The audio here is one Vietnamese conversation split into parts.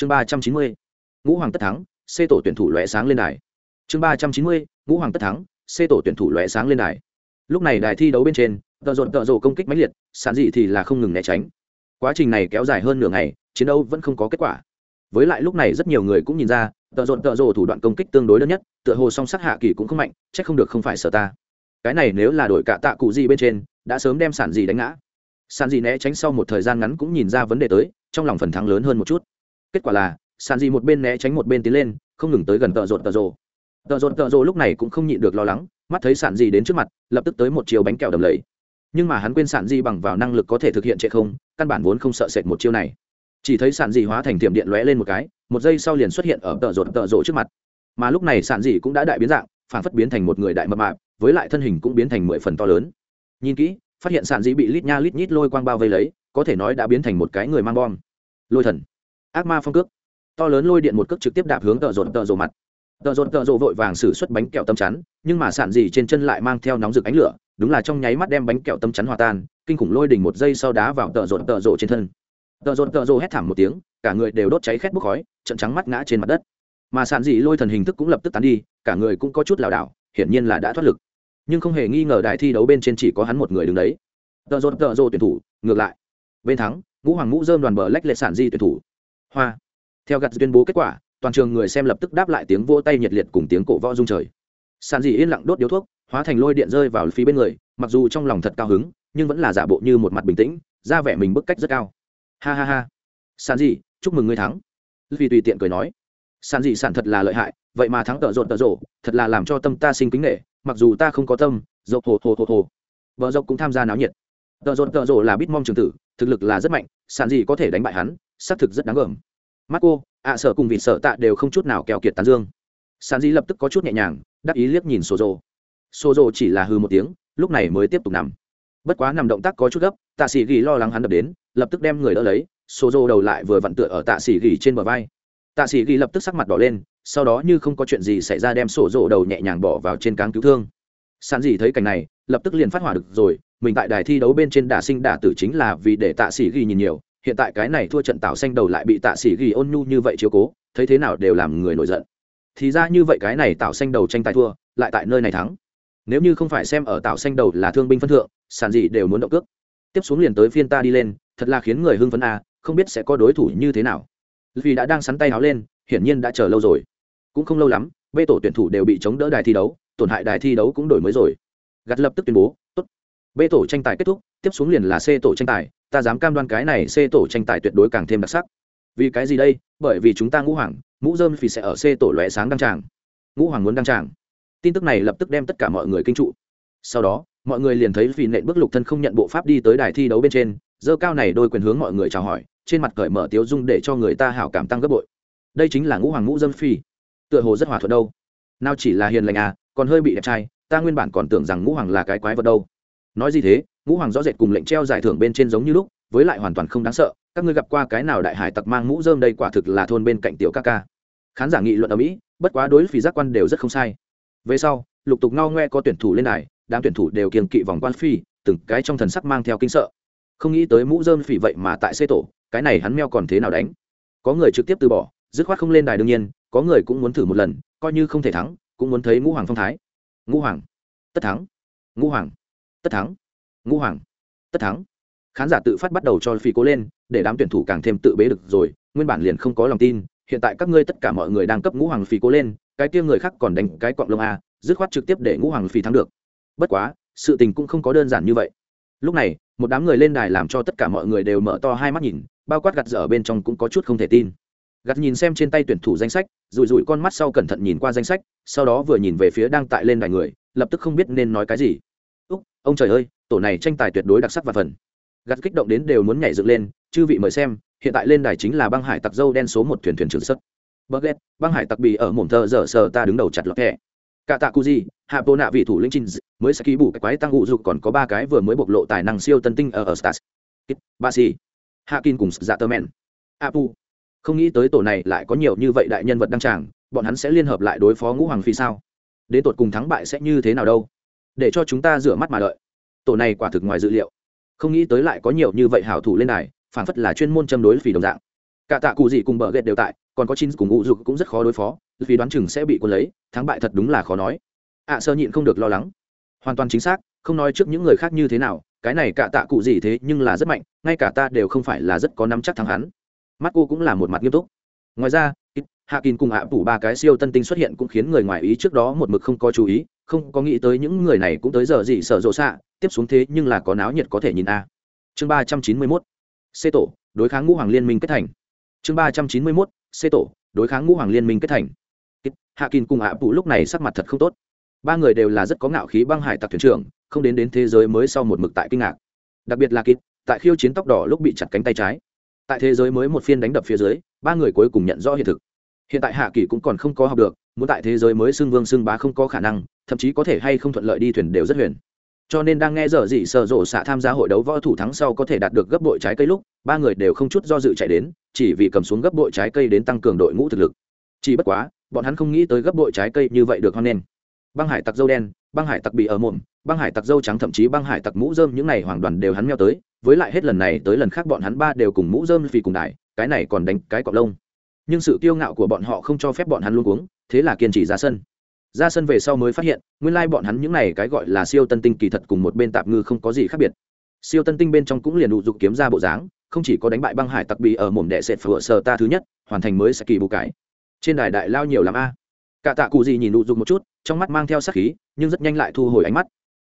chương ba trăm chín mươi, ngũ hoàng tất thắng c tổ tuyển thủ lóe sáng lên đài. Chương ba trăm chín mươi, ngũ hoàng tất thắng c tổ tuyển thủ lóe sáng lên đài. Lúc này đài thi đấu bên trên, tợ rộn tợ rộ công kích mãnh liệt, sản dị thì là không ngừng né tránh. Quá trình này kéo dài hơn nửa ngày, chiến đấu vẫn không có kết quả. Với lại lúc này rất nhiều người cũng nhìn ra, tợ rộn tợ rộ thủ đoạn công kích tương đối đơn nhất, tựa hồ song sắc hạ kỳ cũng không mạnh c h ắ c không được không phải sợ ta. Cái này nếu là đổi cả tạ cụ gì bên trên, đã sớm đem sản dị đánh ngã. Sản dị né tránh sau một thời gian ngắn cũng nhìn ra vấn đề tới, trong lòng phần thắng lớn hơn một chút kết quả là sàn dị một bên né tránh một bên tiến lên, không ngừng tới gần tợ rột tợ rồ. tợ rột tợ rồ lúc này cũng không nhịn được lo lắng, mắt thấy sàn dị đến trước mặt, lập tức tới một chiều bánh kẹo đầm lầy. Nhưng mà hắn quên sàn dị bằng vào năng lực có thể thực hiện trệ không, căn bản vốn không sợ sệt một chiêu này. Chỉ thấy sàn dị hóa thành tiệm điện lóe lên một cái, một giây sau liền xuất hiện ở tợ rột tợ rồ trước mặt. Mà lúc này sàn dị cũng đã đại biến dạng, phản phất biến thành một người đại mập mạp, với lại thân hình cũng biến thành mười phần to lớn. Nhìn kỹ, phát hiện sàn dị bị lít nha lít nhít lôi quang bao vây lấy, có thể nói đã biến thành một cái người mang bom. Lôi thần ác ma phong cước. To lớn lôi điện một cước trực tiếp đạp hướng tợ rộn tợ rộ mặt. Tợ rộn tợ rộ vội vàng xử suất bánh kẹo tâm chắn, nhưng mà sản dị trên chân lại mang theo nóng rực ánh lửa, đúng là trong nháy mắt đem bánh kẹo tâm chắn hòa tan, kinh khủng lôi đỉnh một giây sau đá vào tợ rộn tợ rộ trên thân. Tợ rộn tợ rộ hét thảm một tiếng, cả người đều đốt cháy khét bốc khói, trận trắng mắt ngã trên mặt đất. Mà sản dị lôi thần hình thức cũng lập tức tán đi, cả người cũng có chút lảo đảo, hiển nhiên là đã thoát lực. Nhưng không hề nghi ngờ đại thi đấu bên trên chỉ có hắn một người đứng đấy. Tợ rộn tợ rộ tuyển thủ, ngược lại. Bên thắng, ngũ hoàng ngũ dơm đoàn bờ lách lệ sản di tuyển thủ hoa. Theo gặt tuyên bố kết quả, toàn trường người xem lập tức đáp lại tiếng vỗ tay nhiệt liệt cùng tiếng cổ võ rung trời. Sàn dị yên lặng đốt điếu thuốc, hóa thành lôi điện rơi vào phía bên người, mặc dù trong lòng thật cao hứng, nhưng vẫn là giả bộ như một mặt bình tĩnh, ra vẻ mình bức cách rất cao. Ha ha ha. Sàn dị chúc mừng ngươi thắng. Vì tùy tiện cười nói. Sàn dị sản thật là lợi hại, vậy mà thắng tợ rộn tợ rộ thật là làm cho tâm ta sinh kính nghệ mặc dù ta không có tâm dọc hồ hồ hồ hồ. Vợ dọc cũng tham gia náo nhiệt. Tợ rộn tợ rộ là bít mong trường tử, thực lực là rất mạnh, sàn dị có thể đánh bại hắn xác thực rất đáng gờm. Mắt cô ạ sợ cùng vịt sợ tạ đều không chút nào keo kiệt tán dương. San Di lập tức có chút nhẹ nhàng, đắc ý liếc nhìn sổ rồ sổ rồ chỉ là hư một tiếng, lúc này mới tiếp tục nằm. Bất quá nằm động tác có chút gấp, tạ sĩ ghi lo lắng hắn đập đến, lập tức đem người đỡ lấy sổ rồ đầu lại vừa vặn tựa ở tạ sĩ ghi trên bờ vai. Tạ sĩ ghi lập tức sắc mặt đỏ lên, sau đó như không có chuyện gì xảy ra đem sổ rồ đầu nhẹ nhàng bỏ vào trên cáng cứu thương. San Di thấy cảnh này, lập tức liền phát hỏa được rồi, mình tại đài thi đấu bên trên đả sinh đả tử chính là vì để tạ sĩ ghi nhìn nhiều hiện tại cái này thua trận tảo xanh đầu lại bị tạ sĩ ghi ôn nhu như vậy chiếu cố, thấy thế nào đều làm người nổi giận. Thì ra như vậy cái này tảo xanh đầu tranh tài thua, lại tại nơi này thắng. Nếu như không phải xem ở tảo xanh đầu là thương binh phân thượng, sản gì đều muốn động cước. Tiếp xuống liền tới phiên ta đi lên, thật là khiến người hưng phấn a, không biết sẽ có đối thủ như thế nào. Vì đã đang sắn tay áo lên, hiển nhiên đã chờ lâu rồi. Cũng không lâu lắm, bê tổ tuyển thủ đều bị chống đỡ đài thi đấu, tổn hại đài thi đấu cũng đổi mới rồi. Gặt lập tức tuyên bố, tốt, bê tổ tranh tài kết thúc, tiếp xuống liền là c tổ tranh tài ta dám cam đoan cái này c tổ tranh tài tuyệt đối càng thêm đặc sắc. Vì cái gì đây? Bởi vì chúng ta ngũ hoàng ngũ dơm phì sẽ ở c tổ lóe sáng đăng tràng. Ngũ hoàng muốn đăng tràng. Tin tức này lập tức đem tất cả mọi người kinh trụ. Sau đó, mọi người liền thấy vì nện bước lục thân không nhận bộ pháp đi tới đài thi đấu bên trên dơ cao này đôi quyền hướng mọi người chào hỏi, trên mặt cởi mở tiếu dung để cho người ta hảo cảm tăng gấp bội. Đây chính là ngũ hoàng ngũ dâm phi tựa hồ rất hòa thuận đâu. Nào chỉ là hiền lành à còn hơi bị đẹp trai, ta nguyên bản còn tưởng rằng ngũ hoàng là cái quái vật đâu nói gì thế, ngũ hoàng rõ rệt cùng lệnh treo giải thưởng bên trên giống như lúc, với lại hoàn toàn không đáng sợ, các ngươi gặp qua cái nào đại hải tặc mang mũ dơm đây quả thực là thôn bên cạnh tiểu ca ca. Khán giả nghị luận ở mỹ, bất quá đối phí giác quan đều rất không sai. Về sau, lục tục ngao ngoe có tuyển thủ lên đài, đám tuyển thủ đều kiềng kỵ vòng quan phi, từng cái trong thần sắc mang theo kinh sợ. Không nghĩ tới mũ dơm phỉ vậy mà tại xê tổ, cái này hắn meo còn thế nào đánh? Có người trực tiếp từ bỏ, dứt khoát không lên đài đương nhiên, có người cũng muốn thử một lần, coi như không thể thắng, cũng muốn thấy ngũ hoàng phong thái. Ngũ hoàng. Tất thắng. Ngũ hoàng tất thắng. Ngũ hoàng, tất thắng. Khán giả tự phát bắt đầu cho phi cố lên, để đám tuyển thủ càng thêm tự bế được rồi, nguyên bản liền không có lòng tin, hiện tại các ngươi tất cả mọi người đang cấp ngũ hoàng phi cố lên, cái kia người khác còn đánh cái quặng lông a, dứt khoát trực tiếp để ngũ hoàng phi thắng được. Bất quá, sự tình cũng không có đơn giản như vậy. Lúc này, một đám người lên đài làm cho tất cả mọi người đều mở to hai mắt nhìn, bao quát gặt dở bên trong cũng có chút không thể tin. Gặt nhìn xem trên tay tuyển thủ danh sách, rủi rủi con mắt sau cẩn thận nhìn qua danh sách, sau đó vừa nhìn về phía đang tại lên đài người, lập tức không biết nên nói cái gì úc ông trời ơi tổ này tranh tài tuyệt đối đặc sắc và phần gặt kích động đến đều muốn nhảy dựng lên chư vị mời xem hiện tại lên đài chính là băng hải tặc dâu đen số một thuyền thuyền trưởng bờ ghét băng hải tặc bì ở mồm thợ dở sờ ta đứng đầu chặt lọc kẹ. Cả tạ Kuji, hạ bộ nạ vị thủ lĩnh Chin, mới sẽ ký bù cái quái tăng ngụ dục còn có ba cái vừa mới bộc lộ tài năng siêu tân tinh ở ở Stars. hạ kin cùng dạ Zatterman. Apu. Không nghĩ tới tổ này lại có nhiều như vậy đại nhân vật đăng tràng, bọn hắn sẽ liên hợp lại đối phó ngũ hoàng phi sao? Đến tột cùng thắng bại sẽ như thế nào đâu? Để cho chúng ta rửa mắt mà đợi. Tổ này quả thực ngoài dự liệu. Không nghĩ tới lại có nhiều như vậy hảo thủ lên này phản phất là chuyên môn châm đối phỉ đồng dạng. Cả tạ cụ gì cùng bờ ghét đều tại, còn có chín cùng ngụ dục cũng rất khó đối phó vì đoán chừng sẽ bị quân lấy, thắng bại thật đúng là khó nói. Ạ sơ nhịn không được lo lắng. Hoàn toàn chính xác, không nói trước những người khác như thế nào, cái này cả tạ cụ gì thế nhưng là rất mạnh, ngay cả ta đều không phải là rất có nắm chắc thắng hắn. Mắt cô cũng là một mặt nghiêm túc. Ngoài ra, hạ kín cùng ạ à ba cái siêu tân tinh xuất hiện cũng khiến người ngoài ý trước đó một mực không có chú ý không có nghĩ tới những người này cũng tới giờ gì sợ rộ xạ, tiếp xuống thế nhưng là có náo nhiệt có thể nhìn a. Chương ba trăm chín mươi mốt c tổ, đối kháng ngũ hoàng liên minh kết thành. Chương ba trăm chín mươi mốt c tổ, đối kháng ngũ hoàng liên minh kết thành. Hạ kín cùng ạ à lúc này sắc mặt thật không tốt. Ba người đều là rất có ngạo khí băng hải tặc thuyền trưởng, không đến đến thế giới mới sau một mực tại kinh ngạc. Đặc biệt là kít, tại khiêu chiến tóc đỏ lúc bị chặt cánh tay trái. Tại thế giới mới một phiên đánh đập phía dưới, ba người cuối cùng nhận rõ hiện thực. Hiện tại hạ kỳ cũng còn không có học được, muốn tại thế giới mới xưng vương xưng bá không có khả năng thậm chí có thể hay không thuận lợi đi thuyền đều rất huyền. Cho nên đang nghe dở dị sợ rộ xạ tham gia hội đấu võ thủ thắng sau có thể đạt được gấp bội trái cây lúc, ba người đều không chút do dự chạy đến, chỉ vì cầm xuống gấp bội trái cây đến tăng cường đội ngũ thực lực. Chỉ bất quá, bọn hắn không nghĩ tới gấp bội trái cây như vậy được hoan nghênh. Băng hải tặc dâu đen, băng hải tặc bị ở mồm, băng hải tặc dâu trắng thậm chí băng hải tặc mũ dơm những n à y hoàng đoàn đều hắn meo tới, với lại hết lần này tới lần khác bọn hắn ba đều cùng mũ dơm vì cùng đại, cái này còn đánh cái cọc lông. Nhưng sự kiêu ngạo của bọn họ không cho phép bọn hắn luôn uống thế là kiên trì ra sân ra sân về sau mới phát hiện, nguyên lai bọn hắn những n à y cái gọi là siêu tân tinh kỳ thật cùng một bên tạp ngư không có gì khác biệt. Siêu tân tinh bên trong cũng liền đủ dục kiếm ra bộ dáng, không chỉ có đánh bại băng hải tặc bị ở mồm đệ sệt phở sờ ta thứ nhất, hoàn thành mới sẽ kỳ bù cải. trên đài đại lao nhiều l a. Cả tạ cụ gì nhìn đủ dục một chút, trong mắt mang theo sát khí, nhưng rất nhanh lại thu hồi ánh mắt.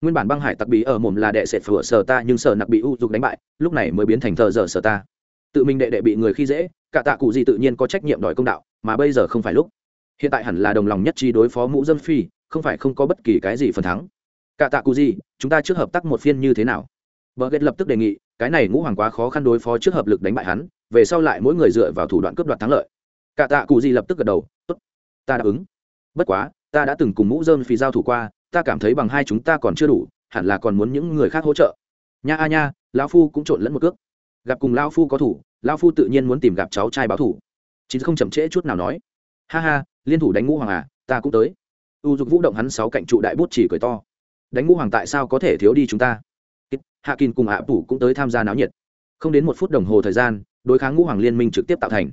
Nguyên bản băng hải tặc bị ở mồm là đệ sệt phở sờ ta, nhưng sở nặc bị u dục đánh bại, lúc này mới biến thành thờ giờ sờ ta. Tự mình đệ đệ bị người khi dễ, cả tạ cụ gì tự nhiên có trách nhiệm đòi công đạo, mà bây giờ không phải lúc hiện tại hẳn là đồng lòng nhất trí đối phó mũ dân phi, không phải không có bất kỳ cái gì phần thắng. Cả tạ cụ gì, chúng ta trước hợp tác một phiên như thế nào? Vợ ghét lập tức đề nghị, cái này ngũ hoàng quá khó khăn đối phó trước hợp lực đánh bại hắn, về sau lại mỗi người dựa vào thủ đoạn cướp đoạt thắng lợi. Cả tạ cụ gì lập tức gật đầu, tốt, ta đáp ứng. Bất quá, ta đã từng cùng mũ dơm phi giao thủ qua, ta cảm thấy bằng hai chúng ta còn chưa đủ, hẳn là còn muốn những người khác hỗ trợ. Nha, a, nha, lão phu cũng trộn lẫn một cước. Gặp cùng lão phu có thủ, lão phu tự nhiên muốn tìm gặp cháu trai báo thủ. Chính không chậm trễ chút nào nói. Ha ha liên thủ đánh ngũ hoàng à ta cũng tới. U dục vũ động hắn sáu cạnh trụ đại bút chỉ cười to. Đánh ngũ hoàng tại sao có thể thiếu đi chúng ta? Hạ kín cùng ạ phủ cũng tới tham gia náo nhiệt. Không đến một phút đồng hồ thời gian, đối kháng ngũ hoàng liên minh trực tiếp tạo thành.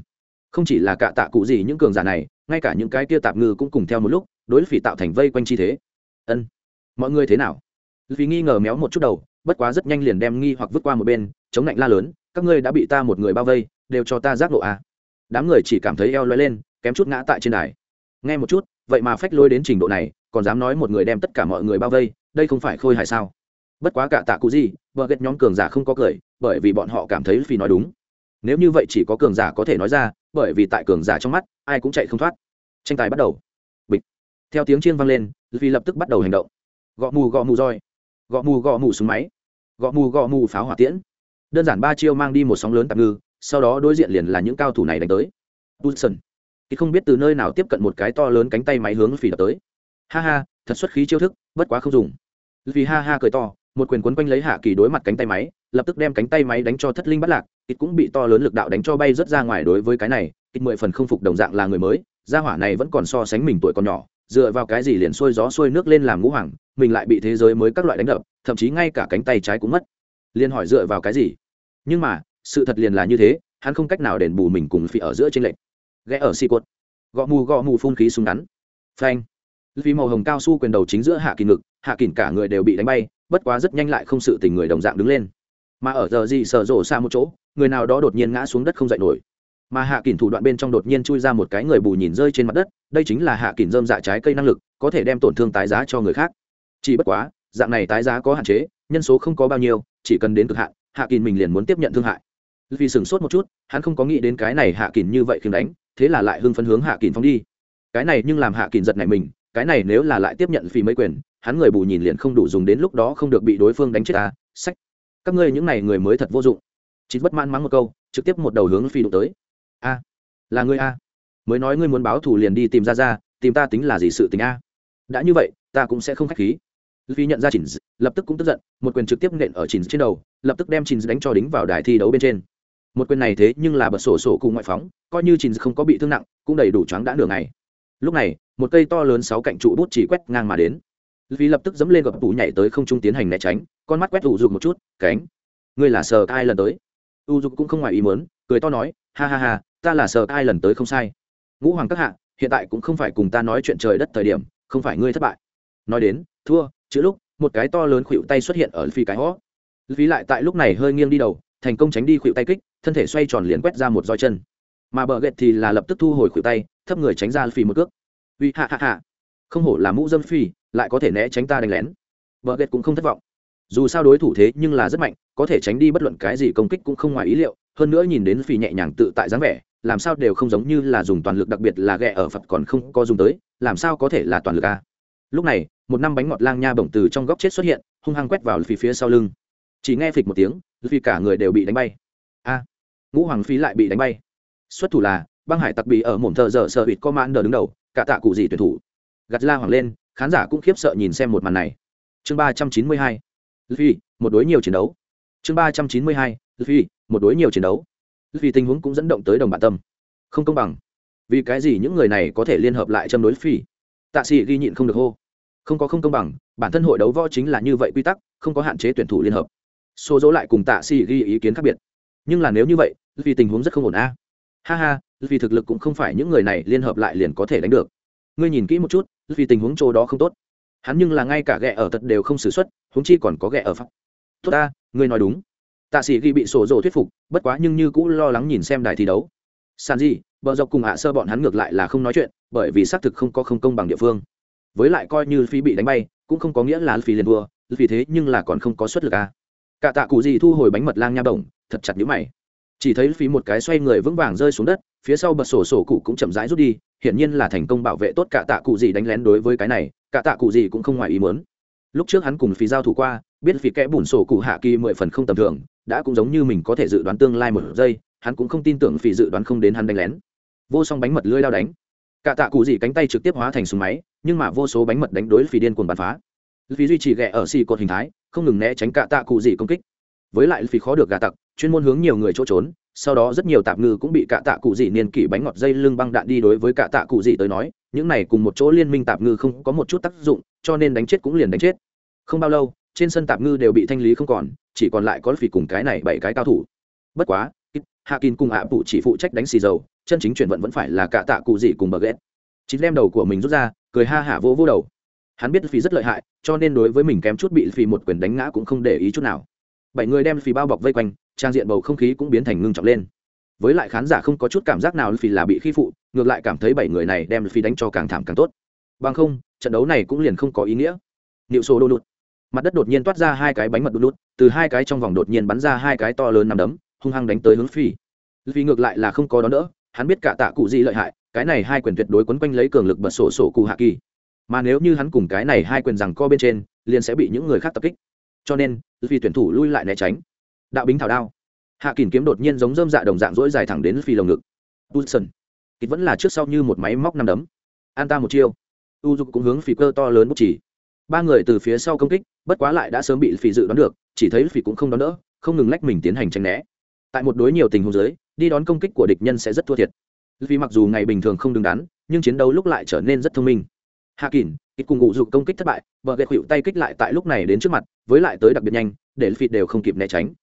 Không chỉ là cạ tạ cụ gì những cường giả này, ngay cả những cái kia tạp ngư cũng cùng theo một lúc, đối phỉ tạo thành vây quanh chi thế. Ân, mọi người thế nào? Vì nghi ngờ méo một chút đầu, bất quá rất nhanh liền đem nghi hoặc vứt qua một bên, chống lạnh la lớn, các ngươi đã bị ta một người bao vây, đều cho ta giác lộ à. đám người chỉ cảm thấy eo loay lên, kém chút ngã tại trên đài nghe một chút, vậy mà phách lôi đến trình độ này, còn dám nói một người đem tất cả mọi người bao vây, đây không phải khôi hài sao? Bất quá cả tạ cụ gì, vợ ghét nhóm cường giả không có cười, bởi vì bọn họ cảm thấy phi nói đúng. Nếu như vậy chỉ có cường giả có thể nói ra, bởi vì tại cường giả trong mắt, ai cũng chạy không thoát. Tranh tài bắt đầu. Bịch. Theo tiếng chiên vang lên phi lập tức bắt đầu hành động. Gõ mù gõ mù roi. Gõ mù gõ mù súng máy. Gõ mù gõ mù pháo hỏa tiễn. Đơn giản ba chiêu mang đi một sóng lớn tạm ngư, sau đó đối diện liền là những cao thủ này đánh tới. Wilson. Thì không biết từ nơi nào tiếp cận một cái to lớn cánh tay máy hướng phỉ đập tới. Ha ha, thật xuất khí chiêu thức, bất quá không dùng. Vì ha ha cười to, một quyền quấn quanh lấy Hạ Kỳ đối mặt cánh tay máy, lập tức đem cánh tay máy đánh cho thất linh bất lạc, ít cũng bị to lớn lực đạo đánh cho bay rất ra ngoài đối với cái này, ít mười phần không phục đồng dạng là người mới, gia hỏa này vẫn còn so sánh mình tuổi còn nhỏ, dựa vào cái gì liền xuôi gió xuôi nước lên làm ngũ hoàng, mình lại bị thế giới mới các loại đánh đập, thậm chí ngay cả cánh tay trái cũng mất. Liên hỏi dựa vào cái gì? Nhưng mà, sự thật liền là như thế, hắn không cách nào đền bù mình cùng phi ở giữa trên lệnh ghé ở xì cột. Gõ mù gõ mù phun khí súng ngắn. Phanh. Vì màu hồng cao su quyền đầu chính giữa hạ kỳ ngực, hạ kỳn cả người đều bị đánh bay, bất quá rất nhanh lại không sự tình người đồng dạng đứng lên. Mà ở giờ gì sợ rộ xa một chỗ, người nào đó đột nhiên ngã xuống đất không dậy nổi. Mà hạ kỳn thủ đoạn bên trong đột nhiên chui ra một cái người bù nhìn rơi trên mặt đất, đây chính là hạ kỳn dơm dạ trái cây năng lực, có thể đem tổn thương tái giá cho người khác. Chỉ bất quá, dạng này tái giá có hạn chế, nhân số không có bao nhiêu, chỉ cần đến cực hạn, hạ kỳn mình liền muốn tiếp nhận thương hại. Vì sửng sốt một chút, hắn không có nghĩ đến cái này hạ kỳn như vậy khiến đánh thế là lại hưng phấn hướng hạ kỳn phóng đi. Cái này nhưng làm hạ kỳn giật này mình, cái này nếu là lại tiếp nhận phí mấy quyền, hắn người bù nhìn liền không đủ dùng đến lúc đó không được bị đối phương đánh chết ta, sách. Các ngươi những này người mới thật vô dụng. Chính bất mãn mắng một câu, trực tiếp một đầu hướng phi đụng tới. A, là ngươi a. Mới nói ngươi muốn báo thù liền đi tìm ra ra, tìm ta tính là gì sự tình a. Đã như vậy, ta cũng sẽ không khách khí. Phi nhận ra chỉnh lập tức cũng tức giận, một quyền trực tiếp nện ở chỉnh trên đầu, lập tức đem chỉnh đánh cho đính vào đài thi đấu bên trên một quyền này thế nhưng là bật sổ sổ cùng ngoại phóng, coi như chỉnh không có bị thương nặng, cũng đầy đủ choáng đã nửa ngày. Lúc này, một cây to lớn sáu cạnh trụ bút chỉ quét ngang mà đến. Vì lập tức dẫm lên gập tủ nhảy tới không trung tiến hành né tránh, con mắt quét ủ dục một chút, cánh, ngươi là sờ ai lần tới. U dục cũng không ngoài ý muốn, cười to nói, ha ha ha, ta là sờ ai lần tới không sai. Ngũ hoàng các hạ, hiện tại cũng không phải cùng ta nói chuyện trời đất thời điểm, không phải ngươi thất bại. Nói đến, thua, chữ lúc, một cái to lớn khuỵu tay xuất hiện ở phi cái hó phí lại tại lúc này hơi nghiêng đi đầu, thành công tránh đi khuỵu tay kích thân thể xoay tròn liền quét ra một roi chân. Mà bờ ghẹt thì là lập tức thu hồi khuỷu tay, thấp người tránh ra phì một cước. Uy, hạ hạ hạ. Không hổ là mũ dâm phi lại có thể né tránh ta đánh lén. Bờ ghẹt cũng không thất vọng. Dù sao đối thủ thế nhưng là rất mạnh, có thể tránh đi bất luận cái gì công kích cũng không ngoài ý liệu, hơn nữa nhìn đến phì nhẹ nhàng tự tại dáng vẻ, làm sao đều không giống như là dùng toàn lực đặc biệt là ghẹ ở phật còn không có dùng tới, làm sao có thể là toàn lực a lúc này, một năm bánh ngọt lang nha bổng từ trong góc chết xuất hiện, hung hăng quét vào phì phía sau lưng. Chỉ nghe phịch một tiếng vì cả người đều bị đánh bay a, ngũ hoàng phi lại bị đánh bay. Xuất thủ là, băng hải tặc bị ở mồm thợ dở sợ bịt có mãn đờ đứng đầu, cả tạ cụ gì tuyển thủ. Gạt la hoàng lên, khán giả cũng khiếp sợ nhìn xem một màn này. Chương ba trăm chín mươi hai phi một đối nhiều chiến đấu. Chương ba trăm chín mươi hai phi một đối nhiều chiến đấu. Vì tình huống cũng dẫn động tới đồng bản tâm. Không công bằng. Vì cái gì những người này có thể liên hợp lại châm đối phi tạ sĩ ghi nhịn không được hô. Không có không công bằng, bản thân hội đấu võ chính là như vậy quy tắc, không có hạn chế tuyển thủ liên hợp. Số dỗ lại cùng tạ sĩ ghi ý kiến khác biệt nhưng là nếu như vậy, vì tình huống rất không ổn a. Ha ha, vì thực lực cũng không phải những người này liên hợp lại liền có thể đánh được. Ngươi nhìn kỹ một chút, vì tình huống chỗ đó không tốt. Hắn nhưng là ngay cả ghẹ ở tật đều không xử x u ấ t huống chi còn có ghẹ ở pháp tốt ta, ngươi nói đúng. Tạ sĩ ghi bị sổ dồ thuyết phục, bất quá nhưng như cũ lo lắng nhìn xem đài thi đấu. Sàn gì bờ dọc cùng hạ sơ bọn hắn ngược lại là không nói chuyện, bởi vì xác thực không có không công bằng địa phương. Với lại coi như phi bị đánh bay, cũng không có nghĩa là phi liền thua, vì thế nhưng là còn không có xuất lực à. cả tạ cụ gì thu hồi bánh mật lang nha đồng thật chặt nhíu mày. Chỉ thấy phí một cái xoay người vững vàng rơi xuống đất, phía sau bật sổ sổ cụ cũng chậm rãi rút đi, hiển nhiên là thành công bảo vệ tốt cả tạ cụ gì đánh lén đối với cái này, cả tạ cụ gì cũng không ngoài ý muốn. Lúc trước hắn cùng phí giao thủ qua, biết phí kẽ bùn sổ cụ hạ kỳ mười phần không tầm thường, đã cũng giống như mình có thể dự đoán tương lai một giây, hắn cũng không tin tưởng phí dự đoán không đến hắn đánh lén. Vô song bánh mật lưỡi đao đánh. Cả tạ cụ gì cánh tay trực tiếp hóa thành súng máy, nhưng mà vô số bánh mật đánh đối phí điên cuồng bắn phá. Phí duy trì ghẹ ở xì cột hình thái, không ngừng né tránh cả tạ cụ gì công kích với lại phí khó được gà tặc, chuyên môn hướng nhiều người chỗ trốn, sau đó rất nhiều tạp ngư cũng bị cạ tạ cụ dị niên kỷ bánh ngọt dây lưng băng đạn đi đối với cạ tạ cụ dị tới nói, những này cùng một chỗ liên minh tạp ngư không có một chút tác dụng, cho nên đánh chết cũng liền đánh chết. Không bao lâu, trên sân tạp ngư đều bị thanh lý không còn, chỉ còn lại có phỉ cùng cái này bảy cái cao thủ. Bất quá hạ kín cùng ạ phụ chỉ phụ trách đánh xì dầu, chân chính chuyển vận vẫn phải là cạ tạ cụ dị cùng bờ ghét. Chính đem đầu của mình rút ra, cười ha hả vỗ vỗ đầu. Hắn biết phi rất lợi hại, cho nên đối với mình kém chút bị phi một quyền đánh ngã cũng không để ý chút nào bảy người đem phi bao bọc vây quanh, trang diện bầu không khí cũng biến thành ngưng trọng lên. Với lại khán giả không có chút cảm giác nào phì là bị khi phụ, ngược lại cảm thấy bảy người này đem phi đánh cho càng thảm càng tốt. Bằng không, trận đấu này cũng liền không có ý nghĩa. Nịu sô đô lụt. Mặt đất đột nhiên toát ra hai cái bánh mật đút lút từ hai cái trong vòng đột nhiên bắn ra hai cái to lớn nằm đấm, hung hăng đánh tới hướng phi vì ngược lại là không có đó nữa hắn biết cả tạ cụ gì lợi hại, cái này hai quyền tuyệt đối quấn quanh lấy cường lực bật sổ sổ cụ hạ kỳ. Mà nếu như hắn cùng cái này hai quyền rằng co bên trên, liền sẽ bị những người khác tập kích cho nên vì tuyển thủ lui lại né tránh. Đạo bính thảo đao. Hạ kìm kiếm đột nhiên giống dơm dạ đồng dạng dỗi dài thẳng đến phi lồng ngực. Wilson kịch vẫn là trước sau như một máy móc năm đấm. An ta một chiêu. U dục cũng hướng phi cơ to lớn bút chỉ. Ba người từ phía sau công kích, bất quá lại đã sớm bị phi dự đoán được, chỉ thấy phi cũng không đón đỡ, không ngừng lách mình tiến hành tranh né. Tại một đối nhiều tình huống giới đi đón công kích của địch nhân sẽ rất thua thiệt. Vì mặc dù ngày bình thường không đứng đắn, nhưng chiến đấu lúc lại trở nên rất thông minh hạ kín ít cùng ngụ dục công kích thất bại vợ ghẹt hiệu tay kích lại tại lúc này đến trước mặt, với lại tới đặc biệt nhanh, để phi đều không kịp né tránh.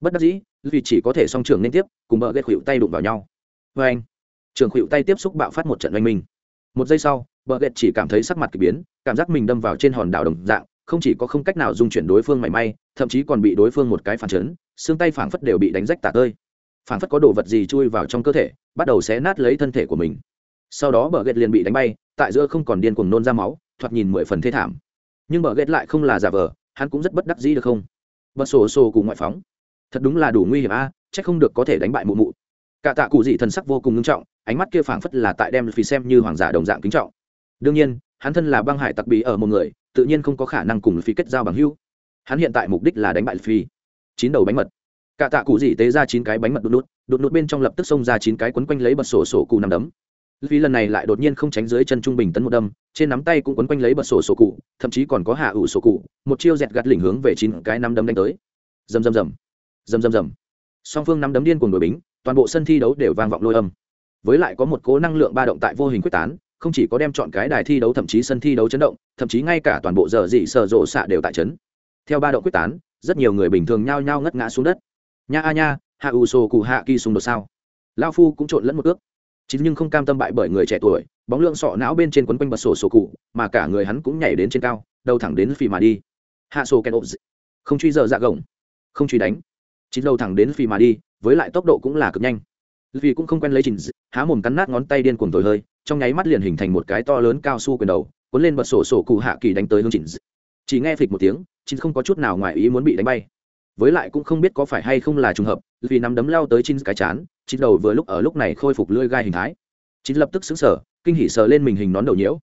Bất đắc dĩ vì chỉ có thể song trường liên tiếp, cùng vợ ghẹt hiệu tay đụng vào nhau. Vê anh, trường hiệu tay tiếp xúc bạo phát một trận oanh minh. Một giây sau vợ ghẹt chỉ cảm thấy sắc mặt k ỳ biến, cảm giác mình đâm vào trên hòn đảo đồng dạng, không chỉ có không cách nào dung chuyển đối phương mảy may, thậm chí còn bị đối phương một cái phản chấn, xương tay phảng phất đều bị đánh rách tả tơi. Phảng phất có đồ vật gì chui vào trong cơ thể, bắt đầu xé nát lấy thân thể của mình. Sau đó bờ ghét liền bị đánh bay tại giữa không còn điên cuồng nôn ra máu thoạt nhìn mười phần thê thảm. Nhưng bờ ghét lại không là giả vờ hắn cũng rất bất đắc dĩ được không? Bật sổ sổ cùng ngoại phóng. Thật đúng là đủ nguy hiểm a à, chắc không được có thể đánh bại mụ mụ. Cả tạ cụ dị thần sắc vô cùng nghiêm trọng ánh mắt kia phảng phất là tại đem phì xem như hoàng giả đồng dạng kính trọng. Đương nhiên hắn thân là băng hải tặc bí ở một người tự nhiên không có khả năng cùng phi kết giao bằng hữu. Hắn hiện tại mục đích là đánh bại phi chín đầu bánh mật. Cả tạ cụ dị tế ra chín cái bánh mật đột nút đột nút bên trong lập tức xông ra chín cái quấn quanh lấy bật sổ sổ cụ nằm đấm vì lần này lại đột nhiên không tránh dưới chân trung bình tấn một đâm, trên nắm tay cũng quấn quanh lấy bật sổ sổ cụ, thậm chí còn có hạ ủ sổ cụ, một chiêu dẹt gạt lỉnh hướng về chín cái năm đấm đánh tới. Dầm dầm dầm dầm dầm dầm song phương nắm đấm điên cùng đội bính, toàn bộ sân thi đấu đều vang vọng lôi âm. Với lại có một cố năng lượng ba động tại vô hình quyết tán, không chỉ có đem chọn cái đài thi đấu thậm chí sân thi đấu chấn động, thậm chí ngay cả toàn bộ giờ dị sợ rộ xạ đều tại chấn. Theo ba động quyết tán, rất nhiều người bình thường nhao nhao ngất ngã xuống đất. Nha a nha, hạ ủ sổ cụ hạ kỳ xung đột sao? Lao phu cũng trộn lẫn một ước chính nhưng không cam tâm bại bởi người trẻ tuổi, bóng lượng sọ não bên trên quấn quanh bật sổ sổ cụ, mà cả người hắn cũng nhảy đến trên cao, đầu thẳng đến phi mà đi. Hạ sổ kẹt ộp không truy giờ dạ gồng. Không truy đánh. Chính đầu thẳng đến phi mà đi, với lại tốc độ cũng là cực nhanh. Vì cũng không quen lấy trình há mồm cắn nát ngón tay điên cuồng thổi hơi, trong nháy mắt liền hình thành một cái to lớn cao su quyền đầu, cuốn lên bật sổ sổ cụ hạ kỳ đánh tới hướng trình chỉ nghe phịch một tiếng chính không có chút nào ngoài ý muốn bị đánh bay. Với lại cũng không biết có phải hay không là trùng hợp, vì nắm đấm lao tới chín cái chán chín đầu vừa lúc ở lúc này khôi phục lưỡi gai hình thái. Chín lập tức xứng sở kinh hỉ sờ lên mình hình nón đầu nhiễu.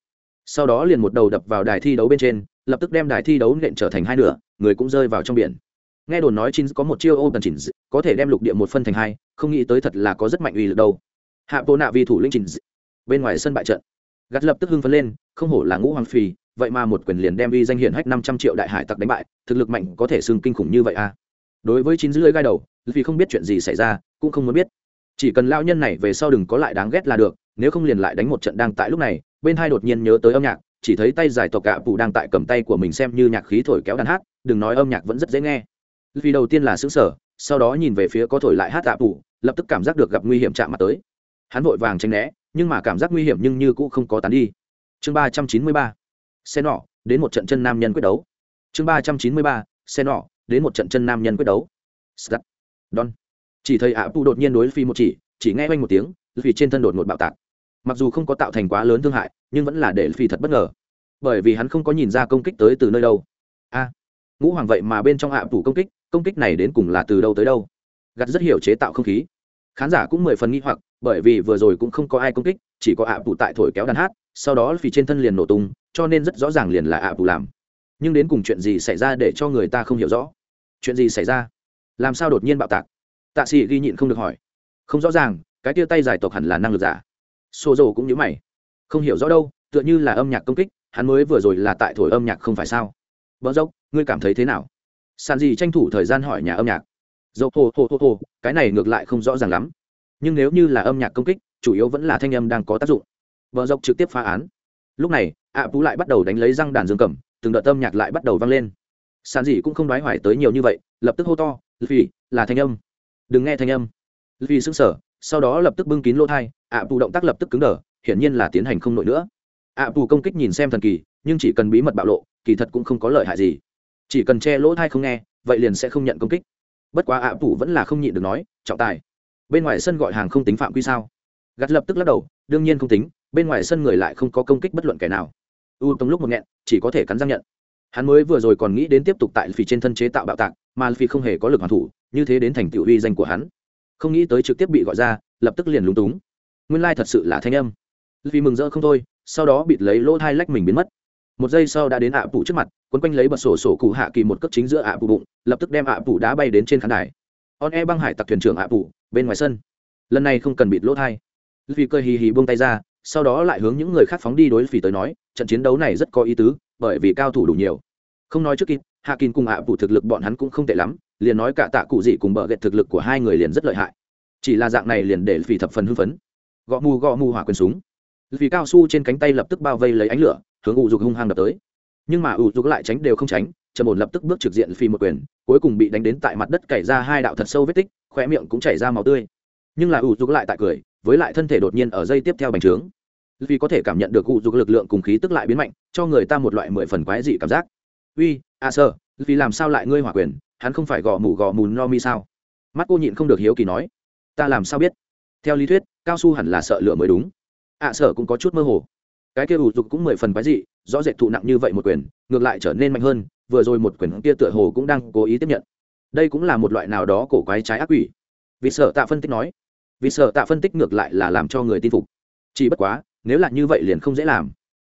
Sau đó liền một đầu đập vào đài thi đấu bên trên, lập tức đem đài thi đấu nện trở thành hai nửa, người cũng rơi vào trong biển. Nghe đồn nói chín có một chiêu ô tần chỉnh có thể đem lục địa một phân thành hai, không nghĩ tới thật là có rất mạnh uy lực đâu. Hạ bộ nạ vì thủ lĩnh chỉnh bên ngoài sân bại trận. Gắt lập tức hưng phấn lên, không hổ là ngũ hoàng phi vậy mà một quyền liền đem uy danh hiển hách năm trăm triệu đại hải tặc đánh bại, thực lực mạnh có thể xưng kinh khủng như vậy à? Đối với chín dưới gai đầu vì không biết chuyện gì xảy ra, cũng không muốn biết chỉ cần lao nhân này về sau đừng có lại đáng ghét là được, nếu không liền lại đánh một trận đang tại lúc này, bên hai đột nhiên nhớ tới âm nhạc, chỉ thấy tay giải tộc cạ phụ đang tại cầm tay của mình xem như nhạc khí thổi kéo đàn hát, đừng nói âm nhạc vẫn rất dễ nghe. Vì đầu tiên là xứng sở sau đó nhìn về phía có thổi lại hát tạ phụ lập tức cảm giác được gặp nguy hiểm chạm mặt tới. Hắn vội vàng tranh né, nhưng mà cảm giác nguy hiểm nhưng như cũng không có tán đi. Chương ba trăm chín mươi ba xe nọ đến một trận chân nam nhân quyết đấu. Chương ba trăm chín mươi ba xe nọ đến một trận chân nam nhân quyết đấu. Scat. Don. Chỉ thấy ạ phụ đột nhiên đối phi một chỉ, chỉ nghe oanh một tiếng, vì trên thân đột ngột bạo tạc. Mặc dù không có tạo thành quá lớn thương hại, nhưng vẫn là để phi thật bất ngờ. Bởi vì hắn không có nhìn ra công kích tới từ nơi đâu. A, ngũ hoàng vậy mà bên trong ạ phụ công kích, công kích này đến cùng là từ đâu tới đâu? Gặt rất hiểu chế tạo không khí. Khán giả cũng mười phần nghi hoặc, bởi vì vừa rồi cũng không có ai công kích, chỉ có ạ phụ tại thổi kéo đàn hát, sau đó phi trên thân liền nổ tung, cho nên rất rõ ràng liền là ạ phụ làm. Nhưng đến cùng chuyện gì xảy ra để cho người ta không hiểu rõ? Chuyện gì xảy ra? làm sao đột nhiên bạo tạc tạ sĩ ghi nhịn không được hỏi. Không rõ ràng, cái tia tay giải tộc hẳn là năng lực giả. Xô rồ cũng nhớ mày. Không hiểu rõ đâu, tựa như là âm nhạc công kích, hắn mới vừa rồi là tại thổi âm nhạc không phải sao? Vợ dốc, ngươi cảm thấy thế nào? Sàn gì tranh thủ thời gian hỏi nhà âm nhạc. Dầu hô hô hô hô, cái này ngược lại không rõ ràng lắm. Nhưng nếu như là âm nhạc công kích, chủ yếu vẫn là thanh âm đang có tác dụng. Vợ dốc trực tiếp phá án. Lúc này ạ à lại bắt đầu đánh lấy răng đàn dương cầm, từng đợt âm nhạc lại bắt đầu vang lên. Sàn gì cũng không đoái hoài tới nhiều như vậy, lập tức hô to vì là thanh âm đừng nghe thanh âm. Vì xứng sở sau đó lập tức bưng kín lỗ thai ạ bù động tác lập tức cứng đờ, hiển nhiên là tiến hành không nổi nữa. Ạ bù công kích nhìn xem thần kỳ, nhưng chỉ cần bí mật bạo lộ, kỳ thật cũng không có lợi hại gì. Chỉ cần che lỗ thai không nghe, vậy liền sẽ không nhận công kích. Bất quá ạ bù vẫn là không nhịn được nói, trọng tài, bên ngoài sân gọi hàng không tính phạm quy sao? Gắt lập tức lắc đầu, đương nhiên không tính, bên ngoài sân người lại không có công kích bất luận kẻ nào. U tông lúc một nghẹn, chỉ có thể cắn răng nhận. Hắn mới vừa rồi còn nghĩ đến tiếp tục tại phi trên thân chế tạo bạo tạc, mà phi không hề có lực hoàn thủ như thế đến thành tựu uy danh của hắn. Không nghĩ tới trực tiếp bị gọi ra, lập tức liền lúng túng. Nguyên lai thật sự là thanh âm. Vì mừng rỡ không thôi, sau đó bịt lấy lỗ thai lách mình biến mất. Một giây sau đã đến ạ à trước mặt, quấn quanh lấy bật sổ sổ cụ hạ kỳ một cước chính giữa ạ à bụng, lập tức đem ạ à đá bay đến trên khán đài. On e băng hải tặc thuyền trưởng ạ phụ bên ngoài sân. Lần này không cần bịt lỗ thai. Vì cơ hì hì buông tay ra, sau đó lại hướng những người khác phóng đi đối phỉ tới nói, trận chiến đấu này rất có ý tứ, bởi vì cao thủ đủ nhiều. Không nói trước kịp hạ kín cùng ạ à thực lực bọn hắn cũng không tệ lắm, liền nói cả tạ cụ gì cùng bờ ghẹt thực lực của hai người liền rất lợi hại. Chỉ là dạng này liền để vì thập phần hưng phấn. Gõ mù gõ mù hỏa quyền súng. Vì cao su trên cánh tay lập tức bao vây lấy ánh lửa, hướng ủ dục hung hăng đập tới. Nhưng mà ủ dục lại tránh đều không tránh trầm ổn lập tức bước trực diện phi một quyền, cuối cùng bị đánh đến tại mặt đất cày ra hai đạo thật sâu vết tích, khóe miệng cũng chảy ra máu tươi. Nhưng là ủ dục lại tại cười, với lại thân thể đột nhiên ở dây tiếp theo bành trướng. Vì có thể cảm nhận được ủ dục lực lượng cùng khí tức lại biến mạnh, cho người ta một loại mười phần quái dị cảm giác. Uy à sơ vì làm sao lại ngươi hỏa quyền? Hắn không phải gò mù gò mù no mi sao? Mắt cô nhịn không được hiếu kỳ nói. Ta làm sao biết? Theo lý thuyết cao su hẳn là sợ lửa mới đúng. Ạ à, sở cũng có chút mơ hồ. Cái kia ủ dục cũng mười phần quái dị rõ rệt thụ nặng như vậy một quyền ngược lại trở nên mạnh hơn vừa rồi một quyền kia tựa hồ cũng đang cố ý tiếp nhận. Đây cũng là một loại nào đó cổ quái trái ác quỷ. Vì sợ tạ phân tích nói. Vì sợ tạ phân tích ngược lại là làm cho người tin phục. Chỉ bất quá nếu là như vậy liền không dễ làm.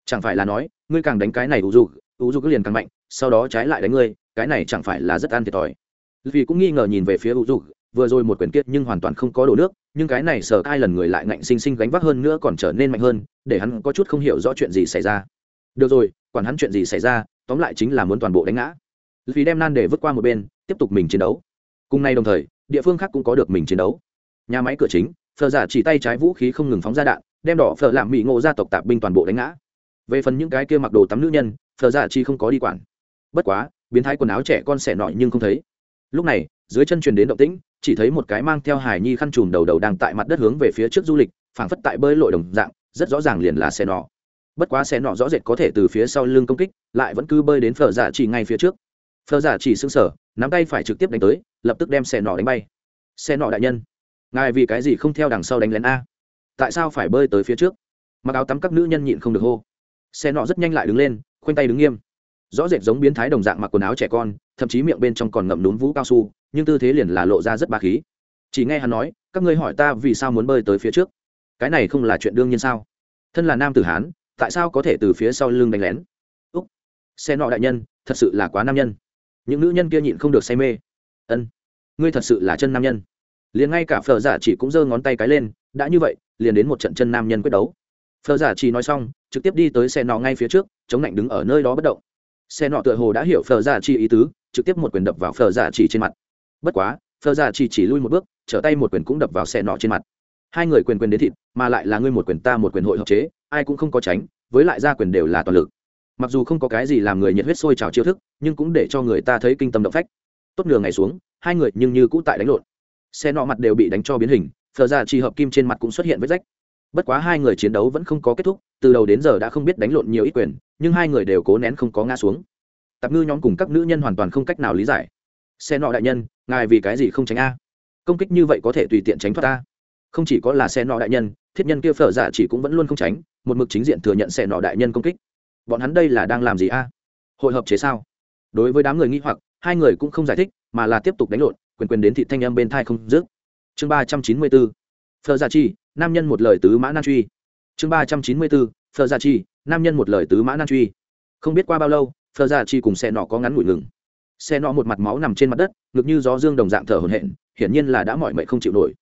Chẳng phải là nói ngươi càng đánh cái này ủ dục Udu cứ liền càng mạnh, sau đó trái lại đánh ngươi, cái này chẳng phải là rất an thiệt thòi. Vì cũng nghi ngờ nhìn về phía u du, vừa rồi một quyền kiệt nhưng hoàn toàn không có đổ nước, nhưng cái này sợ hai lần người lại ngạnh sinh sinh gánh vác hơn nữa còn trở nên mạnh hơn, để hắn có chút không hiểu rõ chuyện gì xảy ra. Được rồi, quản hắn chuyện gì xảy ra, tóm lại chính là muốn toàn bộ đánh ngã. Vì đem nan để vứt qua một bên, tiếp tục mình chiến đấu. Cùng nay đồng thời, địa phương khác cũng có được mình chiến đấu. Nhà máy cửa chính phờ giả chỉ tay trái vũ khí không ngừng phóng ra đạn, đem đỏ phở làm mỹ ngộ gia tộc tạp binh toàn bộ đánh ngã. Về phần những cái kia mặc đồ tắm nữ nhân phở Dạ chi không có đi quản. Bất quá, biến thái quần áo trẻ con xẻ nọi nhưng không thấy. Lúc này, dưới chân truyền đến động tĩnh, chỉ thấy một cái mang theo hài nhi khăn trùm đầu đầu đang tại mặt đất hướng về phía trước du lịch, phảng phất tại bơi lội đồng dạng, rất rõ ràng liền là xe nọ. Bất quá xe nọ rõ rệt có thể từ phía sau lưng công kích, lại vẫn cứ bơi đến phở dạ chỉ ngay phía trước. Phở dạ chỉ sưng sở nắm tay phải trực tiếp đánh tới, lập tức đem xe nọ đánh bay. Xe nọ đại nhân, ngài vì cái gì không theo đằng sau đánh lén a? Tại sao phải bơi tới phía trước? Mặc áo tắm các nữ nhân nhịn không được hô. Xe nọ rất nhanh lại đứng lên khoanh tay đứng nghiêm. Rõ rệt giống biến thái đồng dạng mặc quần áo trẻ con, thậm chí miệng bên trong còn ngậm núm vũ cao su, nhưng tư thế liền là lộ ra rất ba khí. Chỉ nghe hắn nói, các ngươi hỏi ta vì sao muốn bơi tới phía trước? Cái này không là chuyện đương nhiên sao? Thân là nam tử hán, tại sao có thể từ phía sau lưng đánh lén? Úc. Xe nọ đại nhân, thật sự là quá nam nhân. Những nữ nhân kia nhịn không được say mê. Ân, ngươi thật sự là chân nam nhân. Liền ngay cả phở giả chỉ cũng giơ ngón tay cái lên, đã như vậy, liền đến một trận chân nam nhân quyết đấu phở giả chỉ nói xong, trực tiếp đi tới xe nọ ngay phía trước, chống lạnh đứng ở nơi đó bất động. Xe nọ tựa hồ đã hiểu phở giả chỉ ý tứ, trực tiếp một quyền đập vào phở giả chỉ trên mặt. Bất quá, phở giả chỉ chỉ lui một bước, trở tay một quyền cũng đập vào xe nọ trên mặt. Hai người quyền quyền đến thịt, mà lại là ngươi một quyền ta một quyền hội hợp chế, ai cũng không có tránh, với lại ra quyền đều là toàn lực. Mặc dù không có cái gì làm người nhiệt huyết sôi trào chiêu thức, nhưng cũng để cho người ta thấy kinh tâm động phách. Tốt nửa ngày xuống, hai người nhưng như cũ tại đánh lộn. Xe nọ mặt đều bị đánh cho biến hình phờ ra chỉ hợp kim trên mặt cũng xuất hiện vết rách bất quá hai người chiến đấu vẫn không có kết thúc, từ đầu đến giờ đã không biết đánh lộn nhiều ít quyền, nhưng hai người đều cố nén không có ngã xuống. Tạp ngư nhóm cùng các nữ nhân hoàn toàn không cách nào lý giải. Xe nọ đại nhân, ngài vì cái gì không tránh a? Công kích như vậy có thể tùy tiện tránh thoát ta không chỉ có là xe nọ đại nhân, thiết nhân kia phở dạ chỉ cũng vẫn luôn không tránh, một mực chính diện thừa nhận xe nọ đại nhân công kích. Bọn hắn đây là đang làm gì a? Hội hợp chế sao? Đối với đám người nghi hoặc, hai người cũng không giải thích, mà là tiếp tục đánh lộn, quyền quyền đến thị thanh âm bên thai không dứt. Chương ba trăm chín mươi bốn. Phở dạ chi nam nhân một lời tứ mã nan truy. Chương ba trăm chín mươi bốn, phở gia chi, nam nhân một lời tứ mã nan truy. Không biết qua bao lâu, phở gia chi cùng xe nọ có ngắn ngủi ngừng. Xe nọ một mặt máu nằm trên mặt đất, ngực như gió dương đồng dạng thở hổn hển, hiển nhiên là đã mỏi mệt không chịu nổi.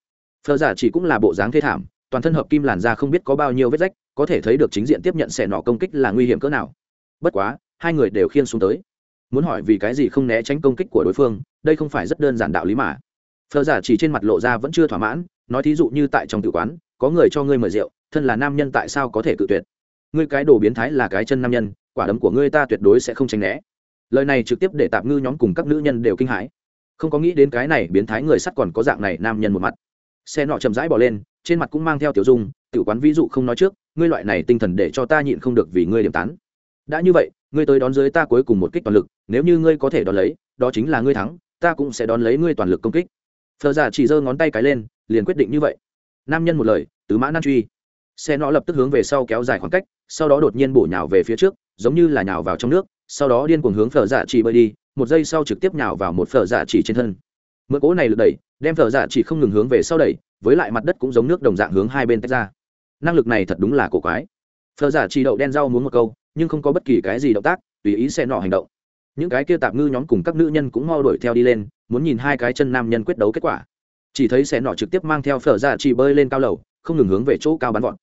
Phờ giả dạ chi cũng là bộ dáng thê thảm, toàn thân hợp kim làn da không biết có bao nhiêu vết rách, có thể thấy được chính diện tiếp nhận xe nọ công kích là nguy hiểm cỡ nào. Bất quá, hai người đều khiên xuống tới. Muốn hỏi vì cái gì không né tránh công kích của đối phương, đây không phải rất đơn giản đạo lý mà. Phờ giả chỉ trên mặt lộ ra vẫn chưa thỏa mãn nói thí dụ như tại trong tử quán, có người cho ngươi mời rượu, thân là nam nhân tại sao có thể cự tuyệt? Ngươi cái đồ biến thái là cái chân nam nhân, quả đấm của ngươi ta tuyệt đối sẽ không tránh né. Lời này trực tiếp để tạm ngư nhóm cùng các nữ nhân đều kinh hãi. Không có nghĩ đến cái này biến thái người sắt còn có dạng này nam nhân một mặt. Xe nọ chậm rãi bỏ lên, trên mặt cũng mang theo tiểu dung tiểu quán ví dụ không nói trước, ngươi loại này tinh thần để cho ta nhịn không được vì ngươi điểm tán. Đã như vậy, ngươi tới đón dưới ta cuối cùng một kích toàn lực, nếu như ngươi có thể đón lấy, đó chính là ngươi thắng, ta cũng sẽ đón lấy ngươi toàn lực công kích. Thờ giả chỉ giơ ngón tay cái lên liền quyết định như vậy. Nam nhân một lời, tứ mã nan truy. Xe nó lập tức hướng về sau kéo dài khoảng cách, sau đó đột nhiên bổ nhào về phía trước, giống như là nhào vào trong nước, sau đó điên cuồng hướng phở dạ chỉ bơi đi, một giây sau trực tiếp nhào vào một phở dạ chỉ trên thân. Mượn cỗ này lực đẩy, đem phở dạ chỉ không ngừng hướng về sau đẩy, với lại mặt đất cũng giống nước đồng dạng hướng hai bên tách ra. Năng lực này thật đúng là cổ quái. Phở dạ chỉ đậu đen rau muốn một câu, nhưng không có bất kỳ cái gì động tác, tùy ý xe nọ hành động. Những cái kia tạp ngư nhóm cùng các nữ nhân cũng mau đuổi theo đi lên, muốn nhìn hai cái chân nam nhân quyết đấu kết quả chỉ thấy xe nọ trực tiếp mang theo phở dạ chỉ bơi lên cao lầu, không ngừng hướng về chỗ cao bắn vọt.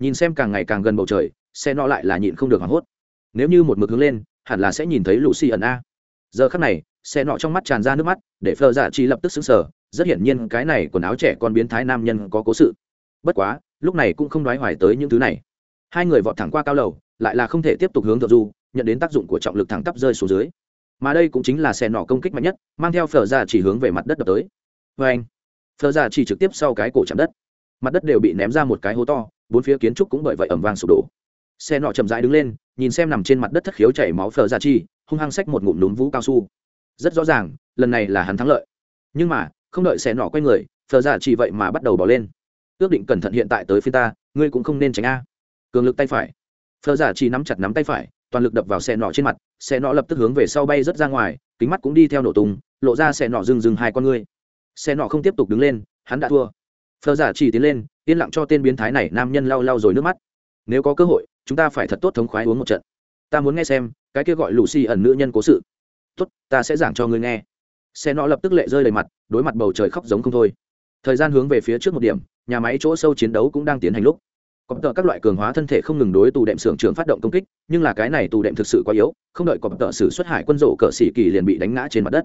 Nhìn xem càng ngày càng gần bầu trời xe nọ lại là nhịn không được hoảng hốt. Nếu như một mực hướng lên, hẳn là sẽ nhìn thấy lũ xì ẩn a. Giờ khắc này xe nọ trong mắt tràn ra nước mắt, để phờ dạ chi lập tức xứng sở rất hiển nhiên cái này quần áo trẻ con biến thái nam nhân có cố sự. Bất quá, lúc này cũng không nói hoài tới những thứ này. Hai người vọt thẳng qua cao lầu, lại là không thể tiếp tục hướng thượng du, nhận đến tác dụng của trọng lực thẳng tắp rơi xuống dưới. Mà đây cũng chính là xe nọ công kích mạnh nhất, mang theo phờ dạ chỉ hướng về mặt đất đập tới. Vê anh phờ dạ chỉ trực tiếp sau cái cổ chạm đất. Mặt đất đều bị ném ra một cái hố to, bốn phía kiến trúc cũng bởi vậy ẩm vang sụp đổ. Xe nọ chậm rãi đứng lên, nhìn xem nằm trên mặt đất thất khiếu chảy máu phờ ra dạ chi, hung hăng xách một ngụm núm vũ cao su. Rất rõ ràng, lần này là hắn thắng lợi. Nhưng mà, không đợi xe nọ quay người phờ ra dạ Chỉ vậy mà bắt đầu bỏ lên. Ước định cẩn thận hiện tại tới phía ta, ngươi cũng không nên tránh a. Cường lực tay phải. Phờ ra dạ chi nắm chặt nắm tay phải, toàn lực đập vào xe nọ trên mặt, xe nọ lập tức hướng về sau bay rất ra ngoài, kính mắt cũng đi theo nổ tung, lộ ra xe nọ rừng rừng hai con ngươi xe nọ không tiếp tục đứng lên, hắn đã thua. Phờ giả chỉ tiến lên, yên lặng cho tên biến thái này nam nhân lau lau rồi nước mắt. Nếu có cơ hội, chúng ta phải thật tốt thống khoái uống một trận. Ta muốn nghe xem, cái kia gọi lù xì ẩn nữ nhân cố sự. Tốt, ta sẽ giảng cho ngươi nghe. Xe nọ lập tức lệ rơi đầy mặt, đối mặt bầu trời khóc giống không thôi. Thời gian hướng về phía trước một điểm, nhà máy chỗ sâu chiến đấu cũng đang tiến hành lúc. Cọp tợ các loại cường hóa thân thể không ngừng đối tù đệm xưởng trưởng phát động công kích, nhưng là cái này tù đệm thực sự quá yếu, không đợi cọp tợ xử xuất hải quân rộ cỡ xỉ kỳ liền bị đánh ngã trên mặt đất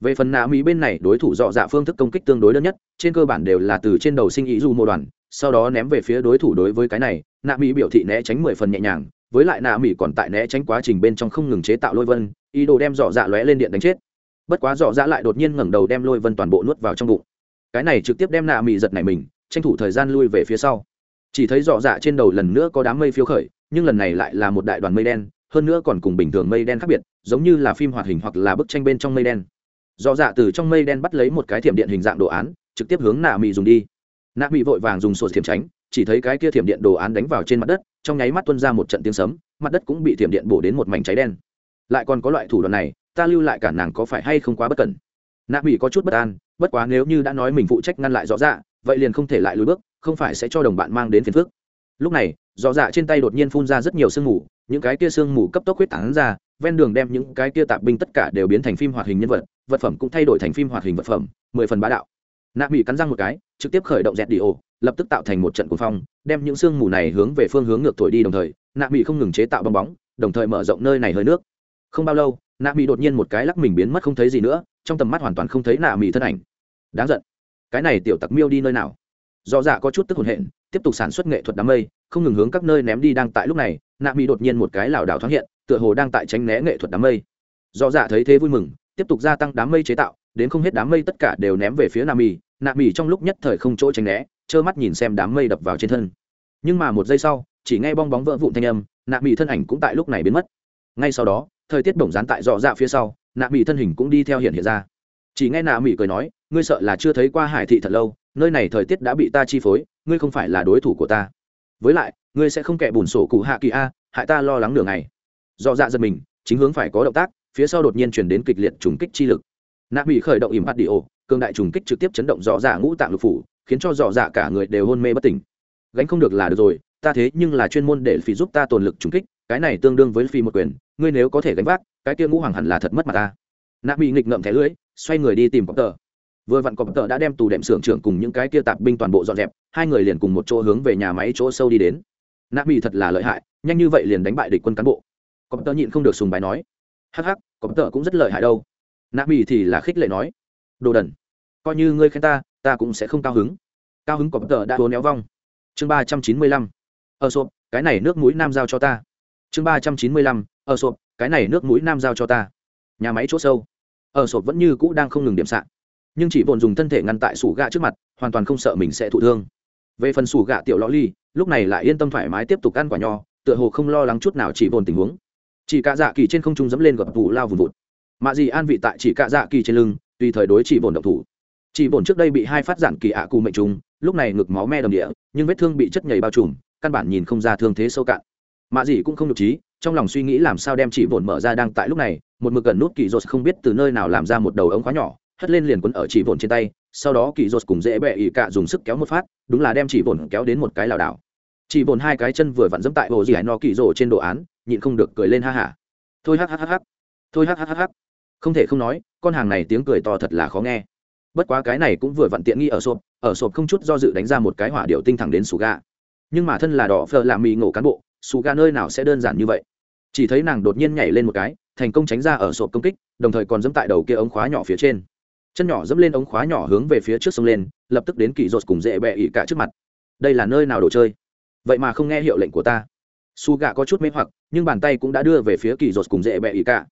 về phần nạ mỹ bên này, đối thủ dọ dạ phương thức công kích tương đối đơn nhất, trên cơ bản đều là từ trên đầu sinh ý du mô đoàn, sau đó ném về phía đối thủ đối với cái này, nạ mỹ biểu thị né tránh mười phần nhẹ nhàng, với lại nạ mỹ còn tại né tránh quá trình bên trong không ngừng chế tạo lôi vân, ý đồ đem dọ dạ lóe lên điện đánh chết. Bất quá dọ dạ lại đột nhiên ngẩng đầu đem lôi vân toàn bộ nuốt vào trong bụng. Cái này trực tiếp đem nạ mỹ giật này mình, tranh thủ thời gian lui về phía sau. Chỉ thấy dọ dạ trên đầu lần nữa có đám mây phiêu khởi, nhưng lần này lại là một đại đoàn mây đen, hơn nữa còn cùng bình thường mây đen khác biệt, giống như là phim hoạt hình hoặc là bức tranh bên trong mây đen do dạ từ trong mây đen bắt lấy một cái thiểm điện hình dạng đồ án, trực tiếp hướng nạ mỹ dùng đi. Nạ mỹ vội vàng dùng sột thiểm tránh, chỉ thấy cái kia thiểm điện đồ án đánh vào trên mặt đất, trong nháy mắt tuân ra một trận tiếng sấm, mặt đất cũng bị thiểm điện bổ đến một mảnh cháy đen. Lại còn có loại thủ đoạn này, ta lưu lại cả nàng có phải hay không quá bất cẩn. Nạ mỹ có chút bất an, bất quá nếu như đã nói mình phụ trách ngăn lại rõ dạ vậy liền không thể lại lùi bước, không phải sẽ cho đồng bạn mang đến phiền phức. Lúc này, rõ dạ trên tay đột nhiên phun ra rất nhiều sương mù, những cái kia sương mù cấp tốc huyết tán ra, ven đường đem những cái kia tạp binh tất cả đều biến thành phim hoạt hình nhân vật vật phẩm cũng thay đổi thành phim hoạt hình vật phẩm, mười phần bá đạo. Nạ mỹ cắn răng một cái, trực tiếp khởi động dẹt đi ổ, lập tức tạo thành một trận cuồng phong, đem những sương mù này hướng về phương hướng ngược thổi đi đồng thời, nạ mỹ không ngừng chế tạo bong bóng, đồng thời mở rộng nơi này hơi nước. Không bao lâu, nạ mỹ đột nhiên một cái lắc mình biến mất không thấy gì nữa, trong tầm mắt hoàn toàn không thấy nạ mỹ thân ảnh. Đáng giận. Cái này tiểu tặc miêu đi nơi nào? Do dạ có chút tức hồn hện, tiếp tục sản xuất nghệ thuật đám mây, không ngừng hướng các nơi ném đi đang tại lúc này, nạ mỹ đột nhiên một cái lảo đảo thoáng hiện, tựa hồ đang tại tránh né nghệ thuật đám mây. Do dạ thấy thế vui mừng tiếp tục gia tăng đám mây chế tạo, đến không hết đám mây tất cả đều ném về phía nam mì nạ mì trong lúc nhất thời không chỗ tránh né, trơ mắt nhìn xem đám mây đập vào trên thân. Nhưng mà một giây sau, chỉ nghe bong bóng vỡ vụn thanh âm nạ mì thân ảnh cũng tại lúc này biến mất. Ngay sau đó, thời tiết bổng dán tại dọ dạ phía sau nạ mì thân hình cũng đi theo hiện hiện ra. Chỉ nghe nạ mì cười nói, ngươi sợ là chưa thấy qua hải thị thật lâu, nơi này thời tiết đã bị ta chi phối, ngươi không phải là đối thủ của ta. Với lại, ngươi sẽ không kẻ bùn sổ cụ hạ kỳ a, hại ta lo lắng nửa ngày. Dọ dạ giật mình, chính hướng phải có động tác phía sau đột nhiên chuyển đến kịch liệt trùng kích chi lực. Nạ mỹ khởi động ìm bắt đi ô, cường đại trùng kích trực tiếp chấn động rõ dạ ngũ tạng lục phủ, khiến cho rõ dạ cả người đều hôn mê bất tỉnh. Gánh không được là được rồi, ta thế nhưng là chuyên môn để phi giúp ta tồn lực trùng kích, cái này tương đương với phi một quyền, ngươi nếu có thể gánh vác, cái kia ngũ hoàng hẳn là thật mất mặt ta. Nạ mỹ nghịch ngậm thẻ lưới, xoay người đi tìm cọp tờ. Vừa vặn cọp tờ đã đem tù đệm xưởng trưởng cùng những cái kia tạp binh toàn bộ dọn dẹp, hai người liền cùng một chỗ hướng về nhà máy chỗ sâu đi đến. Nạ mỹ thật là lợi hại, nhanh như vậy liền đánh bại địch quân cán bộ. Cọp tờ nhịn không được sùng bài nói hắc hắc, cọp tờ cũng rất lợi hại đâu. Nạ mỹ thì là khích lệ nói. Đồ đần, coi như ngươi khen ta ta cũng sẽ không cao hứng. Cao hứng cọp tờ đã hố néo vong. Chương ba trăm chín mươi lăm. Ở sộp, cái này nước mũi nam giao cho ta. Chương ba trăm chín mươi lăm. Ở sộp, cái này nước mũi nam giao cho ta. Nhà máy chỗ sâu. Ở sộp vẫn như cũ đang không ngừng điểm sạn nhưng chỉ vồn dùng thân thể ngăn tại sủ gạ trước mặt, hoàn toàn không sợ mình sẽ thụ thương. Về phần sủ gạ tiểu lõ ly, lúc này lại yên tâm thoải mái tiếp tục ăn quả nho, tựa hồ không lo lắng chút nào chỉ vồn tình huống chỉ cả dạ kỳ trên không trung dẫm lên gập vụ lao vùng vụt. Mạ dị an vị tại chỉ cả dạ kỳ trên lưng, tùy thời đối chỉ bổn động thủ. Chỉ bổn trước đây bị hai phát giản kỳ ạ cù mệnh trùng, lúc này ngực máu me đầm địa, nhưng vết thương bị chất nhầy bao trùm, căn bản nhìn không ra thương thế sâu cạn. Mạ dị cũng không được trí, trong lòng suy nghĩ làm sao đem chỉ bổn mở ra đang tại lúc này, một mực gần nút kỳ dột không biết từ nơi nào làm ra một đầu ống khóa nhỏ, hất lên liền quấn ở chỉ bổn trên tay, sau đó kỳ dột cùng dễ bẹ ỉ cạ dùng sức kéo một phát, đúng là đem chỉ bổn kéo đến một cái lảo đảo. Chỉ bổn hai cái chân vừa vặn dẫm tại hồ gì hải no kỳ rồ trên đồ án nhịn không được cười lên ha hả. Thôi hắc hắc hắc thôi hắc hắc hắc không thể không nói, con hàng này tiếng cười to thật là khó nghe. Bất quá cái này cũng vừa vặn tiện nghi ở sộp ở sộp không chút do dự đánh ra một cái hỏa điệu tinh thẳng đến sù gà. Nhưng mà thân là đỏ phờ làm mì ngộ cán bộ sù gà nơi nào sẽ đơn giản như vậy? Chỉ thấy nàng đột nhiên nhảy lên một cái, thành công tránh ra ở sộp công kích, đồng thời còn dẫm tại đầu kia ống khóa nhỏ phía trên. Chân nhỏ dẫm lên ống khóa nhỏ hướng về phía trước sông lên, lập tức đến kỳ rột cùng dễ bẹ ỉ cả trước mặt. Đây là nơi nào đồ chơi? Vậy mà không nghe hiệu lệnh của ta su gà có chút mê hoặc, nhưng bàn tay cũng đã đưa về phía kỳ dột cùng dễ bẹ ỉ cả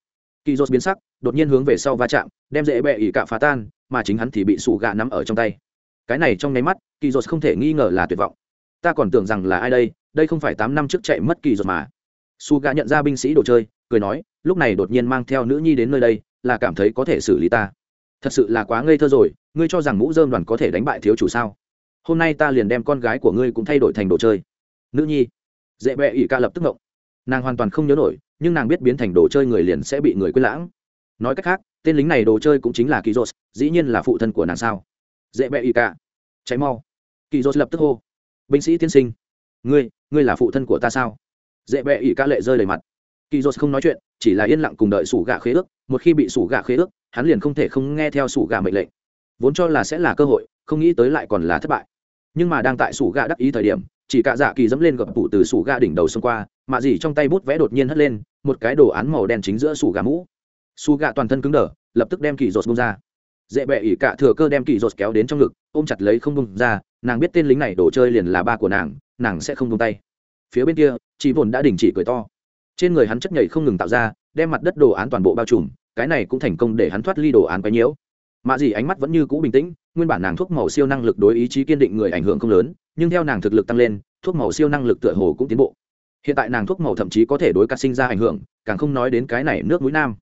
kỳ dột biến sắc, đột nhiên hướng về sau va chạm, đem dễ bẹ ỉ cả phá tan, mà chính hắn thì bị su gà nắm ở trong tay. Cái này trong nháy mắt, kỳ dột không thể nghi ngờ là tuyệt vọng. Ta còn tưởng rằng là ai đây đây không phải tám năm trước chạy mất kỳ dột mà. Su gà nhận ra binh sĩ đồ chơi, cười nói, lúc này đột nhiên mang theo nữ nhi đến nơi đây, là cảm thấy có thể xử lý ta. Thật sự là quá ngây thơ rồi, ngươi cho rằng mũ dơm đoàn có thể đánh bại thiếu chủ sao? Hôm nay ta liền đem con gái của ngươi cũng thay đổi thành đồ chơi. Nữ nhi dễ bẹ ỉ ca lập tức ngộng. Nàng hoàn toàn không nhớ nổi, nhưng nàng biết biến thành đồ chơi người liền sẽ bị người quên lãng. Nói cách khác, tên lính này đồ chơi cũng chính là kỳ dốt dĩ nhiên là phụ thân của nàng sao? Dễ bẹ y ca. Cháy mau. Kỳ dốt lập tức hô. Binh sĩ tiên sinh. Ngươi ngươi là phụ thân của ta sao? Dễ bẹ y ca lệ rơi đầy mặt. Kỳ dốt không nói chuyện, chỉ là yên lặng cùng đợi sủ gạ khế ước. Một khi bị sủ gạ khế ước, hắn liền không thể không nghe theo sủ gạ mệnh lệnh. Vốn cho là sẽ là cơ hội, không nghĩ tới lại còn là thất bại. Nhưng mà đang tại sủ gạ đắc ý thời điểm chỉ cả dạ kỳ dẫm lên gập tủ từ sủ gạ đỉnh đầu xông qua, mà dì trong tay bút vẽ đột nhiên hất lên, một cái đồ án màu đen chính giữa sủ gà mũ. Su gà toàn thân cứng đờ, lập tức đem kỳ rột bông ra. Dễ bẹ ỉ cả thừa cơ đem kỳ rột kéo đến trong ngực, ôm chặt lấy không bông ra, nàng biết tên lính này đổ chơi liền là ba của nàng nàng sẽ không bông tay. Phía bên kia, chị vồn đã đình chỉ cười to. Trên người hắn chất nhảy không ngừng tạo ra, đem mặt đất đồ án toàn bộ bao trùm, cái này cũng thành công để hắn thoát ly đồ án quái nhiễu mạ dì ánh mắt vẫn như cũ bình tĩnh, nguyên bản nàng thuốc màu siêu năng lực đối ý chí kiên định người ảnh hưởng không lớn, nhưng theo nàng thực lực tăng lên, thuốc màu siêu năng lực tựa hồ cũng tiến bộ. Hiện tại nàng thuốc màu thậm chí có thể đối cắt sinh ra ảnh hưởng, càng không nói đến cái này nước mũi nam.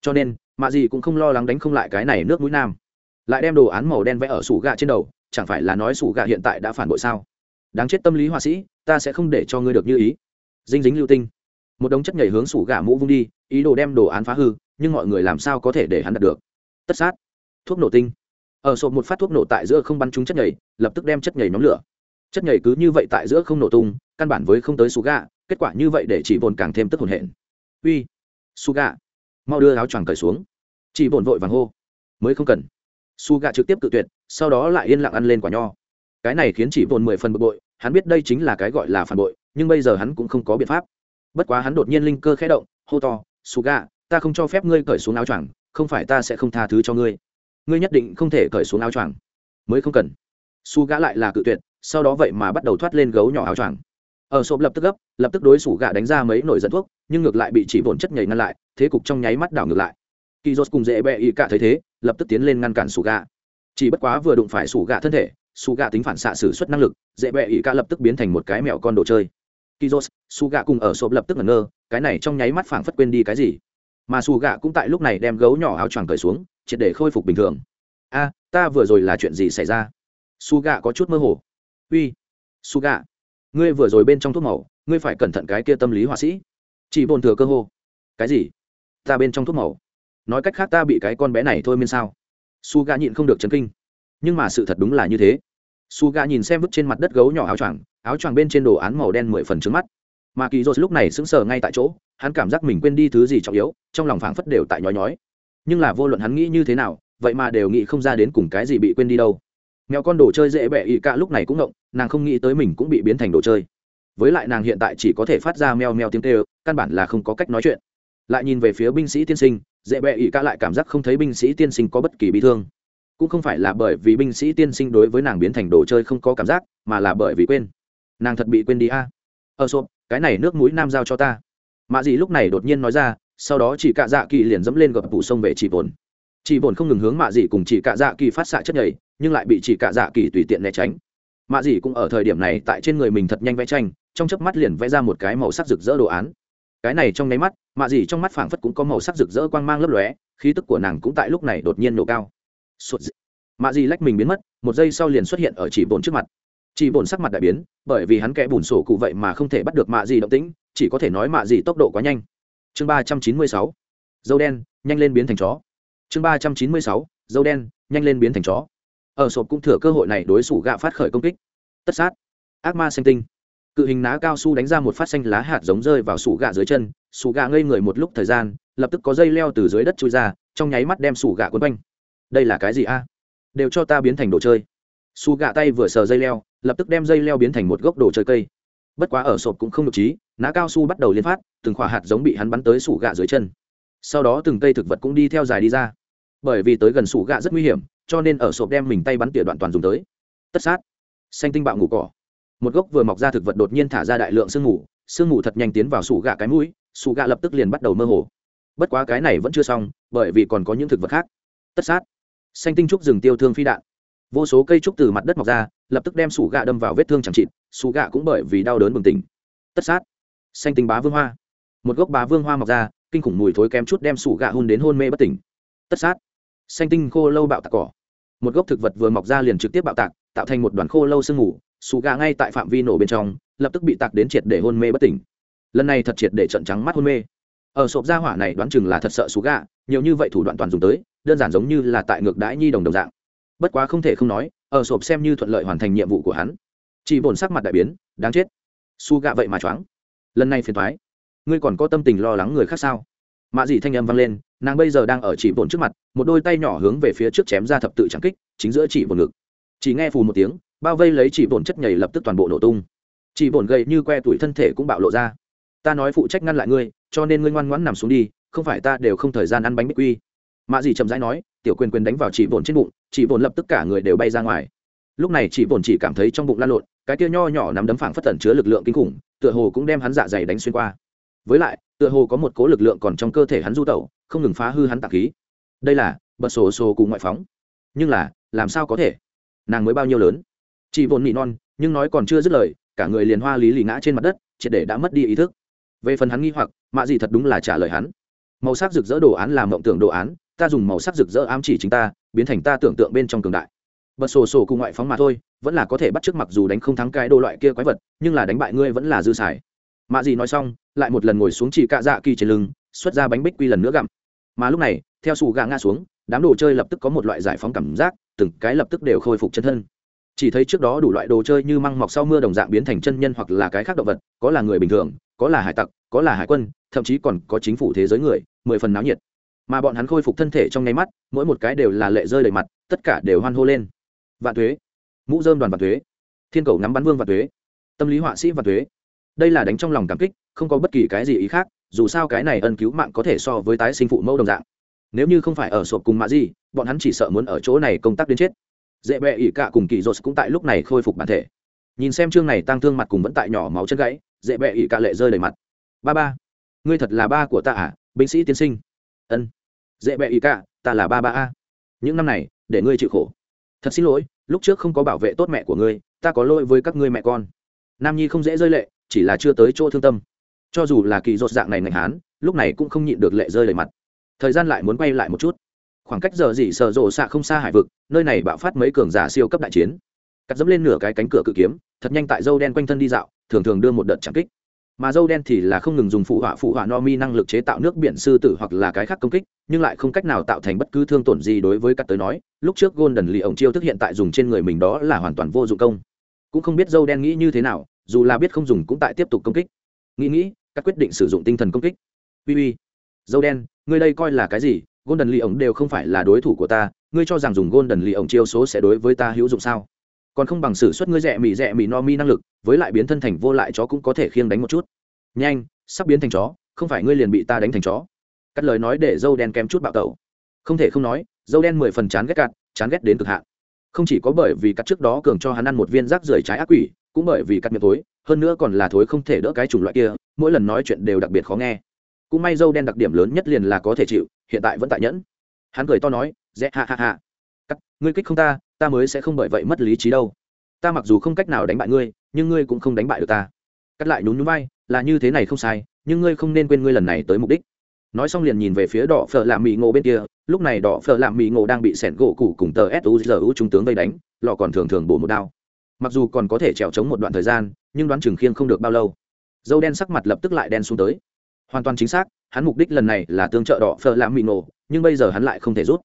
Cho nên mạ dì cũng không lo lắng đánh không lại cái này nước mũi nam. Lại đem đồ án màu đen vẽ ở sủ gà trên đầu, chẳng phải là nói sủ gà hiện tại đã phản bội sao? Đáng chết tâm lý họa sĩ, ta sẽ không để cho ngươi được như ý. Dinh dính lưu tinh. Một đống chất nhảy hướng sủ gà mũ vung đi, ý đồ đem đồ án phá hư, nhưng mọi người làm sao có thể để hắn đạt được? Tất sát thuốc nổ tinh. Ở sộp một phát thuốc nổ tại giữa không bắn trúng chất nhảy lập tức đem chất nhảy nhóm lửa. Chất nhảy cứ như vậy tại giữa không nổ tung, căn bản với không tới sủ gà, kết quả như vậy để chỉ bồn càng thêm tức hồn hển. Uy su gà. Mau đưa áo choàng cởi xuống. Chỉ bồn vội vàng hô. Mới không cần. Su gà trực tiếp cự tuyệt, sau đó lại yên lặng ăn lên quả nho. Cái này khiến chỉ bồn mười phần bực bội, hắn biết đây chính là cái gọi là phản bội, nhưng bây giờ hắn cũng không có biện pháp. Bất quá hắn đột nhiên linh cơ khẽ động, hô to su gà, ta không cho phép ngươi cởi xuống áo choàng, không phải ta sẽ không tha thứ cho ngươi ngươi nhất định không thể cởi xuống áo choàng. Mới không cần. Su gã lại là cự tuyệt, sau đó vậy mà bắt đầu thoát lên gấu nhỏ áo choàng. Ở sộp lập tức gấp, lập tức đối xủ gã đánh ra mấy nổi dẫn thuốc, nhưng ngược lại bị chỉ bổn chất nhảy ngăn lại, thế cục trong nháy mắt đảo ngược lại. Kỳ dốt cùng dễ bẹ ý cả thấy thế, lập tức tiến lên ngăn cản sủ gã. chỉ bất quá vừa đụng phải sủ gã thân thể, sủ gã tính phản xạ xử suất năng lực, dễ bẹ ý cả lập tức biến thành một cái mẹo con đồ chơi. Kỳ dốt su gạ cùng ở sộp lập tức ngẩn ngơ, cái này trong nháy mắt phảng phất quên đi cái gì. Mà sủ gã cũng tại lúc này đem gấu nhỏ áo choàng cởi xuống triệt để khôi phục bình thường. A, ta vừa rồi là chuyện gì xảy ra? Su gạ có chút mơ hồ. Uy su gạ ngươi vừa rồi bên trong thuốc màu, ngươi phải cẩn thận cái kia tâm lý họa sĩ. Chỉ bồn thừa cơ hô. Cái gì? Ta bên trong thuốc màu. Nói cách khác ta bị cái con bé này thôi miên sao? Su gạ nhịn không được chấn kinh. Nhưng mà sự thật đúng là như thế. Su gạ nhìn xem vứt trên mặt đất gấu nhỏ áo choàng áo choàng bên trên đồ án màu đen mười phần trứng mắt. Mà kỳ dô lúc này sững sờ ngay tại chỗ, hắn cảm giác mình quên đi thứ gì trọng yếu, trong lòng phảng phất đều tại nhói nhói nhưng là vô luận hắn nghĩ như thế nào, vậy mà đều nghĩ không ra đến cùng cái gì bị quên đi đâu. Mèo con đồ chơi dễ bẹ ị cả lúc này cũng ngộng, nàng không nghĩ tới mình cũng bị biến thành đồ chơi. Với lại nàng hiện tại chỉ có thể phát ra meo meo tiếng kêu, căn bản là không có cách nói chuyện. Lại nhìn về phía binh sĩ tiên sinh, dễ bẹ ị ca lại cảm giác không thấy binh sĩ tiên sinh có bất kỳ bị thương. Cũng không phải là bởi vì binh sĩ tiên sinh đối với nàng biến thành đồ chơi không có cảm giác, mà là bởi vì quên. Nàng thật bị quên đi a. À. ờ xộp, cái này nước mũi nam giao cho ta. Mạ dị lúc này đột nhiên nói ra sau đó chỉ cạ dạ kỳ liền dẫm lên gập phủ sông về chỉ bồn. Chỉ bồn không ngừng hướng mạ dị cùng chỉ cạ dạ kỳ phát xạ chất nhảy, nhưng lại bị chỉ cạ dạ kỳ tùy tiện né tránh. Mạ dị cũng ở thời điểm này tại trên người mình thật nhanh vẽ tranh, trong chớp mắt liền vẽ ra một cái màu sắc rực rỡ đồ án. Cái này trong nháy mắt, mạ dị trong mắt phảng phất cũng có màu sắc rực rỡ quang mang lấp lóe, khí tức của nàng cũng tại lúc này đột nhiên nổ cao. Sụt dị. mạ dị lách mình biến mất, một giây sau liền xuất hiện ở chỉ bồn trước mặt. Chỉ bồn sắc mặt đại biến, bởi vì hắn kẽ bùn sổ cụ vậy mà không thể bắt được mạ dị động tĩnh, chỉ có thể nói mạ dị tốc độ quá nhanh chương ba trăm chín mươi sáu, dâu đen, nhanh lên biến thành chó. Chương ba trăm chín mươi sáu, dâu đen, nhanh lên biến thành chó. Ở sộp cũng thừa cơ hội này đối xủ gạ phát khởi công kích. Tất sát. Ác ma xanh tinh. Cự hình ná cao su đánh ra một phát xanh lá hạt giống rơi vào sủ gạ dưới chân. Sủ gạ ngây người một lúc thời gian, lập tức có dây leo từ dưới đất trôi ra, trong nháy mắt đem sủ gạ quấn quanh. Đây là cái gì a? Đều cho ta biến thành đồ chơi. Su gạ tay vừa sờ dây leo, lập tức đem dây leo biến thành một gốc đồ chơi cây bất quá ở sộp cũng không được trí ná cao su bắt đầu liên phát từng khỏa hạt giống bị hắn bắn tới sủ gạ dưới chân. Sau đó từng cây thực vật cũng đi theo dài đi ra. Bởi vì tới gần sủ gạ rất nguy hiểm cho nên ở sộp đem mình tay bắn tỉa đoạn toàn dùng tới. Tất sát. Xanh tinh bạo ngủ cỏ. Một gốc vừa mọc ra thực vật đột nhiên thả ra đại lượng sương ngủ, sương ngủ thật nhanh tiến vào sủ gạ cái mũi sủ gạ lập tức liền bắt đầu mơ hồ. Bất quá cái này vẫn chưa xong bởi vì còn có những thực vật khác. Tất sát. Xanh tinh trúc rừng tiêu thương phi đạn. Vô số cây trúc từ mặt đất mọc ra lập tức đem sủ gạ đâm vào vết thương chẳng chịt, sủ gạ cũng bởi vì đau đớn bừng tỉnh. Tất sát. Xanh tinh bá vương hoa. Một gốc bá vương hoa mọc ra, kinh khủng mùi thối kém chút đem sủ gạ hun đến hôn mê bất tỉnh. Tất sát. Xanh tinh khô lâu bạo tạc cỏ. Một gốc thực vật vừa mọc ra liền trực tiếp bạo tạc, tạo thành một đoàn khô lâu sương mù, sủ gạ ngay tại phạm vi nổ bên trong, lập tức bị tạc đến triệt để hôn mê bất tỉnh. Lần này thật triệt để trận trắng mắt hôn mê. Ở sộp gia hỏa này đoán chừng là thật sợ sủ gạ nhiều như vậy thủ đoạn toàn dùng tới, đơn giản giống như là tại ngược đãi nhi đồng đồng dạng bất quá không thể không nói, ở sộp xem như thuận lợi hoàn thành nhiệm vụ của hắn. Chỉ bổn sắc mặt đại biến, đáng chết. Su gạ vậy mà choáng. Lần này phiền thoái ngươi còn có tâm tình lo lắng người khác sao? Mạ dị thanh âm vang lên, nàng bây giờ đang ở chỉ bổn trước mặt, một đôi tay nhỏ hướng về phía trước chém ra thập tự trắng kích, chính giữa chỉ bổn ngực. Chỉ nghe phù một tiếng, bao vây lấy chỉ bổn chất nhảy lập tức toàn bộ nổ tung. Chỉ bổn gầy như que tuổi thân thể cũng bạo lộ ra. Ta nói phụ trách ngăn lại ngươi, cho nên ngươi ngoan ngoãn nằm xuống đi, không phải ta đều không thời gian ăn bánh bích quy. Mạ dị chậm rãi nói tiểu quyền quyền đánh vào chỉ vồn trên bụng, chỉ vồn lập tức cả người đều bay ra ngoài. Lúc này chỉ vồn chỉ cảm thấy trong bụng lan lộn, cái tia nho nhỏ nắm đấm phảng phất tẩn chứa lực lượng kinh khủng, tựa hồ cũng đem hắn dạ dày đánh xuyên qua. Với lại, tựa hồ có một cố lực lượng còn trong cơ thể hắn du tẩu, không ngừng phá hư hắn tạc khí. Đây là, bật sổ sổ cùng ngoại phóng. Nhưng là, làm sao có thể? Nàng mới bao nhiêu lớn? Chị vồn nị non, nhưng nói còn chưa dứt lời, cả người liền hoa lý lì ngã trên mặt đất, triệt để đã mất đi ý thức. Về phần hắn nghi hoặc, mạ gì thật đúng là trả lời hắn. Màu sắc rực rỡ đồ án là mộng tưởng đồ án ta dùng màu sắc rực rỡ ám chỉ chính ta, biến thành ta tưởng tượng bên trong cường đại. Bật sổ sổ cùng ngoại phóng mà thôi, vẫn là có thể bắt trước mặc dù đánh không thắng cái đồ loại kia quái vật, nhưng là đánh bại ngươi vẫn là dư xài. Mạ gì nói xong, lại một lần ngồi xuống chỉ cạ dạ kỳ trên lưng, xuất ra bánh bích quy lần nữa gặm. Mà lúc này, theo sủ gà ngã xuống, đám đồ chơi lập tức có một loại giải phóng cảm giác, từng cái lập tức đều khôi phục chân thân. Chỉ thấy trước đó đủ loại đồ chơi như măng mọc sau mưa đồng dạng biến thành chân nhân hoặc là cái khác động vật, có là người bình thường, có là hải tặc, có là hải quân, thậm chí còn có chính phủ thế giới người, mười phần náo nhiệt mà bọn hắn khôi phục thân thể trong nháy mắt, mỗi một cái đều là lệ rơi đầy mặt, tất cả đều hoan hô lên. Vạn thuế mũ dơm đoàn vạn thuế thiên cầu ngắm bắn vương vạn thuế tâm lý họa sĩ vạn thuế đây là đánh trong lòng cảm kích, không có bất kỳ cái gì ý khác, dù sao cái này ân cứu mạng có thể so với tái sinh phụ mẫu đồng dạng. Nếu như không phải ở sộp cùng mạ gì bọn hắn chỉ sợ muốn ở chỗ này công tác đến chết. Dễ bẹ ỉ cạ cùng kỳ dột cũng tại lúc này khôi phục bản thể. Nhìn xem chương này tăng thương mặt cùng vẫn tại nhỏ máu chân gãy, dễ bẹ ỉ cạ lệ rơi đầy mặt. Ba ba, ngươi thật là ba của ta à binh sĩ tiên sinh. Ân dễ bẹ ý cả, ta là ba ba a. Những năm này, để ngươi chịu khổ. Thật xin lỗi, lúc trước không có bảo vệ tốt mẹ của ngươi, ta có lỗi với các ngươi mẹ con. Nam nhi không dễ rơi lệ, chỉ là chưa tới chỗ thương tâm. Cho dù là kỳ rột dạng này ngành hán, lúc này cũng không nhịn được lệ rơi đầy mặt. Thời gian lại muốn quay lại một chút. Khoảng cách giờ gì sợ rộ xạ không xa hải vực, nơi này bạo phát mấy cường giả siêu cấp đại chiến. Cắt dẫm lên nửa cái cánh cửa cự kiếm, thật nhanh tại dâu đen quanh thân đi dạo, thường thường đưa một đợt trảm kích mà dâu đen thì là không ngừng dùng phụ họa phụ họa no mi năng lực chế tạo nước biển sư tử hoặc là cái khác công kích, nhưng lại không cách nào tạo thành bất cứ thương tổn gì đối với cắt tới nói. Lúc trước golden lì ổng chiêu thức hiện tại dùng trên người mình đó là hoàn toàn vô dụng công. Cũng không biết dâu đen nghĩ như thế nào, dù là biết không dùng cũng tại tiếp tục công kích. Nghĩ nghĩ các quyết định sử dụng tinh thần công kích. Uy uy. Dâu đen, ngươi đây coi là cái gì? Golden lì ổng đều không phải là đối thủ của ta, ngươi cho rằng dùng golden lì ổng chiêu số sẽ đối với ta hữu dụng sao? Còn không bằng sử xuất ngươi rẻ mì rẻ mì no mi năng lực, với lại biến thân thành vô lại chó cũng có thể khiêng đánh một chút. Nhanh, sắp biến thành chó, không phải ngươi liền bị ta đánh thành chó. Cắt lời nói để dâu đen kém chút bạo tẩu. Không thể không nói, dâu đen mười phần chán ghét cạn chán ghét đến cực hạn. Không chỉ có bởi vì cắt trước đó cường cho hắn ăn một viên rác rưởi trái ác quỷ, cũng bởi vì cắt miệng thối hơn nữa còn là thối không thể đỡ cái chủng loại kia, mỗi lần nói chuyện đều đặc biệt khó nghe. Cũng may dâu đen đặc điểm lớn nhất liền là có thể chịu, hiện tại vẫn tại nhẫn. Hắn cười to nói dễ hạ hạ hạ cắt, ngươi kích không ta ta mới sẽ không bởi vậy mất lý trí đâu. Ta mặc dù không cách nào đánh bại ngươi, nhưng ngươi cũng không đánh bại được ta. Cắt lại nhún nhún vai, là như thế này không sai, nhưng ngươi không nên quên ngươi lần này tới mục đích. Nói xong liền nhìn về phía đỏ phở lạ mỹ ngộ bên kia, lúc này đỏ phở lạ mỹ ngộ đang bị sẻn gỗ củ cùng tờ suzu trung tướng vây đánh lọ còn thường thường bổ một đao. Mặc dù còn có thể trèo trống một đoạn thời gian, nhưng đoán chừng khiêng không được bao lâu. Dâu đen sắc mặt lập tức lại đen xuống tới. Hoàn toàn chính xác, hắn mục đích lần này là tương trợ đỏ phở lạ mỹ ngộ, nhưng bây giờ hắn lại không thể rút.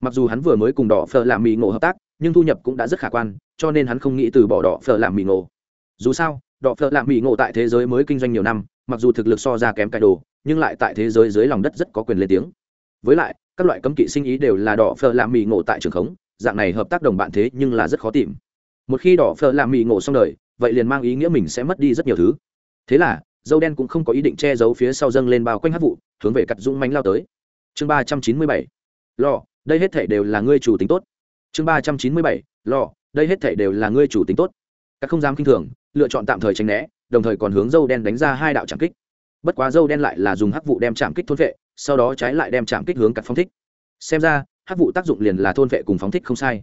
Mặc dù hắn vừa mới cùng đỏ phở lạ mỹ ngộ hợp tác nhưng thu nhập cũng đã rất khả quan, cho nên hắn không nghĩ từ bỏ đỏ phở làm mì ngộ. Dù sao, đỏ phở làm mì ngộ tại thế giới mới kinh doanh nhiều năm, mặc dù thực lực so ra kém cải đồ, nhưng lại tại thế giới dưới lòng đất rất có quyền lên tiếng. Với lại, các loại cấm kỵ sinh ý đều là đỏ phở làm mì ngộ tại trường khống, dạng này hợp tác đồng bạn thế nhưng là rất khó tìm. Một khi đỏ phở làm mì ngộ xong đời, vậy liền mang ý nghĩa mình sẽ mất đi rất nhiều thứ. Thế là, dâu đen cũng không có ý định che giấu phía sau dâng lên bao quanh hát vụ, hướng về cắt dũng mánh lao tới. Chương ba trăm chín mươi bảy. Lò, đây hết thể đều là ngươi chủ tính tốt chương ba trăm chín mươi bảy lò đây hết thể đều là ngươi chủ tính tốt. Các không dám k i n h thường, lựa chọn tạm thời tránh né, đồng thời còn hướng dâu đen đánh ra hai đạo trảm kích. Bất quá dâu đen lại là dùng hắc vụ đem trảm kích thôn vệ, sau đó trái lại đem trảm kích hướng cặp phong thích. Xem ra, hắc vụ tác dụng liền là thôn vệ cùng phóng thích không sai.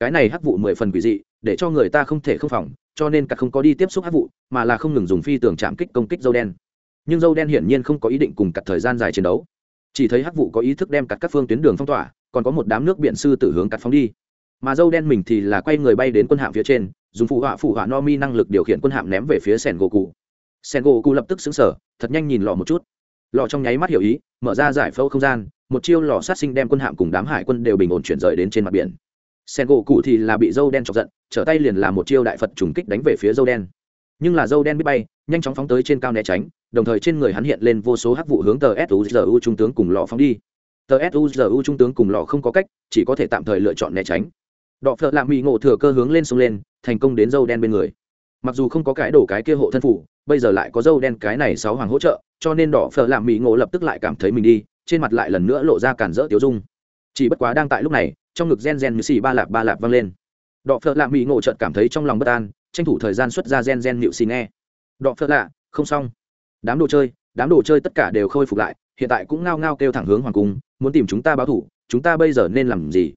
Cái này hắc vụ mười phần quỷ dị, để cho người ta không thể không phòng, cho nên cắt không có đi tiếp xúc hắc vụ, mà là không ngừng dùng phi tường chạm kích công kích dâu đen. Nhưng dâu đen hiển nhiên không có ý định cùng cặp thời gian dài chiến đấu. Chỉ thấy hắc vụ có ý thức đem cặp các phương tuyến đường phong tỏa, còn có một đám nước biển sư tử hướng cặp phóng đi mà dâu đen mình thì là quay người bay đến quân hạm phía trên, dùng phụ họa phụ họa no mi năng lực điều khiển quân hạm ném về phía sẻn gỗ cụ. Sẻn gỗ cụ lập tức xứng sở thật nhanh nhìn lò một chút. Lò trong nháy mắt hiểu ý, mở ra giải phẫu không gian, một chiêu lò sát sinh đem quân hạm cùng đám hải quân đều bình ổn chuyển rời đến trên mặt biển. Sen gỗ cụ thì là bị dâu đen chọc giận, trở tay liền làm một chiêu đại phật trùng kích đánh về phía dâu đen. Nhưng là dâu đen biết bay, nhanh chóng phóng tới trên cao né tránh, đồng thời trên người hắn hiện lên vô số hắc vụ hướng tờ suzu trung tướng cùng lọ phóng đi. Tờ suzu trung tướng cùng lọ không có cách, chỉ có thể tạm thời lựa chọn né tránh đọ phợ lạ mỹ ngộ thừa cơ hướng lên sông lên, thành công đến dâu đen bên người. Mặc dù không có cái đổ cái kia hộ thân phủ, bây giờ lại có dâu đen cái này sáu hoàng hỗ trợ, cho nên đỏ phở làm mỹ ngộ lập tức lại cảm thấy mình đi, trên mặt lại lần nữa lộ ra cản rỡ tiểu dung. Chỉ bất quá đang tại lúc này, trong ngực gen gen như xì ba lạp ba lạp vang lên. Đọ phợ lạ mỹ ngộ trợt cảm thấy trong lòng bất an, tranh thủ thời gian xuất ra gen gen nịu xì nghe. Đọ phợ lạ, không xong. Đám đồ chơi, đám đồ chơi tất cả đều khôi phục lại, hiện tại cũng ngao ngao kêu thẳng hướng hoàng cung, muốn tìm chúng ta báo thủ, chúng ta bây giờ nên làm gì?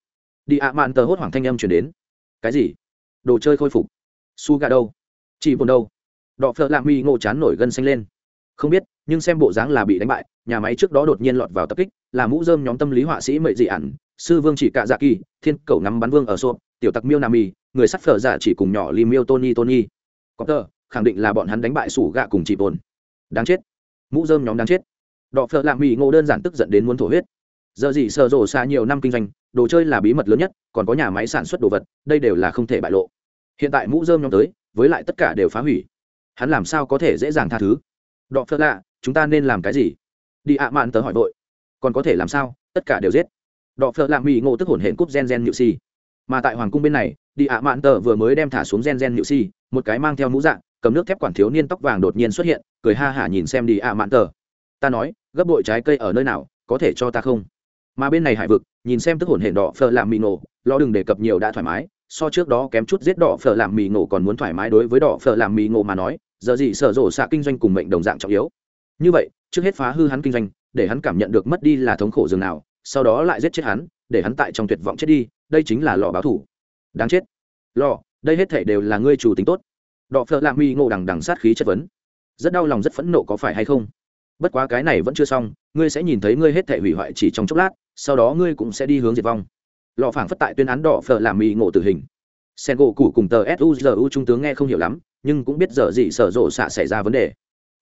Đi ạ mạn tờ hốt hoảng thanh âm chuyển đến. Cái gì? Đồ chơi khôi phục. Su gà đâu? Chỉ buồn đâu? Đọ phợ lạ mi ngộ chán nổi gân xanh lên. Không biết, nhưng xem bộ dáng là bị đánh bại, nhà máy trước đó đột nhiên lọt vào tập kích, là mũ dơm nhóm tâm lý họa sĩ mệ dị ản sư vương chỉ cạ dạ kỳ, thiên cầu ngắm bắn vương ở xô, tiểu tặc miêu nam mì, người sắt phở dạ chỉ cùng nhỏ li miêu tony tony. Có tờ, khẳng định là bọn hắn đánh bại sủ gạ cùng chị bồn đáng chết. Mũ dơm nhóm đáng chết. Đọ phở lạ mì ngộ đơn giản tức giận đến muốn thổ huyết giờ gì sợ rổ xa nhiều năm kinh doanh, đồ chơi là bí mật lớn nhất, còn có nhà máy sản xuất đồ vật, đây đều là không thể bại lộ. Hiện tại mũ dơm nhóm tới, với lại tất cả đều phá hủy. Hắn làm sao có thể dễ dàng tha thứ? Đọ phật lạ, chúng ta nên làm cái gì? Đi ạ, mạn tớ hỏi vội. Còn có thể làm sao? Tất cả đều giết. Đọ phật lạ mỹ ngộ tức hồn hển cúp gen gen nhự si. Mà tại hoàng cung bên này, đi ạ, mạn tờ vừa mới đem thả xuống gen gen nhự si, một cái mang theo mũ dạng, cầm nước thép quản thiếu niên tóc vàng đột nhiên xuất hiện, cười ha hả nhìn xem đi ạ, mạn tờ ta nói, gấp bội trái cây ở nơi nào, có thể cho ta không? Mà bên này hải vực, nhìn xem tức hồn hển đỏ phờ làm mì nổ lo đừng đề cập nhiều đã thoải mái, so trước đó kém chút giết đỏ phở làm mì nổ còn muốn thoải mái đối với đỏ phở làm mì nổ mà nói, giờ gì sở rộ xạ kinh doanh cùng mệnh đồng dạng trọng yếu. Như vậy, trước hết phá hư hắn kinh doanh, để hắn cảm nhận được mất đi là thống khổ dường nào, sau đó lại giết chết hắn, để hắn tại trong tuyệt vọng chết đi, đây chính là lò báo thủ. Đáng chết. Lò, đây hết thể đều là ngươi chủ tính tốt. Đỏ phở làm mì ngộ đằng đằng sát khí chất vấn. Rất đau lòng, rất phẫn nộ có phải hay không? Bất quá cái này vẫn chưa xong, ngươi sẽ nhìn thấy ngươi hết thể hủy hoại chỉ trong chốc lát, sau đó ngươi cũng sẽ đi hướng diệt vong. Lò phảng phất tại tuyên án đỏ phở làm mì ngộ tử hình. Sen gỗ cụ cùng tờ suzu trung tướng nghe không hiểu lắm, nhưng cũng biết giờ gì sở rộ xạ xảy ra vấn đề.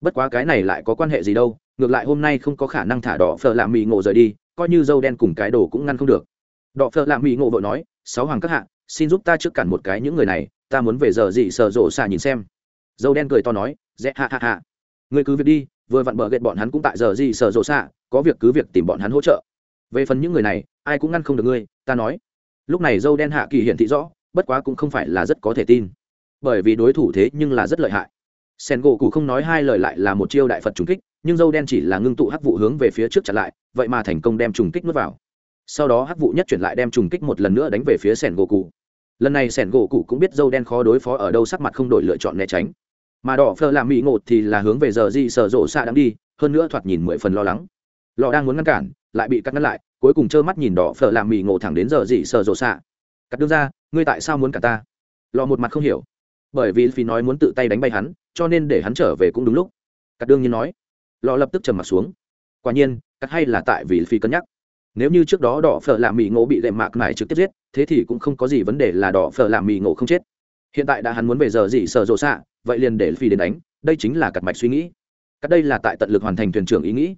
Bất quá cái này lại có quan hệ gì đâu, ngược lại hôm nay không có khả năng thả đỏ phở làm mì ngộ rời đi, coi như dâu đen cùng cái đồ cũng ngăn không được. Đỏ phở làm mì ngộ vội nói, sáu hoàng các hạ, xin giúp ta trước cản một cái những người này, ta muốn về giờ gì sở rộ xạ nhìn xem. Dâu đen cười to nói dễ hạ hạ hạ người cứ việc đi vừa vặn bờ ghét bọn hắn cũng tại giờ gì sở rộ xạ, có việc cứ việc tìm bọn hắn hỗ trợ. Về phần những người này, ai cũng ngăn không được ngươi, ta nói. Lúc này dâu đen hạ kỳ hiển thị rõ, bất quá cũng không phải là rất có thể tin. Bởi vì đối thủ thế nhưng là rất lợi hại. Sen gỗ cụ không nói hai lời lại là một chiêu đại phật trùng kích, nhưng dâu đen chỉ là ngưng tụ hắc vụ hướng về phía trước chặn lại, vậy mà thành công đem trùng kích nuốt vào. Sau đó hắc vụ nhất chuyển lại đem trùng kích một lần nữa đánh về phía sẻn gỗ cụ lần này sẻn gỗ cụ cũng biết dâu đen khó đối phó ở đâu sắc mặt không đổi lựa chọn né tránh mà đỏ phờ làm mỹ ngộ thì là hướng về giờ gì sở rộ xa đang đi, hơn nữa thoạt nhìn mười phần lo lắng. Lò đang muốn ngăn cản, lại bị cắt ngăn lại, cuối cùng trơ mắt nhìn đỏ phở làm mì ngộ thẳng đến giờ gì sợ rộ xạ. Cắt đương ra ngươi tại sao muốn cả ta? Lò một mặt không hiểu. Bởi vì phi nói muốn tự tay đánh bay hắn, cho nên để hắn trở về cũng đúng lúc. Cắt đương nhiên nói. Lò lập tức trầm mặt xuống. Quả nhiên, cắt hay là tại vì phi cân nhắc. Nếu như trước đó đỏ phở làm mì ngộ bị lệ mạc mải trực tiếp giết, thế thì cũng không có gì vấn đề là đỏ phở làm mì ngộ không chết hiện tại đã hắn muốn về giờ gì sợ rộ xạ, vậy liền để phi đến đánh, đây chính là cặt mạch suy nghĩ. Cắt đây là tại tận lực hoàn thành thuyền trưởng ý nghĩ.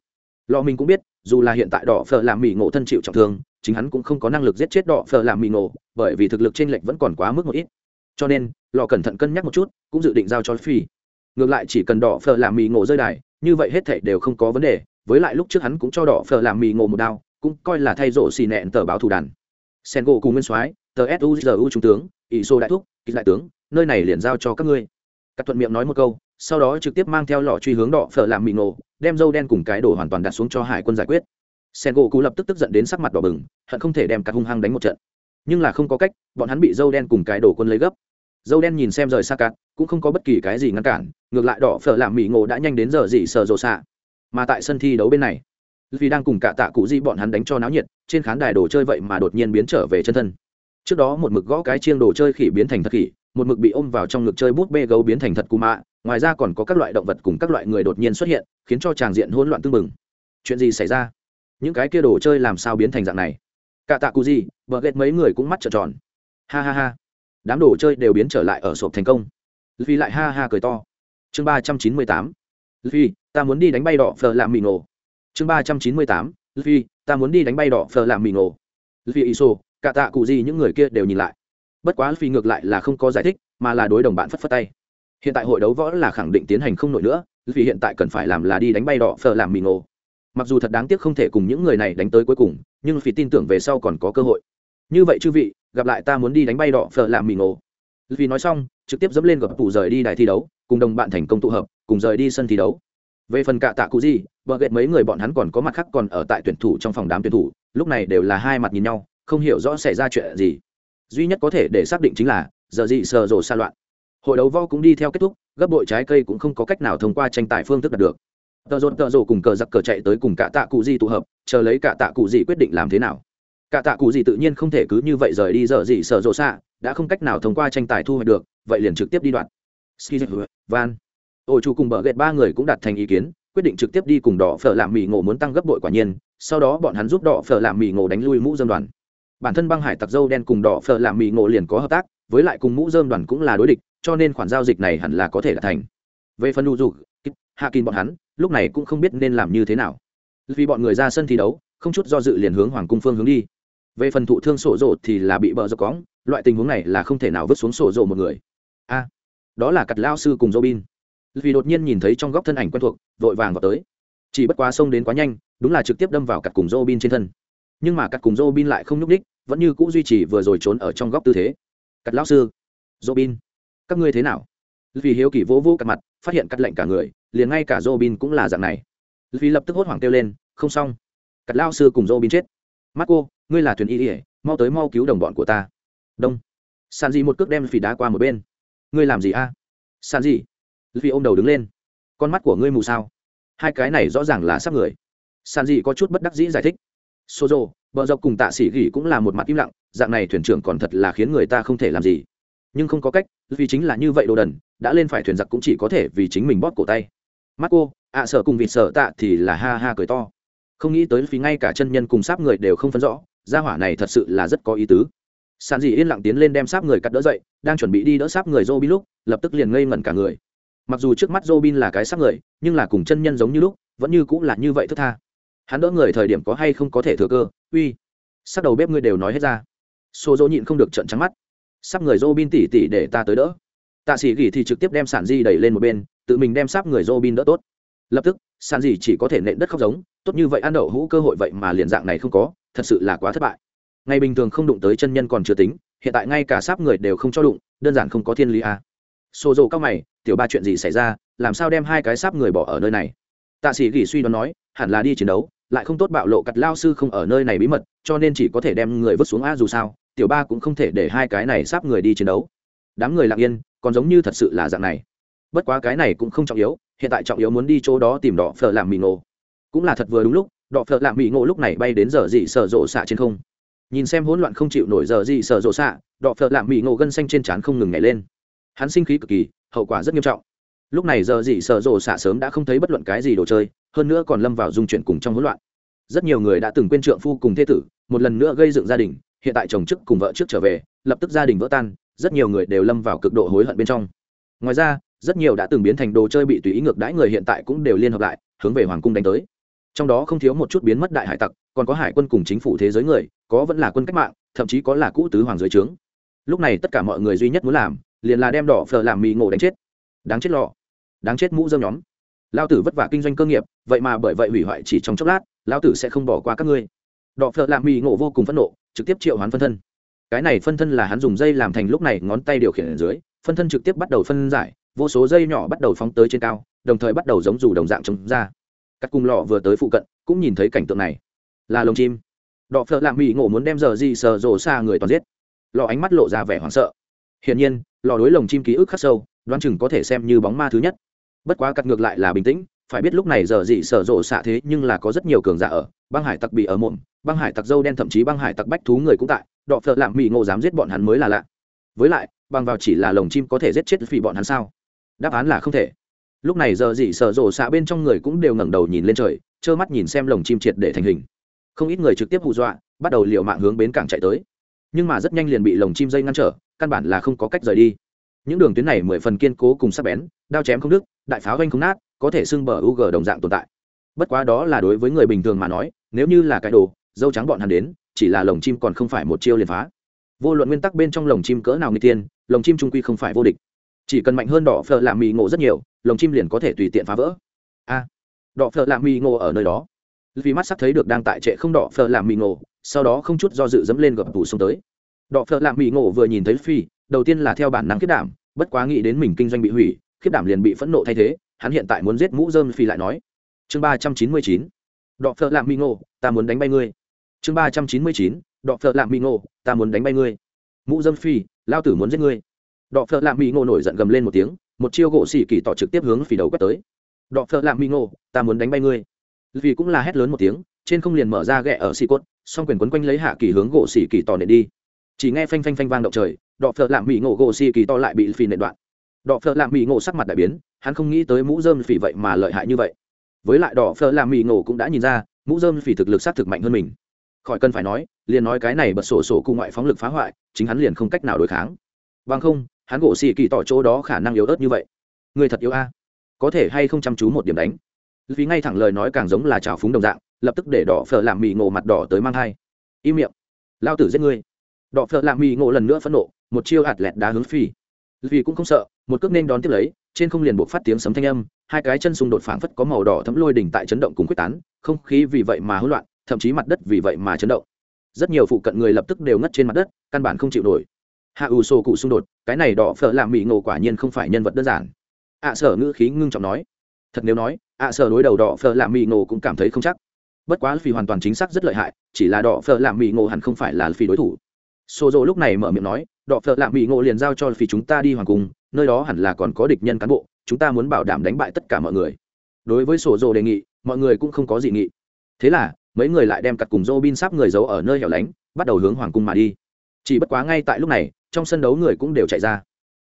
Lò mình cũng biết, dù là hiện tại đỏ phở làm mỹ ngộ thân chịu trọng thương, chính hắn cũng không có năng lực giết chết đỏ phở làm mỹ ngộ, bởi vì thực lực trên lệch vẫn còn quá mức một ít. Cho nên lò cẩn thận cân nhắc một chút, cũng dự định giao cho phi. Ngược lại chỉ cần đỏ phở làm mỹ ngộ rơi đài, như vậy hết thảy đều không có vấn đề, với lại lúc trước hắn cũng cho đỏ phở làm mỹ ngộ một đao, cũng coi là thay rộ xì nẹn tờ báo thủ đàn. Sen gỗ cùng nguyên soái, tờ suzu trung tướng ỷ xô đại thúc kịch đại tướng nơi này liền giao cho các ngươi. Các thuận miệng nói một câu sau đó trực tiếp mang theo lọ truy hướng đỏ phở làm mì nổ đem dâu đen cùng cái đổ hoàn toàn đặt xuống cho hải quân giải quyết. Sen gỗ cụ lập tức tức giận đến sắc mặt đỏ bừng hận không thể đem cắt hung hăng đánh một trận. Nhưng là không có cách bọn hắn bị dâu đen cùng cái đổ quân lấy gấp. Dâu đen nhìn xem rời xa cát, cũng không có bất kỳ cái gì ngăn cản ngược lại đỏ phở làm mỹ ngộ đã nhanh đến giờ gì sờ rộ xạ. Mà tại sân thi đấu bên này vì đang cùng cả tạ cụ di bọn hắn đánh cho náo nhiệt trên khán đài đồ chơi vậy mà đột nhiên biến trở về chân thân trước đó một mực gõ cái chiêng đồ chơi khỉ biến thành thật khỉ, một mực bị ôm vào trong ngực chơi bút bê gấu biến thành thật cù mạ, ngoài ra còn có các loại động vật cùng các loại người đột nhiên xuất hiện, khiến cho tràng diện hỗn loạn tưng bừng. Chuyện gì xảy ra? Những cái kia đồ chơi làm sao biến thành dạng này? Cả tạ cù gì vợ ghét mấy người cũng mắt trợn tròn. Ha ha ha. Đám đồ chơi đều biến trở lại ở sộp thành công. Vì lại ha ha cười to. Chương ba trăm chín mươi tám. Vì ta muốn đi đánh bay đỏ phờ làm mì ngộ. Chương ba trăm chín mươi tám. Vì ta muốn đi đánh bay đỏ phờ làm mì ngộ. Vì iso cả tạ cụ gì những người kia đều nhìn lại. Bất quá phi ngược lại là không có giải thích, mà là đối đồng bạn phất phất tay. Hiện tại hội đấu võ là khẳng định tiến hành không nổi nữa, vì hiện tại cần phải làm là đi đánh bay đỏ phờ làm mì ngộ mặc dù thật đáng tiếc không thể cùng những người này đánh tới cuối cùng, nhưng phi tin tưởng về sau còn có cơ hội. Như vậy chư vị, gặp lại ta muốn đi đánh bay đỏ phờ làm mì ngộ vì nói xong, trực tiếp dẫm lên gặp tủ rời đi đài thi đấu, cùng đồng bạn thành công tụ hợp, cùng rời đi sân thi đấu. Về phần cạ tạ cụ gì, bờ ghét mấy người bọn hắn còn có mặt khác còn ở tại tuyển thủ trong phòng đám tuyển thủ, lúc này đều là hai mặt nhìn nhau không hiểu rõ xảy ra chuyện gì. Duy nhất có thể để xác định chính là, giờ gì sờ rồ xa loạn. Hội đấu vo cũng đi theo kết thúc, gấp bội trái cây cũng không có cách nào thông qua tranh tài phương thức đạt được. Tờ rột tờ rồ cùng cờ giặc cờ chạy tới cùng cả tạ cụ di tụ hợp, chờ lấy cả tạ cụ di quyết định làm thế nào. Cả tạ cụ gì tự nhiên không thể cứ như vậy rời đi giờ gì sờ rồ xa, đã không cách nào thông qua tranh tài thu hoạch được, vậy liền trực tiếp đi đoạn. Van. Ổ chủ cùng bờ ghẹt ba người cũng đặt thành ý kiến, quyết định trực tiếp đi cùng đỏ phở làm mì ngộ muốn tăng gấp bội quả nhiên, sau đó bọn hắn giúp đỏ phở làm mì ngộ đánh lui mũ dân đoàn bản thân băng hải tặc dâu đen cùng đỏ phở làm mì ngộ liền có hợp tác, với lại cùng mũ dơm đoàn cũng là đối địch, cho nên khoản giao dịch này hẳn là có thể là thành. Về phần đủ dù hạ kín bọn hắn, lúc này cũng không biết nên làm như thế nào. Vì bọn người ra sân thi đấu, không chút do dự liền hướng hoàng cung phương hướng đi. Về phần thụ thương sổ rộ thì là bị bờ dọc cóng loại tình huống này là không thể nào vứt xuống sổ rộ một người. A, đó là cặt lao sư cùng robin. Vì đột nhiên nhìn thấy trong góc thân ảnh quen thuộc, vội vàng vào tới. Chỉ bất quá xông đến quá nhanh, đúng là trực tiếp đâm vào cặt cùng robin trên thân. Nhưng mà cặt cùng robin lại không nhúc ních vẫn như cũ duy trì vừa rồi trốn ở trong góc tư thế. Cắt lão sư, robin, các ngươi thế nào? Vì hiếu kỳ vỗ vỗ cặt mặt, phát hiện cắt lệnh cả người, liền ngay cả robin cũng là dạng này. Vì lập tức hốt hoảng kêu lên, không xong. Cắt lão sư cùng robin chết. Marco, ngươi là thuyền y ỉa mau tới mau cứu đồng bọn của ta. Đông. Sàn gì một cước đem phỉ đá qua một bên. Ngươi làm gì a? À? sàn vì ôm đầu đứng lên. Con mắt của ngươi mù sao? Hai cái này rõ ràng là sắp người. Sàn gì có chút bất đắc dĩ giải thích xô rô bờ dọc cùng tạ sĩ gỉ cũng là một mặt im lặng dạng này thuyền trưởng còn thật là khiến người ta không thể làm gì. Nhưng không có cách vì chính là như vậy đồ đần đã lên phải thuyền giặc cũng chỉ có thể vì chính mình bóp cổ tay. Marco, ạ sợ cùng vịt sợ tạ thì là ha ha cười to. Không nghĩ tới vì ngay cả chân nhân cùng sáp người đều không phân rõ gia hỏa này thật sự là rất có ý tứ. Sàn dị yên lặng tiến lên đem sáp người cắt đỡ dậy đang chuẩn bị đi đỡ sáp người dô bin lúc lập tức liền ngây ngẩn cả người. Mặc dù trước mắt dô bin là cái sáp người nhưng là cùng chân nhân giống như lúc vẫn như cũng là như vậy thức tha hắn đỡ người thời điểm có hay không có thể thừa cơ? Uy sắc đầu bếp ngươi đều nói hết ra. Xô dỗ nhịn không được trận trắng mắt. Sắp người dô bin tỉ tỉ để ta tới đỡ. Tạ sĩ gỉ thì trực tiếp đem sản di đẩy lên một bên, tự mình đem sắp người dô bin đỡ tốt. Lập tức, sản di chỉ có thể nện đất khóc giống, tốt như vậy ăn đậu hũ cơ hội vậy mà liền dạng này không có, thật sự là quá thất bại. Ngày bình thường không đụng tới chân nhân còn chưa tính, hiện tại ngay cả sáp người đều không cho đụng, đơn giản không có thiên lý à. xô dầu cao mày, tiểu ba chuyện gì xảy ra, làm sao đem hai cái sáp người bỏ ở nơi này? Tạ sĩ gỉ suy đoán nói, hẳn là đi chiến đấu, lại không tốt bạo lộ cặt lao sư không ở nơi này bí mật, cho nên chỉ có thể đem người vứt xuống a dù sao, tiểu ba cũng không thể để hai cái này sáp người đi chiến đấu. Đám người lặng yên, còn giống như thật sự là dạng này. Bất quá cái này cũng không trọng yếu, hiện tại trọng yếu muốn đi chỗ đó tìm đỏ phở làm mì ngộ. Cũng là thật vừa đúng lúc đỏ phở làm mì ngộ lúc này bay đến giờ dị sở rộ xạ trên không. Nhìn xem hỗn loạn không chịu nổi giờ dị sở rộ xạ đỏ phở làm mì ngộ gân xanh trên trán không ngừng nhảy lên. Hắn sinh khí cực kỳ, hậu quả rất nghiêm trọng lúc này giờ dị sợ rộ xạ sớm đã không thấy bất luận cái gì đồ chơi, hơn nữa còn lâm vào dung chuyển cùng trong hỗn loạn. Rất nhiều người đã từng quên trượng phu cùng thế tử, một lần nữa gây dựng gia đình, hiện tại chồng chức cùng vợ trước trở về, lập tức gia đình vỡ tan, rất nhiều người đều lâm vào cực độ hối hận bên trong. Ngoài ra, rất nhiều đã từng biến thành đồ chơi bị tùy ý ngược đãi người hiện tại cũng đều liên hợp lại, hướng về hoàng cung đánh tới. Trong đó không thiếu một chút biến mất đại hải tặc, còn có hải quân cùng chính phủ thế giới người, có vẫn là quân cách mạng, thậm chí có là cũ tứ hoàng dưới trướng. Lúc này tất cả mọi người duy nhất muốn làm, liền là đem đỏ phở làm mì ngộ đánh chết. Đáng chết lọ đáng chết mũ dơm nhóm. Lao tử vất vả kinh doanh cơ nghiệp, vậy mà bởi vậy hủy hoại chỉ trong chốc lát lao tử sẽ không bỏ qua các ngươi. Đọ phợ lạ mỹ ngộ vô cùng phẫn nộ, trực tiếp triệu hoán phân thân. Cái này phân thân là hắn dùng dây làm thành lúc này ngón tay điều khiển ở dưới, phân thân trực tiếp bắt đầu phân giải, vô số dây nhỏ bắt đầu phóng tới trên cao, đồng thời bắt đầu giống dù đồng dạng chống ra. Các cung lọ vừa tới phụ cận, cũng nhìn thấy cảnh tượng này. Là lồng chim. Đọ phợ lạ mỹ ngộ muốn đem giờ gì sờ rổ xa người toàn giết. Lọ ánh mắt lộ ra vẻ hoảng sợ. Hiển nhiên, lò đối lồng chim ký ức khắc sâu, đoán chừng có thể xem như bóng ma thứ nhất bất quá cắt ngược lại là bình tĩnh, phải biết lúc này giờ gì sở rộ xạ thế nhưng là có rất nhiều cường giả ở, băng hải tặc bị ở mồm, băng hải tặc dâu đen thậm chí băng hải tặc bách thú người cũng tại, đọ phợ lạm mỹ ngộ dám giết bọn hắn mới là lạ. Với lại băng vào chỉ là lồng chim có thể giết chết vì bọn hắn sao? Đáp án là không thể. Lúc này giờ dị sở rộ xạ bên trong người cũng đều ngẩng đầu nhìn lên trời, trơ mắt nhìn xem lồng chim triệt để thành hình. Không ít người trực tiếp hù dọa, bắt đầu liều mạng hướng bến cảng chạy tới. Nhưng mà rất nhanh liền bị lồng chim dây ngăn trở, căn bản là không có cách rời đi những đường tuyến này mười phần kiên cố cùng sắc bén, đao chém không đứt, đại pháo ganh không nát, có thể xưng bờ u g đồng dạng tồn tại. Bất quá đó là đối với người bình thường mà nói, nếu như là cái đồ, dâu trắng bọn hắn đến, chỉ là lồng chim còn không phải một chiêu liền phá. Vô luận nguyên tắc bên trong lồng chim cỡ nào người tiên, lồng chim trung quy không phải vô địch. Chỉ cần mạnh hơn đỏ phở làm mì ngộ rất nhiều, lồng chim liền có thể tùy tiện phá vỡ. A, đỏ phở làm mì ngộ ở nơi đó. Vì mắt sắp thấy được đang tại trệ không đỏ phở làm mì ngộ, sau đó không chút do dự dẫm lên gập tủ xuống tới. Đỏ phở làm mì ngộ vừa nhìn thấy phi đầu tiên là theo bản năng khiết đảm, bất quá nghĩ đến mình kinh doanh bị hủy khiết đảm liền bị phẫn nộ thay thế, hắn hiện tại muốn giết mũ dơm phi lại nói. Chương ba trăm chín mươi chín, đọ phợ lạm mi ngộ ta muốn đánh bay ngươi. Chương ba trăm chín mươi chín, đọ phợ lạm mi ngộ ta muốn đánh bay ngươi. Mũ dơm phi lao tử muốn giết ngươi. Đọ phợ lạm mi ngộ nổi giận gầm lên một tiếng, một chiêu gỗ xỉ kỳ tỏ trực tiếp hướng phi đầu quét tới. Đọ phợ lạm mi ngộ ta muốn đánh bay ngươi. Vì cũng là hét lớn một tiếng, trên không liền mở ra ghẹ ở xì cốt, song quyền quấn quanh lấy hạ kỳ hướng gỗ xỉ kỳ tỏ nện đi. Chỉ nghe phanh phanh phanh vang động trời đọ phợ lạm mỹ ngộ gỗ xì kỳ to lại bị phì nệ đoạn. Đọ phợ lạm mỹ ngộ sắc mặt đại biến, hắn không nghĩ tới mũ dơm phì vậy mà lợi hại như vậy. Với lại đỏ phở làm mì ngộ cũng đã nhìn ra, mũ dơm phỉ thực lực sát thực mạnh hơn mình. Khỏi cần phải nói, liền nói cái này bật sổ sổ cung ngoại phóng lực phá hoại, chính hắn liền không cách nào đối kháng. Bằng không, hắn gỗ xì kỳ tỏ chỗ đó khả năng yếu ớt như vậy. Người thật yếu a. Có thể hay không chăm chú một điểm đánh. Vì ngay thẳng lời nói càng giống là trào phúng đồng dạng, lập tức để đỏ phở làm mì ngộ mặt đỏ tới mang hai im miệng. Lao tử giết ngươi. Đỏ phở làm mì ngộ lần nữa phẫn nộ một chiêu hạt lẹt đá hướng phi. Vì cũng không sợ, một cước nên đón tiếp lấy, trên không liền buộc phát tiếng sấm thanh âm, hai cái chân xung đột phảng phất có màu đỏ thấm lôi đỉnh tại chấn động cùng quyết tán, không khí vì vậy mà hỗn loạn, thậm chí mặt đất vì vậy mà chấn động. Rất nhiều phụ cận người lập tức đều ngất trên mặt đất, căn bản không chịu nổi. Hạ ủ sổ cụ xung đột, cái này đỏ phở làm mỹ ngộ quả nhiên không phải nhân vật đơn giản. Ạ sở ngữ khí ngưng trọng nói. Thật nếu nói, ạ sở đối đầu đỏ phở làm mỹ ngộ cũng cảm thấy không chắc. Bất quá phi hoàn toàn chính xác rất lợi hại, chỉ là đỏ phở làm mỹ ngộ hẳn không phải là phi đối thủ. Xô dô lúc này mở miệng nói đọ phợ lạ mỹ ngộ liền giao cho phi chúng ta đi hoàng cung, nơi đó hẳn là còn có địch nhân cán bộ, chúng ta muốn bảo đảm đánh bại tất cả mọi người. Đối với sổ dồ đề nghị, mọi người cũng không có gì nghị. Thế là, mấy người lại đem cặt cùng dô bin sắp người giấu ở nơi hẻo lánh, bắt đầu hướng hoàng cung mà đi. Chỉ bất quá ngay tại lúc này, trong sân đấu người cũng đều chạy ra.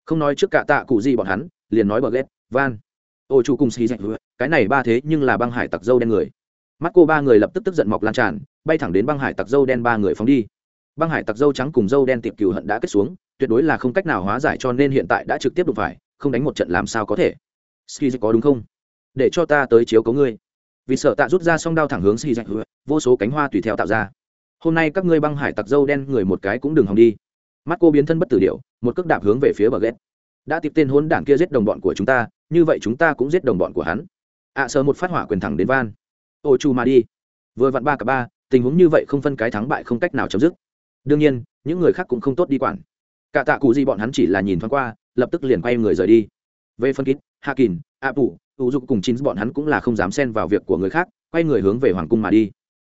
Không nói trước cả tạ cụ gì bọn hắn, liền nói bờ ghét, van. Ô chủ cùng xì dạch cái này ba thế nhưng là băng hải tặc dâu đen người. Mắt cô ba người lập tức tức giận mọc lan tràn, bay thẳng đến băng hải tặc dâu đen ba người phóng đi băng hải tặc dâu trắng cùng dâu đen tiệp cừu hận đã kết xuống tuyệt đối là không cách nào hóa giải cho nên hiện tại đã trực tiếp đụng phải không đánh một trận làm sao có thể. Ski có đúng không? Để cho ta tới chiếu cấu ngươi. Vì sợ tạ rút ra song đao thẳng hướng ski dạch vô số cánh hoa tùy theo tạo ra. Hôm nay các ngươi băng hải tặc dâu đen người một cái cũng đừng hòng đi. Mắt cô biến thân bất tử điệu một cước đạp hướng về phía bờ ghét. Đã tìm tên hôn đảng kia giết đồng bọn của chúng ta như vậy chúng ta cũng giết đồng bọn của hắn. Ạ à, sờ một phát hỏa quyền thẳng đến van. Ô chu mà đi. Vừa vặn ba cả ba tình huống như vậy không phân cái thắng bại không cách nào chấm dứt đương nhiên, những người khác cũng không tốt đi quản. Cả tạ cụ gì bọn hắn chỉ là nhìn thoáng qua, lập tức liền quay người rời đi. Về phân kín hạ kín a phủ ủ dục cùng chín bọn hắn cũng là không dám xen vào việc của người khác, quay người hướng về hoàng cung mà đi.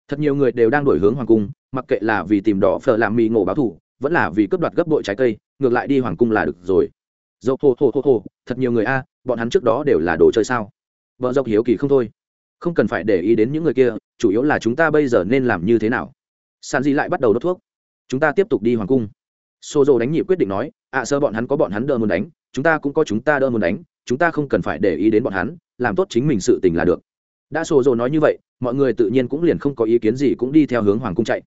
Thật nhiều người đều đang đổi hướng hoàng cung, mặc kệ là vì tìm đỏ phở làm mì ngộ báo thủ, vẫn là vì cướp đoạt gấp bội trái cây, ngược lại đi hoàng cung là được rồi. Dốc thô thô thô hô, thật nhiều người a, bọn hắn trước đó đều là đồ chơi sao? Vợ dốc hiếu kỳ không thôi. Không cần phải để ý đến những người kia, chủ yếu là chúng ta bây giờ nên làm như thế nào? Sàn di lại bắt đầu đốt thuốc chúng ta tiếp tục đi hoàng cung. Xô dô đánh nhị quyết định nói ạ sơ bọn hắn có bọn hắn đỡ muốn đánh, chúng ta cũng có chúng ta đỡ muốn đánh, chúng ta không cần phải để ý đến bọn hắn, làm tốt chính mình sự tình là được. Đã xô dô nói như vậy, mọi người tự nhiên cũng liền không có ý kiến gì cũng đi theo hướng hoàng cung chạy.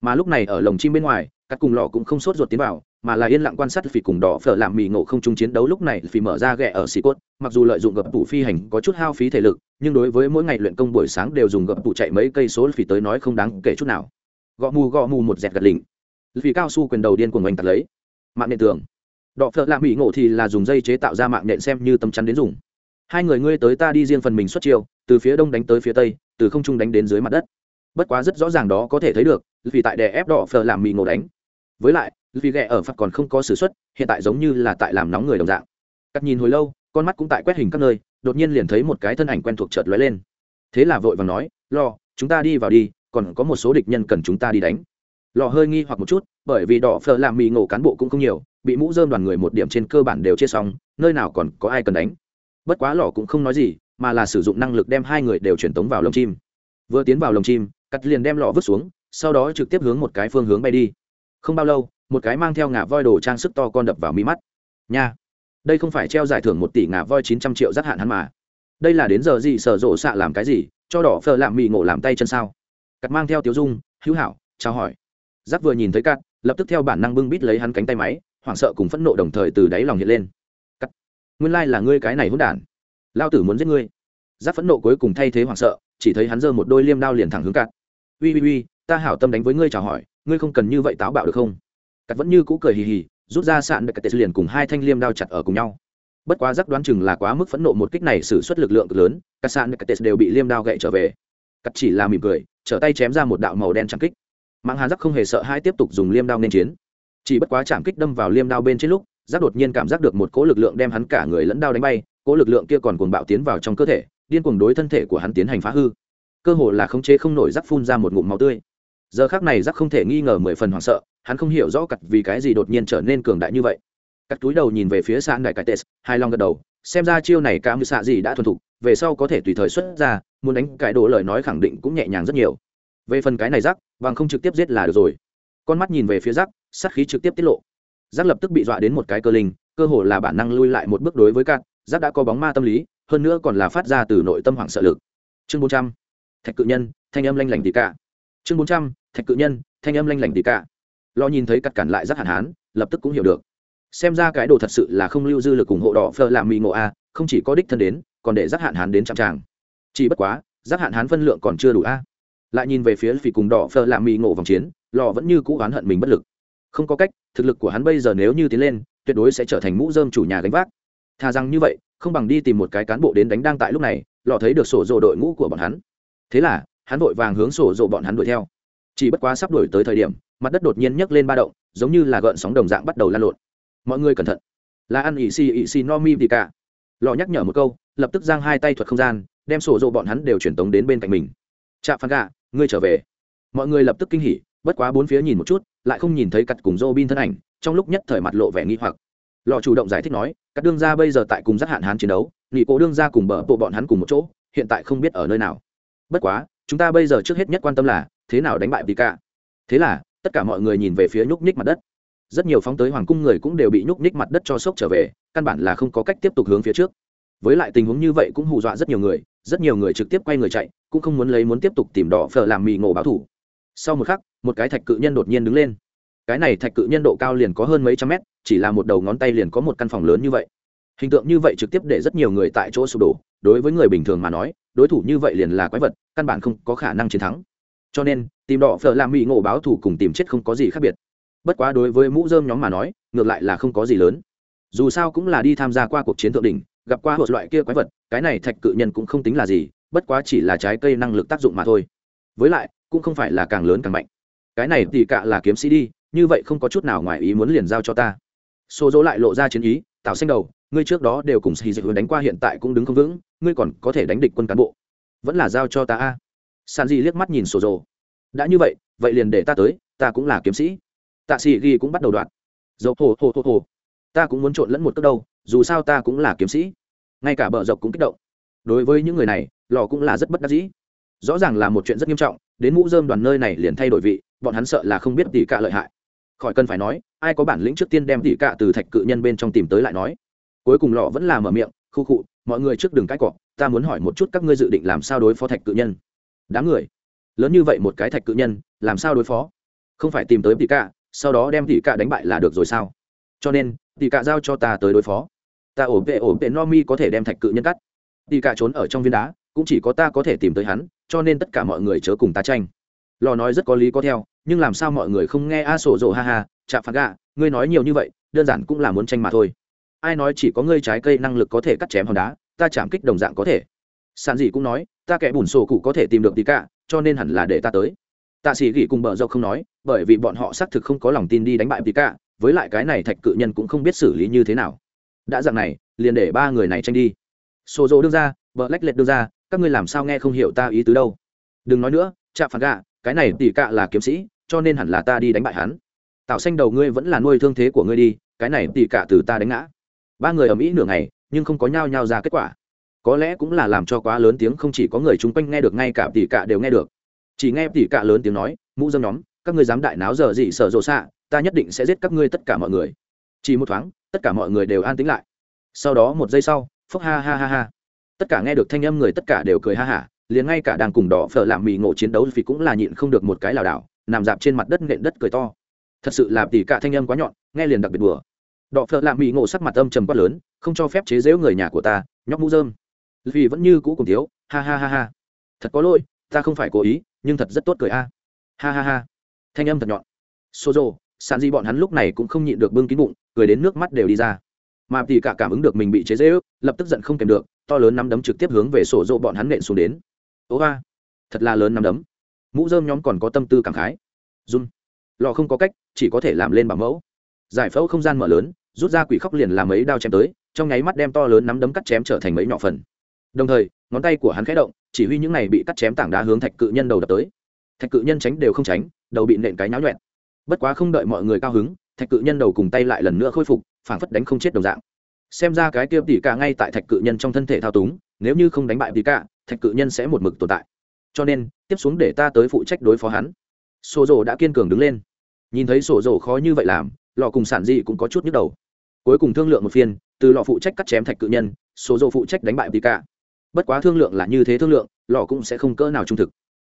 Mà lúc này ở lồng chim bên ngoài, các cùng lọ cũng không sốt ruột tiến vào, mà là yên lặng quan sát phỉ cùng đỏ phở làm mì ngộ không chung chiến đấu lúc này phỉ mở ra ghẹ ở xì cốt, mặc dù lợi dụng gập tủ phi hành có chút hao phí thể lực, nhưng đối với mỗi ngày luyện công buổi sáng đều dùng gập tủ chạy mấy cây số phỉ tới nói không đáng kể chút nào. Gõ mù gõ mù một dẹt gật lỉnh vì cao su quyền đầu điên của oanh tạt lấy. Mạng nện tường. Đọ phợ lạ mỹ ngộ thì là dùng dây chế tạo ra mạng nện xem như tấm chắn đến dùng. Hai người ngươi tới ta đi riêng phần mình xuất chiêu, từ phía đông đánh tới phía tây, từ không trung đánh đến dưới mặt đất. Bất quá rất rõ ràng đó có thể thấy được, vì tại đè ép đỏ phờ làm mì ngộ đánh. Với lại, vì ghẹ ở phật còn không có s ử suất hiện tại giống như là tại làm nóng người đồng dạng. Cắt nhìn hồi lâu, con mắt cũng tại quét hình các nơi, đột nhiên liền thấy một cái thân ảnh quen thuộc chợt lóe lên. Thế là vội và nói, lo, chúng ta đi vào đi, còn có một số địch nhân cần chúng ta đi đánh lò hơi nghi hoặc một chút, bởi vì đỏ phở làm mì ngộ cán bộ cũng không nhiều, bị mũ dơm đoàn người một điểm trên cơ bản đều chia xong, nơi nào còn có ai cần đánh. Bất quá lò cũng không nói gì, mà là sử dụng năng lực đem hai người đều truyền tống vào lồng chim. Vừa tiến vào lồng chim, cắt liền đem lò vứt xuống, sau đó trực tiếp hướng một cái phương hướng bay đi. Không bao lâu, một cái mang theo ngà voi đồ trang sức to con đập vào mi mắt. Nha! Đây không phải treo giải thưởng một tỷ ngà voi chín trăm triệu giác hạn hắn mà. Đây là đến giờ gì sở rộ xạ làm cái gì, cho đỏ phở làm mì ngộ làm tay chân sao? Cắt mang theo tiếu dung, hữu hảo, chào hỏi giáp vừa nhìn thấy cắt lập tức theo bản năng bưng bít lấy hắn cánh tay máy, hoảng sợ cùng phẫn nộ đồng thời từ đáy lòng hiện lên. Cắt nguyên lai là ngươi cái này hỗn đản. Lao tử muốn giết ngươi. Giáp phẫn nộ cuối cùng thay thế hoảng sợ, chỉ thấy hắn giơ một đôi liêm đao liền thẳng hướng cắt ui ui ui ta hảo tâm đánh với ngươi chào hỏi, ngươi không cần như vậy táo bạo được không? Cắt vẫn như cũ cười hì hì, rút ra sạn được cắt liền cùng hai thanh liêm đao chặt ở cùng nhau. Bất quá giác đoán chừng là quá mức phẫn nộ một kích này xử suất lực lượng cực lớn, các sạn được cắt đều bị liêm đao gậy trở về. Cắt chỉ là mỉm cười, trở tay chém ra một đạo màu đen trắng kích mạng hàn giác không hề sợ hai tiếp tục dùng liêm đao nên chiến. Chỉ bất quá chạm kích đâm vào liêm đao bên trên lúc giác đột nhiên cảm giác được một cỗ lực lượng đem hắn cả người lẫn đao đánh bay, cỗ lực lượng kia còn cuồng bạo tiến vào trong cơ thể, điên cuồng đối thân thể của hắn tiến hành phá hư. Cơ hồ là khống chế không nổi giác phun ra một ngụm máu tươi. Giờ khác này giác không thể nghi ngờ mười phần hoảng sợ, hắn không hiểu rõ cặt vì cái gì đột nhiên trở nên cường đại như vậy. Cắt túi đầu nhìn về phía xa đại cải tes hai long gật đầu, xem ra chiêu này cả như xạ gì đã thuần thục, về sau có thể tùy thời xuất ra, muốn đánh cải đổ lời nói khẳng định cũng nhẹ nhàng rất nhiều về phần cái này rắc bằng không trực tiếp giết là được rồi. Con mắt nhìn về phía rác, sát khí trực tiếp tiết lộ. Rác lập tức bị dọa đến một cái cơ linh, cơ hồ là bản năng lui lại một bước đối với cạn rác đã có bóng ma tâm lý, hơn nữa còn là phát ra từ nội tâm hoảng sợ lực. Chương bốn trăm. Thạch cự nhân, thanh âm lanh lảnh tỷ cả. Chương bốn trăm. Thạch cự nhân, thanh âm lanh lảnh tỷ cả. Lo nhìn thấy cắt cản lại rác hạn hán, lập tức cũng hiểu được. Xem ra cái đồ thật sự là không lưu dư lực ủng hộ đỏ phơ làm mì ngộ a, không chỉ có đích thân đến, còn để rác hạn hán đến chạm tràng. Chỉ bất quá, rác hạn hán phân lượng còn chưa đủ a lại nhìn về phía phỉ cùng đỏ phờ làm mỹ ngộ vòng chiến, lò vẫn như cũ oán hận mình bất lực. Không có cách, thực lực của hắn bây giờ nếu như tiến lên, tuyệt đối sẽ trở thành mũ dơm chủ nhà gánh vác. Thà rằng như vậy, không bằng đi tìm một cái cán bộ đến đánh đang tại lúc này, lò thấy được sổ rộ đội ngũ của bọn hắn. Thế là, hắn vội vàng hướng sổ rộ bọn hắn đuổi theo. Chỉ bất quá sắp đuổi tới thời điểm, mặt đất đột nhiên nhấc lên ba động, giống như là gợn sóng đồng dạng bắt đầu lan lộn. Mọi người cẩn thận. Là ăn ỵ xì ỵ xì no mi thì cả. Lò nhắc nhở một câu, lập tức giang hai tay thuật không gian, đem sổ rộ bọn hắn đều truyền tống đến bên cạnh mình. Chạm phán gà ngươi trở về mọi người lập tức kinh hỉ bất quá bốn phía nhìn một chút lại không nhìn thấy cặt cùng dô bin thân ảnh trong lúc nhất thời mặt lộ vẻ nghi hoặc lò chủ động giải thích nói các đương gia bây giờ tại cùng giác hạn hán chiến đấu nghị cố đương gia cùng bờ bộ bọn hắn cùng một chỗ hiện tại không biết ở nơi nào bất quá chúng ta bây giờ trước hết nhất quan tâm là thế nào đánh bại Pika. Thế là, tất cả mọi người nhìn về phía nhúc nhích mặt đất. Rất nhiều phóng tới hoàng cung người cũng đều bị nhúc nhích mặt đất cho sốc trở về, căn bản là không có cách tiếp tục hướng phía trước. Với lại tình huống như vậy cũng hù dọa rất nhiều người, rất nhiều người trực tiếp quay người chạy, cũng không muốn lấy muốn tiếp tục tìm đỏ phở làm mì ngộ báo thủ. Sau một khắc, một cái thạch cự nhân đột nhiên đứng lên. Cái này thạch cự nhân độ cao liền có hơn mấy trăm mét, chỉ là một đầu ngón tay liền có một căn phòng lớn như vậy. Hình tượng như vậy trực tiếp để rất nhiều người tại chỗ sụp đổ, đối với người bình thường mà nói, đối thủ như vậy liền là quái vật, căn bản không có khả năng chiến thắng cho nên tìm đỏ phở làm mỹ ngộ báo thù cùng tìm chết không có gì khác biệt bất quá đối với mũ dơm nhóm mà nói ngược lại là không có gì lớn dù sao cũng là đi tham gia qua cuộc chiến thượng đỉnh gặp qua một loại kia quái vật cái này thạch cự nhân cũng không tính là gì bất quá chỉ là trái cây năng lực tác dụng mà thôi. Với lại cũng không phải là càng lớn càng mạnh. Cái này thì cạ là kiếm sĩ đi như vậy không có chút nào ngoài ý muốn liền giao cho ta. Xô dỗ lại lộ ra chiến ý tạo xanh đầu ngươi trước đó đều cùng xì dịch đánh qua hiện tại cũng đứng không vững ngươi còn có thể đánh địch quân cán bộ. Vẫn là giao cho ta a. San di liếc mắt nhìn sổ dỗ, đã như vậy vậy liền để ta tới ta cũng là kiếm sĩ. Tạ sĩ ghi cũng bắt đầu đoạn dầu hồ hồ hồ hồ ta cũng muốn trộn lẫn một cước đâu dù sao ta cũng là kiếm sĩ. Ngay cả bờ dọc cũng kích động. Đối với những người này, lò cũng là rất bất đắc dĩ. Rõ ràng là một chuyện rất nghiêm trọng, đến mũ dơm đoàn nơi này liền thay đổi vị, bọn hắn sợ là không biết tỷ cạ lợi hại. Khỏi cần phải nói, ai có bản lĩnh trước tiên đem tỷ cạ từ thạch cự nhân bên trong tìm tới lại nói. Cuối cùng lọ vẫn là mở miệng, khu khụ mọi người trước đường cãi cọ, ta muốn hỏi một chút các ngươi dự định làm sao đối phó thạch cự nhân? Đám người? Lớn như vậy một cái thạch cự nhân, làm sao đối phó? Không phải tìm tới tỷ cạ sau đó đem tỷ cạ đánh bại là được rồi sao? Cho nên tỷ cạ giao cho ta tới đối phó. Ta ổn vệ ổn vệ no mi có thể đem thạch cự nhân cắt. Tỷ cạ trốn ở trong viên đá, cũng chỉ có ta có thể tìm tới hắn, cho nên tất cả mọi người chớ cùng ta tranh. Lò nói rất có lý có theo, nhưng làm sao mọi người không nghe a sổ rộ ha ha chạm phạt gạ, ngươi nói nhiều như vậy, đơn giản cũng là muốn tranh mà thôi. Ai nói chỉ có ngươi trái cây năng lực có thể cắt chém hòn đá, ta chạm kích đồng dạng có thể. Sàn gì cũng nói, ta kẻ bùn sổ cụ có thể tìm được tỷ cả, cho nên hẳn là để ta tới. Tạ sĩ gỉ cùng bờ dâu không nói, bởi vì bọn họ xác thực không có lòng tin đi đánh bại tỷ cả với lại cái này thạch cự nhân cũng không biết xử lý như thế nào. Đã dạng này, liền để ba người này tranh đi. Xô dỗ đương ra, vợ lách lệch đương ra, các ngươi làm sao nghe không hiểu ta ý tứ đâu. Đừng nói nữa chạm phản gạ, cái này tỉ cạ là kiếm sĩ, cho nên hẳn là ta đi đánh bại hắn. Tạo xanh đầu ngươi vẫn là nuôi thương thế của ngươi đi, cái này tỉ cạ từ ta đánh ngã. Ba người ở mỹ nửa ngày, nhưng không có nhao nhao ra kết quả. Có lẽ cũng là làm cho quá lớn tiếng không chỉ có người chung quanh nghe được, ngay cả tỷ cạ đều nghe được. Chỉ nghe tỷ cạ lớn tiếng nói, mũ dâm nhóm, các ngươi dám đại náo giờ gì sợ rộ xạ ta nhất định sẽ giết các ngươi tất cả mọi người. Chỉ một thoáng, tất cả mọi người đều an tĩnh lại. Sau đó một giây sau phúc ha ha ha ha. Tất cả nghe được thanh âm người tất cả đều cười ha hả, liền ngay cả đang cùng đỏ phở làm mì ngộ chiến đấu vì cũng là nhịn không được một cái lảo đảo, nằm dạp trên mặt đất nện đất cười to. Thật sự là tỷ cả thanh âm quá nhọn, nghe liền đặc biệt đùa. Đỏ phở làm mì ngộ sắc mặt âm trầm quá lớn, không cho phép chế giễu người nhà của ta, nhóc mũ dơm vì vẫn như cũ cùng thiếu, ha ha ha ha. Thật có lỗi, ta không phải cố ý, nhưng thật rất tốt cười a. Ha ha ha. Thanh âm thật nhọn. Xô rộ sàn di bọn hắn lúc này cũng không nhịn được bưng kín bụng cười đến nước mắt đều đi ra. Mà tỷ cả cảm ứng được mình bị chế dễ ước lập tức giận không kèm được to lớn nắm đấm trực tiếp hướng về sổ rộ bọn hắn nện xuống đến. Ố a, thật là lớn nắm đấm. Mũ dơm nhóm còn có tâm tư cảm khái. Run. Lò không có cách chỉ có thể làm lên bảo mẫu. Giải phẫu không gian mở lớn rút ra quỷ khóc liền làm mấy đao chém tới trong nháy mắt đem to lớn nắm đấm cắt chém trở thành mấy nhỏ phần. Đồng thời ngón tay của hắn khẽ động chỉ huy những này bị cắt chém tảng đá hướng thạch cự nhân đầu đập tới. Thạch cự nhân tránh đều không tránh đầu bị nện cái náo nhuẹn bất quá không đợi mọi người cao hứng, thạch cự nhân đầu cùng tay lại lần nữa khôi phục, phảng phất đánh không chết đồng dạng. Xem ra cái kia tỉ cả ngay tại thạch cự nhân trong thân thể thao túng, nếu như không đánh bại tỉ cả, thạch cự nhân sẽ một mực tồn tại. Cho nên, tiếp xuống để ta tới phụ trách đối phó hắn. Sổ rồ đã kiên cường đứng lên. Nhìn thấy sổ rồ khó như vậy làm, lò cùng sản dị cũng có chút nhức đầu. Cuối cùng thương lượng một phiên, từ lò phụ trách cắt chém thạch cự nhân sổ rồ phụ trách đánh bại tỷ cả. Bất quá thương lượng là như thế thương lượng, lò cũng sẽ không cỡ nào trung thực.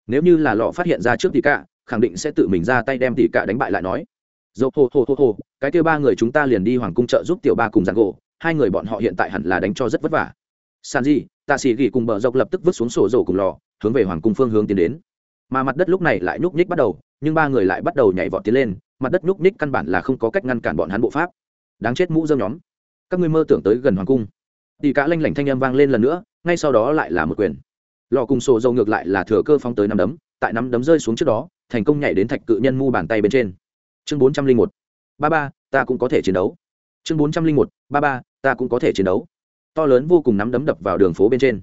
Nếu như là lò phát hiện ra trước tỷ cả khẳng định sẽ tự mình ra tay đem tỷ cả đánh bại lại nói. Dầu hồ hồ hồ hồ cái kêu ba người chúng ta liền đi hoàng cung trợ giúp tiểu ba cùng giang gỗ, hai người bọn họ hiện tại hẳn là đánh cho rất vất vả. San di tạ sĩ ghi cùng bờ dọc lập tức vứt xuống sổ dầu cùng lò, hướng về hoàng cung phương hướng tiến đến. Mà mặt đất lúc này lại nhúc nhích bắt đầu, nhưng ba người lại bắt đầu nhảy vọt tiến lên, mặt đất nhúc nhích căn bản là không có cách ngăn cản bọn hắn bộ pháp. Đáng chết mũ dơm nhóm. Các ngươi mơ tưởng tới gần hoàng cung. Tỷ cả lanh lảnh thanh âm vang lên lần nữa, ngay sau đó lại là một quyền. Lò cùng sổ dầu ngược lại là thừa cơ phóng tới năm đấm, tại năm đấm rơi xuống trước đó thành công nhảy đến thạch cự nhân mu bàn tay bên trên. Chương bốn trăm linh một. Ba ba, ta cũng có thể chiến đấu. Chương bốn trăm linh một. Ba ba, ta cũng có thể chiến đấu. To lớn vô cùng nắm đấm đập vào đường phố bên trên.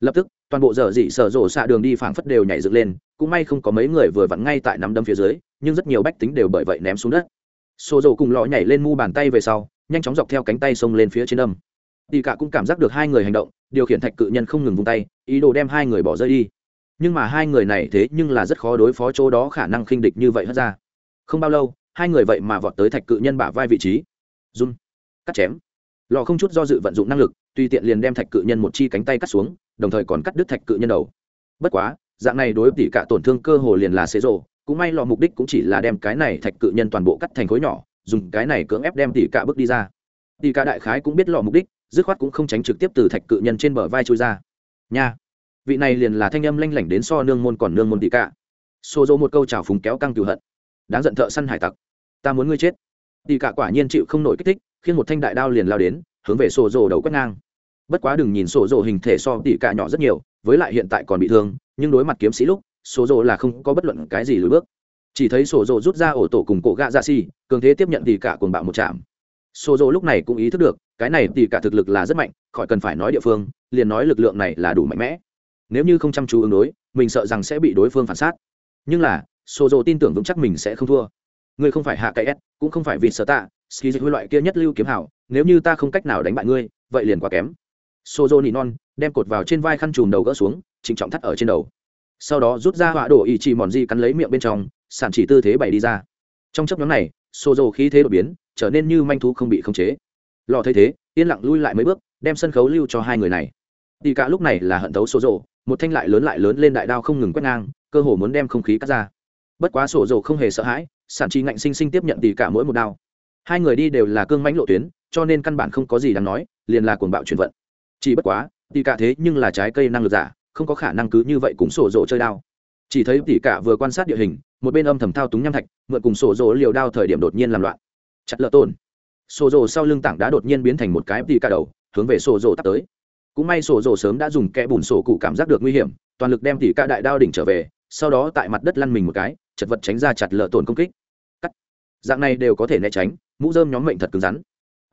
Lập tức, toàn bộ dở dị sở rộ xạ đường đi phảng phất đều nhảy dựng lên, cũng may không có mấy người vừa vặn ngay tại nắm đấm phía dưới, nhưng rất nhiều bách tính đều bởi vậy ném xuống đất. Xô rộ cùng lọ nhảy lên mu bàn tay về sau, nhanh chóng dọc theo cánh tay xông lên phía trên đâm tì cả cũng cảm giác được hai người hành động, điều khiển thạch cự nhân không ngừng vung tay, ý đồ đem hai người bỏ rơi đi nhưng mà hai người này thế nhưng là rất khó đối phó chỗ đó, khả năng khinh địch như vậy hất ra. Không bao lâu, hai người vậy mà vọt tới thạch cự nhân bả vai vị trí. Run. Cắt chém. Lò không chút do dự vận dụng năng lực, tùy tiện liền đem thạch cự nhân một chi cánh tay cắt xuống, đồng thời còn cắt đứt thạch cự nhân đầu. Bất quá, dạng này đối tỷ cả tổn thương cơ hồ liền là xế rộ cũng may lò mục đích cũng chỉ là đem cái này thạch cự nhân toàn bộ cắt thành khối nhỏ, dùng cái này cưỡng ép đem tỷ cả bước đi ra. Tỷ cả đại khái cũng biết lò mục đích, dứt khoát cũng không tránh trực tiếp từ thạch cự nhân trên bờ vai trôi ra. Nha vị này liền là thanh âm lanh lảnh đến so nương môn còn nương môn tỷ cả. Xô dỗ một câu trào phúng kéo căng cửu hận. Đáng giận thợ săn hải tặc. Ta muốn ngươi chết. Tỷ cả quả nhiên chịu không nổi kích thích, khiến một thanh đại đao liền lao đến, hướng về xô dỗ đầu quét ngang. Bất quá đừng nhìn xô dỗ hình thể so tỷ cả nhỏ rất nhiều, với lại hiện tại còn bị thương, nhưng đối mặt kiếm sĩ lúc, xô dỗ là không có bất luận cái gì lùi bước. Chỉ thấy xô dỗ rút ra ổ tổ cùng cổ gạ dạ xì, cường thế tiếp nhận tỷ cả cuồng bạo một chạm xô dỗ lúc này cũng ý thức được, cái này tỷ cả thực lực là rất mạnh, khỏi cần phải nói địa phương, liền nói lực lượng này là đủ mạnh mẽ nếu như không chăm chú ứng đối, mình sợ rằng sẽ bị đối phương phản sát. Nhưng là sổ dồ tin tưởng vững chắc mình sẽ không thua. Ngươi không phải hạ cậy s, cũng không phải vịt sở tạ, ski dịch loại kia nhất lưu kiếm hảo nếu như ta không cách nào đánh bại ngươi, vậy liền quá kém. Sozo nỉ non, đem cột vào trên vai khăn chùm đầu gỡ xuống, trịnh trọng thắt ở trên đầu. Sau đó rút ra họa đổ ý chỉ mòn di cắn lấy miệng bên trong, sản chỉ tư thế bày đi ra. Trong chấp nhóm này, sozo khí thế đột biến, trở nên như manh thú không bị khống chế. Lò thấy thế, yên lặng lui lại mấy bước, đem sân khấu lưu cho hai người này. Đi cả lúc này là hận thấu sozo một thanh lại lớn lại lớn lên đại đao không ngừng quét ngang, cơ hồ muốn đem không khí cắt ra. Bất quá sổ dầu không hề sợ hãi, sản chi ngạnh sinh sinh tiếp nhận tỉ cả mỗi một đao. Hai người đi đều là cương mãnh lộ tuyến, cho nên căn bản không có gì đáng nói, liền là cuồng bạo chuyển vận. Chỉ bất quá, tỉ cả thế nhưng là trái cây năng lực giả, không có khả năng cứ như vậy cùng sổ dầu chơi đao. Chỉ thấy tỉ cả vừa quan sát địa hình, một bên âm thầm thao túng nham thạch, mượn cùng sổ dầu liều đao thời điểm đột nhiên làm loạn. Chặt lợ tôn sổ dầu sau lưng tảng đá đột nhiên biến thành một cái tỉ cả đầu, hướng về sổ dầu tắt tới cũng may sổ rồ sớm đã dùng kẽ bùn sổ cụ cảm giác được nguy hiểm, toàn lực đem tỉ ca đại đao đỉnh trở về, sau đó tại mặt đất lăn mình một cái, chật vật tránh ra chặt lợ tổn công kích. Cắt. Dạng này đều có thể né tránh, mũ dơm nhóm mệnh thật cứng rắn.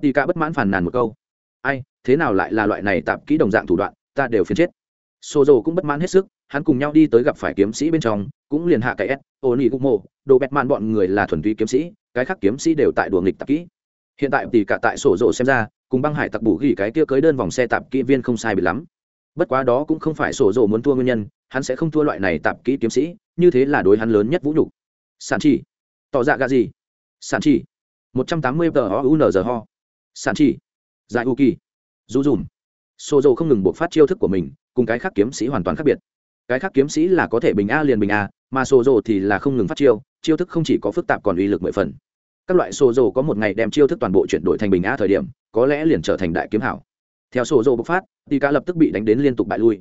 Tỉ ca bất mãn phàn nàn một câu. Ai, thế nào lại là loại này tạp kỹ đồng dạng thủ đoạn, ta đều phiền chết. Sổ rồ cũng bất mãn hết sức, hắn cùng nhau đi tới gặp phải kiếm sĩ bên trong, cũng liền hạ cái s ô nị cũng mộ đồ bẹt mạn bọn người là thuần túy kiếm sĩ, cái khác kiếm sĩ đều tại đùa nghịch tạp kỹ. Hiện tại tỷ cả tại sổ rộ xem ra cùng băng hải tặc bù ghi cái kia cưới đơn vòng xe tạp kỹ viên không sai bị lắm. Bất quá đó cũng không phải sổ rộ muốn thua nguyên nhân, hắn sẽ không thua loại này tạp kỹ kiếm sĩ, như thế là đối hắn lớn nhất vũ nhục. Sản chỉ. Tỏ dạ gà gì? Sản chỉ. một trăm tám mươi tờ ho u n giờ ho. Sản chỉ. Dài u kỳ. Dù dùm. Sổ dầu không ngừng buộc phát chiêu thức của mình, cùng cái khác kiếm sĩ hoàn toàn khác biệt. Cái khác kiếm sĩ là có thể bình a liền bình a, mà sổ dầu thì là không ngừng phát chiêu chiêu thức không chỉ có phức tạp còn uy lực mười phần các loại sổ dồ có một ngày đem chiêu thức toàn bộ chuyển đổi thành bình a thời điểm, có lẽ liền trở thành đại kiếm hảo. Theo sổ dồ bộc phát, tỷ cả lập tức bị đánh đến liên tục bại lui.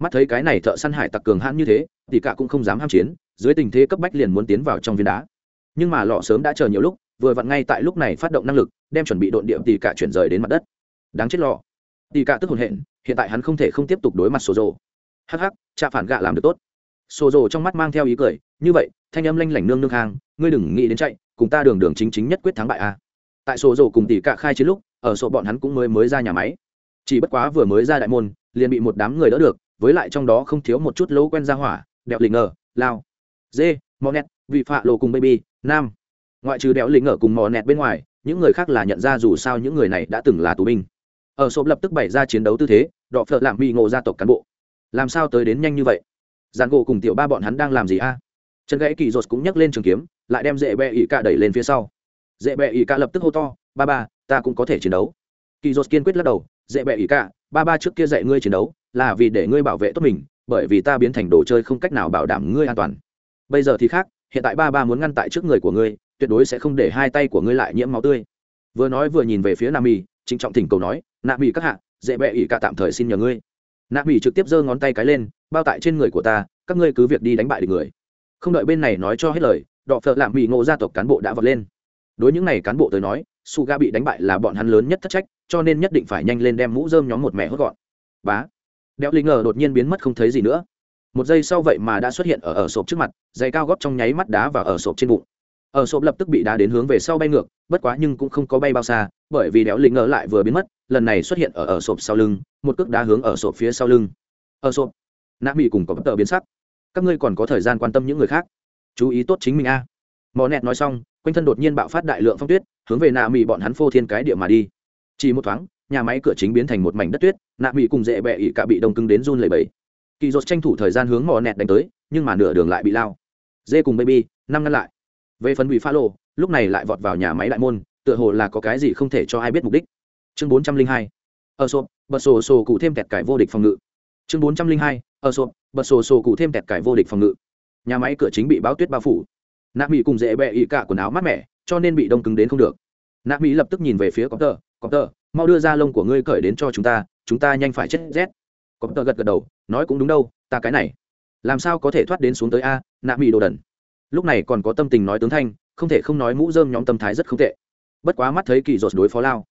Mắt thấy cái này thợ săn hải tặc cường hãn như thế, tỷ cả cũng không dám ham chiến, dưới tình thế cấp bách liền muốn tiến vào trong viên đá. Nhưng mà lọ sớm đã chờ nhiều lúc, vừa vặn ngay tại lúc này phát động năng lực, đem chuẩn bị độn địa tỷ cả chuyển rời đến mặt đất. Đáng chết lọ. Tỷ cả tức hồn hện, hiện tại hắn không thể không tiếp tục đối mặt sổ dồ hắc hắc cha phản gạ làm được tốt. Sổ dồ trong mắt mang theo ý cười như vậy, thanh âm lanh lảnh nương nương hàng ngươi đừng nghĩ đến chạy, cùng ta đường đường chính chính nhất quyết thắng bại a tại sổ rổ cùng tỷ cả khai chiến lúc, ở sổ bọn hắn cũng mới mới ra nhà máy. Chỉ bất quá vừa mới ra đại môn, liền bị một đám người đỡ được, với lại trong đó không thiếu một chút lỗ quen ra hỏa, đẹo lình ngờ, lao dê mò nẹt, vị phạ lộ cùng baby, nam. Ngoại trừ đẹo lình ngờ cùng mò nẹt bên ngoài, những người khác là nhận ra dù sao những người này đã từng là tù binh. Ở sộp lập tức bày ra chiến đấu tư thế, đọ phợ làm bị ngộ gia tộc cán bộ. Làm sao tới đến nhanh như vậy? Giàn gỗ cùng tiểu ba bọn hắn đang làm gì a? Chân gãy kỳ rột cũng nhấc lên trường kiếm, lại đem dễ bẹ ỉ cả đẩy lên phía sau. Dễ bẹ ỉ cả lập tức hô to, ba ba, ta cũng có thể chiến đấu. Kỳ rột kiên quyết lắc đầu, dễ bẹ ỉ cả ba ba trước kia dạy ngươi chiến đấu, là vì để ngươi bảo vệ tốt mình, bởi vì ta biến thành đồ chơi không cách nào bảo đảm ngươi an toàn. Bây giờ thì khác, hiện tại ba ba muốn ngăn tại trước người của ngươi, tuyệt đối sẽ không để hai tay của ngươi lại nhiễm máu tươi. Vừa nói vừa nhìn về phía nam mì, trịnh trọng thỉnh cầu nói, nạ mì các hạ, dễ bẹ ỉ cả tạm thời xin nhờ ngươi. Nạ mì trực tiếp giơ ngón tay cái lên, bao tại trên người của ta, các ngươi cứ việc đi đánh bại được người không đợi bên này nói cho hết lời, đọ phợ lạm mỹ ngộ gia tộc cán bộ đã vọt lên. Đối những n à y cán bộ tới nói, su ga bị đánh bại là bọn hắn lớn nhất thất trách, cho nên nhất định phải nhanh lên đem mũ dơm nhóm một mẹ hốt gọn. Bá. Đeo linh ngờ đột nhiên biến mất không thấy gì nữa. Một giây sau vậy mà đã xuất hiện ở ở sộp trước mặt, giày cao góp trong nháy mắt đá và ở sộp trên bụng. Ở sộp lập tức bị đá đến hướng về sau bay ngược, bất quá nhưng cũng không có bay bao xa, bởi vì đéo linh ngờ lại vừa biến mất, lần này xuất hiện ở ở sộp sau lưng, một cước đá hướng ở sộp phía sau lưng. Ở sộp, nạ bị cùng có bất tờ biến sắc các ngươi còn có thời gian quan tâm những người khác. Chú ý tốt chính mình a. À. mò nẹt nói xong, quanh thân đột nhiên bạo phát đại lượng phong tuyết, hướng về nạ mỹ bọn hắn phô thiên cái địa mà đi. Chỉ một thoáng, nhà máy cửa chính biến thành một mảnh đất tuyết, nạ mỹ cùng dễ bẹ ỉ cả bị đông cứng đến run lầy bẫy kỳ dột tranh thủ thời gian hướng mò nẹt đánh tới, nhưng mà nửa đường lại bị lao. Dê cùng baby, năm ngăn lại. Về phần bị pha lộ lúc này lại vọt vào nhà máy đại môn, tựa hồ là có cái gì không thể cho ai biết mục đích. Chương bốn trăm linh hai. Ở sộp, bật sổ sổ cụ thêm kẹt cải vô địch phòng ngự. Chương bốn trăm linh hai. Ở sộp bật sổ sổ cụ thêm tẹt cải vô địch phòng ngự. Nhà máy cửa chính bị báo tuyết bao phủ. Nạ mỹ cùng dễ bẹ ỉ cả quần áo mát mẻ, cho nên bị đông cứng đến không được. Nạ mỹ lập tức nhìn về phía cọp tờ cọp tờ mau đưa ra lông của ngươi cởi đến cho chúng ta chúng ta nhanh phải chết rét. Cọp tờ gật gật đầu, nói cũng đúng đâu, ta cái này, làm sao có thể thoát đến xuống tới a, nạ mỹ đồ đần. Lúc này còn có tâm tình nói tướng thanh, không thể không nói mũ dơm nhóm tâm thái rất không tệ. Bất quá mắt thấy kỳ dột đối phó lao.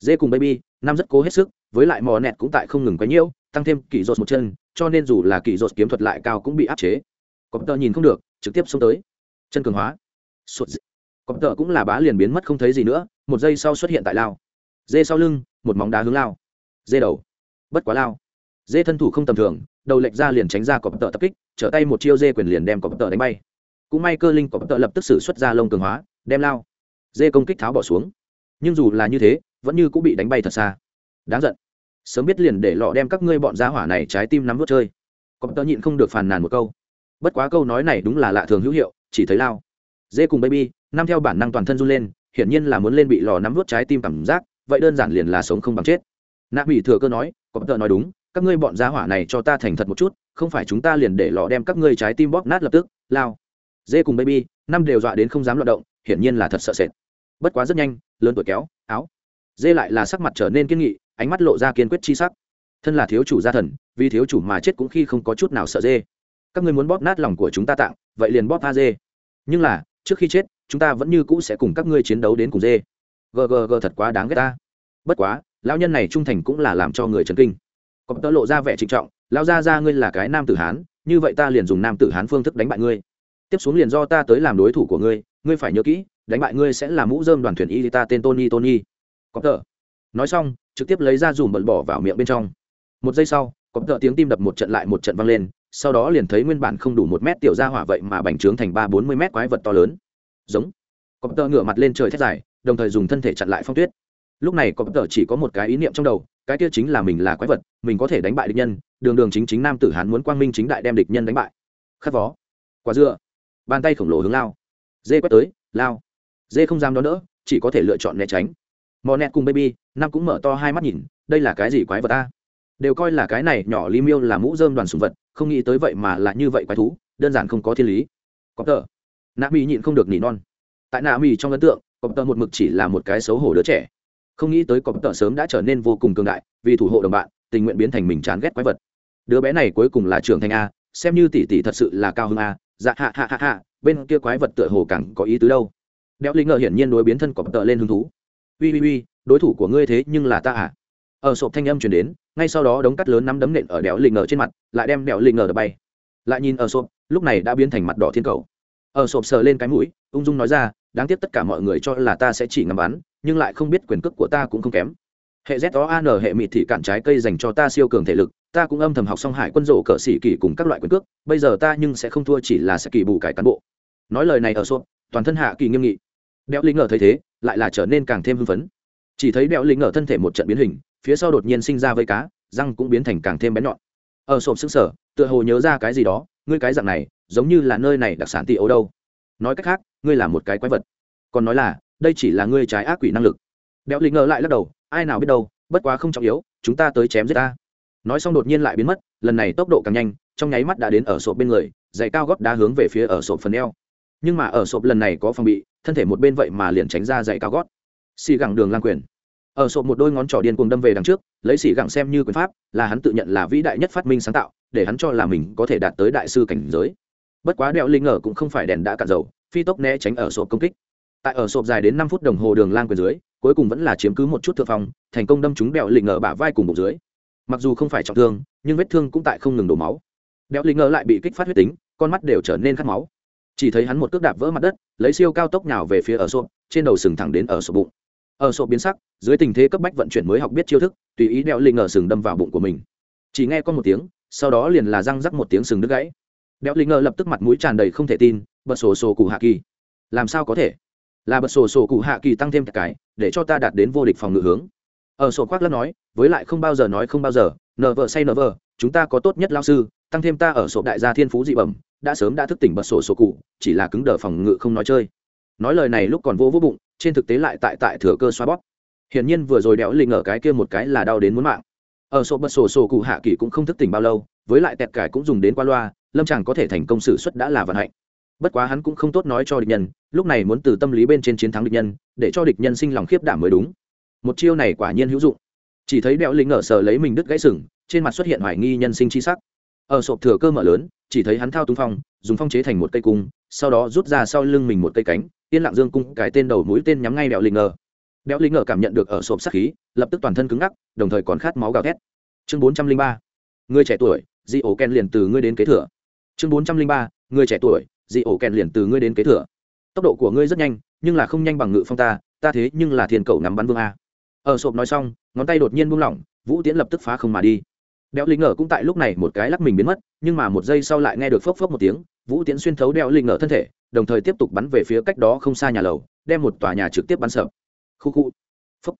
Dê cùng baby nam rất cố hết sức, với lại mò nẹt cũng tại không ngừng quấy nhiễu, tăng thêm kỳ dột một chân cho nên dù là kỳ dột kiếm thuật lại cao cũng bị áp chế. Cọp tờ nhìn không được, trực tiếp xông tới. Chân cường hóa. Sụt cọp tờ cũng là bá liền biến mất không thấy gì nữa, một giây sau xuất hiện tại lao. Dê sau lưng, một móng đá hướng lao. Dê đầu. Bất quá lao. Dê thân thủ không tầm thường, đầu lệch ra liền tránh ra cọp tợ tập kích, trở tay một chiêu dê quyền liền đem cọp tợ đánh bay. Cũng may cơ linh cọp tợ lập tức xử xuất ra lông cường hóa, đem lao. Dê công kích tháo bỏ xuống. Nhưng dù là như thế, vẫn như cũng bị đánh bay thật xa. Đáng giận sớm biết liền để lọ đem các ngươi bọn giá hỏa này trái tim nắm vớt chơi. Cọp tợ nhịn không được phàn nàn một câu. Bất quá câu nói này đúng là lạ thường hữu hiệu, chỉ thấy lao. Dê cùng baby, năm theo bản năng toàn thân run lên, hiển nhiên là muốn lên bị lò nắm vớt trái tim cảm giác, vậy đơn giản liền là sống không bằng chết. Nạ mỹ thừa cơ nói, có tờ nói đúng, các ngươi bọn gia hỏa này cho ta thành thật một chút, không phải chúng ta liền để lò đem các ngươi trái tim bóp nát lập tức, lao. Dê cùng baby, năm đều dọa đến không dám loạt động, hiển nhiên là thật sợ sệt. Bất quá rất nhanh, lớn tuổi kéo, áo. Dê lại là sắc mặt trở nên kiên nghị ánh mắt lộ ra kiên quyết chi sắc. Thân là thiếu chủ gia thần, vì thiếu chủ mà chết cũng khi không có chút nào sợ dê. Các ngươi muốn bóp nát lòng của chúng ta tặng, vậy liền bóp ta dê. Nhưng là, trước khi chết, chúng ta vẫn như cũ sẽ cùng các ngươi chiến đấu đến cùng dê. Gg thật quá đáng ghét ta. Bất quá, lão nhân này trung thành cũng là làm cho người chấn kinh. Có tớ lộ ra vẻ trịnh trọng, lão gia ra ngươi là cái nam tử hán, như vậy ta liền dùng nam tử hán phương thức đánh bại ngươi. Tiếp xuống liền do ta tới làm đối thủ của ngươi ngươi phải nhớ kỹ, đánh bại ngươi sẽ là mũ dơm đoàn thuyền y ta tên tony tony. Có tờ. nói xong trực tiếp lấy ra dùm bẩn bỏ vào miệng bên trong. Một giây sau, có tợ tiếng tim đập một trận lại một trận vang lên, sau đó liền thấy nguyên bản không đủ một mét tiểu ra hỏa vậy mà bành trướng thành ba bốn mươi mét quái vật to lớn. Giống. Có tợ ngửa mặt lên trời thét dài, đồng thời dùng thân thể chặn lại phong tuyết. Lúc này có tợ chỉ có một cái ý niệm trong đầu, cái kia chính là mình là quái vật, mình có thể đánh bại địch nhân, đường đường chính chính nam tử hán muốn quang minh chính đại đem địch nhân đánh bại. Khát vó. Quả dưa bàn tay khổng lồ hướng lao. Dê quét tới, lao. Dê không dám đón đỡ, chỉ có thể lựa chọn né tránh mò nẹt cùng baby, nam cũng mở to hai mắt nhìn, đây là cái gì quái vật ta? Đều coi là cái này nhỏ li miêu là mũ dơm đoàn sùng vật, không nghĩ tới vậy mà là như vậy quái thú, đơn giản không có thiên lý. Có tờ. Nạ mỹ nhịn không được nỉ non. Tại nạ mỹ trong ấn tượng, cọp tờ một mực chỉ là một cái xấu hổ đứa trẻ. Không nghĩ tới cọp tờ sớm đã trở nên vô cùng cường đại, vì thủ hộ đồng bạn, tình nguyện biến thành mình chán ghét quái vật. Đứa bé này cuối cùng là trưởng thành a, xem như tỷ tỷ thật sự là cao hơn a. Dạ hạ hạ hạ hạ bên kia quái vật tựa hồ càng có ý tứ đâu. Đeo linh ngờ hiển nhiên đối biến thân cọp tờ lên hứng thú ui ui ui đối thủ của ngươi thế nhưng là ta à? Ở sộp thanh âm chuyển đến, ngay sau đó đống cắt lớn nắm đấm nện ở đèo linh ngờ trên mặt, lại đem đèo linh ngờ đập bay. Lại nhìn ở sộp, lúc này đã biến thành mặt đỏ thiên cầu. Ở sộp sờ lên cái mũi, ung dung nói ra, đáng tiếc tất cả mọi người cho là ta sẽ chỉ ngắm bắn, nhưng lại không biết quyền cước của ta cũng không kém. Hệ z o an hệ mịt thị cạn trái cây dành cho ta siêu cường thể lực, ta cũng âm thầm học song hải quân rổ cỡ xỉ kỳ cùng các loại quyền cước, bây giờ ta nhưng sẽ không thua chỉ là sẽ kỳ bù cải cán bộ. Nói lời này ở sộp, toàn thân hạ kỳ nghiêm nghị. Đeo lính ở thấy thế lại là trở nên càng thêm hưng phấn. Chỉ thấy đeo lính ở thân thể một trận biến hình, phía sau đột nhiên sinh ra vây cá, răng cũng biến thành càng thêm bén nhọn. Ở sộp xứng sở tựa hồ nhớ ra cái gì đó, ngươi cái dạng này, giống như là nơi này đặc sản tị ấu đâu. Nói cách khác, ngươi là một cái quái vật. Còn nói là, đây chỉ là ngươi trái ác quỷ năng lực. Đeo lính ở lại lắc đầu, ai nào biết đâu, bất quá không trọng yếu, chúng ta tới chém giết ta. Nói xong đột nhiên lại biến mất, lần này tốc độ càng nhanh, trong nháy mắt đã đến ở sộp bên người, giày cao gót đá hướng về phía ở sộp phần eo. Nhưng mà ở sộp lần này có phòng bị thân thể một bên vậy mà liền tránh ra giày cao gót. Xì gẳng đường lang quyền. Ở sộp một đôi ngón trỏ điên cuồng đâm về đằng trước, lấy xì gẳng xem như quyền pháp, là hắn tự nhận là vĩ đại nhất phát minh sáng tạo, để hắn cho là mình có thể đạt tới đại sư cảnh giới. Bất quá đeo linh ngờ cũng không phải đèn đã cạn dầu, phi tốc né tránh ở sộp công kích. Tại ở sộp dài đến năm phút đồng hồ đường lang quyền dưới, cuối cùng vẫn là chiếm cứ một chút thượng phong, thành công đâm trúng đeo linh ngờ bả vai cùng bụng dưới. Mặc dù không phải trọng thương, nhưng vết thương cũng tại không ngừng đổ máu. Đeo linh ngờ lại bị kích phát huyết tính, con mắt đều trở nên khát máu chỉ thấy hắn một cước đạp vỡ mặt đất, lấy siêu cao tốc nào về phía ở sộp, trên đầu sừng thẳng đến ở sộp bụng. Ở sộp biến sắc, dưới tình thế cấp bách vận chuyển mới học biết chiêu thức, tùy ý đeo linh ở sừng đâm vào bụng của mình. Chỉ nghe con một tiếng, sau đó liền là răng rắc một tiếng sừng đứt gãy. Đeo linh ngờ lập tức mặt mũi tràn đầy không thể tin, bật sổ sổ cụ hạ kỳ. Làm sao có thể? Là bật sổ sổ cụ hạ kỳ tăng thêm cái, để cho ta đạt đến vô địch phòng ngự hướng. Ở sổ khoác lắc nói, với lại không bao giờ nói không bao giờ, nờ vợ say nờ vợ chúng ta có tốt nhất lao sư, tăng thêm ta ở sổ đại gia thiên phú dị bẩm đã sớm đã thức tỉnh bật sổ sổ cụ, chỉ là cứng đờ phòng ngự không nói chơi. Nói lời này lúc còn vô vô bụng, trên thực tế lại tại tại thừa cơ xoa bóp. Hiển nhiên vừa rồi đẽo linh ở cái kia một cái là đau đến muốn mạng. Ở sổ bật sổ sổ cụ hạ kỳ cũng không thức tỉnh bao lâu, với lại tẹt cải cũng dùng đến qua loa, lâm chàng có thể thành công xử suất đã là vận hạnh. Bất quá hắn cũng không tốt nói cho địch nhân, lúc này muốn từ tâm lý bên trên chiến thắng địch nhân, để cho địch nhân sinh lòng khiếp đảm mới đúng. Một chiêu này quả nhiên hữu dụng. Chỉ thấy đẽo linh ở sờ lấy mình đứt gãy sừng, trên mặt xuất hiện hoài nghi nhân sinh chi sắc ở sộp thừa cơ mở lớn, chỉ thấy hắn thao túng phong, dùng phong chế thành một cây cung, sau đó rút ra sau lưng mình một cây cánh, yên lặng dương cung cái tên đầu mũi tên nhắm ngay đẹo linh ngờ. Đẹo linh ngờ cảm nhận được ở sộp sắc khí, lập tức toàn thân cứng ngắc, đồng thời còn khát máu gào thét. Chương bốn trăm linh ba, người trẻ tuổi di ổ ken liền từ ngươi đến kế thừa. Chương bốn trăm linh ba, người trẻ tuổi, dị ổ ken liền từ ngươi đến kế thừa. Tốc độ của ngươi rất nhanh, nhưng là không nhanh bằng ngự phong ta ta thế nhưng là thiên cầu nắm bắn vương a. Ở sộp nói xong, ngón tay đột nhiên buông lỏng, vũ tiễn lập tức phá không mà đi đeo linh ngờ cũng tại lúc này một cái lắc mình biến mất, nhưng mà một giây sau lại nghe được phốc phốc một tiếng, vũ tiễn xuyên thấu đeo linh ngờ thân thể, đồng thời tiếp tục bắn về phía cách đó không xa nhà lầu, đem một tòa nhà trực tiếp bắn sợ. Khu khu. Phốc.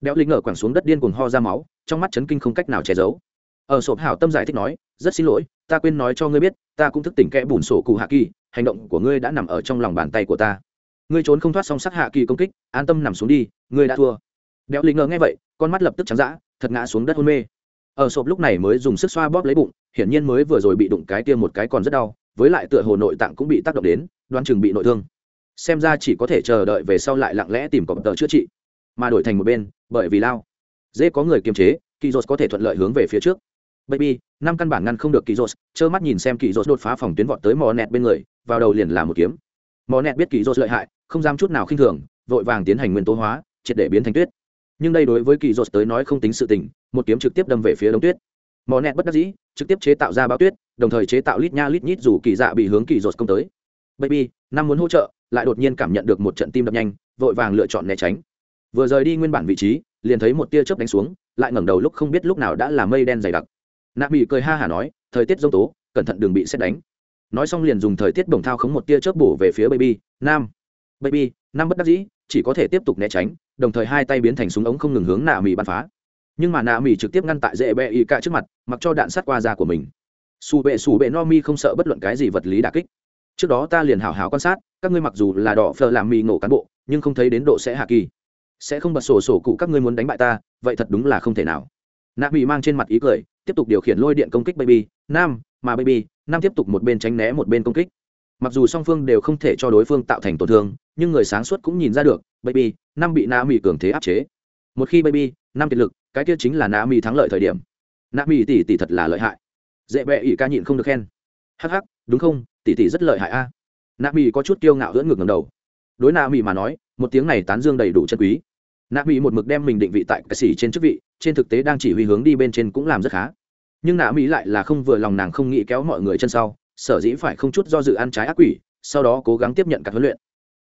Đeo linh ngờ quẳng xuống đất điên cuồng ho ra máu, trong mắt chấn kinh không cách nào che giấu. Ở sộp hảo tâm giải thích nói, rất xin lỗi, ta quên nói cho ngươi biết, ta cũng thức tỉnh kẽ bùn sổ cụ hạ kỳ, hành động của ngươi đã nằm ở trong lòng bàn tay của ta. Ngươi trốn không thoát song sắc hạ kỳ công kích, an tâm nằm xuống đi, ngươi đã thua. Đeo linh ngờ nghe vậy, con mắt lập tức trắng dã, thật ngã xuống đất hôn mê ở sộp lúc này mới dùng sức xoa bóp lấy bụng, hiển nhiên mới vừa rồi bị đụng cái tiêm một cái còn rất đau, với lại tựa hồ nội tạng cũng bị tác động đến, đoán chừng bị nội thương. Xem ra chỉ có thể chờ đợi về sau lại lặng lẽ tìm cọp tờ chữa trị, mà đổi thành một bên, bởi vì lao, dễ có người kiềm chế kỳ dốt có thể thuận lợi hướng về phía trước. Baby, năm căn bản ngăn không được kỳ dốt trơ mắt nhìn xem kỳ dốt đột phá phòng tuyến vọt tới mò nẹt bên người, vào đầu liền là một kiếm. Mò nẹt biết kỳ dốt lợi hại, không dám chút nào khinh thường, vội vàng tiến hành nguyên tố hóa, triệt để biến thành tuyết. Nhưng đây đối với kỳ dốt tới nói không tính sự tình một kiếm trực tiếp đâm về phía đông tuyết. Mò nẹt bất đắc dĩ, trực tiếp chế tạo ra bao tuyết, đồng thời chế tạo lít nha lít nhít dù kỳ dạ bị hướng kỳ rột công tới. Baby, năm muốn hỗ trợ, lại đột nhiên cảm nhận được một trận tim đập nhanh, vội vàng lựa chọn né tránh. Vừa rời đi nguyên bản vị trí, liền thấy một tia chớp đánh xuống, lại ngẩng đầu lúc không biết lúc nào đã là mây đen dày đặc. Nạp bị cười ha hả nói, thời tiết giông tố, cẩn thận đừng bị xét đánh. Nói xong liền dùng thời tiết bổng thao khống một tia chớp bổ về phía baby, nam. Baby, nam bất đắc dĩ, chỉ có thể tiếp tục né tránh, đồng thời hai tay biến thành súng ống không ngừng hướng nạ mỹ bắn phá nhưng mà nạ mỹ trực tiếp ngăn tại dễ bẹ y cả trước mặt, mặc cho đạn sát qua da của mình. Xù bệ xù bệ no mi không sợ bất luận cái gì vật lý đà kích. Trước đó ta liền hào hào quan sát, các ngươi mặc dù là đỏ phờ làm mì ngộ cán bộ, nhưng không thấy đến độ sẽ hạ kỳ. Sẽ không bật sổ sổ cụ các ngươi muốn đánh bại ta, vậy thật đúng là không thể nào. Nạ mỹ mang trên mặt ý cười, tiếp tục điều khiển lôi điện công kích baby. Nam, mà baby, nam tiếp tục một bên tránh né một bên công kích. Mặc dù song phương đều không thể cho đối phương tạo thành tổn thương, nhưng người sáng suốt cũng nhìn ra được, baby, nam bị nạ mỹ cường thế áp chế. Một khi baby, nam kiệt lực cái kia chính là nạ mỹ thắng lợi thời điểm. Nạ mỹ tỷ tỷ thật là lợi hại. Dễ bẹ ỷ ca nhịn không được khen. Hắc hắc, đúng không? Tỷ tỷ rất lợi hại a. À. nạ mỹ có chút kiêu ngạo hưỡng ngược ngầm đầu. Đối nạ mỹ mà nói, một tiếng này tán dương đầy đủ chân quý. Nạ mỹ một mực đem mình định vị tại cái xỉ trên chức vị, trên thực tế đang chỉ huy hướng đi bên trên cũng làm rất khá. Nhưng nạ mỹ lại là không vừa lòng nàng không nghĩ kéo mọi người chân sau, sở dĩ phải không chút do dự ăn trái ác quỷ, sau đó cố gắng tiếp nhận các huấn luyện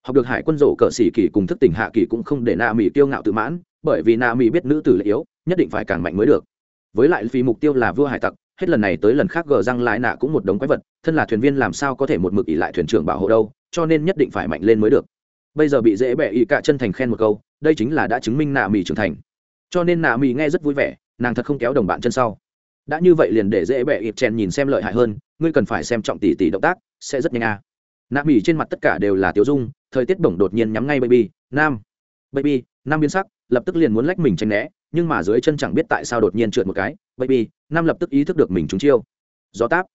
học được hải quân rổ cờ xỉ kỳ cùng thức tỉnh hạ kỳ cũng không để nạ mỹ kiêu ngạo tự mãn, bởi vì nạ mỹ biết nữ tử lệ yếu, nhất định phải càng mạnh mới được. Với lại vì mục tiêu là vua hải tặc, hết lần này tới lần khác gờ răng lại nạ cũng một đống quái vật, thân là thuyền viên làm sao có thể một mực ỉ lại thuyền trưởng bảo hộ đâu, cho nên nhất định phải mạnh lên mới được. Bây giờ bị dễ bẹ ỉ cả chân thành khen một câu, đây chính là đã chứng minh nạ mỹ trưởng thành. Cho nên nạ mỹ nghe rất vui vẻ, nàng thật không kéo đồng bạn chân sau. Đã như vậy liền để dễ bẹ ịp chèn nhìn xem lợi hại hơn, ngươi cần phải xem trọng tỷ tỷ động tác, sẽ rất nhanh a à. nạ mỹ trên mặt tất cả đều là tiêu dung thời tiết bổng đột nhiên nhắm ngay baby, nam. Baby, nam biến sắc, lập tức liền muốn lách mình tránh né, nhưng mà dưới chân chẳng biết tại sao đột nhiên trượt một cái. Baby, nam lập tức ý thức được mình trúng chiêu. Gió táp.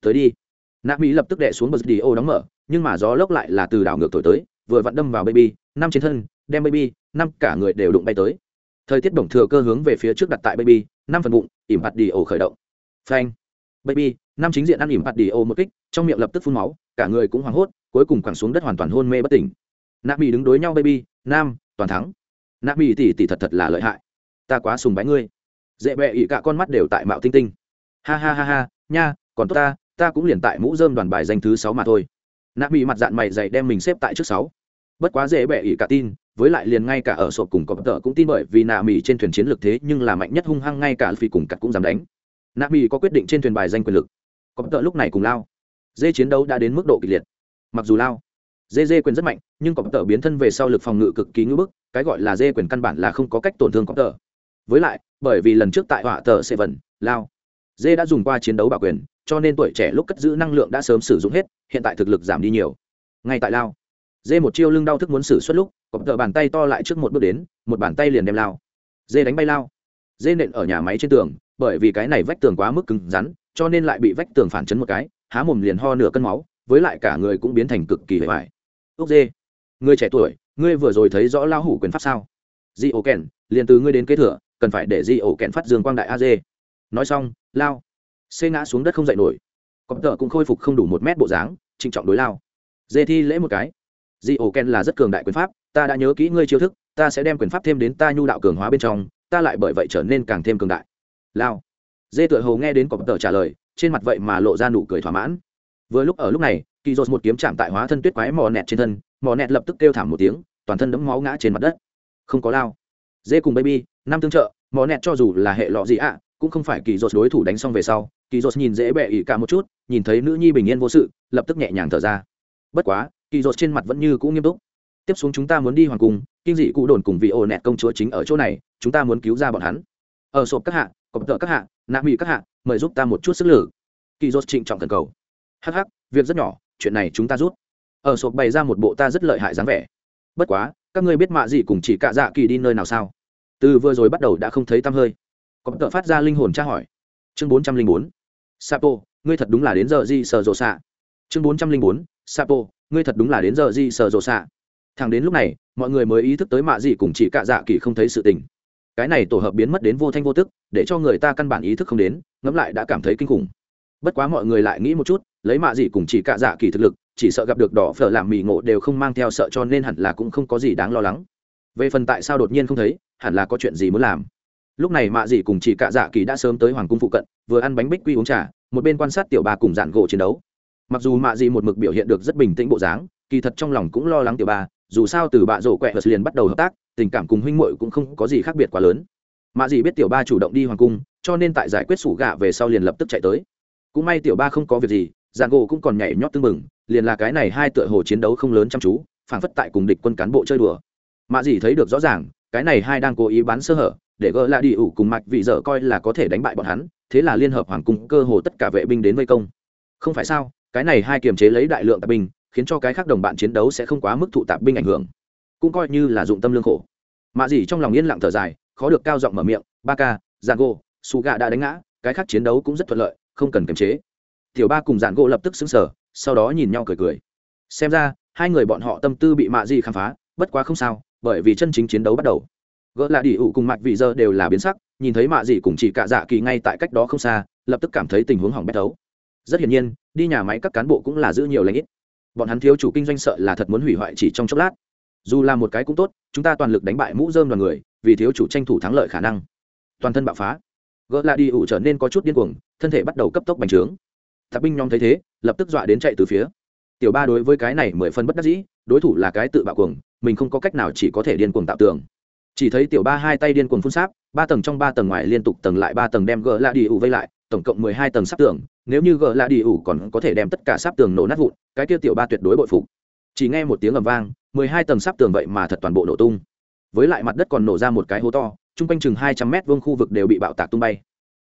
Tới đi. Nạp mỹ lập tức đẻ xuống bờ đi ô đóng mở, nhưng mà gió lốc lại là từ đảo ngược thổi tới, vừa vặn đâm vào baby, nam trên thân, đem baby năm cả người đều đụng bay tới. Thời tiết bổng thừa cơ hướng về phía trước đặt tại baby năm phần bụng, ỉm hạt đi ổ khởi động. Phanh. Baby năm chính diện ăn ỉm bạt đi ô một kích, trong miệng lập tức phun máu, cả người cũng hoảng hốt, cuối cùng quẳng xuống đất hoàn toàn hôn mê bất tỉnh. Nạp mỹ đứng đối nhau, baby, nam, toàn thắng. Nạp mỹ tỉ tỉ thật thật là lợi hại. Ta quá sùng bái ngươi. Dễ bẹ ỉ cả con mắt đều tại mạo tinh tinh. Ha ha ha ha, nha, còn tốt ta ta cũng liền tại mũ dơm đoàn bài danh thứ sáu mà thôi. Nạp mỹ mặt dạng mày dày đem mình xếp tại trước sáu. Bất quá dễ bẹ ỉ cả tin, với lại liền ngay cả ở sộp cùng có tợ cũng tin bởi vì nạ mỹ trên thuyền chiến lược thế nhưng là mạnh nhất hung hăng ngay cả phi cùng cặt cũng dám đánh. Nạ mỹ có quyết định trên thuyền bài danh quyền lực có tợ lúc này cùng lao. Dê chiến đấu đã đến mức độ kịch liệt. Mặc dù lao, dê dê quyền rất mạnh, nhưng có tợ biến thân về sau lực phòng ngự cực kỳ ngưỡng bức, cái gọi là dê quyền căn bản là không có cách tổn thương có tợ. Với lại, bởi vì lần trước tại họa tờ sẽ vần lao, dê đã dùng qua chiến đấu bảo quyền, cho nên tuổi trẻ lúc cất giữ năng lượng đã sớm sử dụng hết, hiện tại thực lực giảm đi nhiều. Ngay tại lao, dê một chiêu lưng đau thức muốn xử suất lúc, có Tợ bàn tay to lại trước một bước đến, một bàn tay liền đem lao. Dê đánh bay lao, dê nện ở nhà máy trên tường, bởi vì cái này vách tường quá mức cứng rắn cho nên lại bị vách tường phản chấn một cái, há mồm liền ho nửa cân máu, với lại cả người cũng biến thành cực kỳ hề vải ốc dê, người trẻ tuổi, ngươi vừa rồi thấy rõ lao hủ quyền pháp sao? Di ổ kèn, liền từ ngươi đến kế thừa, cần phải để di ổ kèn phát dương quang đại a dê. Nói xong, lao, xê ngã xuống đất không dậy nổi. Cọp tợ cũng khôi phục không đủ một mét bộ dáng, trịnh trọng đối lao. Dê thi lễ một cái. Di ổ kèn là rất cường đại quyền pháp, ta đã nhớ kỹ ngươi chiêu thức, ta sẽ đem quyền pháp thêm đến ta nhu đạo cường hóa bên trong, ta lại bởi vậy trở nên càng thêm cường đại. Lao dê tựa hồ nghe đến cọp tờ trả lời, trên mặt vậy mà lộ ra nụ cười thỏa mãn. Vừa lúc ở lúc này kỳ dột một kiếm chạm tại hóa thân tuyết quái mò nẹt trên thân, mò nẹt lập tức kêu thảm một tiếng, toàn thân đẫm máu ngã trên mặt đất. Không có lao dê cùng baby, năm tương trợ, mò nẹt cho dù là hệ lọ gì ạ, cũng không phải kỳ dột đối thủ đánh xong về sau. Kỳ dột nhìn dễ bẹ ỉ cả một chút, nhìn thấy nữ nhi bình yên vô sự, lập tức nhẹ nhàng thở ra. Bất quá kỳ dột trên mặt vẫn như cũ nghiêm túc. Tiếp xuống chúng ta muốn đi hoàng cung, kinh dị cụ đồn cùng vị ồ nẹt công chúa chính ở chỗ này, chúng ta muốn cứu ra bọn hắn. Ở sộp các hạ, cọp tợ các hạ nạ mỹ các hạ, mời giúp ta một chút sức lử kỳ dốt trịnh trọng cần cầu. Hh việc rất nhỏ, chuyện này chúng ta rút. Ở sộp bày ra một bộ ta rất lợi hại dáng vẻ. Bất quá, các ngươi biết mạ gì cùng chỉ cạ dạ kỳ đi nơi nào sao? Từ vừa rồi bắt đầu đã không thấy tăm hơi. Có tợ phát ra linh hồn tra hỏi. Chương bốn trăm linh bốn. Sapo, ngươi thật đúng là đến giờ di sờ rộ xạ? Chương bốn trăm linh bốn. Sapo, ngươi thật đúng là đến giờ di sờ rộ xạ? Thằng đến lúc này, mọi người mới ý thức tới mạ gì cùng chỉ cạ dạ kỳ không thấy sự tình cái này tổ hợp biến mất đến vô thanh vô tức, để cho người ta căn bản ý thức không đến, ngẫm lại đã cảm thấy kinh khủng. Bất quá mọi người lại nghĩ một chút, lấy mạ gì cùng chỉ cạ dạ kỳ thực lực, chỉ sợ gặp được đỏ phở làm mì ngộ đều không mang theo sợ cho nên hẳn là cũng không có gì đáng lo lắng. Về phần tại sao đột nhiên không thấy, hẳn là có chuyện gì muốn làm. Lúc này mạ dị cùng chỉ cạ dạ kỳ đã sớm tới hoàng cung phụ cận, vừa ăn bánh bích quy uống trà, một bên quan sát tiểu ba cùng dạn gỗ chiến đấu. Mặc dù mạ dị một mực biểu hiện được rất bình tĩnh bộ dáng, kỳ thật trong lòng cũng lo lắng tiểu ba dù sao từ bạ rổ quẹ vật liền bắt đầu hợp tác, tình cảm cùng huynh muội cũng không có gì khác biệt quá lớn. Mạ dị biết tiểu ba chủ động đi hoàng cung, cho nên tại giải quyết sủ gạ về sau liền lập tức chạy tới. Cũng may tiểu ba không có việc gì giàn gỗ cũng còn nhảy nhót tưng mừng liền là cái này hai tựa hồ chiến đấu không lớn chăm chú phản phất tại cùng địch quân cán bộ chơi đùa. Mạ dị thấy được rõ ràng, cái này hai đang cố ý bán sơ hở, để gỡ lại đi ủ cùng mạch vị dở coi là có thể đánh bại bọn hắn, thế là liên hợp hoàng cung cơ hồ tất cả vệ binh đến vây công. Không phải sao, cái này hai kiềm chế lấy đại lượng tạp binh khiến cho cái khác đồng bạn chiến đấu sẽ không quá mức thụ tạp binh ảnh hưởng. Cũng coi như là dụng tâm lương khổ. Mạ dỉ trong lòng yên lặng thở dài, khó được cao giọng mở miệng, ba ca giàn gỗ, su gà đã đánh ngã, cái khác chiến đấu cũng rất thuận lợi, không cần kiềm chế. Tiểu ba cùng giàn gỗ lập tức xứng sở sau đó nhìn nhau cười cười. Xem ra, hai người bọn họ tâm tư bị mạ dỉ khám phá, bất quá không sao, bởi vì chân chính chiến đấu bắt đầu. Gỡ là đi ủ cùng mạch vị giờ đều là biến sắc, nhìn thấy mạ dị cùng chỉ cả dạ kỳ ngay tại cách đó không xa, lập tức cảm thấy tình huống hỏng bét đấu rất hiển nhiên, đi nhà máy các cán bộ cũng là giữ nhiều lãnh ít bọn hắn thiếu chủ kinh doanh sợ là thật muốn hủy hoại chỉ trong chốc lát. Dù là một cái cũng tốt, chúng ta toàn lực đánh bại mũ dơm đoàn người, vì thiếu chủ tranh thủ thắng lợi khả năng. Toàn thân bạo phá. Gỡ lại đi ủ trở nên có chút điên cuồng, thân thể bắt đầu cấp tốc bành trướng. Tạp binh nhóm thấy thế, lập tức dọa đến chạy từ phía. Tiểu ba đối với cái này mười phân bất đắc dĩ, đối thủ là cái tự bạo cuồng, mình không có cách nào chỉ có thể điên cuồng tạo tường. Chỉ thấy tiểu ba hai tay điên cuồng phun sáp, ba tầng trong ba tầng ngoài liên tục tầng lại ba tầng đem gỡ lại đi ủ vây lại, tổng cộng mười hai tầng sắp tường nếu như gỡ lạ đi ủ còn có thể đem tất cả sáp tường nổ nát vụn, cái kia tiểu ba tuyệt đối bội phục. Chỉ nghe một tiếng ầm vang, mười hai tầng sáp tường vậy mà thật toàn bộ nổ tung. Với lại mặt đất còn nổ ra một cái hố to, chung quanh chừng hai trăm mét vuông khu vực đều bị bạo tạc tung bay.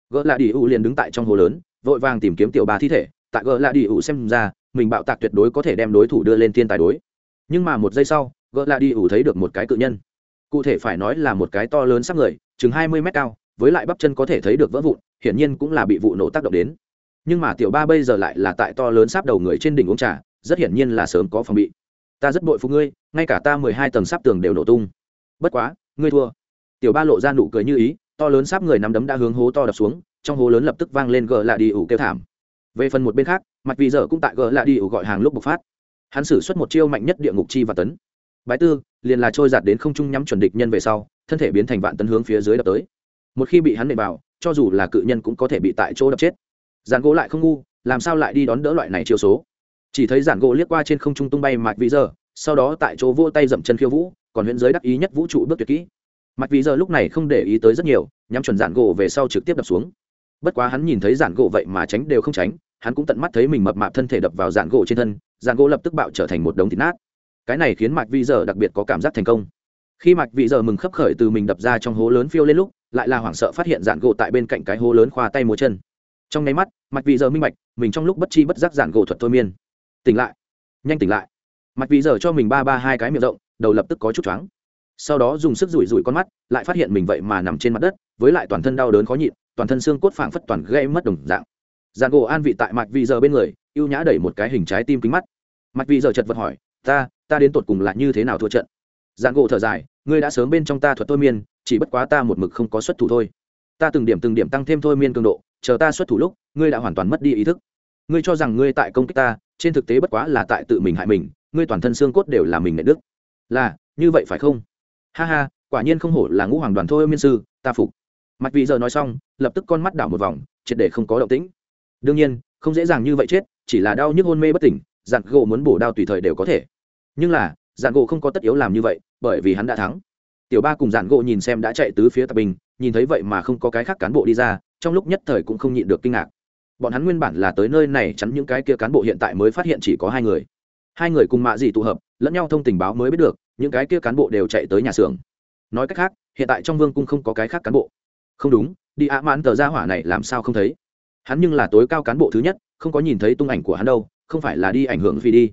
Gỡ lạ đi ủ liền đứng tại trong hố lớn, vội vàng tìm kiếm tiểu ba thi thể, tại gỡ lạ đi ủ xem ra, mình bạo tạc tuyệt đối có thể đem đối thủ đưa lên thiên tài đối. Nhưng mà một giây sau, gỡ lạ đi ủ thấy được một cái cự nhân. Cụ thể phải nói là một cái to lớn sắc người, chừng hai mươi mét cao, với lại bắp chân có thể thấy được vỡ vụn, hiển nhiên cũng là bị vụ nổ tác động đến nhưng mà tiểu ba bây giờ lại là tại to lớn sáp đầu người trên đỉnh uống trà, rất hiển nhiên là sớm có phòng bị. Ta rất bội phụ ngươi, ngay cả ta mười hai tầng sáp tường đều nổ tung. Bất quá, ngươi thua. Tiểu ba lộ ra nụ cười như ý, to lớn sáp người nắm đấm đã hướng hố to đập xuống, trong hố lớn lập tức vang lên gờ lạ đi ủ kêu thảm. Về phần một bên khác mặt vì giờ cũng tại gờ lạ đi ủ gọi hàng lúc bộc phát. Hắn xử suất một chiêu mạnh nhất địa ngục chi và tấn. Bái tư, liền là trôi giạt đến không trung nhắm chuẩn địch nhân về sau, thân thể biến thành vạn tấn hướng phía dưới đập tới. Một khi bị hắn nệ vào, cho dù là cự nhân cũng có thể bị tại chỗ đập chết. Giản gỗ lại không ngu, làm sao lại đi đón đỡ loại này chiêu số? Chỉ thấy giản gỗ liếc qua trên không trung tung bay mạch vị giờ sau đó tại chỗ vô tay dậm chân khiêu vũ, còn huyện giới đắc ý nhất vũ trụ bước tuyệt kỹ. Mạch vị giờ lúc này không để ý tới rất nhiều, nhắm chuẩn giản gỗ về sau trực tiếp đập xuống. Bất quá hắn nhìn thấy giản gỗ vậy mà tránh đều không tránh, hắn cũng tận mắt thấy mình mập mạp thân thể đập vào giản gỗ trên thân, giản gỗ lập tức bạo trở thành một đống thịt nát. Cái này khiến mạch vị giờ đặc biệt có cảm giác thành công. Khi mạch vị giờ mừng khấp khởi từ mình đập ra trong hố lớn phiêu lên lúc, lại là hoảng sợ phát hiện giản gỗ tại bên cạnh cái hố lớn khoa tay múa chân trong nháy mắt, mạch vị giờ minh mạch mình trong lúc bất chi bất giác giản gỗ thuật thôi miên. Tỉnh lại, nhanh tỉnh lại. Mạch vị giờ cho mình ba ba hai cái miệng rộng, đầu lập tức có chút choáng. Sau đó dùng sức rủi rủi con mắt, lại phát hiện mình vậy mà nằm trên mặt đất, với lại toàn thân đau đớn khó nhịn, toàn thân xương cốt phảng phất toàn gây mất đồng dạng. Giàn gỗ an vị tại mạch vị giờ bên người, ưu nhã đẩy một cái hình trái tim kính mắt. Mạch vị giờ chật vật hỏi, ta ta đến tột cùng là như thế nào thua trận? Giàn gỗ thở dài, ngươi đã sớm bên trong ta thuật thôi miên, chỉ bất quá ta một mực không có xuất thủ thôi ta từng điểm từng điểm tăng thêm thôi miên cường độ, chờ ta xuất thủ lúc, ngươi đã hoàn toàn mất đi ý thức. Ngươi cho rằng ngươi tại công kích ta, trên thực tế bất quá là tại tự mình hại mình, ngươi toàn thân xương cốt đều là mình nệ đức là, như vậy phải không? Ha ha, quả nhiên không hổ là ngũ hoàng đoàn thôi miên sư, ta phục. Mặt vị giờ nói xong, lập tức con mắt đảo một vòng, triệt để không có động tĩnh. Đương nhiên, không dễ dàng như vậy chết, chỉ là đau nhức hôn mê bất tỉnh Dạn gỗ muốn bổ đao tùy thời đều có thể. Nhưng là Dạn gỗ không có tất yếu làm như vậy, bởi vì hắn đã thắng. Tiểu ba cùng Dạn gỗ nhìn xem đã chạy tứ phía tập bình nhìn thấy vậy mà không có cái khác cán bộ đi ra, trong lúc nhất thời cũng không nhịn được kinh ngạc. Bọn hắn nguyên bản là tới nơi này chắn những cái kia cán bộ hiện tại mới phát hiện chỉ có hai người. Hai người cùng mạ gì tụ hợp, lẫn nhau thông tình báo mới biết được, những cái kia cán bộ đều chạy tới nhà xưởng. Nói cách khác, hiện tại trong vương cung không có cái khác cán bộ. Không đúng, đi ạ mãn tờ ra hỏa này làm sao không thấy? Hắn nhưng là tối cao cán bộ thứ nhất, không có nhìn thấy tung ảnh của hắn đâu, không phải là đi ảnh hưởng vì đi.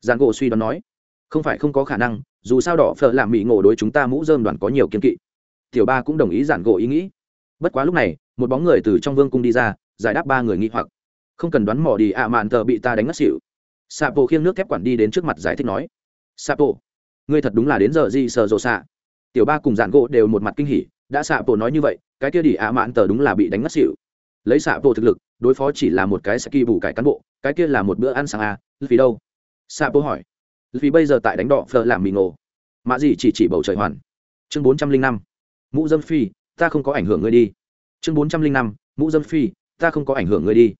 Giàn gỗ suy đoán nói, không phải không có khả năng, dù sao đỏ phở làm mỹ ngộ đối chúng ta mũ dơm đoàn có nhiều kiên kỵ tiểu ba cũng đồng ý giản gỗ ý nghĩ. Bất quá lúc này, một bóng người từ trong vương cung đi ra, giải đáp ba người nghi hoặc. Không cần đoán mò đi, ạ mạn tờ bị ta đánh ngất xỉu. Sapo khiêng nước thép quản đi đến trước mặt giải thích nói. Sapo, ngươi thật đúng là đến giờ gì sờ rồ xạ. Tiểu ba cùng giản gỗ đều một mặt kinh hỉ, đã sapo nói như vậy, cái kia đi, ạ mạn tờ đúng là bị đánh ngất xỉu. Lấy sapo thực lực, đối phó chỉ là một cái saki bù cải cán bộ, cái kia là một bữa ăn sáng à vì đâu? Sapo hỏi. Vì bây giờ tại đánh đỏ phờ làm mì ngộ. Mạ gì chỉ chỉ bầu trời hoàn. Chương bốn trăm linh năm mũ dâm phi, ta không có ảnh hưởng ngươi đi. Chương bốn trăm linh năm, mũ dâm phi, ta không có ảnh hưởng ngươi đi.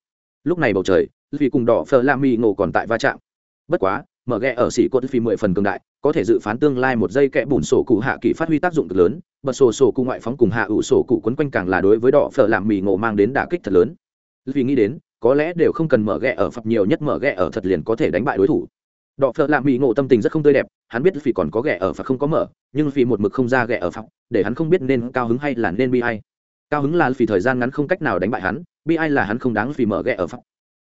Lúc này bầu trời, vì cùng đỏ phờ la mi ngộ còn tại va chạm. Bất quá, mở ghe ở xỉ cốt phi mười phần cường đại, có thể dự phán tương lai một giây kẽ bùn sổ cụ hạ kỳ phát huy tác dụng cực lớn, bật sổ sổ cụ ngoại phóng cùng hạ ủ sổ cụ quấn quanh càng là đối với đỏ phở làm mì ngộ mang đến đả kích thật lớn. Vì nghĩ đến, có lẽ đều không cần mở ghe ở phật nhiều nhất mở ghe ở thật liền có thể đánh bại đối thủ. Đọ phở làm mỹ ngộ tâm tình rất không tươi đẹp hắn biết vì còn có ghẻ ở và không có mở nhưng vì một mực không ra ghẻ ở phòng, để hắn không biết nên cao hứng hay là nên bi ai. cao hứng là vì thời gian ngắn không cách nào đánh bại hắn bi ai là hắn không đáng vì mở ghẻ ở phòng.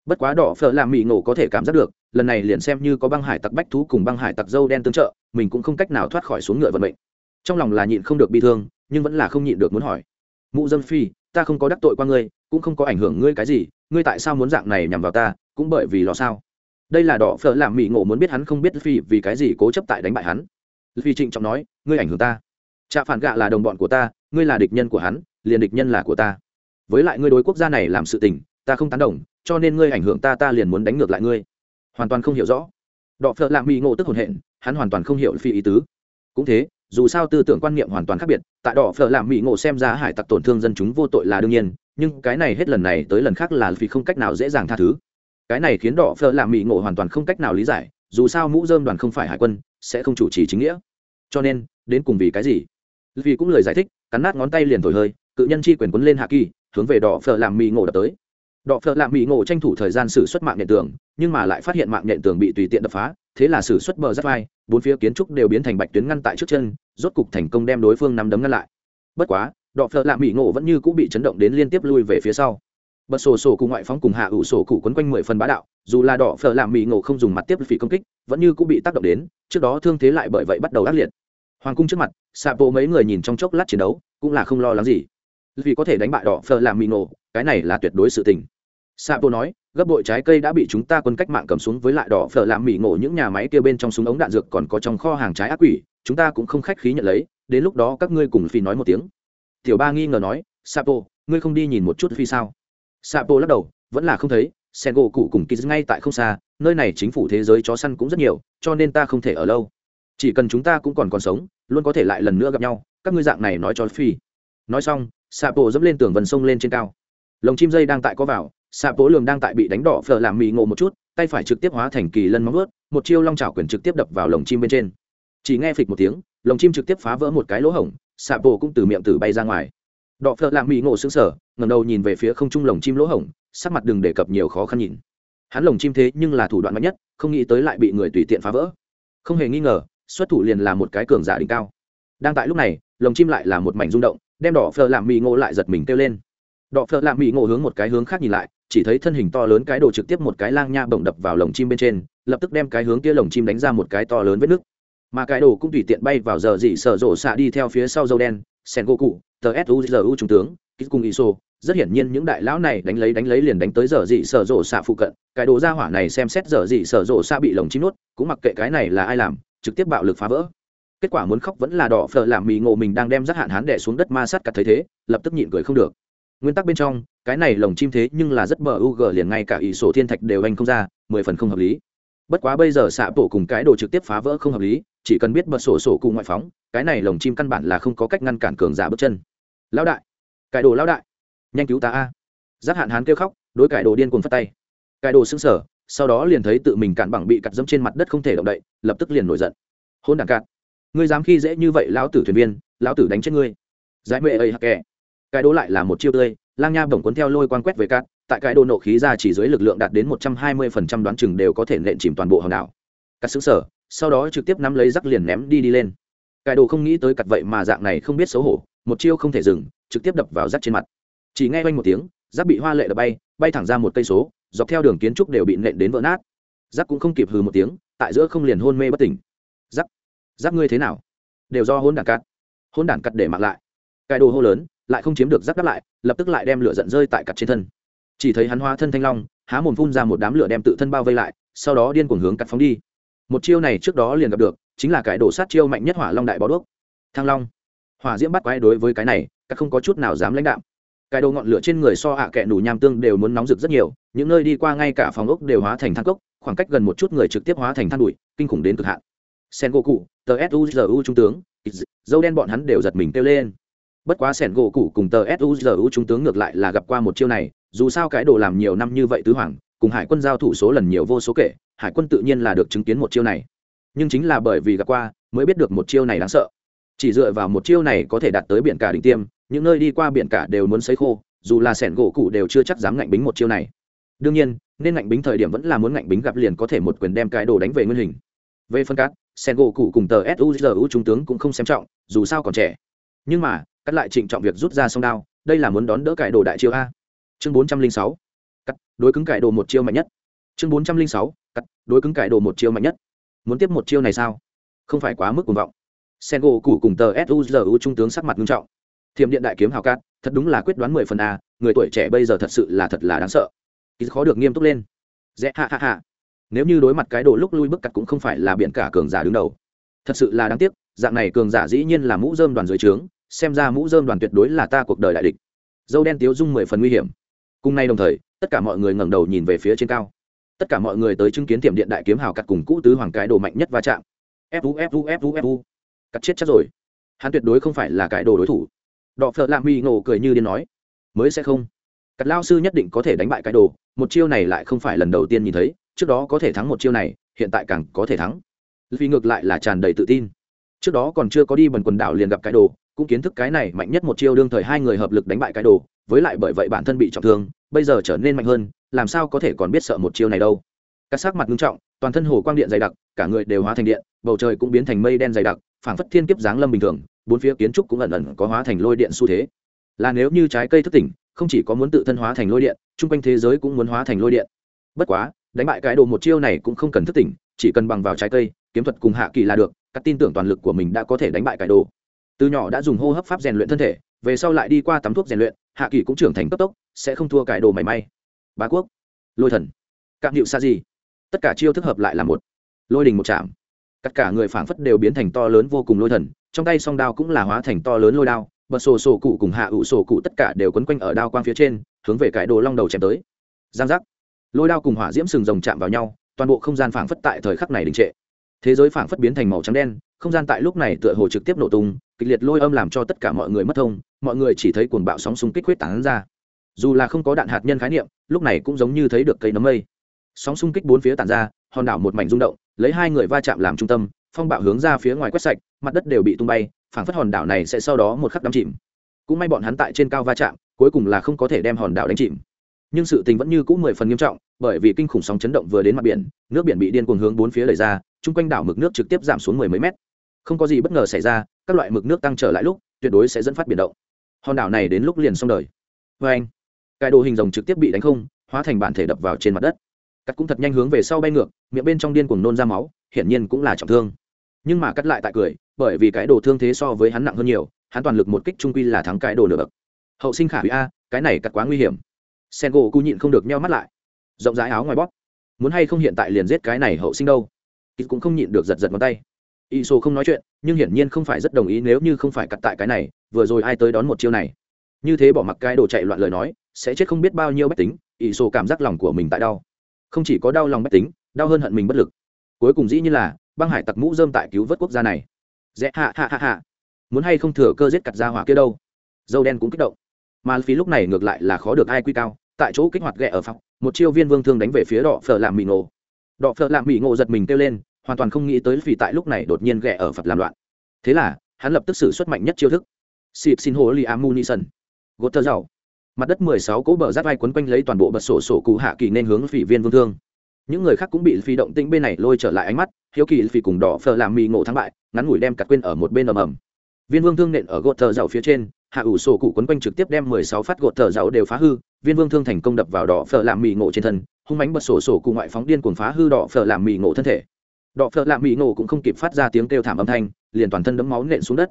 bất quá đỏ phở làm mỹ ngộ có thể cảm giác được lần này liền xem như có băng hải tặc bách thú cùng băng hải tặc dâu đen tương trợ mình cũng không cách nào thoát khỏi xuống ngựa vận mệnh trong lòng là nhịn không được bi thương nhưng vẫn là không nhịn được muốn hỏi mụ dâm phi ta không có đắc tội qua ngươi cũng không có ảnh hưởng ngươi cái gì ngươi tại sao muốn dạng này nhằm vào ta cũng bởi vì lo sao đây là đỏ phở làm mỹ ngộ muốn biết hắn không biết phi vì cái gì cố chấp tại đánh bại hắn. Phi trịnh trọng nói, ngươi ảnh hưởng ta. Trạ phản gạ là đồng bọn của ta, ngươi là địch nhân của hắn, liền địch nhân là của ta. Với lại ngươi đối quốc gia này làm sự tình, ta không tán đồng, cho nên ngươi ảnh hưởng ta ta liền muốn đánh ngược lại ngươi. Hoàn toàn không hiểu rõ. Đọ phợ lạ mỹ ngộ tức hồn hện, hắn hoàn toàn không hiểu phi ý tứ. Cũng thế, dù sao tư tưởng quan niệm hoàn toàn khác biệt, tại đỏ phở làm mỹ ngộ xem ra hải tặc tổn thương dân chúng vô tội là đương nhiên, nhưng cái này hết lần này tới lần khác là phi không cách nào dễ dàng tha thứ cái này khiến đỏ phở làm mỹ ngộ hoàn toàn không cách nào lý giải, dù sao mũ dơm đoàn không phải hải quân, sẽ không chủ trì chính nghĩa. Cho nên, đến cùng vì cái gì? Vì cũng lời giải thích, cắn nát ngón tay liền thổi hơi, cự nhân chi quyền quấn lên hạ kỳ, hướng về đỏ phở làm mỹ ngộ đập tới. Đỏ phở làm mỹ ngộ tranh thủ thời gian xử xuất mạng nhện tường, nhưng mà lại phát hiện mạng nhện tường bị tùy tiện đập phá, thế là xử xuất bờ giáp vai, bốn phía kiến trúc đều biến thành bạch tuyến ngăn tại trước chân, rốt cục thành công đem đối phương nắm đấm ngăn lại. Bất quá đọ phợ lạ mỹ ngộ vẫn như cũng bị chấn động đến liên tiếp lui về phía sau bật sổ sổ cùng ngoại phóng cùng hạ ủ sổ cụ quấn quanh mười phần bá đạo, dù là đỏ phở làm mỹ ngộ không dùng mặt tiếp phỉ công kích, vẫn như cũng bị tác động đến, trước đó thương thế lại bởi vậy bắt đầu ác liệt. Hoàng cung trước mặt xạ bộ mấy người nhìn trong chốc lát chiến đấu, cũng là không lo lắng gì. Vì có thể đánh bại đỏ phở làm mỹ ngộ, cái này là tuyệt đối sự tình. Xạ bộ nói, gấp bội trái cây đã bị chúng ta quân cách mạng cầm xuống với lại đỏ phở làm mỹ ngộ những nhà máy kia bên trong súng ống đạn dược còn có trong kho hàng trái ác quỷ, chúng ta cũng không khách khí nhận lấy, đến lúc đó các ngươi cùng phi nói một tiếng. Tiểu ba nghi ngờ nói sapo ngươi không đi nhìn một chút phi sao? Sapo lắc đầu, vẫn là không thấy sen gỗ cụ cùng kiz ngay tại không xa, nơi này chính phủ thế giới chó săn cũng rất nhiều, cho nên ta không thể ở lâu. Chỉ cần chúng ta cũng còn còn sống, luôn có thể lại lần nữa gặp nhau, các ngươi dạng này nói cho phi. Nói xong, sapo dẫm lên tường vần sông lên trên cao. Lồng chim dây đang tại có vào, sapo lường đang tại bị đánh đỏ phở làm mì ngộ một chút, tay phải trực tiếp hóa thành kỳ lân móng ướt một chiêu long trào quyền trực tiếp đập vào lồng chim bên trên. Chỉ nghe phịch một tiếng, lồng chim trực tiếp phá vỡ một cái lỗ hổng xạ bộ cũng từ miệng tử bay ra ngoài đọ phợ lạ mỹ ngộ xứng sở ngầm đầu nhìn về phía không trung lồng chim lỗ hổng, sắc mặt đừng đề cập nhiều khó khăn nhìn. Hắn lồng chim thế nhưng là thủ đoạn mạnh nhất, không nghĩ tới lại bị người tùy tiện phá vỡ. Không hề nghi ngờ, xuất thủ liền là một cái cường giả đỉnh cao. Đang tại lúc này, lồng chim lại là một mảnh rung động, đem đỏ phờ làm mì ngộ lại giật mình kêu lên. Đỏ phờ làm mì ngộ hướng một cái hướng khác nhìn lại, chỉ thấy thân hình to lớn cái đồ trực tiếp một cái lang nha bổng đập vào lồng chim bên trên, lập tức đem cái hướng kia lồng chim đánh ra một cái to lớn vết nứt. Mà cái đồ cũng tùy tiện bay vào giờ dị sở rộ xạ đi theo phía sau dâu đen sen gỗ cụ tờ suzu trung tướng kích cung iso rất hiển nhiên những đại lão này đánh lấy đánh lấy liền đánh tới giờ dị sở rộ xạ phụ cận. Cái đồ ra hỏa này xem xét giờ dị sở rộ xạ bị lồng chim nuốt, cũng mặc kệ cái này là ai làm, trực tiếp bạo lực phá vỡ. Kết quả muốn khóc vẫn là đỏ phở làm mì ngộ mình đang đem rác hạn hán đẻ xuống đất ma sát cặt thấy thế, lập tức nhịn cười không được. Nguyên tắc bên trong, cái này lồng chim thế nhưng là rất bờ u g liền ngay cả ỷ sổ thiên thạch đều anh không ra, mười phần không hợp lý. Bất quá bây giờ xạ bộ cùng cái đồ trực tiếp phá vỡ không hợp lý chỉ cần biết bật sổ sổ cụ ngoại phóng, cái này lồng chim căn bản là không có cách ngăn cản cường giả bước chân. Lão đại cái đồ lão đại, nhanh cứu ta a. Giác hạn hán kêu khóc, đối cải đồ điên cuồng phất tay. Cải đồ sững sờ, sau đó liền thấy tự mình cản bằng bị cặt dẫm trên mặt đất không thể động đậy, lập tức liền nổi giận. Hôn đàn cạn. Ngươi dám khi dễ như vậy lão tử thuyền viên, lão tử đánh chết ngươi. Giải mệ ấy hạc kẻ. Cái đồ lại là một chiêu tươi, lang nha bổng cuốn theo lôi quan quét về cát tại cái đồ nộ khí ra chỉ dưới lực lượng đạt đến một trăm hai mươi phần trăm đoán chừng đều có thể nện chìm toàn bộ hòn đảo. Cắt xứng sở sau đó trực tiếp nắm lấy rắc liền ném đi đi lên. Cái đồ không nghĩ tới cặt vậy mà dạng này không biết xấu hổ, một chiêu không thể dừng, trực tiếp đập vào rắc trên mặt. Chỉ nghe quanh một tiếng, rắc bị hoa lệ đập bay bay thẳng ra một cây số, dọc theo đường kiến trúc đều bị nện đến vỡ nát. Rắc cũng không kịp hừ một tiếng, tại giữa không liền hôn mê bất tỉnh. Rắc rắc ngươi thế nào? Đều do hôn đản cắt. Hôn đản cắt để mặc lại. Cái đồ hô lớn, lại không chiếm được rắc đáp lại, lập tức lại đem lửa giận rơi tại cặt trên thân. Chỉ thấy hắn hóa thân thanh long, há mồm phun ra một đám lửa đem tự thân bao vây lại, sau đó điên cuồng hướng cặt phóng đi một chiêu này trước đó liền gặp được, chính là cái đổ sát chiêu mạnh nhất hỏa long đại bó đuốc. Thăng long, hỏa diễm bắt quái đối với cái này, các không có chút nào dám lãnh đạo cái đồ ngọn lửa trên người so hạ à kẹ nủ nham tương đều muốn nóng rực rất nhiều, những nơi đi qua ngay cả phòng ốc đều hóa thành than cốc, khoảng cách gần một chút người trực tiếp hóa thành than bụi, kinh khủng đến cực hạn. Sen gỗ cụ tờ suzu trung tướng dâu đen bọn hắn đều giật mình kêu lên. Bất quá sẻn gỗ cụ cùng tờ suzu trung tướng ngược lại là gặp qua một chiêu này, dù sao cái đồ làm nhiều năm như vậy tứ hoàng, cùng hải quân giao thủ số lần nhiều vô số kể hải quân tự nhiên là được chứng kiến một chiêu này. Nhưng chính là bởi vì gặp qua, mới biết được một chiêu này đáng sợ. Chỉ dựa vào một chiêu này có thể đạt tới biển cả đỉnh tiêm, những nơi đi qua biển cả đều muốn sấy khô, dù là sẻn gỗ cụ đều chưa chắc dám ngạnh bính một chiêu này. Đương nhiên, nên ngạnh bính thời điểm vẫn là muốn ngạnh bính gặp liền có thể một quyền đem cái đồ đánh về nguyên hình. Về phân cát, sẻn gỗ cụ cùng tờ suzu trung tướng cũng không xem trọng, dù sao còn trẻ. Nhưng mà cắt lại trịnh trọng việc rút ra sông đao, đây là muốn đón đỡ cải đồ đại chiêu a. Chương bốn trăm linh sáu. Cắt đối cứng cải đồ một chiêu mạnh nhất. Chương bốn trăm linh sáu cắt, đối cứng cải đồ một chiêu mạnh nhất. Muốn tiếp một chiêu này sao? Không phải quá mức cuồng vọng. Sen gỗ cụ cùng tờ suzu trung tướng sắc mặt nghiêm trọng. Thiểm điện đại kiếm hào cát, thật đúng là quyết đoán mười phần a, người tuổi trẻ bây giờ thật sự là thật là đáng sợ. Ít khó được nghiêm túc lên. Dễ hạ hạ hạ nếu như đối mặt cái đồ lúc lui bức cắt cũng không phải là biện cả cường giả đứng đầu. Thật sự là đáng tiếc, dạng này cường giả dĩ nhiên là mũ dơm đoàn dưới trướng, xem ra mũ dơm đoàn tuyệt đối là ta cuộc đời đại địch. Dâu đen tiếu dung mười phần nguy hiểm. Cùng nay đồng thời, tất cả mọi người ngẩng đầu nhìn về phía trên cao tất cả mọi người tới chứng kiến tiệm điện đại kiếm hào cắt cùng cũ tứ hoàng cái đồ mạnh nhất va chạm. Fu fu fu fu cắt chết chắc rồi. Hắn tuyệt đối không phải là cái đồ đối thủ. Đọ phợ lạ mi ngộ cười như điên nói, mới sẽ không. Cắt lao sư nhất định có thể đánh bại cái đồ, một chiêu này lại không phải lần đầu tiên nhìn thấy, trước đó có thể thắng một chiêu này, hiện tại càng có thể thắng. Vì ngược lại là tràn đầy tự tin. Trước đó còn chưa có đi bần quần đảo liền gặp cái đồ, cũng kiến thức cái này mạnh nhất một chiêu đương thời hai người hợp lực đánh bại cái đồ, với lại bởi vậy bản thân bị trọng thương, bây giờ trở nên mạnh hơn làm sao có thể còn biết sợ một chiêu này đâu? Các sắc mặt nghiêm trọng, toàn thân hồ quang điện dày đặc, cả người đều hóa thành điện, bầu trời cũng biến thành mây đen dày đặc, phảng phất thiên kiếp giáng lâm bình thường, bốn phía kiến trúc cũng ẩn ẩn có hóa thành lôi điện xu thế. Là nếu như trái cây thức tỉnh, không chỉ có muốn tự thân hóa thành lôi điện, chung quanh thế giới cũng muốn hóa thành lôi điện. Bất quá, đánh bại cái đồ một chiêu này cũng không cần thức tỉnh, chỉ cần bằng vào trái cây, kiếm thuật cùng hạ kỳ là được, các tin tưởng toàn lực của mình đã có thể đánh bại cái đồ. Từ nhỏ đã dùng hô hấp pháp rèn luyện thân thể, về sau lại đi qua tắm thuốc rèn luyện, hạ kỳ cũng trưởng thành cấp tốc, sẽ không thua cải đồ mảy may bá quốc. Lôi thần. Cạm hiệu xa gì tất cả chiêu thức hợp lại là một. Lôi đình một chạm tất cả người phảng phất đều biến thành to lớn vô cùng lôi thần, trong tay song đao cũng là hóa thành to lớn lôi đao, bật sổ sổ cụ cùng hạ ủ sổ cụ tất cả đều quấn quanh ở đao quang phía trên, hướng về cái đồ long đầu chém tới. Giang giác. Lôi đao cùng hỏa diễm sừng rồng chạm vào nhau, toàn bộ không gian phảng phất tại thời khắc này đình trệ. Thế giới phảng phất biến thành màu trắng đen, không gian tại lúc này tựa hồ trực tiếp nổ tung, kịch liệt lôi âm làm cho tất cả mọi người mất thông, mọi người chỉ thấy cuồng bạo sóng xung kích huyết tán ra. Dù là không có đạn hạt nhân khái niệm lúc này cũng giống như thấy được cây nấm mây. Sóng xung kích bốn phía tàn ra, hòn đảo một mảnh rung động, lấy hai người va chạm làm trung tâm, phong bạo hướng ra phía ngoài quét sạch, mặt đất đều bị tung bay, phảng phất hòn đảo này sẽ sau đó một khắc đắm chìm. Cũng may bọn hắn tại trên cao va chạm, cuối cùng là không có thể đem hòn đảo đánh chìm. Nhưng sự tình vẫn như cũng mười phần nghiêm trọng, bởi vì kinh khủng sóng chấn động vừa đến mặt biển, nước biển bị điên cuồng hướng bốn phía lời ra, chung quanh đảo mực nước trực tiếp giảm xuống mười mấy mét. Không có gì bất ngờ xảy ra, các loại mực nước tăng trở lại lúc, tuyệt đối sẽ dẫn phát biển động. Hòn đảo này đến lúc liền xong đời. Vê anh cải đồ hình rồng trực tiếp bị đánh không, hóa thành bản thể đập vào trên mặt đất. Cắt cũng thật nhanh hướng về sau bay ngược, miệng bên trong điên cuồng nôn ra máu, hiển nhiên cũng là trọng thương. Nhưng mà cắt lại tại cười, bởi vì cái đồ thương thế so với hắn nặng hơn nhiều, hắn toàn lực một kích trung quy là thắng cái đồ nửa bậc. Hậu sinh khả hủy a, cái này cắt quá nguy hiểm. Sen gỗ cu nhịn không được nheo mắt lại. Rộng rãi áo ngoài bóp. Muốn hay không hiện tại liền giết cái này hậu sinh đâu. Kịch cũng không nhịn được giật giật ngón tay. Y sô không nói chuyện, nhưng hiển nhiên không phải rất đồng ý nếu như không phải cắt tại cái này, vừa rồi ai tới đón một chiêu này. Như thế bỏ mặc cái đồ chạy loạn lời nói sẽ chết không biết bao nhiêu bách tính y sổ cảm giác lòng của mình tại đau. Không chỉ có đau lòng bách tính, đau hơn hận mình bất lực. Cuối cùng dĩ như là, băng hải tặc mũ dơm tại cứu vớt quốc gia này. Dễ hạ hạ hạ hạ muốn hay không thừa cơ giết cặt ra hỏa kia đâu? Dâu đen cũng kích động. Mà phí lúc này ngược lại là khó được ai quy cao, tại chỗ kích hoạt ghẹ ở phòng, một chiêu viên vương thương đánh về phía đỏ phở làm mì ngộ. Đỏ phở làm mì ngộ giật mình kêu lên, hoàn toàn không nghĩ tới vì tại lúc này đột nhiên ghẹ ở phật làm loạn. Thế là, hắn lập tức xử xuất mạnh nhất chiêu thức. Xịp xin hồ li amunison. Gột thơ giàu mặt đất mười sáu cỗ bờ giáp vai quấn quanh lấy toàn bộ bật sổ sổ cụ hạ kỳ nên hướng phỉ viên vương thương. Những người khác cũng bị phi động tĩnh bên này lôi trở lại ánh mắt, hiếu kỳ phi cùng đỏ phờ làm mì ngộ thắng bại, ngắn ngủi đem cặt quên ở một bên ầm ầm. Viên vương thương nện ở gột thờ dạo phía trên, hạ ủ sổ cụ quấn quanh trực tiếp đem mười sáu phát gột thờ dạo đều phá hư, viên vương thương thành công đập vào đỏ phờ làm mì ngộ trên thân, hung mãnh bật sổ sổ cụ ngoại phóng điên cuồng phá hư đỏ phờ làm mì ngộ thân thể. Đỏ phờ làm mì ngộ cũng không kịp phát ra tiếng kêu thảm âm thanh, liền toàn thân đấm máu nện xuống đất.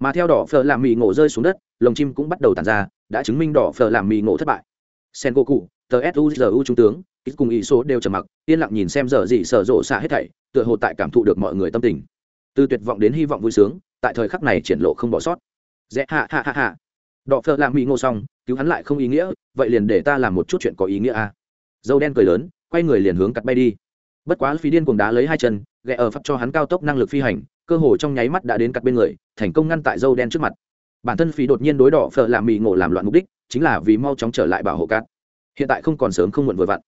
Mà theo đỏ phờ làm mì ngộ rơi xuống đất, lồng chim cũng bắt đầu tàn ra đã chứng minh đỏ phở làm mì ngộ thất bại. Sen gỗ cụ tờ suzu trung tướng, ít cùng ý số đều trầm mặc, yên lặng nhìn xem giờ gì sở rộ xạ hết thảy, tựa hồ tại cảm thụ được mọi người tâm tình. Từ tuyệt vọng đến hy vọng vui sướng, tại thời khắc này triển lộ không bỏ sót. Dễ hạ hạ hạ hạ đọ phợ làm mỹ ngô xong, cứu hắn lại không ý nghĩa, vậy liền để ta làm một chút chuyện có ý nghĩa a à. dâu đen cười lớn, quay người liền hướng cắt bay đi. Bất quá phí điên cuồng đá lấy hai chân ghẹ ở pháp cho hắn cao tốc năng lực phi hành, cơ hồ trong nháy mắt đã đến cắt bên người, thành công ngăn tại dâu đen trước mặt bản thân phí đột nhiên đối đỏ phở làm mì ngộ làm loạn mục đích, chính là vì mau chóng trở lại bảo hộ cát. Hiện tại không còn sớm không muộn vừa vặn.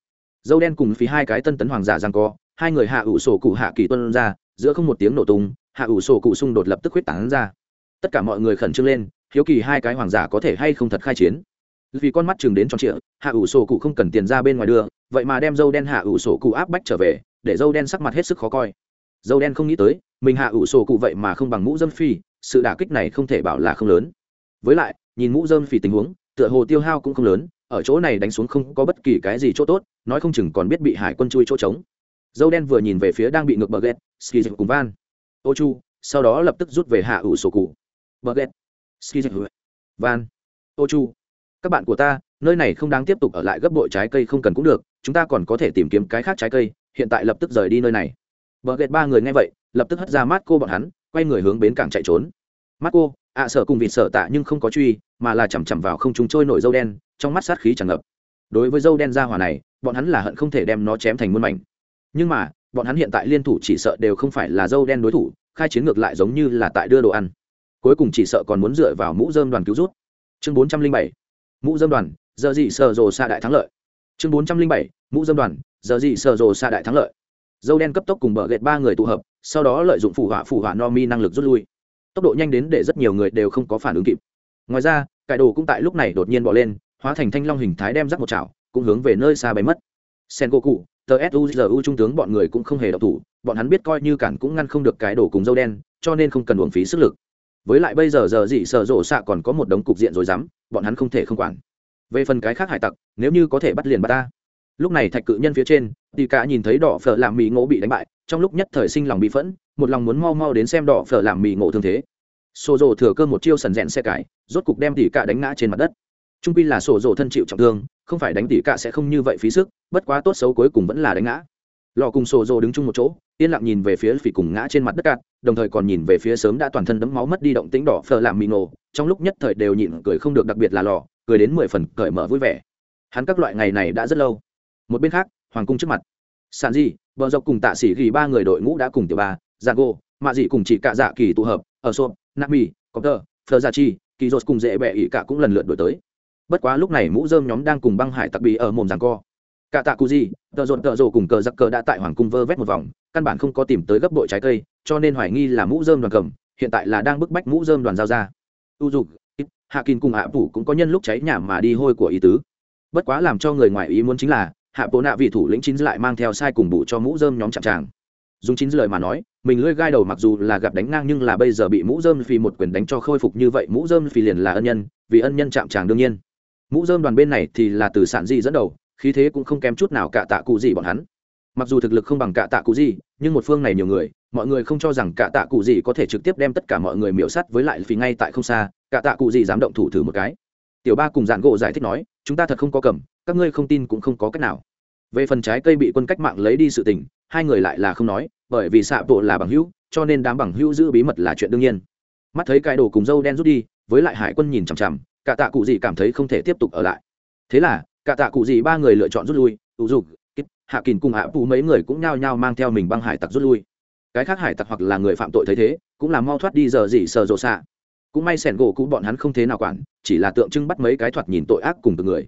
Dâu đen cùng phí hai cái tân tấn hoàng giả giang co, hai người hạ ủ sổ cụ hạ kỳ tuân ra, giữa không một tiếng nổ tung, hạ ủ sổ cụ xung đột lập tức huyết tán ra. Tất cả mọi người khẩn trương lên, hiếu kỳ hai cái hoàng giả có thể hay không thật khai chiến. Vì con mắt chừng đến tròn trịa, hạ ủ sổ cụ không cần tiền ra bên ngoài đưa, vậy mà đem dâu đen hạ ủ sổ cụ áp bách trở về, để dâu đen sắc mặt hết sức khó coi. Dâu đen không nghĩ tới, mình hạ ủ sổ cụ vậy mà không bằng mũ dâm phi sự đả kích này không thể bảo là không lớn. Với lại, nhìn mũ dâm phi tình huống, tựa hồ tiêu hao cũng không lớn, ở chỗ này đánh xuống không có bất kỳ cái gì chỗ tốt, nói không chừng còn biết bị hải quân chui chỗ trống. Dâu đen vừa nhìn về phía đang bị ngược bờ ghét ski dịch cùng van. Ô chu, sau đó lập tức rút về hạ ủ sổ cụ. Bờ ghét ski dịch van. Ô chu, các bạn của ta, nơi này không đáng tiếp tục ở lại gấp bội trái cây không cần cũng được, chúng ta còn có thể tìm kiếm cái khác trái cây, hiện tại lập tức rời đi nơi này. Bờ ghét ba người nghe vậy, lập tức hất ra mát cô bọn hắn quay người hướng bến cảng chạy trốn. Marco, cô ạ sợ cùng vịt sợ tạ nhưng không có truy mà là chằm chằm vào không chúng trôi nổi dâu đen trong mắt sát khí tràn ngập. Đối với dâu đen ra hỏa này bọn hắn là hận không thể đem nó chém thành muôn mảnh. Nhưng mà bọn hắn hiện tại liên thủ chỉ sợ đều không phải là dâu đen đối thủ khai chiến ngược lại giống như là tại đưa đồ ăn. Cuối cùng chỉ sợ còn muốn dựa vào mũ dơm đoàn cứu rút. Chương bốn trăm linh bảy mũ dơm đoàn giờ gì sợ rồ xa đại thắng lợi. Chương bốn trăm linh bảy mũ dơm đoàn giờ gì sợ rồ xa đại thắng lợi dâu đen cấp tốc cùng bờ gệt ba người tụ hợp, sau đó lợi dụng phủ họa phủ họa no mi năng lực rút lui. Tốc độ nhanh đến để rất nhiều người đều không có phản ứng kịp. Ngoài ra, cải đồ cũng tại lúc này đột nhiên bỏ lên, hóa thành thanh long hình thái đem rắc một chảo, cũng hướng về nơi xa bay mất. Sen cô cụ tờ suzu trung tướng bọn người cũng không hề độc thủ, bọn hắn biết coi như cản cũng ngăn không được cái đồ cùng dâu đen, cho nên không cần uổng phí sức lực. Với lại bây giờ giờ dị sở rộ xạ còn có một đống cục diện rồi dám, bọn hắn không thể không quản. Về phần cái khác hải tặc, nếu như có thể bắt liền bắt ta lúc này thạch cự nhân phía trên, tỷ cả nhìn thấy đỏ phở làm mì ngộ bị đánh bại, trong lúc nhất thời sinh lòng bị phẫn, một lòng muốn mau mau đến xem đỏ phở làm mì ngộ thương thế. Sổ rồ thừa cơ một chiêu sần rẽn xe cải, rốt cục đem tỷ cả đánh ngã trên mặt đất. Trung pi là sổ rồ thân chịu trọng thương, không phải đánh tỷ cả sẽ không như vậy phí sức, bất quá tốt xấu cuối cùng vẫn là đánh ngã. Lò cùng sổ rồ đứng chung một chỗ, yên lặng nhìn về phía phỉ cùng ngã trên mặt đất cạn, đồng thời còn nhìn về phía sớm đã toàn thân đấm máu mất đi động tĩnh đỏ phở làm mì ngộ, trong lúc nhất thời đều nhịn cười không được đặc biệt là lò, cười đến mười phần cởi mở vui vẻ. Hắn các loại ngày này đã rất lâu một bên khác, hoàng cung trước mặt. Sàn di vợ dọc cùng tạ sĩ ghi ba người đội ngũ đã cùng tiểu ba g o mạ dị cùng chị cạ dạ kỳ tụ hợp, ở sộp nami copter phờ gia chi, kỳ dột cùng dễ bẹ ỉ cả cũng lần lượt đổi tới. Bất quá lúc này mũ dơm nhóm đang cùng băng hải tặc bị ở mồm ràng co. Cả tạ cụ gì tợ rộn tợ rộ cùng cờ giặc cờ đã tại hoàng cung vơ vét một vòng, căn bản không có tìm tới gấp đội trái cây, cho nên hoài nghi là mũ dơm đoàn cầm, hiện tại là đang bức bách mũ dơm đoàn giao ra. U dục, hạ kín cùng hạ phủ cũng có nhân lúc cháy nhà mà đi hôi của ý tứ. Bất quá làm cho người ngoài ý muốn chính là hạ bộ nạ vị thủ lĩnh chín lại mang theo sai cùng bụ cho mũ dơm nhóm chạm tràng. Dùng chín lời mà nói, mình lưỡi gai đầu mặc dù là gặp đánh ngang nhưng là bây giờ bị mũ dơm vì một quyền đánh cho khôi phục như vậy, mũ dơm vì liền là ân nhân, vì ân nhân chạm tràng đương nhiên. Mũ dơm đoàn bên này thì là từ sản di dẫn đầu, khí thế cũng không kém chút nào cả tạ cụ gì bọn hắn. Mặc dù thực lực không bằng cả tạ cụ gì nhưng một phương này nhiều người, mọi người không cho rằng cả tạ cụ gì có thể trực tiếp đem tất cả mọi người miễu sắt với lại vì ngay tại không xa, cả tạ cụ gì dám động thủ thử một cái. Tiểu ba cùng dạn gỗ giải thích nói, chúng ta thật không có cầm các ngươi không tin cũng không có cách nào. Về phần trái cây bị quân cách mạng lấy đi sự tình, hai người lại là không nói, bởi vì xạ bộ là bằng hữu, cho nên đám bằng hữu giữ bí mật là chuyện đương nhiên. Mắt thấy cái đồ cùng dâu đen rút đi, với lại hải quân nhìn chằm chằm, cả tạ cụ gì cảm thấy không thể tiếp tục ở lại. Thế là, cả tạ cụ gì ba người lựa chọn rút lui, ủ dục hạ kín cùng hạ phụ mấy người cũng nhao nhao mang theo mình băng hải tặc rút lui. Cái khác hải tặc hoặc là người phạm tội thấy thế, cũng là mau thoát đi giờ gì sờ rộ xạ. Cũng may sẻn gỗ cũ bọn hắn không thế nào quản, chỉ là tượng trưng bắt mấy cái thoạt nhìn tội ác cùng từng người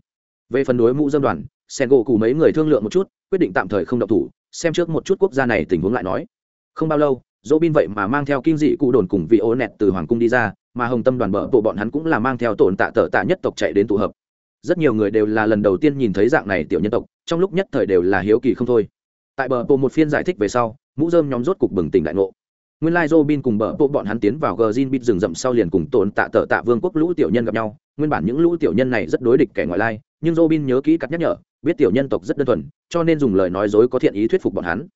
về phần đối mũ dâm đoàn sen gỗ cũ mấy người thương lượng một chút, quyết định tạm thời không động thủ, xem trước một chút quốc gia này tình huống lại nói. Không bao lâu dỗ bin vậy mà mang theo kinh dị cụ đồn cùng vị ô nẹt từ hoàng cung đi ra, mà hồng tâm đoàn bờ bộ bọn hắn cũng là mang theo tổn tạ tờ tạ nhất tộc chạy đến tụ hợp. Rất nhiều người đều là lần đầu tiên nhìn thấy dạng này tiểu nhân tộc, trong lúc nhất thời đều là hiếu kỳ không thôi. Tại bờ bộ một phiên giải thích về sau, mũ dơm nhóm rốt cục bừng tỉnh đại ngộ. Nguyên lai Robin cùng bờ bộ bọn hắn tiến vào Gjin bít rừng rậm sau liền cùng tổn tạ tờ tạ vương quốc lũ tiểu nhân gặp nhau, nguyên bản những lũ tiểu nhân này rất đối địch kẻ ngoại lai nhưng Robin nhớ kỹ cắt nhắc nhở, biết tiểu nhân tộc rất đơn thuần, cho nên dùng lời nói dối có thiện ý thuyết phục bọn hắn.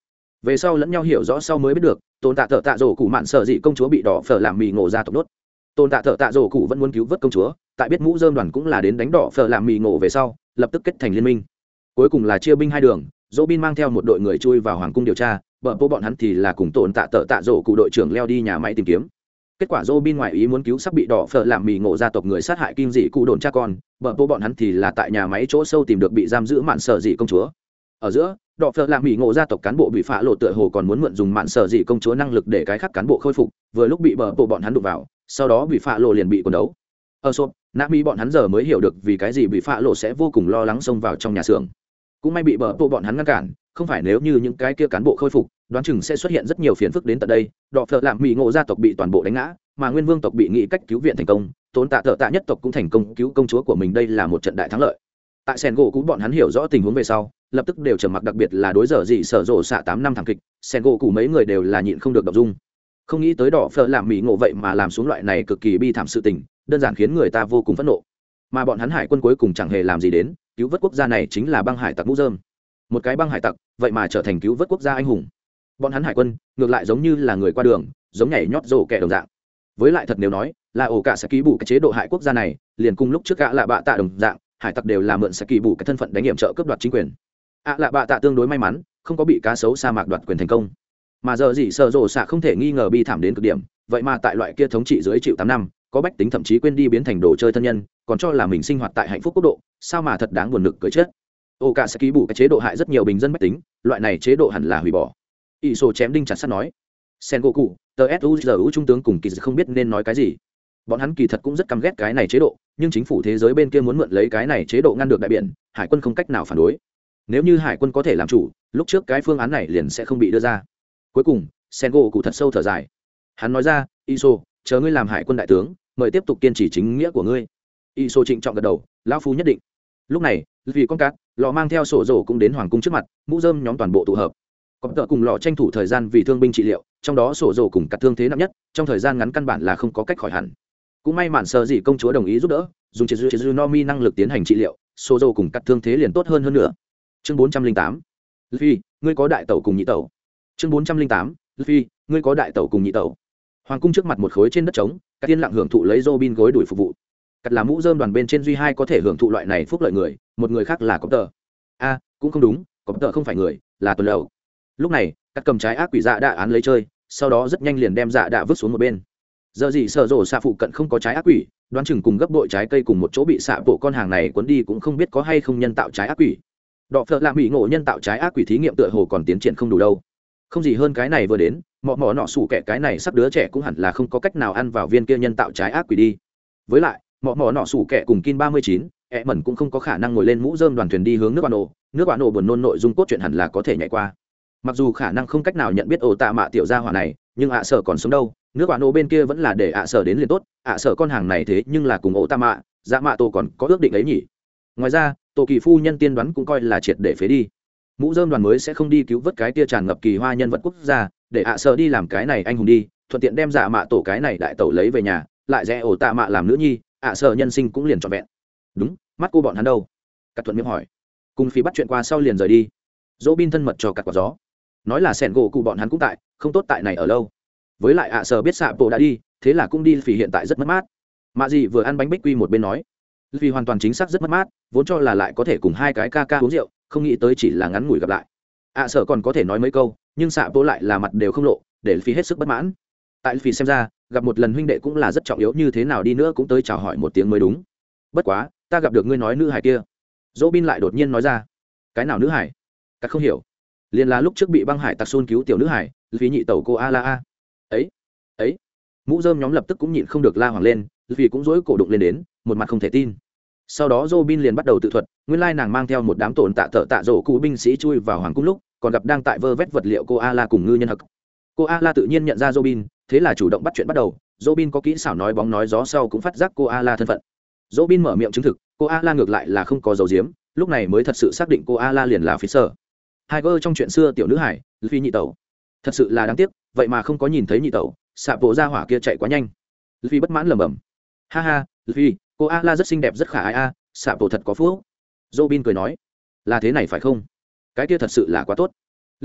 Về sau lẫn nhau hiểu rõ sau mới biết được, tôn tạ Thở tạ rổ cụ mạn sợ dị công chúa bị đỏ phở làm mì ngộ ra tộc đốt. Tôn tạ Thở tạ rổ cụ vẫn muốn cứu vớt công chúa, tại biết mũ dơm đoàn cũng là đến đánh đỏ phở làm mì ngộ về sau, lập tức kết thành liên minh. Cuối cùng là chia binh hai đường, Robin mang theo một đội người chui vào hoàng cung điều tra bờ bố bọn hắn thì là cùng tôn tạ Thở tạ rổ cụ đội trưởng leo đi nhà máy tìm kiếm kết quả dỗ bin ngoại ý muốn cứu sắp bị đỏ phở làm mì ngộ gia tộc người sát hại kinh dị cụ đồn cha con bờ bố bọn hắn thì là tại nhà máy chỗ sâu tìm được bị giam giữ mạn sợ dị công chúa. Ở giữa, đỏ phở làm mì ngộ gia tộc cán bộ bị phá lộ tựa hồ còn muốn mượn dùng mạn sợ dị công chúa năng lực để cái khác cán bộ khôi phục, vừa lúc bị bờ bộ bọn hắn đụng vào, sau đó bị phá lộ liền bị quần đấu. Ở sộp nạ mỹ bọn hắn giờ mới hiểu được vì cái gì bị phá lộ sẽ vô cùng lo lắng xông vào trong nhà xưởng. Cũng may bị bờ bộ bọn hắn ngăn cản, không phải nếu như những cái kia cán bộ khôi phục đoán chừng sẽ xuất hiện rất nhiều phiền phức đến tận đây, đọ phợ làm mỹ ngộ gia tộc bị toàn bộ đánh ngã, mà nguyên vương tộc bị nghị cách cứu viện thành công, tốn tạ thợ tạ nhất tộc cũng thành công cứu công chúa của mình đây là một trận đại thắng lợi. Tại sen gỗ cũ bọn hắn hiểu rõ tình huống về sau, lập tức đều trầm mặc đặc biệt là đối giờ dị sở rộ xạ tám năm thảm kịch, sen gỗ cũ mấy người đều là nhịn không được đọc dung. Không nghĩ tới đỏ phở làm mỹ ngộ vậy mà làm xuống loại này cực kỳ bi thảm sự tình, đơn giản khiến người ta vô cùng phẫn nộ. Mà bọn hắn hải quân cuối cùng chẳng hề làm gì đến, cứu vớt quốc gia này chính là băng hải tặc mũ dơm một cái băng hải tặc, vậy mà trở thành cứu vớt quốc gia anh hùng bọn hắn hải quân, ngược lại giống như là người qua đường, giống nhảy nhót rổ kẻ đồng dạng. Với lại thật nếu nói, là ổ cả sẽ ký bù cái chế độ hại quốc gia này, liền cùng lúc trước gã là bạ tạ đồng dạng, hải tặc đều là mượn sẽ kỳ bù cái thân phận đánh nghiệm trợ cướp đoạt chính quyền. Ạ là bạ tạ tương đối may mắn, không có bị cá sấu sa mạc đoạt quyền thành công. Mà giờ gì sợ rộ xạ không thể nghi ngờ bi thảm đến cực điểm, vậy mà tại loại kia thống trị dưới chịu tám năm, có bách tính thậm chí quên đi biến thành đồ chơi thân nhân, còn cho là mình sinh hoạt tại hạnh phúc quốc độ, sao mà thật đáng buồn nực cười chết. Ô cả sẽ ký bù cái chế độ hại rất nhiều bình dân bách tính, loại này chế độ hẳn là hủy bỏ ỷ sổ chém đinh chặt sắt nói sen gỗ cụ tờ suzu trung tướng cùng kỳ không biết nên nói cái gì. Bọn hắn kỳ thật cũng rất căm ghét cái này chế độ, nhưng chính phủ thế giới bên kia muốn mượn lấy cái này chế độ ngăn được đại biển, hải quân không cách nào phản đối. Nếu như hải quân có thể làm chủ, lúc trước cái phương án này liền sẽ không bị đưa ra. Cuối cùng sen gỗ cụ thật sâu thở dài. Hắn nói ra iso chờ ngươi làm hải quân đại tướng, mời tiếp tục kiên trì chính nghĩa của ngươi. Iso trịnh trọng gật đầu, lão phu nhất định. Lúc này, vì con cát, lò mang theo sổ rổ cũng đến hoàng cung trước mặt, mũ dơm nhóm toàn bộ tụ hợp có tợ cùng lò tranh thủ thời gian vì thương binh trị liệu, trong đó sổ dồ cùng cắt thương thế nặng nhất, trong thời gian ngắn căn bản là không có cách khỏi hẳn. Cũng may mạn sợ gì công chúa đồng ý giúp đỡ, dùng chế dư no mi năng lực tiến hành trị liệu, sổ dồ cùng cắt thương thế liền tốt hơn hơn nữa. Chương bốn trăm linh tám phi ngươi có đại tẩu cùng nhị tẩu. Chương bốn trăm linh tám phi ngươi có đại tẩu cùng nhị tẩu. Hoàng cung trước mặt một khối trên đất trống các tiên lặng hưởng thụ lấy dô bin gối đuổi phục vụ. Cắt là mũ dơm đoàn bên trên duy hai có thể hưởng thụ loại này phúc lợi người, một người khác là cọp tờ. A, cũng không đúng, cọp tờ không phải người, là tuần lầu lúc này các cầm trái ác quỷ dạ đã án lấy chơi, sau đó rất nhanh liền đem dạ đã vứt xuống một bên. Giờ gì sợ rổ xạ phụ cận không có trái ác quỷ, đoán chừng cùng gấp bội trái cây cùng một chỗ bị xạ bộ con hàng này cuốn đi cũng không biết có hay không nhân tạo trái ác quỷ. Đọ phợ lạ mỹ ngộ nhân tạo trái ác quỷ thí nghiệm tựa hồ còn tiến triển không đủ đâu. Không gì hơn cái này vừa đến, mọ mọ nọ sủ kẻ cái này sắp đứa trẻ cũng hẳn là không có cách nào ăn vào viên kia nhân tạo trái ác quỷ đi. Với lại, mọ mọ nọ sủ kẻ cùng kin ba mươi chín ẹ mẩn cũng không có khả năng ngồi lên mũ dơm đoàn thuyền đi hướng nước bạn ổ nước bạn ổ buồn nôn nội dung cốt truyện hẳn là có thể nhảy qua mặc dù khả năng không cách nào nhận biết ổ tạ mạ tiểu gia hỏa này, nhưng ạ sở còn sống đâu. Nước bạn ô bên kia vẫn là để ạ sở đến liền tốt. Ạ sở con hàng này thế nhưng là cùng ổ tạ mạ dạ mạ tổ còn có ước định ấy nhỉ? Ngoài ra, tổ kỳ phu nhân tiên đoán cũng coi là triệt để phế đi. Mũ dơm đoàn mới sẽ không đi cứu vớt cái tia tràn ngập kỳ hoa nhân vật quốc gia, để ạ sở đi làm cái này anh hùng đi, thuận tiện đem dạ mạ tổ cái này đại tẩu lấy về nhà, lại rẽ ổ tạ mạ làm nữ nhi, ạ sở nhân sinh cũng liền trọn vẹn. Đúng, mắt cô bọn hắn đâu? Cắt thuận miệng hỏi. Cùng phí bắt chuyện qua sau liền rời đi. Dỗ bin thân mật cho cắt quả gió nói là sẻn gỗ cụ bọn hắn cũng tại, không tốt tại này ở lâu. Với lại ạ sợ biết xạ bộ đã đi, thế là cũng đi phỉ hiện tại rất mất mát. Mạ gì vừa ăn bánh bích quy một bên nói, vì hoàn toàn chính xác rất mất mát, vốn cho là lại có thể cùng hai cái ca ca uống rượu, không nghĩ tới chỉ là ngắn ngủi gặp lại. Ạ sợ còn có thể nói mấy câu, nhưng xạ bố lại là mặt đều không lộ, để phi hết sức bất mãn. Tại phi xem ra, gặp một lần huynh đệ cũng là rất trọng yếu, như thế nào đi nữa cũng tới chào hỏi một tiếng mới đúng. Bất quá, ta gặp được ngươi nói nữ hải kia. Dỗ bin lại đột nhiên nói ra, cái nào nữ hải? Các không hiểu liền là lúc trước bị băng hải tặc xôn cứu tiểu nữ hải vì nhị tẩu cô a la a ấy ấy mũ dơm nhóm lập tức cũng nhịn không được la hoàng lên vì cũng dối cổ đụng lên đến một mặt không thể tin sau đó Robin liền bắt đầu tự thuật, nguyên lai nàng mang theo một đám tổn tạ thợ tạ rổ cụ binh sĩ chui vào hoàng cung lúc, còn gặp đang tại vơ vét vật liệu cô A cùng ngư nhân hực. Cô A tự nhiên nhận ra Robin, thế là chủ động bắt chuyện bắt đầu, Robin có kỹ xảo nói bóng nói gió sau cũng phát giác cô A thân phận. Robin mở miệng chứng thực, cô A ngược lại là không có dầu diếm, lúc này mới thật sự xác định cô A liền là Fisher. Tiger trong chuyện xưa tiểu nữ hải, Phi nhị tẩu. Thật sự là đáng tiếc, vậy mà không có nhìn thấy nhị tẩu, xạ bộ ra hỏa kia chạy quá nhanh. Phi bất mãn lẩm bẩm. Ha ha, Phi, cô a la rất xinh đẹp rất khả ai a à, xạ bộ thật có phúc. Robin cười nói. Là thế này phải không? Cái kia thật sự là quá tốt.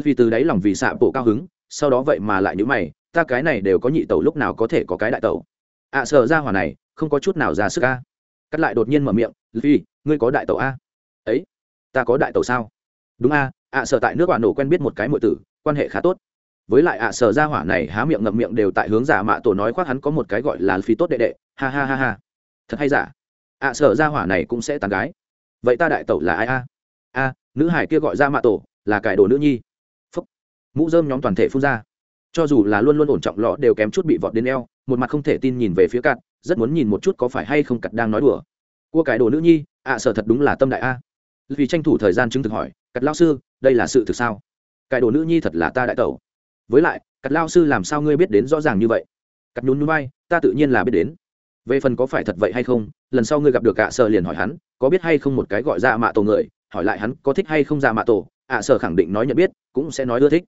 Phi từ đáy lòng vì xạ bộ cao hứng sau đó vậy mà lại nhíu mày ta cái này đều có nhị tẩu lúc nào có thể có cái đại tẩu. Ạ à, sợ ra hỏa này không có chút nào ra sức a. Cắt lại đột nhiên mở miệng phi ngươi có đại tẩu a? Ấy ta có đại tẩu sao? Đúng a ạ sở tại nước bạn nổ quen biết một cái mọi tử quan hệ khá tốt. Với lại ạ sở ra hỏa này há miệng ngậm miệng đều tại hướng giả mạ tổ nói khoác hắn có một cái gọi là phi tốt đệ đệ ha ha ha ha. Thật hay giả? Ạ à, sở ra hỏa này cũng sẽ tán gái. Vậy ta đại tẩu là ai a? A nữ hải kia gọi ra mạ tổ là cải đồ nữ nhi. Phúc. Mũ dơm nhóm toàn thể phun ra. Cho dù là luôn luôn ổn trọng lọ đều kém chút bị vọt đến eo một mặt không thể tin nhìn về phía cạn rất muốn nhìn một chút có phải hay không cặt đang nói đùa. Cua cải đồ nữ nhi ạ à, sở thật đúng là tâm đại a. Vì tranh thủ thời gian chứng thực hỏi cắt lao sư, đây là sự thực sao? Cải đồ nữ nhi thật là ta đại tẩu. Với lại cắt lao sư làm sao ngươi biết đến rõ ràng như vậy? Cắt nhún núi bay ta tự nhiên là biết đến. Về phần có phải thật vậy hay không, lần sau ngươi gặp được ạ sở liền hỏi hắn, có biết hay không một cái gọi ra mạ tổ người, hỏi lại hắn có thích hay không ra mạ tổ, ạ sở khẳng định nói nhận biết, cũng sẽ nói ưa thích.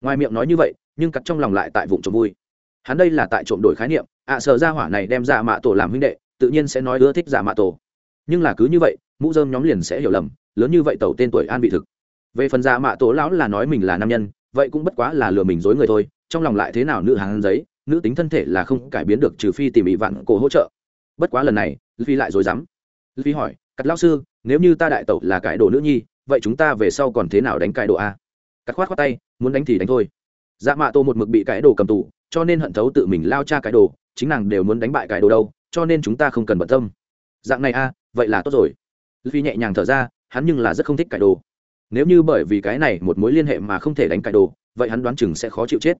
Ngoài miệng nói như vậy, nhưng cắt trong lòng lại tại vụ trộm vui. Hắn đây là tại trộm đổi khái niệm, ạ sở ra hỏa này đem ra mạ tổ làm huynh đệ, tự nhiên sẽ nói ưa thích ra mạ tổ. Nhưng là cứ như vậy, mũ dơm nhóm liền sẽ hiểu lầm, lớn như vậy tàu tên tuổi an vị thực về phần giả mạ tổ lão là nói mình là nam nhân, vậy cũng bất quá là lừa mình dối người thôi, trong lòng lại thế nào nữ hàng giấy, nữ tính thân thể là không cải biến được trừ phi tìm bị vạn cổ hỗ trợ. Bất quá lần này phi lại dối dám phi hỏi, cắt lão sư, nếu như ta đại tẩu là cải đồ nữ nhi, vậy chúng ta về sau còn thế nào đánh cải đồ a? Cắt khoát khoát tay, muốn đánh thì đánh thôi. Dạ mạ tô một mực bị cải đồ cầm tù, cho nên hận thấu tự mình lao cha cải đồ, chính nàng đều muốn đánh bại cải đồ đâu, cho nên chúng ta không cần bận tâm. Dạng này a, vậy là tốt rồi. Phi nhẹ nhàng thở ra, hắn nhưng là rất không thích cải đồ nếu như bởi vì cái này một mối liên hệ mà không thể đánh cải đồ, vậy hắn đoán chừng sẽ khó chịu chết.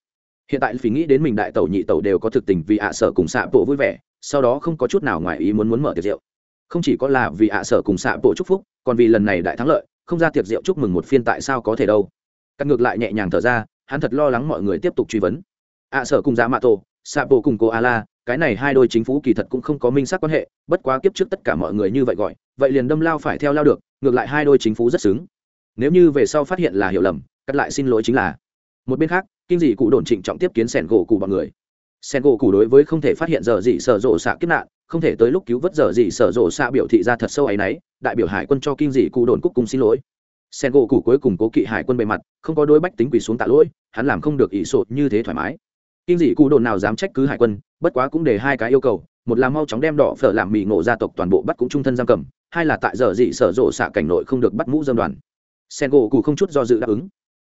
Hiện tại phí nghĩ đến mình đại tẩu nhị tẩu đều có thực tình vì ạ sở cùng xạ bộ vui vẻ, sau đó không có chút nào ngoài ý muốn muốn mở tiệc rượu. Không chỉ có là vì ạ sở cùng xạ bộ chúc phúc, còn vì lần này đại thắng lợi, không ra tiệc rượu chúc mừng một phiên tại sao có thể đâu. Cắt ngược lại nhẹ nhàng thở ra, hắn thật lo lắng mọi người tiếp tục truy vấn. Ạ sở cùng giá mạ tổ, xạ bộ cùng cô a la, cái này hai đôi chính phủ kỳ thật cũng không có minh xác quan hệ, bất quá kiếp trước tất cả mọi người như vậy gọi, vậy liền đâm lao phải theo lao được, ngược lại hai đôi chính phủ rất xứng nếu như về sau phát hiện là hiểu lầm, cắt lại xin lỗi chính là. Một bên khác, kinh dị cụ đồn trịnh trọng tiếp kiến sẻn gỗ cụ bọn người. Sen gỗ cụ đối với không thể phát hiện giờ gì sở rộ xạ kiếp nạn, không thể tới lúc cứu vớt giờ gì sở rộ xạ biểu thị ra thật sâu ấy nấy đại biểu hải quân cho kinh dị cụ đồn cúc cung xin lỗi. Sen gỗ cụ cuối cùng cố kỵ hải quân bề mặt, không có đối bách tính quỳ xuống tạ lỗi, hắn làm không được ỷ sột như thế thoải mái. Kinh dị cụ đồn nào dám trách cứ hải quân, bất quá cũng để hai cái yêu cầu, một là mau chóng đem đỏ phở làm mì ngộ gia tộc toàn bộ bắt cũng trung thân giam cầm, hai là tại giờ dị sở rộ xạ cảnh nội không được bắt mũ dâm đoàn sen gỗ cụ không chút do dự đáp ứng.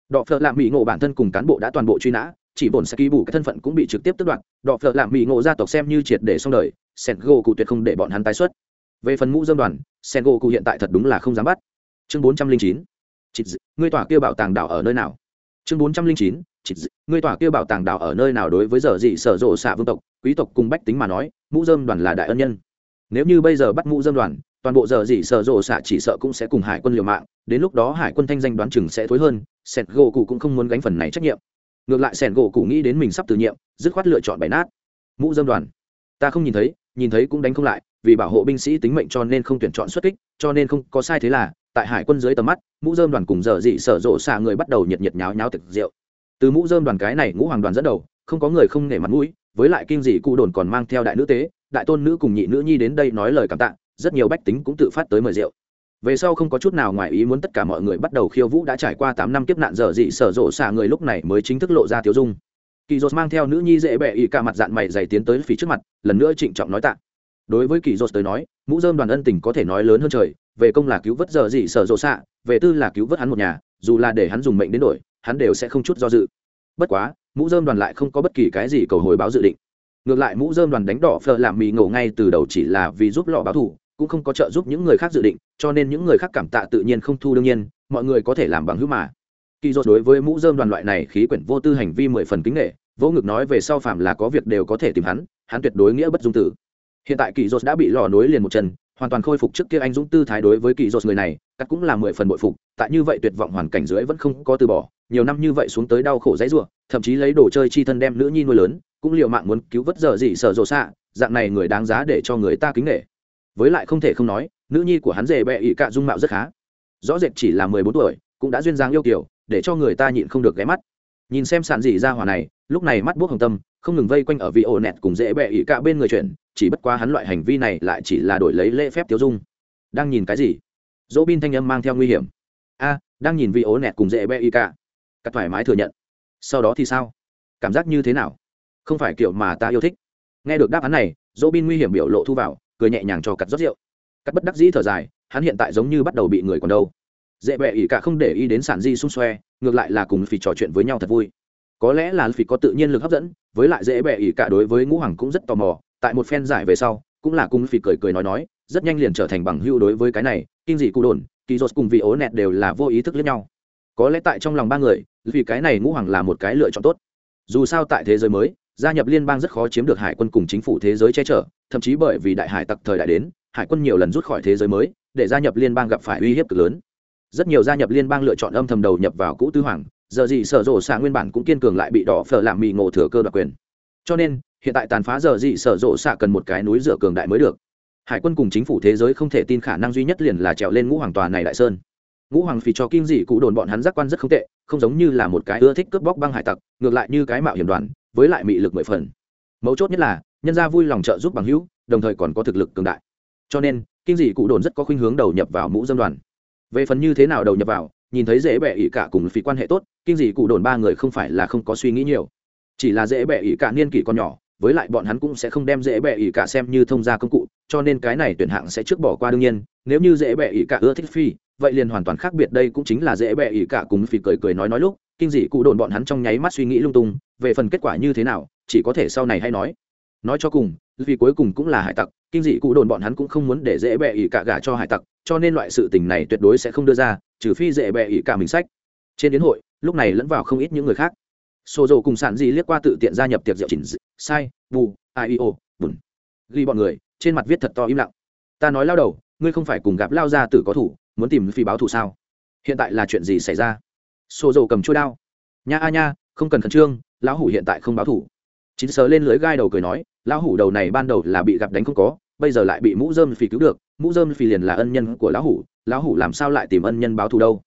Đọ phợ lạ mỹ ngộ bản thân cùng cán bộ đã toàn bộ truy nã, chỉ bổn sẽ ký bù cái thân phận cũng bị trực tiếp tước đoạt. Đọ phợ lạ mỹ ngộ gia tộc xem như triệt để xong đời, sen gỗ cụ tuyệt không để bọn hắn tái xuất. Về phần mũ dâm đoàn, sen gỗ cụ hiện tại thật đúng là không dám bắt. Chương bốn trăm linh chín ngươi tỏa kia bảo tàng đảo ở nơi nào? Chương bốn trăm linh chín ngươi tỏa kia bảo tàng đảo ở nơi nào đối với giờ dị sở rộ xạ vương tộc, quý tộc cùng bách tính mà nói mũ dơm đoàn là đại ân nhân. Nếu như bây giờ bắt mũ dơm đoàn toàn bộ giờ gì sợ rộ xạ chỉ sợ cũng sẽ cùng hải quân liều mạng, đến lúc đó hải quân thanh danh đoán chừng sẽ thối hơn, sẹt gỗ cụ cũng không muốn gánh phần này trách nhiệm. Ngược lại sẹt gỗ cụ nghĩ đến mình sắp từ nhiệm, dứt khoát lựa chọn bày nát. Mũ dơm đoàn. Ta không nhìn thấy nhìn thấy cũng đánh không lại, vì bảo hộ binh sĩ tính mệnh cho nên không tuyển chọn xuất kích, cho nên không có sai thế là, tại hải quân dưới tầm mắt, mũ dơm đoàn cùng giờ dị sở rộ xạ người bắt đầu nhiệt nhiệt nháo nháo thực rượu. Từ mũ dơm đoàn cái này ngũ hoàng đoàn dẫn đầu, không có người không nể mặt mũi, với lại kim dị cụ đồn còn mang theo đại nữ tế, đại tôn nữ cùng nhị nữ nhi đến đây nói lời cảm tạ rất nhiều bách tính cũng tự phát tới mời rượu. Về sau không có chút nào ngoài ý muốn tất cả mọi người bắt đầu khiêu vũ đã trải qua tám năm kiếp nạn dở dị sở rộ xả người lúc này mới chính thức lộ ra tiêu dung. Kỳ dột mang theo nữ nhi dễ bẹ ỉ cả mặt dạng mày dày tiến tới phía trước mặt, lần nữa trịnh trọng nói tạ. Đối với kỳ dột tới nói, mũ dơm đoàn ân tình có thể nói lớn hơn trời, về công là cứu vớt dở dị sở rộ xạ về tư là cứu vớt hắn một nhà, dù là để hắn dùng mệnh đến đổi, hắn đều sẽ không chút do dự. Bất quá, mũ dơm đoàn lại không có bất kỳ cái gì cầu hồi báo dự định. Ngược lại mũ dơm đoàn đánh đỏ phờ làm mì ngổ ngay từ đầu chỉ là vì giúp lọ báo thù cũng không có trợ giúp những người khác dự định, cho nên những người khác cảm tạ tự nhiên không thu đương nhiên, mọi người có thể làm bằng hữu mà. Kỳ dốt đối với mũ dơm đoàn loại này khí quyển vô tư hành vi mười phần kính nghệ vô ngực nói về sau phạm là có việc đều có thể tìm hắn hắn tuyệt đối nghĩa bất dung tử. Hiện tại kỳ dốt đã bị lò nối liền một chân, hoàn toàn khôi phục trước kia anh dũng tư thái đối với kỳ dốt người này, cắt cũng là mười phần bội phục, tại như vậy tuyệt vọng hoàn cảnh dưới vẫn không có từ bỏ, nhiều năm như vậy xuống tới đau khổ dãy ruộng, thậm chí lấy đồ chơi chi thân đem nữ nhi nuôi lớn, cũng liều mạng muốn cứu vớt giờ gì sợ rộ xạ, dạng này người đáng giá để cho người ta kính nghệ với lại không thể không nói, nữ nhi của hắn dễ bẹ ỵ cạ dung mạo rất khá. Rõ rệt chỉ là mười bốn tuổi, cũng đã duyên dáng yêu kiểu để cho người ta nhịn không được ghé mắt. Nhìn xem sàn dị ra hỏa này, lúc này mắt buốc hồng tâm, không ngừng vây quanh ở vị ổ nẹt cùng dễ bẹ ỵ cạ bên người chuyển chỉ bất quá hắn loại hành vi này lại chỉ là đổi lấy lễ phép tiêu dung. Đang nhìn cái gì? Dỗ bin thanh âm mang theo nguy hiểm. A, đang nhìn vị ổ nẹt cùng dễ bẹ ỵ cạ. Cắt thoải mái thừa nhận. Sau đó thì sao? Cảm giác như thế nào? Không phải kiểu mà ta yêu thích. Nghe được đáp án này dỗ bin nguy hiểm biểu lộ thu vào cười nhẹ nhàng cho cắt rót rượu. Cắt bất đắc dĩ thở dài, hắn hiện tại giống như bắt đầu bị người còn đâu. Dễ bẹ ỉ cả không để ý đến sản di xung xoe, ngược lại là cùng phì trò chuyện với nhau thật vui. Có lẽ là phì có tự nhiên lực hấp dẫn, với lại dễ bẹ ỉ cả đối với ngũ hoàng cũng rất tò mò, tại một phen giải về sau, cũng là cùng phì cười cười nói nói, rất nhanh liền trở thành bằng hưu đối với cái này, kinh dị cụ đồn, kỳ dột cùng vị ố nẹt đều là vô ý thức lẫn nhau. Có lẽ tại trong lòng ba người vì cái này ngũ hoàng là một cái lựa chọn tốt. Dù sao tại thế giới mới gia nhập liên bang rất khó chiếm được hải quân cùng chính phủ thế giới che chở, thậm chí bởi vì đại hải tặc thời đại đến, hải quân nhiều lần rút khỏi thế giới mới, để gia nhập liên bang gặp phải uy hiếp cực lớn. Rất nhiều gia nhập liên bang lựa chọn âm thầm đầu nhập vào cũ tư hoàng, giờ gì sở rộ xạ nguyên bản cũng kiên cường lại bị đỏ phở làm mì ngộ thừa cơ đoạt quyền. Cho nên, hiện tại tàn phá giờ gì sở rộ xạ cần một cái núi dựa cường đại mới được. Hải quân cùng chính phủ thế giới không thể tin khả năng duy nhất liền là trèo lên ngũ hoàng tòa này đại sơn. Ngũ hoàng phì cho kim dị cụ đồn bọn hắn giác quan rất không tệ, không giống như là một cái ưa thích cướp bóc băng hải tặc, ngược lại như cái mạo hiểm đoàn với lại mị lực mười phần. Mấu chốt nhất là, nhân gia vui lòng trợ giúp bằng hữu, đồng thời còn có thực lực cường đại. Cho nên, kinh dị cụ đồn rất có khuynh hướng đầu nhập vào mũ dân đoàn. Về phần như thế nào đầu nhập vào, nhìn thấy dễ bẹ ỷ cả cùng phí quan hệ tốt, kinh dị cụ đồn ba người không phải là không có suy nghĩ nhiều. Chỉ là dễ bẹ ỷ cả niên kỷ còn nhỏ, với lại bọn hắn cũng sẽ không đem dễ bẹ ỷ cả xem như thông gia công cụ, cho nên cái này tuyển hạng sẽ trước bỏ qua đương nhiên, nếu như dễ bẹ ỷ cả ưa thích phi, vậy liền hoàn toàn khác biệt, đây cũng chính là dễ bẹ ỉ cả cùng phi cười cười nói nói lúc, kinh dị cụ đồn bọn hắn trong nháy mắt suy nghĩ lung tung về phần kết quả như thế nào, chỉ có thể sau này hay nói. Nói cho cùng, vì cuối cùng cũng là hải tặc, kinh dị cụ đồn bọn hắn cũng không muốn để dễ bẹ ỉ cả gả cho hải tặc, cho nên loại sự tình này tuyệt đối sẽ không đưa ra, trừ phi dễ bẹ ỉ cả mình sách. Trên đến hội, lúc này lẫn vào không ít những người khác. Xô dầu cùng sản dị liếc qua tự tiện gia nhập tiệc rượu chỉnh sai, bù iio bùn. Ghi bọn người, trên mặt viết thật to im lặng. Ta nói lao đầu, ngươi không phải cùng gặp lao ra tử có thủ, muốn tìm phi báo thù sao? Hiện tại là chuyện gì xảy ra? Xô dầu cầm trôi đao. Nha a nha, không cần khẩn trương lão hủ hiện tại không báo thủ. Chín sờ lên lưới gai đầu cười nói, lão hủ đầu này ban đầu là bị gặp đánh không có, bây giờ lại bị mũ dơm phì cứu được. Mũ dơm phì liền là ân nhân của lão hủ lão hủ làm sao lại tìm ân nhân báo thù đâu?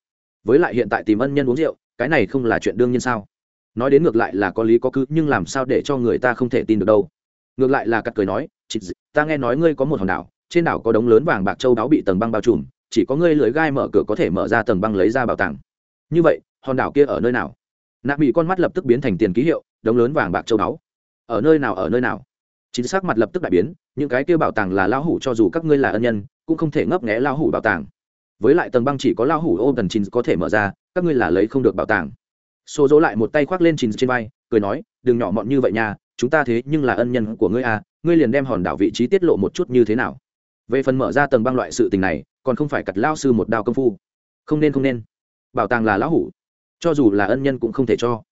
Với lại hiện tại tìm ân nhân uống rượu, cái này không là chuyện đương nhiên sao? Nói đến ngược lại là có lý có cứ, nhưng làm sao để cho người ta không thể tin được đâu? Ngược lại là cắt cười nói, chị ta nghe nói ngươi có một hòn đảo, trên đảo có đống lớn vàng bạc châu đáo bị tầng băng bao trùm, chỉ có ngươi lưới gai mở cửa có thể mở ra tầng băng lấy ra bảo tàng. Như vậy, hòn đảo kia ở nơi nào? Nạ bị con mắt lập tức biến thành tiền ký hiệu, đống lớn vàng bạc châu báu. ở nơi nào, ở nơi nào? Chính xác mặt lập tức đại biến, những cái kia bảo tàng là lao hủ cho dù các ngươi là ân nhân, cũng không thể ngấp nghé lao hủ bảo tàng. Với lại tầng băng chỉ có lao hủ ô tần chín có thể mở ra, các ngươi là lấy không được bảo tàng. Xô dỗ lại một tay khoác lên chín trên vai, cười nói, đừng nhỏ mọn như vậy nha, chúng ta thế nhưng là ân nhân của ngươi à ngươi liền đem hòn đảo vị trí tiết lộ một chút như thế nào? Về phần mở ra tầng băng loại sự tình này, còn không phải cặt lao sư một đao công phu. Không nên không nên. Bảo tàng là lão hủ cho dù là ân nhân cũng không thể cho.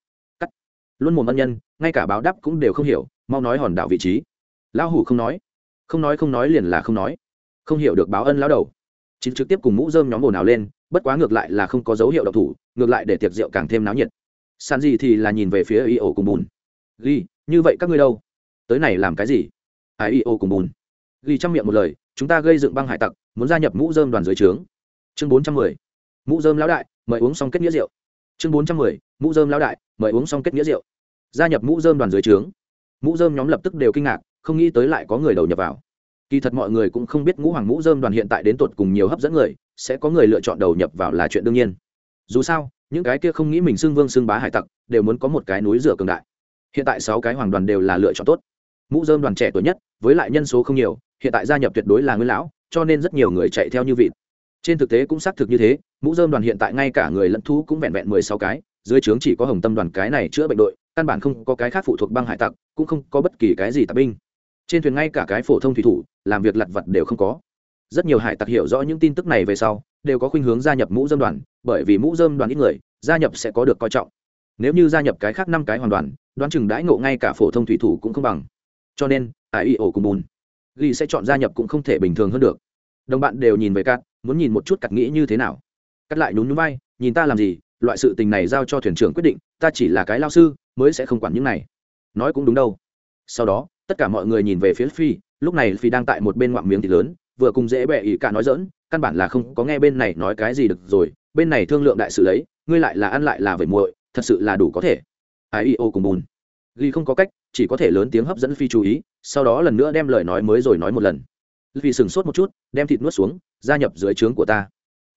Cắt. Luôn mồm ân nhân, ngay cả báo đáp cũng đều không hiểu, mau nói hòn đảo vị trí. Lão hủ không nói. Không nói không nói liền là không nói. Không hiểu được báo ân lão đầu. Chính trực tiếp cùng mũ dơm nhóm ồn ào lên, bất quá ngược lại là không có dấu hiệu độc thủ, ngược lại để tiệc rượu càng thêm náo nhiệt. Sàn gì thì là nhìn về phía y ổ cùng bùn. Ghi, như vậy các ngươi đâu? Tới này làm cái gì? Ai y ổ cùng bùn. Ghi trong miệng một lời, chúng ta gây dựng băng hải tặc, muốn gia nhập mũ dơm đoàn dưới trướng. Chương bốn trăm mười. Mũ dơm lão đại, mời uống xong kết nghĩa rượu chương bốn trăm mười, mũ dơm lão đại, mời uống xong kết nghĩa rượu. Gia nhập mũ dơm đoàn dưới trướng. Mũ dơm nhóm lập tức đều kinh ngạc, không nghĩ tới lại có người đầu nhập vào. Kỳ thật mọi người cũng không biết ngũ hoàng mũ dơm đoàn hiện tại đến tột cùng nhiều hấp dẫn người, sẽ có người lựa chọn đầu nhập vào là chuyện đương nhiên. Dù sao, những cái kia không nghĩ mình xưng vương xưng bá hải tặc, đều muốn có một cái núi rửa cường đại. Hiện tại sáu cái hoàng đoàn đều là lựa chọn tốt. Mũ dơm đoàn trẻ tuổi nhất, với lại nhân số không nhiều, hiện tại gia nhập tuyệt đối là nguyên lão, cho nên rất nhiều người chạy theo như vịt. Trên thực tế cũng xác thực như thế mũ dơm đoàn hiện tại ngay cả người lẫn thú cũng vẹn vẹn mười sáu cái, dưới trướng chỉ có hồng tâm đoàn cái này chữa bệnh đội, căn bản không có cái khác phụ thuộc băng hải tặc, cũng không có bất kỳ cái gì tạp binh. Trên thuyền ngay cả cái phổ thông thủy thủ, làm việc lặt vặt đều không có. Rất nhiều hải tặc hiểu rõ những tin tức này về sau, đều có khuynh hướng gia nhập mũ dơm đoàn, bởi vì mũ dơm đoàn ít người, gia nhập sẽ có được coi trọng. Nếu như gia nhập cái khác năm cái hoàn đoàn, đoán chừng đãi ngộ ngay cả phổ thông thủy thủ cũng không bằng. Cho nên ải y ổ cùng bùn, ghi sẽ chọn gia nhập cũng không thể bình thường hơn được. Đồng bạn đều nhìn về cát, muốn nhìn một chút cặt nghĩ như thế nào cắt lại nhún nhún vai, nhìn ta làm gì, loại sự tình này giao cho thuyền trưởng quyết định, ta chỉ là cái lao sư, mới sẽ không quản những này. Nói cũng đúng đâu. Sau đó, tất cả mọi người nhìn về phía phi, lúc này phi đang tại một bên ngoạm miếng thịt lớn, vừa cùng dễ bẹ ỉ cả nói dỡn căn bản là không có nghe bên này nói cái gì được rồi, bên này thương lượng đại sự lấy ngươi lại là ăn lại là về muội, thật sự là đủ có thể. Ai y ô cùng bùn. Ghi không có cách, chỉ có thể lớn tiếng hấp dẫn phi chú ý, sau đó lần nữa đem lời nói mới rồi nói một lần. Vì sừng sốt một chút, đem thịt nuốt xuống, gia nhập dưới trướng của ta.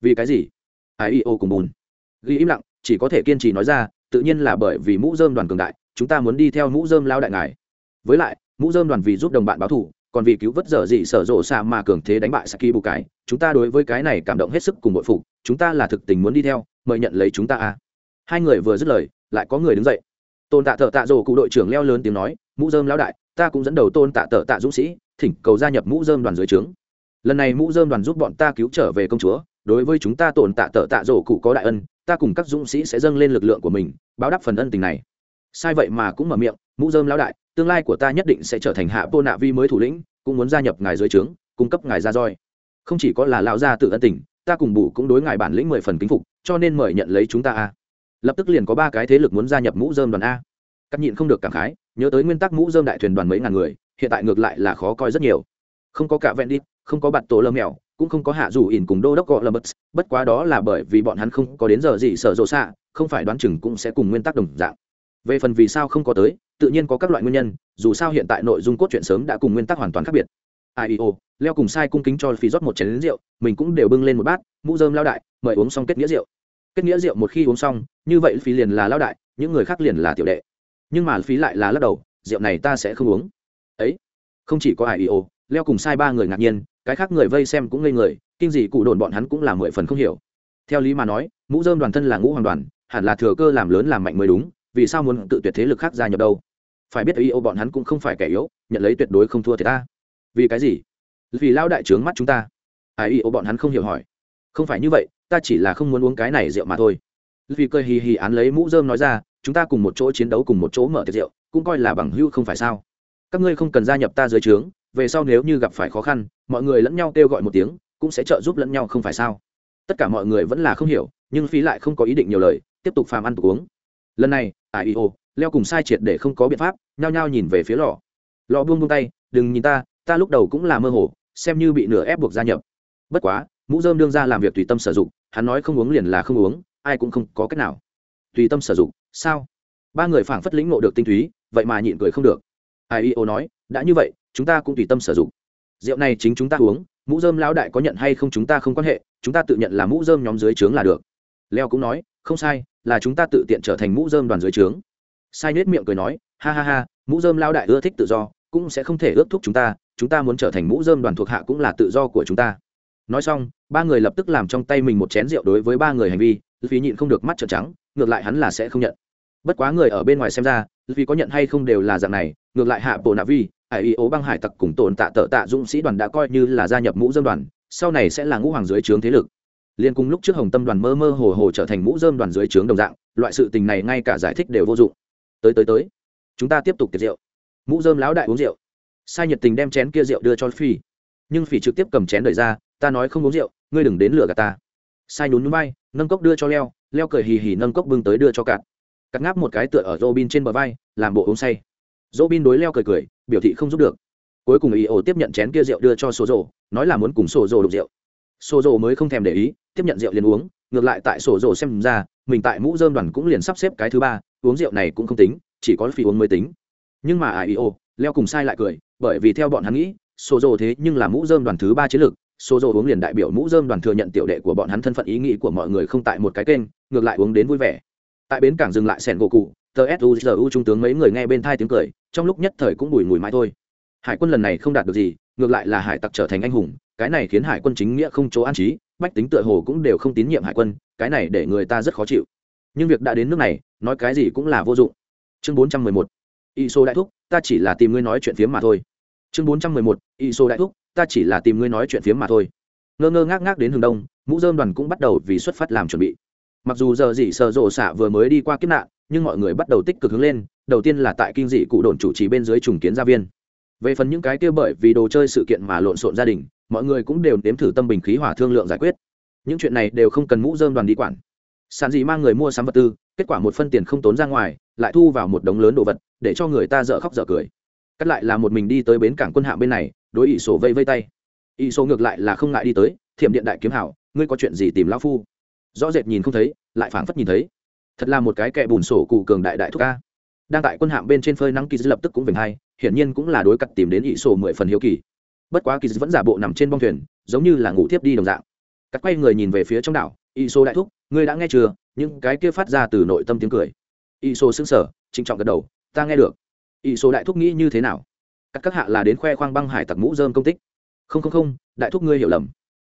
Vì cái gì? Ai y ô cùng bùn. Ghi im lặng chỉ có thể kiên trì nói ra tự nhiên là bởi vì mũ dơm đoàn cường đại chúng ta muốn đi theo mũ dơm lao đại ngài. Với lại mũ dơm đoàn vì giúp đồng bạn báo thủ, còn vì cứu vớt dở dị sở rộ xa mà cường thế đánh bại saki bù cái chúng ta đối với cái này cảm động hết sức cùng bội phục chúng ta là thực tình muốn đi theo mời nhận lấy chúng ta à. Hai người vừa dứt lời lại có người đứng dậy. Tôn tạ thợ tạ rổ cụ đội trưởng leo lớn tiếng nói mũ dơm lão đại ta cũng dẫn đầu tôn tạ thợ tạ dũng sĩ thỉnh cầu gia nhập mũ dơm đoàn dưới trướng. Lần này mũ dơm đoàn giúp bọn ta cứu trở về công chúa đối với chúng ta tổn tạ tợ tạ rổ cụ có đại ân, ta cùng các dũng sĩ sẽ dâng lên lực lượng của mình, báo đáp phần ân tình này. Sai vậy mà cũng mở miệng, mũ dơm lão đại, tương lai của ta nhất định sẽ trở thành hạ vô nạ vi mới thủ lĩnh, cũng muốn gia nhập ngài dưới trướng, cung cấp ngài ra roi. Không chỉ có là lão gia tự ân tình, ta cùng bù cũng đối ngài bản lĩnh mười phần kính phục, cho nên mời nhận lấy chúng ta a. Lập tức liền có ba cái thế lực muốn gia nhập mũ dơm đoàn a. Cắt nhịn không được cảm khái, nhớ tới nguyên tắc mũ dơm đại thuyền đoàn mấy ngàn người, hiện tại ngược lại là khó coi rất nhiều. Không có cả vẹn đi, không có bạn tổ lơ mèo cũng không có hạ dù ỉn cùng đô đốc gọi là bất bất quá đó là bởi vì bọn hắn không có đến giờ gì sợ rộ xạ, không phải đoán chừng cũng sẽ cùng nguyên tắc đồng dạng. Về phần vì sao không có tới, tự nhiên có các loại nguyên nhân, dù sao hiện tại nội dung cốt truyện sớm đã cùng nguyên tắc hoàn toàn khác biệt. Ieo leo cùng sai cung kính cho phí rót một chén lính rượu, mình cũng đều bưng lên một bát, mũ dơm lao đại, mời uống xong kết nghĩa rượu. Kết nghĩa rượu một khi uống xong, như vậy phí liền là lao đại, những người khác liền là tiểu đệ. Nhưng mà phí lại là lắc đầu, rượu này ta sẽ không uống. Ấy, không chỉ có ieo leo cùng sai ba người ngạc nhiên cái khác người vây xem cũng ngây người, kinh dị cụ đồn bọn hắn cũng là mười phần không hiểu. Theo lý mà nói, mũ dơm đoàn thân là ngũ hoàng đoàn, hẳn là thừa cơ làm lớn làm mạnh mới đúng, vì sao muốn tự tuyệt thế lực khác gia nhập đâu? Phải biết ý ô bọn hắn cũng không phải kẻ yếu, nhận lấy tuyệt đối không thua thì ta. Vì cái gì? Vì lao đại trướng mắt chúng ta. Ai ý ô bọn hắn không hiểu hỏi. Không phải như vậy, ta chỉ là không muốn uống cái này rượu mà thôi. Vì cơ hì hì án lấy mũ dơm nói ra, chúng ta cùng một chỗ chiến đấu cùng một chỗ mở tiệc rượu, cũng coi là bằng hữu không phải sao? Các ngươi không cần gia nhập ta dưới trướng, về sau nếu như gặp phải khó khăn mọi người lẫn nhau kêu gọi một tiếng, cũng sẽ trợ giúp lẫn nhau không phải sao? Tất cả mọi người vẫn là không hiểu, nhưng phi lại không có ý định nhiều lời, tiếp tục phàm ăn tục uống. Lần này ải ý ô leo cùng sai triệt để không có biện pháp, nhao nhao nhìn về phía lò. Lò buông buông tay, đừng nhìn ta ta lúc đầu cũng là mơ hồ, xem như bị nửa ép buộc gia nhập. Bất quá, mũ dơm đương ra làm việc tùy tâm sử dụng, hắn nói không uống liền là không uống, ai cũng không có cách nào. Tùy tâm sử dụng? Sao? Ba người phảng phất lĩnh ngộ được tinh túy, vậy mà nhịn cười không được. Ai ô nói, đã như vậy, chúng ta cũng tùy tâm sử dụng rượu này chính chúng ta uống, mũ dơm lão đại có nhận hay không chúng ta không quan hệ, chúng ta tự nhận là mũ dơm nhóm dưới trướng là được. Leo cũng nói, không sai, là chúng ta tự tiện trở thành mũ dơm đoàn dưới trướng. Sai nết miệng cười nói, ha ha ha, mũ dơm lão đại ưa thích tự do, cũng sẽ không thể ước thúc chúng ta chúng ta muốn trở thành mũ dơm đoàn thuộc hạ cũng là tự do của chúng ta. Nói xong, ba người lập tức làm trong tay mình một chén rượu đối với ba người hành vi vì nhịn không được mắt trợn trắng, ngược lại hắn là sẽ không nhận. Bất quá người ở bên ngoài xem ra vì có nhận hay không đều là dạng này, ngược lại hạ bộ nạ vi ải y ố băng hải tặc cùng tồn tạ tợ tạ dũng sĩ đoàn đã coi như là gia nhập mũ dơm đoàn, sau này sẽ là ngũ hoàng dưới trướng thế lực. Liên cùng lúc trước hồng tâm đoàn mơ mơ hồ hồ trở thành mũ dơm đoàn dưới trướng đồng dạng, loại sự tình này ngay cả giải thích đều vô dụng. Tới tới tới, chúng ta tiếp tục tiệc rượu. Mũ dơm lão đại uống rượu. Sai nhiệt tình đem chén kia rượu đưa cho phi. Nhưng phi trực tiếp cầm chén đợi ra, ta nói không uống rượu, ngươi đừng đến lửa gạt ta. Sai nhún nhún bay nâng cốc đưa cho leo leo cười hì hì nâng cốc bưng tới đưa cho cạn cắt ngáp một cái tựa ở robin trên bờ vai, làm bộ uống say. Robin đối leo cười cười biểu thị không giúp được. Cuối cùng ý ổ tiếp nhận chén kia rượu đưa cho sổ rồ nói là muốn cùng sổ rồ đục rượu. Sổ rồ mới không thèm để ý, tiếp nhận rượu liền uống, ngược lại tại sổ rồ xem ra, mình tại mũ dơm đoàn cũng liền sắp xếp cái thứ ba, uống rượu này cũng không tính, chỉ có phi uống mới tính. Nhưng mà à ý ổ leo cùng sai lại cười, bởi vì theo bọn hắn nghĩ sổ rồ thế nhưng là mũ dơm đoàn thứ ba chiến lược. Sổ rồ uống liền đại biểu mũ dơm đoàn thừa nhận tiểu đệ của bọn hắn thân phận ý nghĩ của mọi người không tại một cái kênh, ngược lại uống đến vui vẻ. Tại bến cảng dừng lại sẻn gỗ cụ tờ suzu trung tướng mấy người nghe bên thai tiếng cười, trong lúc nhất thời cũng bùi mùi mãi thôi. Hải quân lần này không đạt được gì, ngược lại là hải tặc trở thành anh hùng, cái này khiến hải quân chính nghĩa không chỗ an trí, bách tính tựa hồ cũng đều không tín nhiệm hải quân, cái này để người ta rất khó chịu. Nhưng việc đã đến nước này, nói cái gì cũng là vô dụng. Chương bốn trăm mười một y số đại thúc, ta chỉ là tìm ngươi nói chuyện phiếm mà thôi. Chương bốn trăm mười một y số đại thúc, ta chỉ là tìm ngươi nói chuyện phiếm mà thôi. Ngơ ngơ ngác ngác đến hướng đông, mũ dơm đoàn cũng bắt đầu vì xuất phát làm chuẩn bị mặc dù giờ dị sợ rộ xạ vừa mới đi qua kiếp nạn, nhưng mọi người bắt đầu tích cực hướng lên. Đầu tiên là tại kinh dị cụ đồn chủ trì bên dưới trùng kiến gia viên. Về phần những cái kia bởi vì đồ chơi sự kiện mà lộn xộn gia đình, mọi người cũng đều nếm thử tâm bình khí hỏa thương lượng giải quyết. Những chuyện này đều không cần mũ dơm đoàn đi quản. Sàn dị mang người mua sắm vật tư, kết quả một phân tiền không tốn ra ngoài, lại thu vào một đống lớn đồ vật, để cho người ta dở khóc dở cười. Cắt lại là một mình đi tới bến cảng quân hạ bên này, đối ỷ sổ vây vây tay. Ỷ sổ ngược lại là không ngại đi tới, thiểm điện đại kiếm hảo, ngươi có chuyện gì tìm lão phu? Rõ rệt nhìn không thấy, lại phảng phất nhìn thấy. Thật là một cái kẹ bùn sổ cụ cường đại đại thúc ca. Đang tại quân hạm bên trên phơi nắng kỳ lập tức cũng vểnh hai, hiển nhiên cũng là đối cặt tìm đến ỷ sổ mười phần hiếu kỳ. Bất quá kỳ vẫn giả bộ nằm trên bong thuyền, giống như là ngủ thiếp đi đồng dạng. Cắt quay người nhìn về phía trong đảo, ỷ sổ đại thúc, ngươi đã nghe chưa? Những cái kia phát ra từ nội tâm tiếng cười. Ỷ sổ xứng sở trịnh trọng gật đầu, ta nghe được. Ỷ sổ đại thúc nghĩ như thế nào? Các các hạ là đến khoe khoang băng hải tặc mũ dơm công tích. Không không không, đại thúc ngươi hiểu lầm.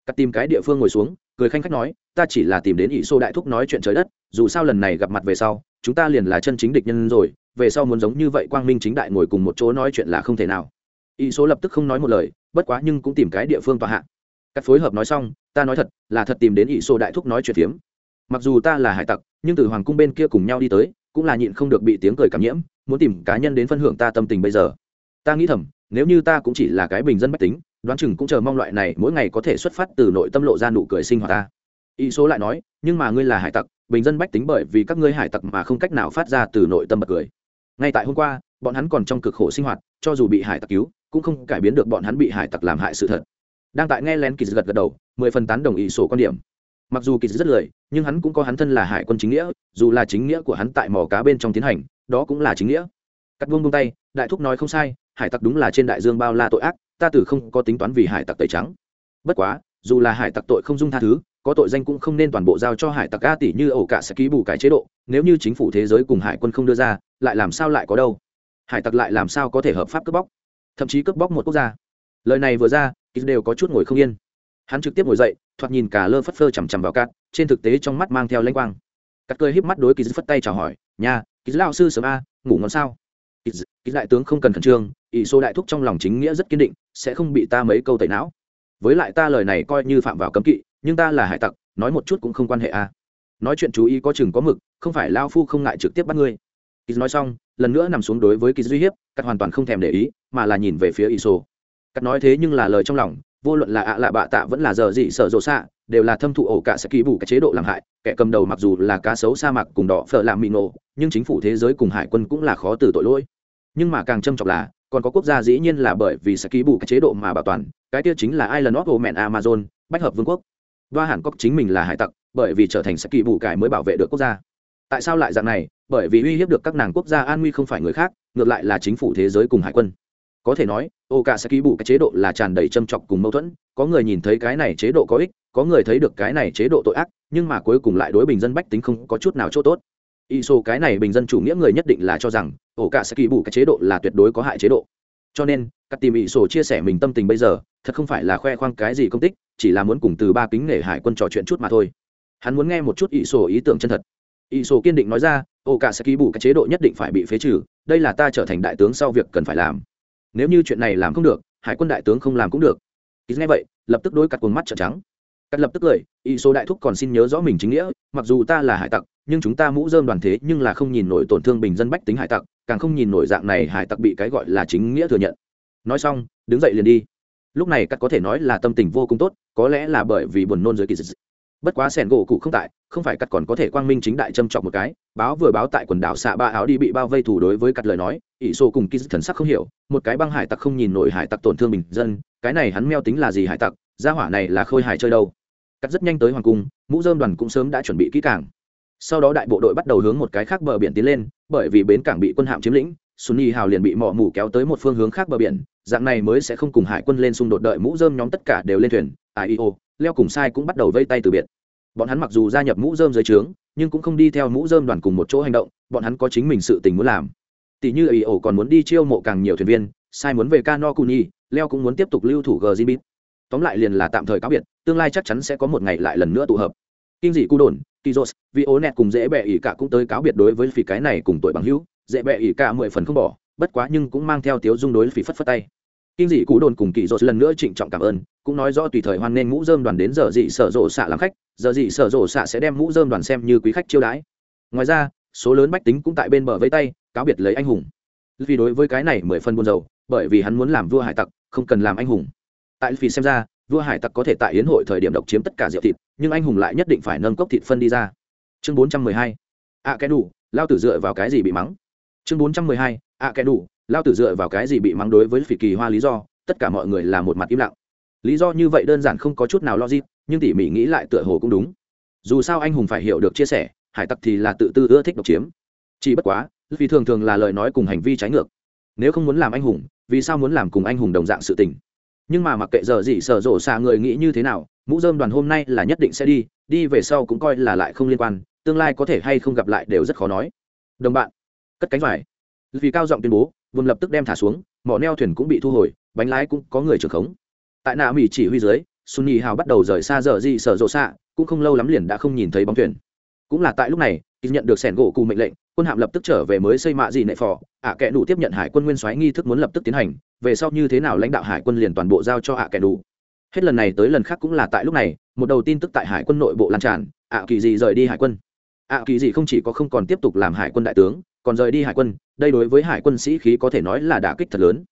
Cắt tìm cái địa phương ngồi xuống, cười khanh khách nói ta chỉ là tìm đến ỷ xô đại thúc nói chuyện trời đất, dù sao lần này gặp mặt về sau, chúng ta liền là chân chính địch nhân rồi, về sau muốn giống như vậy quang minh chính đại ngồi cùng một chỗ nói chuyện là không thể nào. Ỷ số lập tức không nói một lời, bất quá nhưng cũng tìm cái địa phương tòa hạ. Cắt phối hợp nói xong, ta nói thật, là thật tìm đến ỷ số đại thúc nói chuyện phiếm. Mặc dù ta là hải tặc, nhưng từ hoàng cung bên kia cùng nhau đi tới, cũng là nhịn không được bị tiếng cười cảm nhiễm, muốn tìm cá nhân đến phân hưởng ta tâm tình bây giờ. Ta nghĩ thầm, nếu như ta cũng chỉ là cái bình dân bách tính, đoán chừng cũng chờ mong loại này mỗi ngày có thể xuất phát từ nội tâm lộ ra nụ cười sinh hoạt ta ý số lại nói, nhưng mà ngươi là hải tặc, bình dân bách tính bởi vì các ngươi hải tặc mà không cách nào phát ra từ nội tâm bật cười. Ngay tại hôm qua, bọn hắn còn trong cực khổ sinh hoạt, cho dù bị hải tặc cứu, cũng không cải biến được bọn hắn bị hải tặc làm hại sự thật. Đang tại nghe len kỳ gật gật đầu, mười phần tán đồng ý sổ quan điểm. Mặc dù kỳ rất lười, nhưng hắn cũng có hắn thân là hải quân chính nghĩa, dù là chính nghĩa của hắn tại mỏ cá bên trong tiến hành, đó cũng là chính nghĩa. Cắt buông buông tay, đại thúc nói không sai, hải tặc đúng là trên đại dương bao la tội ác, ta từ không có tính toán vì hải tặc tẩy trắng. Bất quá dù là hải tặc tội không dung tha thứ, có tội danh cũng không nên toàn bộ giao cho hải tặc a tỷ như ổ cả sẽ ký bù cái chế độ, nếu như chính phủ thế giới cùng hải quân không đưa ra, lại làm sao lại có đâu? Hải tặc lại làm sao có thể hợp pháp cướp bóc? Thậm chí cướp bóc một quốc gia. Lời này vừa ra ký đều có chút ngồi không yên. Hắn trực tiếp ngồi dậy, thoạt nhìn cả lơ phất phơ chằm chằm vào cát trên thực tế trong mắt mang theo lanh quang. Cắt cười híp mắt đối ký phất tay chào hỏi nhà ký lao sư sớm a, ngủ ngon sao? Ký đại tướng không cần khẩn trương, ỷ số đại thúc trong lòng chính nghĩa rất kiên định, sẽ không bị ta mấy câu tẩy não với lại ta lời này coi như phạm vào cấm kỵ, nhưng ta là hải tặc, nói một chút cũng không quan hệ a nói chuyện chú ý có chừng có mực, không phải lao phu không ngại trực tiếp bắt ngươi. Ký nói xong, lần nữa nằm xuống đối với ký duy hiếp, cắt hoàn toàn không thèm để ý, mà là nhìn về phía iso. Cắt nói thế nhưng là lời trong lòng, vô luận là ạ lạ bạ tạ vẫn là giờ gì sợ rộ xạ, đều là thâm thụ ổ cả sẽ ký bù cái chế độ làm hại, kẻ cầm đầu mặc dù là cá sấu sa mạc cùng đỏ phở làm mị nổ, nhưng chính phủ thế giới cùng hải quân cũng là khó từ tội lỗi. Nhưng mà càng trâm trọng là còn có quốc gia dĩ nhiên là bởi vì sẽ ký bù cái chế độ mà bảo toàn, cái tiêu chính là Island of Omen Amazon, bách hợp vương quốc. Đoa Hàn Quốc chính mình là hải tặc, bởi vì trở thành sẽ ký bù cải mới bảo vệ được quốc gia. Tại sao lại dạng này? Bởi vì uy hiếp được các nàng quốc gia an nguy không phải người khác, ngược lại là chính phủ thế giới cùng hải quân. Có thể nói, ô cả sẽ ký bù cái chế độ là tràn đầy châm chọc cùng mâu thuẫn, có người nhìn thấy cái này chế độ có ích, có người thấy được cái này chế độ tội ác, nhưng mà cuối cùng lại đối bình dân bách tính không có chút nào chỗ tốt y sô cái này bình dân chủ nghĩa người nhất định là cho rằng, ổ cả sẽ kỳ bù cái chế độ là tuyệt đối có hại chế độ. Cho nên, các tìm y sô chia sẻ mình tâm tình bây giờ, thật không phải là khoe khoang cái gì công tích, chỉ là muốn cùng từ ba kính nể hải quân trò chuyện chút mà thôi. Hắn muốn nghe một chút y sô ý tưởng chân thật. Y sô kiên định nói ra, ổ cả sẽ kỳ bù cái chế độ nhất định phải bị phế trừ, đây là ta trở thành đại tướng sau việc cần phải làm. Nếu như chuyện này làm không được, hải quân đại tướng không làm cũng được. Ý nghe vậy, lập tức đối cặt cuồng mắt trợn trắng. Cắt lập tức cười y số đại thúc còn xin nhớ rõ mình chính nghĩa, mặc dù ta là hải tặc nhưng chúng ta mũ dơm đoàn thế nhưng là không nhìn nổi tổn thương bình dân bách tính hải tặc, càng không nhìn nổi dạng này hải tặc bị cái gọi là chính nghĩa thừa nhận. Nói xong, đứng dậy liền đi. Lúc này các có thể nói là tâm tình vô cùng tốt, có lẽ là bởi vì buồn nôn dưới kỳ dịch bất quá sẻn gỗ cụ không tại, không phải cắt còn có thể quang minh chính đại châm chọc một cái, báo vừa báo tại quần đảo xạ ba áo đi bị bao vây thủ đối với cắt lời nói, ỷ xô cùng kỳ thần sắc không hiểu, một cái băng hải tặc không nhìn nổi hải tặc tổn thương bình dân, cái này hắn meo tính là gì hải tặc, gia hỏa này là khôi hải chơi đâu. Cắt rất nhanh tới hoàng cung, mũ dơm đoàn cũng sớm đã chuẩn bị kỹ càng sau đó đại bộ đội bắt đầu hướng một cái khác bờ biển tiến lên, bởi vì bến cảng bị quân hạm chiếm lĩnh sunni hào liền bị mỏ mủ kéo tới một phương hướng khác bờ biển, dạng này mới sẽ không cùng hải quân lên xung đột đợi mũ dơm nhóm tất cả đều lên thuyền ieo leo cùng sai cũng bắt đầu vây tay từ biệt. Bọn hắn mặc dù gia nhập mũ dơm dưới trướng, nhưng cũng không đi theo mũ dơm đoàn cùng một chỗ hành động, bọn hắn có chính mình sự tình muốn làm. Tỷ như ieo còn muốn đi chiêu mộ càng nhiều thuyền viên, sai muốn về cano kuni leo cũng muốn tiếp tục lưu thủ gzbit tóm lại liền là tạm thời cáo biệt, tương lai chắc chắn sẽ có một ngày lại lần nữa tụ hợp. Kinh dị cu đồn kizos vì ố nẹt cùng dễ bẻ ỉ cả cũng tới cáo biệt đối với phỉ cái này cùng tuổi bằng hữu. Dễ bẻ ỉ cả mười phần không bỏ bất quá nhưng cũng mang theo tiếu dung đối phỉ phất phất tay. Kinh dị cụ đồn cùng kỳ dột lần nữa trịnh trọng cảm ơn cũng nói rõ tùy thời hoan nên mũ dơm đoàn đến giờ dị sở rộ xạ làm khách giờ dị sở rộ xạ sẽ đem mũ dơm đoàn xem như quý khách chiêu đãi. Ngoài ra số lớn bách tính cũng tại bên bờ với tay cáo biệt lấy anh hùng. Vì đối với cái này mười phần buồn rầu, bởi vì hắn muốn làm vua hải tặc không cần làm anh hùng. Tại vì xem ra vua hải tặc có thể tại yến hội thời điểm độc chiếm tất cả rượu thịt, nhưng anh hùng lại nhất định phải nâng cốc thịt phân đi ra. Chương bốn trăm mười hai. Ạ cái đủ lao tử dựa vào cái gì bị mắng? Chương bốn trăm mười hai. Ạ cái đủ lao tử dựa vào cái gì bị mắng đối với phỉ kỳ hoa lý do? Tất cả mọi người là một mặt im lặng. Lý do như vậy đơn giản không có chút nào logic, nhưng tỉ mỉ nghĩ lại tựa hồ cũng đúng. Dù sao anh hùng phải hiểu được chia sẻ, hải tặc thì là tự tư ưa thích độc chiếm. Chỉ bất quá vì thường thường là lời nói cùng hành vi trái ngược. Nếu không muốn làm anh hùng, vì sao muốn làm cùng anh hùng đồng dạng sự tình? Nhưng mà mặc kệ giờ gì, sở rộ xạ người nghĩ như thế nào, mũ dơm đoàn hôm nay là nhất định sẽ đi đi về sau cũng coi là lại không liên quan, tương lai có thể hay không gặp lại đều rất khó nói. Đồng bạn, cất cánh vải vì cao giọng tuyên bố vùng lập tức đem thả xuống, mỏ neo thuyền cũng bị thu hồi, bánh lái cũng có người trưởng khống. Tại nạ mỹ chỉ huy dưới sunny hào bắt đầu rời xa giờ gì, sở rộ xạ, cũng không lâu lắm liền đã không nhìn thấy bóng thuyền. Cũng là tại lúc này nhận được sẻn gỗ cù mệnh lệnh quân hạm lập tức trở về mới xây mạ gì nệ phò. Ạ à kẻ đủ tiếp nhận hải quân nguyên soái nghi thức muốn lập tức tiến hành, về sau như thế nào lãnh đạo hải quân liền toàn bộ giao cho ạ à kẻ đủ hết lần này tới lần khác cũng là tại lúc này, một đầu tin tức tại hải quân nội bộ lan tràn ạ kỳ gì rời đi hải quân. Ạ kỳ gì không chỉ có không còn tiếp tục làm hải quân đại tướng, còn rời đi hải quân, đây đối với hải quân sĩ khí có thể nói là đả kích thật lớn.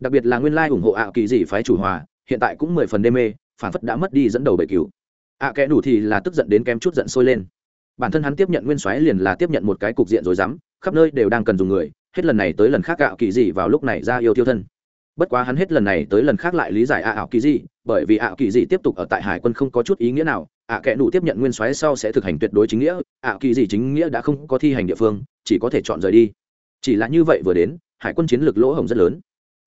Đặc biệt là nguyên lai ủng hộ ạ kỳ gì phái chủ hòa, hiện tại cũng mười phần đê mê, phản phất đã mất đi dẫn đầu bệ cứu ạ kẻ đủ thì là tức giận đến kém chút giận sôi lên bản thân hắn tiếp nhận nguyên soái liền là tiếp nhận một cái cục diện rồi dám, khắp nơi đều đang cần dùng người, hết lần này tới lần khác gạo kỳ dị vào lúc này ra yêu tiêu thân. Bất quá hắn hết lần này tới lần khác lại lý giải ạ ảo kỳ dị bởi vì ạ kỳ dị tiếp tục ở tại hải quân không có chút ý nghĩa nào, ạ kẽ nụ tiếp nhận nguyên soái sau sẽ thực hành tuyệt đối chính nghĩa, ạ kỳ dị chính nghĩa đã không có thi hành địa phương, chỉ có thể chọn rời đi. Chỉ là như vậy vừa đến, hải quân chiến lược lỗ hồng rất lớn.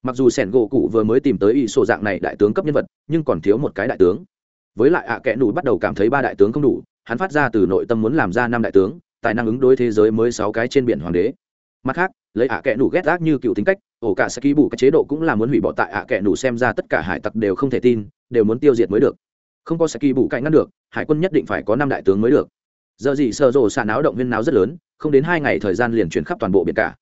Mặc dù sẻn gỗ cụ vừa mới tìm tới ý sổ dạng này đại tướng cấp nhân vật, nhưng còn thiếu một cái đại tướng. Với lại ạ kẽ nụ bắt đầu cảm thấy ba đại tướng không đủ hắn phát ra từ nội tâm muốn làm ra năm đại tướng, tài năng ứng đối thế giới mới sáu cái trên biển hoàng đế. Mặt khác, lấy ạ kẽ nủ ghét ác như cựu tính cách, ổ cả sẽ ký bù cái chế độ cũng là muốn hủy bỏ tại ạ kẽ nủ xem ra tất cả hải tặc đều không thể tin, đều muốn tiêu diệt mới được. Không có sẽ ký bù cạnh ngăn được, hải quân nhất định phải có năm đại tướng mới được. Giờ gì sợ rộ xạ náo động viên náo rất lớn, không đến hai ngày thời gian liền chuyển khắp toàn bộ biển cả.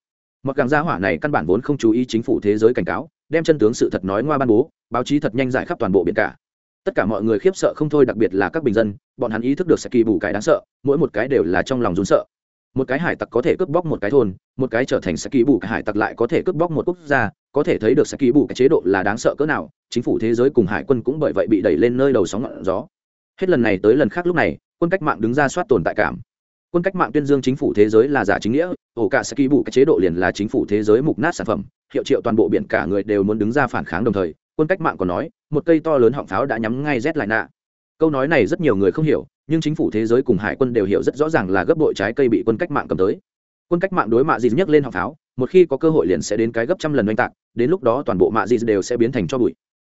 Mặc càng gia hỏa này căn bản vốn không chú ý chính phủ thế giới cảnh cáo, đem chân tướng sự thật nói ngoa ban bố, báo chí thật nhanh giải khắp toàn bộ biển cả tất cả mọi người khiếp sợ không thôi, đặc biệt là các bình dân, bọn hắn ý thức được sẽ kỳ bù cái đáng sợ, mỗi một cái đều là trong lòng rún sợ. Một cái hải tặc có thể cướp bóc một cái thôn, một cái trở thành sẽ kỳ bù cái hải tặc lại có thể cướp bóc một quốc gia, có thể thấy được sẽ kỳ bù cái chế độ là đáng sợ cỡ nào, chính phủ thế giới cùng hải quân cũng bởi vậy bị đẩy lên nơi đầu sóng ngọn gió. Hết lần này tới lần khác lúc này, quân cách mạng đứng ra soát tồn tại cảm. Quân cách mạng tuyên dương chính phủ thế giới là giả chính nghĩa, ổ cả sẽ kỳ bù cái chế độ liền là chính phủ thế giới mục nát sản phẩm, hiệu triệu toàn bộ biển cả người đều muốn đứng ra phản kháng đồng thời quân cách mạng còn nói, một cây to lớn họng pháo đã nhắm ngay rét lại nạ. Câu nói này rất nhiều người không hiểu, nhưng chính phủ thế giới cùng hải quân đều hiểu rất rõ ràng là gấp bội trái cây bị quân cách mạng cầm tới. Quân cách mạng đối mạ dịt nhấc lên họng pháo, một khi có cơ hội liền sẽ đến cái gấp trăm lần oanh tạc, đến lúc đó toàn bộ mạ dịt đều sẽ biến thành cho bụi.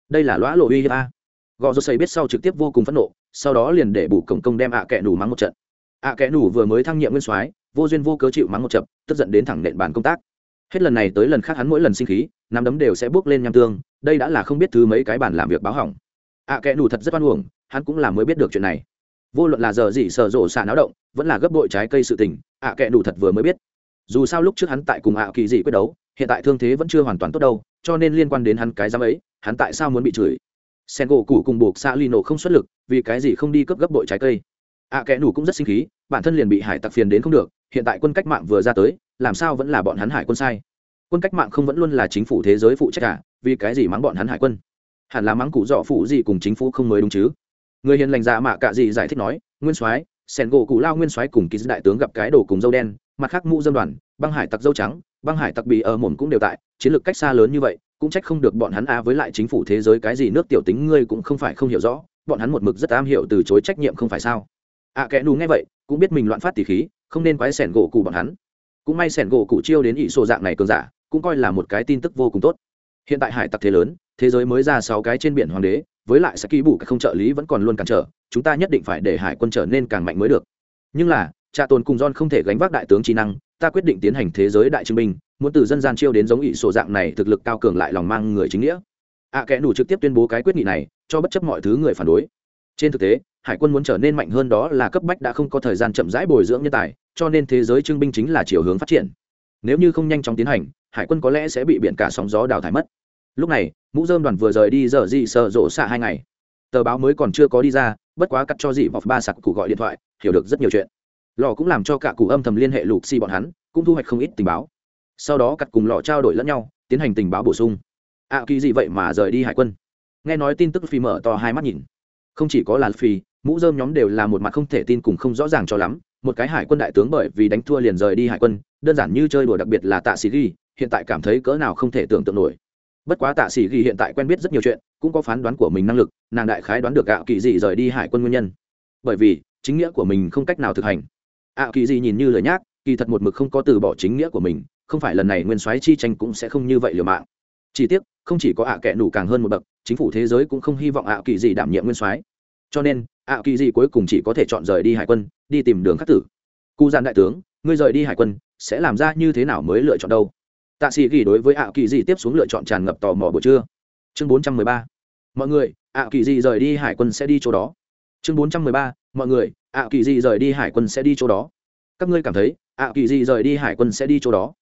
Đây là lõa lộ uy hiếp a. Gò rô xây biết sau trực tiếp vô cùng phẫn nộ, sau đó liền để bù cổng công đem ạ kẽ nủ mắng một trận. Ạ kẽ nủ vừa mới thăng nhiệm nguyên soái, vô duyên vô cớ chịu mắng một chập tức giận đến thẳng nện bàn công tác hết lần này tới lần khác hắn mỗi lần sinh khí, nắm đấm đều sẽ bước lên nham tương, đây đã là không biết thứ mấy cái bản làm việc báo hỏng. Ạ kẽ đủ thật rất oan uổng, hắn cũng là mới biết được chuyện này. Vô luận là giờ gì, sợ rộ xạ náo động, vẫn là gấp bội trái cây sự tình ạ kẽ đủ thật vừa mới biết. Dù sao lúc trước hắn tại cùng ạ kỳ dị quyết đấu, hiện tại thương thế vẫn chưa hoàn toàn tốt đâu, cho nên liên quan đến hắn cái giám ấy, hắn tại sao muốn bị chửi? Sen gỗ củ cùng buộc xạ lino không xuất lực, vì cái gì không đi cấp gấp bội trái cây? Ạ kẽ đủ cũng rất sinh khí, bản thân liền bị hải tặc phiền đến không được, hiện tại quân cách mạng vừa ra tới làm sao vẫn là bọn hắn hải quân sai? Quân cách mạng không vẫn luôn là chính phủ thế giới phụ trách cả vì cái gì mắng bọn hắn hải quân? Hẳn là mắng cụ dọ phụ gì cùng chính phủ không mới đúng chứ? Người hiền lành dạ mạ cạ gì giải thích nói nguyên soái sẻn gỗ cụ lao nguyên soái cùng ký đại tướng gặp cái đồ cùng dâu đen mặt khác mũ dâm đoàn băng hải tặc dâu trắng băng hải tặc bị ở mồm cũng đều tại chiến lược cách xa lớn như vậy cũng trách không được bọn hắn a với lại chính phủ thế giới cái gì nước tiểu tính ngươi cũng không phải không hiểu rõ bọn hắn một mực rất am hiểu từ chối trách nhiệm không phải sao? Ạ à, kẽ nù nghe vậy cũng biết mình loạn phát tỉ khí không nên quái sẻn gỗ cụ bọn hắn cũng may sẻn gỗ cụ chiêu đến ỷ sổ dạng này cường giả cũng coi là một cái tin tức vô cùng tốt. Hiện tại hải tặc thế lớn thế giới mới ra sáu cái trên biển hoàng đế với lại sẽ ký bù không trợ lý vẫn còn luôn cản trở chúng ta nhất định phải để hải quân trở nên càng mạnh mới được. Nhưng là cha tồn cùng don không thể gánh vác đại tướng trí năng ta quyết định tiến hành thế giới đại chứng minh muốn từ dân gian chiêu đến giống ỷ sổ dạng này thực lực cao cường lại lòng mang người chính nghĩa. Ạ à, kẽ đủ trực tiếp tuyên bố cái quyết nghị này cho bất chấp mọi thứ người phản đối trên thực tế hải quân muốn trở nên mạnh hơn đó là cấp bách đã không có thời gian chậm rãi bồi dưỡng nhân tài cho nên thế giới trưng binh chính là chiều hướng phát triển. Nếu như không nhanh chóng tiến hành hải quân có lẽ sẽ bị biển cả sóng gió đào thải mất. Lúc này mũ dơm đoàn vừa rời đi giờ dị sợ rộ xạ hai ngày. Tờ báo mới còn chưa có đi ra bất quá cắt cho dị vọc ba sặc cụ gọi điện thoại hiểu được rất nhiều chuyện. Lò cũng làm cho cả cụ âm thầm liên hệ lục xi bọn hắn cũng thu hoạch không ít tình báo. Sau đó cắt cùng lò trao đổi lẫn nhau tiến hành tình báo bổ sung. Ạ à, kỳ gì vậy mà rời đi hải quân? Nghe nói tin tức phi mở to hai mắt nhìn không chỉ có là phi, mũ dơm nhóm đều là một mặt không thể tin cùng không rõ ràng cho lắm. Một cái hải quân đại tướng bởi vì đánh thua liền rời đi hải quân, đơn giản như chơi đùa đặc biệt là tạ sĩ ghi, hiện tại cảm thấy cỡ nào không thể tưởng tượng nổi. Bất quá tạ sĩ ghi hiện tại quen biết rất nhiều chuyện, cũng có phán đoán của mình năng lực, nàng đại khái đoán được gạo kỳ dị rời đi hải quân nguyên nhân. Bởi vì, chính nghĩa của mình không cách nào thực hành. Ạ kỳ dị nhìn như lời nhác, kỳ thật một mực không có từ bỏ chính nghĩa của mình, không phải lần này nguyên soái chi tranh cũng sẽ không như vậy liều mạng. Chỉ tiếc, không chỉ có ạ kẻ nủ càng hơn một bậc chính phủ thế giới cũng không hy vọng ạ kỳ gì đảm nhiệm nguyên soái. Cho nên, ạ kỳ gì cuối cùng chỉ có thể chọn rời đi hải quân, đi tìm đường khắc tử. Cụ giàn đại tướng, ngươi rời đi hải quân, sẽ làm ra như thế nào mới lựa chọn đâu? Tạ sĩ ghi đối với ạ kỳ gì tiếp xuống lựa chọn tràn ngập tò mò buổi trưa. Chương bốn trăm mười ba. Mọi người, ạ kỳ gì rời đi hải quân sẽ đi chỗ đó. Chương bốn trăm mười ba. Mọi người, ạ kỳ gì rời đi hải quân sẽ đi chỗ đó. Các ngươi cảm thấy, ạ kỳ gì rời đi hải quân sẽ đi chỗ đó.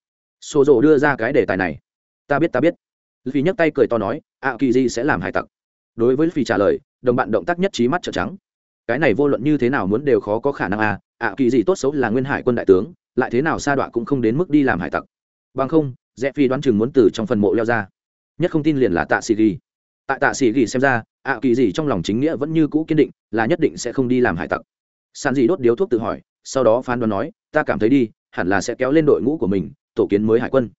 Xô rộ đưa ra cái đề tài này. Ta biết ta biết vì nhấc tay cười to nói ạ kỳ dị sẽ làm hải tặc. Đối với phi trả lời, đồng bạn động tác nhất trí mắt trợ trắng. Cái này vô luận như thế nào muốn đều khó có khả năng à ạ kỳ dị tốt xấu là nguyên hải quân đại tướng, lại thế nào sa đọa cũng không đến mức đi làm hải tặc. Bằng không rẽ phi đoán chừng muốn từ trong phần mộ leo ra. Nhất không tin liền là tạ sĩ ghi. Tại tạ sĩ ghi xem ra ạ kỳ dị trong lòng chính nghĩa vẫn như cũ kiên định, là nhất định sẽ không đi làm hải tặc. Sàn dị đốt điếu thuốc tự hỏi, sau đó phán đoán nói, ta cảm thấy đi, hẳn là sẽ kéo lên đội ngũ của mình, tổ kiến mới hải quân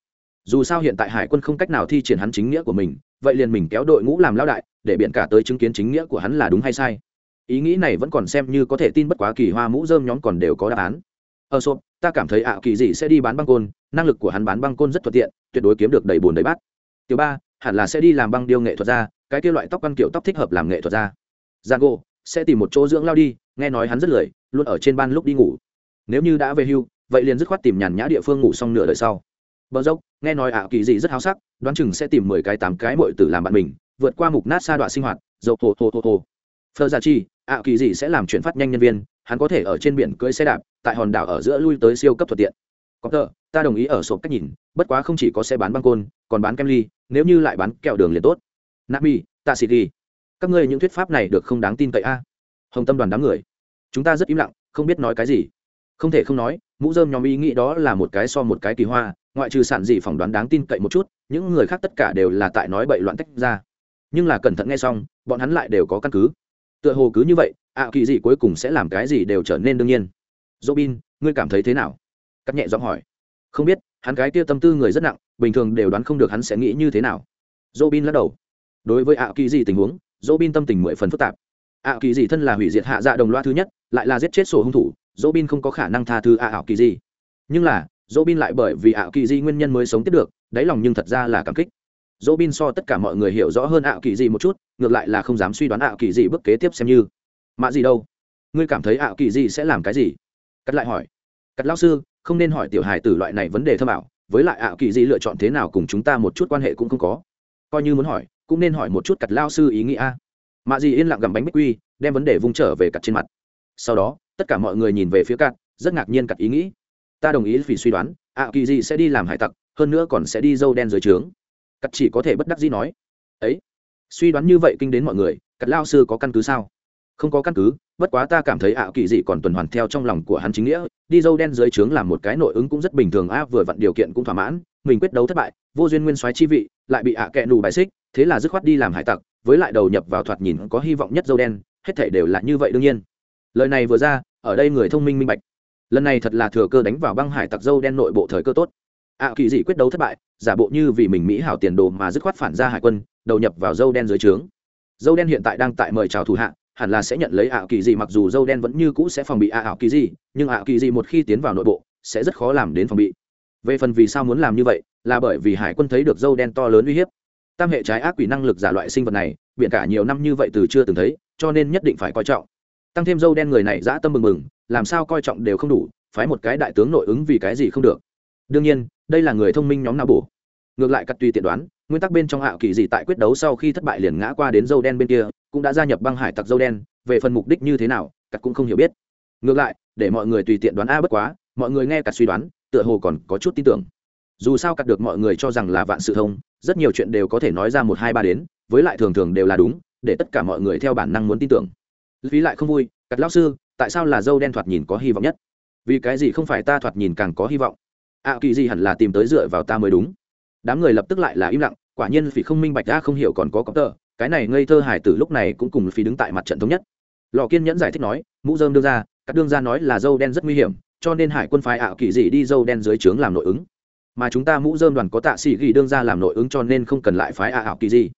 dù sao hiện tại hải quân không cách nào thi triển hắn chính nghĩa của mình, vậy liền mình kéo đội ngũ làm lao đại, để biện cả tới chứng kiến chính nghĩa của hắn là đúng hay sai. Ý nghĩ này vẫn còn xem như có thể tin bất quá kỳ hoa mũ dơm nhóm còn đều có đáp án. Ờ, ở sộp ta cảm thấy ạ, kỳ gì sẽ đi bán băng côn, năng lực của hắn bán băng côn rất thuận tiện, tuyệt đối kiếm được đầy bùn đầy bát. Tiểu ba, hẳn là sẽ đi làm băng điêu nghệ thuật ra cái kia loại tóc ăn kiểu tóc thích hợp làm nghệ thuật ra giang gỗ sẽ tìm một chỗ dưỡng lao đi, nghe nói hắn rất lười, luôn ở trên ban lúc đi ngủ. Nếu như đã về hưu, vậy liền dứt khoát tìm nhàn nhã địa phương ngủ xong nửa đời sau bờ dốc, nghe nói ảo kỳ dị rất háo sắc, đoán chừng sẽ tìm mười cái tám cái mội tử làm bạn mình, vượt qua mục nát sa đoạn sinh hoạt, dầu thô thô thô thô phơ gia dạ chi ảo kỳ dị sẽ làm chuyển phát nhanh nhân viên, hắn có thể ở trên biển cưỡi xe đạp, tại hòn đảo ở giữa lui tới siêu cấp thuận tiện. Có tờ, ta đồng ý ở sổ cách nhìn, bất quá không chỉ có xe bán băng côn, còn bán kem ly, nếu như lại bán kẹo đường liền tốt. Nabi ta xịt đi. Các ngươi những thuyết pháp này được không đáng tin cậy a? Hồng tâm đoàn đám người. Chúng ta rất im lặng, không biết nói cái gì. Không thể không nói, mũ dơm nhóm ý nghĩ đó là một cái so một cái kỳ hoa ngoại trừ sản dị phỏng đoán đáng tin cậy một chút, những người khác tất cả đều là tại nói bậy loạn tách ra. Nhưng là cẩn thận nghe xong, bọn hắn lại đều có căn cứ. Tựa hồ cứ như vậy, ạ kỳ dị cuối cùng sẽ làm cái gì đều trở nên đương nhiên. Dỗ bin ngươi cảm thấy thế nào? Cắt nhẹ giọng hỏi. Không biết, hắn cái kia tâm tư người rất nặng, bình thường đều đoán không được hắn sẽ nghĩ như thế nào. Dỗ bin lắc đầu. Đối với ạ kỳ dị tình huống dỗ bin tâm tình mười phần phức tạp. Ạ kỳ dị thân là hủy diệt hạ dạ đồng loa thứ nhất, lại là giết chết sổ hung thủ dỗ bin không có khả năng tha thứ ạ ảo kỳ dị. Nhưng là dỗ bin lại bởi vì ảo kỳ dị nguyên nhân mới sống tiếp được, đáy lòng nhưng thật ra là cảm kích. Dỗ bin so tất cả mọi người hiểu rõ hơn ảo kỳ dị một chút, ngược lại là không dám suy đoán ảo kỳ dị bước kế tiếp xem như. Mạ gì đâu? Ngươi cảm thấy ảo kỳ dị sẽ làm cái gì? Cắt lại hỏi. Cắt lao sư, không nên hỏi tiểu hài tử loại này vấn đề thâm ảo, với lại ảo kỳ dị lựa chọn thế nào cùng chúng ta một chút quan hệ cũng không có. Coi như muốn hỏi, cũng nên hỏi một chút cặt lao sư ý nghĩa mạ gì yên lặng gặm bánh bích quy, đem vấn đề vung trở về cặt trên mặt. Sau đó, tất cả mọi người nhìn về phía cặt rất ngạc nhiên cặt ý nghĩ ta đồng ý vì suy đoán, ạ kỳ gì sẽ đi làm hải tặc, hơn nữa còn sẽ đi dâu đen dưới trướng. Cắt chỉ có thể bất đắc dĩ nói. Ấy, suy đoán như vậy kinh đến mọi người, cắt lao sư có căn cứ sao? Không có căn cứ, bất quá ta cảm thấy ạ kỳ dị còn tuần hoàn theo trong lòng của hắn chính nghĩa, đi dâu đen dưới trướng làm một cái nội ứng cũng rất bình thường a, vừa vặn điều kiện cũng thỏa mãn, mình quyết đấu thất bại, vô duyên nguyên soái chi vị, lại bị ạ à kẹ nù bài xích, thế là dứt khoát đi làm hải tặc, với lại đầu nhập vào thoạt nhìn có hy vọng nhất dâu đen, hết thể đều là như vậy đương nhiên. Lời này vừa ra, ở đây người thông minh minh bạch lần này thật là thừa cơ đánh vào băng hải tặc dâu đen nội bộ thời cơ tốt. Ạ kỳ dị quyết đấu thất bại, giả bộ như vì mình mỹ hảo tiền đồ mà dứt khoát phản ra hải quân, đầu nhập vào dâu đen dưới trướng. Dâu đen hiện tại đang tại mời chào thủ hạ, hẳn là sẽ nhận lấy ạ kỳ dị mặc dù dâu đen vẫn như cũ sẽ phòng bị ạ kỳ dị, nhưng ạ kỳ dị một khi tiến vào nội bộ, sẽ rất khó làm đến phòng bị. Về phần vì sao muốn làm như vậy, là bởi vì hải quân thấy được dâu đen to lớn uy hiếp. Tam hệ trái ác quỷ năng lực giả loại sinh vật này biện cả nhiều năm như vậy từ chưa từng thấy, cho nên nhất định phải coi trọng. Tăng thêm dâu đen người này dã tâm mừng mừng làm sao coi trọng đều không đủ, phái một cái đại tướng nội ứng vì cái gì không được. Đương nhiên, đây là người thông minh nhóm nào bổ. Ngược lại cắt tùy tiện đoán, nguyên tắc bên trong hạo kỳ dị tại quyết đấu sau khi thất bại liền ngã qua đến dâu đen bên kia, cũng đã gia nhập băng hải tặc dâu đen, về phần mục đích như thế nào, cắt cũng không hiểu biết. Ngược lại, để mọi người tùy tiện đoán a bất quá, mọi người nghe cắt suy đoán, tựa hồ còn có chút tin tưởng. Dù sao cắt được mọi người cho rằng là vạn sự thông, rất nhiều chuyện đều có thể nói ra một hai ba đến, với lại thường thường đều là đúng, để tất cả mọi người theo bản năng muốn tin tưởng. Phí lại không vui, cắt lão sư tại sao là dâu đen thoạt nhìn có hy vọng nhất? Vì cái gì không phải ta thoạt nhìn càng có hy vọng? Ạ kỳ gì hẳn là tìm tới dựa vào ta mới đúng. Đám người lập tức lại là im lặng, quả nhiên vì không minh bạch ra không hiểu còn có có tờ, cái này ngây thơ hải tử lúc này cũng cùng phi đứng tại mặt trận thống nhất. Lò kiên nhẫn giải thích nói, mũ dơm đưa ra, các đương gia nói là dâu đen rất nguy hiểm, cho nên hải quân phái ảo kỳ dị đi dâu đen dưới trướng làm nội ứng. Mà chúng ta mũ dơm đoàn có tạ sĩ ghi đương ra làm nội ứng cho nên không cần lại phái ảo kỳ dị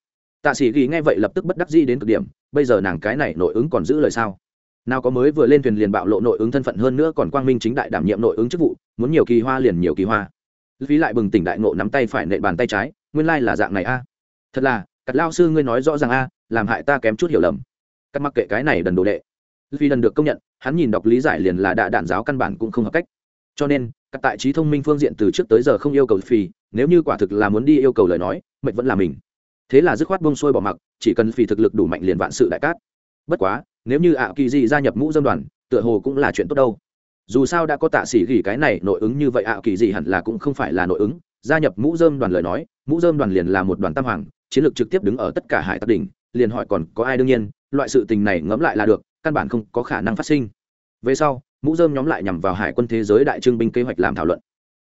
tạ sĩ ghi nghe vậy lập tức bất đắc dĩ đến cực điểm, bây giờ nàng cái này nội ứng còn giữ lời sao? Nào có mới vừa lên thuyền liền bạo lộ nội ứng thân phận hơn nữa còn quang minh chính đại đảm nhiệm nội ứng chức vụ, muốn nhiều kỳ hoa liền nhiều kỳ hoa. Phí lại bừng tỉnh đại ngộ nắm tay phải nện bàn tay trái, nguyên lai là dạng này a. Thật là cắt lao sư ngươi nói rõ ràng a, làm hại ta kém chút hiểu lầm. Cắt mặc kệ cái này đần đồ đệ. Vì lần được công nhận, hắn nhìn đọc lý giải liền là đạ đạn giáo căn bản cũng không hợp cách. Cho nên các tại trí thông minh phương diện từ trước tới giờ không yêu cầu phi nếu như quả thực là muốn đi yêu cầu lời nói, mệnh vẫn là mình. Thế là dứt khoát bông xuôi bỏ mặc, chỉ cần phi thực lực đủ mạnh liền vạn sự đại cát bất quá, nếu như ạ kỳ dị gia nhập mũ dâm đoàn, tựa hồ cũng là chuyện tốt đâu. Dù sao đã có tạ sĩ gỉ cái này, nội ứng như vậy ạ kỳ dị hẳn là cũng không phải là nội ứng. Gia nhập mũ dơm đoàn lời nói, mũ dơm đoàn liền là một đoàn tam hoàng, chiến lược trực tiếp đứng ở tất cả hải tặc đỉnh, liền hỏi còn có ai đương nhiên, loại sự tình này ngẫm lại là được, căn bản không có khả năng phát sinh. Về sau, mũ dơm nhóm lại nhằm vào hải quân thế giới đại trương binh kế hoạch làm thảo luận.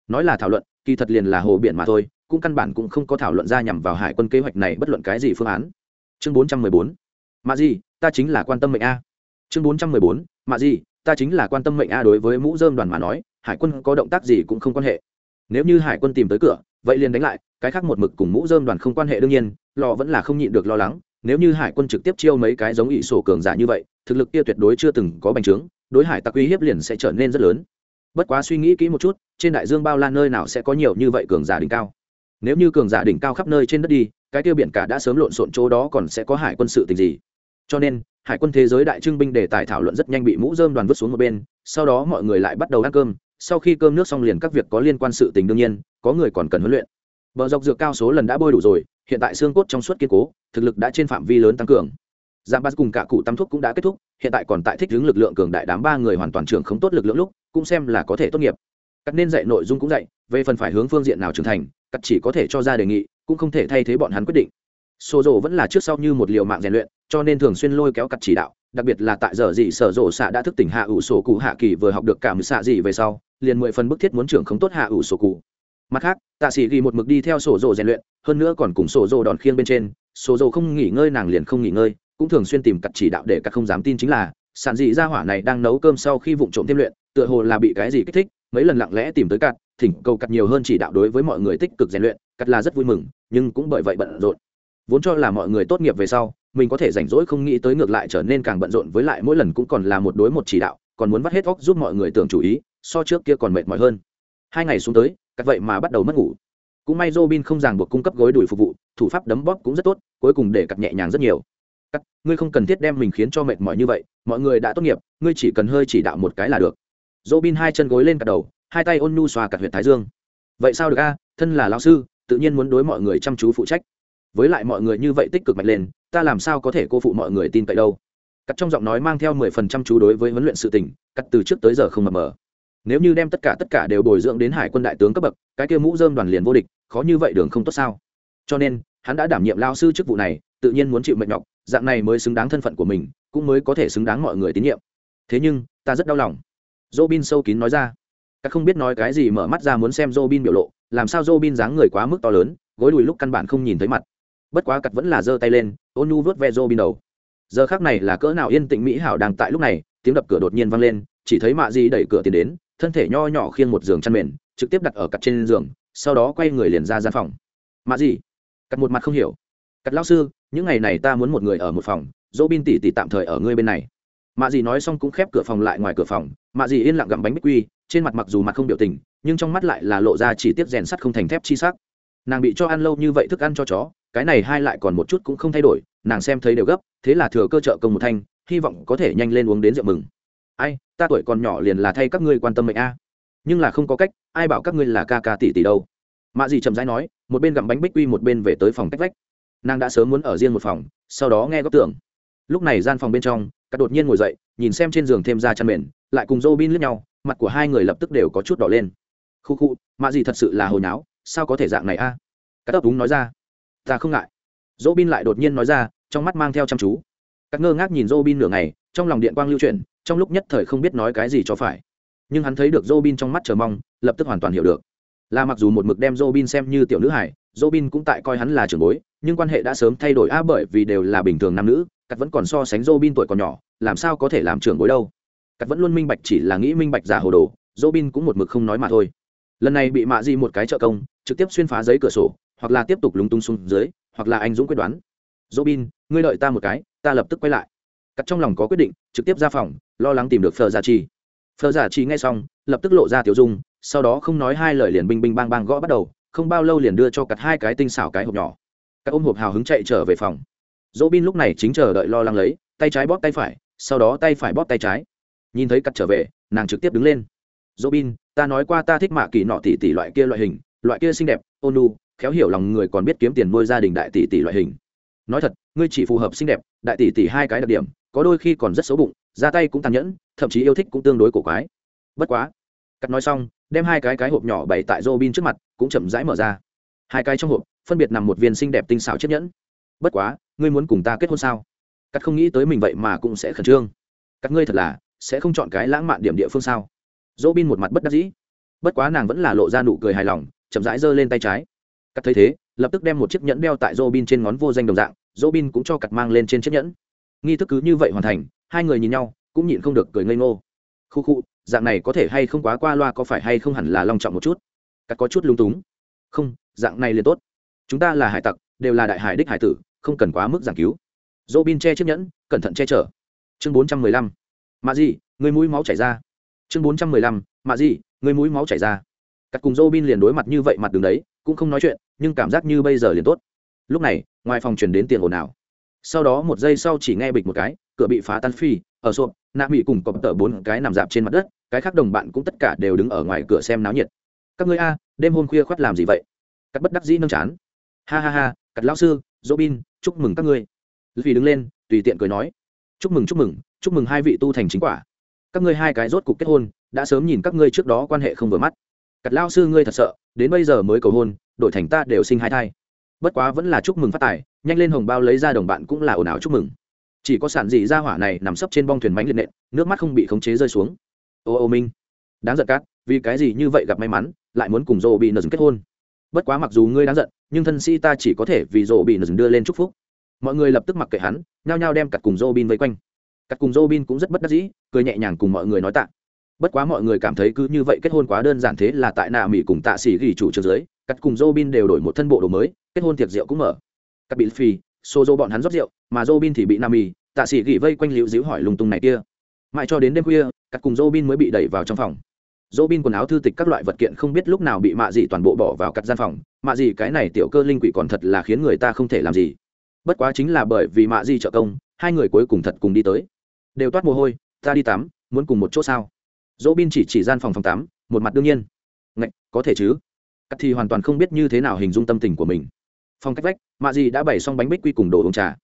Nói là thảo luận, kỳ thật liền là hồ biển mà thôi, cũng căn bản cũng không có thảo luận ra nhằm vào hải quân kế hoạch này bất luận cái gì phương án. Chương bốn trăm mười bốn. Mà gì? Ta chính là quan tâm mệnh a. Chương bốn trăm mười bốn, mạ gì ta chính là quan tâm mệnh a đối với mũ dơm đoàn mà nói, hải quân có động tác gì cũng không quan hệ. Nếu như hải quân tìm tới cửa, vậy liền đánh lại, cái khác một mực cùng mũ dơm đoàn không quan hệ đương nhiên, lò vẫn là không nhịn được lo lắng, nếu như hải quân trực tiếp chiêu mấy cái giống ỷ sổ cường giả như vậy, thực lực kia tuyệt đối chưa từng có bành trướng, đối hải tặc uy hiếp liền sẽ trở nên rất lớn. Bất quá suy nghĩ kỹ một chút, trên đại dương bao la nơi nào sẽ có nhiều như vậy cường giả đỉnh cao. Nếu như cường giả đỉnh cao khắp nơi trên đất đi, cái tiêu biển cả đã sớm lộn xộn chỗ đó còn sẽ có hải quân sự tình gì? Cho nên, hải quân thế giới đại trưng binh đề tài thảo luận rất nhanh bị mũ dơm đoàn vứt xuống một bên, sau đó mọi người lại bắt đầu ăn cơm. Sau khi cơm nước xong liền các việc có liên quan sự tình đương nhiên, có người còn cần huấn luyện. Bờ dọc dược cao số lần đã bôi đủ rồi, hiện tại xương cốt trong suốt kiên cố, thực lực đã trên phạm vi lớn tăng cường. Giảm bát cùng cả cụ tắm thuốc cũng đã kết thúc, hiện tại còn tại thích hướng lực lượng cường đại đám ba người hoàn toàn trưởng không tốt lực lượng lúc, cũng xem là có thể tốt nghiệp. Cắt nên dạy nội dung cũng dạy, về phần phải hướng phương diện nào trưởng thành, cắt chỉ có thể cho ra đề nghị, cũng không thể thay thế bọn hắn quyết định. Sô Dỗ vẫn là trước sau như một liều mạng rèn luyện, cho nên thường xuyên lôi kéo cặt chỉ đạo, đặc biệt là tại giờ gì sở rộ xạ đã thức tỉnh hạ ủ sổ cụ hạ kỳ vừa học được cảm xạ gì về sau, liền mười phần bức thiết muốn trưởng không tốt hạ ủ sổ cụ. Mặt khác, tạ sĩ ghi một mực đi theo sổ Dỗ rèn luyện, hơn nữa còn cùng sổ Dỗ đòn khiêng bên trên sổ Dỗ không nghỉ ngơi nàng liền không nghỉ ngơi, cũng thường xuyên tìm cặt chỉ đạo để các không dám tin chính là sản dị ra hỏa này đang nấu cơm sau khi vụng trộm thêm luyện, tựa hồ là bị cái gì kích thích, mấy lần lặng lẽ tìm tới cặt thỉnh cầu cặt nhiều hơn chỉ đạo đối với mọi người tích cực rèn luyện cặt là rất vui mừng, nhưng cũng bởi vậy bận rộn vốn cho là mọi người tốt nghiệp về sau, mình có thể rảnh rỗi không nghĩ tới ngược lại trở nên càng bận rộn với lại mỗi lần cũng còn là một đối một chỉ đạo, còn muốn vắt hết óc giúp mọi người tưởng chủ ý, so trước kia còn mệt mỏi hơn. Hai ngày xuống tới, cắt vậy mà bắt đầu mất ngủ. Cũng may robin không ràng buộc cung cấp gối đùi phục vụ, thủ pháp đấm bóp cũng rất tốt, cuối cùng để cắt nhẹ nhàng rất nhiều. Cắt, ngươi không cần thiết đem mình khiến cho mệt mỏi như vậy, mọi người đã tốt nghiệp, ngươi chỉ cần hơi chỉ đạo một cái là được. Robin hai chân gối lên cắt đầu, hai tay ôn nhu xoa cặt huyện thái dương. Vậy sao được a? Thân là lão sư, tự nhiên muốn đối mọi người chăm chú phụ trách với lại mọi người như vậy tích cực mạnh lên ta làm sao có thể cô phụ mọi người tin cậy đâu? Cắt trong giọng nói mang theo mười phần trăm chú đối với huấn luyện sự tình cắt từ trước tới giờ không mập mờ. Nếu như đem tất cả tất cả đều bồi dưỡng đến hải quân đại tướng cấp bậc cái kia mũ dơm đoàn liền vô địch khó như vậy đường không tốt sao? Cho nên hắn đã đảm nhiệm lao sư chức vụ này tự nhiên muốn chịu mệt nhọc dạng này mới xứng đáng thân phận của mình cũng mới có thể xứng đáng mọi người tín nhiệm. Thế nhưng ta rất đau lòng. Robin sâu kín nói ra. Các không biết nói cái gì mở mắt ra muốn xem Robin biểu lộ, làm sao Robin dáng người quá mức to lớn, gối đùi lúc căn bản không nhìn thấy mặt. Bất quá cặt vẫn là giơ tay lên, ôn nhu vớt ve Robin đầu. Giờ khác này là cỡ nào yên tĩnh mỹ hảo đang tại lúc này, tiếng đập cửa đột nhiên vang lên, chỉ thấy Mạ Di đẩy cửa tiến đến, thân thể nho nhỏ khiêng một giường chăn mền, trực tiếp đặt ở cặt trên giường, sau đó quay người liền ra gian phòng. Mạ Di, cặt một mặt không hiểu. Cặt lão sư, những ngày này ta muốn một người ở một phòng, Robin tỉ tỉ tạm thời ở ngươi bên này mạ dì nói xong cũng khép cửa phòng lại ngoài cửa phòng mạ dì yên lặng gặm bánh bích quy trên mặt mặc dù mặt không biểu tình nhưng trong mắt lại là lộ ra chỉ tiếp rèn sắt không thành thép chi sắc nàng bị cho ăn lâu như vậy thức ăn cho chó cái này hai lại còn một chút cũng không thay đổi, nàng xem thấy đều gấp, thế là thừa cơ trợ công một thanh, hy vọng có thể nhanh lên uống đến rượu mừng. Ai, ta tuổi còn nhỏ liền là thay các ngươi quan tâm mệnh a. Nhưng là không có cách, ai bảo các ngươi là ca ca tỷ tỷ đâu. Mạ dì chậm rãi nói, một bên gặm bánh bích quy một bên về tới phòng cách vách. Nàng đã sớm muốn ở riêng một phòng, sau đó nghe góc tưởng lúc này gian phòng bên trong cắt đột nhiên ngồi dậy, nhìn xem trên giường thêm ra chăn mền, lại cùng dô bin lướt nhau, mặt của hai người lập tức đều có chút đỏ lên. Khu khu, mạ gì thật sự là hồi náo, sao có thể dạng này a? À? các ấp đúng nói ra ta không ngại dỗ bin lại đột nhiên nói ra trong mắt mang theo chăm chú các ngơ ngác nhìn dỗ bin nửa ngày trong lòng điện quang lưu chuyển trong lúc nhất thời không biết nói cái gì cho phải nhưng hắn thấy được dỗ bin trong mắt chờ mong lập tức hoàn toàn hiểu được là mặc dù một mực đem dỗ bin xem như tiểu nữ hải dỗ bin cũng tại coi hắn là trưởng bối nhưng quan hệ đã sớm thay đổi a bởi vì đều là bình thường nam nữ cắt vẫn còn so sánh Robin tuổi còn nhỏ, làm sao có thể làm trưởng bối đâu. Cắt vẫn luôn minh bạch chỉ là nghĩ minh bạch giả hồ đồ, Robin cũng một mực không nói mà thôi. Lần này bị Mạ Di một cái trợ công, trực tiếp xuyên phá giấy cửa sổ, hoặc là tiếp tục lúng túng xuống dưới, hoặc là anh dũng quyết đoán. Robin, ngươi đợi ta một cái, ta lập tức quay lại. Cắt trong lòng có quyết định, trực tiếp ra phòng, lo lắng tìm được Phở Giả Trì. Phở Giả Trì nghe xong, lập tức lộ ra tiểu dung, sau đó không nói hai lời liền binh binh bang bang gõ bắt đầu, không bao lâu liền đưa cho cắt hai cái tinh xảo cái hộp nhỏ. Các ôm hộp hào hứng chạy trở về phòng dỗ bin lúc này chính chờ đợi lo lắng lấy tay trái bóp tay phải sau đó tay phải bóp tay trái nhìn thấy cắt trở về nàng trực tiếp đứng lên dỗ bin ta nói qua ta thích mạ kỳ nọ tỷ tỷ loại kia loại hình loại kia xinh đẹp ôn nu khéo hiểu lòng người còn biết kiếm tiền nuôi gia đình đại tỷ tỷ loại hình. Nói thật, ngươi chỉ phù hợp xinh đẹp, đại tỷ tỷ hai cái đặc điểm, có đôi khi còn rất xấu bụng, ra tay cũng tàn nhẫn, thậm chí yêu thích cũng tương đối cổ quái. Bất quá, cắt nói xong, đem hai cái cái hộp nhỏ bày tại Robin trước mặt, cũng chậm rãi mở ra. Hai cái trong hộp, phân biệt nằm một viên xinh đẹp tinh xảo chiếc nhẫn. Bất quá, ngươi muốn cùng ta kết hôn sao? Cắt không nghĩ tới mình vậy mà cũng sẽ khẩn trương. Các ngươi thật là, sẽ không chọn cái lãng mạn điểm địa phương sao? Robin một mặt bất đắc dĩ. Bất quá nàng vẫn là lộ ra nụ cười hài lòng, chậm rãi giơ lên tay trái cắt thấy thế, lập tức đem một chiếc nhẫn đeo tại dô bin trên ngón vô danh đồng dạng dô bin cũng cho cặt mang lên trên chiếc nhẫn. Nghi thức cứ như vậy hoàn thành, hai người nhìn nhau, cũng nhịn không được cười ngây ngô. Khu khu, dạng này có thể hay không quá qua loa có phải hay không hẳn là long trọng một chút. Cắt có chút lung túng. Không, dạng này liền tốt. Chúng ta là hải tặc, đều là đại hải đích hải tử, không cần quá mức giảng cứu. Dô bin che chiếc nhẫn, cẩn thận che chở. Chương bốn trăm mười lăm. Mạ gì người mũi máu chảy ra. Chương bốn trăm mười lăm. Mạ gì người mũi máu chảy ra cắt cùng Robin liền đối mặt như vậy mặt đường đấy cũng không nói chuyện nhưng cảm giác như bây giờ liền tốt. Lúc này ngoài phòng truyền đến tiền ồn ào. Sau đó một giây sau chỉ nghe bịch một cái cửa bị phá tan phi ở sộp nạ bị cùng cọp tờ bốn cái nằm dạp trên mặt đất cái khác đồng bạn cũng tất cả đều đứng ở ngoài cửa xem náo nhiệt. Các ngươi a đêm hôm khuya khoắt làm gì vậy? Cắt bất đắc dĩ nâng chán. Ha ha ha cắt lão sư Robin, chúc mừng các ngươi. Vì đứng lên tùy tiện cười nói. Chúc mừng chúc mừng chúc mừng hai vị tu thành chính quả. Các ngươi hai cái rốt cục kết hôn đã sớm nhìn các ngươi trước đó quan hệ không vừa mắt cặt lao sư ngươi thật sợ, đến bây giờ mới cầu hôn, đổi thành ta đều sinh hai thai. Bất quá vẫn là chúc mừng phát tài, nhanh lên hồng bao lấy ra đồng bạn cũng là ồn ào chúc mừng. Chỉ có sản dị ra hỏa này nằm sấp trên bong thuyền mánh liệt nện, nước mắt không bị khống chế rơi xuống. Ô ô minh, đáng giận cát, vì cái gì như vậy gặp may mắn, lại muốn cùng dô bị nợ kết hôn? Bất quá mặc dù ngươi đáng giận, nhưng thân sĩ ta chỉ có thể vì dỗ bị nừng đưa lên chúc phúc. Mọi người lập tức mặc kệ hắn, nhao nhao đem cặt cùng dô bin vây quanh. Cặt cùng dô bin cũng rất bất đắc dĩ, cười nhẹ nhàng cùng mọi người nói tạ bất quá mọi người cảm thấy cứ như vậy kết hôn quá đơn giản thế là tại nạ mỹ cùng tạ xỉ ghi chủ trường dưới, cắt cùng dô bin đều đổi một thân bộ đồ mới, kết hôn tiệc rượu cũng mở. Cắt bị phi, xô dô bọn hắn rót rượu, mà dô bin thì bị nam mì tạ sĩ ghi vây quanh liễu díu hỏi lung tung này kia. Mãi cho đến đêm khuya, cắt cùng dô bin mới bị đẩy vào trong phòng. Dô bin quần áo thư tịch các loại vật kiện không biết lúc nào bị mạ dị toàn bộ bỏ vào cắt gian phòng. Mạ dị cái này tiểu cơ linh quỷ còn thật là khiến người ta không thể làm gì. Bất quá chính là bởi vì mạ dị trợ công, hai người cuối cùng thật cùng đi tới. Đều toát mồ hôi, ta đi tắm, muốn cùng một chỗ sao? Dỗ bin chỉ chỉ gian phòng phòng tắm, một mặt đương nhiên. Ngạch, có thể chứ? Cắt thì hoàn toàn không biết như thế nào hình dung tâm tình của mình. Phòng cách vách, mạ dì đã bày xong bánh bích quy cùng đồ uống trà.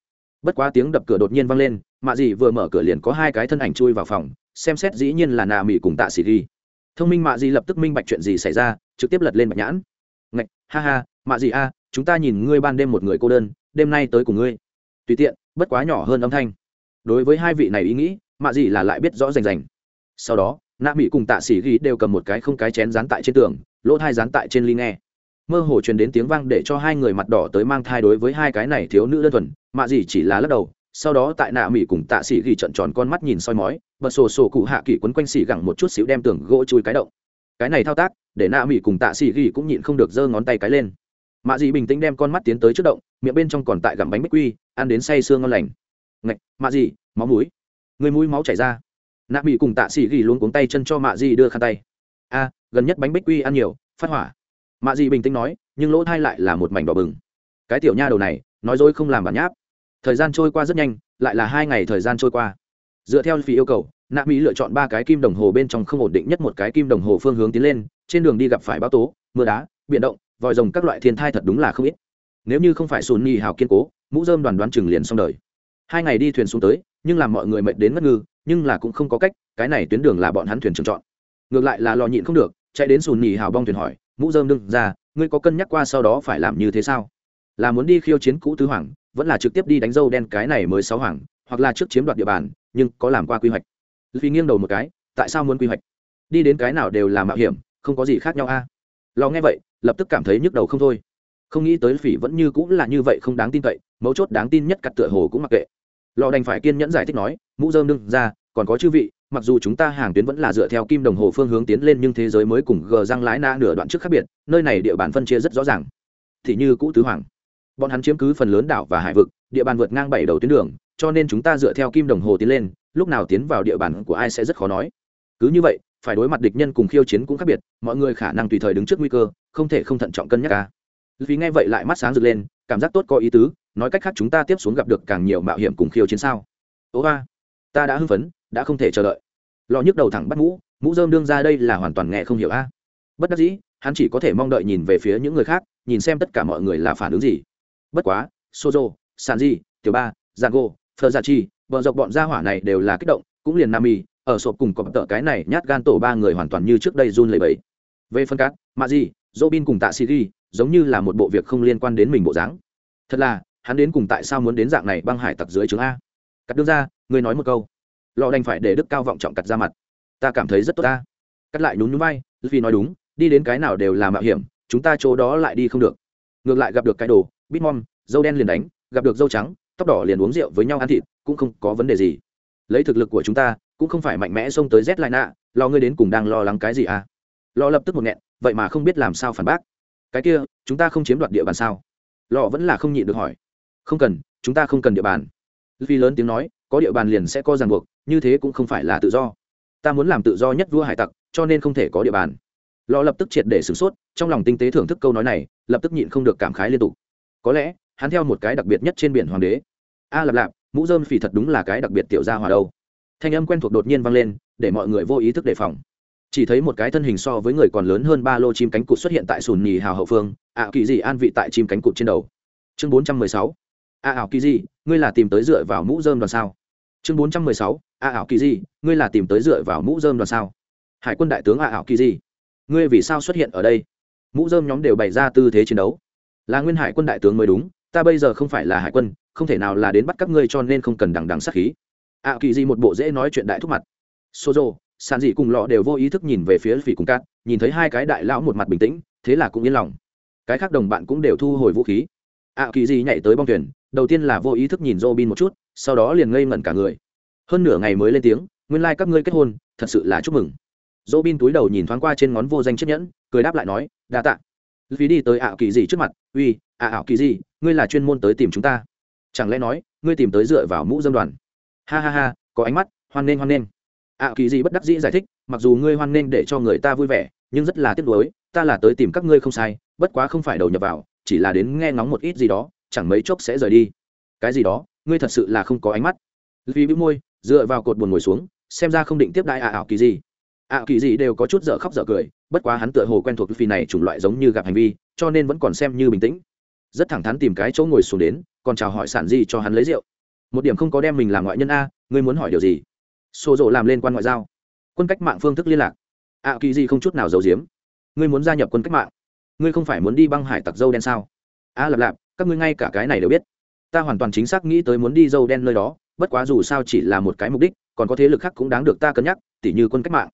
Bất quá tiếng đập cửa đột nhiên vang lên, mạ dì vừa mở cửa liền có hai cái thân ảnh chui vào phòng, xem xét dĩ nhiên là nà mỹ cùng tạ xì ghi. Thông minh mạ dì lập tức minh bạch chuyện gì xảy ra, trực tiếp lật lên bạch nhãn. Ngạch, ha ha, mạ dì a, chúng ta nhìn ngươi ban đêm một người cô đơn, đêm nay tới cùng ngươi. Tùy tiện, bất quá nhỏ hơn âm thanh. Đối với hai vị này ý nghĩ, mạ dì là lại biết rõ rành rành. Sau đó nạ mỹ cùng tạ sĩ ghi đều cầm một cái không cái chén dán tại trên tường, lỗ thai dán tại trên ly nghe. Mơ hồ truyền đến tiếng vang để cho hai người mặt đỏ tới mang thai đối với hai cái này thiếu nữ đơn thuần, mạ gì chỉ là lắc đầu, sau đó tại nạ mỹ cùng tạ sĩ ghi trận tròn con mắt nhìn soi mói, bật sổ sổ cụ hạ kỷ quấn quanh xỉ gẳng một chút xíu đem tường gỗ chui cái động. Cái này thao tác, để nạ mỹ cùng tạ sĩ ghi cũng nhịn không được giơ ngón tay cái lên. Mạ dị bình tĩnh đem con mắt tiến tới trước động, miệng bên trong còn tại gặm bánh bích quy, ăn đến say sương ngon lành. Ngạch, mạ dị máu mũi. Người mũi máu chảy ra nạ mỹ cùng tạ sĩ ghi luôn cuống tay chân cho mạ Di đưa khăn tay. A, gần nhất bánh bích quy ăn nhiều, phát hỏa. Mạ Di bình tĩnh nói, nhưng lỗ thai lại là một mảnh đỏ bừng. Cái tiểu nha đầu này, nói dối không làm bản nháp. Thời gian trôi qua rất nhanh, lại là hai ngày thời gian trôi qua. Dựa theo phí yêu cầu, nạ mỹ lựa chọn ba cái kim đồng hồ bên trong không ổn định nhất một cái kim đồng hồ phương hướng tiến lên, trên đường đi gặp phải bão tố, mưa đá, biển động, vòi rồng các loại thiên thai thật đúng là không ít. Nếu như không phải sùn nhì hào kiên cố, mũ dơm đoàn đoán chừng liền xong đời. Hai ngày đi thuyền xuống tới nhưng làm mọi người mệt đến ngất ngư, nhưng là cũng không có cách, cái này tuyến đường là bọn hắn thuyền trường chọn. Ngược lại là lò nhịn không được, chạy đến sùn nhì hào bong thuyền hỏi, mũ dơm đương ra, ngươi có cân nhắc qua sau đó phải làm như thế sao? Là muốn đi khiêu chiến cũ tứ hoàng, vẫn là trực tiếp đi đánh dâu đen cái này mới sáu hoàng, hoặc là trước chiếm đoạt địa bàn, nhưng có làm qua quy hoạch. Vì nghiêng đầu một cái, tại sao muốn quy hoạch? Đi đến cái nào đều là mạo hiểm, không có gì khác nhau a. À? lo nghe vậy, lập tức cảm thấy nhức đầu không thôi. Không nghĩ tới phỉ vẫn như cũng là như vậy không đáng tin cậy, mấu chốt đáng tin nhất cặt tựa hồ cũng mặc kệ lò đành phải kiên nhẫn giải thích nói, mũ dơm đương ra, còn có chư vị, mặc dù chúng ta hàng tuyến vẫn là dựa theo kim đồng hồ phương hướng tiến lên nhưng thế giới mới cùng gờ răng lái na nửa đoạn trước khác biệt, nơi này địa bàn phân chia rất rõ ràng. Thì như cũ tứ hoàng, bọn hắn chiếm cứ phần lớn đảo và hải vực, địa bàn vượt ngang bảy đầu tuyến đường, cho nên chúng ta dựa theo kim đồng hồ tiến lên, lúc nào tiến vào địa bàn của ai sẽ rất khó nói. Cứ như vậy, phải đối mặt địch nhân cùng khiêu chiến cũng khác biệt, mọi người khả năng tùy thời đứng trước nguy cơ, không thể không thận trọng cân nhắc ca vì nghe vậy lại mắt sáng rực lên, cảm giác tốt có ý tứ nói cách khác chúng ta tiếp xuống gặp được càng nhiều mạo hiểm cùng khiêu chiến sao. Ố ba, ta đã hưng phấn, đã không thể chờ đợi. Lò nhức đầu thẳng bắt mũ mũ dơm đương ra đây là hoàn toàn nghe không hiểu a. Bất đắc dĩ, hắn chỉ có thể mong đợi nhìn về phía những người khác, nhìn xem tất cả mọi người là phản ứng gì. Bất quá, sozo, sanji, tiểu ba, zago thơ gia chi vợ dọc bọn gia hỏa này đều là kích động, cũng liền nam y ở sộp cùng cọp tợ cái này nhát gan tổ ba người hoàn toàn như trước đây run lẩy bẩy. Về phân cát mà gì robin cùng tạ siri giống như là một bộ việc không liên quan đến mình bộ dáng. Thật là hắn đến cùng tại sao muốn đến dạng này băng hải tặc dưới trướng a? Cắt đương ra, ngươi nói một câu. Lò đành phải để đức cao vọng trọng cắt ra mặt. Ta cảm thấy rất tốt ta. Cắt lại nhún nhún vai, vì nói đúng, đi đến cái nào đều là mạo hiểm, chúng ta chỗ đó lại đi không được. Ngược lại gặp được cái đồ bitmom dâu đen liền đánh, gặp được dâu trắng, tóc đỏ liền uống rượu với nhau ăn thịt, cũng không có vấn đề gì. Lấy thực lực của chúng ta, cũng không phải mạnh mẽ xông tới rét lại nạ lo ngươi đến cùng đang lo lắng cái gì à lo lập tức một nghẹn, vậy mà không biết làm sao phản bác. Cái kia, chúng ta không chiếm đoạt địa bàn sao? Lò vẫn là không nhịn được hỏi không cần chúng ta không cần địa bàn. Vì lớn tiếng nói có địa bàn liền sẽ có ràng buộc như thế cũng không phải là tự do. Ta muốn làm tự do nhất vua hải tặc cho nên không thể có địa bàn. Lò lập tức triệt để sửng sốt trong lòng tinh tế thưởng thức câu nói này lập tức nhịn không được cảm khái liên tục. Có lẽ hắn theo một cái đặc biệt nhất trên biển hoàng đế. A à, lạp lạp mũ dơm phì thật đúng là cái đặc biệt tiểu gia hòa đâu. Thanh âm quen thuộc đột nhiên vang lên để mọi người vô ý thức đề phòng. Chỉ thấy một cái thân hình so với người còn lớn hơn ba lô chim cánh cụt xuất hiện tại sùn nhì hào hậu phương ạ kỳ dị an vị tại chim cánh cụt trên đầu. Chương bốn trăm mười sáu a ảo kỳ dị ngươi là tìm tới dựa vào mũ dơm đoàn sao? Chương bốn trăm mười sáu, a ảo kỳ dị ngươi là tìm tới dựa vào mũ dơm đoàn sao? Hải quân đại tướng a ảo kỳ dị ngươi vì sao xuất hiện ở đây? Mũ dơm nhóm đều bày ra tư thế chiến đấu. Là nguyên hải quân đại tướng mới đúng, ta bây giờ không phải là hải quân, không thể nào là đến bắt các ngươi cho nên không cần đằng đằng sát khí. A kỳ gì một bộ dễ nói chuyện đại thúc mặt. Sozo sàn dị cùng lọ đều vô ý thức nhìn về phía phỉ cùng cát, nhìn thấy hai cái đại lão một mặt bình tĩnh, thế là cũng yên lòng. Cái khác đồng bạn cũng đều thu hồi vũ khí. Ạ kỳ gì nhảy tới bong thuyền đầu tiên là vô ý thức nhìn robin một chút, sau đó liền ngây ngẩn cả người. Hơn nửa ngày mới lên tiếng, nguyên lai、like、các ngươi kết hôn, thật sự là chúc mừng. Robin túi đầu nhìn thoáng qua trên ngón vô danh chiếc nhẫn, cười đáp lại nói, đa t ạ vì đi tới ảo kỳ gì trước mặt, uy à ảo kỳ gì, ngươi là chuyên môn tới tìm chúng ta. Chẳng lẽ nói, ngươi tìm tới dựa vào mũ dâm đoàn? Ha ha ha, có ánh mắt, hoan nghênh hoan nghênh. Ảo kỳ gì bất đắc dĩ giải thích, mặc dù ngươi hoan nghênh để cho người ta vui vẻ, nhưng rất là tiếc nuối, ta là tới tìm các ngươi không sai, bất quá không phải đầu nhập vào, chỉ là đến nghe ngóng một ít gì đó chẳng mấy chốc sẽ rời đi. Cái gì đó, ngươi thật sự là không có ánh mắt. Vì bĩu môi, dựa vào cột buồn ngồi xuống, xem ra không định tiếp đại ạ ảo kỳ gì ạ kỳ gì đều có chút dở khóc dở cười, bất quá hắn tựa hồ quen thuộc phi này chủng loại giống như gặp hành vi, cho nên vẫn còn xem như bình tĩnh. Rất thẳng thắn tìm cái chỗ ngồi xuống đến, còn chào hỏi sản di cho hắn lấy rượu. Một điểm không có đem mình làm ngoại nhân a, ngươi muốn hỏi điều gì? Xô rộ làm lên quan ngoại giao. Quân cách mạng phương thức liên lạc. Ạ kỳ gì không chút nào giấu giếm. Ngươi muốn gia nhập quân cách mạng. Ngươi không phải muốn đi băng hải tặc dâu đen sao? A lạp lạp các ngươi ngay cả cái này đều biết. Ta hoàn toàn chính xác nghĩ tới muốn đi dâu đen nơi đó, bất quá dù sao chỉ là một cái mục đích, còn có thế lực khác cũng đáng được ta cân nhắc, tỉ như quân cách mạng.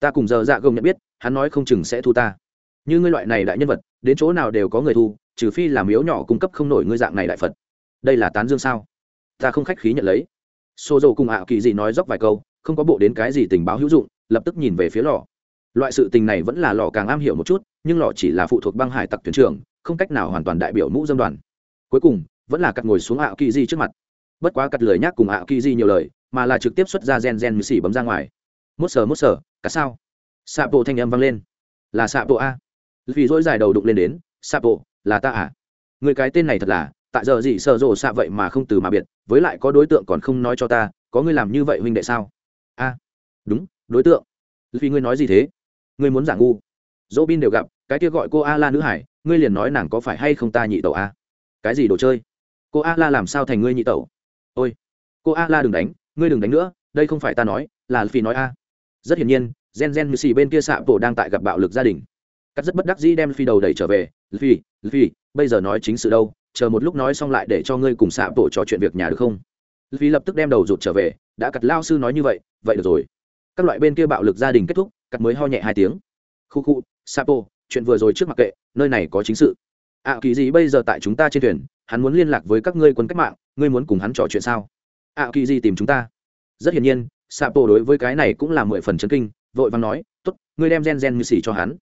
Ta cùng giờ dạ gồng nhận biết, hắn nói không chừng sẽ thu ta. Như ngươi loại này đại nhân vật, đến chỗ nào đều có người thu, trừ phi làm miếu nhỏ cung cấp không nổi ngươi dạng này đại phật. Đây là tán dương sao? Ta không khách khí nhận lấy. Xô dầu cùng ạ kỳ gì nói dốc vài câu, không có bộ đến cái gì tình báo hữu dụng, lập tức nhìn về phía lò. Loại sự tình này vẫn là lò càng am hiểu một chút nhưng lọ chỉ là phụ thuộc băng hải tặc thuyền trưởng, không cách nào hoàn toàn đại biểu mũ dâm đoàn. Cuối cùng, vẫn là cắt ngồi xuống ạ kỳ di trước mặt. Bất quá cắt lời nhắc cùng ạ kỳ di nhiều lời, mà là trực tiếp xuất ra gen gen mì xỉ bấm ra ngoài. Mốt sờ mốt sờ, cả sao? Sạp bộ thanh âm vang lên. Là sạp bộ a? Vì dỗi dài đầu đụng lên đến Sạp bộ là ta à? Người cái tên này thật là, tại giờ gì sợ rộ xạ vậy mà không từ mà biệt, với lại có đối tượng còn không nói cho ta, có ngươi làm như vậy huynh đệ sao? A, đúng, đối tượng. Vì ngươi nói gì thế? Ngươi muốn giả ngu. Dỗ bin đều gặp cái kia gọi cô a la nữ hải, ngươi liền nói nàng có phải hay không ta nhị tẩu a? Cái gì đồ chơi? Cô a la làm sao thành ngươi nhị tẩu? Ôi, cô a la đừng đánh, ngươi đừng đánh nữa, đây không phải ta nói, là phi nói a. Rất hiển nhiên, gen gen như xì bên kia xạ bộ đang tại gặp bạo lực gia đình. Cắt rất bất đắc dĩ đem phi đầu đẩy trở về, phi phi, bây giờ nói chính sự đâu, chờ một lúc nói xong lại để cho ngươi cùng xạ bộ trò chuyện việc nhà được không? Phi lập tức đem đầu rụt trở về, đã cắt lao sư nói như vậy vậy được rồi. Các loại bên kia bạo lực gia đình kết thúc, cắt mới ho nhẹ hai tiếng. Khu khu sapo chuyện vừa rồi trước mặt kệ nơi này có chính sự. Ạ à, kỳ gì bây giờ tại chúng ta trên thuyền hắn muốn liên lạc với các ngươi quân cách mạng ngươi muốn cùng hắn trò chuyện sao? Ạ à, kỳ gì tìm chúng ta? Rất hiển nhiên sapo đối với cái này cũng là mười phần chấn kinh vội vàng nói t ố t ngươi đem gen gen như xì cho hắn.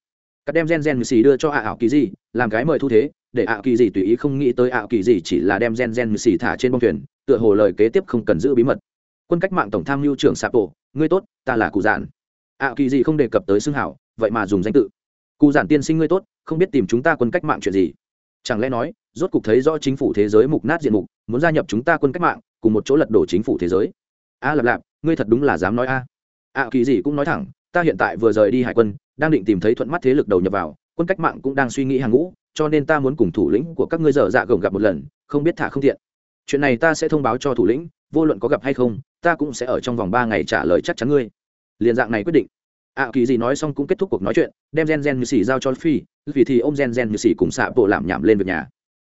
Cắt đem gen gen như xì đưa cho ạ ảo kỳ gì làm cái mời thu thế để ạ à, kỳ gì tùy ý không nghĩ tới ạ kỳ gì chỉ là đem gen gen như xì thả trên bông thuyền tựa hồ lời kế tiếp không cần giữ bí mật. Quân cách mạng tổng tham mưu trưởng sapo ngươi tốt ta là cụ dạn. ạ kỳ gì không đề cập tới xưng hảo vậy mà dùng danh tự cụ giản tiên sinh ngươi tốt không biết tìm chúng ta quân cách mạng chuyện gì? Chẳng lẽ nói rốt cục thấy rõ chính phủ thế giới mục nát diện mục muốn gia nhập chúng ta quân cách mạng cùng một chỗ lật đổ chính phủ thế giới? A à, lạp lạp ngươi thật đúng là dám nói a. À. ạ kỳ gì cũng nói thẳng ta hiện tại vừa rời đi hải quân đang định tìm thấy thuận mắt thế lực đầu nhập vào quân cách mạng cũng đang suy nghĩ hàng ngũ cho nên ta muốn cùng thủ lĩnh của các ngươi dở dạ gồng gặp một lần không biết thả không tiện. Chuyện này ta sẽ thông báo cho thủ lĩnh vô luận có gặp hay không ta cũng sẽ ở trong vòng ba ngày trả lời chắc chắn ngươi. Liền dạng này quyết định ạ kỳ gì nói xong cũng kết thúc cuộc nói chuyện, đem gen gen như xì giao cho phi vì thì ô m gen gen như xì cùng xạ bộ làm nhảm lên việc nhà.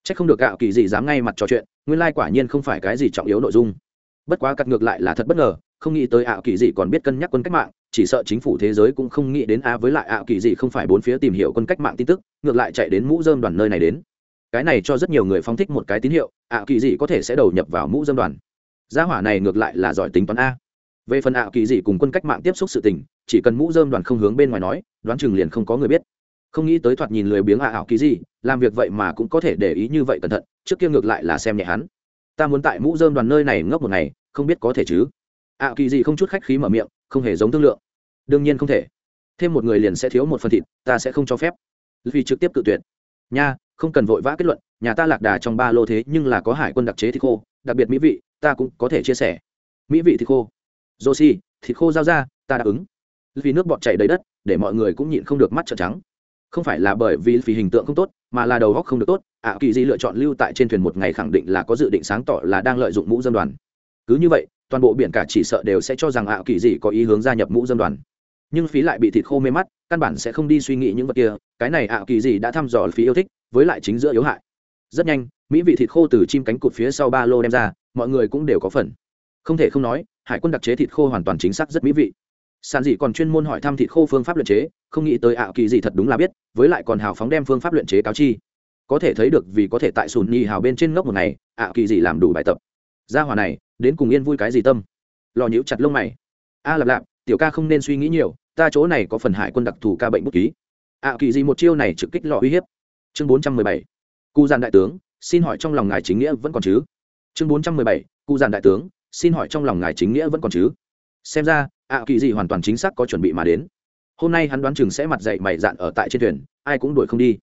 C h ắ c không được ạ kỳ gì dám ngay mặt trò chuyện, nguyên lai quả nhiên không phải cái gì trọng yếu nội dung. Bất quá cắt ngược lại là thật bất ngờ, không nghĩ tới ạ kỳ gì còn biết cân nhắc quân cách mạng, chỉ sợ chính phủ thế giới cũng không nghĩ đến a với lại ạ kỳ gì không phải bốn phía tìm hiểu quân cách mạng tin tức, ngược lại chạy đến mũ dơm đoàn nơi này đến. Cái này cho rất nhiều người phóng thích một cái tín hiệu, ạ kỳ gì có thể sẽ đầu nhập vào mũ dơm đoàn. Gia hỏa này ngược lại là giỏi tính toán a về phần ạ, kỳ dị cùng quân cách mạng tiếp xúc sự tình, chỉ cần mũ dơm đoàn không hướng bên ngoài nói, đoán chừng liền không có người biết. Không nghĩ tới thoạt nhìn lười biếng ạ, ảo kỳ dị, làm việc vậy mà cũng có thể để ý như vậy cẩn thận, trước kia ngược lại là xem nhẹ hắn. Ta muốn tại mũ dơm đoàn nơi này ngốc một ngày, không biết có thể chứ? Ạ, kỳ dị không chút khách khí mở miệng, không hề giống thương lượng. Đương nhiên không thể. Thêm một người liền sẽ thiếu một phần thịt, ta sẽ không cho phép. Vì trực tiếp cự tuyệt. Nha, không cần vội vã kết luận, nhà ta lạc đà trong ba lô thế nhưng là có hải quân đặc chế thì khô, đặc biệt mỹ vị, ta cũng có thể chia sẻ. Mỹ vị thì khô joshi thịt khô giao ra, ta đáp ứng. Vì nước bọt chảy đầy đất, để mọi người cũng nhịn không được mắt trợn trắng. Không phải là bởi vì vì hình tượng không tốt, mà là đầu góc không được tốt, ạ, kỳ di lựa chọn lưu tại trên thuyền một ngày khẳng định là có dự định sáng tỏ là đang lợi dụng mũ dân đoàn. Cứ như vậy, toàn bộ biển cả chỉ sợ đều sẽ cho rằng ạ, kỳ di có ý hướng gia nhập mũ dân đoàn. Nhưng phí lại bị thịt khô mê mắt, căn bản sẽ không đi suy nghĩ những vật kia, cái này ạ, kỳ di đã thăm dò phí yêu thích, với lại chính giữa yếu hại. Rất nhanh, mỹ vị thịt khô từ chim cánh cụt phía sau ba lô đem ra, mọi người cũng đều có phần không thể không nói hải quân đặc chế thịt khô hoàn toàn chính xác rất mỹ vị. Sàn dị còn chuyên môn hỏi thăm thịt khô phương pháp luyện chế không nghĩ tới ảo kỳ gì thật đúng là biết với lại còn hào phóng đem phương pháp luyện chế cáo chi. Có thể thấy được vì có thể tại sùn nhi hào bên trên ngốc một ngày ảo kỳ gì làm đủ bài tập. Gia hòa này đến cùng yên vui cái gì tâm? Lò nhíu chặt lông mày. A à, lạp lạp tiểu ca không nên suy nghĩ nhiều ta chỗ này có phần hải quân đặc thù ca bệnh bút ký. Ảo kỳ gì một chiêu này trực kích lò uy hiếp. Chương bốn trăm mười bảy. Cụ giàn đại tướng xin hỏi trong lòng ngài chính nghĩa vẫn còn chứ? Chương bốn trăm mười bảy. Cụ giàn đại tướng xin hỏi trong lòng ngài chính nghĩa vẫn còn chứ? Xem ra, ạ kỳ gì hoàn toàn chính xác có chuẩn bị mà đến. Hôm nay hắn đoán chừng sẽ mặt dậy mày dạn ở tại trên thuyền, ai cũng đuổi không đi.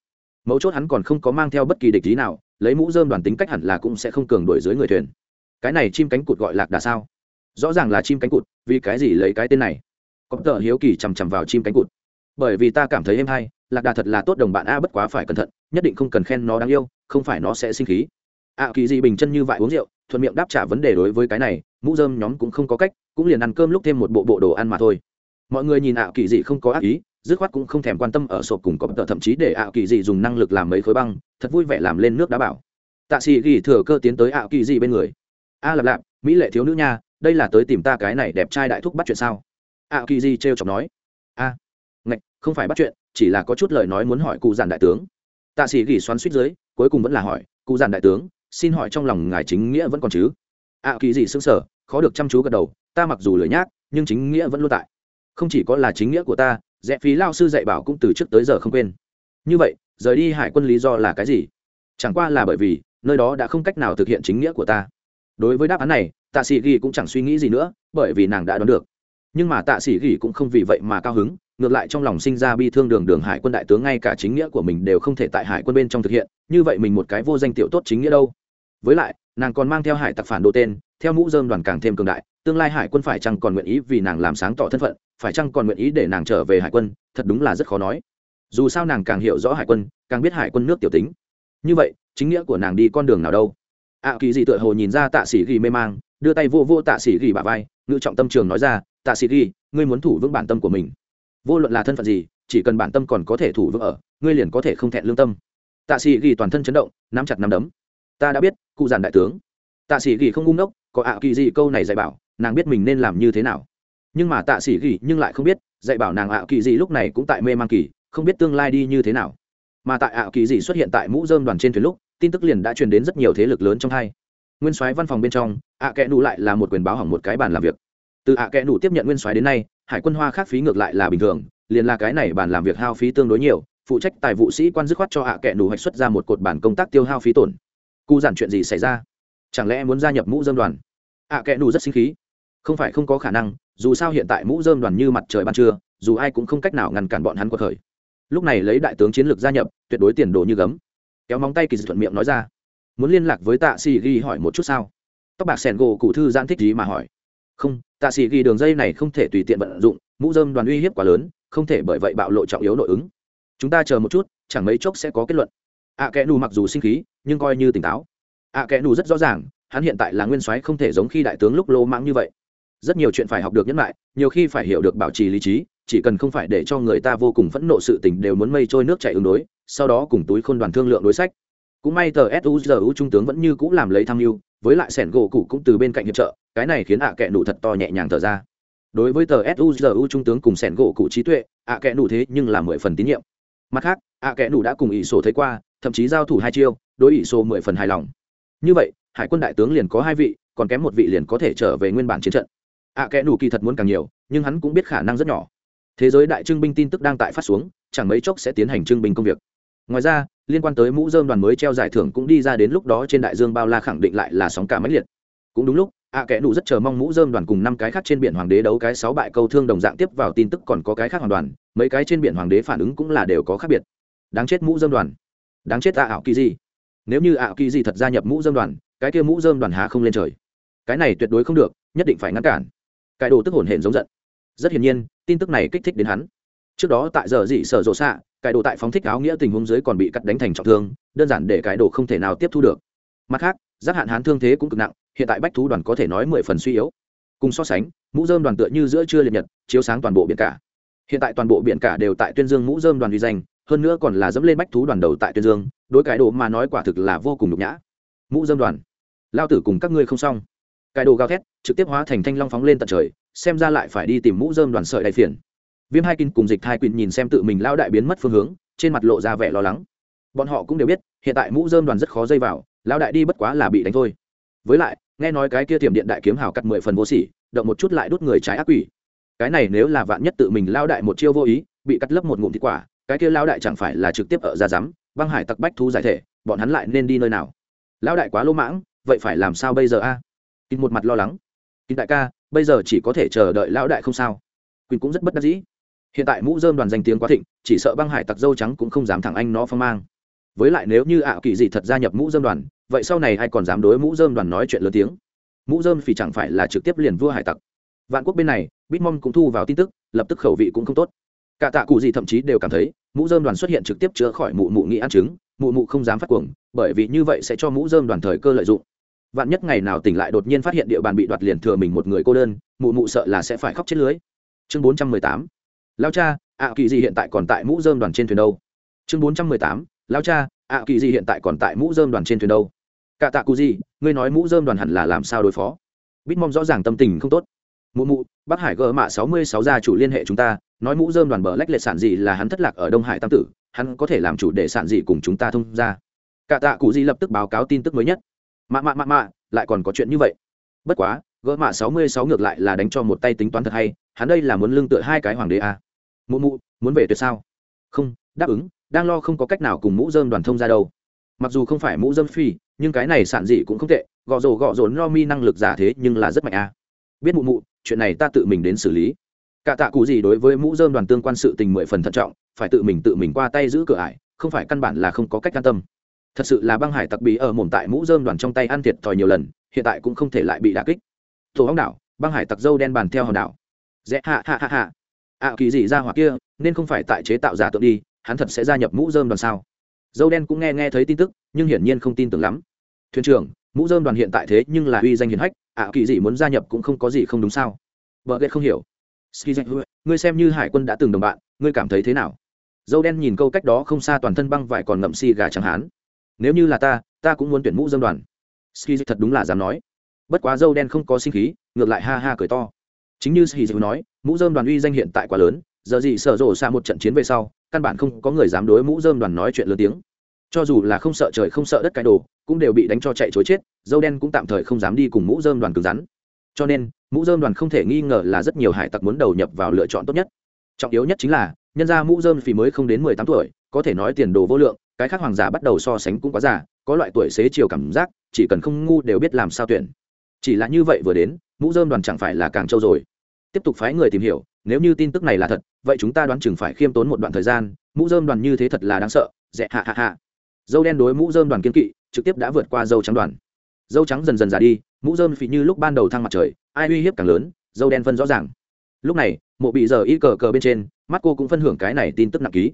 Mấu chốt hắn còn không có mang theo bất kỳ địch lý nào, lấy mũ dơm đoàn tính cách hẳn là cũng sẽ không cường đuổi dưới người thuyền. Cái này chim cánh cụt gọi lạc đà sao? Rõ ràng là chim cánh cụt, vì cái gì lấy cái tên này? Có tờ hiếu kỳ chằm chằm vào chim cánh cụt. Bởi vì ta cảm thấy êm hay, lạc đà thật là tốt đồng bạn a, bất quá phải cẩn thận, nhất định không cần khen nó đáng yêu, không phải nó sẽ sinh khí. Ạ kỳ gì bình chân như vậy uống rượu thuận miệng đáp trả vấn đề đối với cái này, mũ dơm nhóm cũng không có cách, cũng liền ăn cơm lúc thêm một bộ bộ đồ ăn mà thôi. Mọi người nhìn ạ kỳ dị không có ác ý, dứt khoát cũng không thèm quan tâm ở sộp cùng có tờ, thậm chí để ạ kỳ dị dùng năng lực làm mấy khối băng, thật vui vẻ làm lên nước đá bảo. Tạ sĩ ghi thừa cơ tiến tới ạ kỳ dị bên người. A lạp lạp, mỹ lệ thiếu nữ nha, đây là tới tìm ta cái này đẹp trai đại thúc bắt chuyện sao? Ạ kỳ dị trêu chọc nói. A, ngạch, không phải bắt chuyện, chỉ là có chút lời nói muốn hỏi cụ giản đại tướng. Tạ sĩ ghi xoắn suýt dưới, cuối cùng vẫn là hỏi, cụ giản đại tướng xin hỏi trong lòng ngài chính nghĩa vẫn còn chứ? Ạ kỳ gì xứng sờ, khó được chăm chú gật đầu, ta mặc dù lười nhác, nhưng chính nghĩa vẫn luôn tại. Không chỉ có là chính nghĩa của ta rẽ phí lao sư dạy bảo cũng từ trước tới giờ không quên. Như vậy, rời đi hải quân lý do là cái gì? Chẳng qua là bởi vì, nơi đó đã không cách nào thực hiện chính nghĩa của ta. Đối với đáp án này, tạ sĩ ghi cũng chẳng suy nghĩ gì nữa, bởi vì nàng đã đoán được. Nhưng mà tạ sĩ ghi cũng không vì vậy mà cao hứng ngược lại trong lòng sinh ra bi thương đường đường hải quân đại tướng ngay cả chính nghĩa của mình đều không thể tại hải quân bên trong thực hiện như vậy mình một cái vô danh tiểu tốt chính nghĩa đâu. Với lại nàng còn mang theo hải tặc phản đồ tên theo mũ dơm đoàn càng thêm cường đại tương lai hải quân phải chăng còn nguyện ý vì nàng làm sáng tỏ thân phận phải chăng còn nguyện ý để nàng trở về hải quân thật đúng là rất khó nói. Dù sao nàng càng hiểu rõ hải quân càng biết hải quân nước tiểu tính. Như vậy chính nghĩa của nàng đi con đường nào đâu? Ạ à, kỳ gì tựa hồ nhìn ra tạ sĩ ghi mê mang đưa tay vô vô tạ sĩ ghi bà vai ngự trọng tâm trường nói ra tạ sĩ ghi ngươi muốn thủ vững bản tâm của mình vô luận là thân phận gì, chỉ cần bản tâm còn có thể thủ vững ở, ngươi liền có thể không thẹn lương tâm. Tạ sĩ ghi toàn thân chấn động, nắm chặt nắm đấm. Ta đã biết, cụ giản đại tướng. Tạ sĩ ghi không ngung đốc có ạ à kỳ gì câu này dạy bảo, nàng biết mình nên làm như thế nào. Nhưng mà tạ sĩ ghi nhưng lại không biết, dạy bảo nàng ạ à kỳ gì lúc này cũng tại mê mang kỳ, không biết tương lai đi như thế nào. Mà tại ạ à kỳ gì xuất hiện tại mũ dơm đoàn trên thuyền lúc, tin tức liền đã truyền đến rất nhiều thế lực lớn trong hai. Nguyên soái văn phòng bên trong, ạ kẽ nụ lại là một quyền báo hỏng một cái bàn làm việc. Từ ạ kẽ nụ tiếp nhận nguyên soái đến nay hải quân hoa khác phí ngược lại là bình thường, liền là cái này bàn làm việc hao phí tương đối nhiều, phụ trách tài vụ sĩ quan dứt khoát cho hạ kẽ nù hạch xuất ra một cột bản công tác tiêu hao phí tổn. Cụ giản chuyện gì xảy ra? Chẳng lẽ muốn gia nhập mũ dơm đoàn? Hạ kẽ nù rất sinh khí. Không phải không có khả năng, dù sao hiện tại mũ dơm đoàn như mặt trời ban trưa, dù ai cũng không cách nào ngăn cản bọn hắn qua khởi. Lúc này lấy đại tướng chiến lược gia nhập, tuyệt đối tiền đồ như gấm. Kéo móng tay kỳ dị thuận miệng nói ra. Muốn liên lạc với tạ si ghi hỏi một chút sao? Tóc bạc sẻn gỗ cụ thư giãn thích gì mà hỏi. Không tạ sĩ ghi đường dây này không thể tùy tiện vận dụng mũ dơm đoàn uy hiếp quá lớn không thể bởi vậy bạo lộ trọng yếu nội ứng. Chúng ta chờ một chút chẳng mấy chốc sẽ có kết luận. Ạ à, kẽ nù mặc dù sinh khí nhưng coi như tỉnh táo. Ạ à, kẽ nù rất rõ ràng hắn hiện tại là nguyên soái không thể giống khi đại tướng lúc lô mãng như vậy. Rất nhiều chuyện phải học được nhẫn lại nhiều khi phải hiểu được bảo trì lý trí chỉ cần không phải để cho người ta vô cùng phẫn nộ sự tình đều muốn mây trôi nước chảy ứng đối sau đó cùng túi khôn đoàn thương lượng đối sách. Cũng may tờ suzu trung tướng vẫn như cũng làm lấy tham mưu với lại sẻn gỗ cụ cũng từ bên cạnh hiệp trợ, cái này khiến ạ à kệ nụ thật to nhẹ nhàng thở ra. Đối với tờ suzu trung tướng cùng sẻn gỗ cụ trí tuệ, ạ à kệ nụ thế nhưng là mười phần tín nhiệm. Mặt khác, ạ kẹ nụ đã cùng ỷ sổ thấy qua, thậm chí giao thủ hai chiêu, đối ỷ sổ mười phần hài lòng. Như vậy, hải quân đại tướng liền có hai vị, còn kém một vị liền có thể trở về nguyên bản chiến trận. Ạ kẽ nụ kỳ thật muốn càng nhiều, nhưng hắn cũng biết khả năng rất nhỏ. Thế giới đại trưng binh tin tức đang tại phát xuống, chẳng mấy chốc sẽ tiến hành trưng binh công việc ngoài ra, liên quan tới mũ dơm đoàn mới treo giải thưởng cũng đi ra đến lúc đó trên đại dương bao la khẳng định lại là sóng cả máy liệt. Cũng đúng lúc, ạ kẻ đủ rất chờ mong mũ dơm đoàn cùng năm cái khác trên biển hoàng đế đấu cái sáu bại câu thương đồng dạng tiếp vào tin tức còn có cái khác hoàn toàn mấy cái trên biển hoàng đế phản ứng cũng là đều có khác biệt. Đáng chết mũ dơm đoàn. Đáng chết ạ ảo kỳ gì. Nếu như ảo kỳ gì thật gia nhập mũ dơm đoàn, cái kia mũ dơm đoàn há không lên trời. Cái này tuyệt đối không được, nhất định phải ngăn cản. Cái đồ tức hồn hển giống giận. Rất hiển nhiên, tin tức này kích thích đến hắn. Trước đó tại giờ dị sở rộ xạ cải đồ tại phóng thích áo nghĩa tình huống dưới còn bị cắt đánh thành trọng thương, đơn giản để cải đồ không thể nào tiếp thu được. Mặt khác, giác hạn hán thương thế cũng cực nặng, hiện tại bách thú đoàn có thể nói mười phần suy yếu. Cùng so sánh, mũ dơm đoàn tựa như giữa trưa liệt nhật, chiếu sáng toàn bộ biển cả. Hiện tại toàn bộ biển cả đều tại tuyên dương mũ dơm đoàn uy danh, hơn nữa còn là dẫm lên bách thú đoàn đầu tại tuyên dương, đối cải đồ mà nói quả thực là vô cùng nhục nhã. Mũ dơm đoàn. Lao tử cùng các ngươi không xong. Cái đồ gào thét, trực tiếp hóa thành thanh long phóng lên tận trời, xem ra lại phải đi tìm mũ dơm đoàn sợi đại phiền viêm hai kinh cùng dịch hai quỳnh nhìn xem tự mình lao đại biến mất phương hướng, trên mặt lộ ra vẻ lo lắng. Bọn họ cũng đều biết, hiện tại mũ dơm đoàn rất khó dây vào lao đại đi bất quá là bị đánh thôi. Với lại, nghe nói cái kia tiềm điện đại kiếm hào cắt mười phần vô sỉ, động một chút lại đút người trái ác quỷ. Cái này nếu là vạn nhất tự mình lao đại một chiêu vô ý, bị cắt lấp một ngụm thịt quả, cái kia lao đại chẳng phải là trực tiếp ở ra rắm băng hải tặc bách thu giải thể, bọn hắn lại nên đi nơi nào? Lão đại quá lỗ mãng, vậy phải làm sao bây giờ a? À? một mặt lo lắng. Kín đại ca, bây giờ chỉ có thể chờ đợi lão đại không sao. Quỳnh cũng rất bất đắc dĩ hiện tại mũ dơm đoàn danh tiếng quá thịnh, chỉ sợ băng hải tặc dâu trắng cũng không dám thẳng anh nó phong mang. Với lại nếu như ảo kỳ dị thật gia nhập mũ dơm đoàn, vậy sau này ai còn dám đối mũ dơm đoàn nói chuyện lớn tiếng? Mũ dơm phì chẳng phải là trực tiếp liền vua hải tặc. Vạn quốc bên này bitmom cũng thu vào tin tức, lập tức khẩu vị cũng không tốt. Cả tạ cụ gì thậm chí đều cảm thấy, mũ dơm đoàn xuất hiện trực tiếp chữa khỏi mụ mụ nghĩ ăn trứng, mụ mụ không dám phát cuồng, bởi vì như vậy sẽ cho mũ dơm đoàn thời cơ lợi dụng. Vạn nhất ngày nào tỉnh lại đột nhiên phát hiện địa bàn bị đoạt liền thừa mình một người cô đơn, mụ mụ sợ là sẽ phải khóc chết lưới. Chương bốn trăm mười tám lao cha, ạ kỳ gì hiện tại còn tại mũ dơm đoàn trên thuyền đâu? Chương bốn trăm mười tám, lao cha, ạ kỳ gì hiện tại còn tại mũ dơm đoàn trên thuyền đâu? Cả tạ cụ gì, ngươi nói mũ dơm đoàn hẳn là làm sao đối phó? Bít mong rõ ràng tâm tình không tốt. Mụ mụ bắc hải gỡ mạ sáu mươi sáu gia chủ liên hệ chúng ta, nói mũ dơm đoàn bờ lách lệ sản gì là hắn thất lạc ở đông hải tam tử, hắn có thể làm chủ để sản gì cùng chúng ta thông ra cả tạ cụ gì lập tức báo cáo tin tức mới nhất. Mạ mạ mạ mạ, lại còn có chuyện như vậy. Bất quá gỡ mạ sáu mươi sáu ngược lại là đánh cho một tay tính toán thật hay, hắn đây là muốn lương tựa hai cái hoàng đế à mụ mụ, muốn về tuyệt sao? Không, đáp ứng, đang lo không có cách nào cùng mũ dơm đoàn thông ra đâu. Mặc dù không phải mũ dơm phi, nhưng cái này sản dị cũng không tệ, gọ rổ gọ rổ no mi năng lực giả thế nhưng là rất mạnh à. biết mụ mụ, chuyện này ta tự mình đến xử lý. Cả tạ cụ gì đối với mũ dơm đoàn tương quan sự tình mười phần thận trọng, phải tự mình tự mình qua tay giữ cửa ải, không phải căn bản là không có cách can tâm. Thật sự là băng hải tặc bí ở mồm tại mũ dơm đoàn trong tay ăn thiệt thòi nhiều lần, hiện tại cũng không thể lại bị đà kích. Tổ hóng đảo, băng hải tặc dâu đen bàn theo hòn đảo. Dễ hạ hạ hạ hạ ạ kỳ gì ra hoặc kia, nên không phải tại chế tạo giả tượng đi, hắn thật sẽ gia nhập mũ dơm đoàn sao? Dâu đen cũng nghe nghe thấy tin tức, nhưng hiển nhiên không tin tưởng lắm. Thuyền trưởng, mũ dơm đoàn hiện tại thế nhưng là uy danh hiền hách, ạ kỳ gì muốn gia nhập cũng không có gì không đúng sao? Vợ ghét không hiểu. Ngươi xem như hải quân đã từng đồng bạn, ngươi cảm thấy thế nào? Dâu đen nhìn câu cách đó không xa toàn thân băng vải còn ngậm xì gà chẳng hán. Nếu như là ta ta cũng muốn tuyển mũ dơm đoàn. Ski thật đúng là dám nói. Bất quá dâu đen không có sinh khí, ngược lại ha ha cười to. Chính như ski nói mũ dơm đoàn uy danh hiện tại quá lớn, giờ gì sở rộ xa một trận chiến về sau, căn bản không có người dám đối mũ dơm đoàn nói chuyện lớn tiếng. Cho dù là không sợ trời không sợ đất cái đồ, cũng đều bị đánh cho chạy chối chết, dâu đen cũng tạm thời không dám đi cùng mũ dơm đoàn cứng rắn. Cho nên, mũ dơm đoàn không thể nghi ngờ là rất nhiều hải tặc muốn đầu nhập vào lựa chọn tốt nhất. Trọng yếu nhất chính là, nhân ra mũ dơm phì mới không đến mười tám tuổi, có thể nói tiền đồ vô lượng, cái khác hoàng giả bắt đầu so sánh cũng quá giả. có loại tuổi xế chiều cảm giác, chỉ cần không ngu đều biết làm sao tuyển. Chỉ là như vậy vừa đến, mũ dơm đoàn chẳng phải là càng trâu rồi tiếp tục phái người tìm hiểu, nếu như tin tức này là thật, vậy chúng ta đoán chừng phải khiêm tốn một đoạn thời gian, mũ dơm đoàn như thế thật là đáng sợ dẹ hạ hạ hạ. Dâu đen đối mũ dơm đoàn kiên kỵ, trực tiếp đã vượt qua dâu trắng đoàn. Dâu trắng dần dần già đi, mũ dơm phì như lúc ban đầu thăng mặt trời, ai uy hiếp càng lớn, dâu đen phân rõ ràng. Lúc này, mộ bị giờ y cờ cờ bên trên, mắt cô cũng phân hưởng cái này tin tức nặng ký.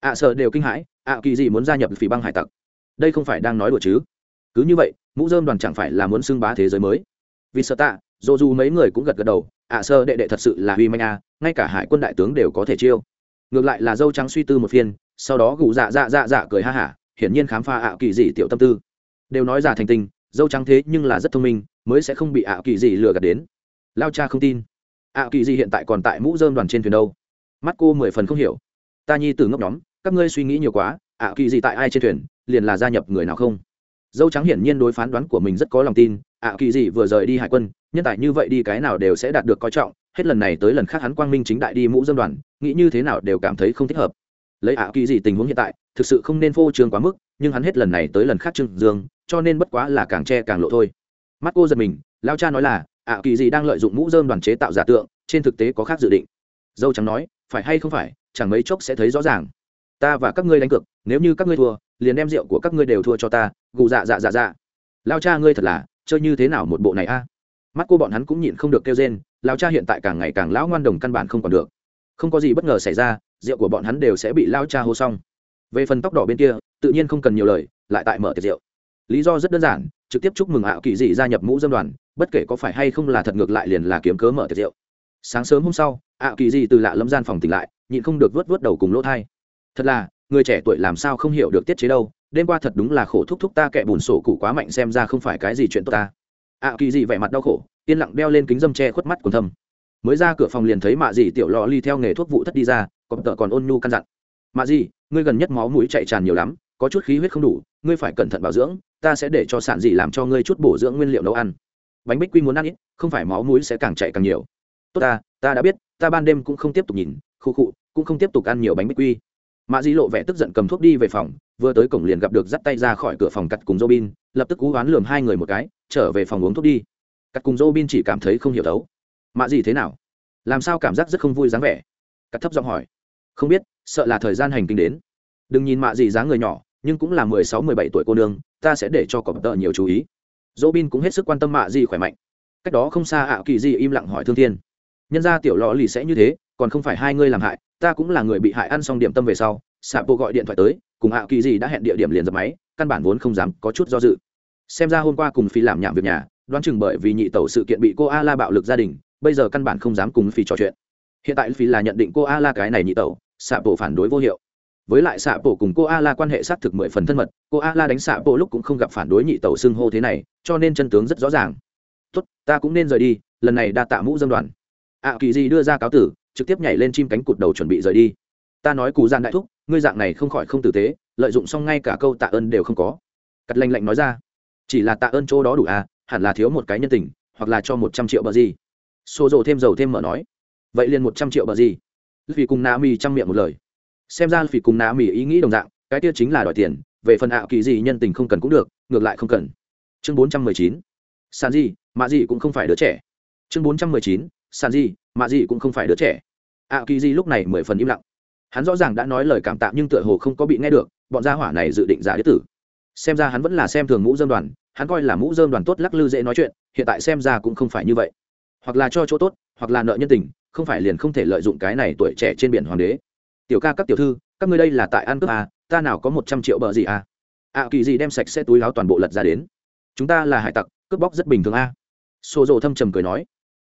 Ạ sợ đều kinh hãi, ạ kỳ gì muốn gia nhập phỉ băng hải tặc? Đây không phải đang nói đùa chứ? Cứ như vậy, mũ dơm đoàn chẳng phải là muốn xưng bá thế giới mới. Vì sợ tạ, dù dù mấy người cũng gật gật đầu ạ sơ đệ đệ thật sự là huy manh a, ngay cả hải quân đại tướng đều có thể chiêu. Ngược lại là dâu trắng suy tư một phiên, sau đó gù dạ dạ dạ dạ cười ha hả, hiển nhiên khám phá ạ kỳ dị tiểu tâm tư. Đều nói giả thành tình, dâu trắng thế nhưng là rất thông minh, mới sẽ không bị ạ kỳ dị lừa gạt đến. Lao cha không tin. Ạ kỳ dị hiện tại còn tại mũ dơm đoàn trên thuyền đâu. Mắt cô mười phần không hiểu. Ta nhi từ ngốc nhóm, các ngươi suy nghĩ nhiều quá, ạ kỳ dị tại ai trên thuyền, liền là gia nhập người nào không? Dâu trắng hiển nhiên đối phán đoán của mình rất có lòng tin, ạ kỳ dị vừa rời đi hải quân, nhân tài như vậy đi cái nào đều sẽ đạt được coi trọng, hết lần này tới lần khác hắn quang minh chính đại đi mũ dân đoàn, nghĩ như thế nào đều cảm thấy không thích hợp. Lấy ạ kỳ dị tình huống hiện tại, thực sự không nên phô trương quá mức, nhưng hắn hết lần này tới lần khác trương dương, cho nên bất quá là càng che càng lộ thôi. Mắt cô giật mình, lao cha nói là, ạ kỳ dị đang lợi dụng mũ dơm đoàn chế tạo giả tượng, trên thực tế có khác dự định. Dâu trắng nói, phải hay không phải, chẳng mấy chốc sẽ thấy rõ ràng. Ta và các ngươi đánh cược, nếu như các ngươi thua, liền đem rượu của các ngươi đều thua cho ta gù dạ dạ dạ dạ. Lao cha ngươi thật là, chơi như thế nào một bộ này a? Mắt cô bọn hắn cũng nhịn không được kêu rên, lao cha hiện tại càng ngày càng lão ngoan đồng căn bản không còn được. Không có gì bất ngờ xảy ra, rượu của bọn hắn đều sẽ bị lao cha hô xong. Về phần tóc đỏ bên kia, tự nhiên không cần nhiều lời, lại tại mở tiệc rượu. Lý do rất đơn giản, trực tiếp chúc mừng ảo kỳ dị gia nhập mũ dân đoàn, bất kể có phải hay không là thật ngược lại liền là kiếm cớ mở tiệc rượu. Sáng sớm hôm sau, ảo kỳ dị từ lạ lâm gian phòng tỉnh lại, nhịn không được vớt vớt đầu cùng lỗ thai. Thật là, người trẻ tuổi làm sao không hiểu được tiết chế đâu đêm qua thật đúng là khổ thúc thúc ta kẻ bùn sổ cụ quá mạnh xem ra không phải cái gì chuyện tốt ta. Ạ kỳ dị vẻ mặt đau khổ, yên lặng đeo lên kính dâm che khuất mắt còn thâm. Mới ra cửa phòng liền thấy mạ dị tiểu lò ly theo nghề thuốc vụ thất đi ra còn tợ còn ôn nhu căn dặn. Mạ dị, ngươi gần nhất máu mũi chạy tràn nhiều lắm, có chút khí huyết không đủ, ngươi phải cẩn thận bảo dưỡng, ta sẽ để cho sản dị làm cho ngươi chút bổ dưỡng nguyên liệu nấu ăn. Bánh bích quy muốn ăn ít, không phải máu mũi sẽ càng chạy càng nhiều. Tốt ta ta đã biết, ta ban đêm cũng không tiếp tục nhìn, khu khụ cũng không tiếp tục ăn nhiều bánh bích quy. Mạ dị lộ vẻ tức giận cầm thuốc đi về phòng vừa tới cổng liền gặp được dắt tay ra khỏi cửa phòng cắt cùng robin lập tức cú đoán lườm hai người một cái, trở về phòng uống thuốc đi. Cắt cùng Robin chỉ cảm thấy không hiểu thấu. Mạ gì thế nào? Làm sao cảm giác rất không vui dáng vẻ? Cắt thấp giọng hỏi. Không biết, sợ là thời gian hành kinh đến. Đừng nhìn mạ gì dáng người nhỏ, nhưng cũng là mười sáu, mười bảy tuổi cô nương, ta sẽ để cho cọp tợ nhiều chú ý. Robin cũng hết sức quan tâm mạ gì khỏe mạnh. Cách đó không xa ảo kỳ gì im lặng hỏi thương thiên. Nhân ra tiểu lọ lì sẽ như thế, còn không phải hai ngươi làm hại, ta cũng là người bị hại ăn xong điểm tâm về sau sạ bộ gọi điện thoại tới cùng ạ kỳ gì đã hẹn địa điểm liền dập máy, căn bản vốn không dám có chút do dự. Xem ra hôm qua cùng phi làm nhảm việc nhà, đoán chừng bởi vì nhị tẩu sự kiện bị cô a la bạo lực gia đình, bây giờ căn bản không dám cùng phi trò chuyện. Hiện tại phi là nhận định cô a la cái này nhị tẩu, xạ bộ phản đối vô hiệu. Với lại xạ bộ cùng cô a la quan hệ xác thực mười phần thân mật, cô a la đánh xạ bộ lúc cũng không gặp phản đối nhị tẩu xưng hô thế này, cho nên chân tướng rất rõ ràng. Tốt, ta cũng nên rời đi, lần này đa tạ mũ dân đoàn. ạ kỳ gì đưa ra cáo tử, trực tiếp nhảy lên chim cánh cụt đầu chuẩn bị rời đi. Ta nói cù gian đại thúc ngươi dạng này không khỏi không tử tế, lợi dụng xong ngay cả câu tạ ơn đều không có. Cắt lanh lạnh nói ra, chỉ là tạ ơn chỗ đó đủ à hẳn là thiếu một cái nhân tình, hoặc là cho một trăm triệu bờ gì. Xô rộ thêm dầu thêm mở nói, vậy liền một trăm triệu bờ gì? Vì cùng nạ mì chăm miệng một lời. Xem ra vì cùng nạ mì ý nghĩ đồng dạng, cái kia chính là đòi tiền, về phần ạ kỳ gì nhân tình không cần cũng được, ngược lại không cần. Chương bốn trăm mười chín, sàn gì mạ gì cũng không phải đứa trẻ. Chương bốn trăm mười chín, sàn gì mạ gì cũng không phải đứa trẻ. ạ kỳ gì lúc này mười phần im lặng hắn rõ ràng đã nói lời cảm tạ nhưng tựa hồ không có bị nghe được bọn gia hỏa này dự định giả đế tử. Xem ra hắn vẫn là xem thường mũ dơm đoàn hắn coi là mũ dơm đoàn tốt lắc lư dễ nói chuyện hiện tại xem ra cũng không phải như vậy. Hoặc là cho chỗ tốt hoặc là nợ nhân tình không phải liền không thể lợi dụng cái này tuổi trẻ trên biển hoàng đế. Tiểu ca các tiểu thư các ngươi đây là tại ăn cướp à, ta nào có một trăm triệu bờ gì à? Ạ kỳ gì đem sạch xe túi láo toàn bộ lật ra đến. Chúng ta là hải tặc cướp bóc rất bình thường a à. xô rộ thâm trầm cười nói.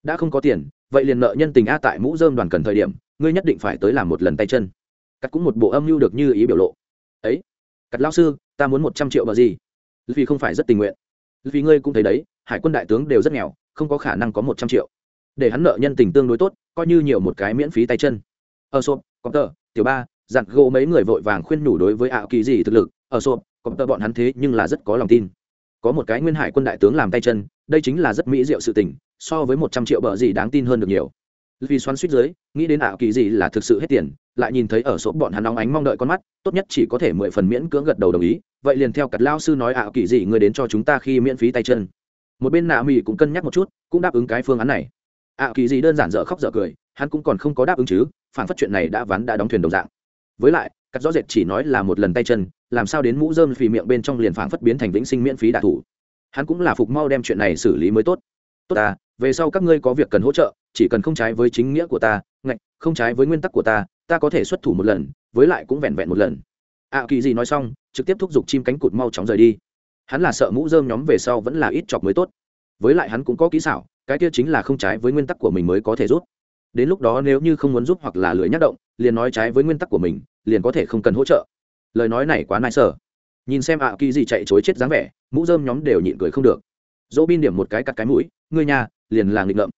Đã không có tiền vậy liền nợ nhân tình a tại mũ dơm đoàn cần thời điểm, ngươi nhất định phải tới làm một lần tay chân. Cắt cũng một bộ âm mưu được như ý biểu lộ. Ấy, cắt lao sư, ta muốn một trăm triệu bờ gì? Vì không phải rất tình nguyện. Vì ngươi cũng thấy đấy, hải quân đại tướng đều rất nghèo, không có khả năng có một trăm triệu. Để hắn nợ nhân tình tương đối tốt, coi như nhiều một cái miễn phí tay chân. Ờ Ở sộp có tờ, tiểu ba dặn gỗ mấy người vội vàng khuyên nhủ đối với ảo kỳ gì thực lực. Ờ Ở sộp có tờ bọn hắn thế nhưng là rất có lòng tin. Có một cái nguyên hải quân đại tướng làm tay chân, đây chính là rất mỹ diệu sự tình so với một trăm triệu bờ gì đáng tin hơn được nhiều. Vì xoắn suýt dưới, nghĩ đến ảo kỳ gì là thực sự hết tiền, lại nhìn thấy ở số bọn hắn nóng ánh mong đợi con mắt, tốt nhất chỉ có thể mười phần miễn cưỡng gật đầu đồng ý, vậy liền theo cặt lao sư nói ảo kỳ gì người đến cho chúng ta khi miễn phí tay chân. Một bên nạ mỹ cũng cân nhắc một chút, cũng đáp ứng cái phương án này. Ảo kỳ gì đơn giản dở khóc dở cười, hắn cũng còn không có đáp ứng chứ, phản phát chuyện này đã ván đã đóng thuyền đồng dạng. Với lại cắt rõ rệt chỉ nói là một lần tay chân, làm sao đến mũ rơm phì miệng bên trong liền phản phất biến thành vĩnh sinh miễn phí đạ thủ. Hắn cũng là phục mau đem chuyện này xử lý mới tốt. Tốt à về sau các ngươi có việc cần hỗ trợ, chỉ cần không trái với chính nghĩa của ta, ngạch, không trái với nguyên tắc của ta ta có thể xuất thủ một lần, với lại cũng vẹn vẹn một lần. Ạ kỳ gì nói xong, trực tiếp thúc giục chim cánh cụt mau chóng rời đi. Hắn là sợ mũ dơm nhóm về sau vẫn là ít chọc mới tốt. Với lại hắn cũng có kỹ xảo, cái kia chính là không trái với nguyên tắc của mình mới có thể rút. Đến lúc đó nếu như không muốn giúp hoặc là lười nhắc động, liền nói trái với nguyên tắc của mình, liền có thể không cần hỗ trợ. Lời nói này quá nai sở nhìn xem ạ kỳ gì chạy chối chết dáng vẻ, mũ dơm nhóm đều nhịn cười không được. Dỗ bin điểm một cái cặt cái mũi, ngươi nhà liền là nghịch ngợm.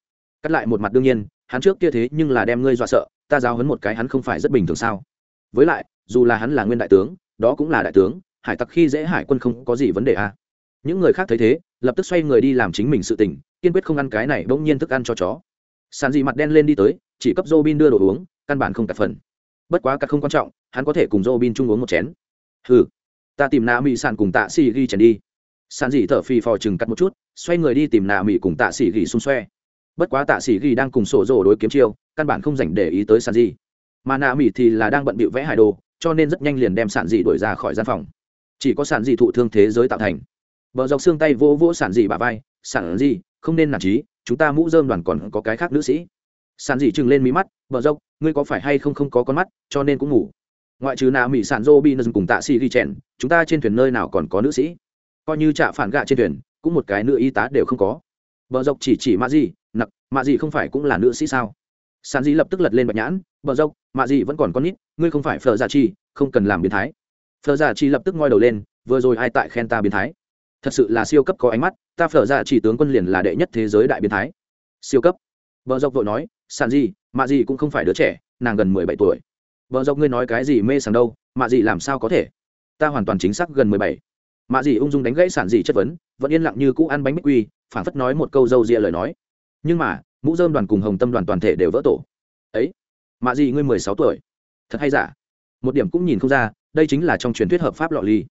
Cắt lại một mặt đương nhiên, hắn trước kia thế nhưng là đem ngươi dọa sợ, ta giao hấn một cái hắn không phải rất bình thường sao? Với lại, dù là hắn là nguyên đại tướng, đó cũng là đại tướng, hải tặc khi dễ hải quân không có gì vấn đề à. những người khác thấy thế, lập tức xoay người đi làm chính mình sự tình, kiên quyết không ăn cái này bỗng nhiên thức ăn cho chó. Sàn dị mặt đen lên đi tới, chỉ cấp Robin đưa đồ uống, căn bản không cắt phần. Bất quá cả không quan trọng, hắn có thể cùng Robin chung uống một chén. Hừ, ta tìm nạ mỹ sàn cùng tạ si ghi chèn đi sàn dị thở phì phò chừng cắt một chút, xoay người đi tìm nạ mỹ cùng tạ sĩ ghi xung xoe. Bất quá tạ sĩ ghi đang cùng sổ rồ đối kiếm chiêu, căn bản không dành để ý tới sàn Dị. mà nạ mỹ thì là đang bận bịu vẽ hải đồ, cho nên rất nhanh liền đem sản dị đuổi ra khỏi gian phòng. Chỉ có sản dị thụ thương thế giới tạo thành. Vợ dọc xương tay vỗ vỗ sản dị bà vai sản dị không nên nản trí, chúng ta mũ dơm đoàn còn có cái khác nữ sĩ. Sản dị chừng lên mí mắt vợ dốc ngươi có phải hay không không có con mắt, cho nên cũng ngủ. Ngoại trừ nạ mỹ sản dô bi cùng tạ sĩ ghi chèn, chúng ta trên thuyền nơi nào còn có nữ sĩ? Coi như trạ phản gạ trên thuyền, cũng một cái nữ y tá đều không có. Vợ dốc chỉ chỉ mạ gì nặc, mạ gì không phải cũng là nữ sĩ sao? Sàn dĩ lập tức lật lên bạch nhãn vợ dốc, mạ gì vẫn còn con nít, ngươi không phải phờ giả dạ chi, không cần làm biến thái. Phờ giả dạ chi lập tức ngoi đầu lên, vừa rồi ai tại khen ta biến thái? Thật sự là siêu cấp có ánh mắt, ta phờ giả dạ chỉ tướng quân liền là đệ nhất thế giới đại biến thái. Siêu cấp? Vợ dốc vội nói, sàn gì mạ gì cũng không phải đứa trẻ, nàng gần mười bảy tuổi. Vợ dốc ngươi nói cái gì mê sàng đâu, mạ gì làm sao có thể? Ta hoàn toàn chính xác gần mười bảy mạ gì ung dung đánh gãy sản gì chất vấn, vẫn yên lặng như cũ ăn bánh bích quy phản phất nói một câu dâu rịa lời nói. Nhưng mà, mũ dơm đoàn cùng hồng tâm đoàn toàn thể đều vỡ tổ. Ấy mạ gì ngươi mười sáu tuổi. Thật hay giả? Một điểm cũng nhìn không ra, đây chính là trong truyền thuyết hợp pháp lọ ly.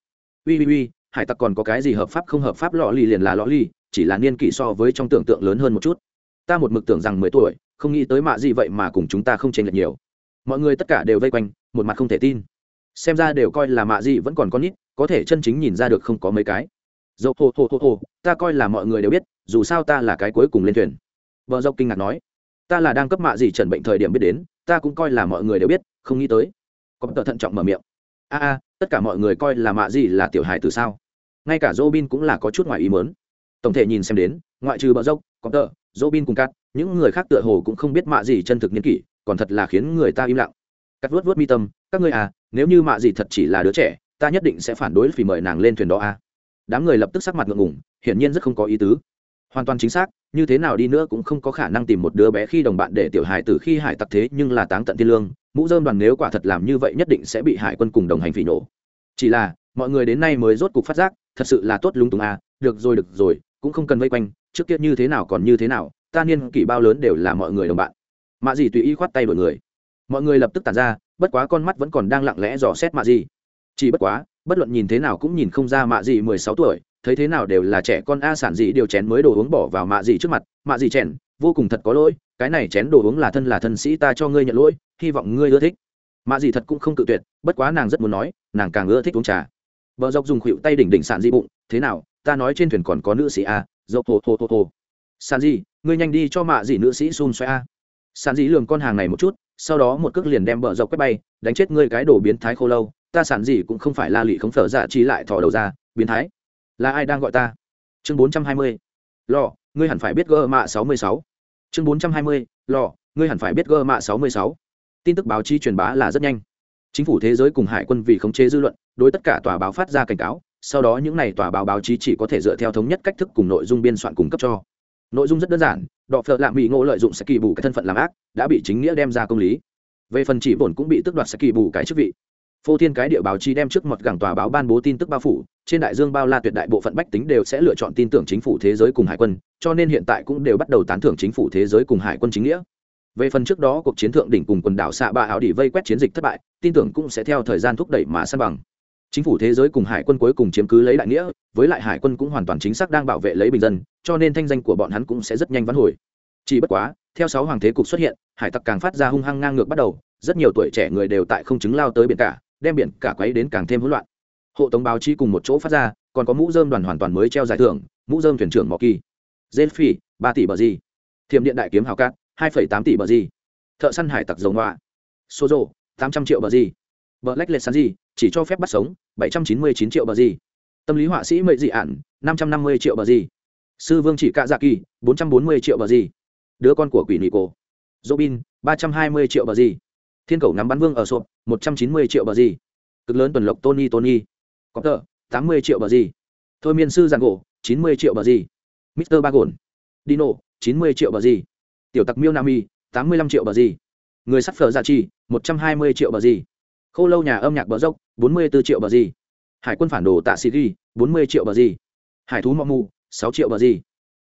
Ui ui ui, hải tặc còn có cái gì hợp pháp không hợp pháp lọ ly liền là lọ ly, chỉ là niên kỷ so với trong tưởng tượng lớn hơn một chút. Ta một mực tưởng rằng mười tuổi, không nghĩ tới mạ gì vậy mà cùng chúng ta không chênh lệch nhiều. Mọi người tất cả đều vây quanh, một mặt không thể tin. Xem ra đều coi là mạ gì vẫn còn con nít có thể chân chính nhìn ra được không có mấy cái. Dầu hồ hồ hồ hồ ta coi là mọi người đều biết, dù sao ta là cái cuối cùng lên thuyền. Vợ dâu kinh ngạc nói, ta là đang cấp mạ gì trần bệnh thời điểm biết đến, ta cũng coi là mọi người đều biết, không nghĩ tới. Có tờ thận trọng mở miệng. A a, tất cả mọi người coi là mạ gì là tiểu hài từ sao? Ngay cả Robin cũng là có chút ngoài ý mớn tổng thể nhìn xem đến, ngoại trừ bờ dốc có tờ, Robin cùng cắt những người khác tựa hồ cũng không biết mạ gì chân thực niên kỷ, còn thật là khiến người ta im lặng. Cắt vuốt vuốt mi tâm, các ngươi à nếu như mạ gì thật chỉ là đứa trẻ ta nhất định sẽ phản đối vì mời nàng lên thuyền đó a. Đám người lập tức sắc mặt ngượng ngùng, hiển nhiên rất không có ý tứ. Hoàn toàn chính xác như thế nào đi nữa cũng không có khả năng tìm một đứa bé khi đồng bạn để tiểu hải tử khi hải tặc thế nhưng là táng tận thiên lương mũ dơm đoàn nếu quả thật làm như vậy nhất định sẽ bị hải quân cùng đồng hành phỉ nổ. Chỉ là mọi người đến nay mới rốt cục phát giác thật sự là tốt lung tung à được rồi được rồi cũng không cần vây quanh trước kia như thế nào còn như thế nào ta niên kỷ bao lớn đều là mọi người đồng bạn. Mạ gì tùy ý khoát tay đổi người. Mọi người lập tức tàn ra bất quá con mắt vẫn còn đang lặng lẽ dò xét mạ gì chỉ bất quá, bất luận nhìn thế nào cũng nhìn không ra mạ gì mười sáu tuổi, thấy thế nào đều là trẻ con a sản gì điều chén mới đồ uống bỏ vào mạ gì trước mặt. Mạ gì chèn, vô cùng thật có lỗi, cái này chén đồ uống là thân là thân sĩ ta cho ngươi nhận lỗi, hy vọng ngươi ưa thích. Mạ gì thật cũng không cự tuyệt, bất quá nàng rất muốn nói, nàng càng ưa thích uống trà. Vợ dọc dùng khuỵu tay đỉnh đỉnh sản dị bụng, thế nào, ta nói trên thuyền còn có nữ sĩ a, dọc hồ hồ hồ hồ. Sản dị, ngươi nhanh đi cho mạ gì nữ sĩ xun xoay a. Sản dị lường con hàng này một chút, sau đó một cước liền đem bờ dọc quét bay, đánh chết ngươi cái đồ biến thái khô lâu ta sản gì cũng không phải la lị không phở dạ trí lại thò đầu ra, biến thái. Là ai đang gọi ta? Chương bốn trăm hai mươi. Lò, ngươi hẳn phải biết gơ mạ sáu mươi sáu. Chương bốn trăm hai mươi. Lò, ngươi hẳn phải biết gơ mạ sáu mươi sáu. Tin tức báo chí truyền bá là rất nhanh. Chính phủ thế giới cùng hải quân vì khống chế dư luận, đối tất cả tòa báo phát ra cảnh cáo, sau đó những n à y tòa báo báo chí chỉ có thể dựa theo thống nhất cách thức cùng nội dung biên soạn cung cấp cho. Nội dung rất đơn giản, đọ phợ lạm bị ngộ lợi dụng sẽ kỳ bù cái thân phận làm ác, đã bị chính nghĩa đem ra công lý. Về phần chỉ bổn cũng bị tước đoạt sẽ kỳ bù cái chức vị phô thiên cái địa báo chí đem trước một gẳng tòa báo ban bố tin tức bao phủ, trên đại dương bao la tuyệt đại bộ phận bách tính đều sẽ lựa chọn tin tưởng chính phủ thế giới cùng hải quân, cho nên hiện tại cũng đều bắt đầu tán thưởng chính phủ thế giới cùng hải quân chính nghĩa. Về phần trước đó cuộc chiến thượng đỉnh cùng quần đảo xạ ba áo đỉ vây quét chiến dịch thất bại, tin tưởng cũng sẽ theo thời gian thúc đẩy mà san bằng. Chính phủ thế giới cùng hải quân cuối cùng chiếm cứ lấy đại nghĩa, với lại hải quân cũng hoàn toàn chính xác đang bảo vệ lấy bình dân, cho nên thanh danh của bọn hắn cũng sẽ rất nhanh vắn hồi. Chỉ bất quá, theo sáu hoàng thế cục xuất hiện, hải tặc càng phát ra hung hăng ngang ngược bắt đầu, rất nhiều tuổi trẻ người đều tại không chứng lao tới biển cả đem biển cả quấy đến càng thêm hỗn loạn. Hộ tống báo chí cùng một chỗ phát ra, còn có mũ dơm đoàn hoàn toàn mới treo giải thưởng, mũ dơm thuyền trưởng mỏ kỳ dê phi ba tỷ bờ gì? Thiểm điện đại kiếm hào cát, hai phẩy tám tỷ bờ gì? Thợ săn hải tặc dầu ngoạ số rộ tám trăm triệu bờ gì? Bờ lách lệ sán gì chỉ cho phép bắt sống, bảy trăm chín mươi chín triệu bờ gì? Tâm lý họa sĩ mệnh dị ản, năm trăm năm mươi triệu bờ gì? Sư vương chỉ cạ dạ kỳ, bốn trăm bốn mươi triệu bờ gì? Đứa con của quỷ nị cổ robin, ba trăm hai mươi triệu bờ gì? Thiên cầu ngắm bắn vương ở sộp một trăm chín mươi triệu bờ gì cực lớn tuần lộc tony tony có tờ tám mươi triệu bờ gì thôi miên sư giàn gỗ chín mươi triệu bờ gì mister ba gồn dino chín mươi triệu bờ gì tiểu tặc miêu nami tám mươi lăm triệu bờ gì người sắt phở giả chi một trăm hai mươi triệu bờ gì khô lâu nhà âm nhạc bờ dốc bốn mươi b ố triệu bờ gì hải quân phản đồ tạ sĩ ghi bốn mươi triệu bờ gì hải thú mọ mù sáu triệu bờ gì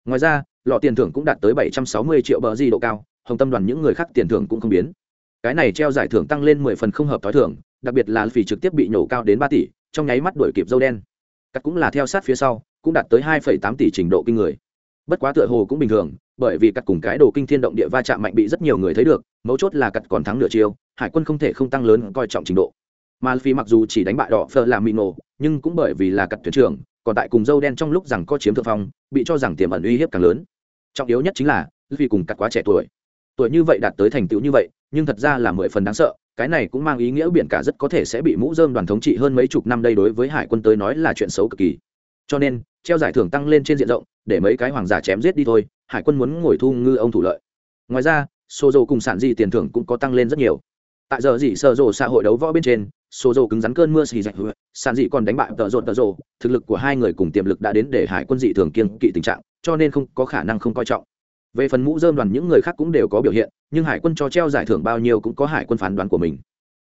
ngoài ra lọ tiền thưởng cũng đạt tới bảy trăm sáu mươi triệu bờ gì độ cao hồng tâm đoàn những người khác tiền thưởng cũng không biến cái này treo giải thưởng tăng lên mười phần không hợp t h ó i thưởng đặc biệt là vì trực tiếp bị nhổ cao đến ba tỷ, trong nháy mắt đuổi kịp dâu đen. Cắt cũng là theo sát phía sau, cũng đạt tới hai phẩy tám tỷ trình độ kinh người. Bất quá tựa hồ cũng bình thường, bởi vì cắt cùng cái đồ kinh thiên động địa va chạm mạnh bị rất nhiều người thấy được, mấu chốt là cắt còn thắng nửa chiêu, hải quân không thể không tăng lớn coi trọng trình độ. Mà phi mặc dù chỉ đánh bại đỏ phờ làm mì nổ, nhưng cũng bởi vì là cắt thuyền trưởng, còn tại cùng dâu đen trong lúc rằng có chiếm thượng phong, bị cho rằng tiềm ẩn uy hiếp càng lớn. Trọng yếu nhất chính là vì cùng cắt quá trẻ tuổi. Tuổi như vậy đạt tới thành tựu như vậy nhưng thật ra là mười phần đáng sợ, cái này cũng mang ý nghĩa biển cả rất có thể sẽ bị mũ dơm đoàn thống trị hơn mấy chục năm đây đối với hải quân tới nói là chuyện xấu cực kỳ. Cho nên, treo giải thưởng tăng lên trên diện rộng, để mấy cái hoàng giả chém giết đi thôi, hải quân muốn ngồi thu ngư ông thủ lợi. Ngoài ra sô dầu cùng sản dị tiền thưởng cũng có tăng lên rất nhiều. Tại giờ dị sợ rồ xã hội đấu võ bên trên sô dô cứng rắn cơn mưa xì dạch sản dị còn đánh bại tợ rột tợ rồ, thực lực của hai người cùng tiềm lực đã đến để hải quân dị thường kiên kỵ tình trạng, cho nên không có khả năng không coi trọng về phần mũ dơm đoàn những người khác cũng đều có biểu hiện, nhưng hải quân cho treo giải thưởng bao nhiêu cũng có hải quân phán đoán của mình.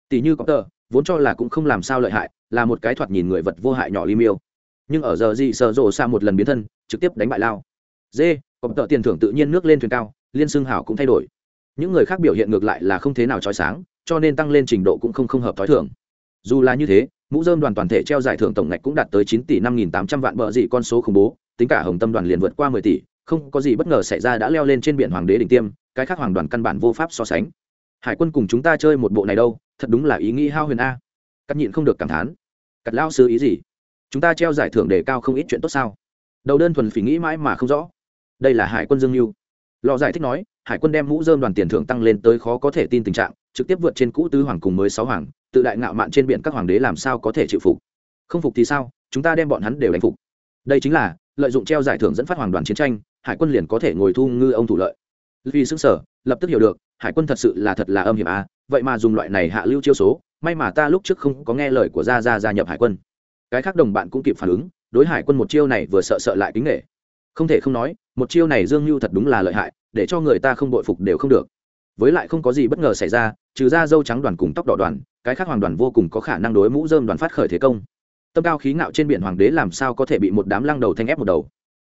Tỷ như có tờ vốn cho là cũng không làm sao lợi hại, là một cái thoạt nhìn người vật vô hại nhỏ li miêu. Nhưng ở giờ gì, sợ rộ xa một lần biến thân, trực tiếp đánh bại lao. Dê có tờ tiền thưởng tự nhiên nước lên thuyền cao, liên xương hảo cũng thay đổi. Những người khác biểu hiện ngược lại là không thế nào trói sáng, cho nên tăng lên trình độ cũng không không hợp t h o i thưởng dù là như thế, mũ dơm đoàn toàn thể treo giải thưởng tổng ngạch cũng đạt tới chín tỷ năm nghìn tám trăm vạn bờ dị con số khủng bố, tính cả hồng tâm đoàn liền vượt qua mười tỷ không có gì bất ngờ xảy ra đã leo lên trên biển hoàng đế đỉnh tiêm, cái khác hoàng đoàn căn bản vô pháp so sánh. Hải quân cùng chúng ta chơi một bộ này đâu, thật đúng là ý nghĩ hao huyền a. Cắt nhịn không được cảm thán. Cắt lao sư ý gì? Chúng ta treo giải thưởng đề cao không ít chuyện tốt sao? Đầu đơn thuần phỉ nghĩ mãi mà không rõ. Đây là hải quân dương mưu lò giải thích nói, hải quân đem mũ dơm đoàn tiền thưởng tăng lên tới khó có thể tin tình trạng, trực tiếp vượt trên cũ tứ hoàng cùng mới sáu hoàng, tự đại ngạo mạn trên biển các hoàng đế làm sao có thể chịu phục? Không phục thì sao? Chúng ta đem bọn hắn đều đánh phục. Đây chính là, lợi dụng treo giải thưởng dẫn phát hoàng đoàn chiến tranh hải quân liền có thể ngồi thu ngư ông thủ lợi. Vì xứng sở, lập tức hiểu được, hải quân thật sự là thật là âm hiểm à vậy mà dùng loại này hạ lưu chiêu số, may mà ta lúc trước không có nghe lời của gia gia gia nhập hải quân. Cái khác đồng bạn cũng kịp phản ứng, đối hải quân một chiêu này vừa sợ sợ lại kính nghệ không thể không nói, một chiêu này dương mưu thật đúng là lợi hại, để cho người ta không bội phục đều không được. Với lại không có gì bất ngờ xảy ra, trừ ra dâu trắng đoàn cùng tóc đỏ đoàn, cái khác hoàng đoàn vô cùng có khả năng đối mũ dơm đoàn phát khởi thế công. Tâm cao khí ngạo trên biển hoàng đế làm sao có thể bị một đám lăng đầu thanh ép một đầu.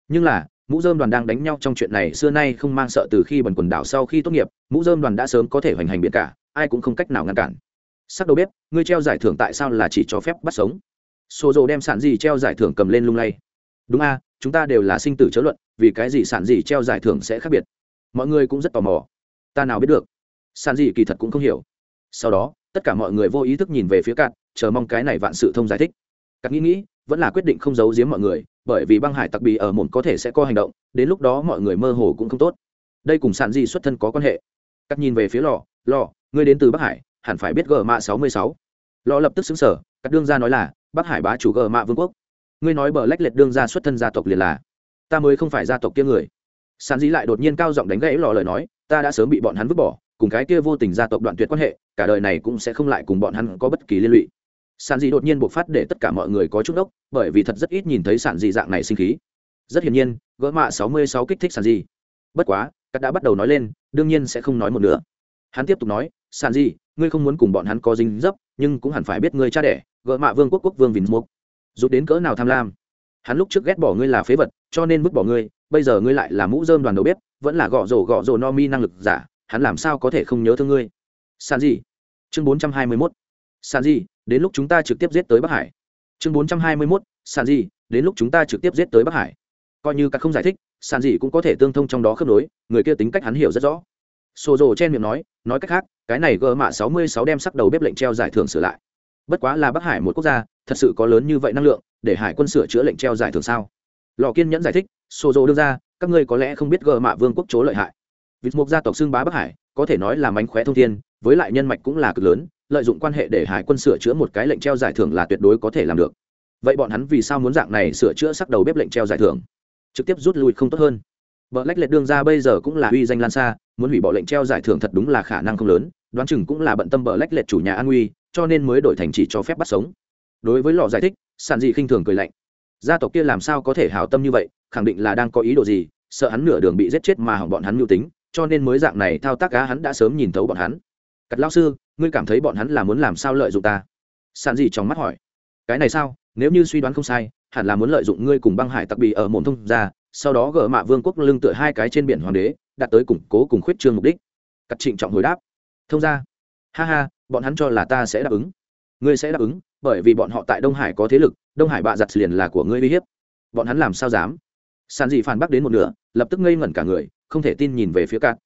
Nhưng là mũ dơm đoàn đang đánh nhau trong chuyện này, xưa nay không mang sợ từ khi bần quần đảo sau khi tốt nghiệp, mũ dơm đoàn đã sớm có thể hoành hành biển cả, ai cũng không cách nào ngăn cản. Sắc đầu bếp, ngươi treo giải thưởng tại sao là chỉ cho phép bắt sống? Xô rộ đem sản gì treo giải thưởng cầm lên lung lay. Đúng a, chúng ta đều là sinh tử chớ luận, vì cái gì sản gì treo giải thưởng sẽ khác biệt? Mọi người cũng rất tò mò. Ta nào biết được? Sản gì kỳ thật cũng không hiểu. Sau đó, tất cả mọi người vô ý thức nhìn về phía cạn chờ mong cái này vạn sự thông giải thích. Cạn nghĩ nghĩ vẫn là quyết định không giấu giếm mọi người, bởi vì băng hải tặc bì ở một có thể sẽ có hành động, đến lúc đó mọi người mơ hồ cũng không tốt. Đây cùng sản di xuất thân có quan hệ. Cắt nhìn về phía lò lò, ngươi đến từ bắc hải, hẳn phải biết gờ mạ sáu mươi sáu. Lò lập tức xứng sở cắt đương ra nói là, bắc hải bá chủ gờ mạ vương quốc. Ngươi nói bờ lách liệt đương ra xuất thân gia tộc liền là, ta mới không phải gia tộc kia người. Sản di lại đột nhiên cao giọng đánh gãy lò lời nói, ta đã sớm bị bọn hắn vứt bỏ, cùng cái kia vô tình gia tộc đoạn tuyệt quan hệ, cả đời này cũng sẽ không lại cùng bọn hắn có bất kỳ liên lụy sản dị đột nhiên bộc phát để tất cả mọi người có chút ốc, bởi vì thật rất ít nhìn thấy sản dị dạng này sinh khí. Rất hiển nhiên, gỡ mạ sáu mươi sáu kích thích sản dị bất quá, cắt đã bắt đầu nói lên, đương nhiên sẽ không nói một nữa hắn tiếp tục nói sản dị ngươi không muốn cùng bọn hắn có dính dấp, nhưng cũng hẳn phải biết ngươi cha đẻ, gỡ mạ vương quốc quốc vương vinh mục. Rút đến cỡ nào tham lam? Hắn lúc trước ghét bỏ ngươi là phế vật, cho nên vứt bỏ ngươi, bây giờ ngươi lại là mũ dơm đoàn đầu bếp, vẫn là gõ rổ gõ rổ no mi năng lực giả, hắn làm sao có thể không nhớ thương ngươi? Sàn gì chương bốn trăm hai mươi mốt sàn gì đến lúc chúng ta trực tiếp giết tới bắc hải. Chương bốn trăm hai mươi mốt sàn gì đến lúc chúng ta trực tiếp giết tới bắc hải. Coi như các không giải thích sàn gì cũng có thể tương thông trong đó khớp nối, người kia tính cách hắn hiểu rất rõ. Xô rồ chen miệng nói nói cách khác, cái này gờ mạ sáu mươi sáu đem sắc đầu bếp lệnh treo giải thưởng sửa lại. Bất quá là bắc hải một quốc gia, thật sự có lớn như vậy năng lượng, để hải quân sửa chữa lệnh treo giải thưởng sao? Lò kiên nhẫn giải thích xô rồ đưa ra, các ngươi có lẽ không biết gờ mạ vương quốc chỗ lợi hại. Vịt mục gia tộc xưng bá bắc hải, có thể nói là mánh khóe thông thiên, với lại nhân mạch cũng là cực lớn lợi dụng quan hệ để hải quân sửa chữa một cái lệnh treo giải thưởng là tuyệt đối có thể làm được. Vậy bọn hắn vì sao muốn dạng này sửa chữa sắc đầu bếp lệnh treo giải thưởng? Trực tiếp rút lui không tốt hơn. Vợ lách lệch đương ra bây giờ cũng là uy danh lan xa, muốn hủy bỏ lệnh treo giải thưởng thật đúng là khả năng không lớn, đoán chừng cũng là bận tâm bờ lách lệch chủ nhà an uy cho nên mới đổi thành chỉ cho phép bắt sống. Đối với lò giải thích sản dị khinh thường cười lạnh. Gia tộc kia làm sao có thể hào tâm như vậy, khẳng định là đang có ý đồ gì, sợ hắn nửa đường bị giết chết mà hỏng bọn hắn mưu tính, cho nên mới dạng này thao tác cá hắn đã sớm nhìn thấu bọn hắn. Cắt lao sư ngươi cảm thấy bọn hắn là muốn làm sao lợi dụng ta? Sản dị trong mắt hỏi. Cái này sao? Nếu như suy đoán không sai, hẳn là muốn lợi dụng ngươi cùng băng hải tặc bị ở mồm thông ra, sau đó gỡ mạ vương quốc lưng tựa hai cái trên biển hoàng đế, đạt tới củng cố cùng khuyết trương mục đích. Cắt trịnh trọng hồi đáp. Thông ra. Ha ha, bọn hắn cho là ta sẽ đáp ứng. Ngươi sẽ đáp ứng, bởi vì bọn họ tại đông hải có thế lực, đông hải bạ giặt liền là của ngươi uy hiếp. Bọn hắn làm sao dám? Sàn dị phản bác đến một nửa, lập tức ngây ngẩn cả người, không thể tin nhìn về phía cạn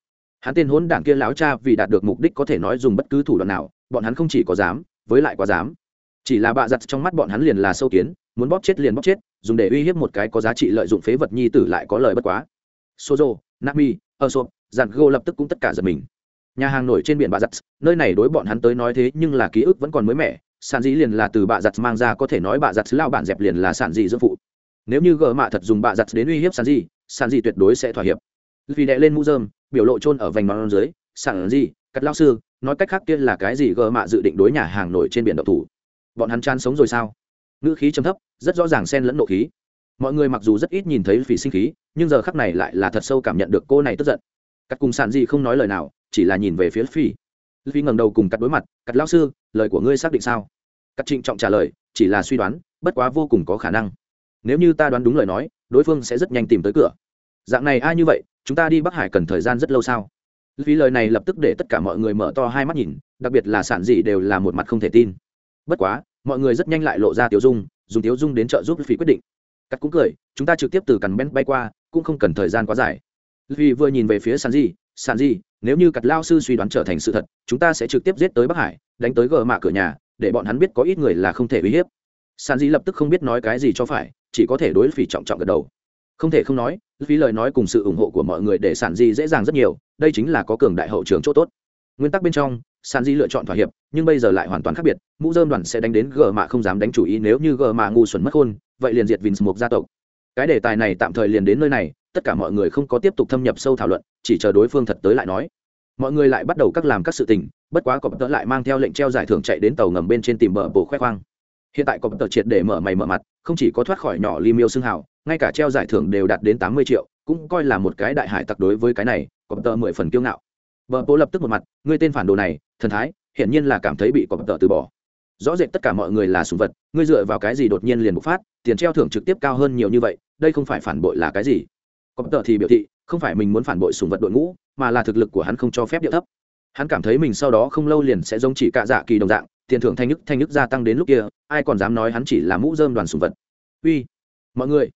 hắn tên hốn đảng kia láo cha vì đạt được mục đích có thể nói dùng bất cứ thủ đoạn nào, bọn hắn không chỉ có dám, với lại quá dám. Chỉ là bạ giặt trong mắt bọn hắn liền là sâu kiến, muốn bóp chết liền bóp chết, dùng để uy hiếp một cái có giá trị lợi dụng phế vật nhi tử lại có lời bất quá. Sozo, nami ơ sộp dàn gô lập tức cũng tất cả giật mình. Nhà hàng nổi trên biển bạ giặt nơi này đối bọn hắn tới nói thế nhưng là ký ức vẫn còn mới mẻ, sản dĩ liền là từ bạ giặt mang ra có thể nói bạ giặt lao bản dẹp liền là sản dị dưỡng phụ. Nếu như gờ mạ thật dùng bạ giặt đến uy hiếp sản dị sản dị tuyệt đối sẽ thỏa hiệp. Vì đệ lên mũ dơm biểu lộ trôn ở vành món dưới sản gì? cắt lao sư, nói cách khác kia là cái gì gờ mạ dự định đối nhà hàng nổi trên biển độc thủ. Bọn hắn chan sống rồi sao? Ngữ khí trầm thấp, rất rõ ràng xen lẫn nộ khí. Mọi người mặc dù rất ít nhìn thấy phỉ sinh khí, nhưng giờ khắc này lại là thật sâu cảm nhận được cô này tức giận. Cắt cùng sản gì không nói lời nào, chỉ là nhìn về phía phi phi ngẩng đầu cùng cắt đối mặt, cắt lao sư, lời của ngươi xác định sao? Cắt trịnh trọng trả lời, chỉ là suy đoán, bất quá vô cùng có khả năng. Nếu như ta đoán đúng lời nói, đối phương sẽ rất nhanh tìm tới cửa. Dạng này ai như vậy chúng ta đi bắc hải cần thời gian rất lâu sao? Vì lời này lập tức để tất cả mọi người mở to hai mắt nhìn, đặc biệt là sản dị đều là một mặt không thể tin. Bất quá, mọi người rất nhanh lại lộ ra tiểu dung, dùng tiểu dung đến trợ giúp phi quyết định. Cắt cũng cười, chúng ta trực tiếp từ cằn bén bay qua, cũng không cần thời gian quá dài. Vì vừa nhìn về phía sản dị sản dị, nếu như cặt lao sư suy đoán trở thành sự thật, chúng ta sẽ trực tiếp giết tới bắc hải, đánh tới gờ mạ cửa nhà, để bọn hắn biết có ít người là không thể uy hiếp. Sản dị lập tức không biết nói cái gì cho phải, chỉ có thể đối phỉ trọng trọng gật đầu. Không thể không nói phí lời nói cùng sự ủng hộ của mọi người để sản di dễ dàng rất nhiều, đây chính là có cường đại hậu trường chỗ tốt. Nguyên tắc bên trong, sản di lựa chọn thỏa hiệp, nhưng bây giờ lại hoàn toàn khác biệt, mũ dơm đoàn sẽ đánh đến gờ mạ không dám đánh chủ ý nếu như gờ mạ ngu xuẩn mất khôn, vậy liền diệt vinh một gia tộc. Cái đề tài này tạm thời liền đến nơi này, tất cả mọi người không có tiếp tục thâm nhập sâu thảo luận, chỉ chờ đối phương thật tới lại nói. Mọi người lại bắt đầu các làm các sự tình, bất quá cọp tớ lại mang theo lệnh treo giải thưởng chạy đến tàu ngầm bên trên tìm bờ bồ khoe khoang. Hiện tại cọp tớ triệt để mở mày mở mặt, không chỉ có thoát khỏi nhỏ ly miêu xương hào ngay cả treo giải thưởng đều đạt đến tám mươi triệu, cũng coi là một cái đại hải tặc đối với cái này, có tờ mười phần kiêu ngạo. Vợ bố lập tức một mặt, ngươi tên phản đồ này, thần thái, hiển nhiên là cảm thấy bị có tờ từ bỏ. Rõ rệt tất cả mọi người là sùng vật, ngươi dựa vào cái gì đột nhiên liền bộc phát, tiền treo thưởng trực tiếp cao hơn nhiều như vậy, đây không phải phản bội là cái gì? Có tờ thì biểu thị, không phải mình muốn phản bội sùng vật đội ngũ, mà là thực lực của hắn không cho phép điệu thấp. Hắn cảm thấy mình sau đó không lâu liền sẽ giống chỉ cạ dạ kỳ đồng dạng, tiền thưởng thanh nhức thanh nhức gia tăng đến lúc kia, ai còn dám nói hắn chỉ là mũ dơm đoàn sùng vật. Uy, mọi người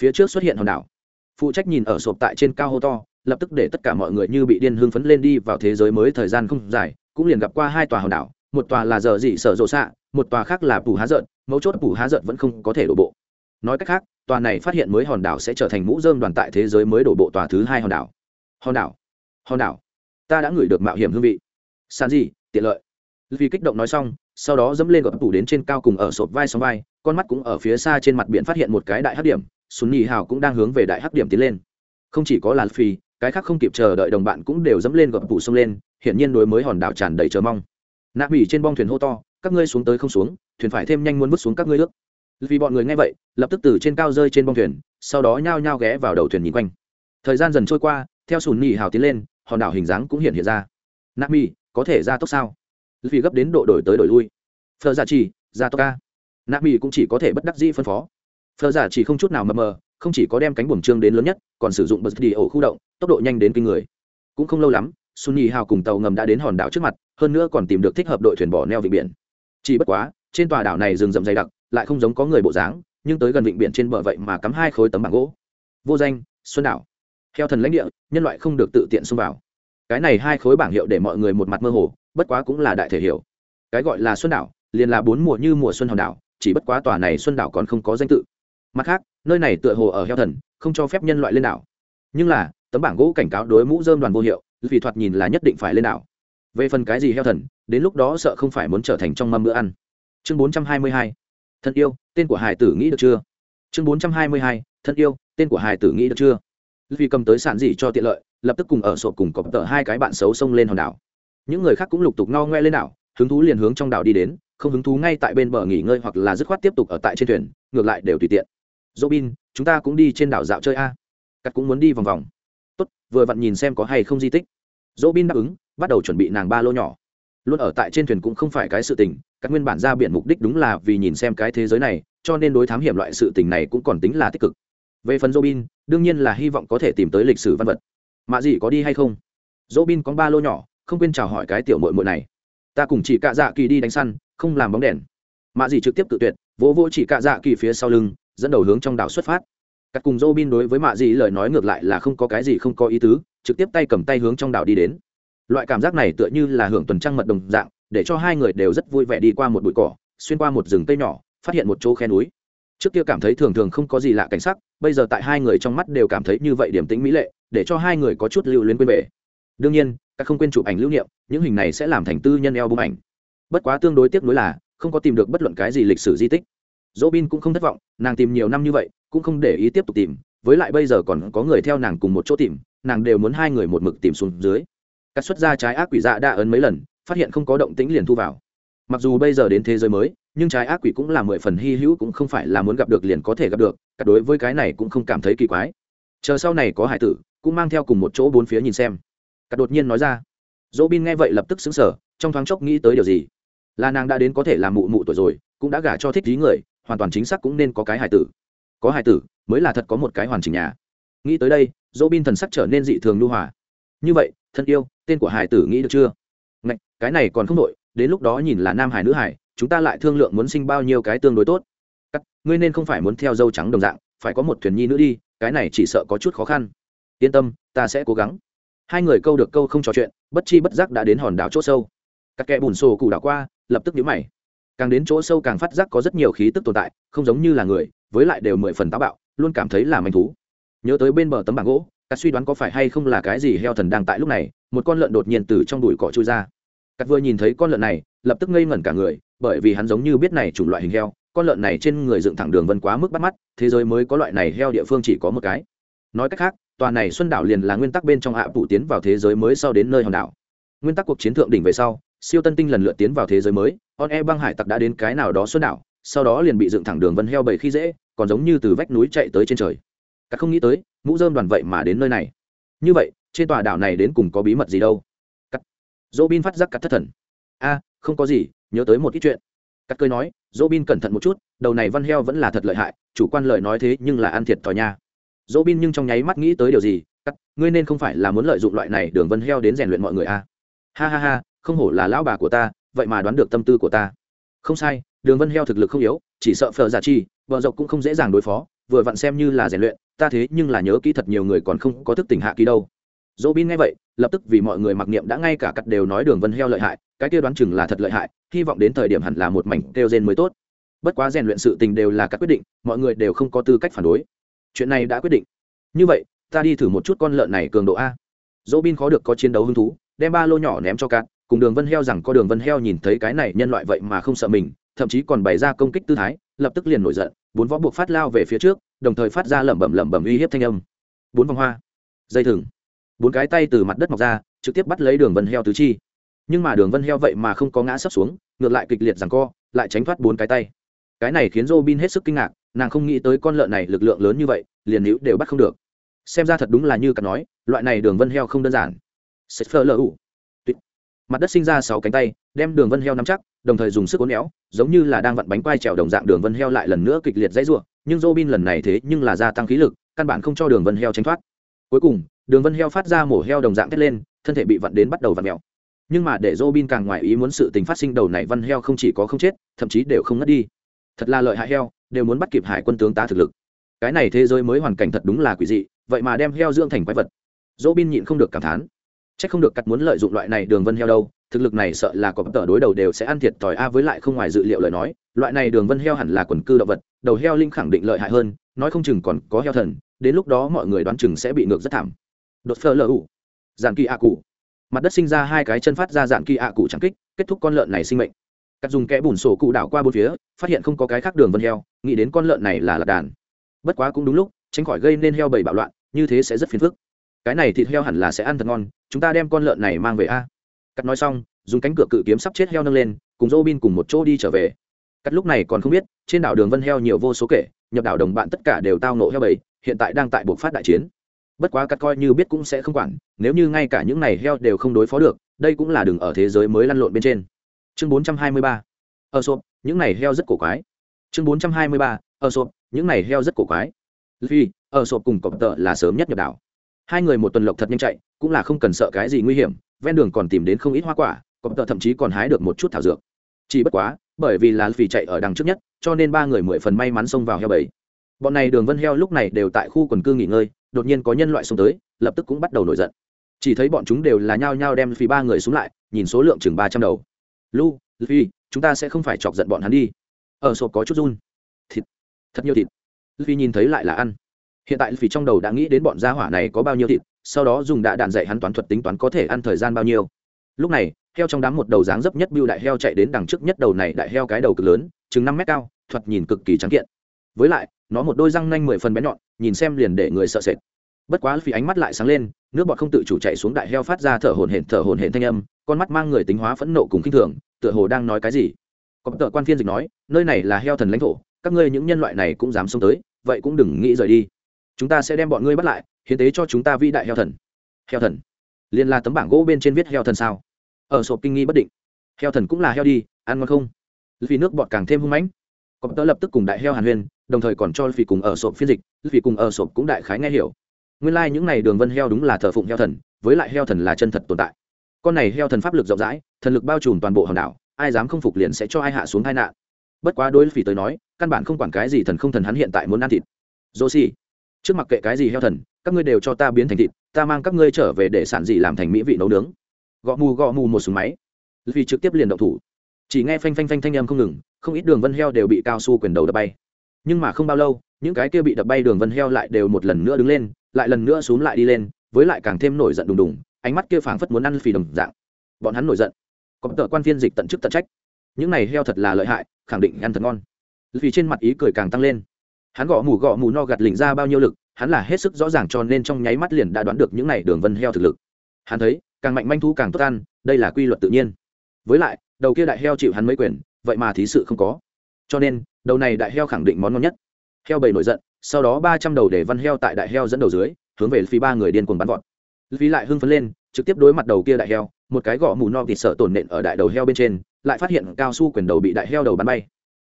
phía trước xuất hiện hòn đảo. Phụ trách nhìn ở sộp tại trên cao hô to, lập tức để tất cả mọi người như bị điên hưng phấn lên đi vào thế giới mới thời gian không dài, cũng liền gặp qua hai tòa hòn đảo, một tòa là giờ dị sở rộ xạ một tòa khác là pù há rợn mấu chốt pù há rợn vẫn không có thể đổ bộ. Nói cách khác, tòa này phát hiện mới hòn đảo sẽ trở thành mũ dơm đoàn tại thế giới mới đổ bộ tòa thứ hai hòn đảo. Hòn đảo hòn đảo, ta đã ngửi được mạo hiểm hương vị. Sàn gì tiện lợi. Vì kích động nói xong, sau đó dẫm lên gập tủ đến trên cao cùng ở sộp vai sóng vai, con mắt cũng ở phía xa trên mặt biển phát hiện một cái đại hắc điểm sùn nhì hào cũng đang hướng về đại hắc điểm tiến lên. Không chỉ có là phi cái khác không kịp chờ đợi đồng bạn cũng đều dẫm lên gập tủ sông lên, hiển nhiên đối mới hòn đảo tràn đầy chờ mong. Nạ bỉ trên bong thuyền hô to, các ngươi xuống tới không xuống, thuyền phải thêm nhanh muốn vứt xuống các ngươi nước vì bọn người nghe vậy, lập tức từ trên cao rơi trên bong thuyền, sau đó nhao nhao ghé vào đầu thuyền nhìn quanh. Thời gian dần trôi qua, theo sùn nhì hào tiến lên, hòn đảo hình dáng cũng hiện hiện ra. Nạ bỉ, có thể ra tốc sao? Vì gấp đến độ đổi tới đổi lui. Phờ giả dạ chỉ, ra tốc ca nạ mỹ cũng chỉ có thể bất đắc dĩ phân phó phờ giả chỉ không chút nào mập mờ, không chỉ có đem cánh buồm trương đến lớn nhất, còn sử dụng bật đi ổ khu động, tốc độ nhanh đến kinh người. Cũng không lâu lắm sunny hào cùng tàu ngầm đã đến hòn đảo trước mặt, hơn nữa còn tìm được thích hợp đội thuyền bỏ neo vịnh biển. Chỉ bất quá, trên tòa đảo này rừng rậm dày đặc, lại không giống có người bộ dáng, nhưng tới gần vịnh biển trên bờ vậy mà cắm hai khối tấm bảng gỗ. Vô danh, xuân đảo. Theo thần lãnh địa, nhân loại không được tự tiện xông vào. Cái này hai khối bảng hiệu để mọi người một mặt mơ hồ, bất quá cũng là đại thể hiểu. Cái gọi là xuân đảo, liền là bốn mùa như mùa xuân hòn đảo, chỉ bất quá tòa này xuân đảo còn không có danh tự mặt khác, nơi này tựa hồ ở heo thần, không cho phép nhân loại lên đảo. Nhưng là, tấm bảng gỗ cảnh cáo đối mũ dơm đoàn vô hiệu vì thoạt nhìn là nhất định phải lên đảo. Về phần cái gì heo thần, đến lúc đó sợ không phải muốn trở thành trong mâm bữa ăn. Chương bốn trăm hai mươi hai, thân yêu, tên của hải tử nghĩ được chưa? Chương bốn trăm hai mươi hai, thân yêu, tên của hải tử nghĩ được chưa? Vì cầm tới sản gì cho tiện lợi, lập tức cùng ở sộp cùng cọp tờ hai cái bạn xấu xông lên hòn đảo. Những người khác cũng lục tục no ngoe lên đảo, hứng thú liền hướng trong đảo đi đến, không hứng thú ngay tại bên bờ nghỉ ngơi hoặc là dứt khoát tiếp tục ở tại trên thuyền, ngược lại đều tùy tiện robin, chúng ta cũng đi trên đảo dạo chơi a. Cắt cũng muốn đi vòng vòng. Tốt, vừa vặn nhìn xem có hay không di tích. Robin đáp ứng, bắt đầu chuẩn bị nàng ba lô nhỏ. Luôn ở tại trên thuyền cũng không phải cái sự tình các nguyên bản ra biển mục đích đúng là vì nhìn xem cái thế giới này, cho nên đối thám hiểm loại sự tình này cũng còn tính là tích cực. Về phần robin, đương nhiên là hy vọng có thể tìm tới lịch sử văn vật. Mạ gì có đi hay không? Robin có ba lô nhỏ, không quên chào hỏi cái tiểu mội mội này. Ta cùng chỉ cạ dạ kỳ đi đánh săn, không làm bóng đèn. Mạ gì trực tiếp tự tuyệt, vỗ vỗ chỉ cạ dạ kỳ phía sau lưng dẫn đầu hướng trong đảo xuất phát. Các cùng dô bin đối với mạ Dị lời nói ngược lại là không có cái gì không có ý tứ, trực tiếp tay cầm tay hướng trong đảo đi đến. Loại cảm giác này tựa như là hưởng tuần trăng mật đồng dạng, để cho hai người đều rất vui vẻ đi qua một bụi cỏ, xuyên qua một rừng cây nhỏ, phát hiện một chỗ khe núi. Trước kia cảm thấy thường thường không có gì lạ cảnh sắc, bây giờ tại hai người trong mắt đều cảm thấy như vậy điểm tính mỹ lệ, để cho hai người có chút lưu luyến quên về. Đương nhiên, các không quên chụp ảnh lưu niệm, những hình này sẽ làm thành tư nhân eo bung ảnh. Bất quá tương đối tiếc nuối là, không có tìm được bất luận cái gì lịch sử di tích dỗ bin cũng không thất vọng, nàng tìm nhiều năm như vậy, cũng không để ý tiếp tục tìm, với lại bây giờ còn có người theo nàng cùng một chỗ tìm, nàng đều muốn hai người một mực tìm xuống dưới. Cắt xuất ra trái ác quỷ dạ đã ấn mấy lần, phát hiện không có động tĩnh liền thu vào. Mặc dù bây giờ đến thế giới mới, nhưng trái ác quỷ cũng là mười phần hy hữu cũng không phải là muốn gặp được liền có thể gặp được cả đối với cái này cũng không cảm thấy kỳ quái. Chờ sau này có hải tử, cũng mang theo cùng một chỗ bốn phía nhìn xem. Cả đột nhiên nói ra. Dỗ bin nghe vậy lập tức xứng sở trong thoáng chốc nghĩ tới điều gì? Là nàng đã đến có thể làm mụ mụ tuổi rồi, cũng đã gả cho thích lý người hoàn toàn chính xác cũng nên có cái hài tử. Có hài tử mới là thật có một cái hoàn chỉnh nhà. Nghĩ tới đây dỗ bin thần sắc trở nên dị thường lưu hòa. Như vậy thân yêu tên của hài tử nghĩ được chưa? Ngạch, cái này còn không đội đến lúc đó nhìn là nam hải nữ hải, chúng ta lại thương lượng muốn sinh bao nhiêu cái tương đối tốt. Cắt ngươi nên không phải muốn theo dâu trắng đồng dạng phải có một thuyền nhi nữa đi cái này chỉ sợ có chút khó khăn. Yên tâm ta sẽ cố gắng. Hai người câu được câu không trò chuyện bất chi bất giác đã đến hòn đảo chỗ sâu. Các kẻ bùn xô cụ đảo qua lập tức nhũ mày càng đến chỗ sâu càng phát giác có rất nhiều khí tức tồn tại, không giống như là người, với lại đều mười phần táo bạo, luôn cảm thấy là manh thú. Nhớ tới bên bờ tấm bảng gỗ cắt suy đoán có phải hay không là cái gì heo thần đang tại lúc này, một con lợn đột nhiên từ trong đùi cỏ trôi ra. Cắt vừa nhìn thấy con lợn này, lập tức ngây ngẩn cả người, bởi vì hắn giống như biết này chủng loại hình heo, con lợn này trên người dựng thẳng đường vân quá mức bắt mắt, thế giới mới có loại này heo địa phương chỉ có một cái. Nói cách khác, tòa này xuân đảo liền là nguyên tắc bên trong hạ phụ tiến vào thế giới mới sau đến nơi hòn đảo. Nguyên tắc cuộc chiến thượng đỉnh về sau, siêu tân tinh lần lượt tiến vào thế giới mới on e băng hải tặc đã đến cái nào đó xuân đảo, sau đó liền bị dựng thẳng đường vân heo bầy khi dễ, còn giống như từ vách núi chạy tới trên trời. Các không nghĩ tới, mũ dơm đoàn vậy mà đến nơi này. Như vậy, trên tòa đảo này đến cùng có bí mật gì đâu? Cắt. Dỗ bin phát giác cắt thất thần. A, không có gì, nhớ tới một ít chuyện. Cắt cười nói dỗ bin cẩn thận một chút, đầu này văn heo vẫn là thật lợi hại, chủ quan lời nói thế nhưng là ăn thiệt thòi nha. Dỗ bin nhưng trong nháy mắt nghĩ tới điều gì, cắt, ngươi nên không phải là muốn lợi dụng loại này đường vân heo đến rèn luyện mọi người a ha ha ha, không hổ là lão bà của ta vậy mà đoán được tâm tư của ta. Không sai, đường vân heo thực lực không yếu, chỉ sợ phở giả chi, vợ dọc cũng không dễ dàng đối phó, vừa vặn xem như là rèn luyện, ta thế nhưng là nhớ kỹ thật nhiều người còn không có thức tỉnh hạ ký đâu. Dỗ bin nghe vậy, lập tức vì mọi người mặc niệm đã ngay cả cặt đều nói đường vân heo lợi hại, cái kia đoán chừng là thật lợi hại, hy vọng đến thời điểm hẳn là một mảnh kêu gen mới tốt. Bất quá rèn luyện sự tình đều là các quyết định, mọi người đều không có tư cách phản đối. Chuyện này đã quyết định. Như vậy, ta đi thử một chút con lợn này cường độ a. Dỗ bin khó được có chiến đấu hứng thú, đem ba lô nhỏ ném cho cát cùng đường vân heo rằng có đường vân heo nhìn thấy cái này nhân loại vậy mà không sợ mình, thậm chí còn bày ra công kích tư thái, lập tức liền nổi giận, bốn võ buộc phát lao về phía trước, đồng thời phát ra lẩm bẩm lẩm bẩm uy hiếp thanh âm. Bốn vòng hoa, dây thừng. Bốn cái tay từ mặt đất mọc ra, trực tiếp bắt lấy đường vân heo tứ chi. Nhưng mà đường vân heo vậy mà không có ngã sấp xuống, ngược lại kịch liệt rằng co, lại tránh thoát bốn cái tay. Cái này khiến robin hết sức kinh ngạc, nàng không nghĩ tới con lợn này lực lượng lớn như vậy, liền hữu đều bắt không được. Xem ra thật đúng là như cặp nói, loại này đường vân heo không đơn giản. Sefler LU. Mặt đất sinh ra sáu cánh tay, đem đường vân heo nắm chắc, đồng thời dùng sức uốn néo, giống như là đang vặn bánh quai trèo đồng dạng đường vân heo lại lần nữa kịch liệt dãy ruộng nhưng Robin lần này thế nhưng là gia tăng khí lực, căn bản không cho đường vân heo tránh thoát. Cuối cùng, đường vân heo phát ra mổ heo đồng dạng thét lên, thân thể bị vặn đến bắt đầu vặn mèo. Nhưng mà để Robin càng ngoài ý muốn sự tình phát sinh đầu này vân heo không chỉ có không chết, thậm chí đều không ngất đi. Thật là lợi hại heo, đều muốn bắt kịp hải quân tướng tá thực lực. Cái này thế giới mới hoàn cảnh thật đúng là quỷ dị, vậy mà đem heo dưỡng thành quái vật. Robin nhịn không được cảm thán Chắc không được cắt muốn lợi dụng loại này đường vân heo đâu, thực lực này sợ là có tờ đối đầu đều sẽ ăn thiệt tỏi a với lại không ngoài dự liệu lời nói, loại này đường vân heo hẳn là quần cư động vật, đầu heo linh khẳng định lợi hại hơn, nói không chừng còn có heo thần, đến lúc đó mọi người đoán chừng sẽ bị ngược rất thảm. Đột phơ lở ủ, dạng kỳ a cụ. Mặt đất sinh ra hai cái chân phát ra dạng kỳ a cụ chẳng kích, kết thúc con lợn này sinh mệnh. Cắt dùng kẽ bùn sổ cụ đảo qua bốn phía, phát hiện không có cái khác đường vân heo, nghĩ đến con lợn này là lạc đàn. Bất quá cũng đúng lúc, tránh khỏi gây nên heo bầy bạo loạn, như thế sẽ rất phiền phức cái này thịt heo hẳn là sẽ ăn thật ngon, chúng ta đem con lợn này mang về a. Cắt nói xong, dùng cánh cửa cự kiếm sắp chết heo nâng lên, cùng dô bin cùng một chỗ đi trở về. Cắt lúc này còn không biết, trên đảo đường vân heo nhiều vô số kể, nhập đảo đồng bạn tất cả đều tao nộ heo bầy, hiện tại đang tại buộc phát đại chiến. Bất quá cắt coi như biết cũng sẽ không quản, nếu như ngay cả những này heo đều không đối phó được, đây cũng là đường ở thế giới mới lăn lộn bên trên. Chương 423. ở sộp những này heo rất cổ quái. Chương 423. ở sộp những này heo rất cổ quái. Vì ở sộp cùng cọp tợ là sớm nhất nhập đảo hai người một tuần lộc thật nhanh chạy, cũng là không cần sợ cái gì nguy hiểm, ven đường còn tìm đến không ít hoa quả cọp tợ thậm chí còn hái được một chút thảo dược. Chỉ bất quá, bởi vì là vì chạy ở đằng trước nhất, cho nên ba người mười phần may mắn xông vào heo bầy. Bọn này đường vân heo lúc này đều tại khu quần cư nghỉ ngơi, đột nhiên có nhân loại xông tới, lập tức cũng bắt đầu nổi giận. Chỉ thấy bọn chúng đều là nhao nhao đem phi ba người xuống lại, nhìn số lượng chừng ba trăm đầu. Lu, phi, chúng ta sẽ không phải chọc giận bọn hắn đi. Ở sộp có chút run. Thịt, thật nhiều thịt. Phi nhìn thấy lại là ăn hiện tại vì trong đầu đã nghĩ đến bọn gia hỏa này có bao nhiêu thịt, sau đó dùng đạ đạn dạy hắn toán thuật tính toán có thể ăn thời gian bao nhiêu. Lúc này, heo trong đám một đầu dáng dấp nhất bưu đại heo chạy đến đằng trước nhất đầu này, đại heo cái đầu cực lớn, chừng năm mét cao, thuật nhìn cực kỳ trắng kiện. Với lại, nó một đôi răng nanh mười phần bé nhọn, nhìn xem liền để người sợ sệt. Bất quá vì ánh mắt lại sáng lên, nước bọt không tự chủ chạy xuống đại heo phát ra thở hồn hển, thở hồn hển thanh âm, con mắt mang người tính hóa phẫn nộ cùng kinh thường, tựa hồ đang nói cái gì. Có tờ quan phiên dịch nói, nơi này là heo thần lãnh thổ, các ngươi những nhân loại này cũng dám xông tới, vậy cũng đừng nghĩ rời đi chúng ta sẽ đem bọn ngươi bắt lại, hiến tế cho chúng ta vĩ đại heo thần. Heo thần? Liên là tấm bảng gỗ bên trên viết heo thần sao? Ở sộp kinh nghi bất định. Heo thần cũng là heo đi, ăn ngon không? Vì nước bọt càng thêm hung mãnh. Có tớ lập tức cùng đại heo hàn huyên, đồng thời còn cho vì cùng ở sộp phiên dịch vì cùng ở sộp cũng đại khái nghe hiểu. Nguyên lai、like、những n à y đường vân heo đúng là thờ phụng heo thần, với lại heo thần là chân thật tồn tại. Con này heo thần pháp lực rộng rãi, thần lực bao trùm toàn bộ hòn đảo, ai dám không phục liền sẽ cho ai hạ xuống tai nạn. Bất quá đối phỉ tới nói, căn bản không quản cái gì thần không thần hắn hiện tại muốn ăn thịt. Dô xì trước mặc kệ cái gì heo thần, các ngươi đều cho ta biến thành thịt, ta mang các ngươi trở về để sản dị làm thành mỹ vị nấu nướng. Gõ mù gõ mù một súng máy. Vì trực tiếp liền động thủ. Chỉ nghe phanh phanh phanh thanh âm không ngừng, không ít đường vân heo đều bị cao su quyền đầu đập bay. Nhưng mà không bao lâu, những cái kia bị đập bay đường vân heo lại đều một lần nữa đứng lên, lại lần nữa xuống lại đi lên, với lại càng thêm nổi giận đùng đùng, ánh mắt kia phảng phất muốn ăn phì đồng dạng. Bọn hắn nổi giận. Có tờ quan viên dịch tận chức tận trách. Những này heo thật là lợi hại, khẳng định ăn thật ngon. Vì trên mặt ý cười càng tăng lên hắn gõ mù gõ mù no gạt lỉnh ra bao nhiêu lực, hắn là hết sức rõ ràng cho nên trong nháy mắt liền đã đoán được những này đường vân heo thực lực. Hắn thấy, càng mạnh manh thu càng tốt ăn, đây là quy luật tự nhiên. Với lại, đầu kia đại heo chịu hắn mấy quyền, vậy mà thí sự không có. Cho nên, đầu này đại heo khẳng định món ngon nhất. Heo bầy nổi giận, sau đó ba trăm đầu để văn heo tại đại heo dẫn đầu dưới, hướng về phía ba người điên cuồng bắn vọt. Phí lại hưng phấn lên, trực tiếp đối mặt đầu kia đại heo, một cái gõ mù no thịt sợ tổn nện ở đại đầu heo bên trên, lại phát hiện cao su quyền đầu bị đại heo đầu bắn bay.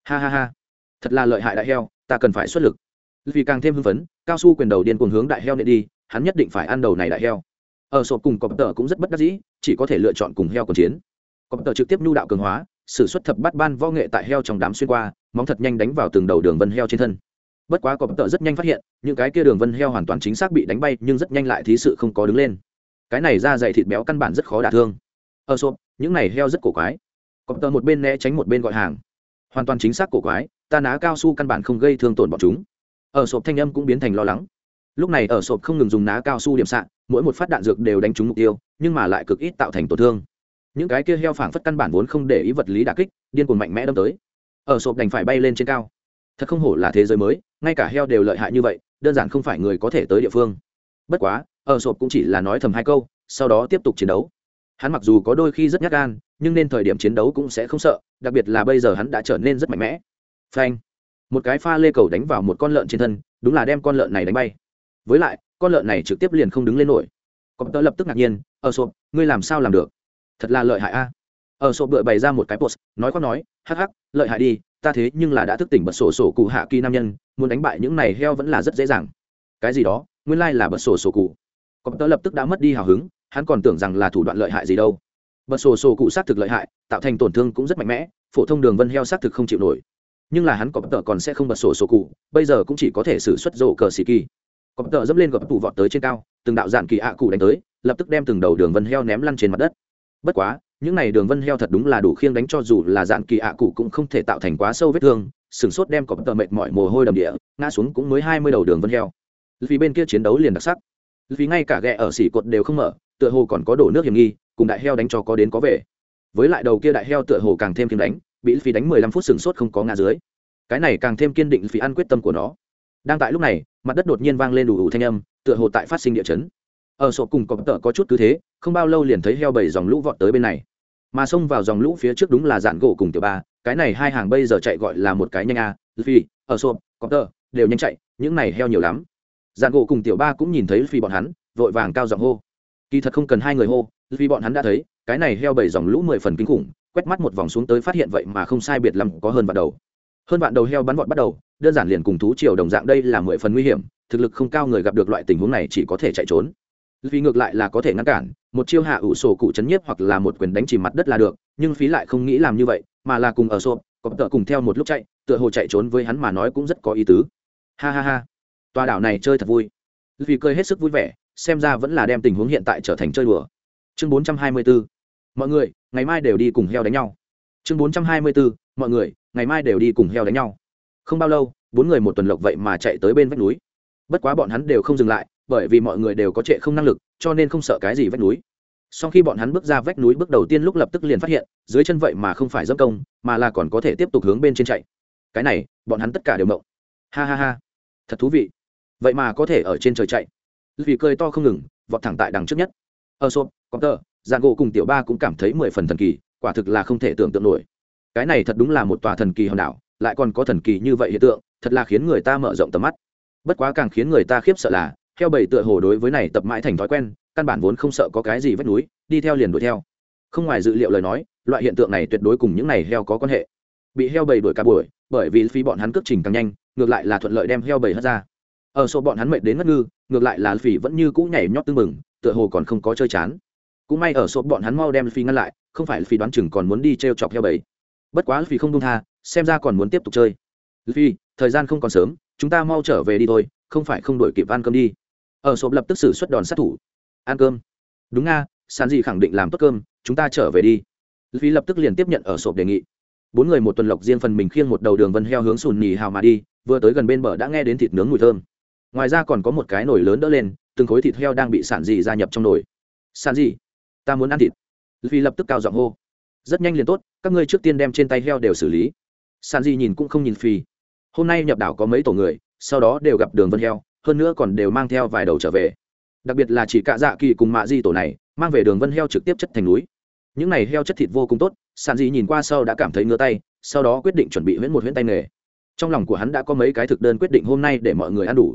Ha ha ha, thật là lợi hại đại heo ta cần phải xuất lực. Vì càng thêm hưng phấn, cao su quyền đầu điên cuồng hướng đại heo nệ đi, hắn nhất định phải ăn đầu này đại heo. Ở sộp cùng cọp tờ cũng rất bất đắc dĩ, chỉ có thể lựa chọn cùng heo còn chiến. Cọp tờ trực tiếp nhu đạo cường hóa s ử suất thập bắt ban võ nghệ tại heo trong đám xuyên qua, móng thật nhanh đánh vào từng đầu đường vân heo trên thân. Bất quá cọp tờ rất nhanh phát hiện, những cái kia đường vân heo hoàn toàn chính xác bị đánh bay, nhưng rất nhanh lại thí sự không có đứng lên. Cái này ra dày thịt béo căn bản rất khó đả thương. Ở sộp, những này heo rất cổ quái. Cọp tờ một bên né tránh một bên gọi hàng. Hoàn toàn chính xác cổ quái ta ná cao su căn bản không gây thương tổn bọn chúng. Ở sộp thanh âm cũng biến thành lo lắng. Lúc này ở sộp không ngừng dùng ná cao su điểm xạ, mỗi một phát đạn dược đều đánh trúng mục tiêu, nhưng mà lại cực ít tạo thành tổn thương. Những cái kia heo phảng phất căn bản vốn không để ý vật lý đà kích, điên cuồng mạnh mẽ đâm tới. Ở sộp đành phải bay lên trên cao. Thật không hổ là thế giới mới, ngay cả heo đều lợi hại như vậy, đơn giản không phải người có thể tới địa phương. Bất quá, ở sộp cũng chỉ là nói thầm hai câu, sau đó tiếp tục chiến đấu. Hắn mặc dù có đôi khi rất nhát gan, nhưng nên thời điểm chiến đấu cũng sẽ không sợ, đặc biệt là bây giờ hắn đã trở nên rất mạnh mẽ phanh. Một cái pha lê cầu đánh vào một con lợn trên thân, đúng là đem con lợn này đánh bay. Với lại, con lợn này trực tiếp liền không đứng lên nổi. Có tớ lập tức ngạc nhiên ở sộp, ngươi làm sao làm được? Thật là lợi hại a. Ở sộp bựa bày ra một cái post, nói có nói, hắc hắc, lợi hại đi, ta thế nhưng là đã thức tỉnh bật sổ sổ cụ hạ kỳ nam nhân, muốn đánh bại những này heo vẫn là rất dễ dàng. Cái gì đó, nguyên lai là bật sổ sổ cụ. Có tớ lập tức đã mất đi hào hứng, hắn còn tưởng rằng là thủ đoạn lợi hại gì đâu. Bật sổ sổ cụ xác thực lợi hại, tạo thành tổn thương cũng rất mạnh mẽ, phổ thông đường vân heo xác thực không chịu nổi nhưng là hắn có tờ còn sẽ không bật sổ sổ cụ, bây giờ cũng chỉ có thể xử xuất rổ cờ xì kỳ. Có tờ dẫm lên gập tủ vọt tới trên cao, từng đạo dạn kỳ ạ cụ đánh tới, lập tức đem từng đầu đường vân heo ném lăn trên mặt đất. Bất quá, những n à y đường vân heo thật đúng là đủ khiêng đánh cho dù là dạn kỳ ạ cụ cũng không thể tạo thành quá sâu vết thương sửng sốt đem có tờ mệt mỏi mồ hôi đầm địa, ngã xuống cũng mới hai mươi đầu đường vân heo. Vì bên kia chiến đấu liền đặc sắc. Vì ngay cả ghẹ ở xỉ cột đều không mở, tựa hồ còn có đổ nước hiểm nghi, cùng đại heo đánh cho có đến có về. Với lại đầu kia đại heo tựa hồ càng thêm kiếm đánh bị phi đánh mười lăm phút sừng sốt không có ngã dưới. Cái này càng thêm kiên định phi ăn quyết tâm của nó. Đang tại lúc này, mặt đất đột nhiên vang lên đủ đủ thanh âm, tựa hồ tại phát sinh địa chấn. Ở sổ cùng cọp tợ có chút cứ thế, không bao lâu liền thấy heo bảy dòng lũ vọt tới bên này. Mà xông vào dòng lũ phía trước đúng là dạn gỗ cùng tiểu ba, cái này hai hàng bây giờ chạy gọi là một cái nhanh a phi ở sổ, cọp tợ, đều nhanh chạy, những này heo nhiều lắm. Dạn gỗ cùng tiểu ba cũng nhìn thấy phi bọn hắn, vội vàng cao giọng hô. Kỳ thật không cần hai người hô vì bọn hắn đã thấy, cái này heo bảy dòng lũ mười phần kinh khủng quét mắt một vòng xuống tới phát hiện vậy mà không sai biệt lắm, có hơn vạn đầu. Hơn vạn đầu heo bắn vọt bắt đầu, đơn giản liền cùng thú triều đồng dạng đây là mười phần nguy hiểm, thực lực không cao người gặp được loại tình huống này chỉ có thể chạy trốn. Vì ngược lại là có thể ngăn cản, một chiêu hạ ủ sổ cụ chấn nhiếp hoặc là một quyền đánh chìm mặt đất là được, nhưng phí lại không nghĩ làm như vậy, mà là cùng ở sộp, có tợ cùng theo một lúc chạy, tựa hồ chạy trốn với hắn mà nói cũng rất có ý tứ. Ha ha ha. Tòa đảo này chơi thật vui. Vì cười hết sức vui vẻ, xem ra vẫn là đem tình huống hiện tại trở thành chơi đùa. Chương 424. mọi người ngày mai đều đi cùng heo đánh nhau. Chương 424. mọi người, ngày mai đều đi cùng heo đánh nhau. Không bao lâu, bốn người một tuần lộc vậy mà chạy tới bên vách núi. Bất quá bọn hắn đều không dừng lại, bởi vì mọi người đều có trệ không năng lực, cho nên không sợ cái gì vách núi. Sau khi bọn hắn bước ra vách núi bước đầu tiên lúc lập tức liền phát hiện, dưới chân vậy mà không phải dâm công, mà là còn có thể tiếp tục hướng bên trên chạy. Cái này, bọn hắn tất cả đều mộng. Ha ha ha. Thật thú vị. Vậy mà có thể ở trên trời chạy. Vì cười to không ngừng, vọt thẳng tại đằng trước nhất. Ờ ở sộp có tờ dạng gỗ cùng tiểu ba cũng cảm thấy mười phần thần kỳ, quả thực là không thể tưởng tượng nổi. Cái này thật đúng là một tòa thần kỳ hòn đảo, lại còn có thần kỳ như vậy hiện tượng, thật là khiến người ta mở rộng tầm mắt. Bất quá càng khiến người ta khiếp sợ là heo bảy tựa hồ đối với này tập mãi thành thói quen, căn bản vốn không sợ có cái gì vách núi, đi theo liền đuổi theo. Không ngoài dự liệu lời nói, loại hiện tượng này tuyệt đối cùng những này heo có quan hệ. Bị heo bầy đuổi cả buổi, bởi vì phí bọn hắn cước trình càng nhanh, ngược lại là thuận lợi đem heo bầy hất ra. Ở số bọn hắn mệt đến ngất ngư, ngược lại là phỉ vẫn như cũ nhảy nhót tưng mừng tựa hồ còn không có chơi chán cũng may ở sộp bọn hắn mau đem phi ngăn lại, không phải vì đoán chừng còn muốn đi t r e o chọc heo bầy. Bất quá vì không đông tha, xem ra còn muốn tiếp tục chơi. Phi thời gian không còn sớm, chúng ta mau trở về đi thôi, không phải không đổi kịp ăn cơm đi. Ở sộp lập tức xử suất đòn sát thủ. Ăn cơm. Đúng nga sàn gì khẳng định làm tốt cơm, chúng ta trở về đi. Phi lập tức liền tiếp nhận ở sộp đề nghị. Bốn người một tuần lộc riêng phần mình khiêng một đầu đường vân heo hướng sùn nhì hào mà đi, vừa tới gần bên bờ đã nghe đến thịt nướng mùi thơm. Ngoài ra còn có một cái nồi lớn đỡ lên, từng khối thịt heo đang bị sản dị gia nhập trong nồi. Sản dị ta muốn ăn thịt. Vì lập tức cao giọng hô. Rất nhanh liền tốt, các ngươi trước tiên đem trên tay heo đều xử lý. San Di nhìn cũng không nhìn phi hôm nay nhập đảo có mấy tổ người, sau đó đều gặp đường vân heo, hơn nữa còn đều mang theo vài đầu trở về. Đặc biệt là chỉ cạ dạ kỳ cùng mạ di tổ này, mang về đường vân heo trực tiếp chất thành núi. Những này heo chất thịt vô cùng tốt San Di nhìn qua sau đã cảm thấy ngứa tay, sau đó quyết định chuẩn bị huyễn một huyễn tay nghề. Trong lòng của hắn đã có mấy cái thực đơn quyết định hôm nay để mọi người ăn đủ.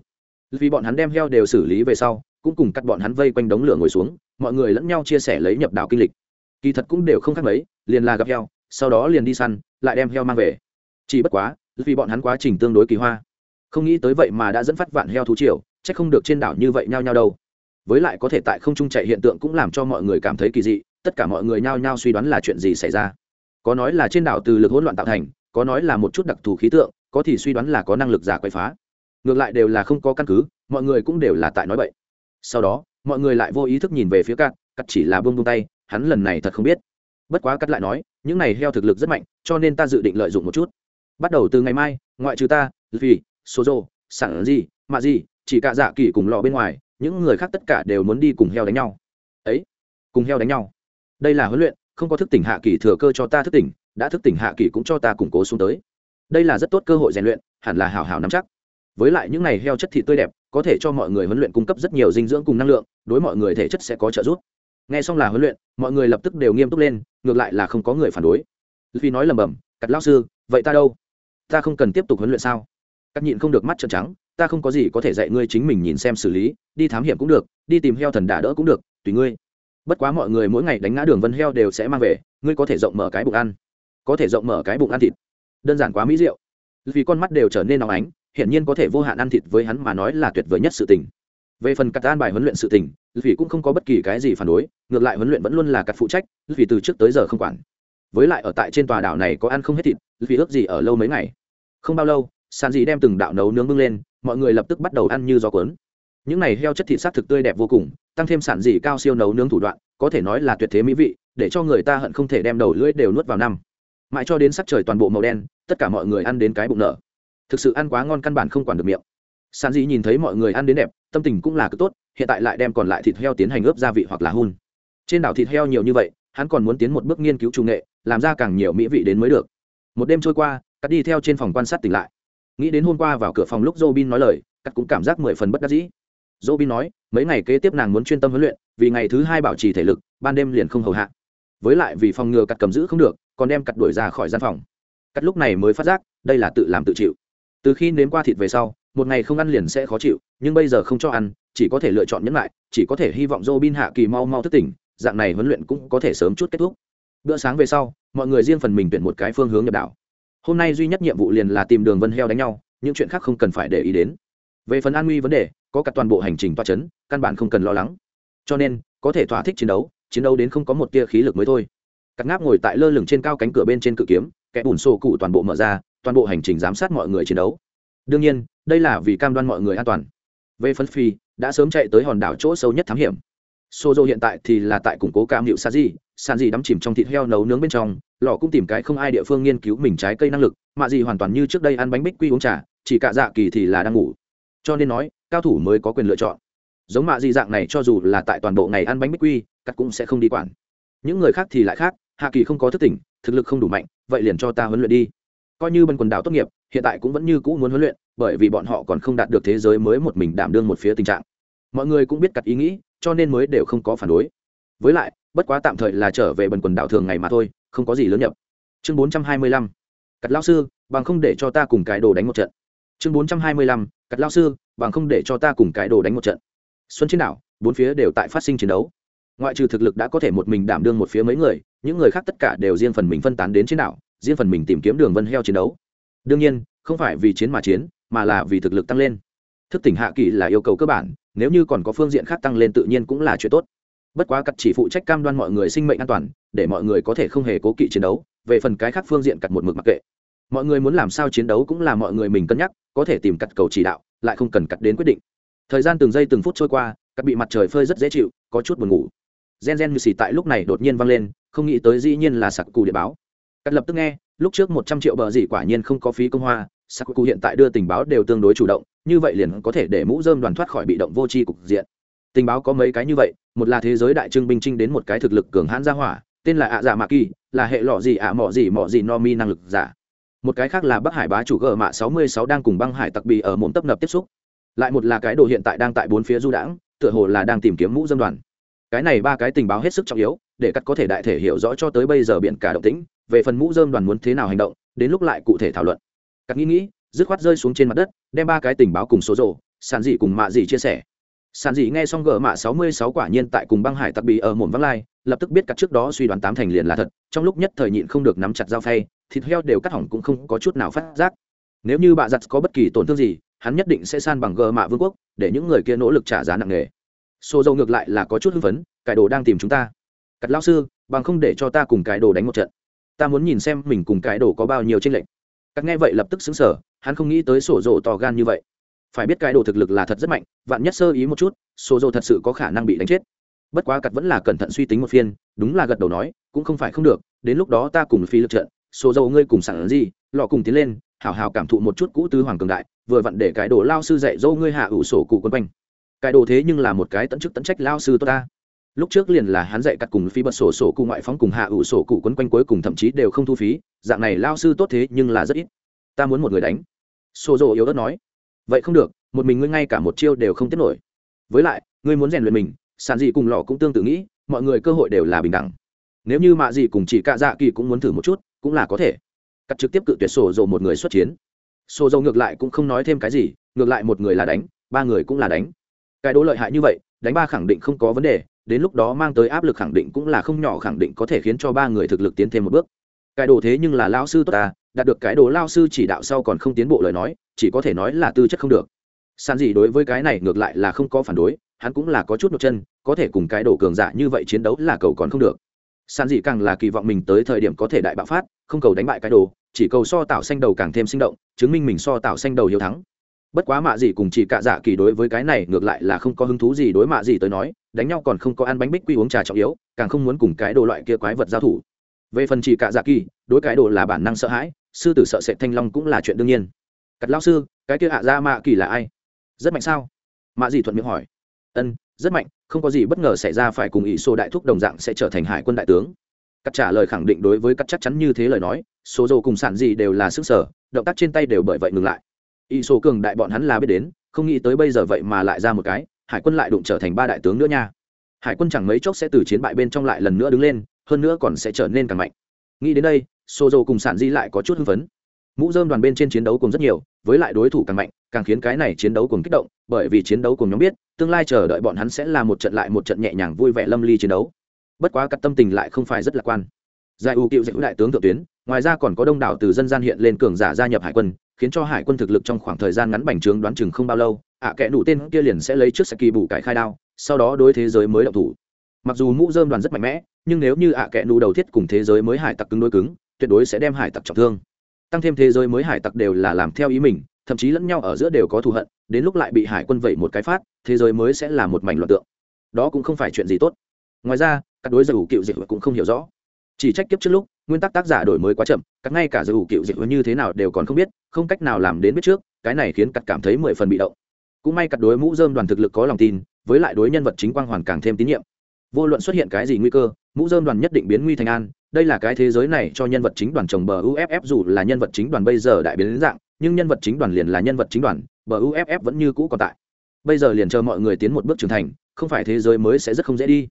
Vì bọn hắn đem heo đều xử lý về sau cũng cùng cắt bọn hắn vây quanh đống lửa ngồi xuống, mọi người lẫn nhau chia sẻ lấy nhập đạo kinh lịch. Kỳ thật cũng đều không khác mấy, liền là gặp heo sau đó liền đi săn, lại đem heo mang về. Chỉ bất quá, vì bọn hắn quá trình tương đối kỳ hoa. Không nghĩ tới vậy mà đã dẫn phát vạn heo thú triều c h ắ c không được trên đảo như vậy nhao nhao đâu. Với lại có thể tại không trung chạy hiện tượng cũng làm cho mọi người cảm thấy kỳ dị, tất cả mọi người nhao nhao suy đoán là chuyện gì xảy ra. Có nói là trên đảo từ lực hỗn loạn tạo thành, có nói là một chút đặc thù khí tượng, có thì suy đoán là có năng lực giả quậy phá. Ngược lại đều là không có căn cứ, mọi người cũng đều là tại nói vậy sau đó, mọi người lại vô ý thức nhìn về phía cắt cắt chỉ là bông bông tay, hắn lần này thật không biết. Bất quá cắt lại nói, những này heo thực lực rất mạnh, cho nên ta dự định lợi dụng một chút. Bắt đầu từ ngày mai, ngoại trừ ta vì số rô sản gì mạ gì chỉ cả dạ kỳ cùng lò bên ngoài, những người khác tất cả đều muốn đi cùng heo đánh nhau. Ấy, cùng heo đánh nhau. Đây là huấn luyện, không có thức tỉnh hạ kỳ thừa cơ cho ta thức tỉnh, đã thức tỉnh hạ kỳ cũng cho ta củng cố xuống tới. Đây là rất tốt cơ hội rèn luyện, hẳn là hào hào nắm chắc. Với lại những này heo chất thịt tươi đẹp có thể cho mọi người huấn luyện cung cấp rất nhiều dinh dưỡng cùng năng lượng, đối mọi người thể chất sẽ có trợ giúp. Nghe xong là huấn luyện, mọi người lập tức đều nghiêm túc lên, ngược lại là không có người phản đối. Vì nói lầm bầm cắt lao sư, vậy ta đâu? Ta không cần tiếp tục huấn luyện sao? Cắt nhịn không được mắt trợn trắng, ta không có gì có thể dạy ngươi chính mình nhìn xem xử lý, đi thám hiểm cũng được, đi tìm heo thần đả đỡ cũng được, tùy ngươi. Bất quá mọi người mỗi ngày đánh ngã đường vân heo đều sẽ mang về, ngươi có thể rộng mở cái bụng ăn, có thể rộng mở cái bụng ăn thịt. Đơn giản quá mỹ diệu. Vì con mắt đều trở nên nóng ánh hiển nhiên có thể vô hạn ăn thịt với hắn mà nói là tuyệt vời nhất sự tình. Về phần cắt an bài huấn luyện sự tình vì cũng không có bất kỳ cái gì phản đối, ngược lại huấn luyện vẫn luôn là cắt phụ trách vì từ trước tới giờ không quản. Với lại ở tại trên tòa đảo này có ăn không hết thịt vì ước gì ở lâu mấy ngày. Không bao lâu sàn gì đem từng đạo nấu nướng bưng lên, mọi người lập tức bắt đầu ăn như gió cuốn. Những này heo chất thịt sát thực tươi đẹp vô cùng, tăng thêm sản gì cao siêu nấu nướng thủ đoạn, có thể nói là tuyệt thế mỹ vị, để cho người ta hận không thể đem đầu lưỡi đều nuốt vào năm. Mãi cho đến sắc trời toàn bộ màu đen, tất cả mọi người ăn đến cái bụng nở thực sự ăn quá ngon căn bản không quản được miệng. San dĩ nhìn thấy mọi người ăn đến đẹp, tâm tình cũng là cực tốt, hiện tại lại đem còn lại thịt heo tiến hành ướp gia vị hoặc là hun. Trên đảo thịt heo nhiều như vậy, hắn còn muốn tiến một bước nghiên cứu trung nghệ, làm ra càng nhiều mỹ vị đến mới được. Một đêm trôi qua, cắt đi theo trên phòng quan sát tỉnh lại. Nghĩ đến hôm qua vào cửa phòng lúc robin nói lời, cắt cũng cảm giác mười phần bất đắc dĩ. Robin nói, mấy ngày kế tiếp nàng muốn chuyên tâm huấn luyện, vì ngày thứ hai bảo trì thể lực, ban đêm liền không hầu hạ. Với lại vì phòng ngừa cắt cầm giữ không được, còn đem cắt đuổi ra khỏi gian phòng. Cắt lúc này mới phát giác, đây là tự làm tự chịu từ khi nếm qua thịt về sau, một ngày không ăn liền sẽ khó chịu, nhưng bây giờ không cho ăn, chỉ có thể lựa chọn nhẫn lại, chỉ có thể hy vọng Robin hạ kỳ mau mau thức tỉnh, dạng này huấn luyện cũng có thể sớm chút kết thúc. Bữa sáng về sau, mọi người riêng phần mình tuyển một cái phương hướng nhập đảo hôm nay duy nhất nhiệm vụ liền là tìm đường vân heo đánh nhau, những chuyện khác không cần phải để ý đến. Về phần an nguy vấn đề, có cả toàn bộ hành trình toa chấn, căn bản không cần lo lắng. Cho nên, có thể thỏa thích chiến đấu chiến đấu đến không có một tia khí lực mới thôi. Cắt ngáp ngồi tại lơ lửng trên cao cánh cửa bên trên cự kiếm, kẻ bùn sổ cụ toàn bộ mở ra toàn bộ hành trình giám sát mọi người chiến đấu. Đương nhiên, đây là vì cam đoan mọi người an toàn. Về phân phi, đã sớm chạy tới hòn đảo chỗ sâu nhất thám hiểm. Sô Dô hiện tại thì là tại củng cố cam hiệu sa di san di đắm chìm trong thịt heo nấu nướng bên trong, lò cũng tìm cái không ai địa phương nghiên cứu mình trái cây năng lực mạ gì hoàn toàn như trước đây ăn bánh bích quy uống trà, chỉ cả dạ kỳ thì là đang ngủ. Cho nên nói, cao thủ mới có quyền lựa chọn. Giống mạ gì dạng này cho dù là tại toàn bộ ngày ăn bánh bích quy, cắt cũng sẽ không đi quản. Những người khác thì lại khác, hạ kỳ không có thức tỉnh, thực lực không đủ mạnh, vậy liền cho ta huấn luyện đi coi như bần quần đảo tốt nghiệp, hiện tại cũng vẫn như cũ muốn huấn luyện, bởi vì bọn họ còn không đạt được thế giới mới một mình đảm đương một phía tình trạng. Mọi người cũng biết cặt ý nghĩ, cho nên mới đều không có phản đối. Với lại, bất quá tạm thời là trở về bần quần đảo thường ngày mà thôi, không có gì lớn nhập. Chương bốn trăm hai mươi lăm. Cặt lao sư, bằng không để cho ta cùng cái đồ đánh một trận. Chương bốn trăm hai mươi lăm. Cặt lao sư, bằng không để cho ta cùng cái đồ đánh một trận. Xuân trên đảo, bốn phía đều tại phát sinh chiến đấu. Ngoại trừ thực lực đã có thể một mình đảm đương một phía mấy người, những người khác tất cả đều riêng phần mình phân tán đến trên đảo riêng phần mình tìm kiếm đường vân heo chiến đấu. Đương nhiên, không phải vì chiến mà chiến, mà là vì thực lực tăng lên. Thức tỉnh hạ kỳ là yêu cầu cơ bản, nếu như còn có phương diện khác tăng lên tự nhiên cũng là chuyện tốt. Bất quá cắt chỉ phụ trách cam đoan mọi người sinh mệnh an toàn, để mọi người có thể không hề cố kỵ chiến đấu, về phần cái khác phương diện cắt một mực mặc kệ. Mọi người muốn làm sao chiến đấu cũng là mọi người mình cân nhắc, có thể tìm cắt cầu chỉ đạo, lại không cần cắt đến quyết định. Thời gian từng giây từng phút trôi qua, cắt bị mặt trời phơi rất dễ chịu, có chút buồn ngủ. Gen gen như xì tại lúc này đột nhiên vang lên, không nghĩ tới dĩ nhiên là sặc cù địa báo cắt lập tức nghe, lúc trước một trăm triệu bờ gì quả nhiên không có phí công hoa, sakuku hiện tại đưa tình báo đều tương đối chủ động, như vậy liền có thể để mũ dơm đoàn thoát khỏi bị động vô tri cục diện. Tình báo có mấy cái như vậy, một là thế giới đại trưng binh trinh đến một cái thực lực cường hãn gia hỏa, tên là ạ dạ mạ kỳ là hệ lọ gì ạ, mọ gì mọ gì, no mi năng lực giả. Một cái khác là bắc hải bá chủ gờ mạ sáu mươi sáu đang cùng băng hải tặc bì ở mồm tấp nập tiếp xúc. Lại một là cái đồ hiện tại đang tại bốn phía du đãng, tựa hồ là đang tìm kiếm mũ dâm đoàn. Cái này ba cái tình báo hết sức trọng yếu để cắt có thể đại thể hiểu rõ cho tới bây giờ biển cả động tĩnh, về phần mũ dơm đoàn muốn thế nào hành động, đến lúc lại cụ thể thảo luận. Cắt nghĩ nghĩ, dứt khoát rơi xuống trên mặt đất, đem ba cái tình báo cùng số rồ, sàn dị cùng mạ dị chia sẻ. Sàn dị nghe xong gỡ mạ sáu mươi sáu quả nhiên tại cùng băng hải tặc bị ở mồm văng lai, lập tức biết cắt trước đó suy đoán tám thành liền là thật, trong lúc nhất thời nhịn không được nắm chặt dao phay, thịt heo đều cắt hỏng cũng không có chút nào phát giác. Nếu như bà giặt có bất kỳ tổn thương gì, hắn nhất định sẽ san bằng gờ mạ vương quốc, để những người kia nỗ lực trả giá nặng nề. Xô dâu ngược lại là có chút hưng phấn, cải đồ đang tìm chúng ta cắt lao sư, bằng không để cho ta cùng cái đồ đánh một trận. Ta muốn nhìn xem mình cùng cái đồ có bao nhiêu tranh lệch. Cắt nghe vậy lập tức xứng sở hắn không nghĩ tới sổ rộ tò gan như vậy. Phải biết cái đồ thực lực là thật rất mạnh, vạn nhất sơ ý một chút, sổ rộ thật sự có khả năng bị đánh chết. Bất quá cắt vẫn là cẩn thận suy tính một phiên, đúng là gật đầu nói, cũng không phải không được, đến lúc đó ta cùng phi lực trận số dầu ngươi cùng sẵn gì, lọ cùng tiến lên, hảo hảo cảm thụ một chút cũ tứ hoàng cường đại, vừa vặn để cái đồ lao sư dạy dỗ ngươi hạ ủ sổ cụ quân quanh. Cái đồ thế nhưng là một cái tận chức tận trách lao sư tốt ta lúc trước liền là hắn dạy cắt cùng phi bật sổ sổ cụ ngoại phóng cùng hạ ủ sổ cụ quấn quanh cuối cùng thậm chí đều không thu phí, dạng này lao sư tốt thế nhưng là rất ít. Ta muốn một người đánh. Sổ dồ yếu ớt nói. Vậy không được, một mình ngươi ngay cả một chiêu đều không tiết nổi. Với lại, ngươi muốn rèn luyện mình sàn gì cùng lò cũng tương tự nghĩ, mọi người cơ hội đều là bình đẳng. Nếu như mạ gì cùng chỉ cạ dạ kỳ cũng muốn thử một chút, cũng là có thể. Cắt trực tiếp cự tuyệt sổ dầu một người xuất chiến. Sổ dầu ngược lại cũng không nói thêm cái gì, ngược lại một người là đánh, ba người cũng là đánh. Cái đố lợi hại như vậy, đánh ba khẳng định không có vấn đề đến lúc đó mang tới áp lực khẳng định cũng là không nhỏ khẳng định có thể khiến cho ba người thực lực tiến thêm một bước. Cái đồ thế nhưng là lao sư tốt ta, đạt được cái đồ lao sư chỉ đạo sau còn không tiến bộ lời nói, chỉ có thể nói là tư chất không được. San gì đối với cái này ngược lại là không có phản đối, hắn cũng là có chút một chân, có thể cùng cái đồ cường giả như vậy chiến đấu là cầu còn không được. San dị càng là kỳ vọng mình tới thời điểm có thể đại bạo phát, không cầu đánh bại cái đồ, chỉ cầu so tạo xanh đầu càng thêm sinh động, chứng minh mình so tạo xanh đầu hiếu thắng bất quá mạ gì cùng chỉ cạ dạ kỳ đối với cái này ngược lại là không có hứng thú gì đối mạ gì tới nói, đánh nhau còn không có ăn bánh bích quy uống trà trọng yếu, càng không muốn cùng cái đồ loại kia quái vật giao thủ. Về phần chỉ cạ dạ kỳ, đối cái đồ là bản năng sợ hãi, sư tử sợ sệt thanh long cũng là chuyện đương nhiên. Cặt lao sư, cái kia ạ à ra mạ kỳ là ai? Rất mạnh sao? Mạ gì thuận miệng hỏi. Ân, rất mạnh, không có gì bất ngờ xảy ra phải cùng ỷ sô đại thúc đồng dạng sẽ trở thành hải quân đại tướng. Cắt trả lời khẳng định đối với cắt chắc chắn như thế lời nói, số dầu cùng sản gì đều là sức sở, động tác trên tay đều bởi vậy ngừng lại ỷ số cường đại bọn hắn là biết đến, không nghĩ tới bây giờ vậy mà lại ra một cái, hải quân lại đụng trở thành ba đại tướng nữa nha. Hải quân chẳng mấy chốc sẽ từ chiến bại bên trong lại lần nữa đứng lên, hơn nữa còn sẽ trở nên càng mạnh. Nghĩ đến đây, sô dầu cùng sản di lại có chút hưng phấn. Mũ dơm đoàn bên trên chiến đấu cùng rất nhiều, với lại đối thủ càng mạnh, càng khiến cái này chiến đấu cùng kích động, bởi vì chiến đấu cùng nhóm biết, tương lai chờ đợi bọn hắn sẽ là một trận lại một trận nhẹ nhàng vui vẻ lâm ly chiến đấu. Bất quá cắt tâm tình lại không phải rất lạc quan. Giải ưu cựu dạy đại tướng thượng tuyến, ngoài ra còn có đông đảo từ dân gian hiện lên cường giả gia nhập hải quân khiến cho hải quân thực lực trong khoảng thời gian ngắn bành trướng đoán chừng không bao lâu ạ à, đủ tên kia liền sẽ lấy trước saki bù cải khai đao sau đó đối thế giới mới động thủ. Mặc dù mũ dơm đoàn rất mạnh mẽ nhưng nếu như ạ à kẻ đủ đầu thiết cùng thế giới mới hải tặc cứng đối cứng tuyệt đối sẽ đem hải tặc trọng thương. Tăng thêm thế giới mới hải tặc đều là làm theo ý mình thậm chí lẫn nhau ở giữa đều có thù hận đến lúc lại bị hải quân vẩy một cái phát thế giới mới sẽ là một mảnh loạn tượng. Đó cũng không phải chuyện gì tốt. Ngoài ra các đối giải ủ cựu dịch cũng không hiểu rõ chỉ trách kiếp trước lúc, nguyên tắc tác giả đổi mới quá chậm, các ngay cả giải ủ cựu dịch như thế nào đều còn không biết, không cách nào làm đến biết trước, cái này khiến cắt cảm thấy mười phần bị động. Cũng may cắt đối mũ dơm đoàn thực lực có lòng tin, với lại đối nhân vật chính quang hoàn càng thêm tín nhiệm. Vô luận xuất hiện cái gì nguy cơ, mũ dơm đoàn nhất định biến nguy thành an, đây là cái thế giới này cho nhân vật chính đoàn chồng bờ uff dù là nhân vật chính đoàn bây giờ đại biến đến dạng, nhưng nhân vật chính đoàn liền là nhân vật chính đoàn, bờ uff vẫn như cũ còn tại. Bây giờ liền chờ mọi người tiến một bước trưởng thành, không phải thế giới mới sẽ rất không dễ đi.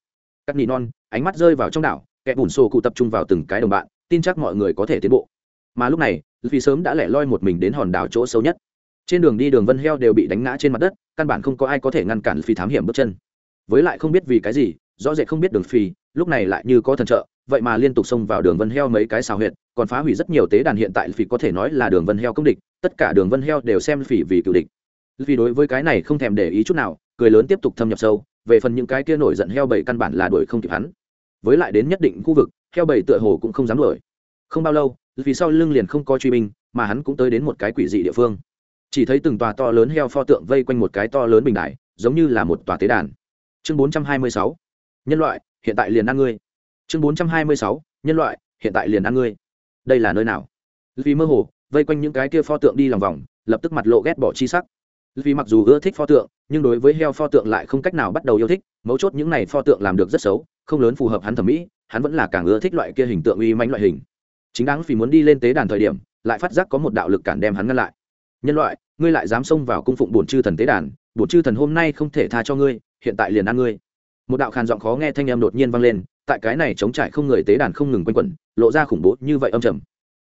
Cắt nỉ non, ánh mắt rơi vào trong đảo kẻ bùn xô cụ tập trung vào từng cái đồng bạn, tin chắc mọi người có thể tiến bộ. Mà lúc này, vì sớm đã lẻ loi một mình đến hòn đảo chỗ sâu nhất. Trên đường đi đường vân heo đều bị đánh ngã trên mặt đất, căn bản không có ai có thể ngăn cản phi thám hiểm bước chân. Với lại không biết vì cái gì, rõ rệt không biết đường phi, lúc này lại như có thần trợ, vậy mà liên tục xông vào đường vân heo mấy cái xào huyệt, còn phá hủy rất nhiều tế đàn hiện tại phi có thể nói là đường vân heo công địch, tất cả đường vân heo đều xem phỉ vì cựu địch. Vì đối với cái này không thèm để ý chút nào, cười lớn tiếp tục thâm nhập sâu, về phần những cái kia nổi giận heo bậy căn bản là đuổi không kịp hắn với lại đến nhất định khu vực heo bầy tựa hồ cũng không dám đuổi. Không bao lâu, vì sau lưng liền không có truy binh, mà hắn cũng tới đến một cái quỷ dị địa phương. Chỉ thấy từng tòa to lớn heo pho tượng vây quanh một cái to lớn bình đại giống như là một tòa tế đàn. Chương 426 nhân loại, hiện tại liền ăn ngươi. Chương 426 nhân loại, hiện tại liền ăn ngươi. Đây là nơi nào? Vì mơ hồ, vây quanh những cái kia pho tượng đi lòng vòng, lập tức mặt lộ ghét bỏ chi sắc. Vì mặc dù ưa thích pho tượng, nhưng đối với heo pho tượng lại không cách nào bắt đầu yêu thích, mấu chốt những này pho tượng làm được rất xấu không lớn phù hợp hắn thẩm mỹ, hắn vẫn là càng ưa thích loại kia hình tượng uy mãnh loại hình. Chính đáng vì muốn đi lên tế đàn thời điểm, lại phát giác có một đạo lực cản đem hắn ngăn lại. Nhân loại, ngươi lại dám xông vào cung phụng bổn chư thần tế đàn, bổn chư thần hôm nay không thể tha cho ngươi, hiện tại liền ăn ngươi. Một đạo khàn giọng khó nghe thanh âm đột nhiên vang lên, tại cái này chống trải không người tế đàn không ngừng quanh quẩn, lộ ra khủng bố như vậy âm trầm.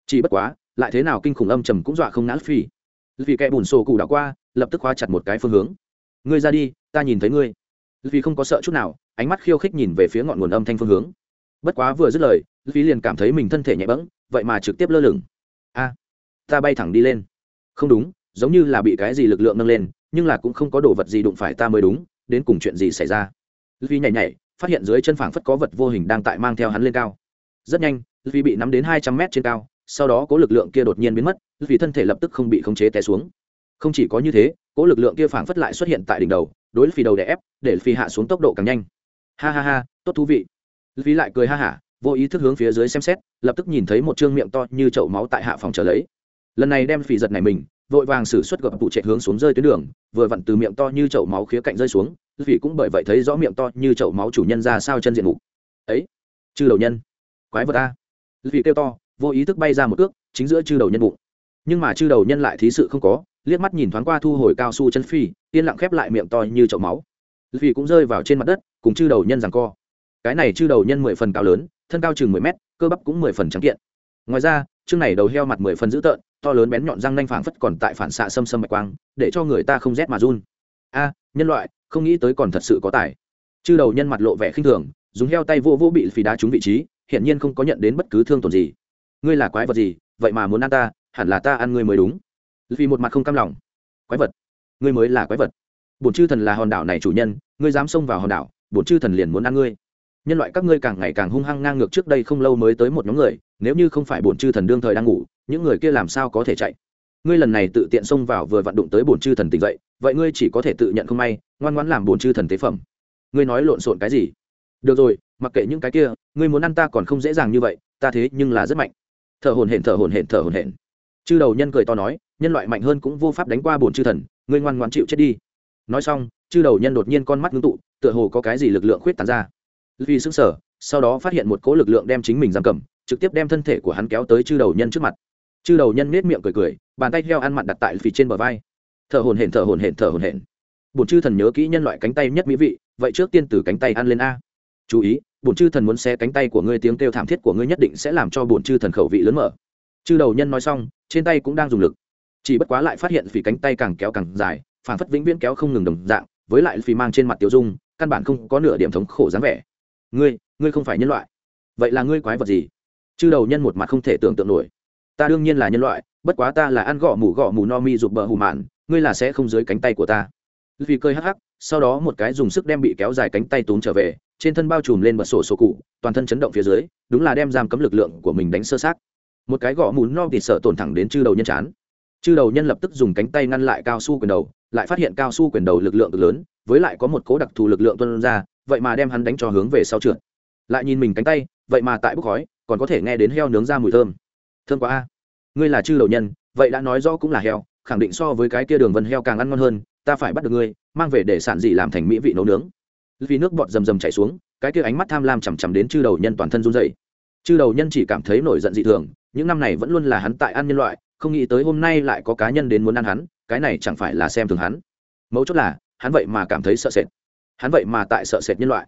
Chỉ bất quá, lại thế nào kinh khủng âm trầm cũng dọa không ngã phi vì kẻ bùn sổ cụ đã qua, lập tức khóa chặt một cái phương hướng. Ngươi ra đi, ta nhìn thấy ngươi. Vì không có sợ chút nào ánh mắt khiêu khích nhìn về phía ngọn nguồn âm thanh phương hướng. Bất quá vừa dứt lời phí liền cảm thấy mình thân thể nhẹ bẫng, vậy mà trực tiếp lơ lửng. A, ta bay thẳng đi lên. Không đúng, giống như là bị cái gì lực lượng nâng lên, nhưng là cũng không có đồ vật gì đụng phải ta mới đúng, đến cùng chuyện gì xảy ra? Vì nhảy nhảy, phát hiện dưới chân phảng phất có vật vô hình đang tại mang theo hắn lên cao. Rất nhanh vì bị nắm đến hai trăm mét trên cao, sau đó cố lực lượng kia đột nhiên biến mất vì thân thể lập tức không bị khống chế té xuống. Không chỉ có như thế, cố lực lượng kia phảng phất lại xuất hiện tại đỉnh đầu, đối phi đầu đè ép, để phi hạ xuống tốc độ càng nhanh ha ha ha, tốt thú vị. Phí lại cười ha hả, vô ý thức hướng phía dưới xem xét, lập tức nhìn thấy một chương miệng to như chậu máu tại hạ phòng trở lấy. Lần này đem phỉ giật này mình, vội vàng xử suất gập tụ chạy hướng xuống rơi tuyến đường, vừa vặn từ miệng to như chậu máu khía cạnh rơi xuống vì cũng bởi vậy thấy rõ miệng to như chậu máu chủ nhân ra sao chân diện mục. Ấy, chư đầu nhân, quái vật ta. vì kêu to, vô ý thức bay ra một ước chính giữa chư đầu nhân bụng. Nhưng mà chư đầu nhân lại thí sự không có, liếc mắt nhìn thoáng qua thu hồi cao su chân phi yên lặng khép lại miệng to như chậu máu vì cũng rơi vào trên mặt đất, cùng chư đầu nhân rằng co. Cái này chư đầu nhân mười phần cao lớn, thân cao chừng mười mét, cơ bắp cũng mười phần trắng kiện. Ngoài ra, chương này đầu heo mặt mười phần dữ tợn, to lớn bén nhọn răng nanh phảng phất còn tại phản xạ xâm xâm mạch quang, để cho người ta không rét mà run. A, nhân loại, không nghĩ tới còn thật sự có tài. Chư đầu nhân mặt lộ vẻ khinh thường, dùng heo tay vô vô bị phì đá trúng vị trí, hiển nhiên không có nhận đến bất cứ thương tổn gì. Ngươi là quái vật gì? Vậy mà muốn ăn ta, hẳn là ta ăn ngươi mới đúng. Vì một mặt không cam lòng. Quái vật? Ngươi mới là quái vật bổn chư thần là hòn đảo này chủ nhân, ngươi dám xông vào hòn đảo, bổn chư thần liền muốn ăn ngươi. Nhân loại các ngươi càng ngày càng hung hăng ngang ngược trước đây không lâu mới tới một nhóm người, nếu như không phải bổn chư thần đương thời đang ngủ, những người kia làm sao có thể chạy? Ngươi lần này tự tiện xông vào vừa vặn đụng tới bổn chư thần tỉnh dậy, vậy ngươi chỉ có thể tự nhận không may, ngoan ngoãn làm bổn chư thần tế phẩm. Ngươi nói lộn xộn cái gì? Được rồi, mặc kệ những cái kia, ngươi muốn ăn ta còn không dễ dàng như vậy, ta thế nhưng là rất mạnh. Thở hồn hển, thở hồn hển, thở hồn hển. Chư đầu nhân cười to nói, nhân loại mạnh hơn cũng vô pháp đánh qua bổn chư thần, ngươi ngoan ngoãn chịu chết đi nói xong, chư đầu nhân đột nhiên con mắt ngưng tụ, tựa hồ có cái gì lực lượng khuyết tán ra. Vì xứng sở sau đó phát hiện một cỗ lực lượng đem chính mình giam cầm, trực tiếp đem thân thể của hắn kéo tới chư đầu nhân trước mặt. Chư đầu nhân nết miệng cười cười, bàn tay heo ăn mặn đặt tại phì trên bờ vai. Thở hồn hển, thở hồn hển, thở hồn hển. Bổn chư thần nhớ kỹ nhân loại cánh tay nhất mỹ vị, vậy trước tiên từ cánh tay ăn lên a. Chú ý, bổn chư thần muốn xé cánh tay của ngươi, tiếng kêu thảm thiết của ngươi nhất định sẽ làm cho bổn chư thần khẩu vị lớn mở. Chư đầu nhân nói xong, trên tay cũng đang dùng lực. Chỉ bất quá lại phát hiện phì cánh tay càng kéo càng dài phản phất vĩnh viễn kéo không ngừng đồng dạng, với lại phi mang trên mặt tiểu dung, căn bản không có nửa điểm thống khổ dáng vẻ. Ngươi ngươi không phải nhân loại. Vậy là ngươi quái vật gì? Chư đầu nhân một mặt không thể tưởng tượng nổi. Ta đương nhiên là nhân loại, bất quá ta là ăn gõ mù gõ mù no mi rụt bờ hù mạn, ngươi là sẽ không dưới cánh tay của ta. Vì cơi hắc hắc, sau đó một cái dùng sức đem bị kéo dài cánh tay túm trở về, trên thân bao trùm lên bật sổ sổ cụ, toàn thân chấn động phía dưới, đúng là đem giam cấm lực lượng của mình đánh sơ sát. Một cái gõ mù no thì sợ tổn thẳng đến chư đầu nhân chán chư đầu nhân lập tức dùng cánh tay ngăn lại cao su quyền đầu, lại phát hiện cao su quyền đầu lực lượng cực lớn, với lại có một cố đặc thù lực lượng tuân ra, vậy mà đem hắn đánh cho hướng về sau trượt. Lại nhìn mình cánh tay, vậy mà tại bốc khói, còn có thể nghe đến heo nướng ra mùi thơm. Thơm quá a. Ngươi là chư đầu nhân, vậy đã nói rõ cũng là heo, khẳng định so với cái kia đường vân heo càng ăn ngon hơn, ta phải bắt được ngươi, mang về để sản dị làm thành mỹ vị nấu nướng. Vì nước bọt rầm rầm chảy xuống, cái kia ánh mắt tham lam chằm chằm đến chư đầu nhân toàn thân run dậy chư đầu nhân chỉ cảm thấy nổi giận dị thường, những năm này vẫn luôn là hắn tại ăn nhân loại không nghĩ tới hôm nay lại có cá nhân đến muốn ăn hắn, cái này chẳng phải là xem thường hắn. Mấu chốt là, hắn vậy mà cảm thấy sợ sệt. Hắn vậy mà tại sợ sệt nhân loại.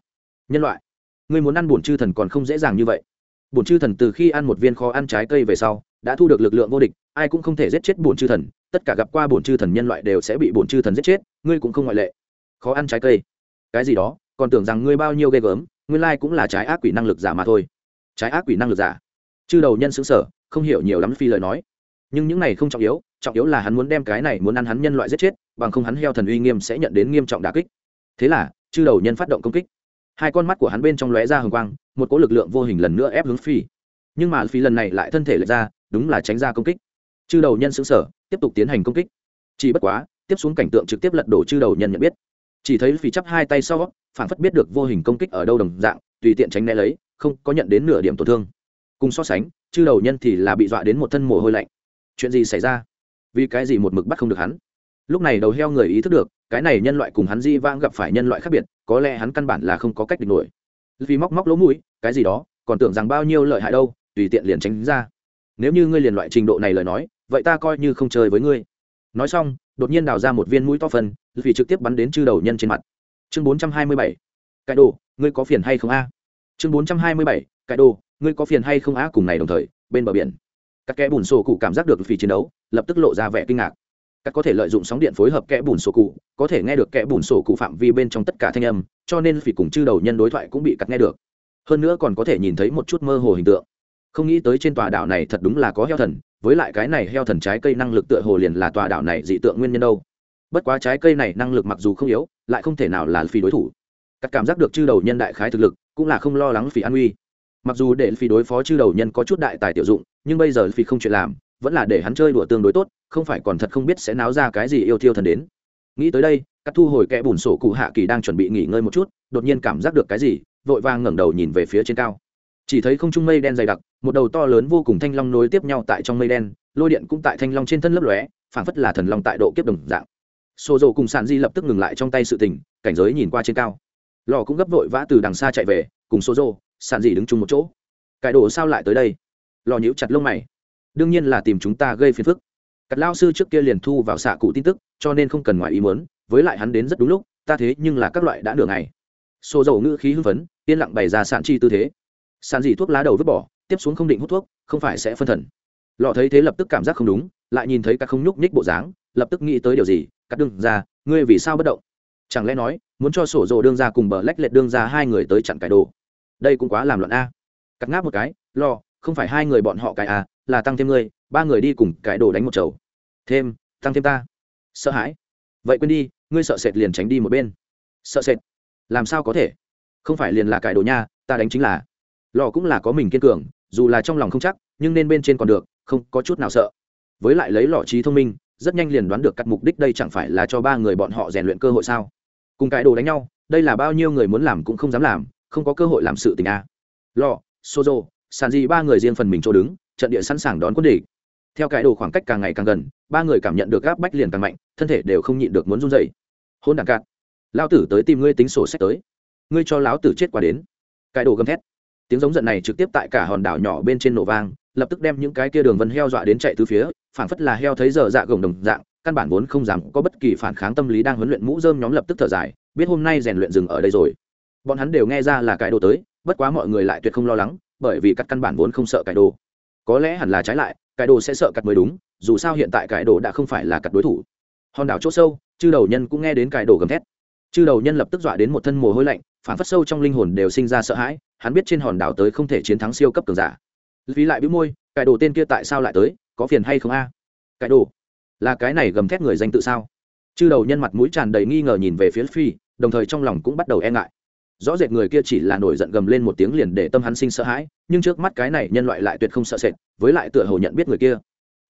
Nhân loại, ngươi muốn ăn bổn chư thần còn không dễ dàng như vậy. Bổn chư thần từ khi ăn một viên kho ăn trái cây về sau, đã thu được lực lượng vô địch, ai cũng không thể giết chết bổn chư thần, tất cả gặp qua bổn chư thần nhân loại đều sẽ bị bổn chư thần giết chết, ngươi cũng không ngoại lệ. Khó ăn trái cây, cái gì đó, còn tưởng rằng ngươi bao nhiêu ghê gớm, nguyên lai cũng là trái ác quỷ năng lực giả mà thôi. Trái ác quỷ năng lực giả. Chư đầu nhân xứng sở không hiểu nhiều lắm phi lời nói nhưng những này không trọng yếu trọng yếu là hắn muốn đem cái này muốn ăn hắn nhân loại giết chết, bằng không hắn heo thần uy nghiêm sẽ nhận đến nghiêm trọng đà kích. Thế là, chư đầu nhân phát động công kích. Hai con mắt của hắn bên trong lóe ra hồng quang, một cỗ lực lượng vô hình lần nữa ép hướng phi. Nhưng mà phi lần này lại thân thể lệch ra, đúng là tránh ra công kích. Chư đầu nhân xứng sở tiếp tục tiến hành công kích. Chỉ bất quá, tiếp xuống cảnh tượng trực tiếp lật đổ chư đầu nhân nhận biết. Chỉ thấy phi chắp hai tay sau phản phất biết được vô hình công kích ở đâu đồng dạng, tùy tiện tránh né lấy, không có nhận đến nửa điểm tổn thương. Cùng so sánh, chư đầu nhân thì là bị dọa đến một thân mồ hôi lạnh chuyện gì xảy ra? Vì cái gì một mực bắt không được hắn? Lúc này đầu heo người ý thức được, cái này nhân loại cùng hắn di vãng gặp phải nhân loại khác biệt, có lẽ hắn căn bản là không có cách địch nổi. Vì móc móc lỗ mũi, cái gì đó, còn tưởng rằng bao nhiêu lợi hại đâu, tùy tiện liền tránh ra. Nếu như ngươi liền loại trình độ này lời nói, vậy ta coi như không chơi với ngươi. Nói xong, đột nhiên đào ra một viên mũi to phần, vì trực tiếp bắn đến chư đầu nhân trên mặt. Chương bốn trăm hai mươi bảy. Cải đồ, ngươi có phiền hay không a? Chương bốn trăm hai mươi bảy. Cải đồ, ngươi có phiền hay không a? Cùng này đồng thời, bên bờ biển các kẽ bùn sổ cụ cảm giác được phi chiến đấu, lập tức lộ ra vẻ kinh ngạc. Các có thể lợi dụng sóng điện phối hợp kẽ bùn sổ cụ, có thể nghe được kẽ bùn sổ cụ phạm vi bên trong tất cả thanh âm, cho nên phi cùng chư đầu nhân đối thoại cũng bị cắt nghe được. Hơn nữa còn có thể nhìn thấy một chút mơ hồ hình tượng. Không nghĩ tới trên tòa đảo này thật đúng là có heo thần, với lại cái này heo thần trái cây năng lực tựa hồ liền là tòa đảo này dị tượng nguyên nhân đâu. Bất quá trái cây này năng lực mặc dù không yếu, lại không thể nào là phi đối thủ. Các cảm giác được chư đầu nhân đại khái thực lực, cũng là không lo lắng phi an uy mặc dù để phi đối phó chư đầu nhân có chút đại tài tiểu dụng, nhưng bây giờ phi không chuyện làm, vẫn là để hắn chơi đùa tương đối tốt, không phải còn thật không biết sẽ náo ra cái gì yêu thiêu thần đến. Nghĩ tới đây các thu hồi kẽ bùn sổ cụ hạ kỳ đang chuẩn bị nghỉ ngơi một chút, đột nhiên cảm giác được cái gì, vội vàng ngẩng đầu nhìn về phía trên cao. Chỉ thấy không trung mây đen dày đặc, một đầu to lớn vô cùng thanh long nối tiếp nhau tại trong mây đen, lôi điện cũng tại thanh long trên thân lấp lóe, phảng phất là thần long tại độ kiếp đồng dạng. Xô rộ cùng sản di lập tức ngừng lại trong tay sự tình, cảnh giới nhìn qua trên cao. Lò cũng gấp vội vã từ đằng xa chạy về, cùng xô rộ sản dị đứng chung một chỗ. Cải đồ sao lại tới đây? Lò nhíu chặt lông mày. Đương nhiên là tìm chúng ta gây phiền phức. Cắt lao sư trước kia liền thu vào xạ cụ tin tức, cho nên không cần ngoài ý muốn, với lại hắn đến rất đúng lúc, ta thế nhưng là các loại đã nửa ngày. Xô dầu ngữ khí hưng phấn, yên lặng bày ra sản chi tư thế. Sản dị thuốc lá đầu vứt bỏ, tiếp xuống không định hút thuốc, không phải sẽ phân thần. Lọ thấy thế lập tức cảm giác không đúng, lại nhìn thấy các không nhúc nhích bộ dáng, lập tức nghĩ tới điều gì, cắt đương ra, ngươi vì sao bất động? Chẳng lẽ nói, muốn cho sổ rồ đương ra cùng bờ lách lệch đương ra hai người tới chặn cải đồ? Đây cũng quá làm loạn a. Cắt ngáp một cái, lo, không phải hai người bọn họ cái a là tăng thêm ngươi, ba người đi cùng cái đồ đánh một chầu. Thêm, tăng thêm ta. Sợ hãi. Vậy quên đi, ngươi sợ sệt liền tránh đi một bên. Sợ sệt. Làm sao có thể? Không phải liền là cải đồ nha, ta đánh chính là. Lò cũng là có mình kiên cường, dù là trong lòng không chắc, nhưng nên bên trên còn được, không có chút nào sợ. Với lại lấy lọ trí thông minh, rất nhanh liền đoán được các mục đích đây chẳng phải là cho ba người bọn họ rèn luyện cơ hội sao? Cùng cái đồ đánh nhau, đây là bao nhiêu người muốn làm cũng không dám làm không có cơ hội làm sự tình a. À. lọ sozo sàn Di ba người riêng phần mình chỗ đứng, trận địa sẵn sàng đón quân địch. Theo cái đồ khoảng cách càng ngày càng gần, ba người cảm nhận được gáp bách liền càng mạnh, thân thể đều không nhịn được muốn run dày hôn đàn cạn. Lao tử tới tìm ngươi tính sổ sách tới. Ngươi cho lão tử chết qua đến. Cái đồ gầm thét. Tiếng giống giận này trực tiếp tại cả hòn đảo nhỏ bên trên nổ vang, lập tức đem những cái kia đường vân heo dọa đến chạy từ phía, phảng phất là heo thấy giờ dạ gồng đồng dạng, căn bản vốn không dám có bất kỳ phản kháng tâm lý đang huấn luyện mũ dơm nhóm lập tức thở dài, biết hôm nay rèn luyện dừng ở đây rồi bọn hắn đều nghe ra là cải đồ tới, bất quá mọi người lại tuyệt không lo lắng, bởi vì các căn bản vốn không sợ cải đồ. Có lẽ hẳn là trái lại cải đồ sẽ sợ cặt mới đúng, dù sao hiện tại cải đồ đã không phải là cặt đối thủ. Hòn đảo chỗ sâu, chư đầu nhân cũng nghe đến cải đồ gầm thét. Chư đầu nhân lập tức dọa đến một thân mồ hôi lạnh, phản phất sâu trong linh hồn đều sinh ra sợ hãi, hắn biết trên hòn đảo tới không thể chiến thắng siêu cấp cường giả. Vì lại bĩu môi cải đồ tên kia tại sao lại tới, có phiền hay không a? À? cải đồ, là cái này gầm thét người danh tự sao? Chư đầu nhân mặt mũi tràn đầy nghi ngờ nhìn về phía phi, đồng thời trong lòng cũng bắt đầu e ngại rõ rệt người kia chỉ là nổi giận gầm lên một tiếng liền để tâm hắn sinh sợ hãi, nhưng trước mắt cái này nhân loại lại tuyệt không sợ sệt, với lại tựa hồ nhận biết người kia.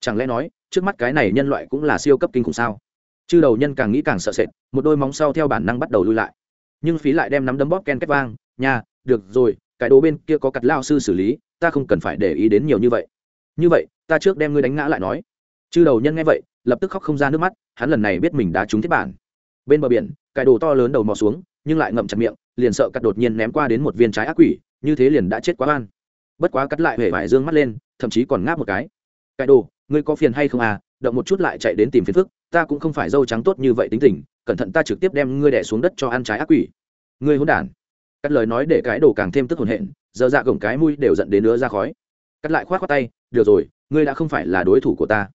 Chẳng lẽ nói, trước mắt cái này nhân loại cũng là siêu cấp kinh khủng sao? Chư đầu nhân càng nghĩ càng sợ sệt, một đôi móng sau theo bản năng bắt đầu lui lại. Nhưng phí lại đem nắm đấm bóp ken két vang, nha, được rồi, cái đồ bên kia có cặt lao sư xử lý, ta không cần phải để ý đến nhiều như vậy. Như vậy, ta trước đem ngươi đánh ngã lại nói. Chư đầu nhân nghe vậy, lập tức khóc không ra nước mắt, hắn lần này biết mình đã trúng thiết bản. Bên bờ biển, cái đồ to lớn đầu mò xuống nhưng lại ngậm chặt miệng, liền sợ cắt đột nhiên ném qua đến một viên trái ác quỷ, như thế liền đã chết quá oan. Bất quá cắt lại hề vải dương mắt lên, thậm chí còn ngáp một cái. Cái đồ, ngươi có phiền hay không à? Động một chút lại chạy đến tìm phiền phức, ta cũng không phải dâu trắng tốt như vậy tính tình, cẩn thận ta trực tiếp đem ngươi đẻ xuống đất cho ăn trái ác quỷ. Ngươi hôn đản. Cắt lời nói để cái đồ càng thêm tức hồn hện, giờ dạ gồng cái mũi đều dẫn đến nữa ra khói. Cắt lại khoát khoát tay, được rồi, ngươi đã không phải là đối thủ của ta.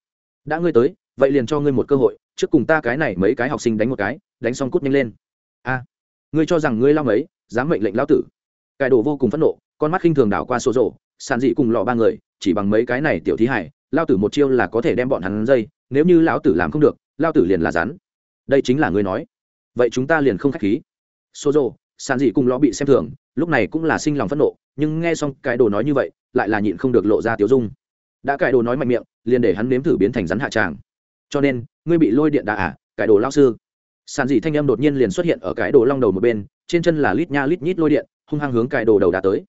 Đã ngươi tới, vậy liền cho ngươi một cơ hội, trước cùng ta cái này mấy cái học sinh đánh một cái, đánh xong cút nhanh lên. A ngươi cho rằng ngươi lao ấy, dám mệnh lệnh lao tử. Cải đồ vô cùng phẫn nộ con mắt khinh thường đảo qua số rộ sàn dị cùng lọ ba người chỉ bằng mấy cái này tiểu thí hải lao tử một chiêu là có thể đem bọn hắn dây nếu như lão tử làm không được lao tử liền là rắn. Đây chính là ngươi nói. Vậy chúng ta liền không k h á c h khí. Số rộ sàn dị cùng lọ bị xem thường lúc này cũng là sinh lòng phẫn nộ nhưng nghe xong cái đồ nói như vậy lại là nhịn không được lộ ra tiểu dung. Đã cải đồ nói mạnh miệng liền để hắn nếm thử biến thành rắn hạ tràng. Cho nên ngươi bị lôi điện đà ả à, cải đồ lao sư sàn dị thanh âm đột nhiên liền xuất hiện ở cái đồ long đầu một bên, trên chân là lít nha lít nhít lôi điện, hung hăng hướng cái đồ đầu đã tới.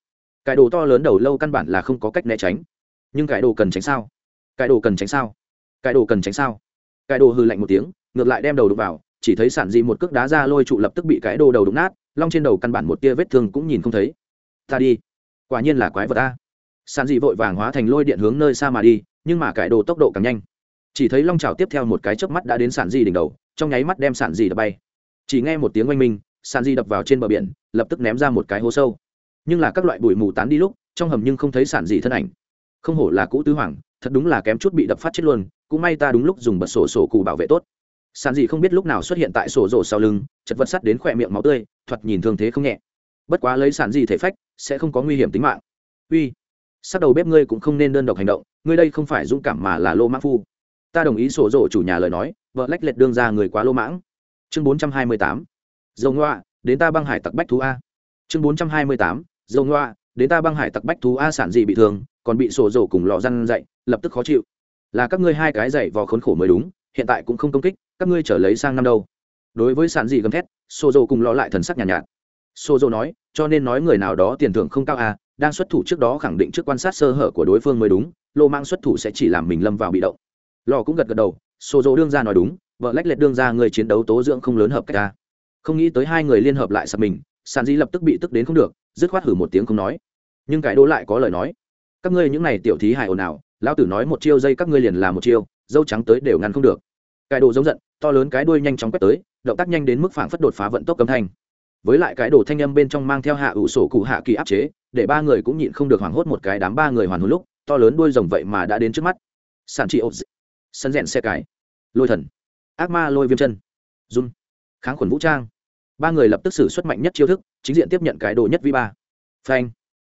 Cái đồ to lớn đầu lâu căn bản là không có cách né tránh. Nhưng cái đồ cần tránh sao? Cái đồ cần tránh sao? Cái đồ cần tránh sao? Cái đồ hư lạnh một tiếng, ngược lại đem đầu đục vào, chỉ thấy sản dị một cước đá ra lôi trụ lập tức bị cái đồ đầu đụng nát, long trên đầu căn bản một tia vết thương cũng nhìn không thấy. Ta đi. Quả nhiên là quái vật ta. Sản dị vội vàng hóa thành lôi điện hướng nơi xa mà đi, nhưng mà cái đồ tốc độ càng nhanh. Chỉ thấy long trào tiếp theo một cái chớp mắt đã đến sản dị đỉnh đầu trong nháy mắt đem sản dị đập bay. Chỉ nghe một tiếng oanh minh sản dị đập vào trên bờ biển, lập tức ném ra một cái hố sâu. Nhưng là các loại bụi mù tán đi lúc, trong hầm nhưng không thấy sản dị thân ảnh. Không hổ là cũ tứ hoàng, thật đúng là kém chút bị đập phát chết luôn, cũng may ta đúng lúc dùng bật sổ sổ cụ bảo vệ tốt. Sản dị không biết lúc nào xuất hiện tại sổ rổ sau lưng, chật vật sắt đến khỏe miệng máu tươi, thoạt nhìn thương thế không nhẹ. Bất quá lấy sản dị thể phách, sẽ không có nguy hiểm tính mạng. Uy sắc đầu bếp ngươi cũng không nên đơn độc hành động, ngươi đây không phải dũng cảm mà là lô mã phu ta đồng ý sổ rộ chủ nhà lời nói vợ lách lệch đương ra người quá lô mãng. Chương bốn trăm hai mươi tám dầu ngoạ đến ta băng hải tặc bách thú a. Chương bốn trăm hai mươi tám dầu ngoạ đến ta băng hải tặc bách thú a sản dị bị thương còn bị sổ rộ cùng lò răn dậy lập tức khó chịu. Là các ngươi hai cái dậy vò khốn khổ mới đúng hiện tại cũng không công kích các ngươi trở lấy sang năm đâu. Đối với sản dị gầm thét sổ rộ cùng lò lại thần sắc nhàn nhạt, nhạt. Sổ rộ nói cho nên nói người nào đó tiền thưởng không cao a, đang xuất thủ trước đó khẳng định trước quan sát sơ hở của đối phương mới đúng lô mang xuất thủ sẽ chỉ làm mình lâm vào bị động lò cũng gật gật đầu sổ dỗ đương ra nói đúng, vợ lách lệch đương ra người chiến đấu tố dưỡng không lớn hợp cách ta. Không nghĩ tới hai người liên hợp lại sập mình sản di lập tức bị tức đến không được, dứt khoát hử một tiếng không nói. Nhưng cái đỗ lại có lời nói. Các ngươi những này tiểu thí hài ồn ào, lão tử nói một chiêu dây các ngươi liền là một chiêu, dâu trắng tới đều ngăn không được. Cái đồ giống giận, to lớn cái đuôi nhanh chóng quét tới, động tác nhanh đến mức phảng phất đột phá vận tốc cấm thanh. Với lại cái đồ thanh âm bên trong mang theo hạ ủ sổ cụ hạ kỳ áp chế, để ba người cũng nhịn không được hoảng hốt một cái đám ba người hoàn hồn lúc, to lớn đuôi rồng vậy mà đã đến trước mắt. Sản trị ột sân rèn xe cải. Lôi thần. Ác ma lôi viêm chân. Run kháng khuẩn vũ trang. Ba người lập tức xử xuất mạnh nhất chiêu thức, chính diện tiếp nhận cái đồ nhất vi ba. Phanh.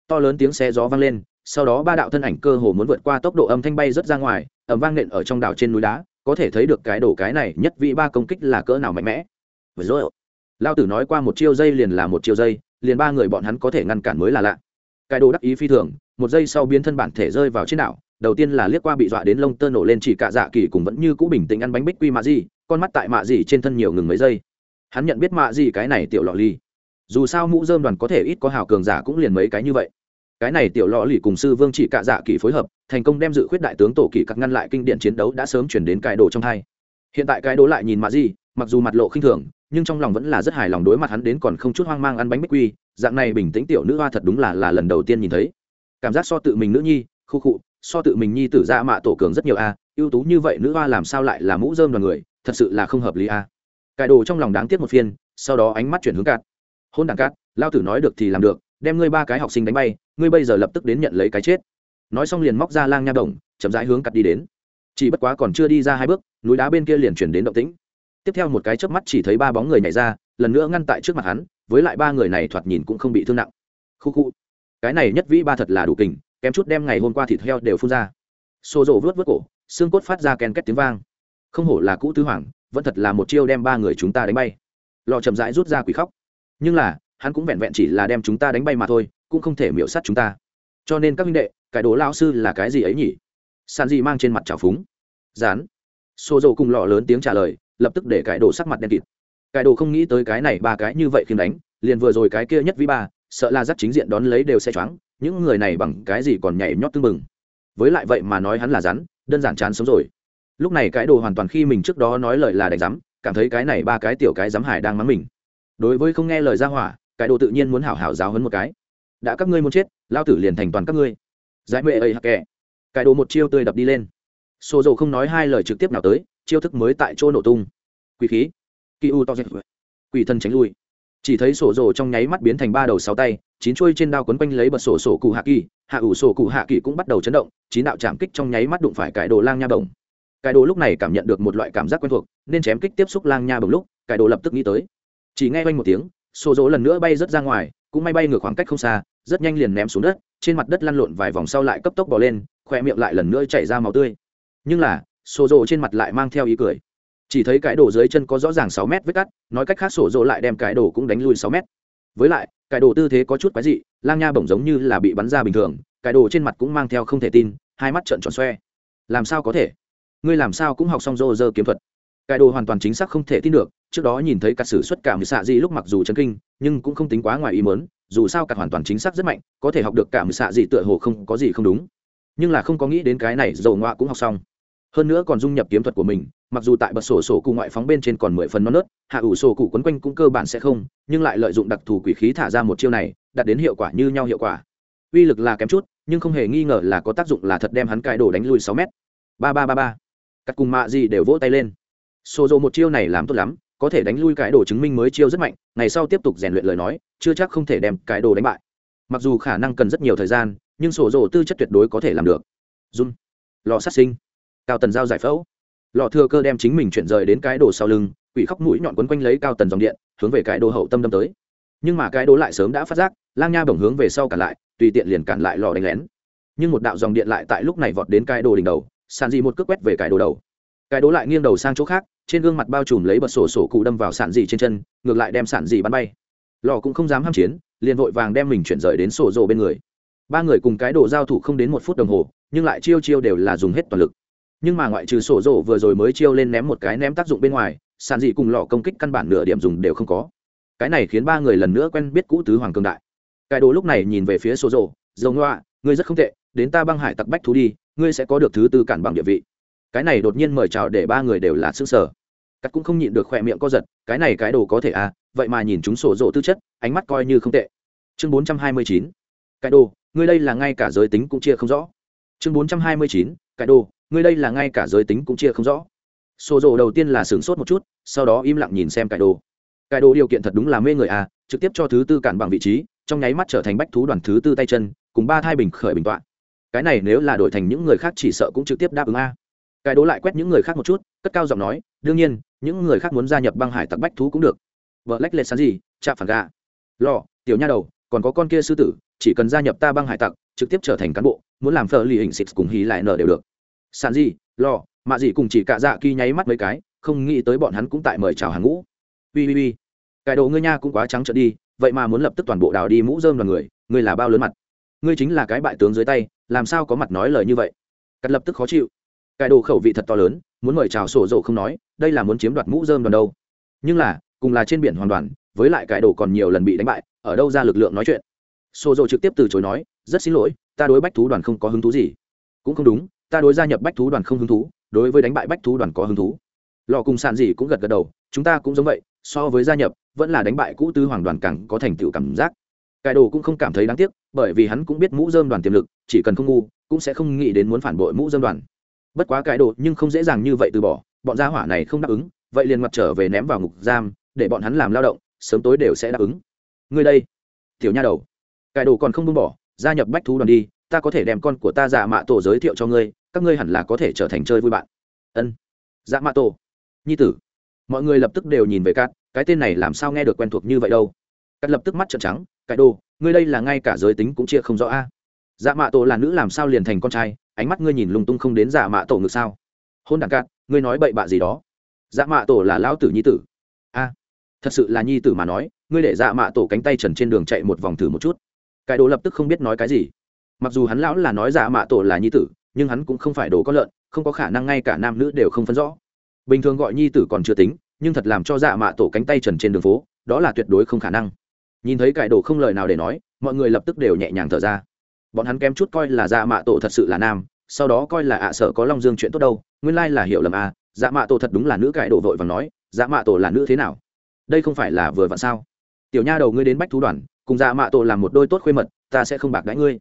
To lớn tiếng xe gió vang lên, sau đó ba đạo thân ảnh cơ hồ muốn vượt qua tốc độ âm thanh bay rất ra ngoài ẩm vang nện ở trong đảo trên núi đá, có thể thấy được cái đồ cái này nhất vị ba công kích là cỡ nào mạnh mẽ. Vừa rồi, lao tử nói qua một chiêu dây liền là một chiêu dây, liền ba người bọn hắn có thể ngăn cản mới là lạ. Cái đồ đắc ý phi thường, một giây sau biến thân bản thể rơi vào trên đảo đầu tiên là liếc qua bị dọa đến lông tơ nổ lên chỉ cả dạ kỳ cùng vẫn như cũ bình tĩnh ăn bánh bích quy mạ gì con mắt tại mạ gì trên thân nhiều ngừng mấy giây. Hắn nhận biết mạ gì cái này tiểu lọ ly dù sao mũ dơm đoàn có thể ít có hào cường giả cũng liền mấy cái như vậy. Cái này tiểu lọ lì cùng sư vương chỉ cạ dạ kỳ phối hợp, thành công đem dự khuyết đại tướng tổ kỳ cắt ngăn lại kinh điện chiến đấu đã sớm chuyển đến cái đồ trong hai. Hiện tại cái đồ lại nhìn mạ gì mặc dù mặt lộ khinh thường, nhưng trong lòng vẫn là rất hài lòng đối mặt hắn đến còn không chút hoang mang ăn bánh bích quy. Dạng này bình tĩnh tiểu nữ hoa thật đúng là là lần đầu tiên nhìn thấy. Cảm giác so tự mình nữ nhi, khu khụ so tự mình nhi tử ra mạ tổ cường rất nhiều a, ưu tú như vậy nữ hoa làm sao lại là mũ dơm đoàn người, thật sự là không hợp lý a. Cải đồ trong lòng đáng tiếc một phiên, sau đó ánh mắt chuyển hướng cát. Hôn đảng cát, lao tử nói được thì làm được, đem ngươi ba cái học sinh đánh bay, ngươi bây giờ lập tức đến nhận lấy cái chết. Nói xong liền móc ra lang nha đồng, chậm rãi hướng cắt đi đến. Chỉ bất quá còn chưa đi ra hai bước, núi đá bên kia liền chuyển đến động tĩnh. Tiếp theo một cái chớp mắt chỉ thấy ba bóng người nhảy ra, lần nữa ngăn tại trước mặt hắn, với lại ba người này thoạt nhìn cũng không bị thương nặng. Khu khu. Cái này nhất vĩ ba thật là đủ kình kém chút đem ngày hôm qua thịt heo đều phun ra. Xô rộ vớt vớt cổ, xương cốt phát ra ken két tiếng vang. Không hổ là cũ tứ hoàng, vẫn thật là một chiêu đem ba người chúng ta đánh bay. Lò chậm rãi rút ra quỷ khóc. Nhưng là, hắn cũng vẹn vẹn chỉ là đem chúng ta đánh bay mà thôi, cũng không thể miễu sát chúng ta. Cho nên các huynh đệ, cái đồ lao sư là cái gì ấy nhỉ? Sàn gì mang trên mặt trào phúng. Dán xô rộ cùng lọ lớn tiếng trả lời, lập tức để cái đồ sắc mặt đen kịt. Cái đồ không nghĩ tới cái này ba cái như vậy khiến đánh, liền vừa rồi cái kia nhất vi ba, sợ là dắt chính diện đón lấy đều sẽ choáng những người này bằng cái gì còn nhảy nhót tưng bừng? Với lại vậy mà nói hắn là rắn, đơn giản chán sống rồi. Lúc này cái đồ hoàn toàn khi mình trước đó nói lời là đánh rắm cảm thấy cái này ba cái tiểu cái rắm hải đang mắng mình. Đối với không nghe lời ra hỏa, cái đồ tự nhiên muốn hảo hảo giáo hấn một cái. Đã các ngươi muốn chết, lao tử liền thành toàn các ngươi. Giải mệ ấy hạc kẻ. Cái đồ một chiêu tươi đập đi lên. Xô dầu không nói hai lời trực tiếp nào tới, chiêu thức mới tại chỗ nổ tung. Quỷ khí. Kỳ u to dẹp quỷ thân tránh lui chỉ thấy sổ rồ trong nháy mắt biến thành ba đầu sáu tay, chín chuôi trên đao quấn quanh lấy bật sổ sổ cụ hạ kỳ, hạ ủ sổ cụ hạ kỳ cũng bắt đầu chấn động, chín đạo chạm kích trong nháy mắt đụng phải cải đồ lang nha bồng cải đồ lúc này cảm nhận được một loại cảm giác quen thuộc, nên chém kích tiếp xúc lang nha bồng lúc cải đồ lập tức nghĩ tới. Chỉ nghe quanh một tiếng, sổ rồ lần nữa bay rớt ra ngoài, cũng may bay ngược khoảng cách không xa, rất nhanh liền ném xuống đất, trên mặt đất lăn lộn vài vòng sau lại cấp tốc bỏ lên, khoe miệng lại lần nữa chảy ra máu tươi. Nhưng là, sổ rồ trên mặt lại mang theo ý cười chỉ thấy cái đồ dưới chân có rõ ràng sáu mét vết cắt, nói cách khác sổ dỗ lại đem cái đồ cũng đánh lui sáu mét. Với lại, cái đồ tư thế có chút quái dị, lang nha bổng giống như là bị bắn ra bình thường, cái đồ trên mặt cũng mang theo không thể tin, hai mắt trợn tròn xoe. Làm sao có thể? Ngươi làm sao cũng học xong rô rơ kiếm thuật. Cái đồ hoàn toàn chính xác không thể tin được, trước đó nhìn thấy cả sử xuất cảm xạ dị lúc mặc dù chấn kinh, nhưng cũng không tính quá ngoài ý mớn dù sao cả hoàn toàn chính xác rất mạnh, có thể học được cảm xạ dị tựa hồ không có gì không đúng. Nhưng là không có nghĩ đến cái này, dầu ngoạ cũng học xong hơn nữa còn dung nhập kiếm thuật của mình, mặc dù tại bật sổ sổ cụ ngoại phóng bên trên còn mười phần non nớt, hạ ủ sổ cụ quấn quanh cũng cơ bản sẽ không, nhưng lại lợi dụng đặc thù quỷ khí thả ra một chiêu này, đạt đến hiệu quả như nhau hiệu quả. Uy lực là kém chút, nhưng không hề nghi ngờ là có tác dụng là thật đem hắn cài đổ đánh lui sáu mét. Ba ba ba ba. Cắt cùng mạ gì đều vỗ tay lên. Sổ dô một chiêu này làm tốt lắm, có thể đánh lui cái đồ chứng minh mới chiêu rất mạnh, ngày sau tiếp tục rèn luyện lời nói, chưa chắc không thể đem cái đồ đánh bại. Mặc dù khả năng cần rất nhiều thời gian, nhưng sổ dồ tư chất tuyệt đối có thể làm được. Run lò sát sinh cao tần giao giải phẫu. Lò thừa cơ đem chính mình chuyển rời đến cái đồ sau lưng, quỷ khóc mũi nhọn quấn quanh lấy cao tần dòng điện, hướng về cái đồ hậu tâm đâm tới. Nhưng mà cái đồ lại sớm đã phát giác, lang nha bổng hướng về sau cản lại, tùy tiện liền cản lại lò đánh lén. Nhưng một đạo dòng điện lại tại lúc này vọt đến cái đồ đỉnh đầu, sàn dị một cước quét về cái đồ đầu. Cái đồ lại nghiêng đầu sang chỗ khác, trên gương mặt bao trùm lấy bật sổ sổ cụ đâm vào sản dị trên chân, ngược lại đem sản dị bắn bay. Lò cũng không dám ham chiến, liền vội vàng đem mình chuyển rời đến sổ rồ bên người. Ba người cùng cái đồ giao thủ không đến một phút đồng hồ, nhưng lại chiêu chiêu đều là dùng hết toàn lực nhưng mà ngoại trừ sổ rổ vừa rồi mới chiêu lên ném một cái ném tác dụng bên ngoài sàn dị cùng lọ công kích căn bản nửa điểm dùng đều không có. Cái này khiến ba người lần nữa quen biết cũ tứ hoàng cương đại. Cái đồ lúc này nhìn về phía sổ rổ, dầu ngoa ngươi rất không tệ đến ta băng hải tặc bách thú đi ngươi sẽ có được thứ tư cản bằng địa vị. Cái này đột nhiên mời chào để ba người đều là xương sở cắt cũng không nhịn được khỏe miệng co giật cái này cái đồ có thể à vậy mà nhìn chúng sổ rộ tư chất ánh mắt coi như không tệ. Chương bốn trăm hai mươi chín cái đồ ngươi đây là ngay cả giới tính cũng chia không rõ. Chương bốn trăm hai mươi chín cái đồ ngươi đây là ngay cả giới tính cũng chia không rõ. Sổ rộ đầu tiên là sửng sốt một chút, sau đó im lặng nhìn xem cải đồ. Cải đồ điều kiện thật đúng là mê người à trực tiếp cho thứ tư cản bằng vị trí, trong nháy mắt trở thành bách thú đoàn thứ tư tay chân, cùng ba thai bình khởi bình tọa. Cái này nếu là đổi thành những người khác chỉ sợ cũng trực tiếp đáp ứng a. Cái đố lại quét những người khác một chút, cất cao giọng nói, đương nhiên, những người khác muốn gia nhập băng hải tặc bách thú cũng được. Vợ lách lệ sán gì, chạm phản gà lò, tiểu nha đầu, còn có con kia sư tử, chỉ cần gia nhập ta băng hải tặc, trực tiếp trở thành cán bộ, muốn làm phở lì hình xịt cùng hí lại nở đều được sàn gì, lò, mạ gì cùng chỉ cả dạ kỳ nháy mắt mấy cái, không nghĩ tới bọn hắn cũng tại mời chào hàng ngũ. Ui ui ui. Cải đồ ngươi nha cũng quá trắng trợn đi, vậy mà muốn lập tức toàn bộ đào đi mũ rơm đoàn người, ngươi là bao lớn mặt? Ngươi chính là cái bại tướng dưới tay, làm sao có mặt nói lời như vậy? Cắt lập tức khó chịu. Cải đồ khẩu vị thật to lớn, muốn mời chào sổ dầu không nói, đây là muốn chiếm đoạt mũ dơm đoàn đâu. Nhưng là, cùng là trên biển hoàn toàn, với lại cải đồ còn nhiều lần bị đánh bại, ở đâu ra lực lượng nói chuyện? Sổ dầu trực tiếp từ chối nói, rất xin lỗi, ta đối bách thú đoàn không có hứng thú gì. Cũng không đúng ta đối gia nhập bách thú đoàn không hứng thú, đối với đánh bại bách thú đoàn có hứng thú. Lò cùng sàn gì cũng gật gật đầu, chúng ta cũng giống vậy, so với gia nhập, vẫn là đánh bại cũ tư hoàng đoàn càng có thành tựu cảm giác. Cải đồ cũng không cảm thấy đáng tiếc, bởi vì hắn cũng biết mũ dơm đoàn tiềm lực, chỉ cần không ngu, cũng sẽ không nghĩ đến muốn phản bội mũ dơm đoàn. Bất quá cải đồ nhưng không dễ dàng như vậy từ bỏ, bọn gia hỏa này không đáp ứng, vậy liền mặt trở về ném vào ngục giam, để bọn hắn làm lao động, sớm tối đều sẽ đáp ứng. Ngươi đây, tiểu nha đầu. Cải đồ còn không buông bỏ, gia nhập bách thú đoàn đi, ta có thể đem con của ta giả mạ tổ giới thiệu cho ngươi các ngươi hẳn là có thể trở thành chơi vui bạn. Ân. Dạ mã tổ. Nhi tử. Mọi người lập tức đều nhìn về cát cái tên này làm sao nghe được quen thuộc như vậy đâu. Cát lập tức mắt trợn trắng cái đồ ngươi đây là ngay cả giới tính cũng chia không rõ a. Dạ mạ tổ là nữ làm sao liền thành con trai ánh mắt ngươi nhìn lung tung không đến dạ mạ tổ ngực sao? Hôn đàn cát, ngươi nói bậy bạ gì đó. Dạ mạ tổ là lão tử nhi tử. A thật sự là nhi tử mà nói ngươi để dạ mạ tổ cánh tay trần trên đường chạy một vòng thử một chút. Cái đồ lập tức không biết nói cái gì. Mặc dù hắn lão là nói dạ mạ tổ là nhi tử nhưng hắn cũng không phải đồ có lợn, không có khả năng ngay cả nam nữ đều không phân rõ. Bình thường gọi nhi tử còn chưa tính, nhưng thật làm cho dạ mạ tổ cánh tay trần trên đường phố, đó là tuyệt đối không khả năng. Nhìn thấy cải đồ không lời nào để nói, mọi người lập tức đều nhẹ nhàng thở ra. Bọn hắn kém chút coi là dạ mạ tổ thật sự là nam, sau đó coi là ạ à sợ có long dương chuyện tốt đâu, nguyên lai là hiểu lầm à dạ mạ tổ thật đúng là nữ cải đồ vội và nói dạ mạ tổ là nữ thế nào? Đây không phải là vừa vặn sao? Tiểu nha đầu ngươi đến bách thú đoàn, cùng dạ mạ tổ làm một đôi tốt khuê mật, ta sẽ không bạc đãi ngươi.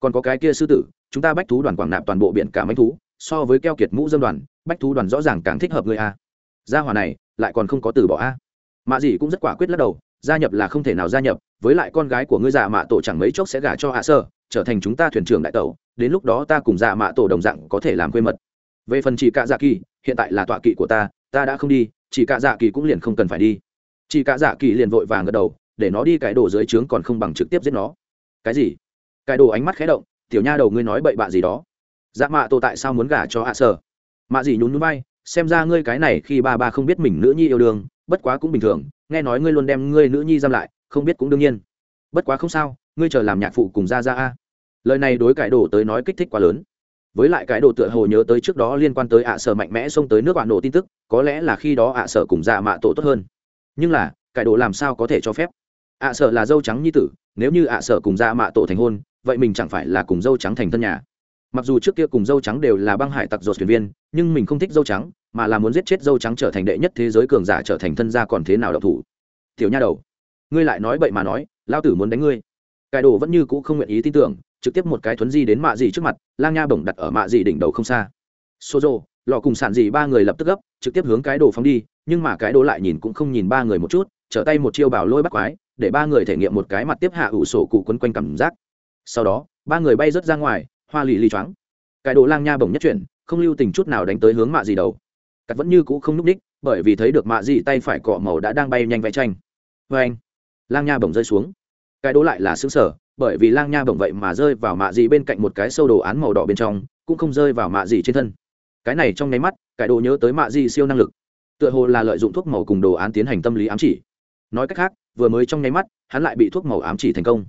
Còn có cái kia sư tử chúng ta bách thú đoàn quảng nạp toàn bộ biển cả bách thú, so với keo kiệt mũ dân đoàn, bách thú đoàn rõ ràng càng thích hợp ngươi a. Gia hòa này, lại còn không có từ bỏ a. Mạ gì cũng rất quả quyết lắc đầu, gia nhập là không thể nào gia nhập, với lại con gái của ngươi già mạ tổ chẳng mấy chốc sẽ gả cho hạ sơ, trở thành chúng ta thuyền trưởng đại tẩu, đến lúc đó ta cùng già mạ tổ đồng dạng có thể làm quê mật. Về phần chị cạ dạ kỳ, hiện tại là tọa kỵ của ta ta đã không đi, chị cạ dạ kỳ cũng liền không cần phải đi. Chị cạ dạ kỳ liền vội vàng gật đầu, để nó đi cái đồ dưới trướng còn không bằng trực tiếp giết nó. Cái gì? Cái đồ ánh mắt khé động tiểu nha đầu ngươi nói bậy bạ gì đó. Dạ mạ tổ tại sao muốn gả cho hạ sở? mạ gì nhún núi bay xem ra ngươi cái này khi ba ba không biết mình nữ nhi yêu đương, bất quá cũng bình thường, nghe nói ngươi luôn đem ngươi nữ nhi giam lại, không biết cũng đương nhiên. Bất quá không sao, ngươi chờ làm nhạc phụ cùng ra ra a. Lời này đối cải đồ tới nói kích thích quá lớn. Với lại cái đồ tựa hồ nhớ tới trước đó liên quan tới ạ sở mạnh mẽ xông tới nước bạn nổ tin tức, có lẽ là khi đó ạ sở cùng dạ mạ tổ tốt hơn. Nhưng là, cải đồ làm sao có thể cho phép? Ạ sở là dâu trắng như tử, nếu như ạ sở cùng dạ mạ tổ thành hôn vậy mình chẳng phải là cùng dâu trắng thành thân nhà. Mặc dù trước kia cùng dâu trắng đều là băng hải tặc dột thuyền viên, nhưng mình không thích dâu trắng, mà là muốn giết chết dâu trắng trở thành đệ nhất thế giới cường giả trở thành thân gia còn thế nào độc thủ. Tiểu nha đầu, ngươi lại nói bậy mà nói, lao tử muốn đánh ngươi. Cải đồ vẫn như cũ không nguyện ý tin tưởng, trực tiếp một cái thuấn di đến mạ dì trước mặt, lang nha bổng đặt ở mạ dì đỉnh đầu không xa. Xô rô lò cùng sản dì ba người lập tức gấp, trực tiếp hướng cái đồ phóng đi, nhưng mà cái đồ lại nhìn cũng không nhìn ba người một chút, trở tay một chiêu bảo lôi bắt quái, để ba người thể nghiệm một cái mặt tiếp hạ ủ sổ cụ quấn quanh cảm giác sau đó, ba người bay rớt ra ngoài, hoa lì lì choáng. Cái đồ lang nha bổng nhất chuyển, không lưu tình chút nào đánh tới hướng mạ gì đầu. Cắt vẫn như cũ không núp đích, bởi vì thấy được mạ gì tay phải cọ màu đã đang bay nhanh vẽ tranh. Vê anh, lang nha bổng rơi xuống. Cái đồ lại là xứng sở, bởi vì lang nha bổng vậy mà rơi vào mạ gì bên cạnh một cái sâu đồ án màu đỏ bên trong, cũng không rơi vào mạ gì trên thân. Cái này trong nháy mắt cải đồ nhớ tới mạ gì siêu năng lực. Tựa hồ là lợi dụng thuốc màu cùng đồ án tiến hành tâm lý ám chỉ. Nói cách khác, vừa mới trong nháy mắt, hắn lại bị thuốc màu ám chỉ thành công.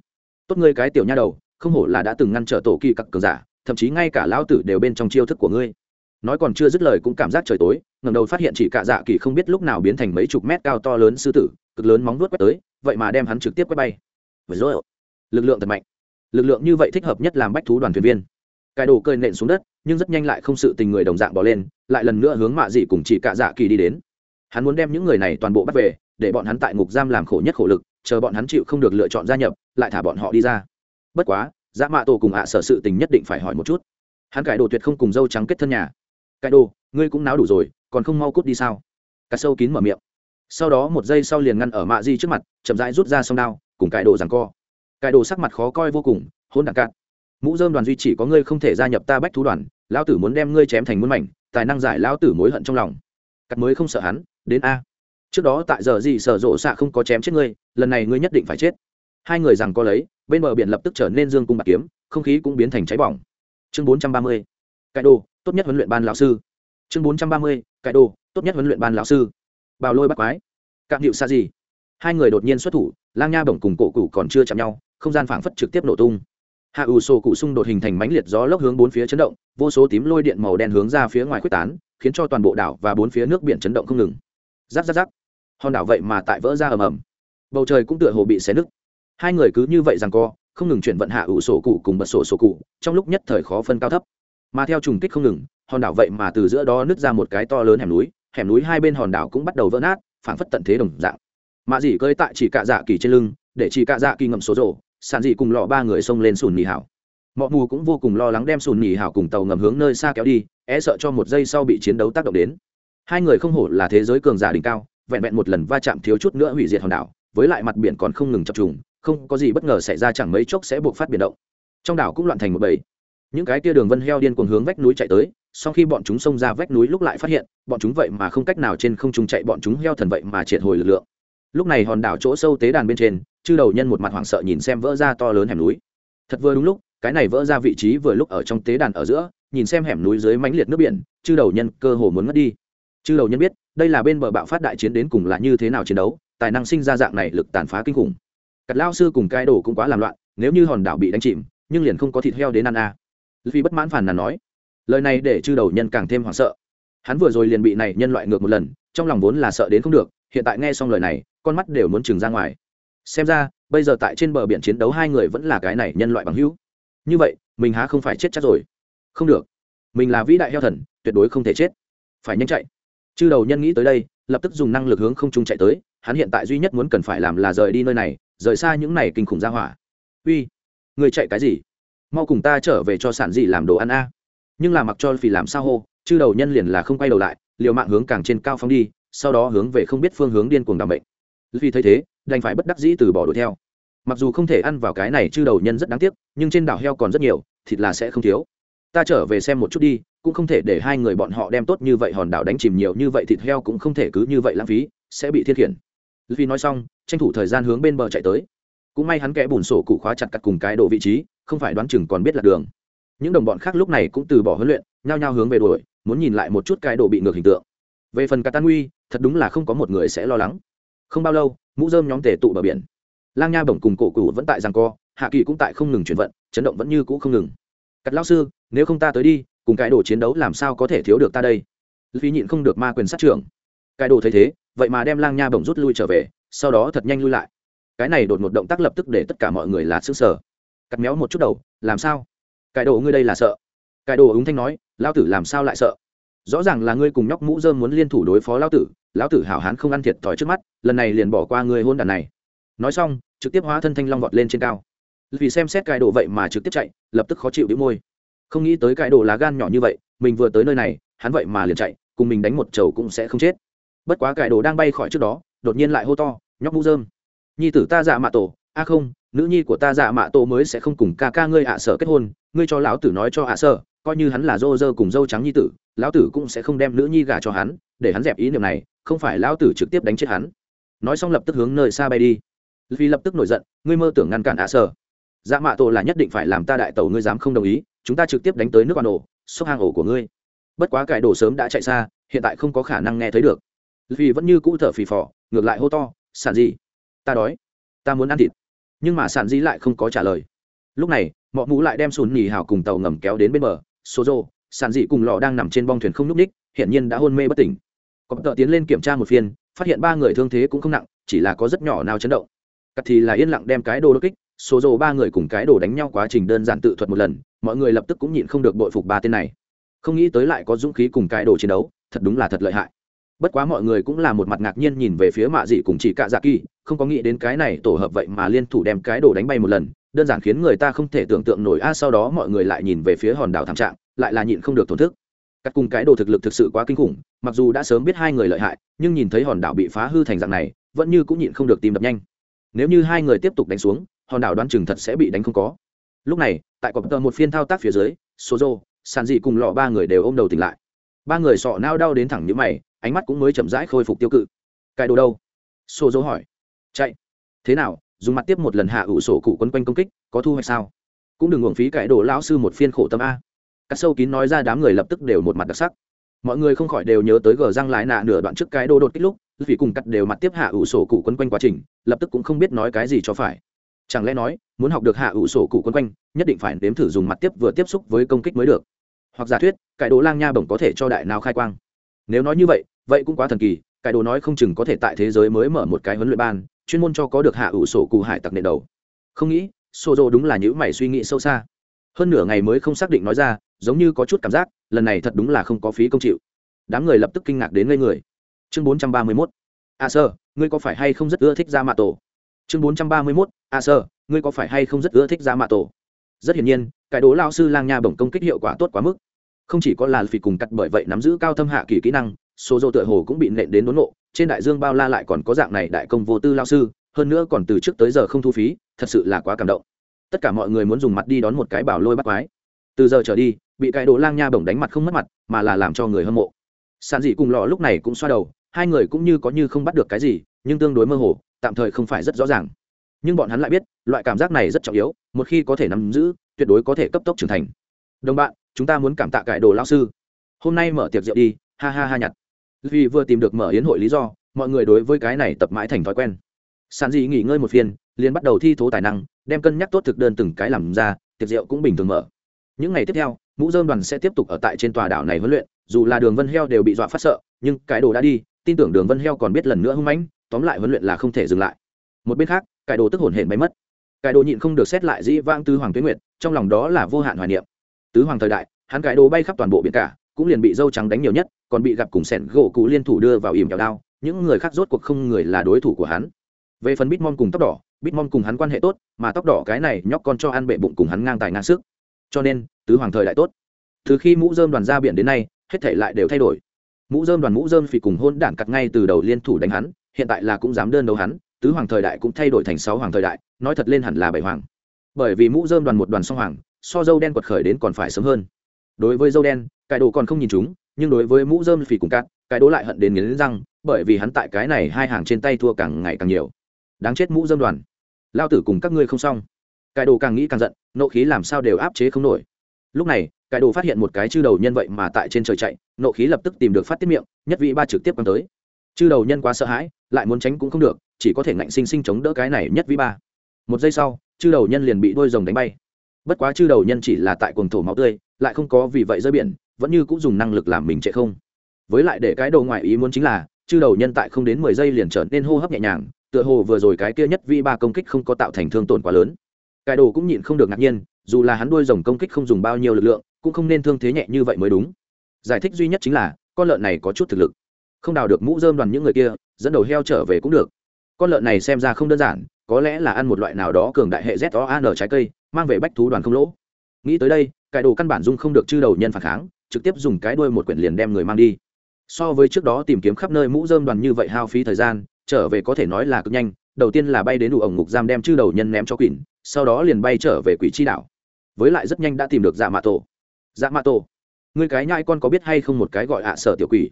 Tốt ngươi cái tiểu nha đầu không hổ là đã từng ngăn trở tổ kỳ cặc cường giả, thậm chí ngay cả lão tử đều bên trong chiêu thức của ngươi. Nói còn chưa dứt lời cũng cảm giác trời tối ngầm đầu phát hiện chỉ cả dạ kỳ không biết lúc nào biến thành mấy chục mét cao to lớn sư tử, cực lớn móng vuốt quét tới, vậy mà đem hắn trực tiếp quét bay. Với rồi, lực lượng thật mạnh. Lực lượng như vậy thích hợp nhất làm bách thú đoàn thuyền viên. Cải đồ cơi nện xuống đất, nhưng rất nhanh lại không sự tình người đồng dạng bỏ lên, lại lần nữa hướng mạ dị cùng chỉ cạ dạ kỳ đi đến. Hắn muốn đem những người này toàn bộ bắt về, để bọn hắn tại ngục giam làm khổ nhất khổ lực, chờ bọn hắn chịu không được lựa chọn gia nhập, lại thả bọn họ đi ra bất quá dạ mạ tổ cùng ạ sở sự tình nhất định phải hỏi một chút. Hắn cải đồ tuyệt không cùng dâu trắng kết thân nhà. Cải đồ, ngươi cũng náo đủ rồi, còn không mau cút đi sao? Cà sâu kín mở miệng. Sau đó một giây sau liền ngăn ở mạ di trước mặt, chậm rãi rút ra sông đao, cùng cải đồ rằng co. Cải đồ sắc mặt khó coi vô cùng hôn đạn cạn. Mũ dơm đoàn duy chỉ có ngươi không thể gia nhập ta bách thú đoàn, lão tử muốn đem ngươi chém thành muôn mảnh, tài năng giải lão tử mối hận trong lòng. Cắt mới không sợ hắn, đến a. Trước đó tại giờ gì sở rộ xạ không có chém chết ngươi, lần này ngươi nhất định phải chết. Hai người rằng có lấy bên bờ biển lập tức trở nên dương cung bạc kiếm, không khí cũng biến thành cháy bỏng. Chương bốn trăm ba mươi, cải đồ, tốt nhất huấn luyện ban lão sư. Chương bốn trăm ba mươi, cải đồ, tốt nhất huấn luyện ban lão sư. Bào lôi bắt quái. Cạm hiệu xa gì? Hai người đột nhiên xuất thủ, lang nha bổng cùng cổ cụ còn chưa chạm nhau, không gian phảng phất trực tiếp nổ tung. Hạ ủ sổ cụ xung đột hình thành mãnh liệt gió lốc hướng bốn phía chấn động, vô số tím lôi điện màu đen hướng ra phía ngoài quyết tán, khiến cho toàn bộ đảo và bốn phía nước biển chấn động không ngừng. Giáp giáp giáp hòn đảo vậy mà tại vỡ ra ầm ầm. Bầu trời cũng tựa hồ bị xé nứt hai người cứ như vậy rằng co, không ngừng chuyển vận hạ ủ sổ cụ cùng bật sổ sổ cụ, trong lúc nhất thời khó phân cao thấp. Mà theo trùng kích không ngừng, hòn đảo vậy mà từ giữa đó nứt ra một cái to lớn hẻm núi hẻm núi hai bên hòn đảo cũng bắt đầu vỡ nát, phảng phất tận thế đồng dạng. Mạ dỉ cơi tại chỉ cạ dạ kỳ trên lưng, để chỉ cạ dạ kỳ ngậm số rổ, sàn dị cùng lọ ba người xông lên sùn nhì hảo. Mọi mù cũng vô cùng lo lắng đem sùn nhì hảo cùng tàu ngầm hướng nơi xa kéo đi e sợ cho một giây sau bị chiến đấu tác động đến. Hai người không hổ là thế giới cường giả đỉnh cao, vẹn vẹn một lần va chạm thiếu chút nữa hủy diệt hòn đảo, với lại mặt biển còn không ngừng chập trùng không có gì bất ngờ xảy ra chẳng mấy chốc sẽ buộc phát biển động. Trong đảo cũng loạn thành một bầy. Những cái tia đường vân heo điên cuồng hướng vách núi chạy tới, sau khi bọn chúng xông ra vách núi lúc lại phát hiện, bọn chúng vậy mà không cách nào trên không trung chạy, bọn chúng heo thần vậy mà triệt hồi lực lượng. Lúc này hòn đảo chỗ sâu tế đàn bên trên, chư đầu nhân một mặt hoảng sợ nhìn xem vỡ ra to lớn hẻm núi. Thật vừa đúng lúc, cái này vỡ ra vị trí vừa lúc ở trong tế đàn ở giữa, nhìn xem hẻm núi dưới mãnh liệt nước biển, chư đầu nhân cơ hồ muốn mất đi. Chư đầu nhân biết, đây là bên bờ bạo phát đại chiến đến cùng là như thế nào chiến đấu, tài năng sinh ra dạng này lực tàn phá kinh khủng cắt lao sư cùng cái đồ cũng quá làm loạn, nếu như hòn đảo bị đánh chìm, nhưng liền không có thịt heo đến ăn a à. vì bất mãn phản là nói. Lời này để chư đầu nhân càng thêm hoảng sợ. Hắn vừa rồi liền bị này nhân loại ngược một lần, trong lòng vốn là sợ đến không được, hiện tại nghe xong lời này, con mắt đều muốn trừng ra ngoài. Xem ra, bây giờ tại trên bờ biển chiến đấu hai người vẫn là cái này nhân loại bằng hữu. Như vậy, mình há không phải chết chắc rồi. Không được. Mình là vĩ đại heo thần, tuyệt đối không thể chết. Phải nhanh chạy. Chư đầu nhân nghĩ tới đây, lập tức dùng năng lực hướng không trung chạy tới, hắn hiện tại duy nhất muốn cần phải làm là rời đi nơi này rời xa những này kinh khủng ra hỏa. Uy, người chạy cái gì? Mau cùng ta trở về cho sản dị làm đồ ăn a. Nhưng là mặc cho phì làm sao hô, chư đầu nhân liền là không quay đầu lại, liều mạng hướng càng trên cao phóng đi, sau đó hướng về không biết phương hướng điên cuồng đ bệnh vì thấy thế, đành phải bất đắc dĩ từ bỏ đuổi theo. Mặc dù không thể ăn vào cái này, chư đầu nhân rất đáng tiếc, nhưng trên đảo heo còn rất nhiều, thịt là sẽ không thiếu. Ta trở về xem một chút đi, cũng không thể để hai người bọn họ đem tốt như vậy hòn đảo đánh chìm nhiều như vậy, thịt heo cũng không thể cứ như vậy lãng phí, sẽ bị thiên khiển vì nói xong, tranh thủ thời gian hướng bên bờ chạy tới. Cũng may hắn kẽ bùn sổ cụ khóa chặt cắt cùng cái độ vị trí, không phải đoán chừng còn biết là đường. Những đồng bọn khác lúc này cũng từ bỏ huấn luyện, nhao nhao hướng về đuổi, muốn nhìn lại một chút cái độ bị ngược hình tượng. Về phần catan nguy thật đúng là không có một người sẽ lo lắng. Không bao lâu, mũ dơm nhóm tề tụ bờ biển. Lang nha bổng cùng cổ cụ vẫn tại giằng co, hạ kỳ cũng tại không ngừng chuyển vận, chấn động vẫn như cũ không ngừng. Cắt lao sư, nếu không ta tới đi, cùng cái đồ chiến đấu làm sao có thể thiếu được ta đây? Vì nhịn không được ma quyền sát trưởng. Cái đồ thấy thế vậy mà đem lang nha bổng rút lui trở về, sau đó thật nhanh lui lại. Cái này đột một động tác lập tức để tất cả mọi người là xương sở cắt méo một chút đầu, làm sao? Cái đồ ngươi đây là sợ? Cái đồ ứng thanh nói lao tử làm sao lại sợ? Rõ ràng là ngươi cùng nhóc mũ dơm muốn liên thủ đối phó lao tử, lão tử hảo hán không ăn thiệt thòi trước mắt, lần này liền bỏ qua người hôn đàn này. Nói xong, trực tiếp hóa thân thanh long vọt lên trên cao. Vì xem xét cái đồ vậy mà trực tiếp chạy, lập tức khó chịu đĩu môi. Không nghĩ tới cái đồ lá gan nhỏ như vậy, mình vừa tới nơi này, hắn vậy mà liền chạy, cùng mình đánh một chầu cũng sẽ không chết bất quá cải đồ đang bay khỏi trước đó, đột nhiên lại hô to, nhóc mũ dơm nhi tử ta dạ mạ tổ. A không, nữ nhi của ta dạ mạ tổ mới sẽ không cùng ca ca ngươi ạ sở kết hôn, ngươi cho lão tử nói cho ạ sở, coi như hắn là dô dơ cùng dâu trắng nhi tử, lão tử cũng sẽ không đem nữ nhi gả cho hắn, để hắn dẹp ý niệm này, không phải lão tử trực tiếp đánh chết hắn. Nói xong lập tức hướng nơi xa bay đi. Vì lập tức nổi giận, ngươi mơ tưởng ngăn cản ạ sở. Dạ mạ tổ là nhất định phải làm ta đại tẩu, ngươi dám không đồng ý, chúng ta trực tiếp đánh tới nước quan nổ xốc hang ổ của ngươi. Bất quá cải đồ sớm đã chạy xa, hiện tại không có khả năng nghe thấy được vì vẫn như cũ thở phì phò, ngược lại hô to sản gì? Ta đói. Ta muốn ăn thịt. Nhưng mà sản di lại không có trả lời. Lúc này mọi mũ lại đem sùn nhì hào cùng tàu ngầm kéo đến bên bờ. Số rô sản dị cùng lò đang nằm trên bong thuyền không nhúc ních hiển nhiên đã hôn mê bất tỉnh. Cọp tợ tiến lên kiểm tra một phiên, phát hiện ba người thương thế cũng không nặng, chỉ là có rất nhỏ nào chấn động. Cắt thì là yên lặng đem cái đồ đột kích số rô ba người cùng cái đồ đánh nhau quá trình đơn giản tự thuật một lần, mọi người lập tức cũng nhịn không được bội phục ba tên này. Không nghĩ tới lại có dũng khí cùng cái đồ chiến đấu, thật đúng là thật lợi hại bất quá mọi người cũng là một mặt ngạc nhiên nhìn về phía mạ dị cùng chỉ cạ dạ kỳ, không có nghĩ đến cái này tổ hợp vậy mà liên thủ đem cái đồ đánh bay một lần, đơn giản khiến người ta không thể tưởng tượng nổi. A, sau đó mọi người lại nhìn về phía hòn đảo thảm trạng, lại là nhịn không được thổn thức. Cắt cùng cái đồ thực lực thực sự quá kinh khủng, mặc dù đã sớm biết hai người lợi hại, nhưng nhìn thấy hòn đảo bị phá hư thành dạng này, vẫn như cũng nhịn không được tìm đập nhanh. Nếu như hai người tiếp tục đánh xuống, hòn đảo đoán chừng thật sẽ bị đánh không có. Lúc này, tại cọp tờ một phiên thao tác phía dưới số rô sàn dị cùng lọ ba người đều ôm đầu tỉnh lại. Ba người sọ nao đau đến thẳng như mày ánh mắt cũng mới chậm rãi khôi phục tiêu cự. Cái đồ đâu? Xô dỗ hỏi. Chạy. Thế nào, dùng mặt tiếp một lần hạ ủ sổ cụ quấn quanh công kích, có thu hoạch sao? Cũng đừng uổng phí cái đồ lão sư một phiên khổ tâm a. Các sâu kín nói ra đám người lập tức đều một mặt đặc sắc. Mọi người không khỏi đều nhớ tới gờ răng lái nạ nửa đoạn trước cái đồ đột kích lúc vì cùng cắt đều mặt tiếp hạ ủ sổ cụ quấn quanh quá trình, lập tức cũng không biết nói cái gì cho phải. Chẳng lẽ nói, muốn học được hạ ủ sổ cụ quấn quanh, nhất định phải nếm thử dùng mặt tiếp vừa tiếp xúc với công kích mới được. Hoặc giả thuyết, cái đồ lang nha bổng có thể cho đại nào khai quang. Nếu nói như vậy vậy cũng quá thần kỳ, cái đồ nói không chừng có thể tại thế giới mới mở một cái huấn luyện ban, chuyên môn cho có được hạ ủ sổ cụ hải tặc nền đầu. Không nghĩ sổ dồ đúng là những mày suy nghĩ sâu xa. Hơn nửa ngày mới không xác định nói ra, giống như có chút cảm giác, lần này thật đúng là không có phí công chịu. Đám người lập tức kinh ngạc đến ngây người. Chương bốn trăm ba mươi mốt. A sơ, ngươi có phải hay không rất ưa thích ra mạ tổ chương bốn trăm ba mươi mốt. A sơ, ngươi có phải hay không rất ưa thích ra mạ tổ rất hiển nhiên, cái đố lao sư lang nha bổng công kích hiệu quả tốt quá mức. Không chỉ có là phỉ cùng cắt bởi vậy nắm giữ cao thâm hạ kỳ kỹ năng số dô tựa hồ cũng bị nện đến đốn nộ, trên đại dương bao la lại còn có dạng này đại công vô tư lao sư, hơn nữa còn từ trước tới giờ không thu phí, thật sự là quá cảm động. Tất cả mọi người muốn dùng mặt đi đón một cái bảo lôi bắt quái. Từ giờ trở đi, bị cái đồ lang nha bổng đánh mặt không mất mặt, mà là làm cho người hâm mộ. Sàn dị cùng lọ lúc này cũng xoa đầu, hai người cũng như có như không bắt được cái gì, nhưng tương đối mơ hồ, tạm thời không phải rất rõ ràng. Nhưng bọn hắn lại biết, loại cảm giác này rất trọng yếu, một khi có thể nắm giữ, tuyệt đối có thể cấp tốc trưởng thành. Đồng bạn, chúng ta muốn cảm tạ cải đồ lao sư. Hôm nay mở tiệc rượu đi, ha ha ha nhặt vì vừa tìm được mở yến hội lý do, mọi người đối với cái này tập mãi thành thói quen. Sàn dị nghỉ ngơi một phiên, liền bắt đầu thi thố tài năng, đem cân nhắc tốt thực đơn từng cái làm ra, tiệc rượu cũng bình thường mở. Những ngày tiếp theo, mũ dơm đoàn sẽ tiếp tục ở tại trên tòa đảo này huấn luyện, dù là đường vân heo đều bị dọa phát sợ, nhưng cái đồ đã đi, tin tưởng đường vân heo còn biết lần nữa hưng mãnh, tóm lại huấn luyện là không thể dừng lại. Một bên khác, cái đồ tức hồn hển bay mất. Cái đồ nhịn không được xét lại dĩ vãng tứ hoàng tuyến nguyệt, trong lòng đó là vô hạn hoài niệm. Tứ hoàng thời đại, hắn cái đồ bay khắp toàn bộ biển cả cũng liền bị dâu trắng đánh nhiều nhất, còn bị gặp cùng sẻn gỗ cụ liên thủ đưa vào ìm kẹo đao, những người khác rốt cuộc không người là đối thủ của hắn. Về phần bitmon cùng tóc đỏ bitmon cùng hắn quan hệ tốt, mà tóc đỏ cái này nhóc con cho ăn bệ bụng cùng hắn ngang tài ngang sức. Cho nên, tứ hoàng thời đại tốt. Từ khi mũ dơm đoàn ra biển đến nay, hết thể lại đều thay đổi. Mũ dơm đoàn mũ dơm phì cùng hôn đản cặt ngay từ đầu liên thủ đánh hắn, hiện tại là cũng dám đơn đấu hắn, tứ hoàng thời đại cũng thay đổi thành sáu hoàng thời đại, nói thật lên hẳn là bảy hoàng. Bởi vì mũ dơm đoàn một đoàn song hoàng, so dâu đen quật khởi đến còn phải sớm hơn. Đối với dâu đen cải đồ còn không nhìn chúng, nhưng đối với mũ dơm phì cùng cát, cái đố lại hận đến nghiến răng, bởi vì hắn tại cái này hai hàng trên tay thua càng ngày càng nhiều. Đáng chết mũ dơm đoàn. Lao tử cùng các ngươi không xong. Cái đồ càng nghĩ càng giận, nộ khí làm sao đều áp chế không nổi. Lúc này, cái đồ phát hiện một cái chư đầu nhân vậy mà tại trên trời chạy, nộ khí lập tức tìm được phát tiết miệng, nhất vị ba trực tiếp quăng tới. Chư đầu nhân quá sợ hãi, lại muốn tránh cũng không được, chỉ có thể ngạnh sinh sinh chống đỡ cái này nhất vị ba. Một giây sau, chư đầu nhân liền bị đôi rồng đánh bay. Bất quá chư đầu nhân chỉ là tại cuồng thổ máu tươi, lại không có vì vậy rơi biển vẫn như cũng dùng năng lực làm mình chạy không. Với lại để cái đầu ngoại ý muốn chính là, chư đầu nhân tại không đến mười giây liền trở nên hô hấp nhẹ nhàng, tựa hồ vừa rồi cái kia nhất vi ba công kích không có tạo thành thương tổn quá lớn. Cái đồ cũng nhịn không được ngạc nhiên, dù là hắn đuôi rồng công kích không dùng bao nhiêu lực lượng, cũng không nên thương thế nhẹ như vậy mới đúng. Giải thích duy nhất chính là, con lợn này có chút thực lực. Không đào được mũ dơm đoàn những người kia, dẫn đầu heo trở về cũng được. Con lợn này xem ra không đơn giản, có lẽ là ăn một loại nào đó cường đại hệ z o an trái cây, mang về bách thú đoàn không lỗ. Nghĩ tới đây cải đồ căn bản dung không được chư đầu nhân phản kháng trực tiếp dùng cái đuôi một quyển liền đem người mang đi. So với trước đó tìm kiếm khắp nơi mũ dơm đoàn như vậy hao phí thời gian, trở về có thể nói là cực nhanh, đầu tiên là bay đến đủ ổng ngục giam đem chư đầu nhân ném cho quỷ, sau đó liền bay trở về quỷ chi đảo. Với lại rất nhanh đã tìm được dạ mạ tổ. Dạ mạ tổ, người cái nhai con có biết hay không một cái gọi ạ sở tiểu quỷ?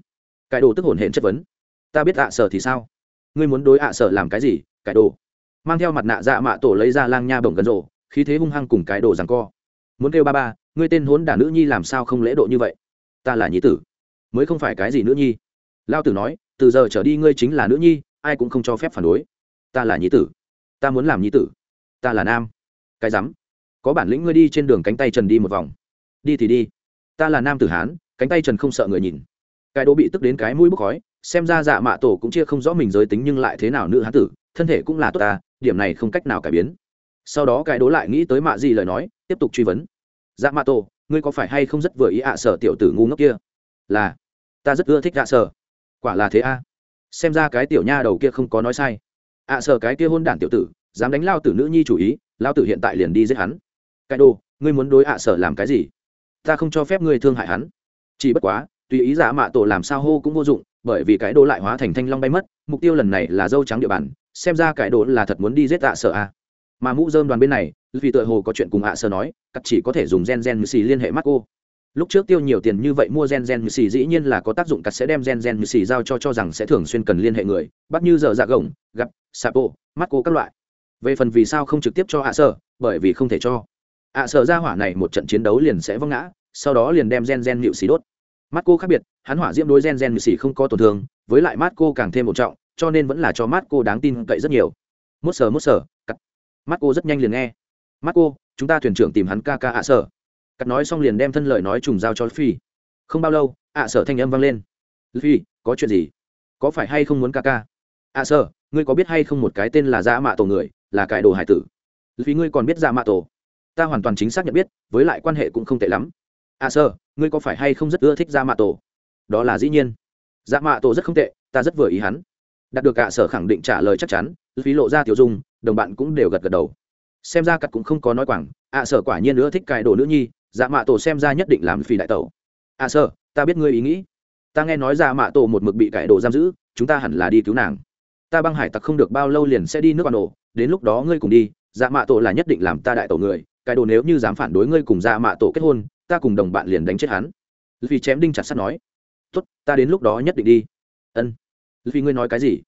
Cái đồ tức hồn hển chất vấn. Ta biết ạ sở thì sao? Ngươi muốn đối ạ sở làm cái gì? Cái đồ. Mang theo mặt nạ dạ mạ tổ lấy ra lang nha bổng gần rộ, khí thế hung hăng cùng cái đồ rằng co. Muốn kêu ba ba ngươi tên hốn đả nữ nhi làm sao không lễ độ như vậy? Ta là nhí tử. Mới không phải cái gì nữ nhi. Lao tử nói, từ giờ trở đi ngươi chính là nữ nhi, ai cũng không cho phép phản đối. Ta là nhí tử. Ta muốn làm nhí tử. Ta là nam. Cái rắm. Có bản lĩnh ngươi đi trên đường cánh tay trần đi một vòng. Đi thì đi. Ta là nam tử hán, cánh tay trần không sợ người nhìn. Cái đỗ bị tức đến cái mũi bốc khói, xem ra dạ mạ tổ cũng chia không rõ mình giới tính nhưng lại thế nào nữ hán tử, thân thể cũng là tốt ta, điểm này không cách nào cải biến. Sau đó cái đố lại nghĩ tới mạ gì lời nói, tiếp tục truy vấn dạ mạ tổ, ngươi có phải hay không rất vừa ý ạ sở tiểu tử ngu ngốc kia? Là, ta rất ưa thích ạ sở. Quả là thế a. Xem ra cái tiểu nha đầu kia không có nói sai. Ạ sở cái kia hôn đản tiểu tử, dám đánh lao tử nữ nhi chủ ý, lao tử hiện tại liền đi giết hắn. Cái đồ, ngươi muốn đối ạ sở làm cái gì? Ta không cho phép ngươi thương hại hắn. Chỉ bất quá, tùy ý giả mạ tổ làm sao hô cũng vô dụng, bởi vì cái đồ lại hóa thành thanh long bay mất, mục tiêu lần này là dâu trắng địa bàn, xem ra cái đồ là thật muốn đi giết ạ sở a. Mà mũ dơm đoàn bên này vì tựa hồ có chuyện cùng ạ Sơ nói cắt chỉ có thể dùng gen gen xì liên hệ mắt cô. Lúc trước tiêu nhiều tiền như vậy mua gen gen xì dĩ nhiên là có tác dụng cắt sẽ đem gen gen xì giao cho cho rằng sẽ thường xuyên cần liên hệ người bắt như giờ dạ gồng gặp sapo mắt cô các loại. Về phần vì sao không trực tiếp cho ạ Sơ, bởi vì không thể cho. Ạ Sơ ra hỏa này một trận chiến đấu liền sẽ văng ngã sau đó liền đem gen gen nhịu xì đốt. Mắt cô khác biệt hắn hỏa diễm đối gen gen nhịu xì không có tổn thương với lại mắt cô càng thêm một trọng cho nên vẫn là cho mắt cô đáng tin cậy rất nhiều. Mốt sờ mốt sờ cắt. Mắt cô rất nhanh liền nghe mắt cô chúng ta thuyền trưởng tìm hắn ca ca ạ sở. Cắt nói xong liền đem thân lời nói trùng giao cho phi không bao lâu, ạ sở thanh âm vang lên. Phi có chuyện gì? Có phải hay không muốn ca ca? Ạ sở, ngươi có biết hay không một cái tên là dạ mạ tổ người, là cải đồ hải tử? Vì ngươi còn biết dạ mạ tổ? Ta hoàn toàn chính xác nhận biết, với lại quan hệ cũng không tệ lắm. À sơ ngươi có phải hay không rất ưa thích dạ mạ tổ? Đó là dĩ nhiên. Dạ mạ tổ rất không tệ, ta rất vừa ý hắn. Đạt được cả sở khẳng định trả lời chắc chắn phí lộ ra tiểu dung, đồng bạn cũng đều gật gật đầu xem ra cặt cũng không có nói quảng, ạ sở quả nhiên nữa thích cài đồ nữ nhi dạ mạ tổ xem ra nhất định làm phi đại tẩu. Ạ sở, ta biết ngươi ý nghĩ. Ta nghe nói dạ mạ tổ một mực bị cải đồ giam giữ, chúng ta hẳn là đi cứu nàng. Ta băng hải tặc không được bao lâu liền sẽ đi nước bà nổ, đến lúc đó ngươi cùng đi dạ mạ tổ là nhất định làm ta đại tổ người, cái đồ nếu như dám phản đối ngươi cùng dạ mạ tổ kết hôn, ta cùng đồng bạn liền đánh chết hắn. Vì chém đinh chặt sắt nói. Tốt, ta đến lúc đó nhất định đi. Ân. Vì ngươi nói cái gì?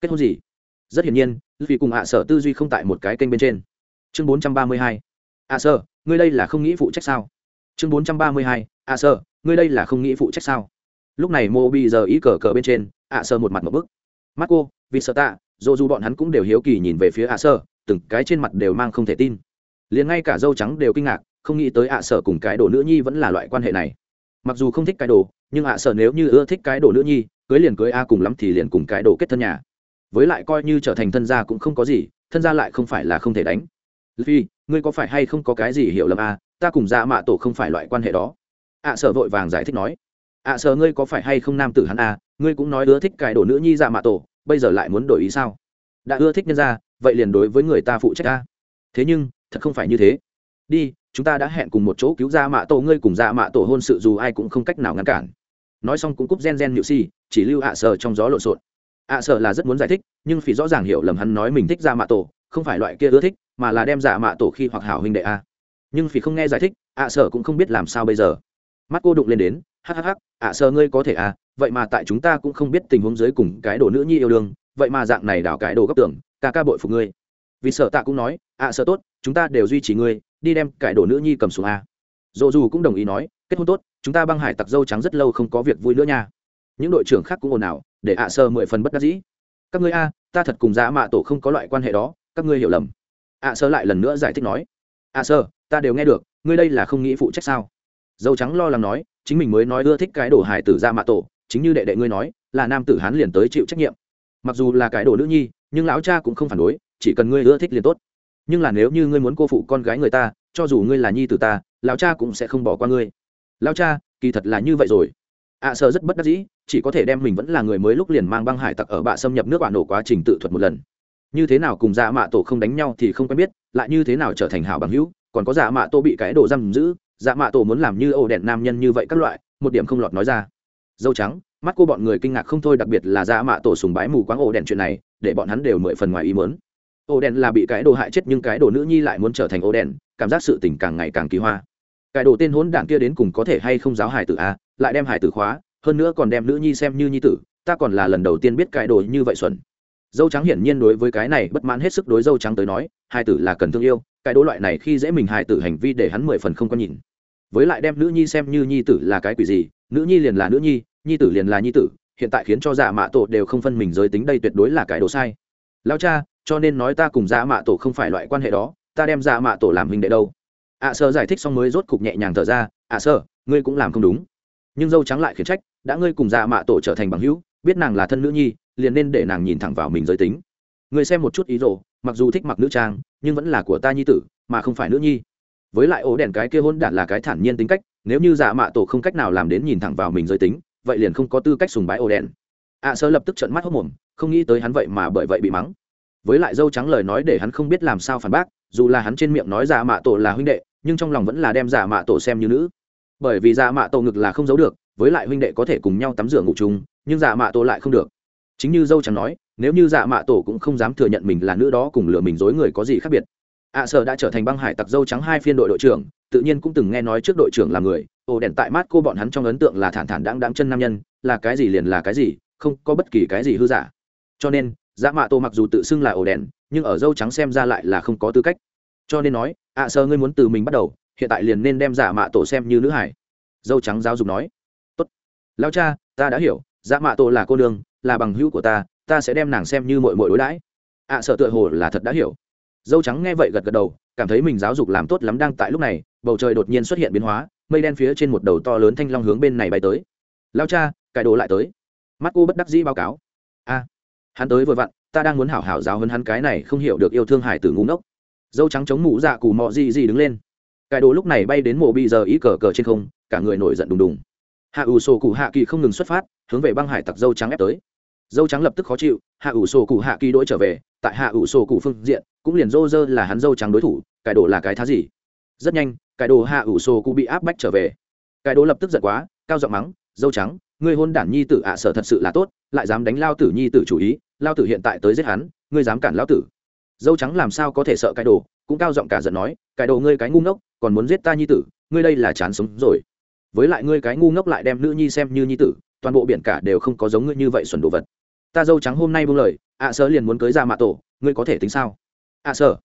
Kết hôn gì? Rất hiển nhiên vì cùng hạ sở tư duy không tại một cái kênh bên trên chương bốn trăm ba mươi hai. À ngươi đây là không nghĩ phụ trách sao? Chương bốn trăm ba mươi hai. À ngươi đây là không nghĩ phụ trách sao? Lúc này mô bị giờ ý cờ cờ bên trên a sơ một mặt một bức. Mắt cô vì sợ tạ dù dù bọn hắn cũng đều hiếu kỳ nhìn về phía a sơ, từng cái trên mặt đều mang không thể tin. Liền ngay cả dâu trắng đều kinh ngạc, không nghĩ tới ạ sở cùng cái đồ nữ nhi vẫn là loại quan hệ này. Mặc dù không thích cái đồ, nhưng ạ sở nếu như ưa thích cái đồ nữ nhi, cưới liền cưới a cùng lắm thì liền cùng cái đồ kết thân nhà. Với lại coi như trở thành thân gia cũng không có gì, thân gia lại không phải là không thể đánh phi, ngươi có phải hay không có cái gì hiểu lầm à? ta cùng dạ mạ tổ không phải loại quan hệ đó. Ạ sở vội vàng giải thích nói. Ạ sở, ngươi có phải hay không nam tử hắn à? ngươi cũng nói ưa thích cái đồ nữ nhi dạ mạ tổ, bây giờ lại muốn đổi ý sao? Đã ưa thích nhân ra, vậy liền đối với người ta phụ trách ta. Thế nhưng, thật không phải như thế. Đi, chúng ta đã hẹn cùng một chỗ cứu ra mạ tổ, ngươi cùng ra mạ tổ hôn sự dù ai cũng không cách nào ngăn cản. Nói xong cũng cúp gen gen nhự si, chỉ lưu ạ sở trong gió lộn xộn. Ạ sở là rất muốn giải thích, nhưng phỉ rõ ràng hiểu lầm hắn nói mình thích ra mạ tổ, không phải loại kia ưa thích mà là đem giả mạ tổ khi hoặc hảo huynh đệ a. Nhưng vì không nghe giải thích, ạ sở cũng không biết làm sao bây giờ. Mắt cô đụng lên đến hhh ạ sở ngươi có thể à vậy mà tại chúng ta cũng không biết tình huống dưới cùng cái đồ nữ nhi yêu đương, vậy mà dạng này đảo cái đồ góc tưởng, ca ca bội phục ngươi. Vì sở tạ cũng nói, ạ sở tốt, chúng ta đều duy trì ngươi, đi đem cái đồ nữ nhi cầm xuống a. Dồ dù cũng đồng ý nói, kết hôn tốt, chúng ta băng hải tặc dâu trắng rất lâu không có việc vui nữa nha. Những đội trưởng khác cũng ồn ào, để ạ sơ mười phần bất đắc dĩ. Các ngươi a, ta thật cùng giá mạ tổ không có loại quan hệ đó, các ngươi hiểu lầm ạ sơ lại lần nữa giải thích nói ạ sơ ta đều nghe được ngươi đây là không nghĩ phụ trách sao? Dâu trắng lo lắng nói chính mình mới nói ưa thích cái đồ hải tử ra mạ tổ chính như đệ đệ ngươi nói là nam tử hán liền tới chịu trách nhiệm. Mặc dù là cái đồ nữ nhi nhưng lão cha cũng không phản đối chỉ cần ngươi ưa thích liền tốt. Nhưng là nếu như ngươi muốn cô phụ con gái người ta cho dù ngươi là nhi tử ta lão cha cũng sẽ không bỏ qua ngươi. Lão cha kỳ thật là như vậy rồi. Ạ à, sợ rất bất đắc dĩ chỉ có thể đem mình vẫn là người mới lúc liền mang băng hải tặc ở bạ xâm nhập nước bạn nổ quá trình tự thuật một lần như thế nào cùng dạ mạ tổ không đánh nhau thì không quen biết, lại như thế nào trở thành hảo bằng hữu, còn có dạ mạ tổ bị cái đồ giam giữ dạ mạ tổ muốn làm như ổ đèn nam nhân như vậy các loại, một điểm không lọt nói ra. Dâu trắng, mắt cô bọn người kinh ngạc không thôi, đặc biệt là dạ mạ tổ sùng bái mù quáng ổ đèn chuyện này, để bọn hắn đều mười phần ngoài ý mớn ổ đèn là bị cái đồ hại chết nhưng cái đồ nữ nhi lại muốn trở thành ổ đèn, cảm giác sự tình càng ngày càng kỳ hoa. Cái đồ tên hốn đảng kia đến cùng có thể hay không giáo hải tử a, lại đem hải tử khóa, hơn nữa còn đem nữ nhi xem như nhi tử, ta còn là lần đầu tiên biết cái đồ như vậy xuẩn dâu trắng hiển nhiên đối với cái này bất mãn hết sức đối dâu trắng tới nói hai tử là cần thương yêu cái đối loại này khi dễ mình hài tử hành vi để hắn mười phần không có nhìn. Với lại đem nữ nhi xem như nhi tử là cái quỷ gì nữ nhi liền là nữ nhi nhi tử liền là nhi tử hiện tại khiến cho giả mạ tổ đều không phân mình giới tính đây tuyệt đối là cái đồ sai. Lao cha cho nên nói ta cùng giả mạ tổ không phải loại quan hệ đó ta đem giả mạ tổ làm hình đệ đâu. Ạ à, sơ giải thích xong mới rốt cục nhẹ nhàng thở ra ạ à, sơ ngươi cũng làm không đúng. Nhưng dâu trắng lại khiển trách đã ngươi cùng giả mạ tổ trở thành bằng hữu biết nàng là thân nữ nhi liền nên để nàng nhìn thẳng vào mình giới tính. Người xem một chút ý rồ mặc dù thích mặc nữ trang nhưng vẫn là của ta nhi tử mà không phải nữ nhi. Với lại ổ đèn cái kia hôn đản là cái thản nhiên tính cách nếu như giả mạ tổ không cách nào làm đến nhìn thẳng vào mình giới tính vậy liền không có tư cách sùng bái ổ đèn. Ạ à, sơ lập tức trận mắt hốc mồm không nghĩ tới hắn vậy mà bởi vậy bị mắng. Với lại dâu trắng lời nói để hắn không biết làm sao phản bác dù là hắn trên miệng nói giả mạ tổ là huynh đệ nhưng trong lòng vẫn là đem giả mạ tổ xem như nữ. Bởi vì giả mạ tổ ngực là không giấu được với lại huynh đệ có thể cùng nhau tắm rửa ngủ chung nhưng dạ mạ tổ lại không được. Chính như dâu trắng nói nếu như dạ mạ tổ cũng không dám thừa nhận mình là nữ đó cùng lừa mình dối người có gì khác biệt. Ạ à, sở đã trở thành băng hải tặc dâu trắng hai phiên đội đội trưởng tự nhiên cũng từng nghe nói trước đội trưởng là người ổ đèn tại mát cô bọn hắn trong ấn tượng là thản thản đáng đáng chân nam nhân là cái gì liền là cái gì không có bất kỳ cái gì hư giả. Cho nên dạ mạ tổ mặc dù tự xưng là ổ đèn nhưng ở dâu trắng xem ra lại là không có tư cách. Cho nên nói ạ à, sở ngươi muốn từ mình bắt đầu hiện tại liền nên đem dạ mạ tổ xem như nữ hải. Dâu trắng giáo dục nói lao cha ta đã hiểu dạ mạ tổ là cô nương là bằng hữu của ta ta sẽ đem nàng xem như mội mội đối đãi. Ạ à, sợ tựa hồ là thật đã hiểu. Dâu trắng nghe vậy gật gật đầu cảm thấy mình giáo dục làm tốt lắm đang tại lúc này bầu trời đột nhiên xuất hiện biến hóa mây đen phía trên một đầu to lớn thanh long hướng bên này bay tới. Lao cha cải đồ lại tới. Mắt cô bất đắc dĩ báo cáo. A hắn tới vừa vặn ta đang muốn hảo hảo giáo hơn hắn cái này không hiểu được yêu thương hải tử ngu ngốc. Dâu trắng chống mũ dạ cù mọ gì gì đứng lên. Cải đồ lúc này bay đến mộ bị giờ ý cờ cờ trên không cả người nổi giận đùng đùng hạ ủ sổ cụ hạ kỳ không ngừng xuất phát, hướng về băng hải tặc dâu trắng ép tới. Dâu trắng lập tức khó chịu, hạ ủ sổ cụ hạ kỳ đỗi trở về, tại hạ ủ sổ cụ phương diện, cũng liền dô dơ là hắn dâu trắng đối thủ, cải đồ là cái thá gì? Rất nhanh, cải đồ hạ ủ sổ cụ bị áp bách trở về. Cải đồ lập tức giận quá, cao giọng mắng, dâu trắng, ngươi hôn đản nhi tử ạ sở thật sự là tốt, lại dám đánh lao tử nhi tử chủ ý, lao tử hiện tại tới giết hắn, ngươi dám cản lao tử. Dâu trắng làm sao có thể sợ cải đồ, cũng cao giọng cả giận nói, cải đồ ngươi cái ngu ngốc, còn muốn giết ta nhi tử, ngươi đây là chán sống rồi với lại ngươi cái ngu ngốc lại đem nữ nhi xem như nhi tử toàn bộ biển cả đều không có giống ngươi như vậy xuẩn đồ vật. Ta dâu trắng hôm nay buông lời ạ à, sơ liền muốn cưới ra mạ tổ ngươi có thể tính sao? Ạ à, sơ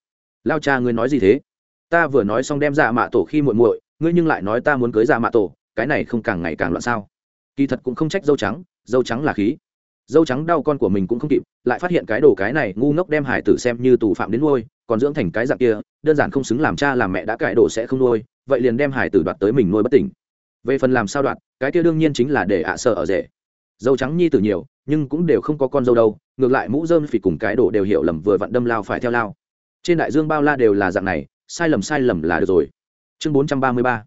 lao cha ngươi nói gì thế? Ta vừa nói xong đem ra mạ tổ khi muội muội ngươi nhưng lại nói ta muốn cưới ra mạ tổ cái này không càng ngày càng loạn sao? Kỳ thật cũng không trách dâu trắng dâu trắng là khí. Dâu trắng đau con của mình cũng không kịp lại phát hiện cái đồ cái này ngu ngốc đem hải tử xem như tù phạm đến nuôi còn dưỡng thành cái dạng kia đơn giản không xứng làm cha làm mẹ đã cải đồ sẽ không nuôi vậy liền đem hải tử đoạt tới mình nuôi bất tỉnh về phần làm sao đoạn, cái kia đương nhiên chính là để ạ à sợ ở rể. Dâu trắng nhi tử nhiều nhưng cũng đều không có con dâu đâu ngược lại mũ dơm phì cùng cái đồ đều hiểu lầm vừa vặn đâm lao phải theo lao. Trên đại dương bao la đều là dạng này sai lầm sai lầm là được rồi. Chương bốn trăm ba mươi ba.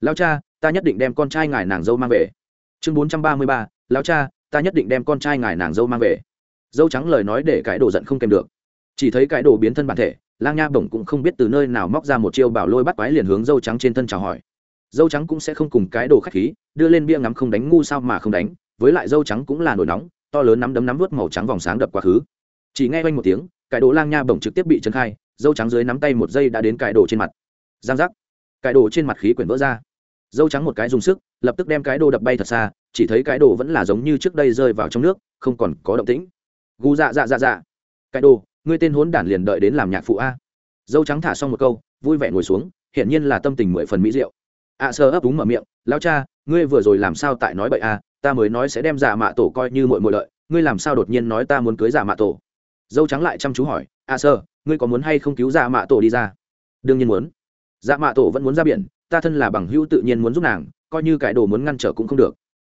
Lao cha ta nhất định đem con trai ngài nàng dâu mang về. Chương bốn trăm ba mươi ba. Lao cha ta nhất định đem con trai ngài nàng dâu mang về. Dâu trắng lời nói để cái đồ giận không kèm được. Chỉ thấy cái đồ biến thân bản thể lang nha bổng cũng không biết từ nơi nào móc ra một chiêu bảo lôi bắt quái liền hướng dâu trắng trên thân chào hỏi dâu trắng cũng sẽ không cùng cái đồ khách khí, đưa lên bia ngắm không đánh, ngu sao mà không đánh, với lại dâu trắng cũng là nổi nóng, to lớn nắm đấm nắm vớt màu trắng vòng sáng đập quá khứ. Chỉ nghe quanh một tiếng, cái đồ lang nha bổng trực tiếp bị trấn khai, dâu trắng dưới nắm tay một giây đã đến cái đồ trên mặt. Giang giác. Cái đồ trên mặt khí quyển vỡ ra. Dâu trắng một cái dùng sức, lập tức đem cái đồ đập bay thật xa, chỉ thấy cái đồ vẫn là giống như trước đây rơi vào trong nước, không còn có động tĩnh. Gu dạ dạ dạ dạ. Cái đồ, ngươi tên hốn đản liền đợi đến làm nhạc phụ a. Dâu trắng thả xong một câu, vui vẻ ngồi xuống, hiển nhiên là tâm tình mười phần mỹ diệu. À, ạ sơ ấp úng mở miệng lao cha, ngươi vừa rồi làm sao tại nói bậy à? Ta mới nói sẽ đem giả mạ tổ coi như mội mội lợi, ngươi làm sao đột nhiên nói ta muốn cưới giả mạ tổ? Dâu trắng lại chăm chú hỏi à, ạ sơ ngươi có muốn hay không cứu giả mạ tổ đi ra? Đương nhiên muốn. Dạ mạ tổ vẫn muốn ra biển, ta thân là bằng hữu tự nhiên muốn giúp nàng, coi như cải đồ muốn ngăn trở cũng không được.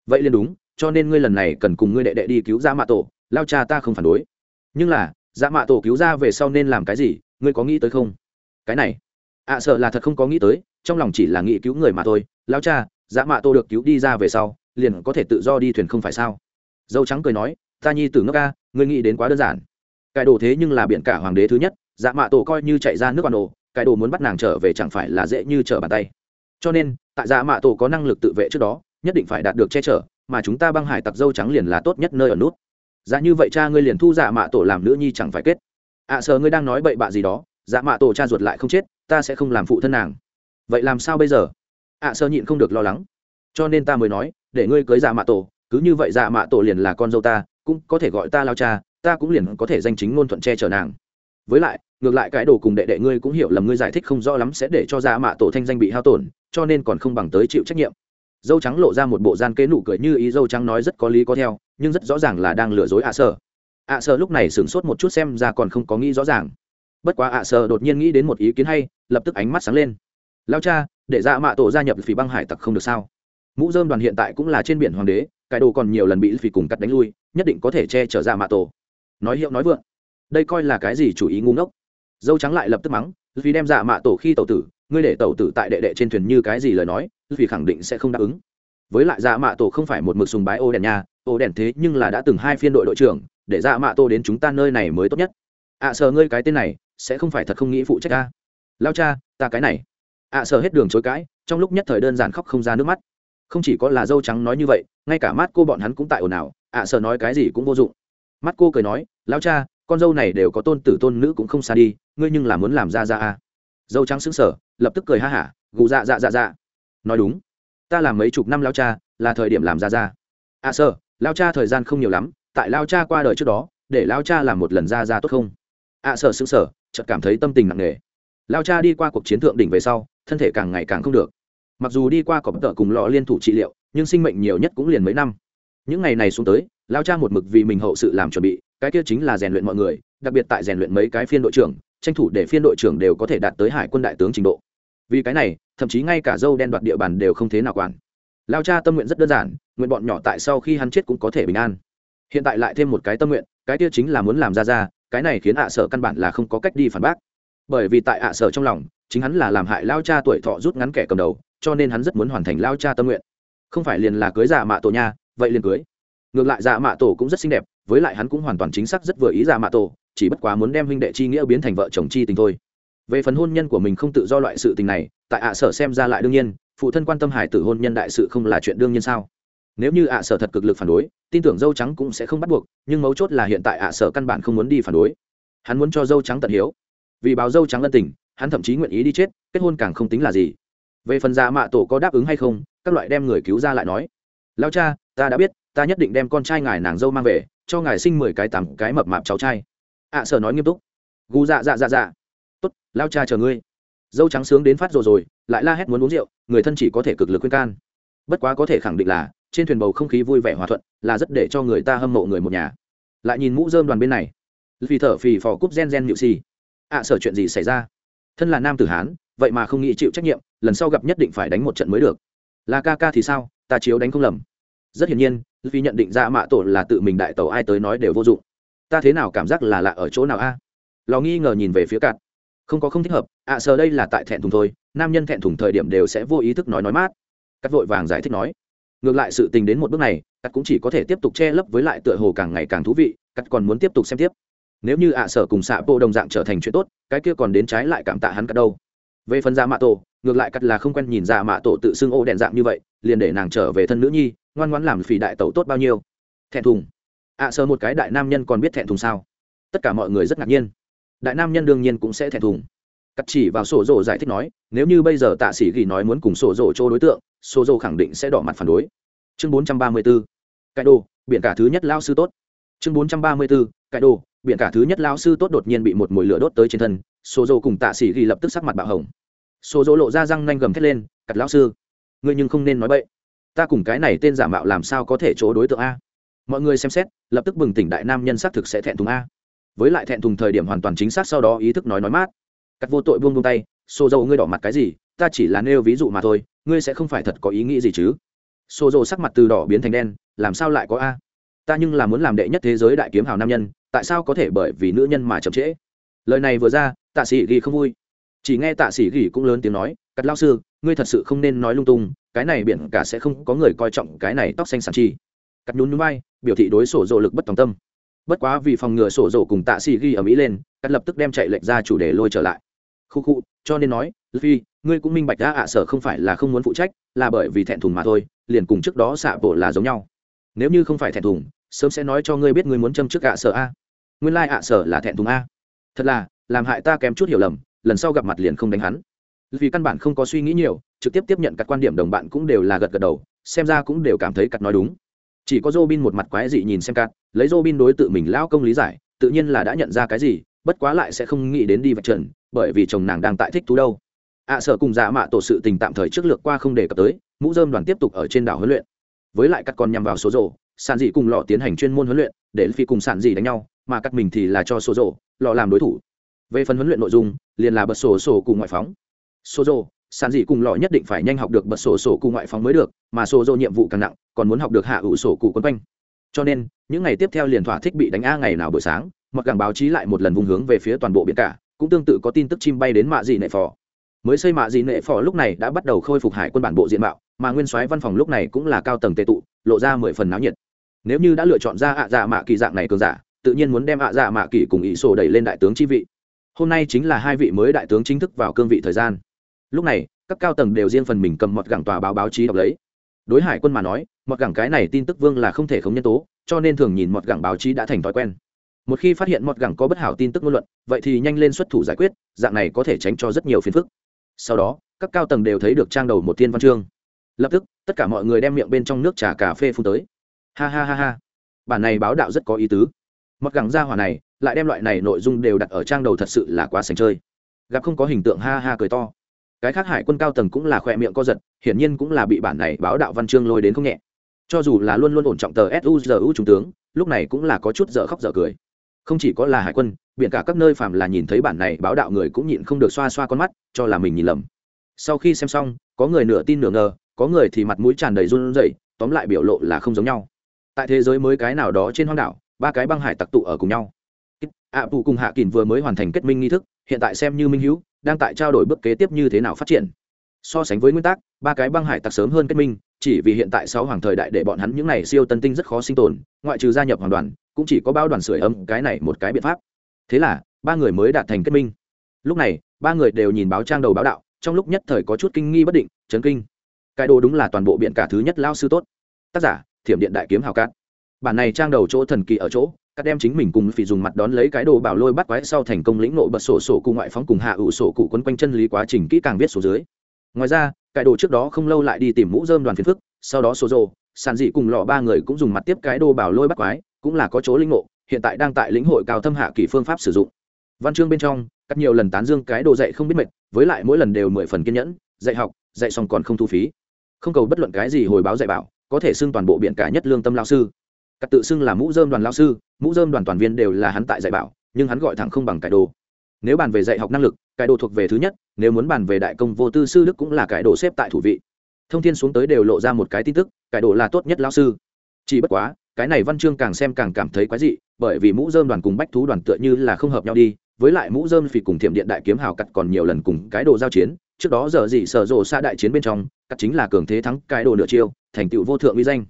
Vậy liền đúng, cho nên ngươi lần này cần cùng ngươi đệ đệ đi cứu dạ mạ tổ lao cha ta không phản đối. Nhưng là dạ mạ tổ cứu ra về sau nên làm cái gì, ngươi có nghĩ tới không? Cái này. À, ạ sợ là thật không có nghĩ tới trong lòng chỉ là nghĩ cứu người mà thôi. Lao cha dạ mạ tổ được cứu đi ra về sau liền có thể tự do đi thuyền không phải sao? Dâu trắng cười nói ta nhi tử ngốc ca ngươi nghĩ đến quá đơn giản. Cải đồ thế nhưng là biển cả hoàng đế thứ nhất dạ mạ tổ coi như chạy ra nước quan đồ cải đồ muốn bắt nàng trở về chẳng phải là dễ như trở bàn tay. Cho nên tại dạ mạ tổ có năng lực tự vệ trước đó nhất định phải đạt được che chở mà chúng ta băng hải tặc dâu trắng liền là tốt nhất nơi ở nút. Dạ như vậy cha ngươi liền thu dạ mạ tổ làm nữ nhi chẳng phải kết. Ạ à, ngươi đang nói bậy bạ gì đó dạ mạ tổ cha ruột lại không chết ta sẽ không làm phụ thân nàng vậy làm sao bây giờ? Ạ à, sơ nhịn không được lo lắng. Cho nên ta mới nói để ngươi cưới dạ mạ tổ cứ như vậy dạ mạ tổ liền là con dâu ta cũng có thể gọi ta lao cha ta cũng liền có thể danh chính ngôn thuận che chở nàng. Với lại ngược lại cái đồ cùng đệ đệ ngươi cũng hiểu lầm ngươi giải thích không rõ lắm sẽ để cho dạ mạ tổ thanh danh bị hao tổn cho nên còn không bằng tới chịu trách nhiệm. Dâu trắng lộ ra một bộ gian kế nụ cười như ý dâu trắng nói rất có lý có theo nhưng rất rõ ràng là đang lừa dối ạ à sơ. ạ sơ lúc này sửng sốt một chút xem ra còn không có nghĩ rõ ràng. Bất quá ạ sơ đột nhiên nghĩ đến một ý kiến hay lập tức ánh mắt sáng lên lao cha để dạ mạ tổ gia nhập phỉ băng hải tặc không được sao? Mũ dơm đoàn hiện tại cũng là trên biển hoàng đế cái đồ còn nhiều lần bị phỉ cùng cắt đánh lui nhất định có thể che chở dạ mạ tổ. Nói hiệu nói vượng. Đây coi là cái gì chủ ý ngu ngốc? Dâu trắng lại lập tức mắng vì đem dạ mạ tổ khi tàu tử ngươi để tàu tử tại đệ đệ trên thuyền như cái gì lời nói vì khẳng định sẽ không đáp ứng. Với lại dạ mạ tổ không phải một mực sùng bái ô đèn nhà, ô đèn thế nhưng là đã từng hai phiên đội đội trưởng để dạ mạ tổ đến chúng ta nơi này mới tốt nhất. Ạ à, sợ ngươi cái tên này sẽ không phải thật không nghĩ phụ trách ta. Lao cha ta cái này ạ à, sợ hết đường chối cãi trong lúc nhất thời đơn giản khóc không ra nước mắt. Không chỉ có là dâu trắng nói như vậy ngay cả mắt cô bọn hắn cũng tại ồn ào ạ à, sợ nói cái gì cũng vô dụng. Mắt cô cười nói lão cha con dâu này đều có tôn tử tôn nữ cũng không xa đi ngươi nhưng là muốn làm ra ra à. dâu trắng xứng sở lập tức cười ha hả gù dạ dạ dạ dạ. Nói đúng ta làm mấy chục năm lao cha là thời điểm làm ra ra. À sợ, lao cha thời gian không nhiều lắm tại lao cha qua đời trước đó để lao cha làm một lần ra ra tốt không? À sợ xứng sở chợt cảm thấy tâm tình nặng nề. Lao cha đi qua cuộc chiến thượng đỉnh về sau thân thể càng ngày càng không được. Mặc dù đi qua cọp tợ cùng lọ liên thủ trị liệu, nhưng sinh mệnh nhiều nhất cũng liền mấy năm. Những ngày này xuống tới, lao cha một mực vì mình hậu sự làm chuẩn bị, cái kia chính là rèn luyện mọi người, đặc biệt tại rèn luyện mấy cái phiên đội trưởng, tranh thủ để phiên đội trưởng đều có thể đạt tới hải quân đại tướng trình độ. Vì cái này, thậm chí ngay cả dâu đen đoạt địa bàn đều không thế nào quản. Lao cha tâm nguyện rất đơn giản, nguyện bọn nhỏ tại sau khi hắn chết cũng có thể bình an. Hiện tại lại thêm một cái tâm nguyện, cái kia chính là muốn làm ra ra, cái này khiến ạ sở căn bản là không có cách đi phản bác. Bởi vì tại ạ sở trong lòng chính hắn là làm hại lao cha tuổi thọ rút ngắn kẻ cầm đầu, cho nên hắn rất muốn hoàn thành lao cha tâm nguyện. Không phải liền là cưới giả mạ tổ nha, vậy liền cưới. Ngược lại giả mạ tổ cũng rất xinh đẹp, với lại hắn cũng hoàn toàn chính xác rất vừa ý giả mạ tổ, chỉ bất quá muốn đem huynh đệ chi nghĩa biến thành vợ chồng chi tình thôi. Về phần hôn nhân của mình không tự do loại sự tình này, tại ạ sở xem ra lại đương nhiên, phụ thân quan tâm hải tử hôn nhân đại sự không là chuyện đương nhiên sao? Nếu như ạ sở thật cực lực phản đối, tin tưởng dâu trắng cũng sẽ không bắt buộc, nhưng mấu chốt là hiện tại ạ sở căn bản không muốn đi phản đối. Hắn muốn cho dâu trắng tận hiếu. Vì báo dâu trắng ân tình hắn thậm chí nguyện ý đi chết kết hôn càng không tính là gì. Về phần già mạ tổ có đáp ứng hay không các loại đem người cứu ra lại nói. Lao cha ta đã biết ta nhất định đem con trai ngài nàng dâu mang về cho ngài sinh mười cái tám cái mập mạp cháu trai. Ạ à, sở nói nghiêm túc. Gu dạ dạ dạ dạ. Tốt lao cha chờ ngươi. Dâu trắng sướng đến phát rồi rồi lại la hét muốn uống rượu người thân chỉ có thể cực lực khuyên can. Bất quá có thể khẳng định là trên thuyền bầu không khí vui vẻ hòa thuận là rất để cho người ta hâm mộ người một nhà. Lại nhìn mũ dơm đoàn bên này. Vì thở phì phò cúp gen gen nhự xì. Ạ sở chuyện gì xảy ra? Thân là nam tử hán vậy mà không nghĩ chịu trách nhiệm lần sau gặp nhất định phải đánh một trận mới được là ca ca thì sao ta chiếu đánh không lầm rất hiển nhiên vì nhận định ra mạ tổ là tự mình đại tàu ai tới nói đều vô dụng ta thế nào cảm giác là lạ ở chỗ nào a lò nghi ngờ nhìn về phía cạn không có không thích hợp ạ à, sờ đây là tại thẹn thùng thôi nam nhân thẹn thùng thời điểm đều sẽ vô ý thức nói nói mát cắt vội vàng giải thích nói ngược lại sự tình đến một bước này cắt cũng chỉ có thể tiếp tục che lấp với lại tựa hồ càng ngày càng thú vị cắt còn muốn tiếp tục xem tiếp nếu như ạ à sở cùng xạ bộ đồng dạng trở thành chuyện tốt cái kia còn đến trái lại cảm tạ hắn cắt đâu. Về phần giả mạ tổ ngược lại cắt là không quen nhìn giả mạ tổ tự xưng ô đèn dạng như vậy liền để nàng trở về thân nữ nhi ngoan ngoãn làm phỉ đại tẩu tốt bao nhiêu. Thẹn thùng. Ạ à, một cái đại nam nhân còn biết thẹn thùng sao? Tất cả mọi người rất ngạc nhiên. Đại nam nhân đương nhiên cũng sẽ thẹn thùng. Cắt chỉ vào sổ rộ giải thích nói nếu như bây giờ tạ sĩ ghi nói muốn cùng sổ rộ chỗ đối tượng sổ rộ khẳng định sẽ đỏ mặt phản đối. Chương bốn trăm ba mươi bốn cải đồ biển cả thứ nhất lao sư tốt. Chương bốn trăm ba mươi bốn cải đồ biển cả thứ nhất lao sư tốt đột nhiên bị một mồi lửa đốt tới trên thân sổ Dô cùng tạ sĩ ghi lập tức sắc mặt bạo hồng. Sổ Dô lộ ra răng nanh gầm thét lên cặt lao sư, ngươi nhưng không nên nói bậy. Ta cùng cái này tên giả mạo làm sao có thể chỗ đối tượng a? Mọi người xem xét, lập tức bừng tỉnh đại nam nhân xác thực sẽ thẹn thùng a. Với lại thẹn thùng thời điểm hoàn toàn chính xác sau đó ý thức nói nói mát. Cắt vô tội buông buông tay xô dầu ngươi đỏ mặt cái gì? Ta chỉ là nêu ví dụ mà thôi, ngươi sẽ không phải thật có ý nghĩ gì chứ? Xô dầu sắc mặt từ đỏ biến thành đen, làm sao lại có a? Ta nhưng là muốn làm đệ nhất thế giới đại kiếm hào nam nhân, tại sao có thể bởi vì nữ nhân mà chậm trễ? Lời này vừa ra, tạ sĩ ghi không vui. Chỉ nghe tạ sĩ ghi cũng lớn tiếng nói, cắt lao sư, ngươi thật sự không nên nói lung tung, cái này biển cả sẽ không có người coi trọng cái này tóc xanh sản chi. Cắt nhún núi bay biểu thị đối sổ dỗ lực bất tòng tâm. Bất quá vì phòng ngừa sổ dỗ cùng tạ sĩ ghi ở mỹ lên, cắt lập tức đem chạy lệnh ra chủ đề lôi trở lại. Khu khu, cho nên nói phi ngươi cũng minh bạch đã ạ sở không phải là không muốn phụ trách, là bởi vì thẹn thùng mà thôi, liền cùng trước đó xạ bộ là giống nhau nếu như không phải thẹn thùng sớm sẽ nói cho ngươi biết ngươi muốn châm trước ạ sở a. Nguyên lai ạ sở là thẹn thùng a. Thật là làm hại ta kém chút hiểu lầm lần sau gặp mặt liền không đánh hắn. Vì căn bản không có suy nghĩ nhiều trực tiếp tiếp nhận các quan điểm đồng bạn cũng đều là gật gật đầu xem ra cũng đều cảm thấy cắt nói đúng. Chỉ có Robin một mặt quái dị nhìn xem cắt lấy Robin đối tự mình lao công lý giải tự nhiên là đã nhận ra cái gì bất quá lại sẽ không nghĩ đến đi vạch trần bởi vì chồng nàng đang tại thích thú đâu. Ạ à, sở cùng dạ mạ tổ sự tình tạm thời trước lược qua không đề cập tới mũ dơm đoàn tiếp tục ở trên đảo huấn luyện với lại cắt còn nhằm vào số rổ sản dị cùng lọ tiến hành chuyên môn huấn luyện, để phi cùng sản dị đánh nhau, mà cắt mình thì là cho số rổ lọ làm đối thủ. Về phần huấn luyện nội dung, liền là bật sổ sổ cùng ngoại phóng. Số rổ sản dị cùng lọ nhất định phải nhanh học được bật sổ sổ cùng ngoại phóng mới được, mà số rổ nhiệm vụ càng nặng, còn muốn học được hạ ủ sổ cụ quấn quanh. Cho nên, những ngày tiếp theo liền thỏa thích bị đánh a ngày nào buổi sáng, mặc gàng báo chí lại một lần vùng hướng về phía toàn bộ biển cả, cũng tương tự có tin tức chim bay đến mạ dị nệ phò. Mới xây mạ dị nệ phò lúc này đã bắt đầu khôi phục hải quân bản bộ diện mạo mà nguyên soái văn phòng lúc này cũng là cao tầng tệ tụ, lộ ra mười phần náo nhiệt. Nếu như đã lựa chọn ra ạ dạ mạ kỳ dạng này cường giả, tự nhiên muốn đem ạ dạ mạ kỳ cùng ý sổ đẩy lên đại tướng chi vị. Hôm nay chính là hai vị mới đại tướng chính thức vào cương vị thời gian. Lúc này, các cao tầng đều riêng phần mình cầm mọt gẳng tòa báo báo chí đọc lấy. Đối hải quân mà nói, mọt gẳng cái này tin tức vương là không thể không nhân tố, cho nên thường nhìn mọt gẳng báo chí đã thành thói quen. Một khi phát hiện mọt gẳng có bất hảo tin tức ngôn luận, vậy thì nhanh lên xuất thủ giải quyết, dạng này có thể tránh cho rất nhiều phiền phức. Sau đó, các cao tầng đều thấy được trang đầu một thiên văn chương lập tức, tất cả mọi người đem miệng bên trong nước trà cà phê phun tới. Ha ha ha ha. Bản này báo đạo rất có ý tứ. Mặc gẳng ra hỏa này, lại đem loại này nội dung đều đặt ở trang đầu thật sự là quá sành chơi. Gặp không có hình tượng ha ha cười to. Cái khác hải quân cao tầng cũng là khỏe miệng co giật, hiển nhiên cũng là bị bản này báo đạo văn chương lôi đến không nhẹ. Cho dù là luôn luôn ổn trọng tờ suzu trung tướng, lúc này cũng là có chút dở khóc dở cười. Không chỉ có là hải quân, biển cả các nơi phàm là nhìn thấy bản này báo đạo người cũng nhịn không được xoa xoa con mắt, cho là mình nhìn lầm. Sau khi xem xong, có người nửa tin nửa ngờ có người thì mặt mũi tràn đầy run rẩy tóm lại biểu lộ là không giống nhau. Tại thế giới mới cái nào đó trên hoang đảo ba cái băng hải tặc tụ ở cùng nhau. Ạ à, cùng hạ kỳn vừa mới hoàn thành kết minh nghi thức hiện tại xem như minh hữu đang tại trao đổi bước kế tiếp như thế nào phát triển. So sánh với nguyên tắc ba cái băng hải tặc sớm hơn kết minh chỉ vì hiện tại sáu hoàng thời đại để bọn hắn những này siêu tân tinh rất khó sinh tồn ngoại trừ gia nhập hoàng đoàn cũng chỉ có bao đoàn sưởi ấm cái này một cái biện pháp. Thế là ba người mới đạt thành kết minh. Lúc này ba người đều nhìn báo trang đầu báo đạo trong lúc nhất thời có chút kinh nghi bất định chấn kinh cái đồ đúng là toàn bộ biện cả thứ nhất lao sư tốt. Tác giả, thiểm điện đại kiếm hào cát. Bản này trang đầu chỗ thần kỳ ở chỗ các đem chính mình cùng phỉ dùng mặt đón lấy cái đồ bảo lôi bắt quái sau thành công lĩnh nội bật sổ sổ cụ ngoại phóng cùng hạ ủ sổ cụ quấn quanh chân lý quá trình kỹ càng viết số dưới. Ngoài ra, cái đồ trước đó không lâu lại đi tìm mũ dơm đoàn phiền phức, sau đó số rồ, sàn dị cùng lọ ba người cũng dùng mặt tiếp cái đồ bảo lôi bắt quái, cũng là có chỗ lĩnh ngộ, hiện tại đang tại lĩnh hội cao thâm hạ kỳ phương pháp sử dụng. Văn chương bên trong cắt nhiều lần tán dương cái đồ dạy không biết mệt, với lại mỗi lần đều mười phần kiên nhẫn, dạy học, dạy xong còn không thu phí không cầu bất luận cái gì hồi báo dạy bảo, có thể xưng toàn bộ biện cả nhất lương tâm lao sư. Cắt tự xưng là mũ dơm đoàn lao sư, mũ dơm đoàn toàn viên đều là hắn tại dạy bảo, nhưng hắn gọi thẳng không bằng cải đồ. Nếu bàn về dạy học năng lực, cải đồ thuộc về thứ nhất, nếu muốn bàn về đại công vô tư sư đức cũng là cải đồ xếp tại thủ vị. Thông tin xuống tới đều lộ ra một cái tin tức, cải đồ là tốt nhất lao sư. Chỉ bất quá, cái này văn chương càng xem càng cảm thấy quái dị, bởi vì mũ dơm đoàn cùng bách thú đoàn tựa như là không hợp nhau đi với lại mũ dơm phì cùng thiểm điện đại kiếm hào cắt còn nhiều lần cùng cái đồ giao chiến. Trước đó giờ gì sở rộ xa đại chiến bên trong cắt chính là cường thế thắng cái đồ nửa chiêu thành tựu vô thượng uy danh.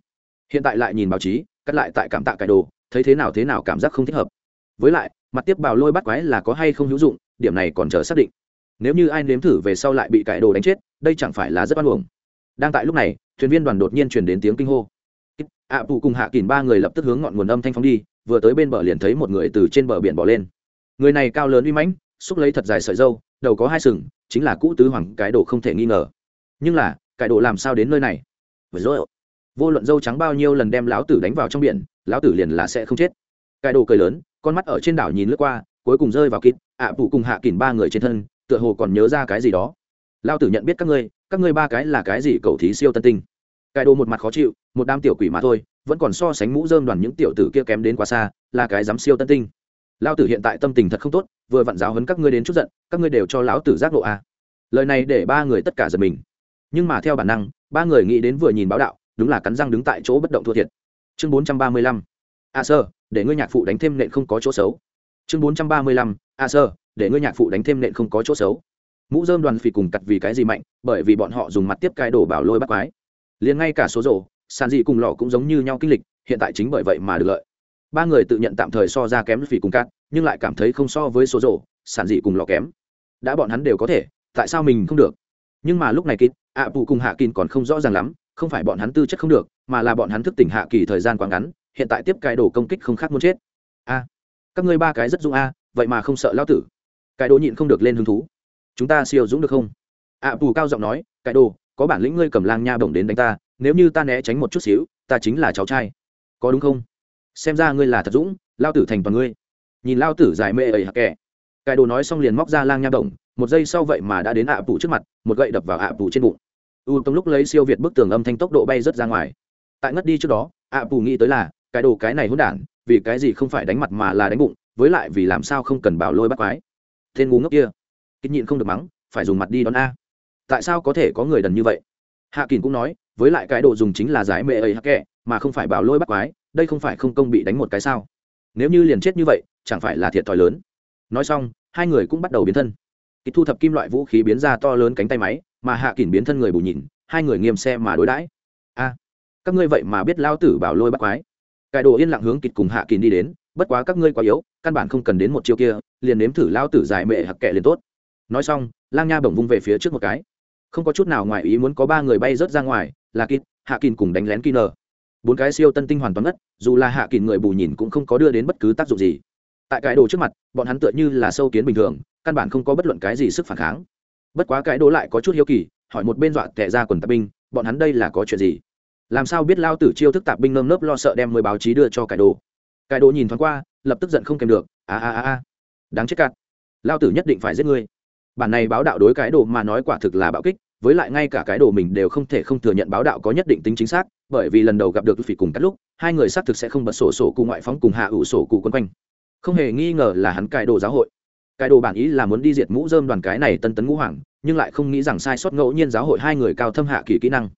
Hiện tại lại nhìn báo chí cắt lại tại cảm tạ cái đồ thấy thế nào thế nào cảm giác không thích hợp. Với lại mặt tiếp bào lôi bắt quái là có hay không hữu dụng điểm này còn chờ xác định. Nếu như ai nếm thử về sau lại bị cải đồ đánh chết đây chẳng phải là rất oan uổng. Đang tại lúc này thuyền viên đoàn đột nhiên truyền đến tiếng kinh hô. Ạ à, cùng hạ kỳn ba người lập tức hướng ngọn nguồn âm thanh phóng đi vừa tới bên bờ liền thấy một người từ trên bờ biển bỏ lên người này cao lớn uy mãnh xúc lấy thật dài sợi dâu đầu có hai sừng chính là cũ tứ hoàng cái đồ không thể nghi ngờ. Nhưng là cái đồ làm sao đến nơi này? Rồi vô luận dâu trắng bao nhiêu lần đem lão tử đánh vào trong biển lão tử liền là sẽ không chết. Cái đồ cười lớn con mắt ở trên đảo nhìn lướt qua cuối cùng rơi vào kít ạ à, phụ cùng hạ kỳn ba người trên thân tựa hồ còn nhớ ra cái gì đó. Lao tử nhận biết các ngươi các ngươi ba cái là cái gì cầu thí siêu tân tinh? Cải đồ một mặt khó chịu một đám tiểu quỷ mà thôi vẫn còn so sánh mũ dơm đoàn những tiểu tử kia kém đến quá xa là cái dám siêu tân tinh lao tử hiện tại tâm tình thật không tốt, vừa vặn giáo hấn các ngươi đến chút giận, các ngươi đều cho lão tử giác lộ a à. lời này để ba người tất cả giật mình. Nhưng mà theo bản năng, ba người nghĩ đến vừa nhìn báo đạo, đúng là cắn răng đứng tại chỗ bất động thua thiệt. Chương bốn trăm ba mươi lăm. A sơ, để ngươi nhạc phụ đánh thêm nện không có chỗ xấu. Chương bốn trăm ba mươi lăm. A sơ, để ngươi nhạc phụ đánh thêm nện không có chỗ xấu. Mũ dơm đoàn phì cùng cặt vì cái gì mạnh, bởi vì bọn họ dùng mặt tiếp cai đổ bảo lôi bắt quái. Liền ngay cả số rổ, sàn dị cùng lọ cũng giống như nhau kinh lịch, hiện tại chính bởi vậy mà được lợi ba người tự nhận tạm thời so ra kém phỉ cùng cát nhưng lại cảm thấy không so với số rổ sàn dị cùng lọ kém. Đã bọn hắn đều có thể tại sao mình không được? Nhưng mà lúc này kín ạ phụ cùng hạ kín còn không rõ ràng lắm không phải bọn hắn tư chất không được mà là bọn hắn thức tỉnh hạ kỳ thời gian quá ngắn hiện tại tiếp cai đổ công kích không khác muốn chết. A các ngươi ba cái rất dũng a vậy mà không sợ lao tử. Cái đồ nhịn không được lên hứng thú. Chúng ta siêu dũng được không? Ạ à, bù cao giọng nói cái đồ có bản lĩnh ngươi cầm lang nha bổng đến đánh ta nếu như ta né tránh một chút xíu ta chính là cháu trai. Có đúng không? Xem ra ngươi là thật dũng, lao tử thành toàn ngươi. Nhìn lao tử dài mê ấy hạc kẻ. Cái đồ nói xong liền móc ra lang nha bổng một giây sau vậy mà đã đến ạ à trước mặt, một gậy đập vào ạ à trên bụng. U tông lúc lấy siêu việt bức tường âm thanh tốc độ bay rất ra ngoài. Tại ngất đi trước đó, ạ bù nghĩ tới là, cái đồ cái này hỗn đản, vì cái gì không phải đánh mặt mà là đánh bụng, với lại vì làm sao không cần bảo lôi bắt quái. Tên ngu ngốc kia kinh nhịn không được mắng, phải dùng mặt đi đón a. Tại sao có thể có người đần như vậy? Hạ kín cũng nói, với lại cái đồ dùng chính là giải mệ ấy hắc kệ mà không phải bảo lôi bắt quái đây không phải không công bị đánh một cái sao? Nếu như liền chết như vậy, chẳng phải là thiệt thòi lớn. Nói xong, hai người cũng bắt đầu biến thân. Kỹ thu thập kim loại vũ khí biến ra to lớn cánh tay máy, mà hạ kín biến thân người bù nhìn, hai người nghiêm xe mà đối đãi. A, các ngươi vậy mà biết lao tử bảo lôi bắt quái. Cải đồ yên lặng hướng kịch cùng hạ kín đi đến, bất quá các ngươi quá yếu, căn bản không cần đến một chiêu kia, liền nếm thử lao tử giải mệ hặc kệ liền tốt. Nói xong, lang nha bổng vung về phía trước một cái. Không có chút nào ngoài ý muốn có ba người bay rớt ra ngoài, là kít hạ kín cùng đánh lén kỳ nờ bốn cái siêu tân tinh hoàn toàn ngất, dù là hạ kỳ người bù nhìn cũng không có đưa đến bất cứ tác dụng gì. Tại cái đồ trước mặt, bọn hắn tựa như là sâu kiến bình thường, căn bản không có bất luận cái gì sức phản kháng. Bất quá cái đồ lại có chút hiếu kỳ, hỏi một bên dọa tệ ra quần tạp binh, bọn hắn đây là có chuyện gì? Làm sao biết lao tử chiêu thức tạp binh nơm nớp lo sợ đem mười báo chí đưa cho cái đồ? Cái đồ nhìn thoáng qua, lập tức giận không kèm được, a a a a, đáng chết cạn lao tử nhất định phải giết ngươi. Bản này báo đạo đối cái đồ mà nói quả thực là bạo kích với lại ngay cả cái đồ mình đều không thể không thừa nhận báo đạo có nhất định tính chính xác, bởi vì lần đầu gặp được phỉ cùng cắt lúc, hai người xác thực sẽ không bật sổ sổ cụ ngoại phóng cùng hạ ủ sổ cụ quân quanh. Không hề nghi ngờ là hắn cài đồ giáo hội. Cài đồ bản ý là muốn đi diệt mũ dơm đoàn cái này tân tấn ngũ hoàng, nhưng lại không nghĩ rằng sai sót ngẫu nhiên giáo hội hai người cao thâm hạ kỳ kỹ năng.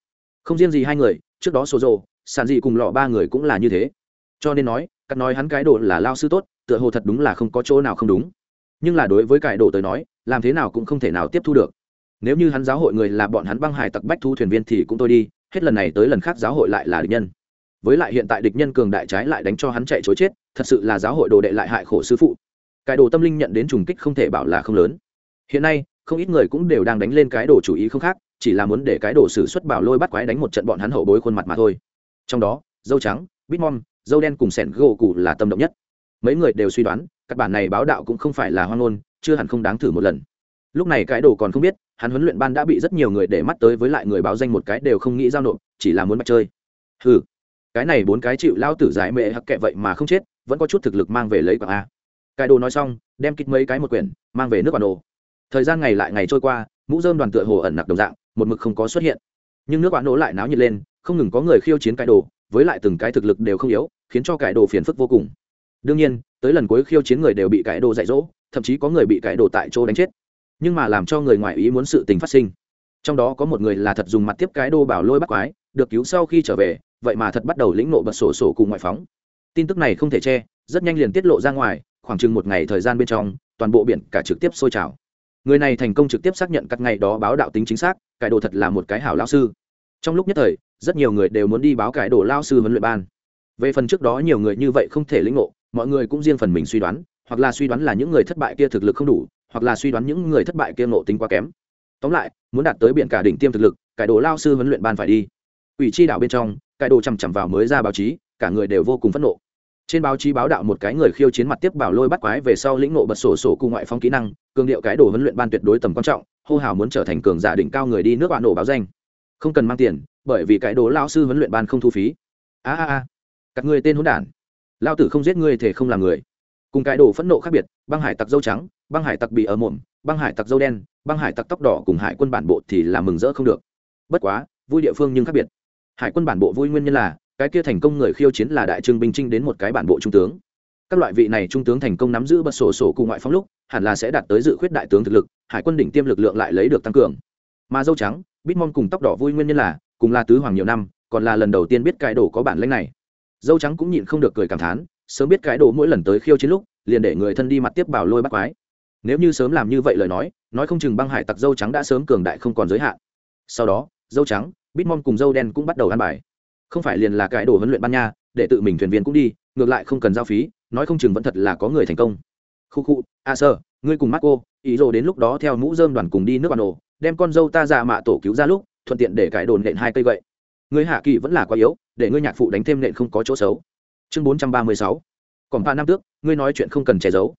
Không riêng gì hai người, trước đó sổ rồ sàn gì cùng lọ ba người cũng là như thế. Cho nên nói cắt nói hắn cái đồ là lao sư tốt, tựa hồ thật đúng là không có chỗ nào không đúng. Nhưng là đối với cải đồ tới nói, làm thế nào cũng không thể nào tiếp thu được nếu như hắn giáo hội người là bọn hắn băng hải tặc bách thu thuyền viên thì cũng tôi đi, hết lần này tới lần khác giáo hội lại là địch nhân. Với lại hiện tại địch nhân cường đại trái lại đánh cho hắn chạy chối chết, thật sự là giáo hội đồ đệ lại hại khổ sư phụ. Cái đồ tâm linh nhận đến trùng kích không thể bảo là không lớn. Hiện nay, không ít người cũng đều đang đánh lên cái đồ chủ ý không khác, chỉ là muốn để cái đồ sử xuất bảo lôi bắt quái đánh một trận bọn hắn hậu bối khuôn mặt mà thôi. Trong đó, dâu trắng bitmom dâu đen cùng sẻn gỗ cụ là tâm động nhất. Mấy người đều suy đoán các bản này báo đạo cũng không phải là hoang ngôn, chưa hẳn không đáng thử một lần lúc này cái đồ còn không biết, hắn huấn luyện ban đã bị rất nhiều người để mắt tới với lại người báo danh một cái đều không nghĩ giao nộp, chỉ là muốn bắt chơi. Ừ cái này bốn cái chịu lao tử giải mệ hắc kệ vậy mà không chết, vẫn có chút thực lực mang về lấy quả a. Cái đồ nói xong, đem kích mấy cái một quyển, mang về nước bản đồ. Thời gian ngày lại ngày trôi qua, mũ dơm đoàn tựa hồ ẩn nặc đồng dạng, một mực không có xuất hiện. Nhưng nước bạn nổ lại náo nhiệt lên, không ngừng có người khiêu chiến cái đồ, với lại từng cái thực lực đều không yếu, khiến cho cái đồ phiền phức vô cùng. Đương nhiên, tới lần cuối khiêu chiến người đều bị cái đồ dạy dỗ, thậm chí có người bị cái đồ tại chỗ đánh chết nhưng mà làm cho người ngoài ý muốn sự tình phát sinh. Trong đó có một người là thật dùng mặt tiếp cái đô bảo lôi bắt quái, được cứu sau khi trở về, vậy mà thật bắt đầu lĩnh nộ bật sổ sổ cùng ngoại phóng. Tin tức này không thể che, rất nhanh liền tiết lộ ra ngoài, khoảng chừng một ngày thời gian bên trong, toàn bộ biển cả trực tiếp sôi trào. Người này thành công trực tiếp xác nhận các ngày đó báo đạo tính chính xác, cải đồ thật là một cái hảo lao sư. Trong lúc nhất thời, rất nhiều người đều muốn đi báo cải đồ lao sư huấn luyện ban. Về phần trước đó nhiều người như vậy không thể lĩnh ngộ, mọi người cũng riêng phần mình suy đoán, hoặc là suy đoán là những người thất bại kia thực lực không đủ hoặc là suy đoán những người thất bại kia ngộ tính quá kém. Tóm lại, muốn đạt tới biển cả đỉnh tiêm thực lực, cải đồ lao sư huấn luyện ban phải đi. Ủy chi đảo bên trong, cải đồ chằm chằm vào mới ra báo chí, cả người đều vô cùng phẫn nộ. Trên báo chí báo đạo một cái người khiêu chiến mặt tiếp bảo lôi bắt quái về sau lĩnh nộ bật sổ sổ cung ngoại phong kỹ năng, cường điệu cái đồ huấn luyện ban tuyệt đối tầm quan trọng, hô hào muốn trở thành cường giả đỉnh cao người đi nước bạn nổ báo danh. Không cần mang tiền, bởi vì cái đồ lao sư huấn luyện ban không thu phí. A a a. Các người tên hỗn đản. Lao tử không giết ngươi thể không làm người. Cùng cái đồ phẫn nộ khác biệt, băng hải tặc dâu trắng băng hải tặc bị ở mồm, băng hải tặc dâu đen, băng hải tặc tóc đỏ cùng hải quân bản bộ thì là mừng rỡ không được. Bất quá, vui địa phương nhưng khác biệt. Hải quân bản bộ vui nguyên nhân là, cái kia thành công người khiêu chiến là đại trương binh trinh đến một cái bản bộ trung tướng. Các loại vị này trung tướng thành công nắm giữ bật sổ sổ cùng ngoại phong lúc, hẳn là sẽ đạt tới dự khuyết đại tướng thực lực, hải quân đỉnh tiêm lực lượng lại lấy được tăng cường. Mà dâu trắng bitmon cùng tóc đỏ vui nguyên nhân là, cùng là tứ hoàng nhiều năm, còn là lần đầu tiên biết cái đồ có bản lĩnh này. Dâu trắng cũng nhịn không được cười cảm thán, sớm biết cái đồ mỗi lần tới khiêu chiến lúc, liền để người thân đi mặt tiếp bảo lôi bắt quái nếu như sớm làm như vậy lời nói nói không chừng băng hải tặc dâu trắng đã sớm cường đại không còn giới hạn. Sau đó, dâu trắng, bitmon cùng dâu đen cũng bắt đầu ăn bài. Không phải liền là cái đồ huấn luyện ban nha, để tự mình thuyền viên cũng đi, ngược lại không cần giao phí, nói không chừng vẫn thật là có người thành công. Khu khu a sơ, ngươi cùng marco, ý đồ đến lúc đó theo mũ dơm đoàn cùng đi nước bà nổ đem con dâu ta ra mạ tổ cứu ra lúc, thuận tiện để cải đồn nện hai cây gậy. Ngươi hạ kỳ vẫn là quá yếu, để ngươi nhạc phụ đánh thêm nện không có chỗ xấu. Chương bốn trăm ba mươi sáu. Còn ba năm tước, ngươi nói chuyện không cần che giấu.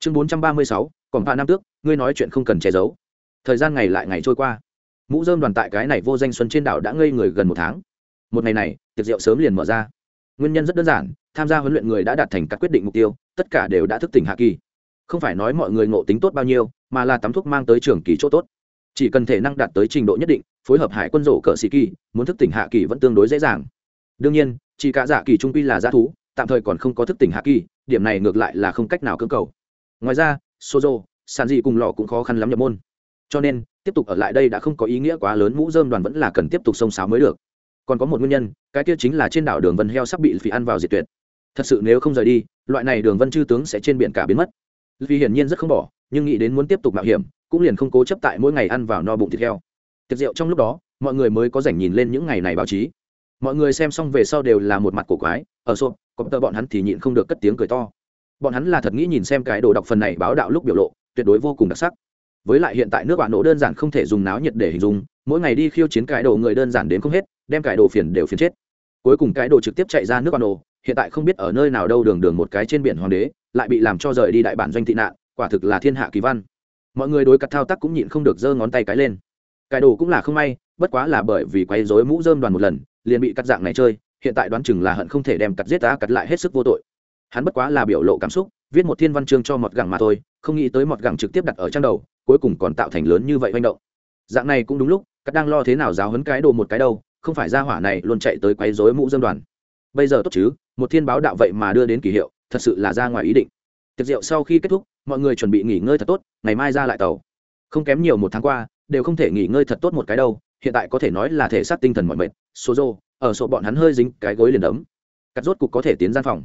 Chương bốn trăm ba mươi sáu còn ba năm tước, ngươi nói chuyện không cần che giấu. Thời gian ngày lại ngày trôi qua. Mũ dơm đoàn tại cái này vô danh xuân trên đảo đã ngây người gần một tháng. Một ngày này, tiệc rượu sớm liền mở ra. Nguyên nhân rất đơn giản, tham gia huấn luyện người đã đạt thành các quyết định mục tiêu, tất cả đều đã thức tỉnh hạ kỳ. Không phải nói mọi người ngộ tính tốt bao nhiêu, mà là tắm thuốc mang tới trường kỳ chỗ tốt. Chỉ cần thể năng đạt tới trình độ nhất định, phối hợp hải quân rổ cờ sĩ kỳ, muốn thức tỉnh hạ kỳ vẫn tương đối dễ dàng. Đương nhiên, chỉ cả giả kỳ trung quy là g thú, tạm thời còn không có thức tỉnh hạ kỳ, điểm này ngược lại là không cách nào cưỡng cầu. Ngoài ra sozo sàn dị cùng lò cũng khó khăn lắm nhập môn. Cho nên, tiếp tục ở lại đây đã không có ý nghĩa quá lớn, mũ dơm đoàn vẫn là cần tiếp tục sông sáo mới được. Còn có một nguyên nhân, cái kia chính là trên đảo đường vân heo sắp bị phỉ ăn vào diệt tuyệt. Thật sự nếu không rời đi, loại này đường vân chư tướng sẽ trên biển cả biến mất. Vì hiển nhiên rất không bỏ, nhưng nghĩ đến muốn tiếp tục mạo hiểm, cũng liền không cố chấp tại mỗi ngày ăn vào no bụng thịt heo. Tiệc rượu trong lúc đó, mọi người mới có rảnh nhìn lên những ngày này báo chí. Mọi người xem xong về sau đều là một mặt cổ quái, ở sộp có tờ bọn hắn thì nhịn không được cất tiếng cười to bọn hắn là thật nghĩ nhìn xem cái đồ đọc phần này báo đạo lúc biểu lộ, tuyệt đối vô cùng đặc sắc. Với lại hiện tại nước bạn nổ đơn giản không thể dùng náo nhiệt để hình dung, mỗi ngày đi khiêu chiến cái đồ người đơn giản đến không hết, đem cái đồ phiền đều phiền chết. Cuối cùng cái đồ trực tiếp chạy ra nước bạn nổ, hiện tại không biết ở nơi nào đâu đường đường một cái trên biển hoàng đế, lại bị làm cho rời đi đại bản doanh thị nạn, quả thực là thiên hạ kỳ văn. Mọi người đối cặt thao tác cũng nhịn không được giơ ngón tay cái lên. Cái đồ cũng là không may, bất quá là bởi vì quay dối mũ dơm đoàn một lần, liền bị cắt dạng này chơi, hiện tại đoán chừng là hận không thể đem cắt giết ta cắt lại hết sức vô tội hắn bất quá là biểu lộ cảm xúc, viết một thiên văn chương cho mọt gẳng mà thôi, không nghĩ tới mọt gẳng trực tiếp đặt ở trang đầu, cuối cùng còn tạo thành lớn như vậy manh động. Dạng này cũng đúng lúc, cắt đang lo thế nào giáo hấn cái đồ một cái đâu, không phải ra hỏa này luôn chạy tới quấy rối mũ dân đoàn. Bây giờ tốt chứ, một thiên báo đạo vậy mà đưa đến kỳ hiệu, thật sự là ra ngoài ý định. Tiệc rượu sau khi kết thúc, mọi người chuẩn bị nghỉ ngơi thật tốt, ngày mai ra lại tàu. Không kém nhiều một tháng qua, đều không thể nghỉ ngơi thật tốt một cái đâu, hiện tại có thể nói là thể xác tinh thần mọi mệt số rô ở sổ bọn hắn hơi dính cái gối liền đấm. Cắt rốt cục có thể tiến gian phòng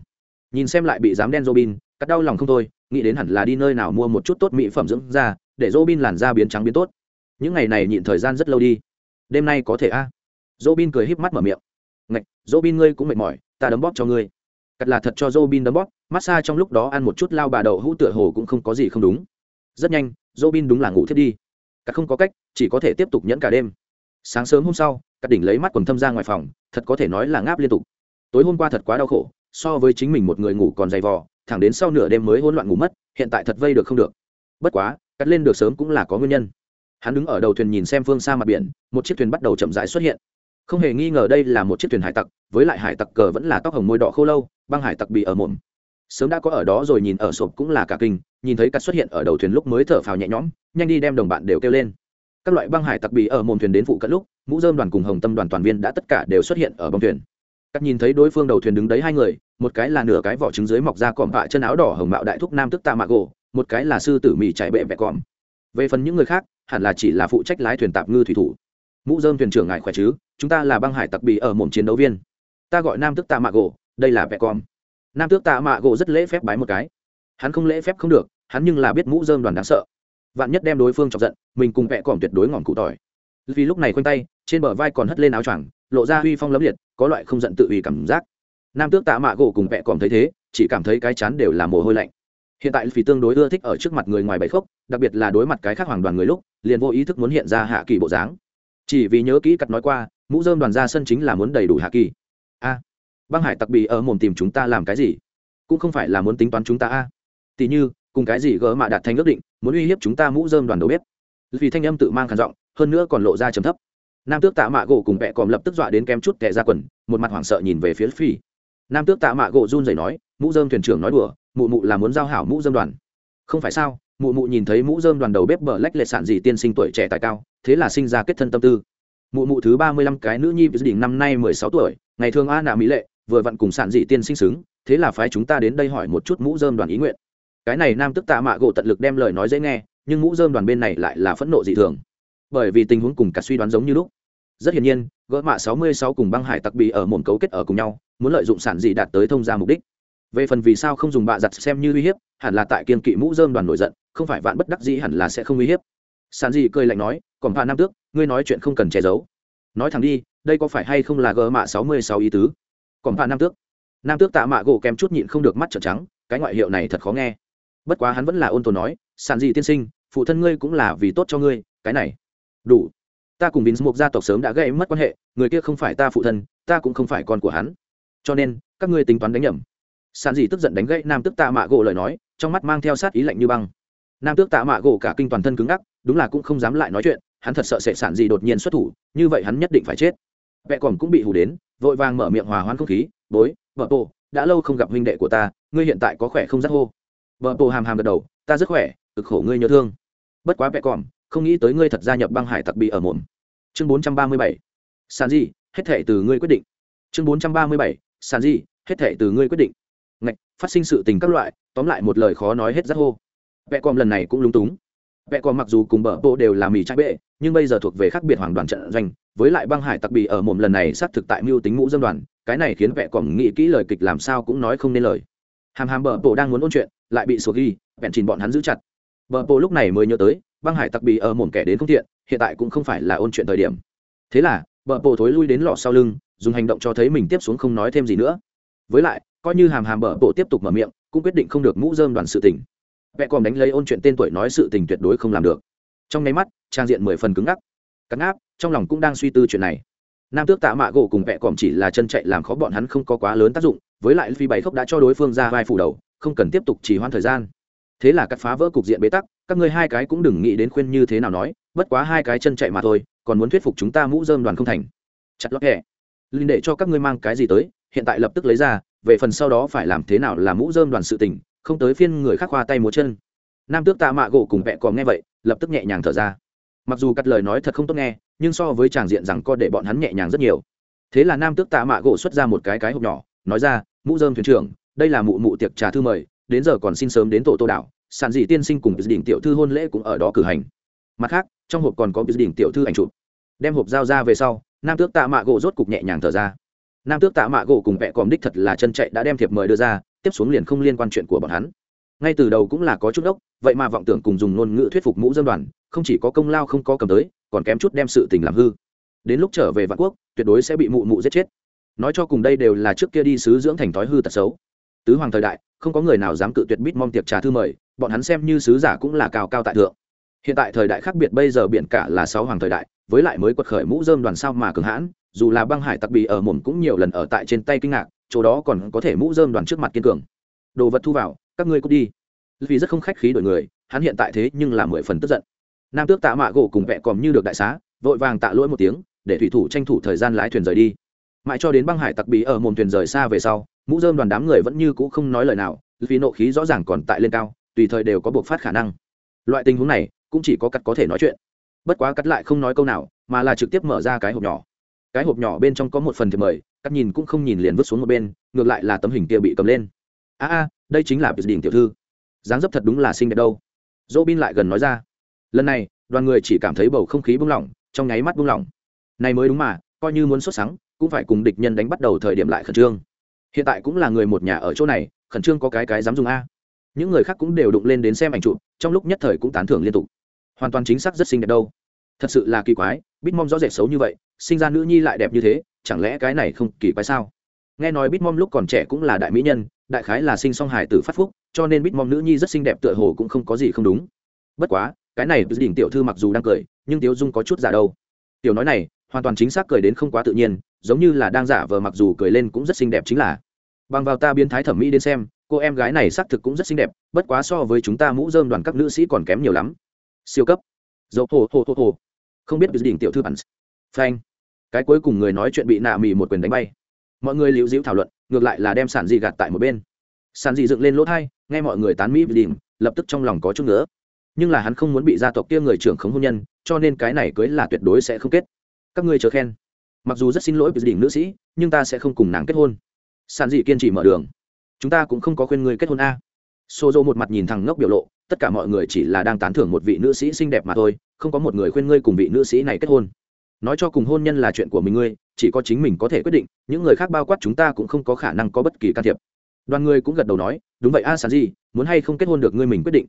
nhìn xem lại bị dám đen robin, cắt đau lòng không thôi, nghĩ đến hẳn là đi nơi nào mua một chút tốt mỹ phẩm dưỡng da, để robin làn da biến trắng biến tốt. Những ngày này nhịn thời gian rất lâu đi. Đêm nay có thể a? À. robin cười híp mắt mở miệng. Ngạch, robin ngươi cũng mệt mỏi, ta đấm bóp cho ngươi. Cắt là thật cho robin đấm bóp, massage trong lúc đó ăn một chút lao bà đậu hũ tựa hồ cũng không có gì không đúng. Rất nhanh, robin đúng là ngủ thiết đi. Cắt không có cách, chỉ có thể tiếp tục nhẫn cả đêm. Sáng sớm hôm sau, cắt đỉnh lấy mắt quần thâm ra ngoài phòng, thật có thể nói là ngáp liên tục. Tối hôm qua thật quá đau khổ so với chính mình một người ngủ còn dày vò, thẳng đến sau nửa đêm mới hỗn loạn ngủ mất, hiện tại thật vây được không được. Bất quá, cắt lên được sớm cũng là có nguyên nhân. Hắn đứng ở đầu thuyền nhìn xem phương xa mặt biển, một chiếc thuyền bắt đầu chậm rãi xuất hiện. Không hề nghi ngờ đây là một chiếc thuyền hải tặc, với lại hải tặc cờ vẫn là tóc hồng môi đỏ khô lâu, băng hải tặc bị ở mồm. Sớm đã có ở đó rồi nhìn ở sộp cũng là cả kinh, nhìn thấy cắt xuất hiện ở đầu thuyền lúc mới thở phào nhẹ nhõm, nhanh đi đem đồng bạn đều kêu lên. Các loại băng hải tặc bị ở mồm thuyền đến phụ cận lúc, mũ dơm đoàn cùng hồng tâm đoàn toàn viên đã tất cả đều xuất hiện ở bông thuyền. Cắt nhìn thấy đối phương đầu thuyền đứng đấy hai người một cái là nửa cái vỏ trứng dưới mọc ra còm vạ chân áo đỏ hồng mạo đại thúc nam tức tạ mạ gỗ, một cái là sư tử mì chạy bệ vẹ còm về phần những người khác, hẳn là chỉ là phụ trách lái thuyền tạp ngư thủy thủ. Mũ dơm thuyền trưởng ngài khỏe chứ? Chúng ta là băng hải tặc bì ở mồm chiến đấu viên. Ta gọi nam tức tạ mạ gỗ, đây là vẹ còm nam tước tạ mạ gỗ rất lễ phép bái một cái. Hắn không lễ phép không được, hắn nhưng là biết mũ dơm đoàn đáng sợ. Vạn nhất đem đối phương chọc giận, mình cùng vẹ còm tuyệt đối ngọn cụ tỏi. Vì lúc này khoanh tay, trên bờ vai còn hất lên áo choàng, lộ ra huy phong lấm liệt, có loại không giận tự ủy cảm giác nam tước tạ mạ gỗ cùng vẹ còm thấy thế, chỉ cảm thấy cái chán đều là mồ hôi lạnh. Hiện tại phi tương đối ưa thích ở trước mặt người ngoài bậy khốc đặc biệt là đối mặt cái khác hoàng đoàn người lúc, liền vô ý thức muốn hiện ra hạ kỳ bộ dáng. Chỉ vì nhớ kỹ cắt nói qua, mũ dơm đoàn ra sân chính là muốn đầy đủ hạ kỳ. A, băng hải tặc bị ở mồm tìm chúng ta làm cái gì? Cũng không phải là muốn tính toán chúng ta a. À. tỉ như, cùng cái gì gỡ mạ đạt thành ước định, muốn uy hiếp chúng ta mũ dơm đoàn đầu bếp. Vì thanh âm tự mang khản giọng, hơn nữa còn lộ ra trầm thấp. Nam tước tạ mạ gỗ cùng vẹ còm lập tức dọa đến kem chút tệ ra quần, một mặt hoảng sợ nhìn về phía phi nam tước tạ mạ gỗ run rẩy nói, mũ dơm thuyền trưởng nói đùa, mụ mụ là muốn giao hảo mũ dơm đoàn. Không phải sao? Mụ mụ nhìn thấy mũ dơm đoàn đầu bếp bờ lách lệ sản dị tiên sinh tuổi trẻ tài cao, thế là sinh ra kết thân tâm tư. Mụ mụ thứ ba mươi lăm cái nữ nhi dự định năm nay mười sáu tuổi, ngày thường a nạ mỹ lệ, vừa vặn cùng sản dị tiên sinh xứng, thế là phái chúng ta đến đây hỏi một chút mũ dơm đoàn ý nguyện. Cái này nam tức tạ mạ gỗ tận lực đem lời nói dễ nghe, nhưng mũ dơm đoàn bên này lại là phẫn nộ dị thường. Bởi vì tình huống cùng cả suy đoán giống như lúc. Rất hiển nhiên, gỡ mạ sáu mươi sáu cùng băng hải tặc bị ở mồm cấu kết ở cùng nhau muốn lợi dụng sản dị đạt tới thông gia mục đích. Về phần vì sao không dùng bạ giặt xem như uy hiếp hẳn là tại kiên kỵ mũ dơm đoàn nổi giận không phải vạn bất đắc dĩ hẳn là sẽ không uy hiếp. Sản dị cười lạnh nói còn bà nam tước ngươi nói chuyện không cần che giấu. Nói thẳng đi đây có phải hay không là gỡ mạ sáu mươi sáu ý tứ? Còn bà nam tước nam tước tạ mạ gỗ kém chút nhịn không được mắt trợn trắng cái ngoại hiệu này thật khó nghe. Bất quá hắn vẫn là ôn tồn nói sản dị tiên sinh phụ thân ngươi cũng là vì tốt cho ngươi cái này đủ. Ta cùng Vince mục gia tộc sớm đã gây mất quan hệ, người kia không phải ta phụ thân, ta cũng không phải con của hắn. Cho nên, các ngươi tính toán đánh nhầm. Sản dị tức giận đánh gãy Nam Tước Tạ Mạ Gỗ lời nói, trong mắt mang theo sát ý lạnh như băng. Nam Tước Tạ Mạ Gỗ cả kinh toàn thân cứng ngắc, đúng là cũng không dám lại nói chuyện, hắn thật sợ sẽ sản dị đột nhiên xuất thủ, như vậy hắn nhất định phải chết. vẹ còm cũng bị hù đến, vội vàng mở miệng hòa hoãn không khí, "Bối, vợ bộ, đã lâu không gặp huynh đệ của ta, ngươi hiện tại có khỏe không giác hô?" Vợ bộ hàm hàm gật đầu, "Ta rất khỏe, cực khổ ngươi nhớ thương." Bất quá vẹ còm không nghĩ tới ngươi thật gia nhập băng hải tặc bị ở mồm chương bốn trăm ba mươi bảy sàn di hết thể từ ngươi quyết định chương bốn trăm ba mươi bảy sàn gì, hết thệ từ ngươi quyết định. Ngạch phát sinh sự tình các loại tóm lại một lời khó nói hết rất hô. Vẹ còm lần này cũng lúng túng. Vẹ còm mặc dù cùng bờ bộ đều là mì trái bệ nhưng bây giờ thuộc về khác biệt hoàng đoàn trận doanh với lại băng hải tặc bì ở mồm lần này xác thực tại mưu tính ngũ dân đoàn cái này khiến vẹ còm nghĩ kỹ lời kịch làm sao cũng nói không nên lời. Hàm hàm bờ bộ đang muốn ôn chuyện lại bị sổ ghi vẹn chìn bọn hắn giữ chặt. Bờ bộ lúc này mới nhớ tới băng hải tặc bì ở mồm kẻ đến không thiện hiện tại cũng không phải là ôn chuyện thời điểm. Thế là bờ bộ thối lui đến lọ sau lưng dùng hành động cho thấy mình tiếp xuống không nói thêm gì nữa. Với lại, coi như hàm hàm bở bộ tiếp tục mở miệng, cũng quyết định không được mũ dơm đoàn sự tình. Vẽ còn đánh lấy ôn chuyện tên tuổi nói sự tình tuyệt đối không làm được. Trong nháy mắt, trang diện mười phần cứng ngắc. Cắn áp trong lòng cũng đang suy tư chuyện này. Nam tước tạ mạ gỗ cùng vẽ còm chỉ là chân chạy làm khó bọn hắn không có quá lớn tác dụng, với lại phi bảy khốc đã cho đối phương ra vai phủ đầu, không cần tiếp tục trì hoãn thời gian. Thế là cắt phá vỡ cục diện bế tắc, các ngươi hai cái cũng đừng nghĩ đến khuyên như thế nào nói, bất quá hai cái chân chạy mà thôi, còn muốn thuyết phục chúng ta mũ dơm đoàn không thành. Chặt lót hẹ linh để cho các ngươi mang cái gì tới, hiện tại lập tức lấy ra, về phần sau đó phải làm thế nào là mũ dơm đoàn sự tình, không tới phiên người khác khoa tay múa chân. Nam tước tạ mạ gỗ cùng vẹ còm nghe vậy, lập tức nhẹ nhàng thở ra. Mặc dù cắt lời nói thật không tốt nghe, nhưng so với tràng diện rằng co để bọn hắn nhẹ nhàng rất nhiều. Thế là nam tước tạ mạ gỗ xuất ra một cái cái hộp nhỏ, nói ra, mũ dơm thuyền trưởng, đây là mụ mụ tiệc trà thư mời, đến giờ còn xin sớm đến tổ tô đảo sản dị tiên sinh cùng đỉnh tiểu thư hôn lễ cũng ở đó cử hành. Mặt khác, trong hộp còn có đỉnh tiểu thư ảnh chụp. Đem hộp giao ra về sau nam tước tạ mạ gỗ rốt cục nhẹ nhàng thở ra. Nam tước tạ mạ gỗ cùng vẹ còm đích thật là chân chạy đã đem thiệp mời đưa ra, tiếp xuống liền không liên quan chuyện của bọn hắn. Ngay từ đầu cũng là có chút ốc vậy mà vọng tưởng cùng dùng ngôn ngữ thuyết phục mũ dân đoàn, không chỉ có công lao không có cầm tới, còn kém chút đem sự tình làm hư. Đến lúc trở về vạn quốc, tuyệt đối sẽ bị mụ mụ giết chết. Nói cho cùng đây đều là trước kia đi sứ dưỡng thành thói hư tật xấu. Tứ hoàng thời đại, không có người nào dám cự tuyệt bít mong tiệc trà thư mời, bọn hắn xem như sứ giả cũng là cao cao tại thượng hiện tại thời đại khác biệt bây giờ biển cả là sáu hoàng thời đại, với lại mới quật khởi mũ dơm đoàn sao mà cường hãn, dù là băng hải tặc bì ở mồm cũng nhiều lần ở tại trên tay kinh ngạc, chỗ đó còn có thể mũ dơm đoàn trước mặt kiên cường. Đồ vật thu vào, các ngươi cút đi. Vì rất không khách khí đổi người, hắn hiện tại thế nhưng là mười phần tức giận. Nam tước tạ mạ gỗ cùng vẹ còm như được đại xá, vội vàng tạ lỗi một tiếng, để thủy thủ tranh thủ thời gian lái thuyền rời đi. Mãi cho đến băng hải tặc bì ở mồm thuyền rời xa về sau, mũ dơm đoàn đám người vẫn như cũ không nói lời nào, vì nộ khí rõ ràng còn tại lên cao, tùy thời đều có buộc phát khả năng. Loại tình huống này cũng chỉ có cắt có thể nói chuyện. Bất quá cắt lại không nói câu nào, mà là trực tiếp mở ra cái hộp nhỏ. Cái hộp nhỏ bên trong có một phần thiệp mời, cắt nhìn cũng không nhìn liền vứt xuống một bên, ngược lại là tấm hình kia bị cầm lên. A a, đây chính là biệt đình tiểu thư. Dáng dấp thật đúng là xinh đẹp đâu. Dỗ bin lại gần nói ra. Lần này, đoàn người chỉ cảm thấy bầu không khí buông lỏng, trong nháy mắt buông lỏng. Này mới đúng mà, coi như muốn xuất sáng cũng phải cùng địch nhân đánh bắt đầu thời điểm lại khẩn trương. Hiện tại cũng là người một nhà ở chỗ này, khẩn trương có cái cái dám dùng a. Những người khác cũng đều đụng lên đến xem ảnh chụp, trong lúc nhất thời cũng tán thưởng liên tục hoàn toàn chính xác rất xinh đẹp đâu. Thật sự là kỳ quái bitmom rõ rệt xấu như vậy, sinh ra nữ nhi lại đẹp như thế, chẳng lẽ cái này không kỳ quái sao? Nghe nói bitmom lúc còn trẻ cũng là đại mỹ nhân, đại khái là sinh song hài tử phát phúc, cho nên bitmom nữ nhi rất xinh đẹp tựa hồ cũng không có gì không đúng. Bất quá, cái này đỉnh tiểu thư mặc dù đang cười, nhưng tiếu dung có chút giả đâu. Tiểu nói này, hoàn toàn chính xác cười đến không quá tự nhiên, giống như là đang giả vờ mặc dù cười lên cũng rất xinh đẹp chính là. Bằng vào ta biến thái thẩm mỹ đến xem, cô em gái này xác thực cũng rất xinh đẹp, bất quá so với chúng ta mũ dơm đoàn các nữ sĩ còn kém nhiều lắm siêu cấp. Dầu hồ hồ hồ hồ không biết đỉnh tiểu thư bản phanh. Cái cuối cùng người nói chuyện bị nạ mì một quyền đánh bay. Mọi người liễu dĩu thảo luận, ngược lại là đem sản dị gạt tại một bên. Sản dị dựng lên lỗ thai, nghe mọi người tán mỹ đỉnh, lập tức trong lòng có chút nữa nhưng là hắn không muốn bị gia tộc kia người trưởng khống hôn nhân, cho nên cái này cưới là tuyệt đối sẽ không kết. Các ngươi chớ khen. Mặc dù rất xin lỗi bị đỉnh nữ sĩ, nhưng ta sẽ không cùng nàng kết hôn. Sản dị kiên trì mở đường. Chúng ta cũng không có khuyên ngươi kết hôn a. Xô dô một mặt nhìn thằng ngốc biểu lộ tất cả mọi người chỉ là đang tán thưởng một vị nữ sĩ xinh đẹp mà thôi không có một người khuyên ngươi cùng vị nữ sĩ này kết hôn. Nói cho cùng hôn nhân là chuyện của mình ngươi chỉ có chính mình có thể quyết định những người khác bao quát chúng ta cũng không có khả năng có bất kỳ can thiệp. Đoàn ngươi cũng gật đầu nói đúng vậy a à, sàn di muốn hay không kết hôn được ngươi mình quyết định.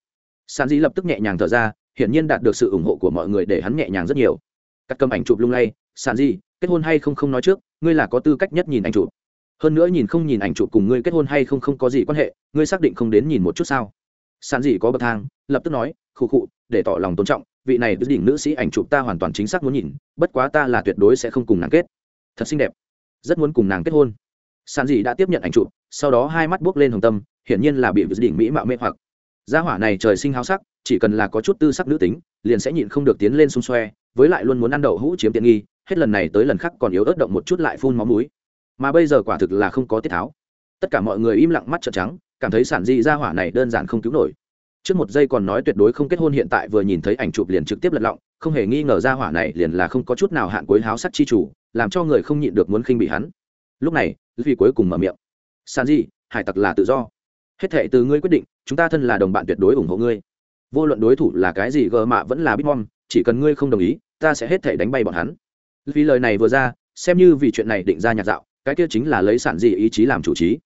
Sàn di lập tức nhẹ nhàng thở ra hiển nhiên đạt được sự ủng hộ của mọi người để hắn nhẹ nhàng rất nhiều. Cắt cầm ảnh chụp lung lay sàn di kết hôn hay không không nói trước ngươi là có tư cách nhất nhìn ảnh chụp. Hơn nữa nhìn không nhìn ảnh chụp cùng ngươi kết hôn hay không không có gì quan hệ ngươi xác định không đến nhìn một chút sao? Sàn dị có bậc thang, lập tức nói, khụ khụ, để tỏ lòng tôn trọng, vị này đỉnh nữ sĩ ảnh chụp ta hoàn toàn chính xác muốn nhìn, bất quá ta là tuyệt đối sẽ không cùng nàng kết. Thật xinh đẹp. Rất muốn cùng nàng kết hôn. Sàn dị đã tiếp nhận ảnh chụp, sau đó hai mắt buốc lên hồng tâm, hiển nhiên là bị đỉnh mỹ mạo mê hoặc. Gia hỏa này trời sinh háo sắc, chỉ cần là có chút tư sắc nữ tính, liền sẽ nhịn không được tiến lên xung xoe, với lại luôn muốn ăn đậu hũ chiếm tiện nghi, hết lần này tới lần khác còn yếu ớt động một chút lại phun máu mũi. Mà bây giờ quả thực là không có tiết tháo. Tất cả mọi người im lặng mắt trợn trắng cảm thấy sản dị ra hỏa này đơn giản không cứu nổi. Trước một giây còn nói tuyệt đối không kết hôn hiện tại vừa nhìn thấy ảnh chụp liền trực tiếp lật lọng, không hề nghi ngờ ra hỏa này liền là không có chút nào hạn cuối háo sắc chi chủ, làm cho người không nhịn được muốn khinh bị hắn. Lúc này vì cuối cùng mở miệng. Sản di hải tặc là tự do. Hết thệ từ ngươi quyết định, chúng ta thân là đồng bạn tuyệt đối ủng hộ ngươi. Vô luận đối thủ là cái gì gờ mạ vẫn là bitmom chỉ cần ngươi không đồng ý, ta sẽ hết thể đánh bay bọn hắn. Vì lời này vừa ra, xem như vì chuyện này định ra nhạc dạo, cái kia chính là lấy sản dị ý chí làm chủ trí.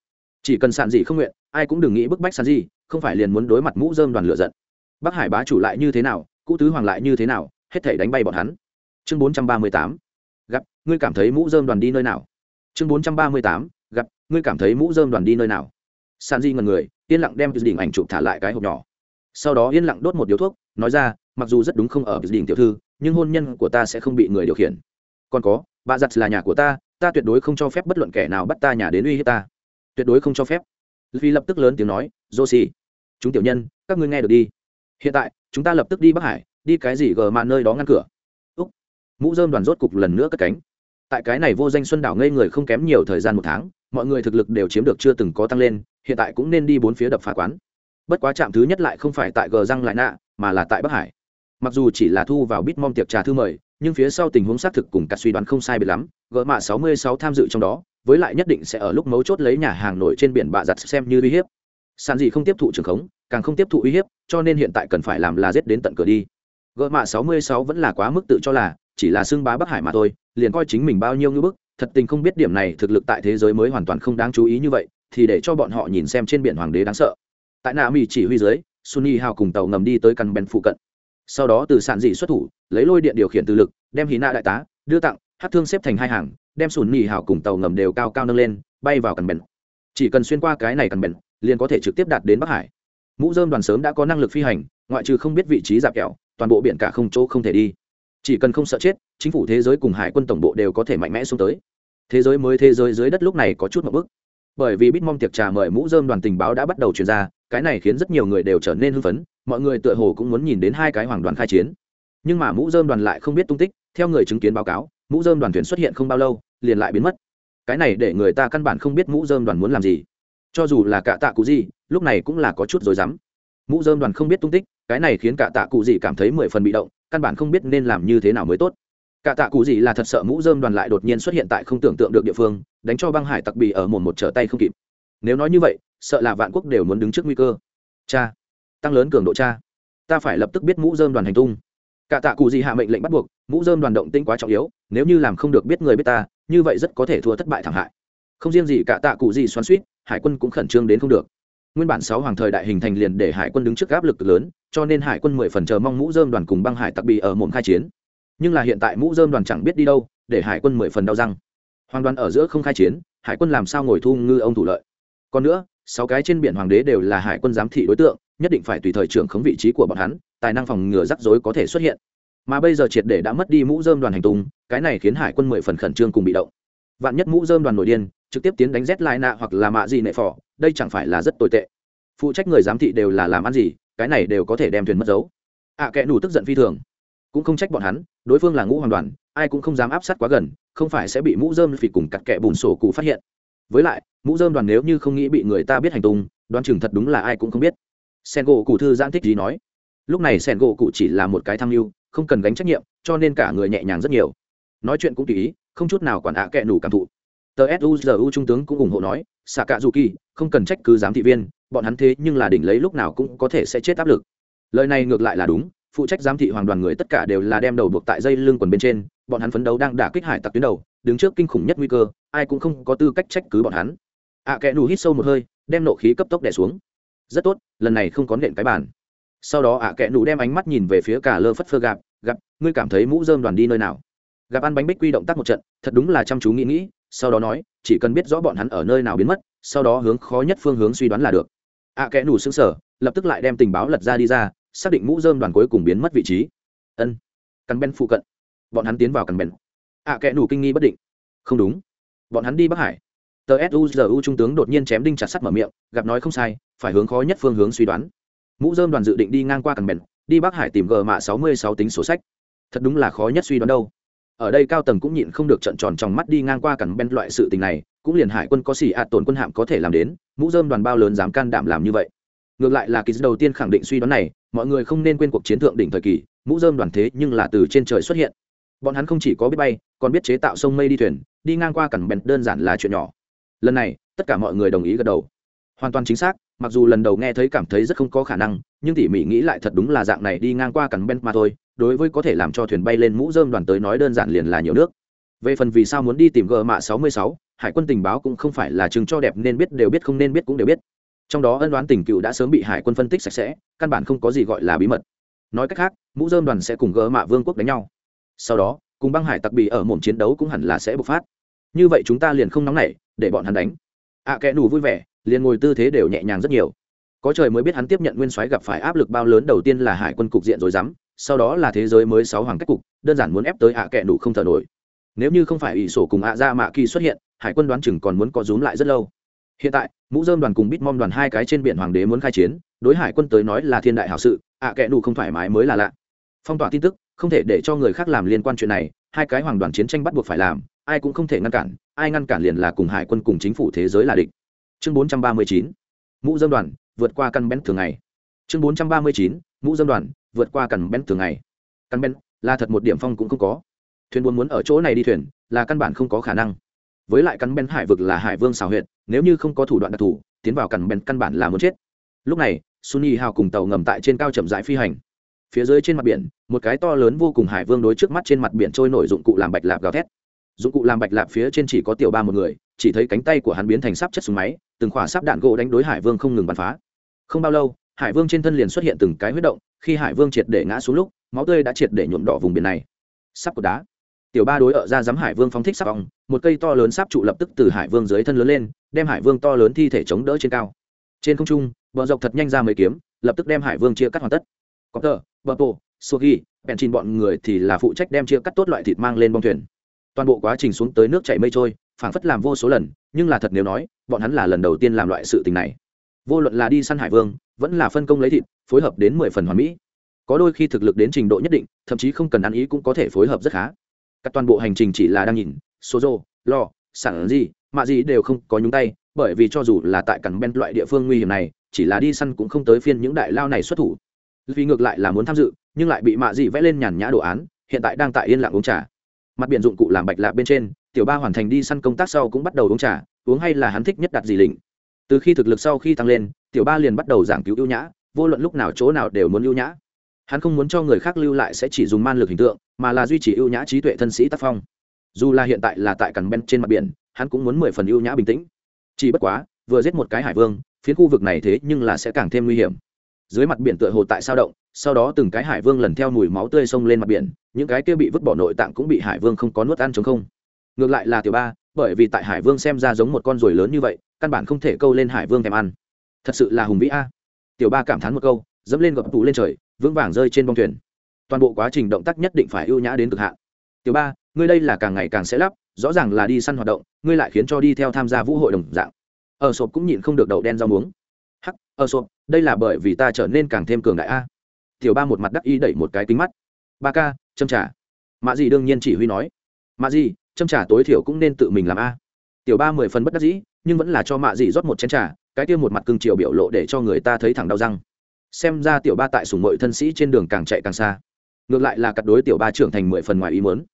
Chỉ cần sản dị không nguyện ai cũng đừng nghĩ bức bách sản dị không phải liền muốn đối mặt mũ dơm đoàn lựa giận. Bắc hải bá chủ lại như thế nào, cũ tứ hoàng lại như thế nào, hết thể đánh bay bọn hắn. Chương bốn trăm ba mươi tám, gặp, ngươi cảm thấy mũ dơm đoàn đi nơi nào? Chương bốn trăm ba mươi tám, gặp, ngươi cảm thấy mũ dơm đoàn đi nơi nào? San di ngần người, yên lặng đem đỉnh ảnh chụp thả lại cái hộp nhỏ. Sau đó yên lặng đốt một điếu thuốc, nói ra, mặc dù rất đúng không ở đỉnh tiểu thư, nhưng hôn nhân của ta sẽ không bị người điều khiển. Còn có, bà giặt là nhà của ta ta tuyệt đối không cho phép bất luận kẻ nào bắt ta nhà đến uy hiếp ta. Tuyệt đối không cho phép vì lập tức lớn tiếng nói, joshi, chúng tiểu nhân, các ngươi nghe được đi. Hiện tại, chúng ta lập tức đi bắc hải, đi cái gì gờ mạn nơi đó ngăn cửa. Úc. Mũ dơm đoàn rốt cục lần nữa cất cánh. Tại cái này vô danh xuân đảo ngây người không kém nhiều thời gian một tháng, mọi người thực lực đều chiếm được chưa từng có tăng lên, hiện tại cũng nên đi bốn phía đập phá quán. Bất quá trạm thứ nhất lại không phải tại gờ răng lại nạ, mà là tại bắc hải. Mặc dù chỉ là thu vào bít tiệc trà thư mời, nhưng phía sau tình huống xác thực cùng cả suy đoán không sai biệt lắm gỡ mạ 66 tham dự trong đó với lại nhất định sẽ ở lúc mấu chốt lấy nhà hàng nổi trên biển bạ giặt xem như uy hiếp. Sàn gì không tiếp thụ trường khống, càng không tiếp thụ uy hiếp, cho nên hiện tại cần phải làm là giết đến tận cửa đi. Gợi mạ 66 vẫn là quá mức tự cho là, chỉ là xưng bá bắc hải mà thôi, liền coi chính mình bao nhiêu ngưỡng bức, thật tình không biết điểm này thực lực tại thế giới mới hoàn toàn không đáng chú ý như vậy, thì để cho bọn họ nhìn xem trên biển hoàng đế đáng sợ. Tại nạ mỹ chỉ huy dưới sunny hào cùng tàu ngầm đi tới căn bèn phụ cận. Sau đó từ sàn dị xuất thủ, lấy lôi điện điều khiển từ lực, đem hí nạ đại tá, đưa tặng, hát thương xếp thành hai hàng đem sùn nỉ hảo cùng tàu ngầm đều cao cao nâng lên, bay vào cần bèn. Chỉ cần xuyên qua cái này cần bèn, liền có thể trực tiếp đạt đến bắc hải. Mũ dơm đoàn sớm đã có năng lực phi hành, ngoại trừ không biết vị trí dạp kẹo, toàn bộ biển cả không chỗ không thể đi. Chỉ cần không sợ chết, chính phủ thế giới cùng hải quân tổng bộ đều có thể mạnh mẽ xuống tới. Thế giới mới thế giới dưới đất lúc này có chút một bức bởi vì bitmom tiệc trà mời mũ dơm đoàn tình báo đã bắt đầu truyền ra, cái này khiến rất nhiều người đều trở nên hưng phấn, mọi người tựa hồ cũng muốn nhìn đến hai cái hoàng đoàn khai chiến. Nhưng mà mũ dơm đoàn lại không biết tung tích, theo người chứng kiến báo cáo mũ dơm đoàn thuyền xuất hiện không bao lâu, liền lại biến mất. Cái này để người ta căn bản không biết mũ dơm đoàn muốn làm gì. Cho dù là cả tạ cụ gì, lúc này cũng là có chút rồi dám mũ dơm đoàn không biết tung tích, cái này khiến cả tạ cụ gì cảm thấy mười phần bị động, căn bản không biết nên làm như thế nào mới tốt. Cả tạ cụ gì là thật sợ mũ dơm đoàn lại đột nhiên xuất hiện tại không tưởng tượng được địa phương, đánh cho băng hải tặc bì ở một một trở tay không kịp. Nếu nói như vậy, sợ là vạn quốc đều muốn đứng trước nguy cơ. Cha, tăng lớn cường độ cha. Ta phải lập tức biết mũ dơm đoàn hành tung. Cả tạ cụ gì hạ mệnh lệnh bắt buộc mũ dơm đoàn động tinh quá trọng yếu, nếu như làm không được biết người biết ta, như vậy rất có thể thua thất bại thảm hại. Không riêng gì cả tạ cụ gì xoắn suýt hải quân cũng khẩn trương đến không được. Nguyên bản sáu hoàng thời đại hình thành liền để hải quân đứng trước áp lực lớn, cho nên hải quân mười phần chờ mong mũ dơm đoàn cùng băng hải tặc bị ở mồm khai chiến. Nhưng là hiện tại mũ dơm đoàn chẳng biết đi đâu, để hải quân mười phần đau răng. Hoàng đoàn ở giữa không khai chiến, hải quân làm sao ngồi thu ngư ông thủ lợi? Còn nữa, sáu cái trên biển hoàng đế đều là hải quân giám thị đối tượng, nhất định phải tùy thời trưởng khống vị trí của bọn hắn, tài năng phòng ngừa rắc rối có thể xuất hiện mà bây giờ triệt để đã mất đi mũ dơm đoàn hành tung cái này khiến hải quân mười phần khẩn trương cùng bị động. Vạn nhất mũ dơm đoàn nổi điên trực tiếp tiến đánh rét lai nạ hoặc là mạ gì nệ phỏ đây chẳng phải là rất tồi tệ. Phụ trách người giám thị đều là làm ăn gì cái này đều có thể đem thuyền mất dấu. Ạ à, kẽ đủ tức giận phi thường. Cũng không trách bọn hắn đối phương là ngũ hoàn đoàn ai cũng không dám áp sát quá gần không phải sẽ bị mũ dơm phỉ cùng cặt kẹ bùn sổ cụ phát hiện. Với lại mũ dơm đoàn nếu như không nghĩ bị người ta biết hành tung đoán chừng thật đúng là ai cũng không biết. Sen gỗ cụ thư giãn thích gì nói. Lúc này sen gỗ cụ chỉ là một cái tham mưu không cần gánh trách nhiệm, cho nên cả người nhẹ nhàng rất nhiều. Nói chuyện cũng tùy ý, không chút nào quản ạ kệ nủ cảm thụ. Tờ suzu trung tướng cũng ủng hộ nói xạ cạ dù kỳ không cần trách cứ giám thị viên, bọn hắn thế nhưng là đỉnh lấy lúc nào cũng có thể sẽ chết áp lực. Lời này ngược lại là đúng, phụ trách giám thị hoàng đoàn người tất cả đều là đem đầu buộc tại dây lưng quần bên trên, bọn hắn phấn đấu đang đả kích hải tặc tuyến đầu, đứng trước kinh khủng nhất nguy cơ, ai cũng không có tư cách trách cứ bọn hắn. Ạ kẽ nù hít sâu một hơi, đem nộ khí cấp tốc đẻ xuống. Rất tốt, lần này không có nện cái bàn sau đó ạ kẽ nụ đem ánh mắt nhìn về phía cả lơ phất phơ gạp gặp ngươi cảm thấy mũ dơm đoàn đi nơi nào? Gặp ăn bánh bích quy động tác một trận, thật đúng là chăm chú nghĩ nghĩ, sau đó nói, chỉ cần biết rõ bọn hắn ở nơi nào biến mất, sau đó hướng khó nhất phương hướng suy đoán là được. ạ kẽ nụ xứng sở lập tức lại đem tình báo lật ra đi ra, xác định mũ dơm đoàn cuối cùng biến mất vị trí. Ân căn ben phụ cận. Bọn hắn tiến vào căn ben ạ kẽ nụ kinh nghi bất định. Không đúng. Bọn hắn đi bắc hải. Tờ suzu trung tướng đột nhiên chém đinh chặt sắt mở miệng gặp nói không sai, phải hướng khó nhất phương hướng suy đoán mũ dơm đoàn dự định đi ngang qua căn bèn đi bắc hải tìm gờ mạ sáu mươi sáu tính sổ sách. Thật đúng là khó nhất suy đoán đâu. Ở đây cao tầng cũng nhịn không được trận tròn trong mắt đi ngang qua cằn ben loại sự tình này, cũng liền hải quân có xỉ ạt tổn quân hạm có thể làm đến, mũ dơm đoàn bao lớn dám can đảm làm như vậy. Ngược lại là kỳ đầu tiên khẳng định suy đoán này, mọi người không nên quên cuộc chiến thượng đỉnh thời kỳ, mũ dơm đoàn thế nhưng là từ trên trời xuất hiện. Bọn hắn không chỉ có biết bay, còn biết chế tạo sông mây đi thuyền, đi ngang qua cẳng bèn đơn giản là chuyện nhỏ. Lần này, tất cả mọi người đồng ý gật đầu. Hoàn toàn chính xác mặc dù lần đầu nghe thấy cảm thấy rất không có khả năng nhưng tỉ mỉ nghĩ lại thật đúng là dạng này đi ngang qua cằn ben mà thôi đối với có thể làm cho thuyền bay lên mũ dơm đoàn tới nói đơn giản liền là nhiều nước. Về phần vì sao muốn đi tìm gờ mạ 66, hải quân tình báo cũng không phải là chừng cho đẹp nên biết đều biết không nên biết cũng đều biết. Trong đó ân đoán tình cựu đã sớm bị hải quân phân tích sạch sẽ căn bản không có gì gọi là bí mật. Nói cách khác mũ dơm đoàn sẽ cùng gỡ mạ vương quốc đánh nhau. Sau đó cùng băng hải tặc bị ở mồm chiến đấu cũng hẳn là sẽ bộc phát. Như vậy chúng ta liền không nóng nảy để bọn hắn đánh. Ạ à, kẽ nủ vui vẻ liền ngồi tư thế đều nhẹ nhàng rất nhiều. Có trời mới biết hắn tiếp nhận nguyên soái gặp phải áp lực bao lớn đầu tiên là hải quân cục diện rồi dám, sau đó là thế giới mới sáu hoàng cách cục, đơn giản muốn ép tới ạ à đủ không thở nổi. Nếu như không phải ỷ sổ cùng ạ ra mạ kỳ xuất hiện, hải quân đoán chừng còn muốn có rúm lại rất lâu. Hiện tại, mũ dơm đoàn cùng bít mom đoàn hai cái trên biển hoàng đế muốn khai chiến, đối hải quân tới nói là thiên đại hảo sự, ạ à đủ không thoải mái mới là lạ. Phong tỏa tin tức, không thể để cho người khác làm liên quan chuyện này, hai cái hoàng đoàn chiến tranh bắt buộc phải làm, ai cũng không thể ngăn cản, ai ngăn cản liền là cùng hải quân cùng chính phủ thế giới là địch chương 439, mũ dâm đoàn vượt qua căn bén thường ngày. Chương 439, mũ dâm đoàn vượt qua căn bén thường ngày. Căn bén là thật một điểm phong cũng không có. Thuyền buôn muốn ở chỗ này đi thuyền là căn bản không có khả năng. Với lại căn bén hải vực là hải vương xào huyện nếu như không có thủ đoạn đặc thù tiến vào căn bén căn bản là muốn chết. Lúc này sunny hào cùng tàu ngầm tại trên cao chậm rãi phi hành. Phía dưới trên mặt biển một cái to lớn vô cùng hải vương đối trước mắt trên mặt biển trôi nổi dụng cụ làm bạch lạp gào thét dụng cụ làm bạch lạp phía trên chỉ có tiểu ba một người, chỉ thấy cánh tay của hắn biến thành sắp chất súng máy, từng khỏa sắp đạn gỗ đánh đối hải vương không ngừng bắn phá. Không bao lâu, hải vương trên thân liền xuất hiện từng cái huyết động, khi hải vương triệt để ngã xuống lúc, máu tươi đã triệt để nhuộm đỏ vùng biển này. Sắp cột đá. Tiểu ba đối ở ra giám hải vương phóng thích sắp vòng một cây to lớn sắp trụ lập tức từ hải vương dưới thân lớn lên, đem hải vương to lớn thi thể chống đỡ trên cao. Trên không trung bờ dọc thật nhanh ra mấy kiếm, lập tức đem hải vương chia cắt hoàn tất. Có tờ bờ bộ sugi bèn chín bọn người thì là phụ trách đem chia cắt tốt loại thịt mang lên bong thuyền toàn bộ quá trình xuống tới nước chảy mây trôi, phảng phất làm vô số lần, nhưng là thật nếu nói, bọn hắn là lần đầu tiên làm loại sự tình này. Vô luận là đi săn hải vương, vẫn là phân công lấy thịt, phối hợp đến mười phần hoàn mỹ. Có đôi khi thực lực đến trình độ nhất định, thậm chí không cần ăn ý cũng có thể phối hợp rất khá. Các toàn bộ hành trình chỉ là đang nhìn số rô lo sản gì mạ gì đều không có nhúng tay, bởi vì cho dù là tại cẳng ben loại địa phương nguy hiểm này, chỉ là đi săn cũng không tới phiên những đại lao này xuất thủ. Vì ngược lại là muốn tham dự, nhưng lại bị mạ gì vẽ lên nhàn nhã đồ án, hiện tại đang tại yên lặng uống trà mặt biển dụng cụ làm bạch lạ bên trên, tiểu ba hoàn thành đi săn công tác sau cũng bắt đầu uống trà, uống hay là hắn thích nhất đặt gì lịnh. từ khi thực lực sau khi tăng lên, tiểu ba liền bắt đầu giảng cứu ưu nhã, vô luận lúc nào chỗ nào đều muốn ưu nhã. Hắn không muốn cho người khác lưu lại sẽ chỉ dùng man lực hình tượng, mà là duy trì ưu nhã trí tuệ thân sĩ tác phong. Dù là hiện tại là tại cằn ben trên mặt biển, hắn cũng muốn mười phần ưu nhã bình tĩnh. Chỉ bất quá, vừa giết một cái hải vương, phiến khu vực này thế nhưng là sẽ càng thêm nguy hiểm. Dưới mặt biển tựa hồ tại sao động sau đó từng cái hải vương lần theo mùi máu tươi xông lên mặt biển, những cái kia bị vứt bỏ nội tạng cũng bị hải vương không có nuốt ăn chống không. Ngược lại là tiểu ba, bởi vì tại hải vương xem ra giống một con ruồi lớn như vậy, căn bản không thể câu lên hải vương thèm ăn. Thật sự là hùng vĩ a. Tiểu ba cảm thán một câu, dẫm lên gập tủ lên trời, vững vàng rơi trên bông thuyền. Toàn bộ quá trình động tác nhất định phải ưu nhã đến cực hạn. Tiểu ba, ngươi đây là càng ngày càng sẽ lắp, rõ ràng là đi săn hoạt động, ngươi lại khiến cho đi theo tham gia vũ hội đồng dạng. Ở sộp cũng nhịn không được đậu đen rau muống. Hắc, ở sộp, đây là bởi vì ta trở nên càng thêm cường đại a tiểu ba một mặt đắc ý đẩy một cái kính mắt. Ba ca, châm trả mạ gì đương nhiên chỉ huy nói. Mạ gì châm trả tối thiểu cũng nên tự mình làm a. Tiểu ba mười phần bất đắc dĩ, nhưng vẫn là cho mạ gì rót một chén trà, cái kia một mặt cưng chiều biểu lộ để cho người ta thấy thẳng đau răng. Xem ra tiểu ba tại sùng mội thân sĩ trên đường càng chạy càng xa. Ngược lại là cặp đối tiểu ba trưởng thành mười phần ngoài ý muốn.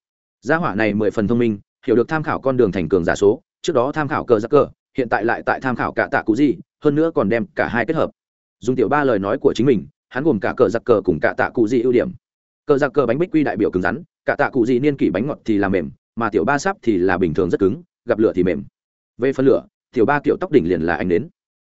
gia hỏa này mười phần thông minh, hiểu được tham khảo con đường thành cường giả số, trước đó tham khảo cờ giặc cờ, hiện tại lại tại tham khảo cả tạ cụ gì, hơn nữa còn đem cả hai kết hợp. Dùng tiểu ba lời nói của chính mình hắn gồm cả cờ giặc cờ cùng cả tạ cụ gì ưu điểm. Cờ giặc cờ bánh bích quy đại biểu cứng rắn cả tạ cụ gì niên kỷ bánh ngọt thì là mềm mà tiểu ba sắp thì là bình thường rất cứng gặp lửa thì mềm. Về phân lửa tiểu ba kiểu tóc đỉnh liền là anh đến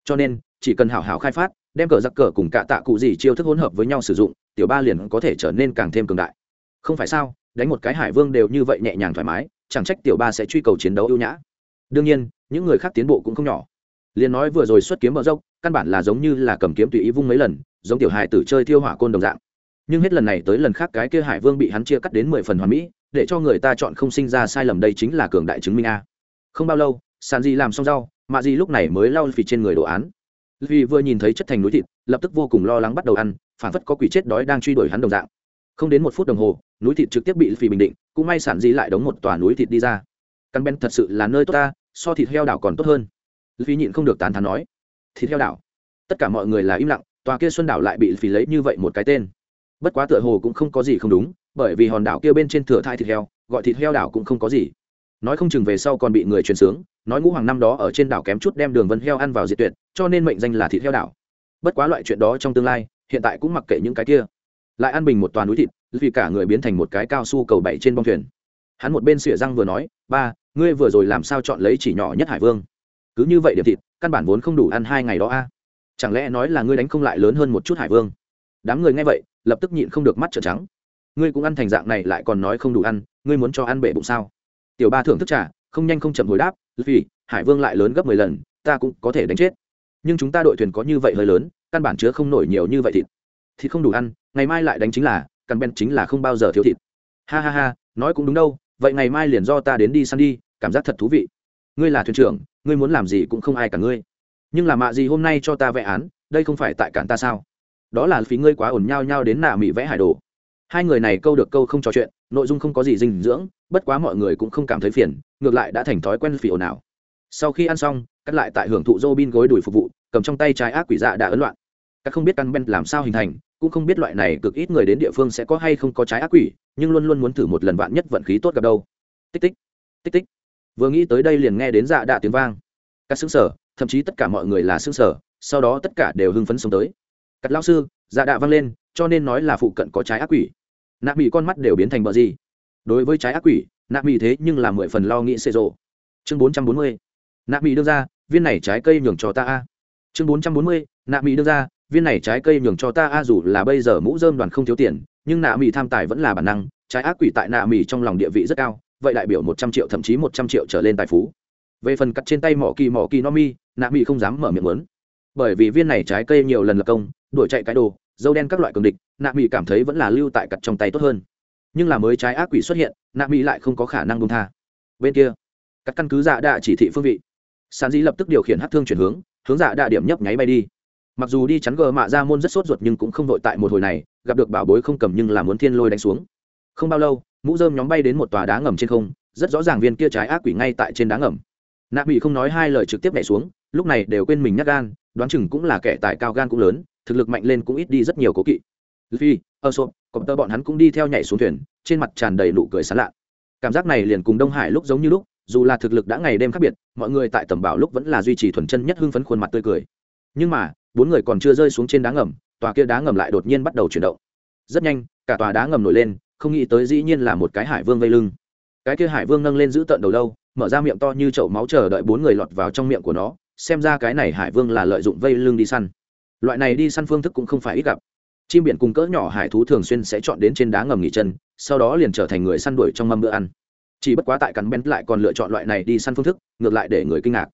cho nên chỉ cần hảo hảo khai phát đem cờ giặc cờ cùng cả tạ cụ gì chiêu thức hỗn hợp với nhau sử dụng tiểu ba liền có thể trở nên càng thêm cường đại. Không phải sao đánh một cái hải vương đều như vậy nhẹ nhàng thoải mái chẳng trách tiểu ba sẽ truy cầu chiến đấu ưu nhã. Đương nhiên những người khác tiến bộ cũng không nhỏ. Liền nói vừa rồi xuất kiếm mở rộng, căn bản là giống như là cầm kiếm tùy ý vung mấy lần giống tiểu hài tử chơi thiêu hỏa côn đồng dạng. Nhưng hết lần này tới lần khác cái kia hải vương bị hắn chia cắt đến mười phần hoàn mỹ, để cho người ta chọn không sinh ra sai lầm đây chính là cường đại chứng minh a. Không bao lâu sàn di làm xong rau, mạ di lúc này mới lau phì trên người đồ án. Vì vừa nhìn thấy chất thành núi thịt, lập tức vô cùng lo lắng bắt đầu ăn phản phất có quỷ chết đói đang truy đuổi hắn đồng dạng. Không đến một phút đồng hồ, núi thịt trực tiếp bị phì bình định, cũng may sản di lại đóng một tòa núi thịt đi ra. Căn ben thật sự là nơi tốt ta, so thịt heo đảo còn tốt hơn. Vì nhịn không được tán thán nói, thịt heo đảo? Tất cả mọi người là im lặng tòa kia xuân đảo lại bị phì lấy như vậy một cái tên. Bất quá tựa hồ cũng không có gì không đúng, bởi vì hòn đảo kia bên trên thừa thai thịt heo, gọi thịt heo đảo cũng không có gì. Nói không chừng về sau còn bị người truyền sướng, nói ngũ hoàng năm đó ở trên đảo kém chút đem đường vân heo ăn vào diệt tuyệt, cho nên mệnh danh là thịt heo đảo. Bất quá loại chuyện đó trong tương lai, hiện tại cũng mặc kệ những cái kia. Lại ăn bình một toàn núi thịt, vì cả người biến thành một cái cao su cầu bảy trên bông thuyền. Hắn một bên xỉa răng vừa nói, ba, ngươi vừa rồi làm sao chọn lấy chỉ nhỏ nhất hải vương? Cứ như vậy điểm thịt, căn bản vốn không đủ ăn hai ngày đó a chẳng lẽ nói là ngươi đánh không lại lớn hơn một chút hải vương? Đám người nghe vậy, lập tức nhịn không được mắt trợn trắng. Ngươi cũng ăn thành dạng này lại còn nói không đủ ăn, ngươi muốn cho ăn bể bụng sao? Tiểu ba thưởng thức trả không nhanh không chậm hồi đáp vì hải vương lại lớn gấp mười lần, ta cũng có thể đánh chết. Nhưng chúng ta đội thuyền có như vậy hơi lớn, căn bản chứa không nổi nhiều như vậy thịt. Thịt không đủ ăn, ngày mai lại đánh chính là, căn ben chính là không bao giờ thiếu thịt. Ha ha ha, nói cũng đúng đâu, vậy ngày mai liền do ta đến đi săn đi, cảm giác thật thú vị. Ngươi là thuyền trưởng, ngươi muốn làm gì cũng không ai cả ngươi nhưng là mạ gì hôm nay cho ta vẽ án, đây không phải tại cản ta sao? Đó là phí ngươi quá ổn nhau nhau đến nạ mỹ vẽ hải đồ. Hai người này câu được câu không trò chuyện, nội dung không có gì dinh dưỡng, bất quá mọi người cũng không cảm thấy phiền, ngược lại đã thành thói quen phỉ ồn ào sau khi ăn xong, cắt lại tại hưởng thụ dô bin gối đuổi phục vụ, cầm trong tay trái ác quỷ dạ đã ấn loạn. Các không biết căn ben làm sao hình thành, cũng không biết loại này cực ít người đến địa phương sẽ có hay không có trái ác quỷ, nhưng luôn luôn muốn thử một lần vạn nhất vận khí tốt gặp đâu. Tích tích tích tích. Vừa nghĩ tới đây liền nghe đến dạ đạ tiếng vang. Các xứng sở thậm chí tất cả mọi người là xương sở, sau đó tất cả đều hưng phấn sống tới. Cắt lao sư dạ đạ vang lên, cho nên nói là phụ cận có trái ác quỷ. Nạ bị con mắt đều biến thành bờ gì? Đối với trái ác quỷ, nạ bị thế nhưng là mười phần lo nghĩ xê rộ. Chương bốn trăm bốn mươi, nạ bị đưa ra, viên này trái cây nhường cho ta a. Chương bốn trăm bốn mươi, nạ mỹ đưa ra, viên này trái cây nhường cho ta a, dù là bây giờ mũ dơm đoàn không thiếu tiền, nhưng nạ mỹ tham tài vẫn là bản năng, trái ác quỷ tại nạ mỹ trong lòng địa vị rất cao, vậy đại biểu một trăm triệu, thậm chí một trăm triệu trở lên tài phú. Về phần cắt trên tay mỏ kỳ mỏ kỳ no mi nạ mỹ không dám mở miệng lớn. Bởi vì viên này trái cây nhiều lần lập công, đuổi chạy cái đồ, dâu đen các loại cường địch, nạ mỹ cảm thấy vẫn là lưu tại cặt trong tay tốt hơn. Nhưng là mới trái ác quỷ xuất hiện, nạ mỹ lại không có khả năng bông tha. Bên kia, các căn cứ dạ đạ chỉ thị phương vị. Sàn dĩ lập tức điều khiển hát thương chuyển hướng hướng dạ đạ điểm nhấp nháy bay đi. Mặc dù đi chắn gờ mạ ra môn rất sốt ruột nhưng cũng không vội tại một hồi này, gặp được bảo bối không cầm nhưng là muốn thiên lôi đánh xuống. Không bao lâu, mũ dơm nhóm bay đến một tòa đá ngầm trên không, rất rõ ràng viên kia trái ác quỷ ngay tại trên đá ngầm nạ bị không nói hai lời trực tiếp nhảy xuống, lúc này đều quên mình nhắc gan, đoán chừng cũng là kẻ tài cao gan cũng lớn, thực lực mạnh lên cũng ít đi rất nhiều cố kỵ. Phi ơ sộp cọp tơ bọn hắn cũng đi theo nhảy xuống thuyền, trên mặt tràn đầy nụ cười sán lạ. Cảm giác này liền cùng đông hải lúc giống như lúc, dù là thực lực đã ngày đêm khác biệt, mọi người tại tầm bảo lúc vẫn là duy trì thuần chân nhất hưng phấn khuôn mặt tươi cười. Nhưng mà, bốn người còn chưa rơi xuống trên đá ngầm, tòa kia đá ngầm lại đột nhiên bắt đầu chuyển động. Rất nhanh, cả tòa đá ngầm nổi lên, không nghĩ tới dĩ nhiên là một cái hải vương vây lưng. Cái kia hải vương nâng lên giữ tận đầu lâu mở ra miệng to như chậu máu chờ đợi bốn người lọt vào trong miệng của nó, xem ra cái này hải vương là lợi dụng vây lưng đi săn. Loại này đi săn phương thức cũng không phải ít gặp. Chim biển cùng cỡ nhỏ hải thú thường xuyên sẽ chọn đến trên đá ngầm nghỉ chân, sau đó liền trở thành người săn đuổi trong mâm bữa ăn. Chỉ bất quá tại cắn bén lại còn lựa chọn loại này đi săn phương thức, ngược lại để người kinh ngạc.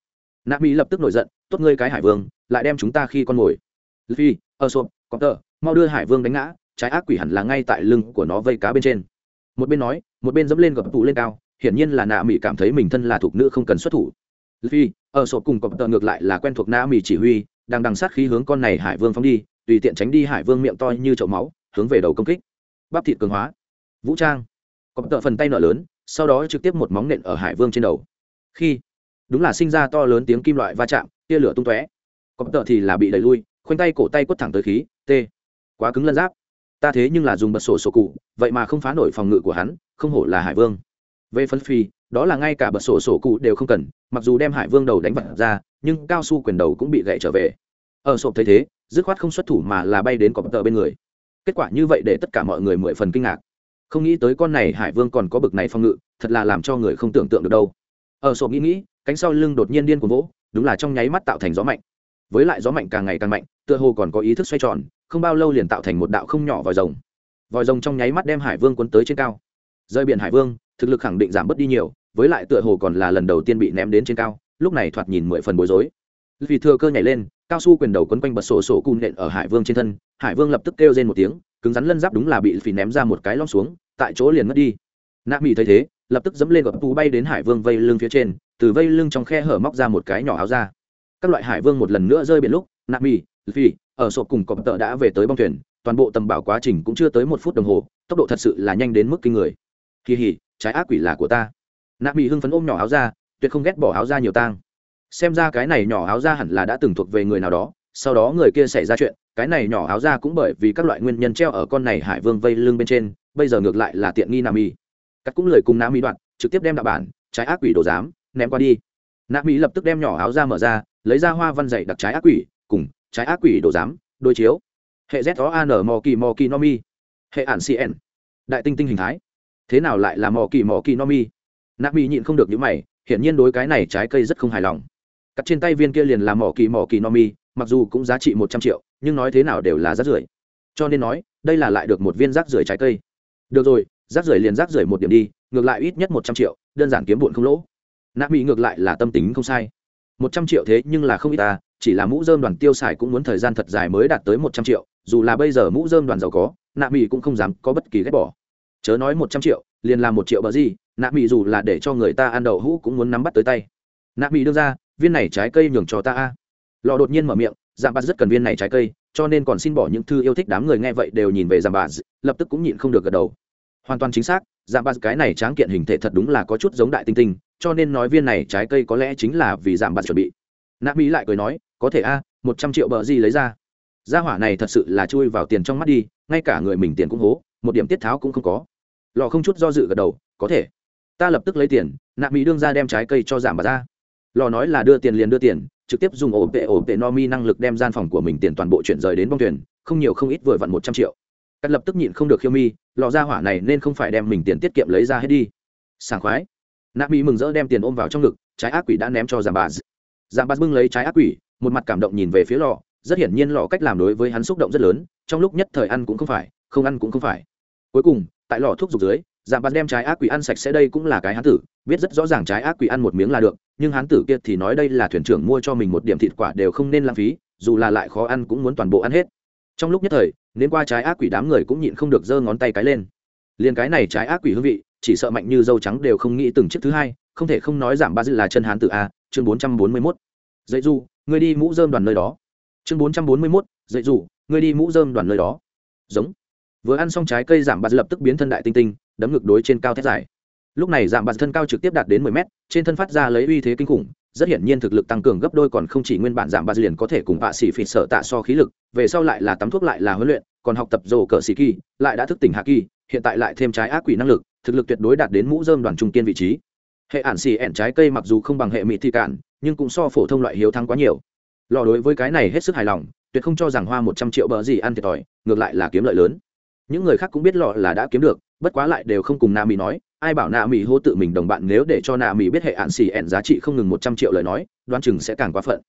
Nạ mỹ lập tức nổi giận, tốt ngươi cái hải vương, lại đem chúng ta khi con mồi. Phi ơ sộp có tờ mau đưa hải vương đánh ngã, trái ác quỷ hẳn là ngay tại lưng của nó vây cá bên trên. Một bên nói, một bên dẫm lên gập tụ lên cao hiển nhiên là nạ mỹ cảm thấy mình thân là thuộc nữ không cần xuất thủ. Phi, ở sổ cùng cọp tờ ngược lại là quen thuộc nạ mỹ chỉ huy, đang đằng sát khí hướng con này hải vương phóng đi, tùy tiện tránh đi hải vương miệng to như chậu máu, hướng về đầu công kích. Bắp thịt cường hóa. Vũ trang. Cọp tờ phần tay nợ lớn, sau đó trực tiếp một móng nện ở hải vương trên đầu. Khi, đúng là sinh ra to lớn tiếng kim loại va chạm, tia lửa tung tóe. Cọp tợ thì là bị đẩy lui, khoanh tay cổ tay quất thẳng tới khí t quá cứng lân giáp. Ta thế nhưng là dùng bật sổ sổ cụ, vậy mà không phá nổi phòng ngự của hắn, không hổ là hải vương về phân phi, đó là ngay cả bật sổ sổ cụ đều không cần, mặc dù đem hải vương đầu đánh vật ra, nhưng cao su quyền đầu cũng bị gậy trở về. Ở sộp thấy thế, dứt khoát không xuất thủ mà là bay đến cọp tờ bên người. Kết quả như vậy để tất cả mọi người mười phần kinh ngạc. Không nghĩ tới con này hải vương còn có bực này phong ngự, thật là làm cho người không tưởng tượng được đâu. Ở sộp nghĩ nghĩ, cánh sau lưng đột nhiên điên cuồng vỗ, đúng là trong nháy mắt tạo thành gió mạnh. Với lại gió mạnh càng ngày càng mạnh, tựa hồ còn có ý thức xoay tròn, không bao lâu liền tạo thành một đạo không nhỏ vòi rồng. Vòi rồng trong nháy mắt đem hải vương quấn tới trên cao rơi biển hải vương, thực lực khẳng định giảm bớt đi nhiều, với lại tựa hồ còn là lần đầu tiên bị ném đến trên cao, lúc này thoạt nhìn mười phần bối rối. Vì thừa cơ nhảy lên, cao su quyền đầu quấn quanh bật sổ sổ cùn nện ở hải vương trên thân, hải vương lập tức kêu lên một tiếng, cứng rắn lân giáp đúng là bị phì ném ra một cái lom xuống, tại chỗ liền mất đi. Nạ mỹ thấy thế, lập tức dẫm lên gập tú bay đến hải vương vây lưng phía trên, từ vây lưng trong khe hở móc ra một cái nhỏ áo ra các loại hải vương một lần nữa rơi biển lúc, nạ mỹ phì ở sộp cùng cọp tợ đã về tới bong thuyền, toàn bộ tầm bảo quá trình cũng chưa tới một phút đồng hồ, tốc độ thật sự là nhanh đến mức kinh người kỳ hỉ, trái ác quỷ là của ta. Nạ mỹ hưng phấn ôm nhỏ áo ra tuyệt không ghét bỏ áo ra nhiều tang. Xem ra cái này nhỏ áo ra hẳn là đã từng thuộc về người nào đó, sau đó người kia xảy ra chuyện, cái này nhỏ áo ra cũng bởi vì các loại nguyên nhân treo ở con này hải vương vây lưng bên trên, bây giờ ngược lại là tiện nghi nam y cắt cũng lời cùng nam y đoạn, trực tiếp đem đạo bản, trái ác quỷ đồ giám, ném qua đi. Nam y lập tức đem nhỏ áo ra mở ra, lấy ra hoa văn dạy đặc trái ác quỷ, cùng trái ác quỷ đồ giám đôi chiếu. Hệ z o an mò kỳ mò kỳ no mi hệ ản cn đại tinh tinh hình thái thế nào lại là mỏ kỳ mỏ kỳ no mi? Nạ mi nhịn không được những mày, hiển nhiên đối cái này trái cây rất không hài lòng. Cắt trên tay viên kia liền là mỏ kỳ mỏ kỳ no mi, mặc dù cũng giá trị một trăm triệu, nhưng nói thế nào đều là rác rưởi. Cho nên nói, đây là lại được một viên rác rưởi trái cây. Được rồi, rác rưởi liền rác rưởi một điểm đi, ngược lại ít nhất một trăm triệu, đơn giản kiếm bụn không lỗ. Nạ mỹ ngược lại là tâm tính không sai. Một trăm triệu thế nhưng là không ít ta chỉ là mũ dơm đoàn tiêu xài cũng muốn thời gian thật dài mới đạt tới một trăm triệu, dù là bây giờ mũ dơm đoàn giàu có nạ mỹ cũng không dám có bất kỳ ghét bỏ chớ nói một trăm triệu, liền làm một triệu bờ gì, nạ mỹ dù là để cho người ta ăn đậu hũ cũng muốn nắm bắt tới tay. Nạ mỹ đưa ra, viên này trái cây nhường cho ta a. Lò đột nhiên mở miệng giảm bạt rất cần viên này trái cây, cho nên còn xin bỏ những thư yêu thích đám người nghe vậy đều nhìn về giảm bạt, lập tức cũng nhịn không được gật đầu. Hoàn toàn chính xác giảm bạt cái này tráng kiện hình thể thật đúng là có chút giống đại tinh tinh, cho nên nói viên này trái cây có lẽ chính là vì giảm bạt chuẩn bị. Nạ mỹ lại cười nói, có thể a, một trăm triệu bờ gì lấy ra. Gia hỏa này thật sự là chui vào tiền trong mắt đi, ngay cả người mình tiền cũng hố một điểm tiết tháo cũng không có. Lò không chút do dự gật đầu, có thể. Ta lập tức lấy tiền, nạ mỹ đương ra đem trái cây cho giảm bà ra. Lò nói là đưa tiền liền đưa tiền, trực tiếp dùng ổ tệ ổ tệ no mi năng lực đem gian phòng của mình tiền toàn bộ chuyển rời đến bong thuyền, không nhiều không ít vừa vặn một trăm triệu. Cắt lập tức nhịn không được khiêu mi, lò ra hỏa này nên không phải đem mình tiền tiết kiệm lấy ra hết đi. Sảng khoái. Nạ mỹ mừng rỡ đem tiền ôm vào trong ngực, trái ác quỷ đã ném cho giảm bà giảm bà bưng lấy trái ác quỷ, một mặt cảm động nhìn về phía lò, rất hiển nhiên lò cách làm đối với hắn xúc động rất lớn, trong lúc nhất thời ăn cũng không phải, không ăn cũng không phải cuối cùng, tại lò thuốc dục dưới giảm bạt đem trái ác quỷ ăn sạch sẽ đây cũng là cái hán tử, biết rất rõ ràng trái ác quỷ ăn một miếng là được, nhưng hán tử kia thì nói đây là thuyền trưởng mua cho mình một điểm thịt quả đều không nên lãng phí, dù là lại khó ăn cũng muốn toàn bộ ăn hết. Trong lúc nhất thời, nên qua trái ác quỷ đám người cũng nhịn không được giơ ngón tay cái lên. Liền cái này trái ác quỷ hương vị, chỉ sợ mạnh như dâu trắng đều không nghĩ từng chiếc thứ hai, không thể không nói giảm ba dư là chân hán tử a, chương bốn trăm bốn mươi mốt. Dạy du người đi mũ dơm đoàn nơi đó. Chương bốn trăm bốn mươi mốt dạy du người đi mũ dơm đoàn nơi đó. Giống vừa ăn xong trái cây giảm bạt lập tức biến thân đại tinh tinh, đấm ngực đối trên cao thét dài. Lúc này giảm bạt thân cao trực tiếp đạt đến mười mét, trên thân phát ra lấy uy thế kinh khủng, rất hiển nhiên thực lực tăng cường gấp đôi còn không chỉ nguyên bản giảm bạt liền có thể cùng bạ xỉ phỉ sợ tạ so khí lực, về sau lại là tắm thuốc lại là huấn luyện, còn học tập rổ cờ xỉ kỳ, lại đã thức tỉnh hạ kỳ, hiện tại lại thêm trái ác quỷ năng lực, thực lực tuyệt đối đạt đến mũ dơm đoàn trung kiên vị trí. Hệ ản xỉ ẻn trái cây mặc dù không bằng hệ mỹ thị cản nhưng cũng so phổ thông loại hiếu thắng quá nhiều. Lò đối với cái này hết sức hài lòng, tuyệt không cho rằng hoa một trăm triệu bờ gì ăn thiệt thòi, ngược lại là kiếm lợi lớn những người khác cũng biết lọ là đã kiếm được, bất quá lại đều không cùng na mỹ nói. Ai bảo na mỹ hô tự mình đồng bạn nếu để cho na mỹ biết hệ ạn xì ẹn giá trị không ngừng một trăm triệu lời nói đoan chừng sẽ càng quá phận.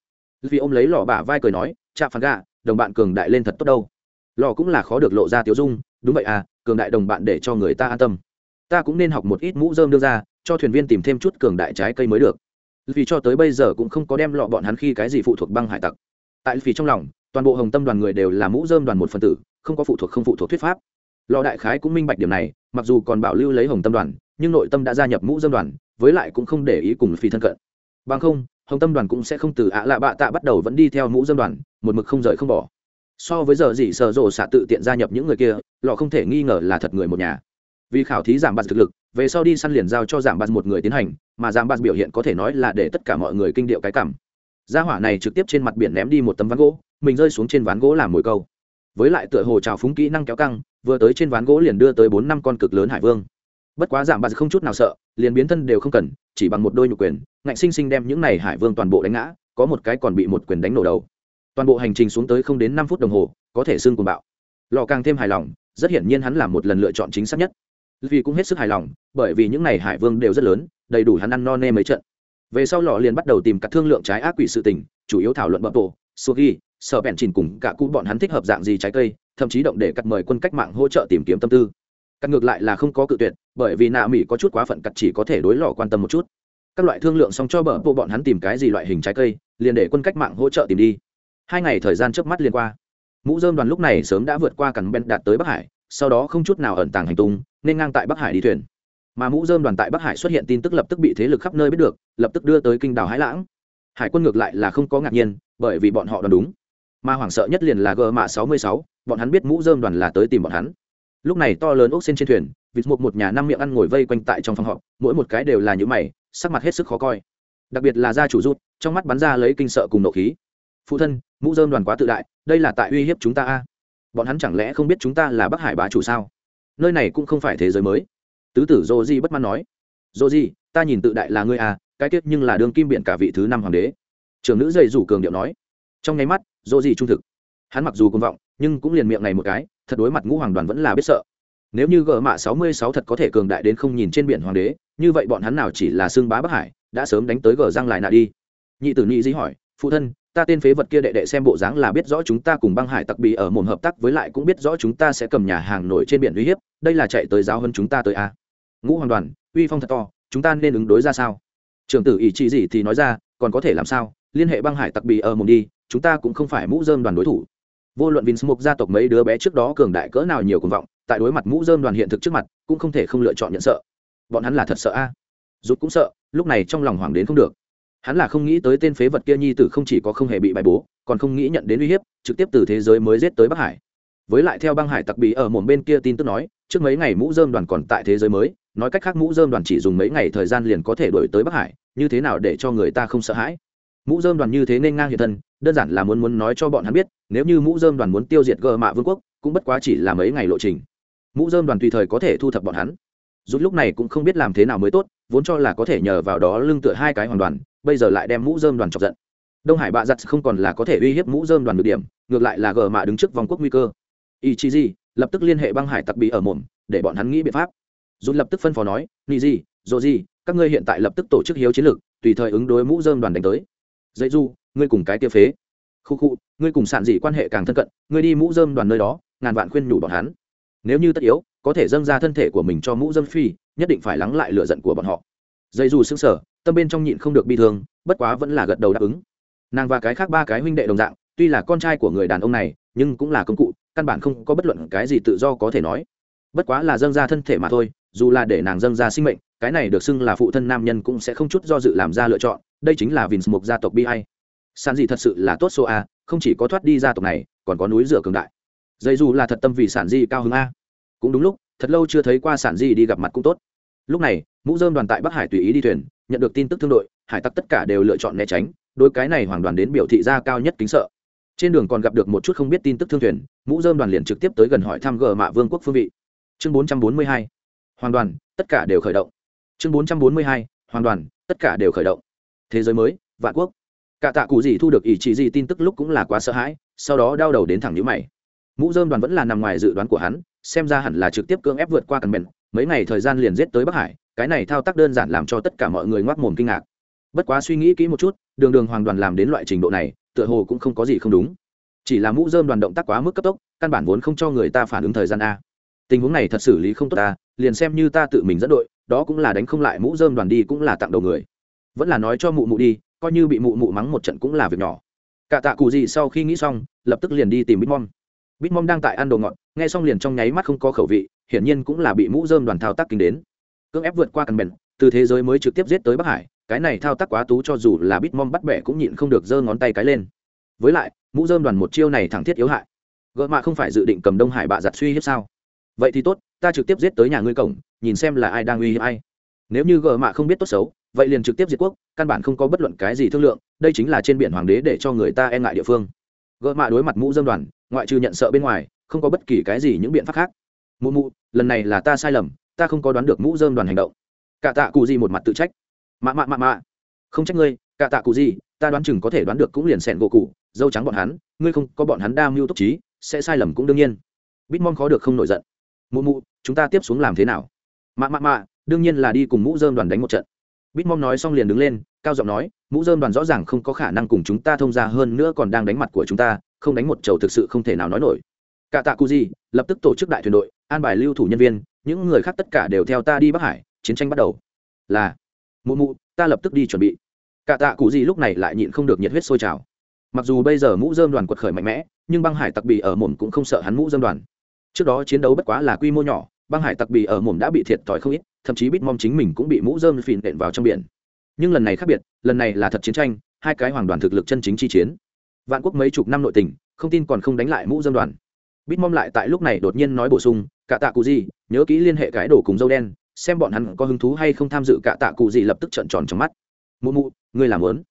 Vì ông lấy lò bả vai cười nói, chạ phán gà, đồng bạn cường đại lên thật tốt đâu. Lò cũng là khó được lộ ra tiếu dung, đúng vậy à cường đại đồng bạn để cho người ta an tâm. Ta cũng nên học một ít mũ dơm đưa ra, cho thuyền viên tìm thêm chút cường đại trái cây mới được. Vì cho tới bây giờ cũng không có đem lọ bọn hắn khi cái gì phụ thuộc băng hải tặc. Tại vì trong lòng, toàn bộ hồng tâm đoàn người đều là mũ dơm đoàn một phần tử, không có phụ thuộc không phụ thuộc thuyết pháp lò đại khái cũng minh bạch điểm này, mặc dù còn bảo lưu lấy hồng tâm đoàn, nhưng nội tâm đã gia nhập mũ dâm đoàn, với lại cũng không để ý cùng phi thân cận. Bằng không, hồng tâm đoàn cũng sẽ không từ ạ lạ bạ tạ bắt đầu vẫn đi theo mũ dâm đoàn, một mực không rời không bỏ. So với giờ gì sợ rộ xạ tự tiện gia nhập những người kia, lò không thể nghi ngờ là thật người một nhà. Vì khảo thí giảm bạt thực lực, về sau đi săn liền giao cho giảm bạt một người tiến hành, mà giảm bạt biểu hiện có thể nói là để tất cả mọi người kinh điệu cái cảm. Gia hỏa này trực tiếp trên mặt biển ném đi một tấm ván gỗ, mình rơi xuống trên ván gỗ làm mồi câu với lại tựa hồ trào phúng kỹ năng kéo căng, vừa tới trên ván gỗ liền đưa tới bốn năm con cực lớn hải vương. Bất quá giảm bạt không chút nào sợ, liền biến thân đều không cần, chỉ bằng một đôi nhục quyền, ngạnh sinh sinh đem những này hải vương toàn bộ đánh ngã, có một cái còn bị một quyền đánh nổ đầu. Toàn bộ hành trình xuống tới không đến năm phút đồng hồ, có thể xương cùng bạo. Lò càng thêm hài lòng, rất hiển nhiên hắn làm một lần lựa chọn chính xác nhất. Vì cũng hết sức hài lòng, bởi vì những này hải vương đều rất lớn, đầy đủ hắn ăn no nê mấy trận. Về sau lò liền bắt đầu tìm các thương lượng trái ác quỷ sự tình, chủ yếu thảo luận bậm tổ suki sợ bèn chìn cùng cả cụ bọn hắn thích hợp dạng gì trái cây, thậm chí động để cắt mời quân cách mạng hỗ trợ tìm kiếm tâm tư. Cắt ngược lại là không có cự tuyệt, bởi vì nạ mỹ có chút quá phận cắt chỉ có thể đối lò quan tâm một chút. Các loại thương lượng xong cho bờ bộ bọn hắn tìm cái gì loại hình trái cây, liền để quân cách mạng hỗ trợ tìm đi. Hai ngày thời gian trước mắt liên qua. Mũ dơm đoàn lúc này sớm đã vượt qua cắn ben đạt tới bắc hải, sau đó không chút nào ẩn tàng hành tung, nên ngang tại bắc hải đi thuyền. Mà mũ dơm đoàn tại bắc hải xuất hiện tin tức lập tức bị thế lực khắp nơi biết được, lập tức đưa tới kinh đảo hải lãng. Hải quân ngược lại là không có ngạc nhiên, bởi vì bọn họ đoán đúng mà hoảng sợ nhất liền là gờ mạ sáu mươi sáu, bọn hắn biết mũ dơm đoàn là tới tìm bọn hắn. Lúc này to lớn ốc xên trên thuyền, vịt một một nhà năm miệng ăn ngồi vây quanh tại trong phòng họp, mỗi một cái đều là những mày, sắc mặt hết sức khó coi. Đặc biệt là gia chủ rút trong mắt bắn ra lấy kinh sợ cùng nộ khí. Phụ thân, mũ dơm đoàn quá tự đại, đây là tại uy hiếp chúng ta a. Bọn hắn chẳng lẽ không biết chúng ta là bắc hải bá chủ sao? Nơi này cũng không phải thế giới mới. Tứ tử dô di bất mãn nói. Dô di ta nhìn tự đại là ngươi à cái kết nhưng là đương kim biện cả vị thứ năm hoàng đế. Trưởng nữ dày rủ cường điệu nói. Trong nháy mắt dỗ gì trung thực. Hắn mặc dù công vọng, nhưng cũng liền miệng này một cái, thật đối mặt ngũ hoàng đoàn vẫn là biết sợ. Nếu như gỡ mạ sáu mươi sáu thật có thể cường đại đến không nhìn trên biển hoàng đế, như vậy bọn hắn nào chỉ là xương bá bắc hải, đã sớm đánh tới gờ răng lại nạ đi. Nhị tử nhị dĩ hỏi, phụ thân, ta tên phế vật kia đệ đệ xem bộ dáng là biết rõ chúng ta cùng băng hải tặc bị ở mồm hợp tác với lại cũng biết rõ chúng ta sẽ cầm nhà hàng nổi trên biển uy hiếp, đây là chạy tới giáo hơn chúng ta tới a. À. ngũ hoàng đoàn, uy phong thật to, chúng ta nên ứng đối ra sao? Trường tử ý chí gì thì nói ra, còn có thể làm sao? Liên hệ băng hải tặc bị ở mồm đi chúng ta cũng không phải mũ dơm đoàn đối thủ. Vô luận vinh mục gia tộc mấy đứa bé trước đó cường đại cỡ nào nhiều cuồng vọng, tại đối mặt mũ dơm đoàn hiện thực trước mặt, cũng không thể không lựa chọn nhận sợ. Bọn hắn là thật sợ a. À. rút cũng sợ, lúc này trong lòng hoàng đến không được. Hắn là không nghĩ tới tên phế vật kia nhi tử không chỉ có không hề bị bài bố, còn không nghĩ nhận đến uy hiếp, trực tiếp từ thế giới mới giết tới bắc hải. Với lại theo băng hải tặc bị ở một bên kia tin tức nói, trước mấy ngày mũ dơm đoàn còn tại thế giới mới, nói cách khác mũ dơm đoàn chỉ dùng mấy ngày thời gian liền có thể đổi tới bắc hải, như thế nào để cho người ta không sợ hãi? Mũ dơm đoàn như thế nên ngang hiện thân, đơn giản là muốn muốn nói cho bọn hắn biết, nếu như mũ dơm đoàn muốn tiêu diệt gờ mạ vương quốc, cũng bất quá chỉ là mấy ngày lộ trình. Mũ dơm đoàn tùy thời có thể thu thập bọn hắn. Rút lúc này cũng không biết làm thế nào mới tốt, vốn cho là có thể nhờ vào đó lưng tựa hai cái hoàn đoàn, bây giờ lại đem mũ dơm đoàn chọc giận. Đông hải bạ giặt không còn là có thể uy hiếp mũ dơm đoàn được điểm, ngược lại là gờ mạ đứng trước vòng quốc nguy cơ. Ý chí gì lập tức liên hệ băng hải tặc bị ở mồm, để bọn hắn nghĩ biện pháp. Rút lập tức phân phó nói nị gì dồ gì các ngươi hiện tại lập tức tổ chức hiếu chiến lược, tùy thời ứng đối mũ dơm đoàn đánh tới dây du, ngươi cùng cái tiêu phế. Khu khu, ngươi cùng sản dị quan hệ càng thân cận, ngươi đi mũ dơm đoàn nơi đó, ngàn vạn khuyên nhủ bọn hắn. Nếu như tất yếu, có thể dâng ra thân thể của mình cho mũ dâm phi, nhất định phải lắng lại lựa giận của bọn họ. Dây dù xứng sở tâm bên trong nhịn không được bi thương, bất quá vẫn là gật đầu đáp ứng. Nàng và cái khác ba cái huynh đệ đồng dạng, tuy là con trai của người đàn ông này, nhưng cũng là công cụ, căn bản không có bất luận cái gì tự do có thể nói. Bất quá là dâng ra thân thể mà thôi, dù là để nàng dâng ra sinh mệnh, cái này được xưng là phụ thân nam nhân cũng sẽ không chút do dự làm ra lựa chọn đây chính là vinh mục gia tộc bi hay san dị thật sự là tốt số a, không chỉ có thoát đi gia tộc này, còn có núi rửa cường đại. Dây dù là thật tâm vì sản di cao hứng a. Cũng đúng lúc, thật lâu chưa thấy qua sản di đi gặp mặt cũng tốt. Lúc này, mũ dơm đoàn tại bắc hải tùy ý đi thuyền, nhận được tin tức thương đội, hải tặc tất cả đều lựa chọn né tránh đôi cái này hoàng đoàn đến biểu thị ra cao nhất kính sợ. Trên đường còn gặp được một chút không biết tin tức thương thuyền, mũ dơm đoàn liền trực tiếp tới gần hỏi thăm gờ mạ vương quốc phương vị. Chương bốn trăm bốn mươi hai, hoàng đoàn, tất cả đều khởi động. Chương bốn trăm bốn mươi hai, hoàng đoàn, tất cả đều khởi động thế giới mới, vạn quốc. Cả tạ cụ gì thu được ý chỉ gì tin tức lúc cũng là quá sợ hãi, sau đó đau đầu đến thẳng nhữ mày. Mũ dơm đoàn vẫn là nằm ngoài dự đoán của hắn, xem ra hẳn là trực tiếp cưỡng ép vượt qua cần bền mấy ngày thời gian liền giết tới bắc hải, cái này thao tác đơn giản làm cho tất cả mọi người ngoác mồm kinh ngạc. Bất quá suy nghĩ kỹ một chút, đường đường hoàng đoàn làm đến loại trình độ này, tựa hồ cũng không có gì không đúng. Chỉ là mũ dơm đoàn động tác quá mức cấp tốc, căn bản vốn không cho người ta phản ứng thời gian a. Tình huống này thật xử lý không tốt ta liền xem như ta tự mình dẫn đội, đó cũng là đánh không lại mũ dơm đoàn đi cũng là tặng đầu người vẫn là nói cho mụ mụ đi, coi như bị mụ mụ mắng một trận cũng là việc nhỏ. Cả tạ cụ gì sau khi nghĩ xong, lập tức liền đi tìm bitmom bitmom đang tại ăn đồ ngọt, nghe xong liền trong nháy mắt không có khẩu vị, hiển nhiên cũng là bị mũ dơm đoàn thao tác kinh đến. Cưỡng ép vượt qua căn bèn từ thế giới mới trực tiếp giết tới bắc hải, cái này thao tác quá tú cho dù là bitmom bắt bẻ cũng nhịn không được giơ ngón tay cái lên. Với lại, mũ dơm đoàn một chiêu này thẳng thiết yếu hại. Gợ mạ không phải dự định cầm đông hải bạ giặt suy hiếp sao? Vậy thì tốt, ta trực tiếp giết tới nhà ngươi cổng, nhìn xem là ai đang uy hiếp ai. Nếu như gợ mạ không biết tốt xấu vậy liền trực tiếp diệt quốc, căn bản không có bất luận cái gì thương lượng, đây chính là trên biển hoàng đế để cho người ta e ngại địa phương. Gỡ mạ đối mặt mũ dâm đoàn, ngoại trừ nhận sợ bên ngoài, không có bất kỳ cái gì những biện pháp khác. Mụ mụ, lần này là ta sai lầm, ta không có đoán được mũ dơm đoàn hành động. Cả tạ cụ gì một mặt tự trách. Mạ mạ mạ mạ. Không trách ngươi, cả tạ cụ gì, ta đoán chừng có thể đoán được cũng liền sẹn gỗ cụ, dâu trắng bọn hắn, ngươi không có bọn hắn đa mưu túc trí, sẽ sai lầm cũng đương nhiên. Bitmom khó được không nổi giận. Mụ mụ, chúng ta tiếp xuống làm thế nào? Mạ mạ mạ, đương nhiên là đi cùng mũ dơm đoàn đánh một trận bitmom nói xong liền đứng lên, cao giọng nói, mũ dơm đoàn rõ ràng không có khả năng cùng chúng ta thông ra hơn nữa còn đang đánh mặt của chúng ta, không đánh một chầu thực sự không thể nào nói nổi. Cả tạ cụ gì lập tức tổ chức đại thuyền đội, an bài lưu thủ nhân viên, những người khác tất cả đều theo ta đi bắc hải, chiến tranh bắt đầu. Là, mụ mụ, ta lập tức đi chuẩn bị. Cả tạ cụ gì lúc này lại nhịn không được nhiệt huyết sôi trào. Mặc dù bây giờ mũ dơm đoàn quật khởi mạnh mẽ, nhưng băng hải tặc bì ở mồm cũng không sợ hắn mũ dơm đoàn. Trước đó chiến đấu bất quá là quy mô nhỏ, băng hải tặc bì ở mồm đã bị thiệt thòi không ít thậm chí bít mong chính mình cũng bị mũ dơm phìn đện vào trong biển. Nhưng lần này khác biệt, lần này là thật chiến tranh, hai cái hoàng đoàn thực lực chân chính chi chiến. Vạn quốc mấy chục năm nội tình, không tin còn không đánh lại mũ dơm đoàn. Bít mong lại tại lúc này đột nhiên nói bổ sung, cả tạ cụ gì, nhớ kỹ liên hệ cái đồ cùng dâu đen, xem bọn hắn có hứng thú hay không tham dự cả tạ cụ gì lập tức trợn tròn trong mắt. Mụ mụ, ngươi làm lớn.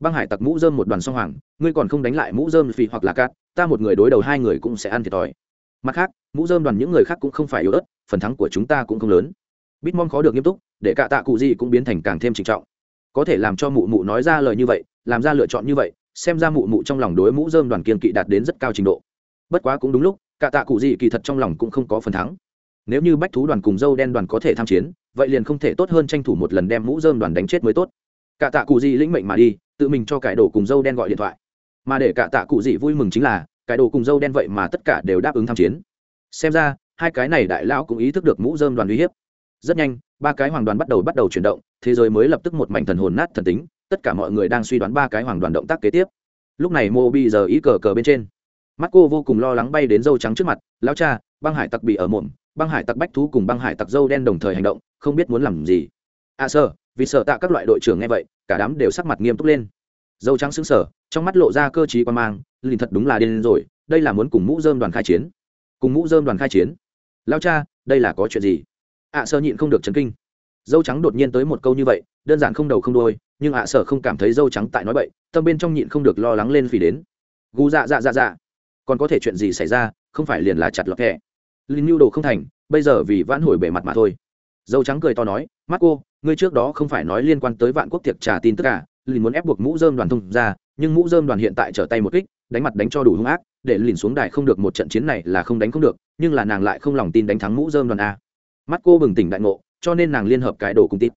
Băng hải tặc mũ dơm một đoàn song hoàng, ngươi còn không đánh lại mũ dơm phì hoặc là cát, ta một người đối đầu hai người cũng sẽ ăn thiệt thòi. Mặt khác, mũ dơm đoàn những người khác cũng không phải yếu ớt, phần thắng của chúng ta cũng không lớn bitmon khó được nghiêm túc, để cả tạ cụ gì cũng biến thành càng thêm trịnh trọng. Có thể làm cho mụ mụ nói ra lời như vậy, làm ra lựa chọn như vậy, xem ra mụ mụ trong lòng đối mũ dơm đoàn kiên kỵ đạt đến rất cao trình độ. Bất quá cũng đúng lúc, cả tạ cụ gì kỳ thật trong lòng cũng không có phần thắng. Nếu như bách thú đoàn cùng dâu đen đoàn có thể tham chiến, vậy liền không thể tốt hơn tranh thủ một lần đem mũ dơm đoàn đánh chết mới tốt. Cả tạ cụ gì lĩnh mệnh mà đi, tự mình cho cải đồ cùng dâu đen gọi điện thoại. Mà để cả tạ cụ gì vui mừng chính là cải đồ cùng dâu đen vậy mà tất cả đều đáp ứng tham chiến. Xem ra, hai cái này đại lão cũng ý thức được mũ dơm đoàn uy hiếp rất nhanh, ba cái hoàng đoàn bắt đầu bắt đầu chuyển động, thế giới mới lập tức một mảnh thần hồn nát thần tính, tất cả mọi người đang suy đoán ba cái hoàng đoàn động tác kế tiếp. Lúc này mô bi giờ ý cờ cờ bên trên. Mắt cô vô cùng lo lắng bay đến dâu trắng trước mặt lao cha, băng hải tặc bị ở mồm băng hải tặc bách thú cùng băng hải tặc dâu đen đồng thời hành động, không biết muốn làm gì. À sơ vì sợ tạ các loại đội trưởng nghe vậy, cả đám đều sắc mặt nghiêm túc lên. Dâu trắng xứng sở trong mắt lộ ra cơ t r í quan mang liền thật đúng là điên rồi, đây là muốn cùng mũ dơm đoàn khai chiến. Cùng mũ dơm đoàn khai chiến? Lao cha, đây là có chuyện gì? Ạ à sơ nhịn không được chấn kinh. Dâu trắng đột nhiên tới một câu như vậy, đơn giản không đầu không đôi nhưng ạ à không cảm thấy dâu trắng tại nói vậy tâm bên trong nhịn không được lo lắng lên vì đến. Gu dạ dạ dạ dạ. Còn có thể chuyện gì xảy ra, không phải liền là chặt lọt thẻ linh mưu đồ không thành, bây giờ vì vãn hồi bề mặt mà thôi. Dâu trắng cười to nói mắt cô, ngươi trước đó không phải nói liên quan tới vạn quốc tiệc trả tin tất cả à? linh muốn ép buộc mũ dơm đoàn thông ra, nhưng mũ dơm đoàn hiện tại trở tay một kích, đánh mặt đánh cho đủ hung ác, để lìn xuống đài không được một trận chiến này là không đánh không được, nhưng là nàng lại không lòng tin đánh thắng mũ dơm đoàn a mắt cô bừng tỉnh đại ngộ cho nên nàng liên hợp cái đồ cùng tít.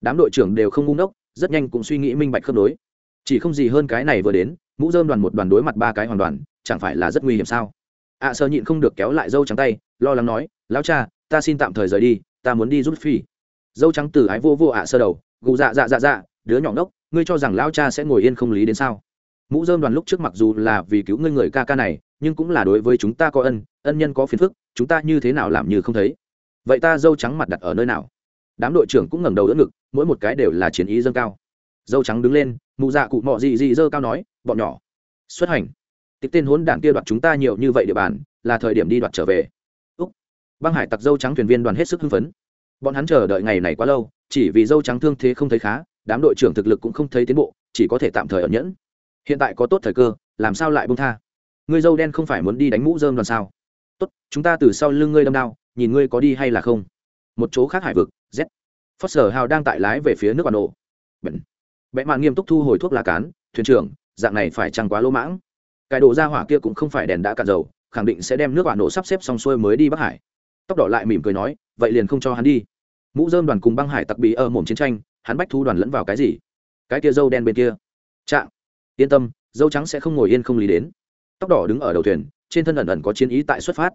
Đám đội trưởng đều không ngu ngốc rất nhanh cũng suy nghĩ minh bạch khớp nối. chỉ không gì hơn cái này vừa đến mũ dơm đoàn một đoàn đối mặt ba cái hoàn đoàn chẳng phải là rất nguy hiểm sao? Ạ à, sơ nhịn không được kéo lại dâu trắng tay lo lắng nói lão cha ta xin tạm thời rời đi ta muốn đi rút phi. Dâu trắng từ ái vô vô ạ sơ đầu gù dạ dạ dạ dạ đứa nhỏ ngốc ngươi cho rằng lão cha sẽ ngồi yên không lý đến sao? Mũ dơm đoàn lúc trước mặc dù là vì cứu ngươi người ca ca này nhưng cũng là đối với chúng ta có ân ân nhân có phiền phức chúng ta như thế nào làm như không thấy vậy ta dâu trắng mặt đặt ở nơi nào? Đám đội trưởng cũng ngẩng đầu đỡ ngực, mỗi một cái đều là chiến ý dâng cao. Dâu trắng đứng lên, mụ dạ cụ mọ gì gì dơ cao nói, bọn nhỏ, xuất hành. Tịch tên hốn đảng kia đoạt chúng ta nhiều như vậy địa bàn, là thời điểm đi đoạt trở về. Úc. Băng hải tặc dâu trắng thuyền viên đoàn hết sức hưng phấn. Bọn hắn chờ đợi ngày này quá lâu, chỉ vì dâu trắng thương thế không thấy khá, đám đội trưởng thực lực cũng không thấy tiến bộ, chỉ có thể tạm thời ẩn nhẫn. Hiện tại có tốt thời cơ, làm sao lại bông tha? Người dâu đen không phải muốn đi đánh mũ dơm đoàn sao? Tốt, chúng ta từ sau lưng ngươi đâm đao nhìn ngươi có đi hay là không? Một chỗ khác hải vực, z. Foster hào đang tại lái về phía nước bà nổ bận bẽ mạn nghiêm túc thu hồi thuốc lá cán, thuyền trưởng, dạng này phải chăng quá lỗ mãng? Cái đồ ra hỏa kia cũng không phải đèn đã cạn dầu, khẳng định sẽ đem nước bà nổ sắp xếp xong xuôi mới đi bắc hải. Tóc đỏ lại mỉm cười nói, vậy liền không cho hắn đi. Mũ dơm đoàn cùng băng hải tặc bí ở mồm chiến tranh, hắn bách thu đoàn lẫn vào cái gì? Cái kia dâu đen bên kia. Trạng. Yên tâm, dâu trắng sẽ không ngồi yên không lý đến. Tóc đỏ đứng ở đầu thuyền, trên thân ẩn ẩn có chiến ý tại xuất phát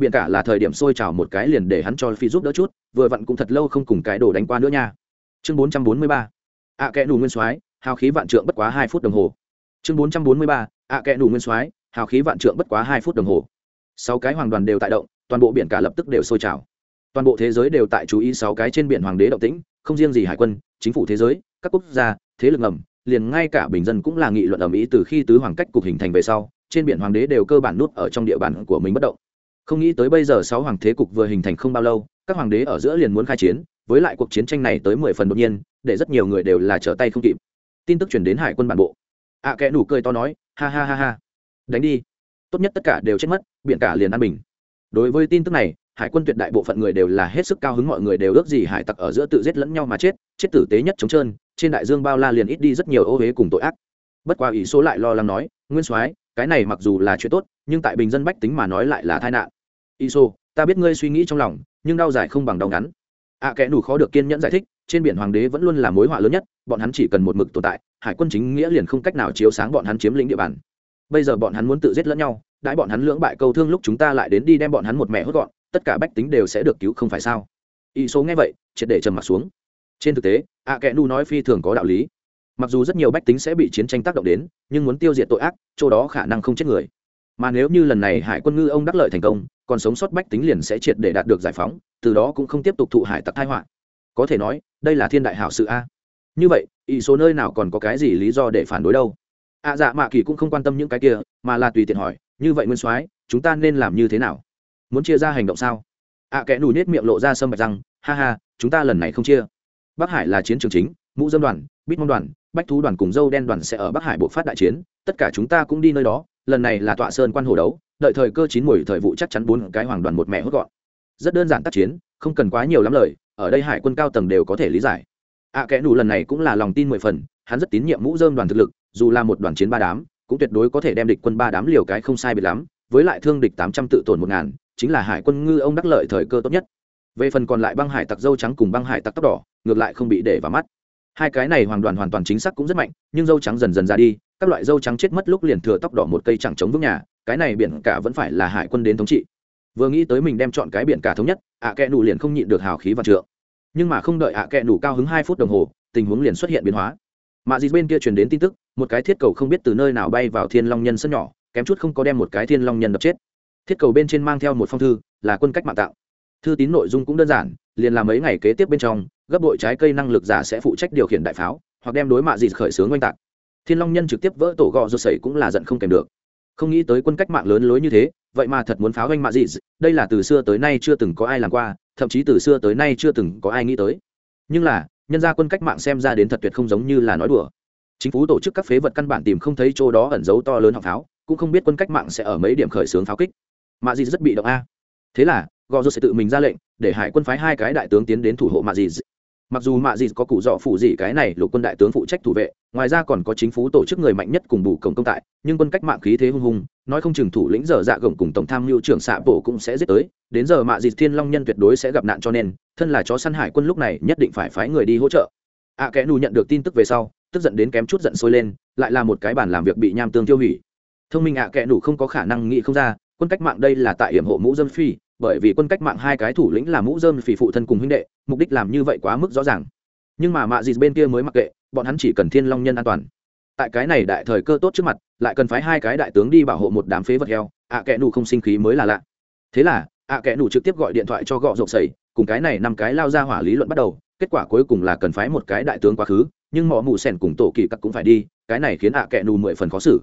biển cả là thời điểm sôi trào một cái liền để hắn cho phi giúp đỡ chút, vừa vặn cũng thật lâu không cùng cái đồ đánh qua nữa nha. Chương bốn trăm bốn mươi ba, ạ kẽ đủ nguyên soái, hào khí vạn trượng bất quá hai phút đồng hồ. Chương bốn trăm bốn mươi ba, ạ kẽ đủ nguyên soái, hào khí vạn trượng bất quá hai phút đồng hồ. Sáu cái hoàng đoàn đều tại động, toàn bộ biển cả lập tức đều sôi trào. Toàn bộ thế giới đều tại chú ý sáu cái trên biển hoàng đế động tĩnh, không riêng gì hải quân, chính phủ thế giới, các quốc gia, thế lực ngầm, liền ngay cả bình dân cũng là nghị luận ầm ĩ từ khi tứ hoàng cách cục hình thành về sau, trên biển hoàng đế đều cơ bản nút ở trong địa bàn của mình bất động không nghĩ tới bây giờ sáu hoàng thế cục vừa hình thành không bao lâu các hoàng đế ở giữa liền muốn khai chiến với lại cuộc chiến tranh này tới mười phần đột nhiên để rất nhiều người đều là trở tay không kịp. Tin tức chuyển đến hải quân bản bộ. Ạ à, kẽ nủ cười to nói ha ha ha ha. Đánh đi. Tốt nhất tất cả đều chết mất biển cả liền an bình. Đối với tin tức này hải quân tuyệt đại bộ phận người đều là hết sức cao hứng mọi người đều ước gì hải tặc ở giữa tự giết lẫn nhau mà chết chết tử tế nhất trống trơn trên đại dương bao la liền ít đi rất nhiều ô huế cùng tội ác. Bất qua ý số lại lo lắng nói nguyên soái cái này mặc dù là chuyện tốt nhưng tại bình dân bách tính mà nói lại là tai nạn iso ta biết ngươi suy nghĩ trong lòng nhưng đau dài không bằng đau ngắn. Ạ à, kẽ khó được kiên nhẫn giải thích trên biển hoàng đế vẫn luôn là mối họa lớn nhất bọn hắn chỉ cần một mực tồn tại hải quân chính nghĩa liền không cách nào chiếu sáng bọn hắn chiếm lĩnh địa bàn. Bây giờ bọn hắn muốn tự giết lẫn nhau đãi bọn hắn lưỡng bại câu thương lúc chúng ta lại đến đi đem bọn hắn một mẹ hốt gọn tất cả bách tính đều sẽ được cứu không phải sao? Ý số nghe vậy triệt để trầm mặt xuống. Trên thực tế ạ kẽ nu nói phi thường có đạo lý. Mặc dù rất nhiều bách tính sẽ bị chiến tranh tác động đến nhưng muốn tiêu diệt tội ác chỗ đó khả năng không chết người mà nếu như lần này hải quân ngư ông đắc lợi thành công, còn sống sót bách tính liền sẽ triệt để đạt được giải phóng, từ đó cũng không tiếp tục thụ hải tặc thái họa. Có thể nói, đây là thiên đại hảo sự a. Như vậy ý số nơi nào còn có cái gì lý do để phản đối đâu? Ạ dạ mạ kỳ cũng không quan tâm những cái kia, mà là tùy tiện hỏi, như vậy nguyên soái, chúng ta nên làm như thế nào? Muốn chia ra hành động sao? À Ạ kẽ nù nết miệng lộ ra sâm bạch răng, ha ha, chúng ta lần này không chia. Bắc hải là chiến trường chính, mũ dân đoàn, bít mong đoàn, bách thú đoàn cùng dâu đen đoàn sẽ ở bắc hải bộ phát đại chiến, tất cả chúng ta cũng đi nơi đó lần này là tọa sơn quan hồ đấu, đợi thời cơ chín mùi thời vụ chắc chắn bốn cái hoàng đoàn một mẹ hốt gọn. Rất đơn giản tác chiến, không cần quá nhiều lắm lời, ở đây hải quân cao tầng đều có thể lý giải. Ạ kẽ nù lần này cũng là lòng tin mười phần, hắn rất tín nhiệm mũ dơm đoàn thực lực, dù là một đoàn chiến ba đám, cũng tuyệt đối có thể đem địch quân ba đám liều cái không sai biệt lắm, với lại thương địch tám trăm tự tổn một ngàn, chính là hải quân ngư ông đắc lợi thời cơ tốt nhất. Về phần còn lại băng hải tặc dâu trắng cùng băng hải tặc tóc đỏ, ngược lại không bị để vào mắt. Hai cái này hoàn toàn hoàn toàn chính xác cũng rất mạnh, nhưng dâu trắng dần dần ra đi các loại dâu trắng chết mất lúc liền thừa tóc đỏ một cây chẳng chống vững nhà, cái này biển cả vẫn phải là hải quân đến thống trị. Vừa nghĩ tới mình đem chọn cái biển cả thống nhất, ạ à kẽ nụ liền không nhịn được hào khí và trượng. Nhưng mà không đợi ạ à kẽ nụ cao hứng hai phút đồng hồ, tình huống liền xuất hiện biến hóa. Mạ dịt bên kia truyền đến tin tức, một cái thiết cầu không biết từ nơi nào bay vào thiên long nhân sân nhỏ, kém chút không có đem một cái thiên long nhân đập chết. Thiết cầu bên trên mang theo một phong thư, là quân cách mạng tạo. Thư tín nội dung cũng đơn giản, liền là mấy ngày kế tiếp bên trong, gấp đội trái cây năng lực giả sẽ phụ trách điều khiển đại pháo, hoặc đem đối mạ dịt khởi xướng oanh tạc thiên long nhân trực tiếp vỡ tổ gò rột sẩy cũng là giận không kèm được. Không nghĩ tới quân cách mạng lớn lối như thế, vậy mà thật muốn pháo oanh mạ dị đây là từ xưa tới nay chưa từng có ai làm qua, thậm chí từ xưa tới nay chưa từng có ai nghĩ tới. Nhưng là, nhân gia quân cách mạng xem ra đến thật tuyệt không giống như là nói đùa. Chính phủ tổ chức các phế vật căn bản tìm không thấy chỗ đó ẩn giấu to lớn học pháo, cũng không biết quân cách mạng sẽ ở mấy điểm khởi xướng pháo kích. Mạ dị rất bị động a. Thế là gò rột sẽ tự mình ra lệnh, để hải quân phái hai cái đại tướng tiến đến thủ hộ mạ dị mặc dù mạ dị có cụ dọ phụ dị cái này lục quân đại tướng phụ trách thủ vệ ngoài ra còn có chính phủ tổ chức người mạnh nhất cùng bù cổng công tại nhưng quân cách mạng khí thế hung hùng nói không chừng thủ lĩnh giờ dạ gồng cùng tổng tham mưu trưởng xạ bộ cũng sẽ giết tới đến giờ mạ dị thiên long nhân tuyệt đối sẽ gặp nạn cho nên thân là chó săn hải quân lúc này nhất định phải phái người đi hỗ trợ. Ạ à, kẽ nù nhận được tin tức về sau tức giận đến kém chút giận sôi lên lại là một cái bàn làm việc bị nham tương tiêu hủy. Thông minh ạ à, kẽ nù không có khả năng nghĩ không ra quân cách mạng đây là tại hiểm hộ mũ dâm phi bởi vì quân cách mạng hai cái thủ lĩnh là mũ dơm phỉ phụ thân cùng huynh đệ, mục đích làm như vậy quá mức rõ ràng. Nhưng mà mạ dịt bên kia mới mặc kệ, bọn hắn chỉ cần thiên long nhân an toàn. Tại cái này đại thời cơ tốt trước mặt, lại cần phái hai cái đại tướng đi bảo hộ một đám phế vật heo, ạ à kẽ nụ không sinh khí mới là lạ. Thế là, ạ à kẽ nụ trực tiếp gọi điện thoại cho gọ rộp sầy, cùng cái này năm cái lao ra hỏa lý luận bắt đầu, kết quả cuối cùng là cần phái một cái đại tướng quá khứ, nhưng mỏ mù sen cùng tổ kỳ cắt cũng phải đi, cái này khiến ạ à kẽ nụ mười phần khó xử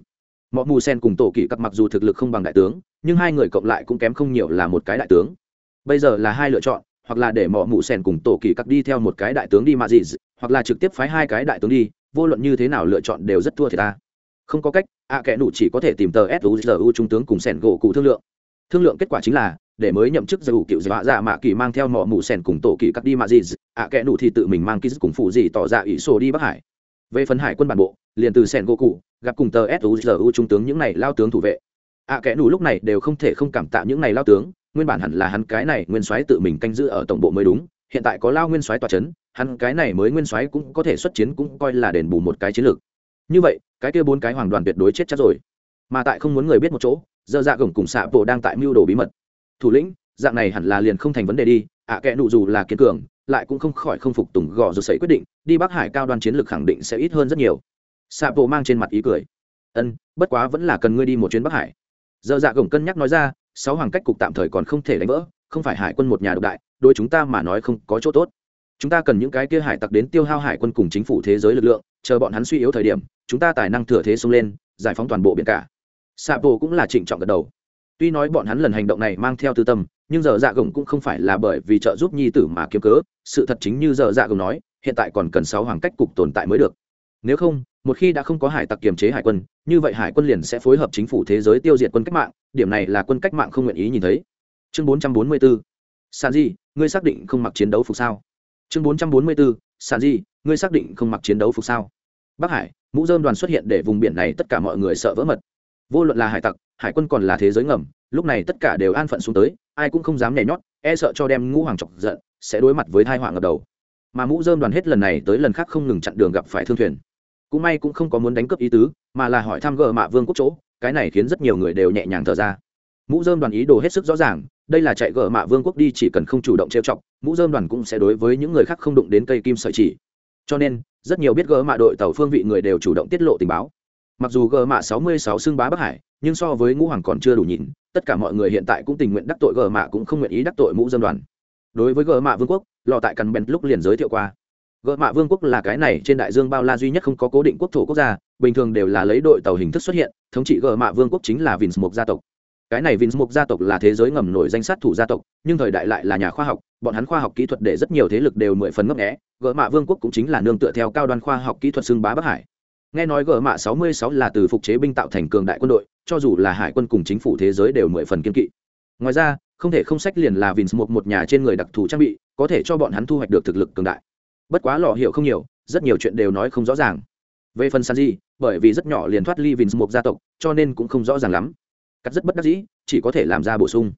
mọi mù sen cùng tổ kỳ các mặc dù thực lực không bằng đại tướng, nhưng hai người cộng lại cũng kém không nhiều là một cái đại tướng. Bây giờ là hai lựa chọn, hoặc là để mỏ mù sen cùng tổ kỳ các đi theo một cái đại tướng đi mà gì hoặc là trực tiếp phái hai cái đại tướng đi, vô luận như thế nào lựa chọn đều rất thua thì ta. Không có cách, ạ à kẽ nụ chỉ có thể tìm tờ suzu trung tướng cùng sẻn gỗ cụ thương lượng. Thương lượng kết quả chính là, để mới nhậm chức dù cựu dạ dạ mạ kỳ mang theo mỏ mù sen cùng tổ kỳ cắt đi mạ gì ạ kẽ nụ thì tự mình mang ký cùng phụ gì tỏ ra ỷ sổ đi bắc hải. Về phần hải quân bản bộ, liền từ sen gỗ cụ gặp cùng tờ suzu trung tướng những này lao tướng thủ vệ. À, ạ kẽ nù lúc này đều không thể không cảm tạ những này lao tướng nguyên bản hẳn là hắn cái này nguyên soái tự mình canh giữ ở tổng bộ mới đúng hiện tại có lao nguyên soái tòa c h ấ n hắn cái này mới nguyên soái cũng có thể xuất chiến cũng coi là đền bù một cái chiến lược. Như vậy cái kia bốn cái hoàng đoàn tuyệt đối chết chắc rồi. Mà tại không muốn người biết một chỗ dơ dạ gồng cùng xạ bộ đang tại mưu đồ bí mật. Thủ lĩnh dạng này hẳn là liền không thành vấn đề đi ạ à, kẽ nụ dù là kiên cường lại cũng không khỏi không phục tùng gò rồi xảy quyết định đi bắc hải cao đoàn chiến lược khẳng định sẽ ít hơn rất nhiều xạ bộ mang trên mặt ý cười. Ân, bất quá vẫn là cần ngươi đi một chuyến bắc hải. Dơ dạ gồng cân nhắc nói ra, sáu hoàng cách cục tạm thời còn không thể đánh vỡ, không phải hải quân một nhà độc đại đôi chúng ta mà nói không có chỗ tốt. Chúng ta cần những cái kia hải tặc đến tiêu hao hải quân cùng chính phủ thế giới lực lượng, chờ bọn hắn suy yếu thời điểm, chúng ta tài năng thừa thế xông lên, giải phóng toàn bộ biển cả. Sapo cũng là trịnh trọng gật đầu. Tuy nói bọn hắn lần hành động này mang theo tư tâm, nhưng giờ dạ gồng cũng không phải là bởi vì trợ giúp nhi tử mà kiếm cớ, sự thật chính như giờ dạ gồng nói, hiện tại còn cần sáu hoàng cách cục tồn tại mới được. Nếu không một khi đã không có hải tặc kiềm chế hải quân, như vậy hải quân liền sẽ phối hợp chính phủ thế giới tiêu diệt quân cách mạng, điểm này là quân cách mạng không nguyện ý nhìn thấy. Chương 444 sàn di, ngươi xác định không mặc chiến đấu phục sao? Chương 444 sàn di, ngươi xác định không mặc chiến đấu phục sao? Bắc hải, mũ dơm đoàn xuất hiện để vùng biển này tất cả mọi người sợ vỡ mật. Vô luận là hải tặc, hải quân còn là thế giới ngầm, lúc này tất cả đều an phận xuống tới, ai cũng không dám nhảy nhót e sợ cho đem ngũ hoàng chọc giận, sẽ đối mặt với thai họa ngập đầu. Mà mũ dơm đoàn hết lần này tới lần khác không ngừng chặn đường gặp phải thương thuyền cũng may cũng không có muốn đánh cướp ý tứ, mà là hỏi thăm gờ mạ vương quốc chỗ, cái này khiến rất nhiều người đều nhẹ nhàng thở ra. Mũ dơm đoàn ý đồ hết sức rõ ràng, đây là chạy gờ mạ vương quốc đi chỉ cần không chủ động trêu chọc, mũ dơm đoàn cũng sẽ đối với những người khác không đụng đến cây kim sợi chỉ. Cho nên, rất nhiều biết gờ mạ đội tàu phương vị người đều chủ động tiết lộ tình báo. Mặc dù gờ mạ sáu mươi sáu xưng bá bắc hải, nhưng so với ngũ hoàng còn chưa đủ nhìn, tất cả mọi người hiện tại cũng tình nguyện đắc tội gờ mạ cũng không nguyện ý đắc tội mũ dơm đoàn. Đối với gờ mạ vương quốc, lò tại căn bèn lúc liền giới thiệu qua gợ mạ vương quốc là cái này trên đại dương bao la duy nhất không có cố định quốc thổ quốc gia, bình thường đều là lấy đội tàu hình thức xuất hiện, thống trị gợ mạ vương quốc chính là vins mục gia tộc. Cái này vins mục gia tộc là thế giới ngầm nổi danh sát thủ gia tộc, nhưng thời đại lại là nhà khoa học, bọn hắn khoa học kỹ thuật để rất nhiều thế lực đều mười phần ngấp nghẽ gợ mạ vương quốc cũng chính là nương tựa theo cao đoan khoa học kỹ thuật xưng bá bắc hải. Nghe nói gỡ mạ sáu mươi sáu là từ phục chế binh tạo thành cường đại quân đội, cho dù là hải quân cùng chính phủ thế giới đều mười phần kiên kỵ. Ngoài ra, không thể không sách liền là vins mục một nhà trên người đặc thù trang bị, có thể cho bọn hắn thu hoạch được thực lực cường đại bất quá lò hiểu không nhiều, rất nhiều chuyện đều nói không rõ ràng. Về phần san di bởi vì rất nhỏ liền thoát ly vins một gia tộc, cho nên cũng không rõ ràng lắm. Cắt rất bất đắc dĩ, chỉ có thể làm ra bổ sung.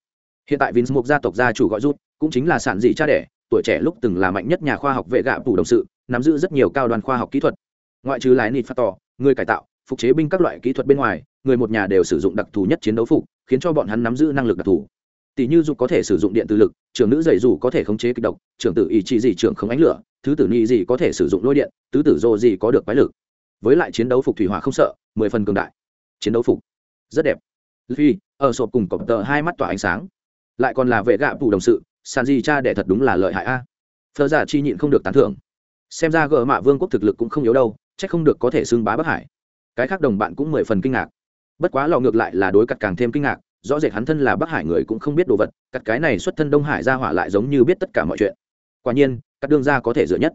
Hiện tại vins một gia tộc gia chủ gọi rút, cũng chính là sản dị cha đẻ, tuổi trẻ lúc từng là mạnh nhất nhà khoa học vệ gạ phủ đồng sự, nắm giữ rất nhiều cao đoàn khoa học kỹ thuật. Ngoại trừ lái nịt phát tỏ người cải tạo, phục chế binh các loại kỹ thuật bên ngoài, người một nhà đều sử dụng đặc thù nhất chiến đấu phục, khiến cho bọn hắn nắm giữ năng lực đặc thù. Tỷ như dục có thể sử dụng điện từ lực, trưởng nữ dạy dù có thể khống chế kịch độc, trưởng tử ý chí gì trưởng không ánh lửa thứ tử nhị gì có thể sử dụng lôi điện, tứ tử dô gì có được quái lực. Với lại chiến đấu phục thủy hỏa không sợ, mười phần cường đại. Chiến đấu phục. Rất đẹp. Phi ở sộp cùng cọp tờ hai mắt tỏa ánh sáng. Lại còn là vệ gạ phủ đồng sự sàn di cha đẻ thật đúng là lợi hại a. Phờ giả chi nhịn không được tán thưởng. Xem ra gỡ mạ vương quốc thực lực cũng không yếu đâu c h ắ c không được có thể xưng bá bắc hải. Cái khác đồng bạn cũng mười phần kinh ngạc. Bất quá lò ngược lại là đối cặt càng thêm kinh ngạc, rõ rệt hắn thân là bắc hải người cũng không biết đồ vật cặt cái này xuất thân đông hải ra hỏa lại giống như biết tất cả mọi chuyện. Quả nhiên các đương gia có thể dựa nhất.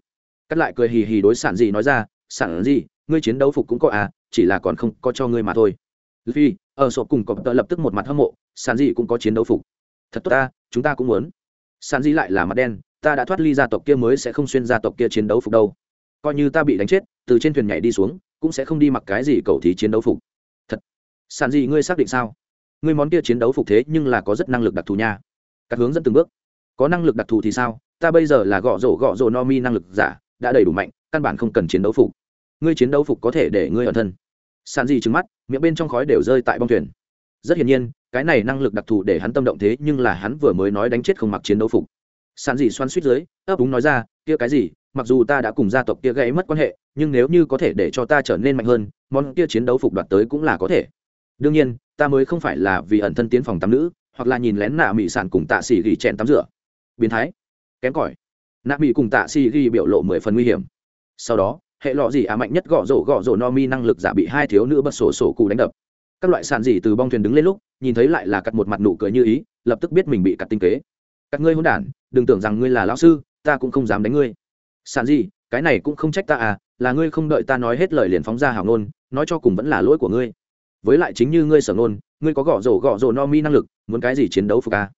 Cắt lại cười hì hì đối sản gì nói ra, sản gì ngươi chiến đấu phục cũng có à chỉ là còn không có cho ngươi mà thôi. Vì ở sổ cùng có tợ lập tức một mặt hâm mộ, sản gì cũng có chiến đấu phục. Thật tốt ta, chúng ta cũng muốn. Sản gì lại là mặt đen, ta đã thoát ly gia tộc kia mới sẽ không xuyên gia tộc kia chiến đấu phục đâu. Coi như ta bị đánh chết, từ trên thuyền nhảy đi xuống, cũng sẽ không đi mặc cái gì cầu thí chiến đấu phục. Thật. Sản gì ngươi xác định sao? Ngươi món kia chiến đấu phục thế nhưng là có rất năng lực đặc thù nha. Các hướng dẫn từng bước. Có năng lực đặc thù thì sao? Ta bây giờ là gõ rổ gõ rổ no mi năng lực giả, đã đầy đủ mạnh, căn bản không cần chiến đấu phục. Ngươi chiến đấu phục có thể để ngươi ở thân. Sàn gì trứng mắt, miệng bên trong khói đều rơi tại bong thuyền. Rất hiển nhiên, cái này năng lực đặc thù để hắn tâm động thế nhưng là hắn vừa mới nói đánh chết không mặc chiến đấu phục. Sàn gì xoắn suýt dưới, ấp úng nói ra, kia cái gì, mặc dù ta đã cùng gia tộc kia gãy mất quan hệ, nhưng nếu như có thể để cho ta trở nên mạnh hơn, món kia chiến đấu phục đoạt tới cũng là có thể. Đương nhiên, ta mới không phải là vì ẩn thân tiến phòng tắm nữ, hoặc là nhìn lén nạ mỹ sản cùng tạ xỉ gỉ chèn tắm rửa. Biến thái kém cỏi. Nạ mỹ cùng tạ si ghi biểu lộ mười phần nguy hiểm. Sau đó, hệ lọ gì à mạnh nhất gõ rổ gõ rổ no mi năng lực giả bị hai thiếu nữ bật sổ sổ cụ đánh đập. Các loại sàn gì từ bong thuyền đứng lên lúc, nhìn thấy lại là cắt một mặt nụ cười như ý, lập tức biết mình bị cắt tinh kế. Các ngươi hôn đản, đừng tưởng rằng ngươi là lão sư, ta cũng không dám đánh ngươi. Sàn gì, cái này cũng không trách ta à là ngươi không đợi ta nói hết lời liền phóng ra hào ngôn, nói cho cùng vẫn là lỗi của ngươi. Với lại chính như ngươi sở ngôn, ngươi có gõ rổ gõ rổ no mi năng lực, muốn cái gì chiến đấu phục a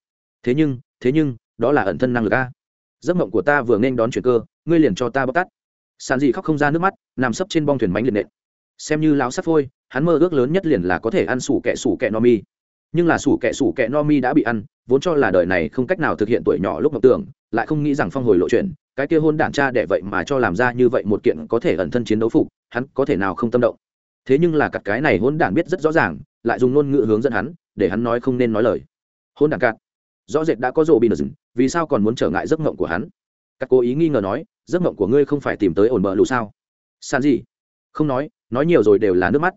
thế nhưng thế nhưng, đó là ẩn thân năng lực a giấc mộng của ta vừa nên đón chuyện cơ, ngươi liền cho ta bóc tắt sàn dị khóc không ra nước mắt, nằm sấp trên bong thuyền bánh liền nện. Xem như lão sắt phôi, hắn mơ ước lớn nhất liền là có thể ăn sủ kẹ sủ kẹ no mi. Nhưng là sủ kẹ sủ kẹ no mi đã bị ăn, vốn cho là đời này không cách nào thực hiện tuổi nhỏ lúc mộng tưởng, lại không nghĩ rằng phong hồi lộ chuyện. Cái kia hôn đản cha để vậy mà cho làm ra như vậy một kiện có thể ẩn thân chiến đấu phục, hắn có thể nào không tâm động? Thế nhưng là cặt cái này hôn đản biết rất rõ ràng, lại dùng ngôn ngữ hướng dẫn hắn, để hắn nói không nên nói lời. Hôn đản cạn rõ rệt đã có rộ bị nở dừng vì sao còn muốn trở ngại giấc mộng của hắn? Các cố ý nghi ngờ nói giấc mộng của ngươi không phải tìm tới ổn bờ lù sao? Sàn gì? Không nói nói nhiều rồi đều là nước mắt.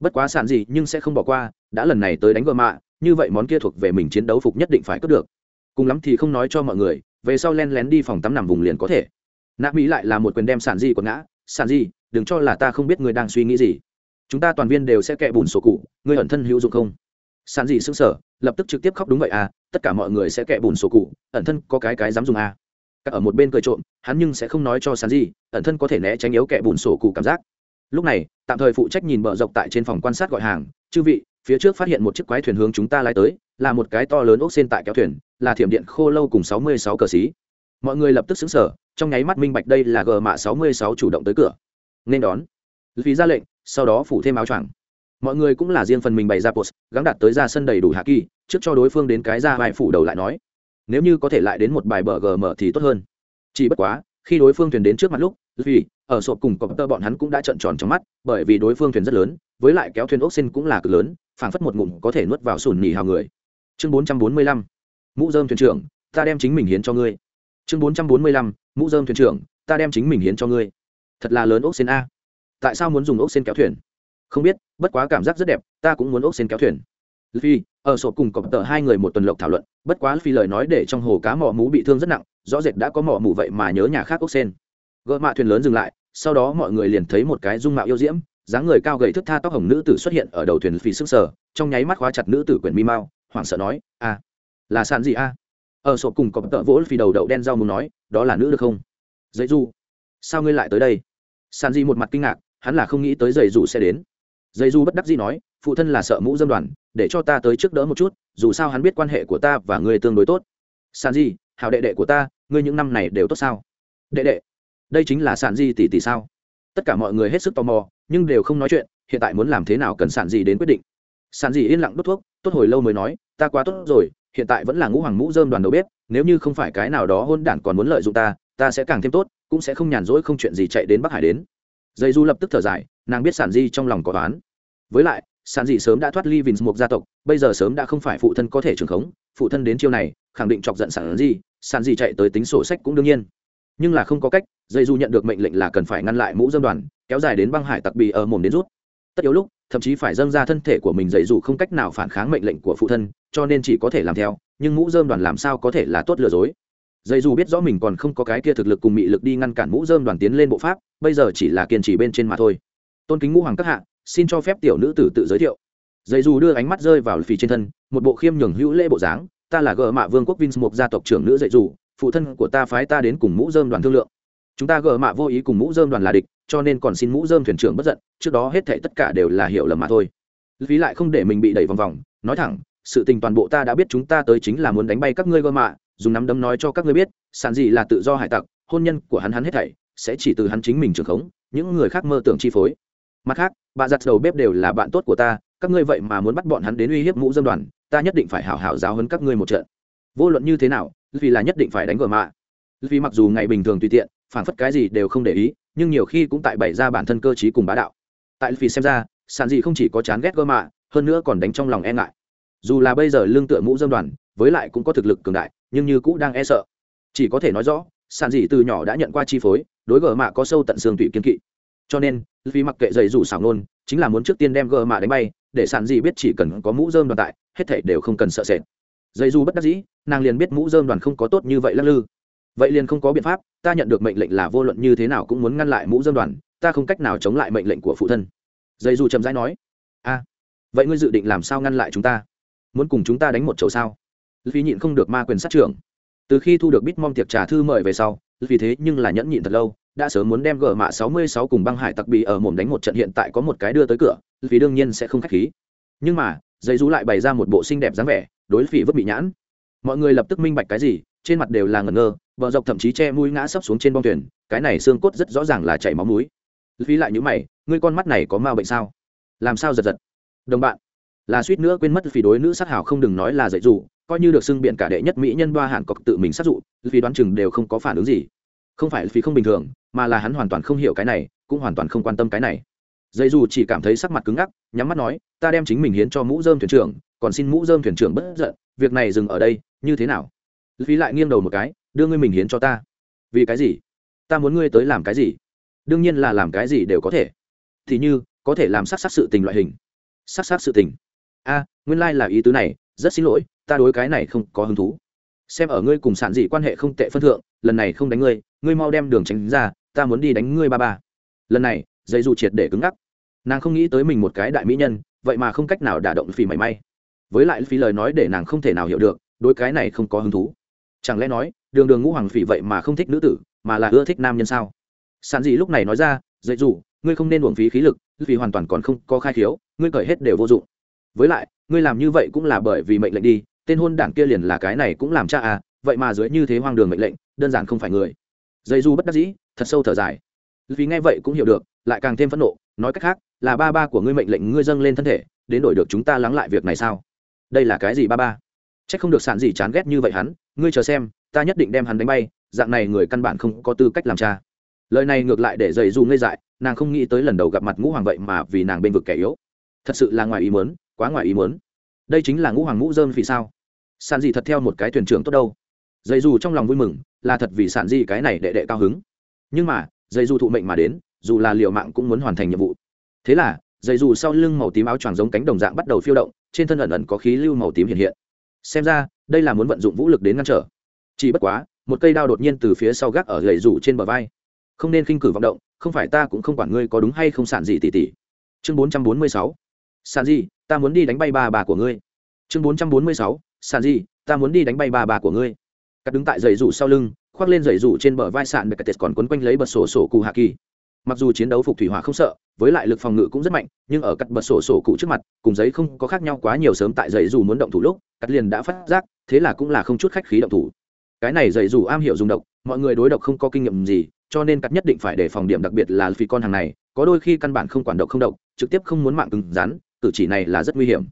Bất quá sàn gì nhưng sẽ không bỏ qua đã lần này tới đánh vợ mạ như vậy món kia thuộc về mình chiến đấu phục nhất định phải cướp được. Cùng lắm thì không nói cho mọi người về sau len lén đi phòng tắm nằm vùng liền có thể. Nạ mỹ lại là một quyền đem sàn gì quật ngã. Sàn gì đừng cho là ta không biết ngươi đang suy nghĩ gì. Chúng ta toàn viên đều sẽ kẹ bùn sổ cụ ngươi ẩn thân hữu dụng không? Sàn gì sững sở, lập tức trực tiếp khóc đúng vậy à tất cả mọi người sẽ kẻ bùn sổ cụ, ẩn thân có cái cái dám dùng a. Các ở một bên cười trộm, hắn nhưng sẽ không nói cho sàn gì ẩn thân có thể né tránh yếu kẻ bùn sổ cụ cảm giác. Lúc này, tạm thời phụ trách nhìn bờ dọc tại trên phòng quan sát gọi hàng, chư vị, phía trước phát hiện một chiếc quái thuyền hướng chúng ta lái tới, là một cái to lớn ốc xên tại kéo thuyền, là thiểm điện khô lâu cùng sáu mươi sáu cờ xí. Mọi người lập tức xứng sở trong nháy mắt minh bạch đây là gờ mạ sáu mươi sáu chủ động tới cửa. Nên đón. Vì ra lệnh, sau đó phủ thêm áo choàng. Mọi người cũng là riêng phần mình bày ra post gắn đặt tới ra sân đầy đủ hạ kỳ trước cho đối phương đến cái ra bài phủ đầu lại nói, nếu như có thể lại đến một bài bờ gm thì tốt hơn. Chỉ bất quá, khi đối phương thuyền đến trước mặt lúc, vì, ở sộp cùng cọp tơ bọn hắn cũng đã trợn tròn trong mắt, bởi vì đối phương thuyền rất lớn, với lại kéo thuyền ốc xin cũng là cực lớn, phảng phất một ngụm có thể nuốt vào sùn nhì hào người. Chương bốn trăm bốn mươi lăm, mũ dơm thuyền trưởng, ta đem chính mình hiến cho ngươi. Chương bốn trăm bốn mươi lăm, mũ dơm thuyền trưởng, ta đem chính mình hiến cho ngươi. Thật là lớn ốc xin a. Tại sao muốn dùng ốc xin kéo thuyền? Không biết, bất quá cảm giác rất đẹp, ta cũng muốn ốc xin kéo thuyền. Luffy, ở sổ cùng cọp tờ hai người một tuần lộc thảo luận bất quá Luffy lời nói để trong hồ cá mỏ mú bị thương rất nặng rõ rệt đã có mỏ mù vậy mà nhớ nhà khác ốc sen. Gỡ mạ thuyền lớn dừng lại sau đó mọi người liền thấy một cái dung mạo yêu diễm dáng người cao gầy thức tha tóc hồng nữ tử xuất hiện ở đầu thuyền Luffy sức sở trong nháy mắt khóa chặt nữ tử quyển mi mau hoảng sợ nói a là sàn gì a ở sổ cùng cọp tợ vỗ Luffy đầu đậu đen rau muốn nói đó là nữ được không? Dạy du sao ngươi lại tới đây? Sàn gì một mặt kinh ngạc hắn là không nghĩ tới dạy du sẽ đến. Dây du bất đắc dĩ nói phụ thân là sợ mũ dâm đoàn để cho ta tới trước đỡ một chút, dù sao hắn biết quan hệ của ta và ngươi tương đối tốt. Sàn di hào đệ đệ của ta, ngươi những năm này đều tốt sao? Đệ đệ, đây chính là sàn di tỷ tỷ sao? Tất cả mọi người hết sức tò mò, nhưng đều không nói chuyện, hiện tại muốn làm thế nào cần sàn di đến quyết định. Sàn di yên lặng đốt thuốc, tốt hồi lâu mới nói, ta quá tốt rồi, hiện tại vẫn là ngũ hoàng mũ dơm đoàn đầu bếp, nếu như không phải cái nào đó hôn đản còn muốn lợi dụng ta ta sẽ càng thêm tốt, cũng sẽ không nhàn rỗi không chuyện gì chạy đến bắc hải đến. Dây du lập tức thở dài, nàng biết sản di trong lòng có toán với lại sản dị sớm đã thoát ly vins một gia tộc, bây giờ sớm đã không phải phụ thân có thể trưởng khống, phụ thân đến chiêu này, khẳng định chọc giận sản dị sản Dị chạy tới tính sổ sách cũng đương nhiên. Nhưng là không có cách, dây du nhận được mệnh lệnh là cần phải ngăn lại mũ dân đoàn, kéo dài đến băng hải tặc bì ở mồm đến rút. Tất yếu lúc, thậm chí phải dâng ra thân thể của mình dạy dù không cách nào phản kháng mệnh lệnh của phụ thân, cho nên chỉ có thể làm theo, nhưng mũ dơm đoàn làm sao có thể là tốt lừa dối. Dạy dù biết rõ mình còn không có cái kia thực lực cùng mị lực đi ngăn cản mũ dơm đoàn tiến lên bộ pháp, bây giờ chỉ là kiên trì bên trên mà thôi. Tôn kính ngũ hoàng các hạ xin cho phép tiểu nữ tử tự giới thiệu. Dây dù đưa ánh mắt rơi vào phì trên thân, một bộ khiêm nhường hữu lễ bộ dáng, ta là gờ mạ vương quốc vinh một gia tộc trưởng nữ dạy dù, phụ thân của ta phái ta đến cùng mũ dơm đoàn thương lượng. Chúng ta gờ mạ vô ý cùng mũ dơm đoàn là địch, cho nên còn xin mũ dơm thuyền trưởng bất giận, trước đó hết thảy tất cả đều là hiểu lầm mà thôi. Phí lại không để mình bị đẩy vòng vòng, nói thẳng, sự tình toàn bộ ta đã biết chúng ta tới chính là muốn đánh bay các ngươi gờ mạ, dùng nắm đấm nói cho các ngươi biết, sản gì là tự do hải tặc, hôn nhân của hắn hắn hết thảy, sẽ chỉ từ hắn chính mình trưởng khống, những người khác mơ tưởng chi phối mặt khác, bà giặt đầu bếp đều là bạn tốt của ta, các ngươi vậy mà muốn bắt bọn hắn đến uy hiếp mũ dâm đoàn, ta nhất định phải hảo hảo giáo hấn các ngươi một trận. Vô luận như thế nào, vì là nhất định phải đánh gờ mạ. Vì mặc dù ngày bình thường tùy tiện, phản phất cái gì đều không để ý, nhưng nhiều khi cũng tại bày ra bản thân cơ t cùng bá đạo. Tại vì xem ra, sản dị không chỉ có chán ghét gơ mạ, hơn nữa còn đánh trong lòng e ngại. Dù là bây giờ lương tựa mũ dâm đoàn, với lại cũng có thực lực cường đại, nhưng như cũ đang e sợ. Chỉ có thể nói rõ, sản dị từ nhỏ đã nhận qua chi phối, đối gờ mạ có sâu tận xương tụy kiên kỵ cho nên vì mặc kệ dày dù xảo nôn, chính là muốn trước tiên đem gờ mạ đánh bay, để sản dị biết chỉ cần có mũ dơm đoàn tại, hết thảy đều không cần sợ sệt. Dây dù bất đắc dĩ, nàng liền biết mũ dơm đoàn không có tốt như vậy lắc lư. Vậy liền không có biện pháp, ta nhận được mệnh lệnh là vô luận như thế nào cũng muốn ngăn lại mũ dơm đoàn, ta không cách nào chống lại mệnh lệnh của phụ thân. Dây dù chậm rãi nói, a, vậy ngươi dự định làm sao ngăn lại chúng ta? Muốn cùng chúng ta đánh một chầu sao? Vì nhịn không được ma quyền sát trưởng. Từ khi thu được bít mong tiệc trà thư mời về sau vì thế nhưng là nhẫn nhịn thật lâu đã sớm muốn đem gờ mạ sáu mươi sáu cùng băng hải tặc bị ở mồm đánh một trận, hiện tại có một cái đưa tới cửa, vì đương nhiên sẽ không khách khí. Nhưng mà dây rú lại bày ra một bộ xinh đẹp dáng vẻ, đối phỉ vứt bị nhãn. Mọi người lập tức minh bạch cái gì, trên mặt đều là ngẩn ngơ, vợ dọc thậm chí che mũi ngã sấp xuống trên bong thuyền, cái này xương cốt rất rõ ràng là chảy máu mũi. Phí lại những mày, ngươi con mắt này có ma bệnh sao? Làm sao giật giật? Đồng bạn, là suýt nữa quên mất vì đối nữ sát hảo không đừng nói là dạy dù coi như được xưng biện cả đệ nhất mỹ nhân ba hạn cọc tự mình sát dụ vì đoán chừng đều không có phản ứng gì. Không phải vì không bình thường mà là hắn hoàn toàn không hiểu cái này, cũng hoàn toàn không quan tâm cái này. Dây dù chỉ cảm thấy sắc mặt cứng ngắc, nhắm mắt nói, ta đem chính mình hiến cho mũ dơm thuyền trưởng, còn xin mũ dơm thuyền trưởng bất giận, việc này dừng ở đây, như thế nào? Phí lại nghiêng đầu một cái, đưa ngươi mình hiến cho ta. Vì cái gì? Ta muốn ngươi tới làm cái gì? Đương nhiên là làm cái gì đều có thể. Thì như, có thể làm sắc sắc sự tình loại hình. Sắc sắc sự tình? A, nguyên lai、like、là ý tứ này, rất xin lỗi, ta đối cái này không có hứng thú. Xem ở ngươi cùng sản dị quan hệ không tệ phân thượng, lần này không đánh ngươi ngươi mau đem đường tránh ra ta muốn đi đánh ngươi ba ba. Lần này dây dù triệt để cứng ngắc. Nàng không nghĩ tới mình một cái đại mỹ nhân, vậy mà không cách nào đả động phì mảy may. Với lại phí lời nói để nàng không thể nào hiểu được, đối cái này không có hứng thú. Chẳng lẽ nói, đường đường ngũ hoàng phỉ vậy mà không thích nữ tử, mà là ưa thích nam nhân sao? Sàn dị lúc này nói ra dạy dù, ngươi không nên uổng phí khí lực, vì hoàn toàn còn không có khai khiếu, ngươi cởi hết đều vô dụng. Với lại, ngươi làm như vậy cũng là bởi vì mệnh lệnh đi, tên hôn đảng kia liền là cái này cũng làm cha à vậy mà dưới như thế hoang đường mệnh lệnh, đơn giản không phải người. Dây du bất đắc dĩ thật sâu thở dài. Vì nghe vậy cũng hiểu được, lại càng thêm phẫn nộ, nói cách khác, là ba ba của ngươi mệnh lệnh ngươi dâng lên thân thể, đến đổi được chúng ta lắng lại việc này sao? Đây là cái gì ba ba? C h ắ c không được sản gì chán ghét như vậy hắn, ngươi chờ xem, ta nhất định đem hắn đánh bay, dạng này người căn bản không có tư cách làm cha. Lời này ngược lại để dày dù ngây dại, nàng không nghĩ tới lần đầu gặp mặt ngũ hoàng vậy mà vì nàng bên vực kẻ yếu. Thật sự là ngoài ý mớn quá ngoài ý mớn đây chính là ngũ hoàng ngũ dơm vì sao? Sản gì thật theo một cái thuyền trưởng tốt đâu. Dày dù trong lòng vui mừng, là thật vì sản gì cái này đệ đệ cao hứng nhưng mà, dây dù thụ mệnh mà đến, dù là liệu mạng cũng muốn hoàn thành nhiệm vụ. Thế là, dây dù sau lưng màu tím áo choàng giống cánh đồng dạng bắt đầu phiêu động, trên thân ẩn ẩn có khí lưu màu tím hiện hiện. Xem ra, đây là muốn vận dụng vũ lực đến ngăn trở. Chỉ bất quá, một cây đao đột nhiên từ phía sau gác ở gầy rủ trên bờ vai. Không nên khinh cử vọng động, không phải ta cũng không quản ngươi có đúng hay không sản gì tỉ tỉ chương bốn trăm bốn mươi sáu. Sản gì, ta muốn đi đánh bay bà bà của ngươi. Chương bốn trăm bốn mươi sáu. Sản gì, ta muốn đi đánh bay bà bà của ngươi. Cắt đứng tại giày rủ sau lưng khoác lên giày rủ trên bờ vai sạn được cắt còn quấn quanh lấy bật sổ sổ cụ hạ kỳ. Mặc dù chiến đấu phục thủy hỏa không sợ, với lại lực phòng ngự cũng rất mạnh, nhưng ở cắt bật sổ sổ cụ trước mặt, cùng giấy không có khác nhau quá nhiều sớm tại giấy dù muốn động thủ lúc, cắt liền đã phát giác, thế là cũng là không chút khách khí động thủ. Cái này giấy dù am hiểu dùng độc, mọi người đối độc không có kinh nghiệm gì, cho nên cắt nhất định phải đề phòng điểm đặc biệt là vì con hàng này, có đôi khi căn bản không quản độc không độc, trực tiếp không muốn mạng cứng rắn, cử chỉ này là rất nguy hiểm.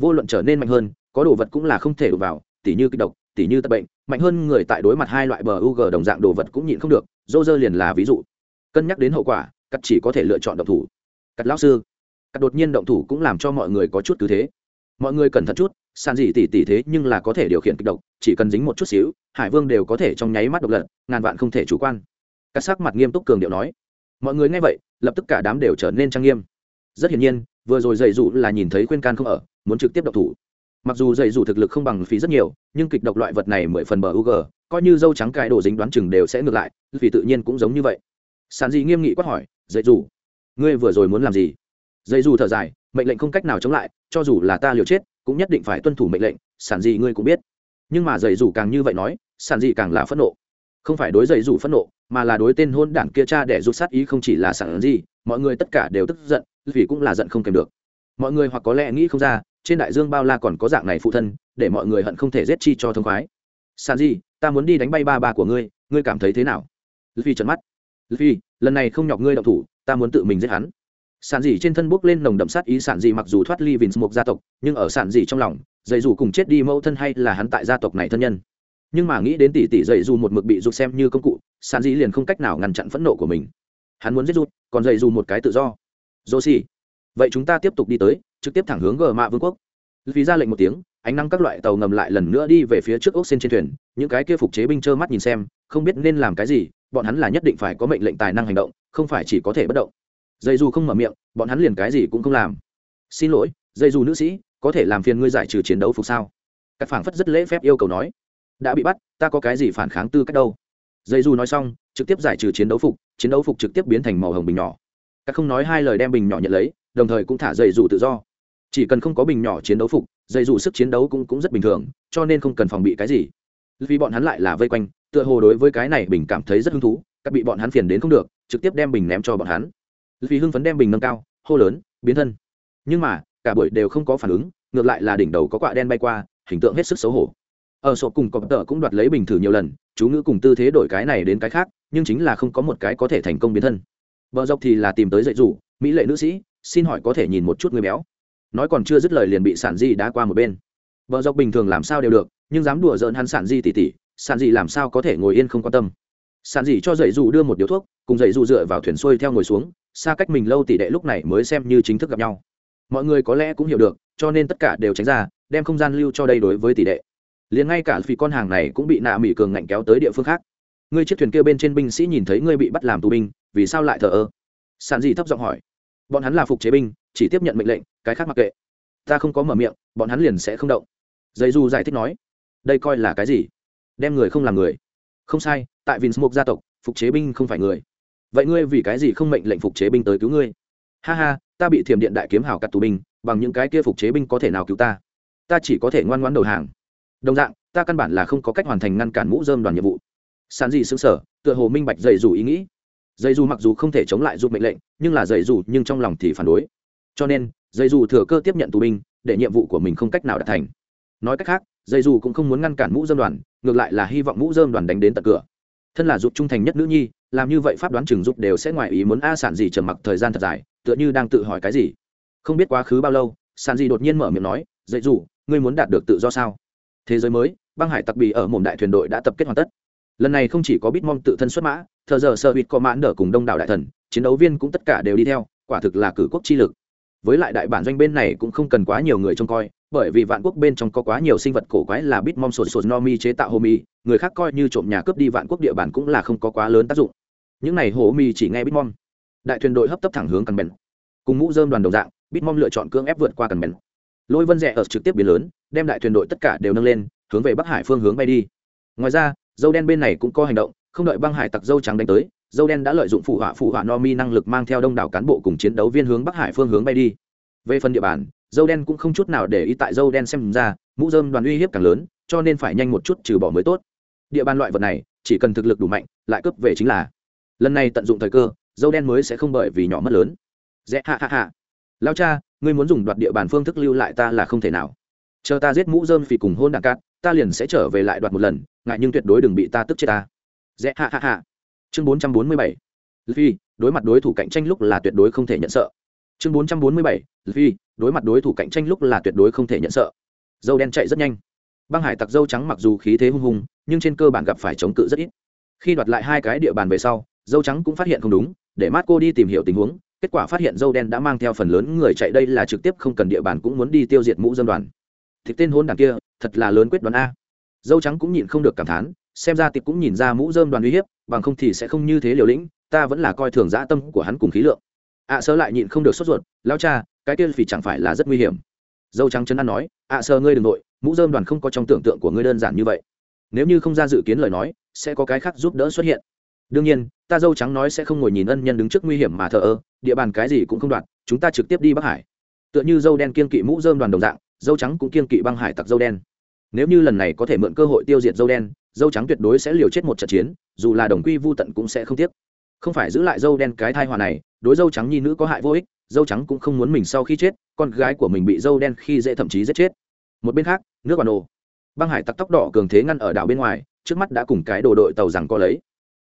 Vô luận trở nên mạnh hơn, có đồ vật cũng là không thể đụng vào, tỉ như kích độc, tỉ như tật bệnh mạnh hơn người tại đối mặt hai loại bờ u g đồng dạng đồ vật cũng nhịn không được, Roger liền là ví dụ. Cân nhắc đến hậu quả, cắt chỉ có thể lựa chọn động thủ. Cắt lão sư. Cắt đột nhiên động thủ cũng làm cho mọi người có chút cứ thế. Mọi người cẩn thận chút sàn gì tỉ tỉ thế nhưng là có thể điều khiển kịch độc, chỉ cần dính một chút xíu, hải vương đều có thể trong nháy mắt độc lật ngàn vạn không thể chủ quan. Cắt sắc mặt nghiêm túc cường điệu nói. Mọi người nghe vậy, lập tức cả đám đều trở nên trang nghiêm. Rất hiển nhiên, vừa rồi dậy dụ là nhìn thấy khuyên can không ở, muốn trực tiếp độc thủ mặc dù dạy dù thực lực không bằng phí rất nhiều nhưng kịch độc loại vật này mười phần bờ ug coi như dâu trắng cái đồ dính đoán chừng đều sẽ ngược lại vì tự nhiên cũng giống như vậy. Sàn dị nghiêm nghị quát hỏi dạy dù ngươi vừa rồi muốn làm gì? Dạy dù thở dài mệnh lệnh không cách nào chống lại cho dù là ta liều chết cũng nhất định phải tuân thủ mệnh lệnh sản dị ngươi cũng biết. Nhưng mà dạy dù càng như vậy nói sản dị càng là phẫn nộ. Không phải đối dạy dù phẫn nộ mà là đối tên hôn đảng kia cha để rút sát ý không chỉ là sản dị, mọi người tất cả đều tức giận vì cũng là giận không kèm được. Mọi người hoặc có lẽ nghĩ không ra trên đại dương bao la còn có dạng này phụ thân để mọi người hận không thể giết chi cho thông khoái. Sản gì ta muốn đi đánh bay ba ba của ngươi ngươi cảm thấy thế nào? Luffy trợn mắt. Luffy, lần này không nhọc ngươi động thủ ta muốn tự mình giết hắn. Sản dị trên thân bốc lên nồng đậm sát ý sản dị mặc dù thoát ly vinh một gia tộc nhưng ở sản dị trong lòng dạy dù cùng chết đi mẫu thân hay là hắn tại gia tộc này thân nhân. Nhưng mà nghĩ đến tỷ tỷ dạy dù một mực bị rụt xem như công cụ sản dị liền không cách nào ngăn chặn phẫn nộ của mình. Hắn muốn giết rụt còn dạy dù một cái tự do. Dô xì vậy chúng ta tiếp tục đi tới, trực tiếp thẳng hướng gờ mạ vương quốc. Vì ra lệnh một tiếng, ánh năng các loại tàu ngầm lại lần nữa đi về phía trước ốc xên trên thuyền. Những cái kia phục chế binh trơ mắt nhìn xem, không biết nên làm cái gì, bọn hắn là nhất định phải có mệnh lệnh tài năng hành động, không phải chỉ có thể bất động. Dây dù không mở miệng, bọn hắn liền cái gì cũng không làm. Xin lỗi, dây dù nữ sĩ, có thể làm phiền ngươi giải trừ chiến đấu phục sao? Các phảng phất rất lễ phép yêu cầu nói. Đã bị bắt, ta có cái gì phản kháng tư cách đâu? Dây dù nói xong, trực tiếp giải trừ chiến đấu phục, chiến đấu phục trực tiếp biến thành màu hồng bình nhỏ. Các không nói hai lời đem bình nhỏ nhận lấy đồng thời cũng thả dây dù tự do. Chỉ cần không có bình nhỏ chiến đấu phục dây dù sức chiến đấu cũng cũng rất bình thường, cho nên không cần phòng bị cái gì. Vì bọn hắn lại là vây quanh, tựa hồ đối với cái này bình cảm thấy rất hứng thú, các bị bọn hắn phiền đến không được, trực tiếp đem bình ném cho bọn hắn. Vì hưng phấn đem bình nâng cao, hô lớn, biến thân. Nhưng mà, cả buổi đều không có phản ứng, ngược lại là đỉnh đầu có quạ đen bay qua, hình tượng hết sức xấu hổ. Ở sổ cùng cọp tợ cũng đoạt lấy bình thử nhiều lần, chú ngữ cùng tư thế đổi cái này đến cái khác, nhưng chính là không có một cái có thể thành công biến thân. Vợ dọc thì là tìm tới dạy rủ mỹ lệ nữ sĩ xin hỏi có thể nhìn một chút người béo? Nói còn chưa dứt lời liền bị sản di đá qua một bên. Vợ dọc bình thường làm sao đều được, nhưng dám đùa giỡn hắn sản di tỉ tỉ, sản di làm sao có thể ngồi yên không quan tâm? Sản di cho dậy dù đưa một điếu thuốc, cùng dậy dù dựa vào thuyền xuôi theo ngồi xuống, xa cách mình lâu tỷ đệ lúc này mới xem như chính thức gặp nhau. Mọi người có lẽ cũng hiểu được, cho nên tất cả đều tránh ra, đem không gian lưu cho đây đối với tỷ đệ. Liền ngay cả vì con hàng này cũng bị nạ mỹ cường ngạnh kéo tới địa phương khác. Ngươi chiếc thuyền kia bên trên binh sĩ nhìn thấy ngươi bị bắt làm tù binh, vì sao lại thờ ơ? Sản dị thấp giọng hỏi bọn hắn là phục chế binh, chỉ tiếp nhận mệnh lệnh, cái khác mặc kệ. Ta không có mở miệng, bọn hắn liền sẽ không động. Dây du giải thích nói, đây coi là cái gì? Đem người không làm người. Không sai, tại vinsmok gia tộc, phục chế binh không phải người. Vậy ngươi vì cái gì không mệnh lệnh phục chế binh tới cứu ngươi? Ha ha, ta bị thiềm điện đại kiếm hào cắt tù binh, bằng những cái kia phục chế binh có thể nào cứu ta? Ta chỉ có thể ngoan ngoãn đầu hàng. Đồng dạng, ta căn bản là không có cách hoàn thành ngăn cản mũ dơm đoàn nhiệm vụ. Sàn dị xứng sở tựa hồ minh bạch dày dù ý nghĩ. Dây dù mặc dù không thể chống lại giúp mệnh lệnh, nhưng là dây dù nhưng trong lòng thì phản đối. Cho nên, dây dù thừa cơ tiếp nhận tù binh, để nhiệm vụ của mình không cách nào đạt thành. Nói cách khác, dây dù cũng không muốn ngăn cản mũ dơm đoàn, ngược lại là hy vọng mũ dơm đoàn đánh đến tận cửa. Thân là giúp trung thành nhất nữ nhi, làm như vậy pháp đoán chừng giúp đều sẽ ngoài ý muốn a sản gì trầm mặc thời gian thật dài, tựa như đang tự hỏi cái gì. Không biết quá khứ bao lâu, sản gì đột nhiên mở miệng nói dạy dù, ngươi muốn đạt được tự do sao? Thế giới mới, băng hải tặc bì ở mồm đại thuyền đội đã tập kết hoàn tất lần này không chỉ có bitmom tự thân xuất mã, thờ giờ sợ bịt có mãn đỡ cùng đông đảo đại thần, chiến đấu viên cũng tất cả đều đi theo, quả thực là cử quốc chi lực. Với lại đại bản doanh bên này cũng không cần quá nhiều người trông coi, bởi vì vạn quốc bên trong có quá nhiều sinh vật cổ quái là bitmom sột sột no mi chế tạo hồ mi, người khác coi như trộm nhà cướp đi vạn quốc địa bàn cũng là không có quá lớn tác dụng. Những này hồ mi chỉ nghe bitmom. Đại thuyền đội hấp tấp thẳng hướng cần bèn cùng mũ dơm đoàn đồng dạng, bitmom lựa chọn cưỡng ép vượt qua cần bèn lôi vân rẽ ở trực tiếp biến lớn, đem đại thuyền đội tất cả đều nâng lên, hướng về bắc hải phương hướng bay đi. Ngoài ra dâu đen bên này cũng có hành động, không đợi băng hải tặc dâu trắng đánh tới, dâu đen đã lợi dụng phụ họa phụ họa no mi năng lực mang theo đông đảo cán bộ cùng chiến đấu viên hướng bắc hải phương hướng bay đi. Về phần địa bàn, dâu đen cũng không chút nào để ý tại dâu đen xem ra, mũ dơm đoàn uy hiếp càng lớn, cho nên phải nhanh một chút trừ bỏ mới tốt. Địa bàn loại vật này, chỉ cần thực lực đủ mạnh, lại cướp về chính là. Lần này tận dụng thời cơ, dâu đen mới sẽ không bởi vì nhỏ mất lớn. Dễ hạ hạ hạ lao cha, ngươi muốn dùng đoạt địa bàn phương thức lưu lại ta là không thể nào. Chờ ta giết mũ dơm phì cùng hôn đạn cát ta liền sẽ trở về lại đoạt một lần, ngại nhưng tuyệt đối đừng bị ta tức chết ta. Dễ hạ hạ hạ chương bốn trăm bốn mươi bảy. Phi, đối mặt đối thủ cạnh tranh lúc là tuyệt đối không thể nhận sợ. Chương bốn trăm bốn mươi bảy. Phi, đối mặt đối thủ cạnh tranh lúc là tuyệt đối không thể nhận sợ. Dâu đen chạy rất nhanh. Băng hải tặc dâu trắng mặc dù khí thế hung hùng, nhưng trên cơ bản gặp phải chống cự rất ít. Khi đoạt lại hai cái địa bàn về sau, dâu trắng cũng phát hiện không đúng, để mát cô đi tìm hiểu tình huống, kết quả phát hiện dâu đen đã mang theo phần lớn người chạy đây là trực tiếp không cần địa bàn cũng muốn đi tiêu diệt mũ dân đoàn. Thì tên hôn đảng kia thật là lớn quyết đoán a. Dâu trắng cũng nhịn không được cảm thán xem ra tiệp cũng nhìn ra mũ dơm đoàn uy hiếp bằng không thì sẽ không như thế liều lĩnh ta vẫn là coi thường dã tâm của hắn cùng khí lượng. Ạ à, sơ lại nhịn không được sốt ruột lao cha cái kia phỉ chẳng phải là rất nguy hiểm. Dâu trắng chân ăn nói ạ à, sơ ngươi đ ừ n g nội mũ dơm đoàn không có trong tưởng tượng của ngươi đơn giản như vậy. Nếu như không ra dự kiến lời nói sẽ có cái khác giúp đỡ xuất hiện. Đương nhiên ta dâu trắng nói sẽ không ngồi nhìn ân nhân đứng trước nguy hiểm mà thờ ơ địa bàn cái gì cũng không đoạt chúng ta trực tiếp đi bắc hải. Tựa như dâu đen kiên kỵ mũ dơm đoàn đồng dạng dâu trắng cũng kiên kỵ băng hải tặc dâu đen nếu như lần này có thể mượn cơ hội tiêu diệt dâu đen, dâu trắng tuyệt đối sẽ liều chết một trận chiến, dù là đồng quy vô tận cũng sẽ không tiếc. Không phải giữ lại dâu đen cái thai hòa này, đối dâu trắng nhi nữ có hại vô ích, dâu trắng cũng không muốn mình sau khi chết, con gái của mình bị dâu đen khi dễ thậm chí giết chết. Một bên khác, nước bà đồ băng hải tặc tóc đỏ cường thế ngăn ở đảo bên ngoài, trước mắt đã cùng cái đồ đội tàu rằng có lấy.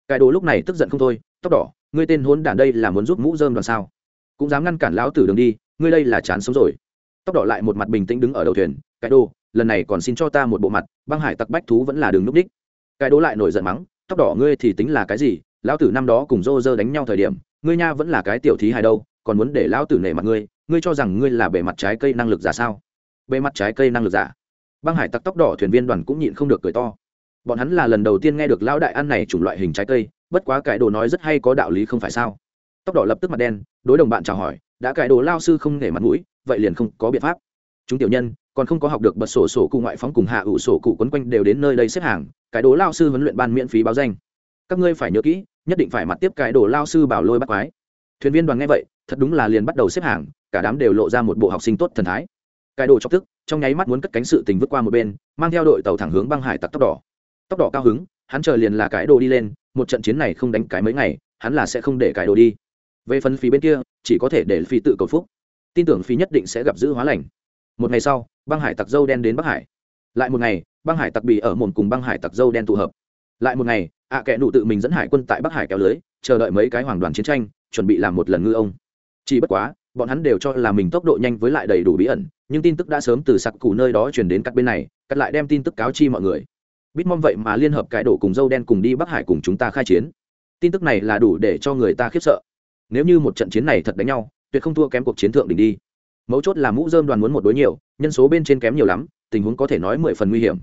Cái đồ lúc này tức giận không thôi, tóc đỏ, ngươi tên hốn đản đây là muốn giúp mũ dơm đoàn sao? Cũng dám ngăn cản lão tử đường đi, ngươi đây là chán sống rồi. Tóc đỏ lại một mặt bình tĩnh đứng ở đầu thuyền, cái đồ lần này còn xin cho ta một bộ mặt, băng hải tặc bách thú vẫn là đường núp đích. Cái đố lại nổi giận mắng, tóc đỏ ngươi thì tính là cái gì? Lão tử năm đó cùng rô rơ đánh nhau thời điểm, ngươi nha vẫn là cái tiểu thí hài đâu, còn muốn để lão tử nể mặt ngươi ngươi cho rằng ngươi là bề mặt trái cây năng lực giả sao? Bề mặt trái cây năng lực giả? Băng hải tặc tóc đỏ thuyền viên đoàn cũng nhịn không được cười to. Bọn hắn là lần đầu tiên nghe được lão đại ăn này chủng loại hình trái cây, bất quá cái đồ nói rất hay có đạo lý không phải sao? Tóc đỏ lập tức mặt đen, đối đồng bạn chào hỏi, đã cái đồ lao sư không nể mặt mũi, vậy liền không có biện pháp. Chúng tiểu nhân còn không có học được bật sổ sổ cụ ngoại phóng cùng hạ ủ sổ cụ quấn quanh đều đến nơi đây xếp hàng, cái đồ lao sư huấn luyện ban miễn phí báo danh. Các ngươi phải nhớ kỹ, nhất định phải mặt tiếp cái đồ lao sư bảo lôi bắt quái. Thuyền viên đoàn nghe vậy, thật đúng là liền bắt đầu xếp hàng, cả đám đều lộ ra một bộ học sinh tốt thần thái. Cái đồ chọc tức, trong nháy mắt muốn cất cánh sự tình vứt qua một bên, mang theo đội tàu thẳng hướng băng hải tặc tóc đỏ tóc đỏ cao hứng, hắn chờ liền là cái đồ đi lên, một trận chiến này không đánh cái mấy ngày, hắn là sẽ không để cái đồ đi. Về phần phí bên kia, chỉ có thể để phi tự cầu phúc. Tin tưởng phi nhất định sẽ gặp giữ hóa lành một ngày sau, băng hải tặc dâu đen đến bắc hải. Lại một ngày, băng hải tặc bị ở mồn cùng băng hải tặc dâu đen tụ hợp. Lại một ngày, ạ à kẽ nụ tự mình dẫn hải quân tại bắc hải kéo lưới, chờ đợi mấy cái hoàng đoàn chiến tranh, chuẩn bị làm một lần ngư ông. Chỉ bất quá, bọn hắn đều cho là mình tốc độ nhanh với lại đầy đủ bí ẩn, nhưng tin tức đã sớm từ sặc cù nơi đó chuyển đến các bên này, cắt lại đem tin tức cáo chi mọi người. Biết mong vậy mà liên hợp cải đổ cùng dâu đen cùng đi bắc hải cùng chúng ta khai chiến. Tin tức này là đủ để cho người ta khiếp sợ. Nếu như một trận chiến này thật đánh nhau, tuyệt không thua kém cuộc chiến thượng đỉnh đi mấu chốt là mũ dơm đoàn muốn một đối nhiều nhân số bên trên kém nhiều lắm tình huống có thể nói mười phần nguy hiểm.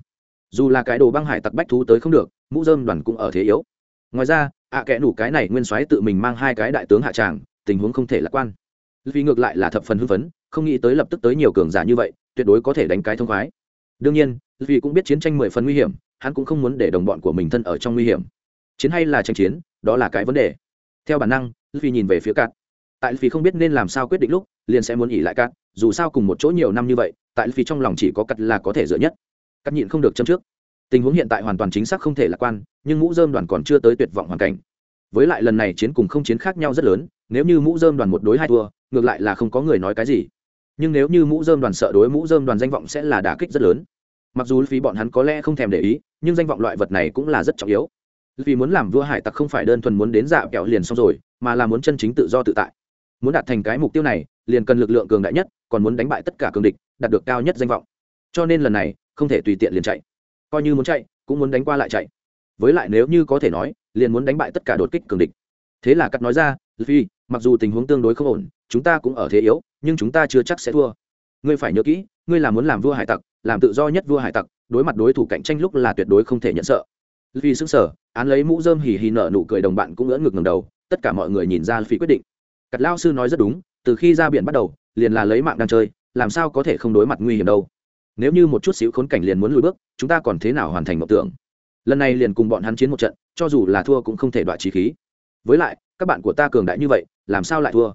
Dù là cái đồ băng hải tặc bách thú tới không được mũ dơm đoàn cũng ở thế yếu. Ngoài ra ạ à kẽ đủ cái này nguyên soái tự mình mang hai cái đại tướng hạ tràng tình huống không thể lạc quan. Vì ngược lại là thập phần hưng phấn không nghĩ tới lập tức tới nhiều cường giả như vậy tuyệt đối có thể đánh cái thông khoái. Đương nhiên vì cũng biết chiến tranh mười phần nguy hiểm hắn cũng không muốn để đồng bọn của mình thân ở trong nguy hiểm. Chiến hay là tranh chiến đó là cái vấn đề. Theo bản năng vì nhìn về phía cạn, tại vì không biết nên làm sao quyết định lúc liền sẽ muốn ỉ lại cát, dù sao cùng một chỗ nhiều năm như vậy, tại vì trong lòng chỉ có cắt là có thể dựa nhất. Cắt nhịn không được châm trước. Tình huống hiện tại hoàn toàn chính xác không thể lạc quan, nhưng mũ dơm đoàn còn chưa tới tuyệt vọng hoàn cảnh. Với lại lần này chiến cùng không chiến khác nhau rất lớn, nếu như mũ dơm đoàn một đối hai thua, ngược lại là không có người nói cái gì. Nhưng nếu như mũ dơm đoàn sợ đối mũ dơm đoàn danh vọng sẽ là đả kích rất lớn. Mặc dù phí bọn hắn có lẽ không thèm để ý, nhưng danh vọng loại vật này cũng là rất trọng yếu. Vì muốn làm vua hải tặc không phải đơn thuần muốn đến dạ kẹo liền xong rồi, mà là muốn chân chính tự do tự tại muốn đạt thành cái mục tiêu này, liền cần lực lượng cường đại nhất, còn muốn đánh bại tất cả cường địch, đạt được cao nhất danh vọng. Cho nên lần này, không thể tùy tiện liền chạy. Coi như muốn chạy, cũng muốn đánh qua lại chạy. Với lại nếu như có thể nói, liền muốn đánh bại tất cả đột kích cường địch. Thế là cắt nói ra vì mặc dù tình huống tương đối không ổn, chúng ta cũng ở thế yếu, nhưng chúng ta chưa chắc sẽ thua. Ngươi phải nhớ kỹ, ngươi là muốn làm vua hải tặc, làm tự do nhất vua hải tặc, đối mặt đối thủ cạnh tranh lúc là tuyệt đối không thể nhận sợ. Vì xứng sở án lấy mũ dơm hì hì nở nụ cười đồng bạn cũng ngỡ ngực ngầm đầu, tất cả mọi người nhìn ra phi quyết định cắt lao sư nói rất đúng, từ khi ra biển bắt đầu, liền là lấy mạng đang chơi, làm sao có thể không đối mặt nguy hiểm đâu. Nếu như một chút xíu khốn cảnh liền muốn lùi bước, chúng ta còn thế nào hoàn thành mộng tưởng? Lần này liền cùng bọn hắn chiến một trận, cho dù là thua cũng không thể đoạt trí khí. Với lại, các bạn của ta cường đại như vậy, làm sao lại thua?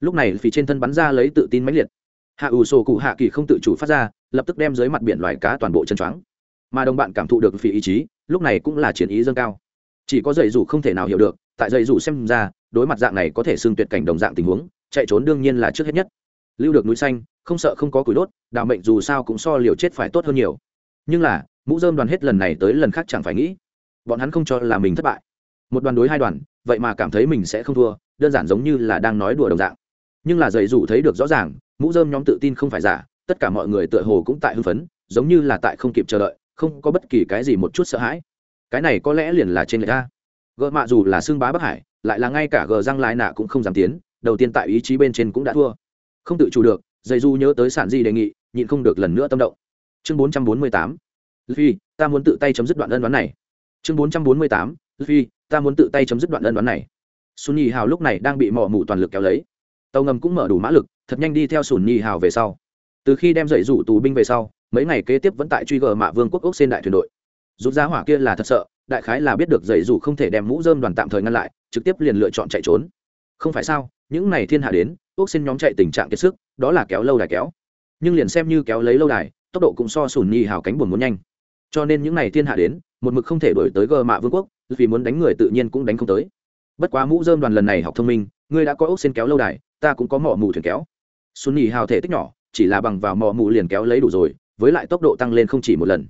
Lúc này phì trên thân bắn ra lấy tự tin mãnh liệt. Hạ ủ sổ cụ hạ kỳ không tự chủ phát ra, lập tức đem dưới mặt biển loài cá toàn bộ chân choáng. Mà đồng bạn cảm thụ được phì ý chí, lúc này cũng là chiến ý dâng cao. Chỉ có dạy dù không thể nào hiểu được, tại dạy dù xem ra đối mặt dạng này có thể xưng tuyệt cảnh đồng dạng tình huống, chạy trốn đương nhiên là trước hết nhất. Lưu được núi xanh, không sợ không có củi đốt, đạo mệnh dù sao cũng so liều chết phải tốt hơn nhiều. Nhưng là, mũ dơm đoàn hết lần này tới lần khác chẳng phải nghĩ, bọn hắn không cho là mình thất bại. Một đoàn đối hai đoàn, vậy mà cảm thấy mình sẽ không thua, đơn giản giống như là đang nói đùa đồng dạng. Nhưng là dạy dù thấy được rõ ràng, mũ dơm nhóm tự tin không phải giả, tất cả mọi người tựa hồ cũng tại hưng phấn, giống như là tại không kịp chờ đợi, không có bất kỳ cái gì một chút sợ hãi. Cái này có lẽ liền là trên người ta. Gợ mạ dù là xương bá bắc hải lại là ngay cả gờ răng lai nạ cũng không dám tiến, đầu tiên tại ý chí bên trên cũng đã thua. Không tự chủ được, dây du nhớ tới sản di đề nghị, nhịn không được lần nữa tâm động. Chương bốn trăm bốn mươi tám phi ta muốn tự tay chấm dứt đoạn ân đoán này. Chương bốn trăm bốn mươi tám phi ta muốn tự tay chấm dứt đoạn ân đoán này. Sùn nhì hào lúc này đang bị mỏ mủ toàn lực kéo lấy. Tàu ngầm cũng mở đủ mã lực, thật nhanh đi theo sùn nhì hào về sau. Từ khi đem dậy rủ tù binh về sau, mấy ngày kế tiếp vẫn tại truy gờ mạ vương quốc ốc xên đại thuyền đội. Rút giá hỏa kia là thật sợ đại khái là biết được dậy dù không thể đem mũ dơm đoàn tạm thời ngăn lại, trực tiếp liền lựa chọn chạy trốn. Không phải sao, những này thiên hạ đến, ốc xin nhóm chạy tình trạng kiệt sức, đó là kéo lâu đài kéo. Nhưng liền xem như kéo lấy lâu đài, tốc độ cũng so sùn nhì hào cánh buồn muốn nhanh. Cho nên những này thiên hạ đến, một mực không thể đổi tới gờ mạ vương quốc, vì muốn đánh người tự nhiên cũng đánh không tới. Bất quá mũ dơm đoàn lần này học thông minh ngươi đã có ốc xin kéo lâu đài, ta cũng có mỏ mù thuyền kéo. Sùn nhì hào thể tích nhỏ, chỉ là bằng vào mỏ mù liền kéo lấy đủ rồi, với lại tốc độ tăng lên không chỉ một lần.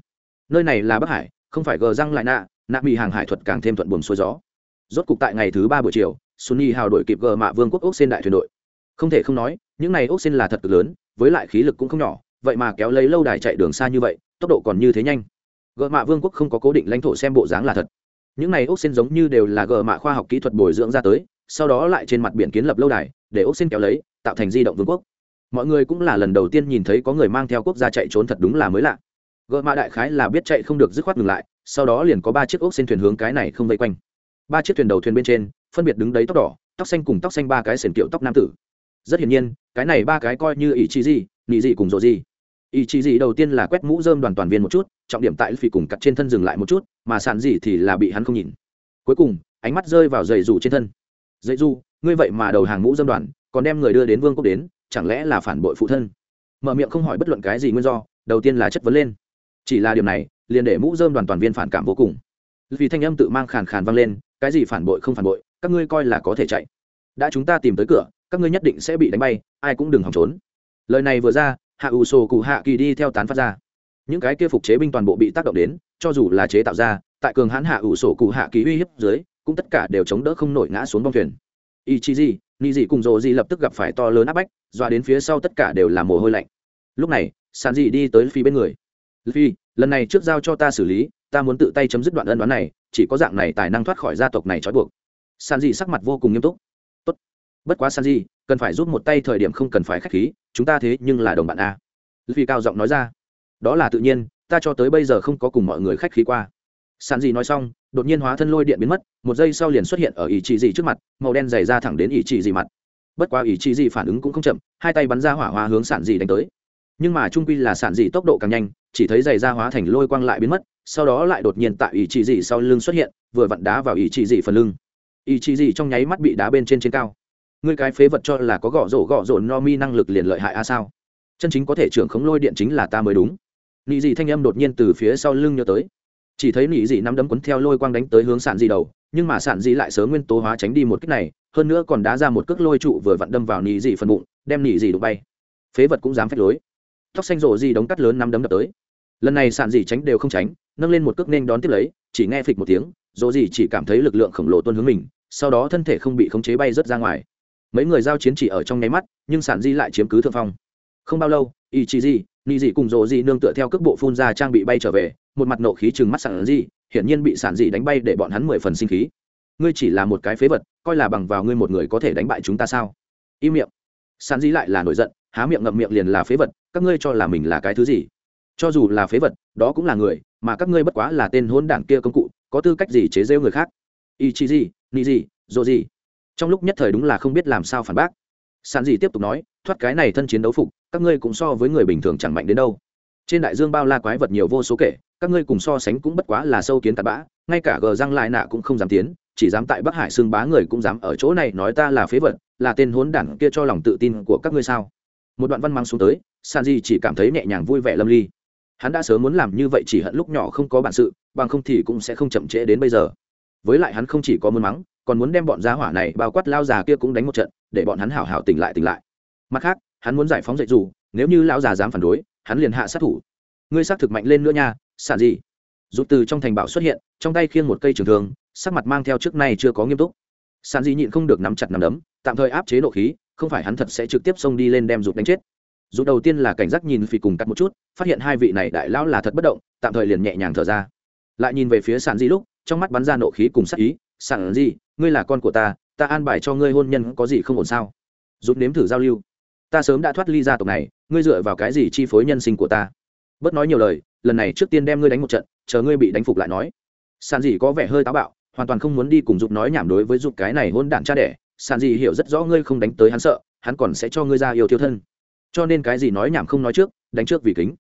Nơi này là bắc hải, không phải gờ răng lại nạ nạ bị hàng hải thuật càng thêm thuận buồm xuôi gió. Rốt cục tại ngày thứ ba buổi chiều xuân hào đổi kịp gờ mạ vương quốc ốc xên đại thuyền đội. Không thể không nói, những này ốc xên là thật cực lớn, với lại khí lực cũng không nhỏ, vậy mà kéo lấy lâu đài chạy đường xa như vậy, tốc độ còn như thế nhanh. Gợ mạ vương quốc không có cố định lãnh thổ xem bộ dáng là thật. Những này ốc xên giống như đều là gợ mạ khoa học kỹ thuật bồi dưỡng ra tới, sau đó lại trên mặt biển kiến lập lâu đài, để ốc xên kéo lấy, tạo thành di động vương quốc. Mọi người cũng là lần đầu tiên nhìn thấy có người mang theo quốc gia chạy trốn thật đúng là mới lạ. Gợ mạ đại khái là biết chạy không được dứt khoát ngừng lại sau đó liền có ba chiếc ốc xên thuyền hướng cái này không vây quanh. Ba chiếc thuyền đầu thuyền bên trên, phân biệt đứng đấy tóc đỏ, tóc xanh cùng tóc xanh ba cái sền kiệu tóc nam tử. Rất hiển nhiên, cái này ba cái coi như ý chí gì nị gì cùng rộ gì ý chí gì đầu tiên là quét mũ dơm đoàn toàn viên một chút, trọng điểm tại phi cùng cặt trên thân dừng lại một chút, mà sàn gì thì là bị hắn không nhìn. Cuối cùng, ánh mắt rơi vào dậy dù trên thân. Dậy dù, ngươi vậy mà đầu hàng mũ dơm đoàn, còn đem người đưa đến vương quốc đến, chẳng lẽ là phản bội phụ thân? Mở miệng không hỏi bất luận cái gì nguyên do, đầu tiên là chất vấn lên. Chỉ là điều này liền để mũ dơm đoàn toàn viên phản cảm vô cùng. Vì thanh âm tự mang khàn khàn vang lên, cái gì phản bội không phản bội, các ngươi coi là có thể chạy. Đã chúng ta tìm tới cửa, các ngươi nhất định sẽ bị đánh bay, ai cũng đừng hòng trốn. Lời này vừa ra, hạ ủ sổ cụ hạ kỳ đi theo tán phát ra. Những cái kia phục chế binh toàn bộ bị tác động đến, cho dù là chế tạo ra, tại cường hãn hạ ủ sổ cụ hạ kỳ uy hiếp dưới, cũng tất cả đều chống đỡ không nổi ngã xuống bong thuyền. Ý chí gì ni gì cùng rộ gì lập tức gặp phải to lớn áp bách doa đến phía sau tất cả đều là mồ hôi lạnh. Lúc này sàn gì đi tới phi bên người phi, lần này trước giao cho ta xử lý, ta muốn tự tay chấm dứt đoạn ân đoán này, chỉ có dạng này tài năng thoát khỏi gia tộc này trói buộc. San gì sắc mặt vô cùng nghiêm túc. Tốt. bất quá San gì cần phải giúp một tay thời điểm không cần phải khách khí, chúng ta thế nhưng là đồng bạn a. Phi cao giọng nói ra. Đó là tự nhiên, ta cho tới bây giờ không có cùng mọi người khách khí qua. San gì nói xong, đột nhiên hóa thân lôi điện biến mất, một giây sau liền xuất hiện ở ý chỉ gì trước mặt, màu đen dày ra thẳng đến ý chỉ gì mặt. Bất quá ý chỉ gì phản ứng cũng không chậm, hai tay bắn ra hỏa hoa hướng sản dị đánh tới nhưng mà trung quy là sản gì tốc độ càng nhanh, chỉ thấy dày ra hóa thành lôi quang lại biến mất, sau đó lại đột nhiên tại ý chỉ dị sau lưng xuất hiện, vừa vặn đá vào ý chỉ dị phần lưng. Ý chỉ dị trong nháy mắt bị đá bên trên trên cao. Ngươi cái phế vật cho là có gõ rổ gõ rổ no mi năng lực liền lợi hại a sao? Chân chính có thể trưởng khống lôi điện chính là ta mới đúng. Nị dị thanh âm đột nhiên từ phía sau lưng nhớ tới. Chỉ thấy nị dị nắm đấm quấn theo lôi quang đánh tới hướng sản dị đầu, nhưng mà sản dị lại sớm nguyên tố hóa tránh đi một kích này, hơn nữa còn đá ra một cước lôi trụ vừa vặn đâm vào nị dị phần bụng, đem nị dị đụng bay. Phế vật cũng dám phách lối tóc xanh rộ gì đống cắt lớn nắm đấm đập tới. Lần này sạn gì tránh đều không tránh, nâng lên một cước nên đón tiếp lấy, chỉ nghe phịch một tiếng, rộ gì chỉ cảm thấy lực lượng khổng lồ tuôn hướng mình, sau đó thân thể không bị khống chế bay rớt ra ngoài. Mấy người giao chiến chỉ ở trong nháy mắt, nhưng sản di lại chiếm cứ thượng phong. Không bao lâu ý chí di ni dị cùng rộ gì nương tựa theo cước bộ phun ra trang bị bay trở về, một mặt nộ khí chừng mắt sản di hiển nhiên bị sản gì đánh bay để bọn hắn mười phần sinh khí. Ngươi chỉ là một cái phế vật, coi là bằng vào ngươi một người có thể đánh bại chúng ta sao? Im miệng. Sản di lại là nổi giận há miệng ngậm miệng liền là phế vật, các ngươi cho là mình là cái thứ gì? Cho dù là phế vật, đó cũng là người, mà các ngươi bất quá là tên hôn đảng kia công cụ, có tư cách gì chế rêu người khác? Ý chí gì ni gì dô gì trong lúc nhất thời đúng là không biết làm sao phản bác. Sản gì tiếp tục nói, thoát cái này thân chiến đấu phục, các ngươi cũng so với người bình thường chẳng mạnh đến đâu. Trên đại dương bao la quái vật nhiều vô số kể, các ngươi cùng so sánh cũng bất quá là sâu kiến tạt bã, ngay cả gờ răng lại nạ cũng không dám tiến, chỉ dám tại bắc hải xương bá người cũng dám ở chỗ này nói ta là phế vật, là tên hốn đản kia cho lòng tự tin của các ngươi sao? Một đoạn văn mang xuống tới, san di chỉ cảm thấy nhẹ nhàng vui vẻ lâm ly. Hắn đã sớm muốn làm như vậy chỉ hận lúc nhỏ không có bản sự, bằng không thì cũng sẽ không chậm trễ đến bây giờ. Với lại hắn không chỉ có muốn mắng, còn muốn đem bọn gia hỏa này bao quát lao già kia cũng đánh một trận, để bọn hắn hảo hảo tỉnh lại tỉnh lại. Mặt khác, hắn muốn giải phóng dạy dù, nếu như lão già dám phản đối, hắn liền hạ sát thủ. Ngươi xác thực mạnh lên nữa nha sản gì rút từ trong thành bảo xuất hiện, trong tay khiêng một cây trường thương, sắc mặt mang theo trước nay chưa có nghiêm túc. Sản dị nhịn không được nắm chặt nắm đấm, tạm thời áp chế nộ khí không phải hắn thật sẽ trực tiếp xông đi lên đem rụt đánh chết. Rụt đầu tiên là cảnh giác nhìn phì cùng cắt một chút, phát hiện hai vị này đại lão là thật bất động, tạm thời liền nhẹ nhàng thở ra. Lại nhìn về phía sản Di lúc, trong mắt bắn ra nộ khí cùng sắc ý sản di, ngươi là con của ta ta an bài cho ngươi hôn nhân có gì không ổn sao? Rút nếm thử giao lưu. Ta sớm đã thoát ly gia tộc này, ngươi dựa vào cái gì chi phối nhân sinh của ta? Bớt nói nhiều lời, lần này trước tiên đem ngươi đánh một trận, chờ ngươi bị đánh phục lại nói. Sàn Di có vẻ hơi táo bạo, hoàn toàn không muốn đi cùng dục nói nhảm đối với dục cái này hôn đản cha đẻ sàn dì hiểu rất rõ ngươi không đánh tới hắn sợ, hắn còn sẽ cho ngươi ra yêu thiêu thân. Cho nên cái gì nói nhảm không nói trước, đánh trước vì kính.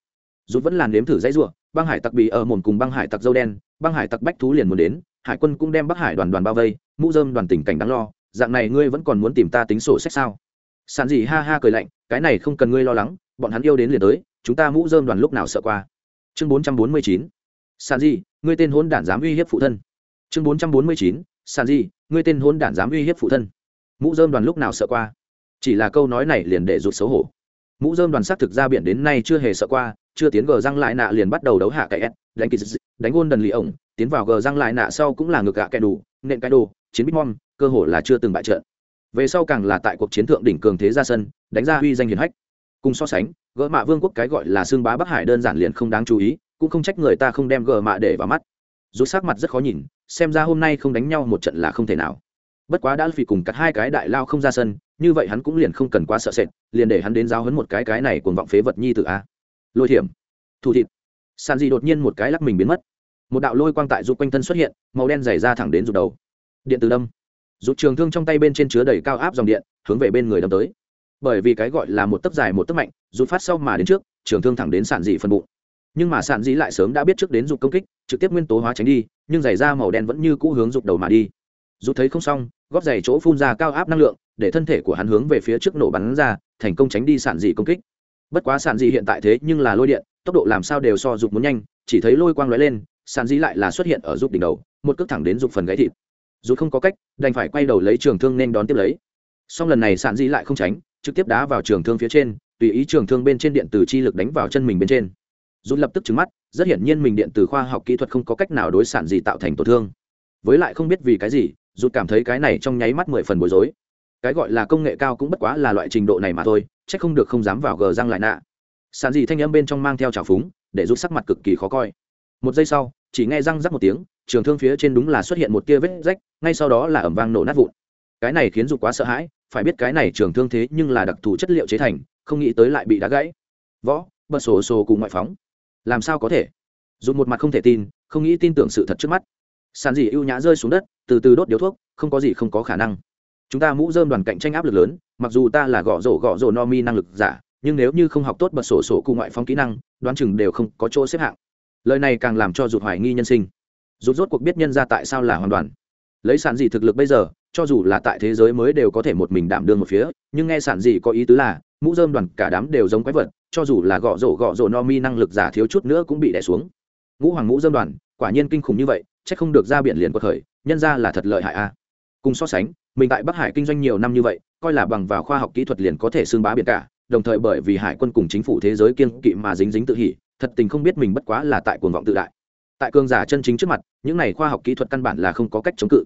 Rút vẫn làn nếm thử dãy ruộng băng hải tặc bị ở mồn cùng băng hải tặc dâu đen, băng hải tặc bách thú liền muốn đến, hải quân cũng đem bắc hải đoàn đoàn bao vây, mũ dơm đoàn tình cảnh đáng lo, dạng này ngươi vẫn còn muốn tìm ta tính sổ sách sao? Sàn dì ha ha cười lạnh, cái này không cần ngươi lo lắng, bọn hắn yêu đến liền tới, chúng ta mũ dơm đoàn lúc nào sợ qua? Chương bốn trăm bốn mươi chín. Sàn di ngươi tên hôn đản dám uy hiếp phụ thân. Chương bốn trăm bốn mươi chín. Sàn di ngươi tên hôn đản dám uy hiếp phụ thân mũ dơm đoàn lúc nào sợ qua? Chỉ là câu nói này liền để rụt xấu hổ. Mũ dơm đoàn xác thực ra biển đến nay chưa hề sợ qua, chưa tiến gờ răng lại nạ liền bắt đầu đấu hạ cậy s, đánh kỳ đánh ôn đần lì ổng, tiến vào gờ răng lại nạ sau cũng là ngược gạ kẻ đủ, nện cái đồ, chiến bít mom, cơ hồ là chưa từng bại trận. Về sau càng là tại cuộc chiến thượng đỉnh cường thế ra sân, đánh ra uy danh hiền hách. Cùng so sánh, gỡ mạ vương quốc cái gọi là xương bá bắc hải đơn giản liền không đáng chú ý, cũng không trách người ta không đem gờ mạ để vào mắt. Rút sắc mặt rất khó nhìn, xem ra hôm nay không đánh nhau một trận là không thể nào bất quá đã vì cùng cắt hai cái đại lao không ra sân, như vậy hắn cũng liền không cần quá sợ sệt, liền để hắn đến giáo hấn một cái cái này cuồng vọng phế vật nhi tự a. Lôi thiểm, thủ thịt. Sàn gì đột nhiên một cái lắc mình biến mất. Một đạo lôi quang tại rụt quanh thân xuất hiện, màu đen dày ra thẳng đến rụt đầu. Điện từ đâm. Rụt trường thương trong tay bên trên chứa đầy cao áp dòng điện, hướng về bên người đâm tới. Bởi vì cái gọi là một tấc dài một tấc mạnh, rụt phát sau mà đến trước, trường thương thẳng đến sản dị phần bụng. Nhưng mà sản dị lại sớm đã biết trước đến rụt công kích, trực tiếp nguyên tố hóa tránh đi, nhưng dày ra màu đen vẫn như cũ hướng rụt đầu mà đi. Rụt thấy không xong góp giày chỗ phun ra cao áp năng lượng, để thân thể của hắn hướng về phía trước nổ bắn ra, thành công tránh đi sản dị công kích. Bất quá sản dị hiện tại thế nhưng là lôi điện, tốc độ làm sao đều so dục muốn nhanh, chỉ thấy lôi quang lóe lên sản dị lại là xuất hiện ở dục đỉnh đầu, một cước thẳng đến dục phần gáy thịt. Dù không có cách, đành phải quay đầu lấy trường thương nên đón tiếp lấy. Song lần này sản dị lại không tránh, trực tiếp đá vào trường thương phía trên, tùy ý trường thương bên trên điện từ chi lực đánh vào chân mình bên trên. Dù lập tức trứng mắt, rất hiển nhiên mình điện từ khoa học kỹ thuật không có cách nào đối sản gì tạo thành tổn thương. Với lại không biết vì cái gì rụt cảm thấy cái này trong nháy mắt mười phần bối rối. Cái gọi là công nghệ cao cũng bất quá là loại trình độ này mà thôi c h ắ c không được không dám vào gờ răng lại nạ. Sàn dì thanh âm bên trong mang theo trào phúng, để rút sắc mặt cực kỳ khó coi. Một giây sau, chỉ nghe răng rắc một tiếng, trường thương phía trên đúng là xuất hiện một tia vết rách, ngay sau đó là ẩm vang nổ nát vụn. Cái này khiến rụt quá sợ hãi, phải biết cái này trường thương thế nhưng là đặc thù chất liệu chế thành, không nghĩ tới lại bị đá gãy. Võ, bật sổ sổ cùng ngoại phóng. Làm sao có thể? Dù một mặt không thể tin, không nghĩ tin tưởng sự thật trước mắt sàn dì ưu nhã rơi xuống đất, từ từ đốt điếu thuốc, không có gì không có khả năng. Chúng ta mũ dơm đoàn cạnh tranh áp lực lớn, mặc dù ta là gõ rổ gõ rổ no mi năng lực giả, nhưng nếu như không học tốt bật sổ sổ cụ ngoại phong kỹ năng, đoán chừng đều không có chỗ xếp hạng. Lời này càng làm cho rụt hoài nghi nhân sinh. Rụt rốt cuộc biết nhân ra tại sao là hoàn toàn. Lấy sản dị thực lực bây giờ, cho dù là tại thế giới mới đều có thể một mình đảm đương một phía, nhưng nghe sản dị có ý tứ là, mũ dơm đoàn cả đám đều giống quái vật, cho dù là gõ rổ gõ rổ no mi năng lực giả thiếu chút nữa cũng bị đẻ xuống. Ngũ hoàng ngũ dơm đoàn, quả nhiên kinh khủng như vậy chắc không được ra biển liền quật khởi, nhân ra là thật lợi hại a cùng so sánh, mình tại bắc hải kinh doanh nhiều năm như vậy, coi là bằng vào khoa học kỹ thuật liền có thể xương bá biển cả, đồng thời bởi vì hải quân cùng chính phủ thế giới kiên kỵ mà dính dính tự hỉ, thật tình không biết mình bất quá là tại cuồng vọng tự đại. Tại cường giả chân chính trước mặt, những này khoa học kỹ thuật căn bản là không có cách chống cự.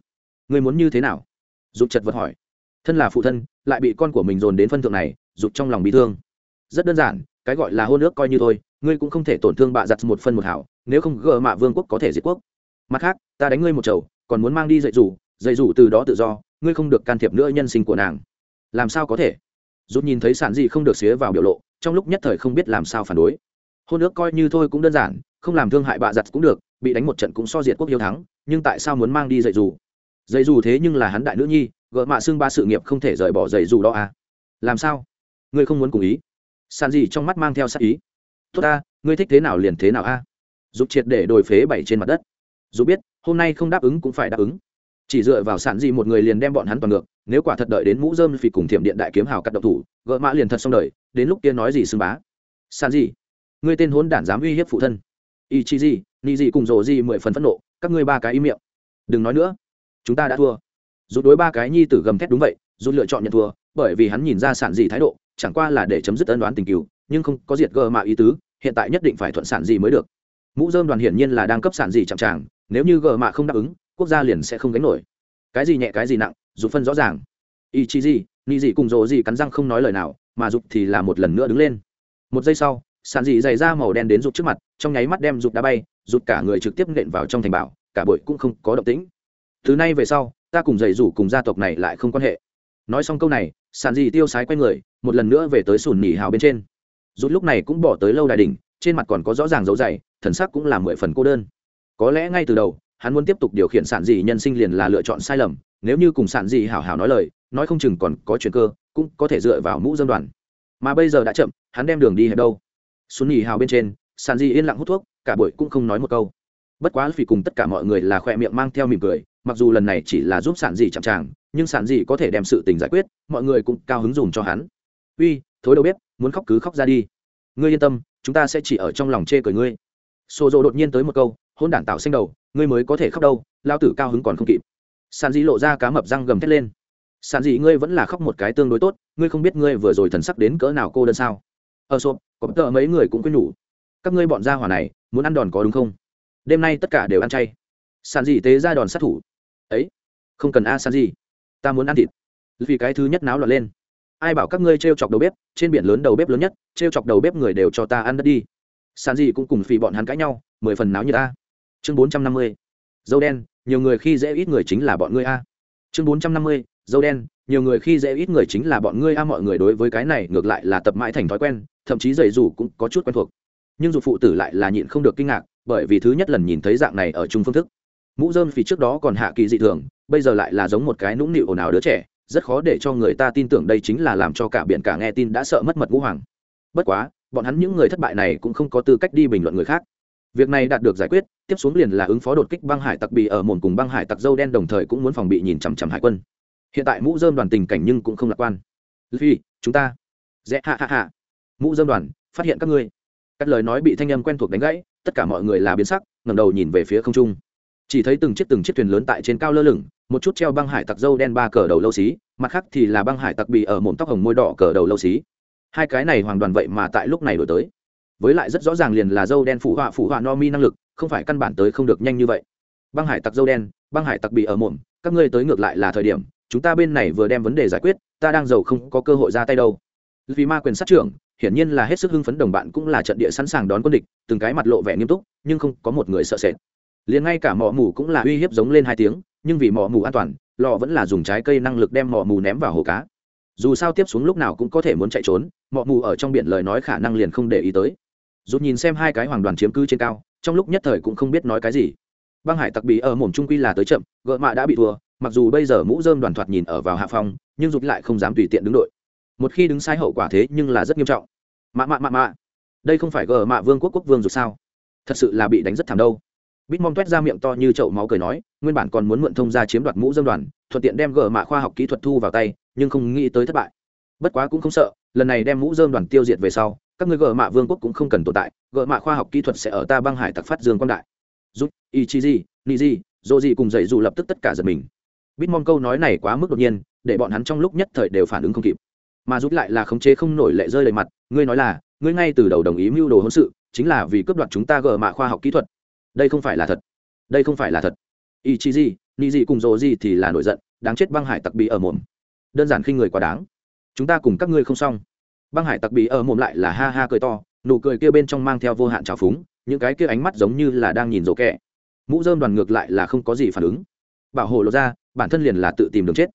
Người muốn như thế nào? Dục chật vật hỏi. Thân là phụ thân, lại bị con của mình dồn đến phân thượng này, dục trong lòng bị thương. Rất đơn giản, cái gọi là hôn ước coi như thôi, ngươi cũng không thể tổn thương bạ giặt một phân một hảo, nếu không gỡ mạ vương quốc có thể diệt quốc mặt khác, ta đánh ngươi một chầu, còn muốn mang đi dạy rủ dạy rủ từ đó tự do, ngươi không được can thiệp nữa nhân sinh của nàng. Làm sao có thể? Rút nhìn thấy sản gì không được xía vào biểu lộ, trong lúc nhất thời không biết làm sao phản đối. Hôn ước coi như thôi cũng đơn giản, không làm thương hại bạ giặt cũng được, bị đánh một trận cũng so diệt quốc hiếu thắng, nhưng tại sao muốn mang đi dạy dù dạy dù thế nhưng là hắn đại nữ nhi, gỡ mạ xương ba sự nghiệp không thể rời bỏ dạy dù đó à? Làm sao? Ngươi không muốn cùng ý. Sàn gì trong mắt mang theo sắc ý. Tốt ta, ngươi thích thế nào liền thế nào a. Giúp triệt để đồi phế bảy trên mặt đất dù biết, hôm nay không đáp ứng cũng phải đáp ứng. Chỉ dựa vào sản gì một người liền đem bọn hắn toàn ngược, nếu quả thật đợi đến mũ dơm phì cùng thiểm điện đại kiếm hào cắt độc thủ, gỡ mã liền thật xong đời, đến lúc kia nói gì xưng bá. Sản gì ngươi tên hốn đản dám uy hiếp phụ thân. Ý chí gì ni gì cùng rồ gì mười phần phẫn nộ, các ngươi ba cái im miệng. Đừng nói nữa, chúng ta đã thua. Dù đối ba cái nhi tử gầm thét đúng vậy dù lựa chọn nhận thua, bởi vì hắn nhìn ra sản gì thái độ, chẳng qua là để chấm dứt ân đoán tình cứu nhưng không có diệt gờ mạ ý tứ, hiện tại nhất định phải thuận sản gì mới được. Mũ dơm đoàn hiển nhiên là đang cấp sản gì chậm tràng nếu như gờ mạ không đáp ứng, quốc gia liền sẽ không gánh nổi. Cái gì nhẹ, cái gì nặng, dù phân rõ ràng. Ý chí gì ni gì cùng rộ gì cắn răng không nói lời nào, mà dục thì là một lần nữa đứng lên. Một giây sau, sàn dị dày ra màu đen đến dục trước mặt, trong nháy mắt đem dục đá bay, dục cả người trực tiếp nện vào trong thành bảo, cả bội cũng không có động tĩnh. Thứ nay về sau, ta cùng dày rủ cùng gia tộc này lại không quan hệ. Nói xong câu này, sàn dị tiêu sái quay người, một lần nữa về tới sùn nỉ hào bên trên. Rút lúc này cũng bỏ tới lâu đài đỉnh, trên mặt còn có rõ ràng dấu dày, thần sắc cũng là mười phần cô đơn có lẽ ngay từ đầu, hắn muốn tiếp tục điều khiển sản dị nhân sinh liền là lựa chọn sai lầm, nếu như cùng sản dị hảo hảo nói lời, nói không chừng còn có chuyện cơ, cũng có thể dựa vào mũ dân đoàn. Mà bây giờ đã chậm, hắn đem đường đi hẹp đâu. Xuân nhì hào bên trên, sản dị yên lặng hút thuốc, cả buổi cũng không nói một câu. Bất quá vì cùng tất cả mọi người là khoe miệng mang theo mỉm cười, mặc dù lần này chỉ là giúp sản dị chạm tràng nhưng sản dị có thể đem sự tình giải quyết, mọi người cũng cao hứng dùng cho hắn. Uy, thối đầu bếp muốn khóc cứ khóc ra đi. Ngươi yên tâm, chúng ta sẽ chỉ ở trong lòng chê cười ngươi. Xô rộ đột nhiên tới một câu hôn đản tạo xanh đầu, ngươi mới có thể khóc đâu, lao tử cao hứng còn không kịp. Sàn dĩ lộ ra cá mập răng gầm thét lên. Sàn dĩ, ngươi vẫn là khóc một cái tương đối tốt, ngươi không biết ngươi vừa rồi thần sắc đến cỡ nào cô đơn sao? Ờ sộp có tợ mấy người cũng quyết nhủ. Các ngươi bọn gia hỏa này, muốn ăn đòn có đúng không? Đêm nay tất cả đều ăn chay. Sàn dĩ tế ra đòn sát thủ. Ấy, không cần a, sàn dĩ. Ta muốn ăn thịt. Vì cái thứ nhất náo loạn lên. Ai bảo các ngươi t r e o chọc đầu bếp, trên biển lớn đầu bếp lớn nhất t r e o chọc đầu bếp người đều cho ta ăn đất đi. Sàn dĩ cũng cùng phì bọn hắn cãi nhau, mười phần náo như ta chương bốn trăm năm mươi, dâu đen, nhiều người khi dễ ít người chính là bọn ngươi a. Chương bốn trăm năm mươi, dâu đen, nhiều người khi dễ ít người chính là bọn ngươi a, mọi người đối với cái này ngược lại là tập mãi thành thói quen, thậm chí dày dù cũng có chút quen thuộc. Nhưng dù phụ tử lại là nhịn không được kinh ngạc, bởi vì thứ nhất lần nhìn thấy dạng này ở chung phương thức. Mũ dơm vì trước đó còn hạ kỳ dị thường, bây giờ lại là giống một cái nũng nịu ồn ào đứa trẻ, rất khó để cho người ta tin tưởng đây chính là làm cho cả biển cả nghe tin đã sợ mất mật ngũ hoàng. Bất quá, bọn hắn những người thất bại này cũng không có tư cách đi bình luận người khác việc này đạt được giải quyết, tiếp xuống liền là ứng phó đột kích băng hải tặc bị ở mồn cùng băng hải tặc dâu đen đồng thời cũng muốn phòng bị nhìn chằm chằm hải quân. Hiện tại mũ dơm đoàn tình cảnh nhưng cũng không lạc quan. Phi chúng ta. Dễ hạ hạ hạ mũ dơm đoàn, phát hiện các ngươi. Các lời nói bị thanh âm quen thuộc đánh gãy, tất cả mọi người là biến sắc, ngẩng đầu nhìn về phía không trung. Chỉ thấy từng chiếc từng chiếc thuyền lớn tại trên cao lơ lửng, một chút treo băng hải tặc dâu đen ba cờ đầu lâu xí, mặt khác thì là băng hải tặc bị ở mồm tóc hồng môi đỏ cờ đầu lâu xí. Hai cái này hoàn đoàn vậy mà tại lúc này đổi tới với lại rất rõ ràng liền là dâu đen phụ họa phụ họa no mi năng lực, không phải căn bản tới không được nhanh như vậy. Băng hải tặc dâu đen, băng hải tặc bị ở mồm, các ngươi tới ngược lại là thời điểm, chúng ta bên này vừa đem vấn đề giải quyết, ta đang giàu không có cơ hội ra tay đâu. Vì ma quyền sát trưởng, hiển nhiên là hết sức hưng phấn đồng bạn cũng là trận địa sẵn sàng đón quân địch, từng cái mặt lộ vẻ nghiêm túc, nhưng không có một người sợ sệt. Liền ngay cả mỏ mù cũng là uy hiếp giống lên hai tiếng, nhưng vì mỏ mù an toàn, lò vẫn là dùng trái cây năng lực đem mỏ mù ném vào hồ cá. Dù sao tiếp xuống lúc nào cũng có thể muốn chạy trốn mỏ mù ở trong biển lời nói khả năng liền không để ý tới rút nhìn xem hai cái hoàng đoàn chiếm cứ trên cao, trong lúc nhất thời cũng không biết nói cái gì. Băng hải tặc bị ở mồm trung quy là tới chậm gợ mạ đã bị thua, mặc dù bây giờ mũ dơm đoàn thoạt nhìn ở vào hạ phong nhưng rút lại không dám tùy tiện đứng đội. Một khi đứng sai hậu quả thế nhưng là rất nghiêm trọng. Mạ mạ mạ mạ. Đây không phải gờ mạ vương quốc quốc vương rồi sao? Thật sự là bị đánh rất thảm đâu. Bít mong toét ra miệng to như chậu máu cười nói, nguyên bản còn muốn mượn thông ra chiếm đoạt mũ dơm đoàn, thuận tiện đem gờ mạ khoa học kỹ thuật thu vào tay, nhưng không nghĩ tới thất bại. Bất quá cũng không sợ, lần này đem mũ dơm đoàn tiêu diệt về sau các người gờ mạ vương quốc cũng không cần tồn tại, gờ mạ khoa học kỹ thuật sẽ ở ta băng hải tặc phát dương quan đại. Giúp ý chí gì ni gì dô gì cùng dậy dù lập tức tất cả giật mình. Bitmom câu nói này quá mức đột nhiên, để bọn hắn trong lúc nhất thời đều phản ứng không kịp. Mà rút lại là khống chế không nổi lệ rơi đầy mặt, ngươi nói là, ngươi ngay từ đầu đồng ý mưu đồ hôn sự, chính là vì cướp đoạt chúng ta gờ mạ khoa học kỹ thuật. Đây không phải là thật. Đây không phải là thật. Ý chí gì ni gì cùng dô gì thì là nổi giận, đáng chết băng hải tặc bị ở mồm đơn giản khi người quá đáng. Chúng ta cùng các ngươi không xong băng hải tặc bị ở mồm lại là ha ha cười to, nụ cười kia bên trong mang theo vô hạn trào phúng, những cái kia ánh mắt giống như là đang nhìn rổ kẹ. Mũ dơm đoàn ngược lại là không có gì phản ứng. Bảo hộ lộ ra, bản thân liền là tự tìm đường chết.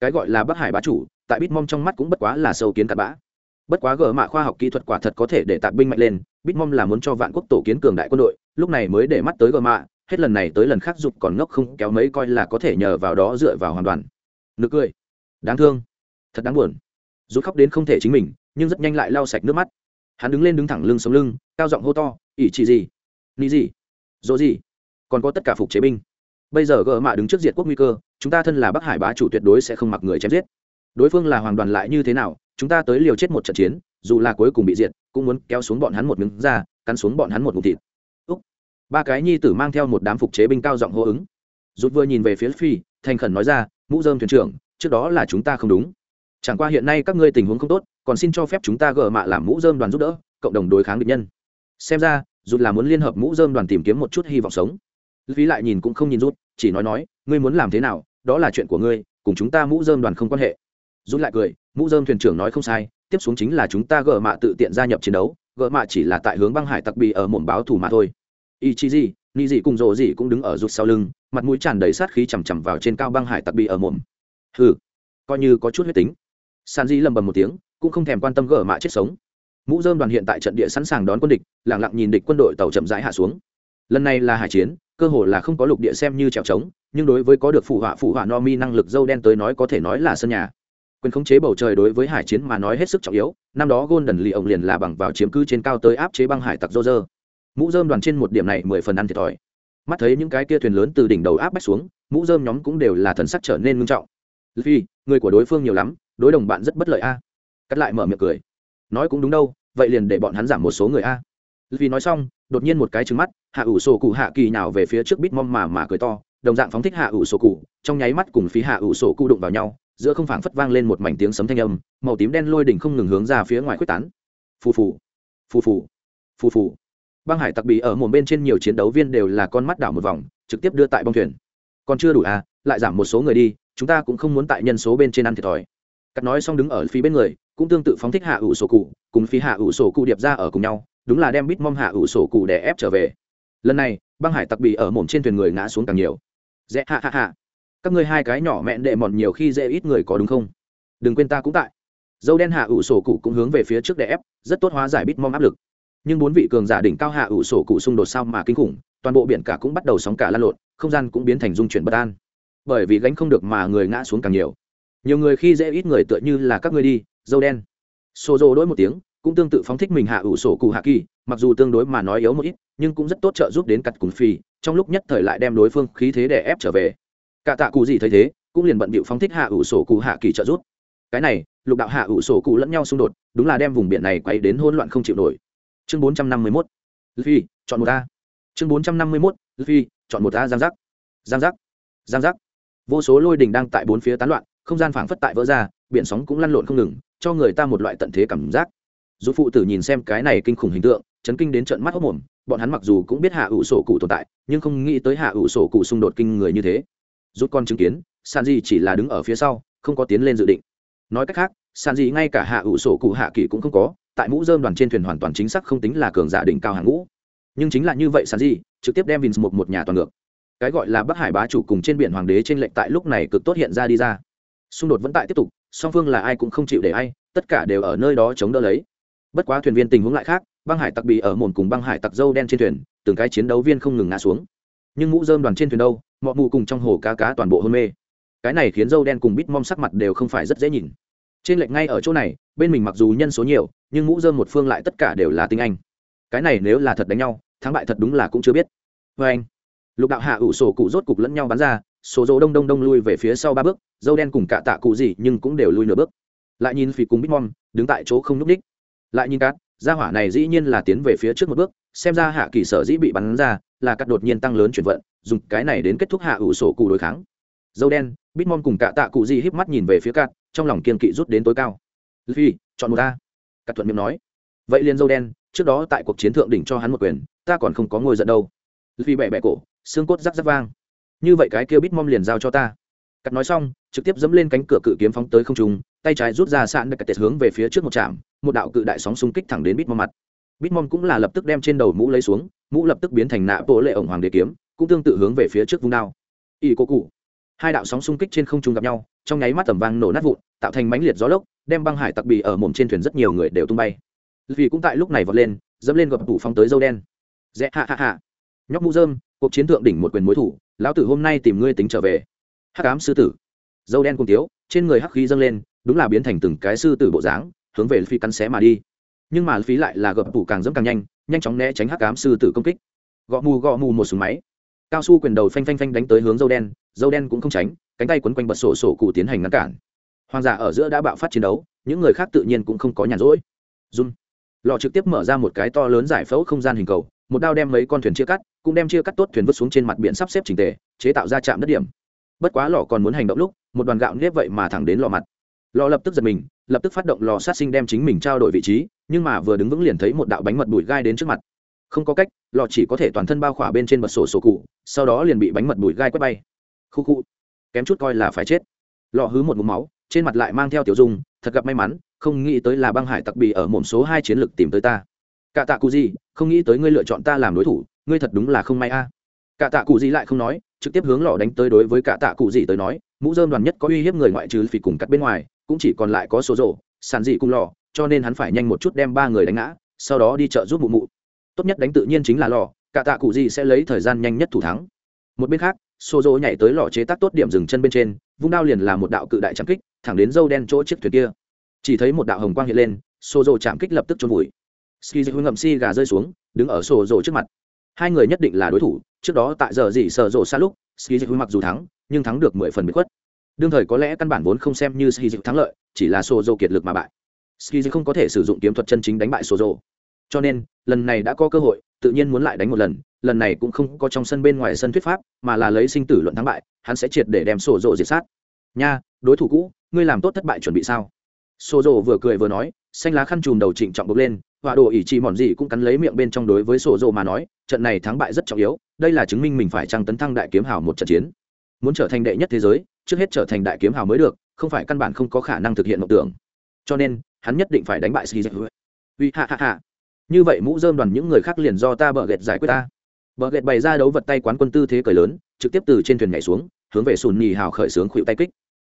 Cái gọi là bắc hải bá chủ, tại bitmom trong mắt cũng bất quá là sâu kiến cặn bã. Bất quá gỡ mạ khoa học kỹ thuật quả thật có thể để tạc binh mạnh lên, bitmom là muốn cho vạn quốc tổ kiến cường đại quân đội, lúc này mới để mắt tới gỡ mạ, hết lần này tới lần khác dục còn ngốc không kéo mấy coi là có thể nhờ vào đó dựa vào hoàn toàn. Nực cười. Đáng thương. Thật đáng buồn. Rút khóc đến không thể chính mình nhưng rất nhanh lại lau sạch nước mắt. Hắn đứng lên đứng thẳng lưng sống lưng, cao giọng hô to ỷ chỉ gì? Ni gì? Dỗ gì? Còn có tất cả phục chế binh. Bây giờ gỡ mạ đứng trước diệt quốc nguy cơ, chúng ta thân là bắc hải bá chủ tuyệt đối sẽ không mặc người chém giết. Đối phương là hoàng đoàn lại như thế nào, chúng ta tới liều chết một trận chiến, dù là cuối cùng bị diệt, cũng muốn kéo xuống bọn hắn một miếng ra, cắn xuống bọn hắn một ngụm thịt. Úc. ba cái nhi tử mang theo một đám phục chế binh cao giọng hô ứng. Rút vừa nhìn về phía phi, thành khẩn nói ra, mũ dơm thuyền trưởng, trước đó là chúng ta không đúng chẳng qua hiện nay các ngươi tình huống không tốt, còn xin cho phép chúng ta gỡ mạ làm mũ dơm đoàn giúp đỡ, cộng đồng đối kháng địch nhân. Xem ra rút là muốn liên hợp mũ dơm đoàn tìm kiếm một chút hy vọng sống. Phí lại nhìn cũng không nhìn rút, chỉ nói nói, ngươi muốn làm thế nào, đó là chuyện của ngươi, cùng chúng ta mũ dơm đoàn không quan hệ. Rút lại cười, mũ dơm thuyền trưởng nói không sai, tiếp xuống chính là chúng ta gỡ mạ tự tiện gia nhập chiến đấu gỡ mạ chỉ là tại hướng băng hải tặc bì ở mồm báo thủ mà thôi. Ý chí gì ni gì cùng rộ gì cũng đứng ở rút sau lưng, mặt mũi tràn đầy sát khí chằm chằm vào trên cao băng hải tặc bì ở mồm. Hừ, coi như có chút huyết tính san di lầm bầm một tiếng, cũng không thèm quan tâm gỡ mạ chết sống. Mũ dơm đoàn hiện tại trận địa sẵn sàng đón quân địch lẳng lặng nhìn địch quân đội tàu chậm rãi hạ xuống. Lần này là hải chiến, cơ hồ là không có lục địa xem như trèo trống, nhưng đối với có được phụ họa phụ họa no mi năng lực dâu đen tới nói có thể nói là sân nhà. Quyền khống chế bầu trời đối với hải chiến mà nói hết sức trọng yếu, năm đó Golden lì ổng liền là bằng vào chiếm cứ trên cao tới áp chế băng hải tặc dô dơ mũ dơm đoàn trên một điểm này mười phần ăn thiệt thòi. Mắt thấy những cái kia thuyền lớn từ đỉnh đầu áp bách xuống, mũ dơm nhóm cũng đều là thần sắc trở nên ngưng trọng. Vì người của đối phương nhiều lắm đối đồng bạn rất bất lợi a. Cắt lại mở miệng cười. Nói cũng đúng đâu, vậy liền để bọn hắn giảm một số người a. Vì nói xong, đột nhiên một cái trứng mắt, hạ ủ sổ cụ hạ kỳ nào về phía trước bít mom mà mà cười to, đồng dạng phóng thích hạ ủ sổ cụ, trong nháy mắt cùng phí hạ ủ sổ cụ đụng vào nhau, giữa không phảng phất vang lên một mảnh tiếng sấm thanh âm, màu tím đen lôi đỉnh không ngừng hướng ra phía ngoài quyết tán. Phù phù phù phù phù phù. Băng hải tặc bị ở một bên trên nhiều chiến đấu viên đều là con mắt đảo một vòng, trực tiếp đưa tại bong thuyền. Còn chưa đủ à lại giảm một số người đi, chúng ta cũng không muốn tại nhân số bên trên ăn thiệt thòi cắt nói xong đứng ở phía bên người, cũng tương tự phóng thích hạ ủ sổ cụ, cùng phía hạ ủ sổ cụ điệp ra ở cùng nhau, đúng là đem bít mong hạ ủ sổ cụ để ép trở về. Lần này, băng hải tặc bị ở mồm trên thuyền người ngã xuống càng nhiều. Dễ hạ hạ hạ các ngươi hai cái nhỏ mẹn đệ mòn nhiều khi dễ ít người có đúng không? Đừng quên ta cũng tại. Dâu đen hạ ủ sổ cụ cũng hướng về phía trước để ép, rất tốt hóa giải bít mong áp lực. Nhưng bốn vị cường giả đỉnh cao hạ ủ sổ cụ xung đột sao mà kinh khủng, toàn bộ biển cả cũng bắt đầu sóng cả lan lộn, không gian cũng biến thành dung chuyển bất an. Bởi vì gánh không được mà người ngã xuống càng nhiều nhiều người khi dễ ít người tựa như là các ngươi đi, dâu đen. Xô dô đỗi một tiếng, cũng tương tự phóng thích mình hạ ủ sổ cụ hạ kỳ, mặc dù tương đối mà nói yếu một ít, nhưng cũng rất tốt trợ giúp đến cặt cùng phi trong lúc nhất thời lại đem đối phương khí thế để ép trở về. Cả tạ cụ gì thấy thế, cũng liền bận bịu phóng thích hạ ủ sổ cụ hạ kỳ trợ giúp. Cái này, lục đạo hạ ủ sổ cụ lẫn nhau xung đột, đúng là đem vùng biển này quay đến hỗn loạn không chịu nổi. Chương bốn trăm năm mươi mốt. Phi chọn một a. Chương bốn trăm năm mươi mốt phi chọn một a, giang giác. Giang giác. Giang giác. Vô số lôi đình đang tại bốn phía tán loạn không gian phảng phất tại vỡ ra, biển sóng cũng lăn lộn không ngừng, cho người ta một loại tận thế cảm giác. Dù phụ tử nhìn xem cái này kinh khủng hình tượng, chấn kinh đến trận mắt hốc mồm, bọn hắn mặc dù cũng biết hạ ủ sổ cụ tồn tại, nhưng không nghĩ tới hạ ủ sổ cụ xung đột kinh người như thế. Rút con chứng kiến san di chỉ là đứng ở phía sau, không có tiến lên dự định. Nói cách khác san di ngay cả hạ ủ sổ cụ hạ kỳ cũng không có, tại mũ dơm đoàn trên thuyền hoàn toàn chính xác không tính là cường giả đỉnh cao hàng ngũ. Nhưng chính là như vậy san di trực tiếp đem vins một một nhà toàn ngược. Cái gọi là bắc hải bá chủ cùng trên biển hoàng đế trên lệnh tại lúc này cực tốt hiện ra đi ra xung đột vẫn tại tiếp tục, song phương là ai cũng không chịu để ai, tất cả đều ở nơi đó chống đỡ lấy. Bất quá thuyền viên tình huống lại khác, băng hải tặc bị ở mồn cùng băng hải tặc dâu đen trên thuyền, từng cái chiến đấu viên không ngừng ngã xuống. Nhưng mũ dơm đoàn trên thuyền đâu mọi mù cùng trong hồ cá cá toàn bộ hôn mê. Cái này khiến dâu đen cùng bít mom sắc mặt đều không phải rất dễ nhìn. Trên lệnh ngay ở chỗ này, bên mình mặc dù nhân số nhiều, nhưng mũ dơm một phương lại tất cả đều là tinh anh. Cái này nếu là thật đánh nhau, thắng bại thật đúng là cũng chưa biết. Vê anh lục đạo hạ ủ sổ cụ rốt cục lẫn nhau bắn ra số dỗ đông đông đông lui về phía sau ba bước, dâu đen cùng cả tạ cụ gì nhưng cũng đều lui nửa bước. Lại nhìn phì cùng bít đứng tại chỗ không n ú c ních lại nhìn cát, gia hỏa này dĩ nhiên là tiến về phía trước một bước, xem ra hạ kỳ sở dĩ bị bắn ra, là cắt đột nhiên tăng lớn chuyển vận, dùng cái này đến kết thúc hạ ủ sổ cụ đối kháng. Dâu đen bitmom cùng cả tạ cụ gì híp mắt nhìn về phía cát, trong lòng kiên kỵ rút đến tối cao. Phi chọn một ta cắt thuận miệng nói. Vậy liền dâu đen, trước đó tại cuộc chiến thượng đỉnh cho hắn một quyền, ta còn không có ngồi giận đâu. Phi bẹ bẹ cổ, xương cốt rắc rắc vang như vậy cái kia bitmom liền giao cho ta. Cắt nói xong, trực tiếp dẫm lên cánh cửa cự kiếm phóng tới không trung, tay trái rút ra sạn đặc tệt hướng về phía trước một trạm, một đạo cự đại sóng xung kích thẳng đến bitmom mặt. Bitmom cũng là lập tức đem trên đầu mũ lấy xuống, mũ lập tức biến thành nạ bộ lệ ổng hoàng đế kiếm, cũng tương tự hướng về phía trước vung đao. Ỷ cô cụ. Hai đạo sóng xung kích trên không trung gặp nhau, trong nháy mắt tầm vang nổ nát vụn, tạo thành mãnh liệt gió lốc, đem băng hải tặc bì ở mồm trên thuyền rất nhiều người đều tung bay. Vì cũng tại lúc này vọt lên, dẫm lên gập tủ phong tới dâu đen. Dẹ hạ hạ hạ nhóc mũ dơm cuộc chiến thượng đỉnh một quyền mối thủ, lão tử hôm nay tìm ngươi tính trở về. Hắc ám sư tử, dâu đen cùng tiếu, trên người hắc khí dâng lên, đúng là biến thành từng cái sư tử bộ dáng, hướng về phi cắn xé mà đi. Nhưng mà phí lại là gập tủ càng dẫm càng nhanh nhanh chóng né tránh hắc ám sư tử công kích. Gõ mù gõ mù một súng máy. Cao su quyền đầu phanh phanh phanh đánh tới hướng dâu đen dâu đen cũng không tránh, cánh tay quấn quanh bật sổ sổ cụ tiến hành ngăn cản. Hoàng giả ở giữa đã bạo phát chiến đấu, những người khác tự nhiên cũng không có nhàn rỗi. Run. Lò trực tiếp mở ra một cái to lớn giải phẫu không gian hình cầu một đao đem mấy con thuyền chia cắt, cũng đem chia cắt tốt thuyền vứt xuống trên mặt biển sắp xếp trình tề, chế tạo ra trạm đất điểm. Bất quá lò còn muốn hành động lúc, một đoàn gạo nếp vậy mà thẳng đến lò mặt. Lò lập tức giật mình, lập tức phát động lò sát sinh đem chính mình trao đổi vị trí, nhưng mà vừa đứng vững liền thấy một đạo bánh mật bụi gai đến trước mặt. Không có cách, lò chỉ có thể toàn thân bao khỏa bên trên bật sổ sổ cụ, sau đó liền bị bánh mật bụi gai quét bay. Khu khu, kém chút coi là phải chết. Lò hứ một mũ máu, trên mặt lại mang theo tiểu dung, thật gặp may mắn, không nghĩ tới là băng hải tặc bì ở mồm số hai chiến lược tìm tới ta cả tạ cụ gì, không nghĩ tới ngươi lựa chọn ta làm đối thủ, ngươi thật đúng là không may a. Cả tạ cụ gì lại không nói, trực tiếp hướng lò đánh tới đối với cả tạ cụ gì tới nói, mũ dơm đoàn nhất có uy hiếp người ngoại trừ phì cùng cắt bên ngoài, cũng chỉ còn lại có số rổ, sàn dị cùng lò cho nên hắn phải nhanh một chút đem ba người đánh ngã, sau đó đi chợ giúp mụ mụ. Tốt nhất đánh tự nhiên chính là lò cả tạ cụ gì sẽ lấy thời gian nhanh nhất thủ thắng. Một bên khác xô Rỗ nhảy tới lò chế tác tốt điểm dừng chân bên trên, vung đao liền là một đạo cự đại trạm kích, thẳng đến dâu đen chỗ chiếc thuyền kia. Chỉ thấy một đạo hồng quang hiện lên xô Rỗ chạm kích lập tức trôn vùi ski dịch ngậm si gà rơi xuống, đứng ở sổ rồ trước mặt. Hai người nhất định là đối thủ, trước đó tại giờ gì sợ rộ xa lúc, ski dịch mặc dù thắng, nhưng thắng được mười phần bị khuất. Đương thời có lẽ căn bản vốn không xem như ski dịch thắng lợi, chỉ là sổ rồ kiệt lực mà bại. Ski dịch không có thể sử dụng kiếm thuật chân chính đánh bại sổ rồ cho nên, lần này đã có cơ hội, tự nhiên muốn lại đánh một lần lần này cũng không có trong sân bên ngoài sân thuyết pháp, mà là lấy sinh tử luận thắng bại, hắn sẽ triệt để đem sổ rộ diệt sát. Nha, đối thủ cũ, ngươi làm tốt thất bại chuẩn bị sao? Sổ rộ vừa cười vừa nói, xanh lá khăn chùm đầu trịnh trọng bốc lên họa đồ ỷ trì mòn gì cũng cắn lấy miệng bên trong đối với sổ rộ mà nói, trận này thắng bại rất trọng yếu, đây là chứng minh mình phải trăng tấn thăng đại kiếm hào một trận chiến. Muốn trở thành đệ nhất thế giới, trước hết trở thành đại kiếm hào mới được, không phải căn bản không có khả năng thực hiện mộng tưởng. Cho nên, hắn nhất định phải đánh bại ski uy hạ hạ hạ như vậy mũ dơm đoàn những người khác liền do ta bờ ghẹt giải quyết ta. Bờ ghẹt bày ra đấu vật tay quán quân tư thế cởi lớn, trực tiếp từ trên thuyền nhảy xuống, hướng về sùn nhì hào khởi sướng khuỵu tay kích.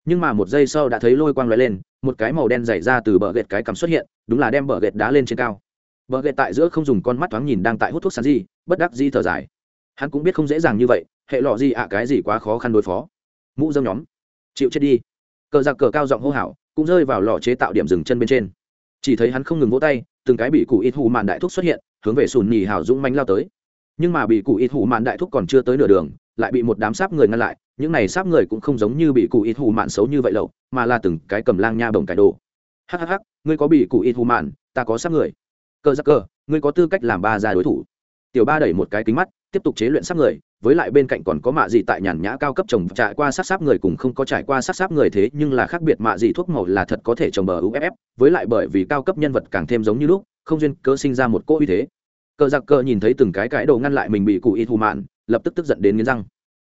Nhưng mà một giây sau đã thấy lôi quang lóe lên một cái màu đen dày ra từ bờ ghẹt cái cắm xuất hiện, đúng là đem bờ ghẹt đá lên trên cao. Bờ ghẹt tại giữa không dùng con mắt thoáng nhìn đang tại hút thuốc sàn gì, bất đắc di thở dài. Hắn cũng biết không dễ dàng như vậy, hệ lọ gì ạ, cái gì quá khó khăn đối phó. Mũ dâm nhóm. Chịu chết đi. Cờ giặc cờ cao giọng hô hào, cũng rơi vào lò chế tạo điểm dừng chân bên trên. Chỉ thấy hắn không ngừng vỗ tay, từng cái bị cụ ít hù màn đại thúc xuất hiện, hướng về sùn nhì hào dũng manh lao tới. Nhưng mà bị cụ ít hù màn đại thúc còn chưa tới nửa đường, lại bị một đám sáp người ngăn lại những này sáp người cũng không giống như bị cụ ít hù mạn xấu như vậy lậu, mà là từng cái cầm lang nha bồng cải đồ. Hhh ngươi có bị cụ ít hù mạn, ta có sáp người. Cơ giặc cơ, ngươi có tư cách làm ba ra đối thủ. Tiểu ba đẩy một cái kính mắt, tiếp tục chế luyện sáp người, với lại bên cạnh còn có mạ gì tại nhàn nhã cao cấp trồng trải qua sát sáp người cùng không có trải qua sát sáp người thế, nhưng là khác biệt mạ gì thuốc màu là thật có thể trồng bờ uff với lại bởi vì cao cấp nhân vật càng thêm giống như lúc, không duyên cơ sinh ra một cỗ uy thế. Cờ giặc cờ nhìn thấy từng cái cái đồ ngăn lại mình bị cụ ít thù mạn, lập tức tức giận đến nghiến răng.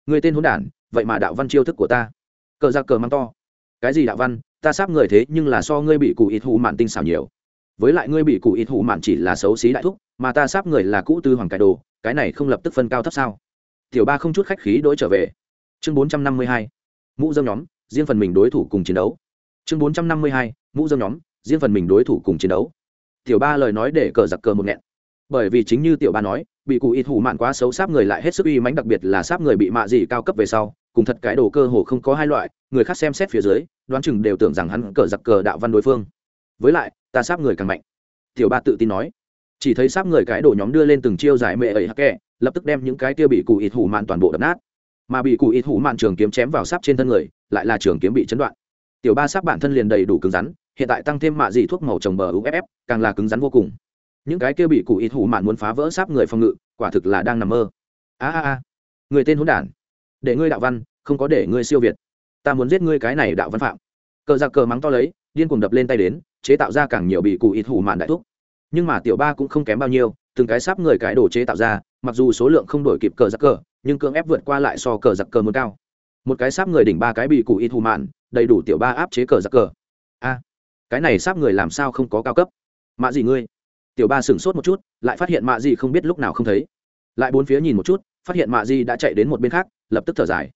Người tên hôn đản vậy mà đạo văn chiêu thức của ta. Cờ ra cờ mang to. Cái gì đạo văn? Ta sáp người thế nhưng là so ngươi bị cụ ít hụ mạn tinh xảo nhiều. Với lại ngươi bị cụ ít hụ mạn chỉ là xấu xí đại thúc, mà ta sáp người là cũ tư hoàng cải đồ, cái này không lập tức phân cao thấp sao? Tiểu ba không chút khách khí đối trở về. Chương bốn trăm năm mươi hai, mũ dâm nhóm, riêng phần mình đối thủ cùng chiến đấu. Chương bốn trăm năm mươi hai, mũ dâm nhóm, riêng phần mình đối thủ cùng chiến đấu. Tiểu ba lời nói để cờ giặc cờ một nghẹn. Bởi vì chính như tiểu ba nói, bị cụ ít hủ mạn quá xấu sáp người lại hết sức uy mãnh, đặc biệt là sáp người bị mạ gì cao cấp về sau cùng thật cái đồ cơ hồ không có hai loại, người khác xem xét phía dưới, đoán chừng đều tưởng rằng hắn cờ giặc cờ đạo văn đối phương. Với lại, ta sáp người càng mạnh. Tiểu ba tự tin nói. Chỉ thấy sáp người cái đồ nhóm đưa lên từng chiêu giải mệ ấy hắc kẹ lập tức đem những cái kia bị cụ ít hủ mạn toàn bộ đập nát. Mà bị cụ ít hủ mạn trường kiếm chém vào sáp trên thân người, lại là trường kiếm bị chấn đoạn. Tiểu ba sáp bản thân liền đầy đủ cứng rắn, hiện tại tăng thêm mạ dị thuốc màu trồng bờ uff càng là cứng rắn vô cùng. Những cái kia bị cụ ít hủ mạn muốn phá vỡ sáp người phòng ngự, quả thực là đang nằm mơ. A a a. Người tên hỗn đản để ngươi đạo văn, không có để ngươi siêu việt. Ta muốn giết ngươi cái này đạo văn phạm. Cờ giặc cờ mắng to lấy, điên cuồng đập lên tay đến, chế tạo ra càng nhiều bị cụ ít hủ mạn đại thúc. Nhưng mà tiểu ba cũng không kém bao nhiêu, từng cái sáp người cái đồ chế tạo ra, mặc dù số lượng không đổi kịp cờ giặc cờ, nhưng cưỡng ép vượt qua lại so cờ giặc cờ muốn cao. Một cái sáp người đỉnh ba cái bị cụ ít hủ mạn, đầy đủ tiểu ba áp chế cờ giặc cờ. A, cái này sáp người làm sao không có cao cấp? Mạ gì ngươi. Tiểu ba sửng sốt một chút, lại phát hiện mạ gì không biết lúc nào không thấy. Lại bốn phía nhìn một chút phát hiện mạ Di đã chạy đến một bên khác, lập tức thở dài.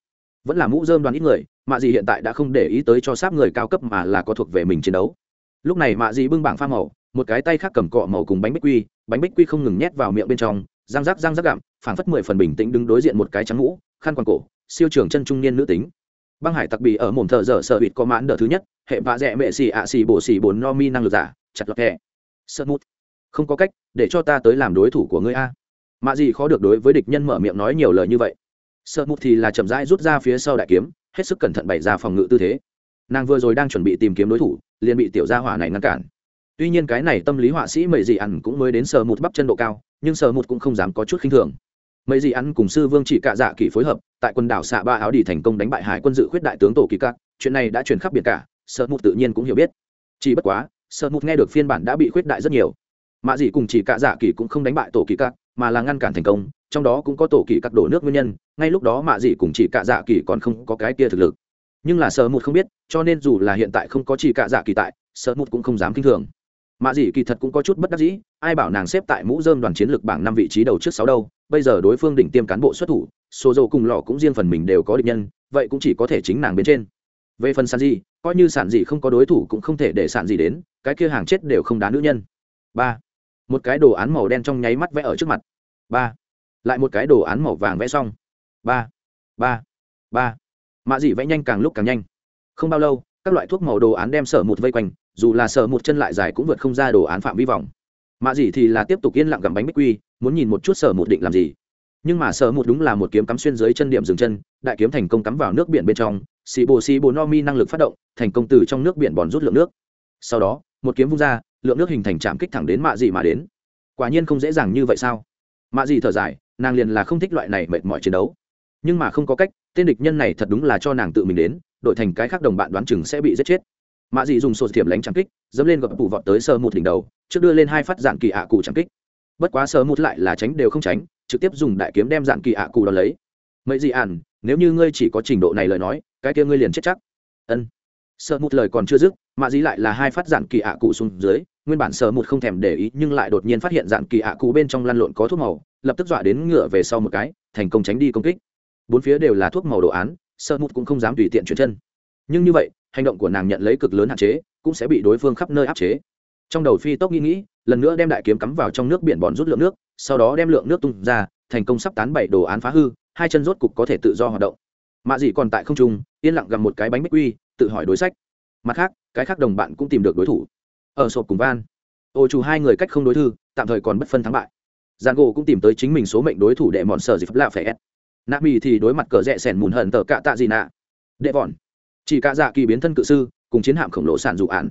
Vẫn là mũ dơm đoàn ít người, mạ Di hiện tại đã không để ý tới cho sáp người cao cấp mà là có thuộc về mình chiến đấu. Lúc này mạ Di bưng bảng pha màu, một cái tay khác cầm cọ màu cùng bánh bích quy, bánh bích quy không ngừng nhét vào miệng bên trong, răng rác răng rác gặm, phảng phất mười phần bình tĩnh đứng đối diện một cái trắng mũ, khăn quàng cổ, siêu trường chân trung niên nữ tính. Băng hải tặc bị ở mồm thợ dở sợ bịt có mãn đợt thứ nhất, hệ vạ dẹ mệ xì ạ xì bổ xì bồn no mi năng lực giả, chặt lọt hẹ sợ mút không có cách, để cho ta tới làm đối thủ của ngươi a mạ gì khó được đối với địch nhân mở miệng nói nhiều lời như vậy. Sợ mục thì là chậm rãi rút ra phía sau đại kiếm, hết sức cẩn thận bày ra phòng ngự tư thế. Nàng vừa rồi đang chuẩn bị tìm kiếm đối thủ, liền bị tiểu gia hỏa này ngăn cản. Tuy nhiên cái này tâm lý họa sĩ mầy dị ăn cũng mới đến sợ mục bắp chân độ cao, nhưng sợ mục cũng không dám có chút khinh thường. Mấy dị ăn cùng sư vương chỉ cạ dạ kỳ phối hợp, tại quần đảo xạ ba áo đi thành công đánh bại hải quân dự khuyết đại tướng tổ kỳ cát. Chuyện này đã truyền khắp biệt cả, sợ mục tự nhiên cũng hiểu biết. Chỉ bất quá, sợ mục nghe được phiên bản đã bị khuyết đại rất nhiều. Mạ dị cùng chỉ cạ dạ kỳ cũng không đánh bại tổ kỳ cát mà là ngăn cản thành công, trong đó cũng có tổ kỳ các đổ nước nguyên nhân, ngay lúc đó mạ dị cùng chỉ cạ dạ kỳ còn không có cái kia thực lực. Nhưng là sờ một không biết, cho nên dù là hiện tại không có chỉ cạ dạ kỳ tại sờ một cũng không dám kinh thường. Mạ dị kỳ thật cũng có chút bất đắc dĩ, ai bảo nàng xếp tại mũ dơm đoàn chiến lược bảng năm vị trí đầu trước sáu đâu, bây giờ đối phương đỉnh tiêm cán bộ xuất thủ, số dầu cùng lò cũng riêng phần mình đều có địch nhân, vậy cũng chỉ có thể chính nàng bên trên. Về phần sản dị coi như sản dị không có đối thủ cũng không thể để sản dị đến, cái kia hàng chết đều không đá nữ nhân. Ba một cái đồ án màu đen trong nháy mắt vẽ ở trước mặt. Ba. Lại một cái đồ án màu vàng vẽ xong. Ba. Ba. Ba. Mạ dị vẽ nhanh càng lúc càng nhanh. Không bao lâu, các loại thuốc màu đồ án đem sở một vây quanh, dù là sở một chân lại dài cũng vượt không ra đồ án phạm vi vòng. Mạ dị thì là tiếp tục yên lặng gặm bánh bích quy, muốn nhìn một chút sở một định làm gì. Nhưng mà sở một đúng là một kiếm cắm xuyên dưới chân điểm dừng chân, đại kiếm thành công cắm vào nước biển bên trong xì bồ xì bồ no mi năng lực phát động, thành công từ trong nước biển bòn rút lượng nước. Sau đó, một kiếm vung ra lượng nước hình thành trạm kích thẳng đến mạ dị mà đến. Quả nhiên không dễ dàng như vậy sao? Mạ dị thở dài, nàng liền là không thích loại này mệt mỏi chiến đấu. Nhưng mà không có cách, tên địch nhân này thật đúng là cho nàng tự mình đến, đổi thành cái khác đồng bạn đoán chừng sẽ bị giết chết. Mạ dị dùng sột thiểm lánh trạm kích, dẫm lên gập phủ vọt tới sơ một đỉnh đầu, trước đưa lên hai phát dạng kỳ ạ cụ trạm kích. Bất quá sơ một lại là tránh đều không tránh, trực tiếp dùng đại kiếm đem dạng kỳ ạ cụ đ lấy. Mấy dị ản, nếu như ngươi chỉ có trình độ này lời nói, cái kia ngươi liền chết chắc. Ân sợ một lời còn chưa dứt, mạ Dí lại là hai phát dạn kỳ ạ cụ xuống dưới, nguyên bản sợ một không thèm để ý nhưng lại đột nhiên phát hiện dạn kỳ ạ cụ bên trong lăn lộn có thuốc màu, lập tức dọa đến ngựa về sau một cái, thành công tránh đi công kích. Bốn phía đều là thuốc màu đồ án sợ một cũng không dám tùy tiện chuyển chân. Nhưng như vậy, hành động của nàng nhận lấy cực lớn hạn chế, cũng sẽ bị đối phương khắp nơi áp chế. Trong đầu phi tốc nghĩ nghĩ, lần nữa đem đại kiếm cắm vào trong nước biển bòn rút lượng nước, sau đó đem lượng nước tung ra, thành công sắp tán bảy đồ án phá hư, hai chân rốt cục có thể tự do hoạt động. Mạ dị còn tại không trung, yên lặng gặp một cái bánh bích quy tự hỏi đối sách. Mặt khác, cái khác đồng bạn cũng tìm được đối thủ. Ở sộp cùng van, ô chủ hai người cách không đối thư, tạm thời còn bất phân thắng bại. Giang gỗ cũng tìm tới chính mình số mệnh đối thủ để mòn sở dịp lạ phải ép. Nạ mì thì đối mặt cờ rẽ sẻn mùn hận tờ cạ tạ gì nạ. Đệ vòn. Chỉ cả dạ kỳ biến thân cự sư, cùng chiến hạm khổng lồ sản dụ án.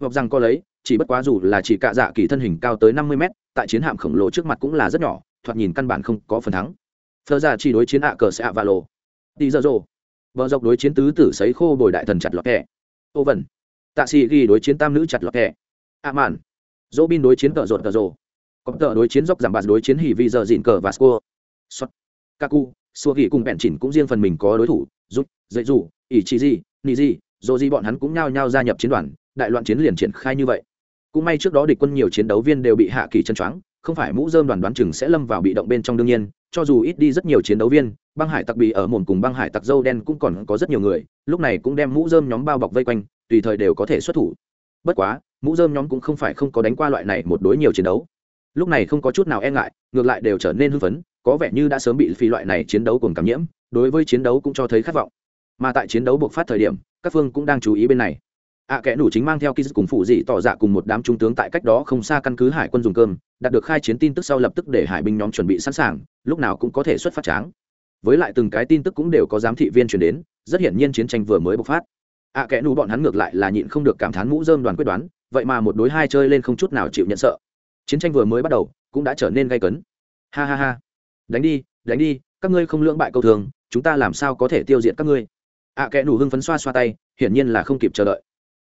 Hoặc rằng có lấy, chỉ bất quá dù là chỉ cả dạ kỳ thân hình cao tới năm mươi mét, tại chiến hạm khổng lồ trước mặt cũng là rất nhỏ, thoạt nhìn căn bản không có phần thắng. Thơ ra dạ chỉ đối chiến hạ cờ sẽ ạ và lồ đi dơ dô vợ dọc đối chiến tứ tử sấy khô bồi đại thần chặt lọt kẹ. Ô vần. Tạ sĩ ghi đối chiến tam nữ chặt lọt kẹ. Ạ mạn. Dỗ bin đối chiến tợ rột tợ rồ. Có tợ đối chiến dốc giảm bạt đối chiến hỉ vi giờ dịn cờ và sco xuất kaku xua ghi cùng bẹn chỉnh cũng riêng phần mình có đối thủ rút, dạy dù ỷ chi gì nị gì dỗ gì bọn hắn cũng nhao nhao gia nhập chiến đoàn đại loạn chiến liền triển khai như vậy. Cũng may trước đó địch quân nhiều chiến đấu viên đều bị hạ kỳ chân choáng không phải mũ dơm đoàn đoán chừng sẽ lâm vào bị động bên trong đương nhiên, cho dù ít đi rất nhiều chiến đấu viên, băng hải tặc bị ở mồn cùng băng hải tặc dâu đen cũng còn có rất nhiều người, lúc này cũng đem mũ dơm nhóm bao bọc vây quanh, tùy thời đều có thể xuất thủ. Bất quá, mũ dơm nhóm cũng không phải không có đánh qua loại này một đối nhiều chiến đấu. Lúc này không có chút nào e ngại, ngược lại đều trở nên hưng phấn, có vẻ như đã sớm bị phi loại này chiến đấu cùng cảm nhiễm, đối với chiến đấu cũng cho thấy khát vọng. Mà tại chiến đấu buộc phát thời điểm, các phương cũng đang chú ý bên này ạ à, kẽ nủ chính mang theo ký cùng phụ dị tỏ dạ cùng một đám trung tướng tại cách đó không xa căn cứ hải quân dùng cơm đạt được khai chiến tin tức sau lập tức để hải binh nhóm chuẩn bị sẵn sàng lúc nào cũng có thể xuất phát tráng. Với lại từng cái tin tức cũng đều có giám thị viên chuyển đến rất hiển nhiên chiến tranh vừa mới bộc phát. Ạ à, kẽ nủ bọn hắn ngược lại là nhịn không được cảm thán mũ dơm đoàn quyết đoán vậy mà một đối hai chơi lên không chút nào chịu nhận sợ. Chiến tranh vừa mới bắt đầu cũng đã trở nên gay cấn. Ha ha ha. Đánh đi đánh đi các ngươi không lưỡng bại câu thường chúng ta làm sao có thể tiêu diệt các ngươi? Ạ à, kẽ nủ hưng phấn xoa xoa tay hiển nhiên là không kịp chờ đợi.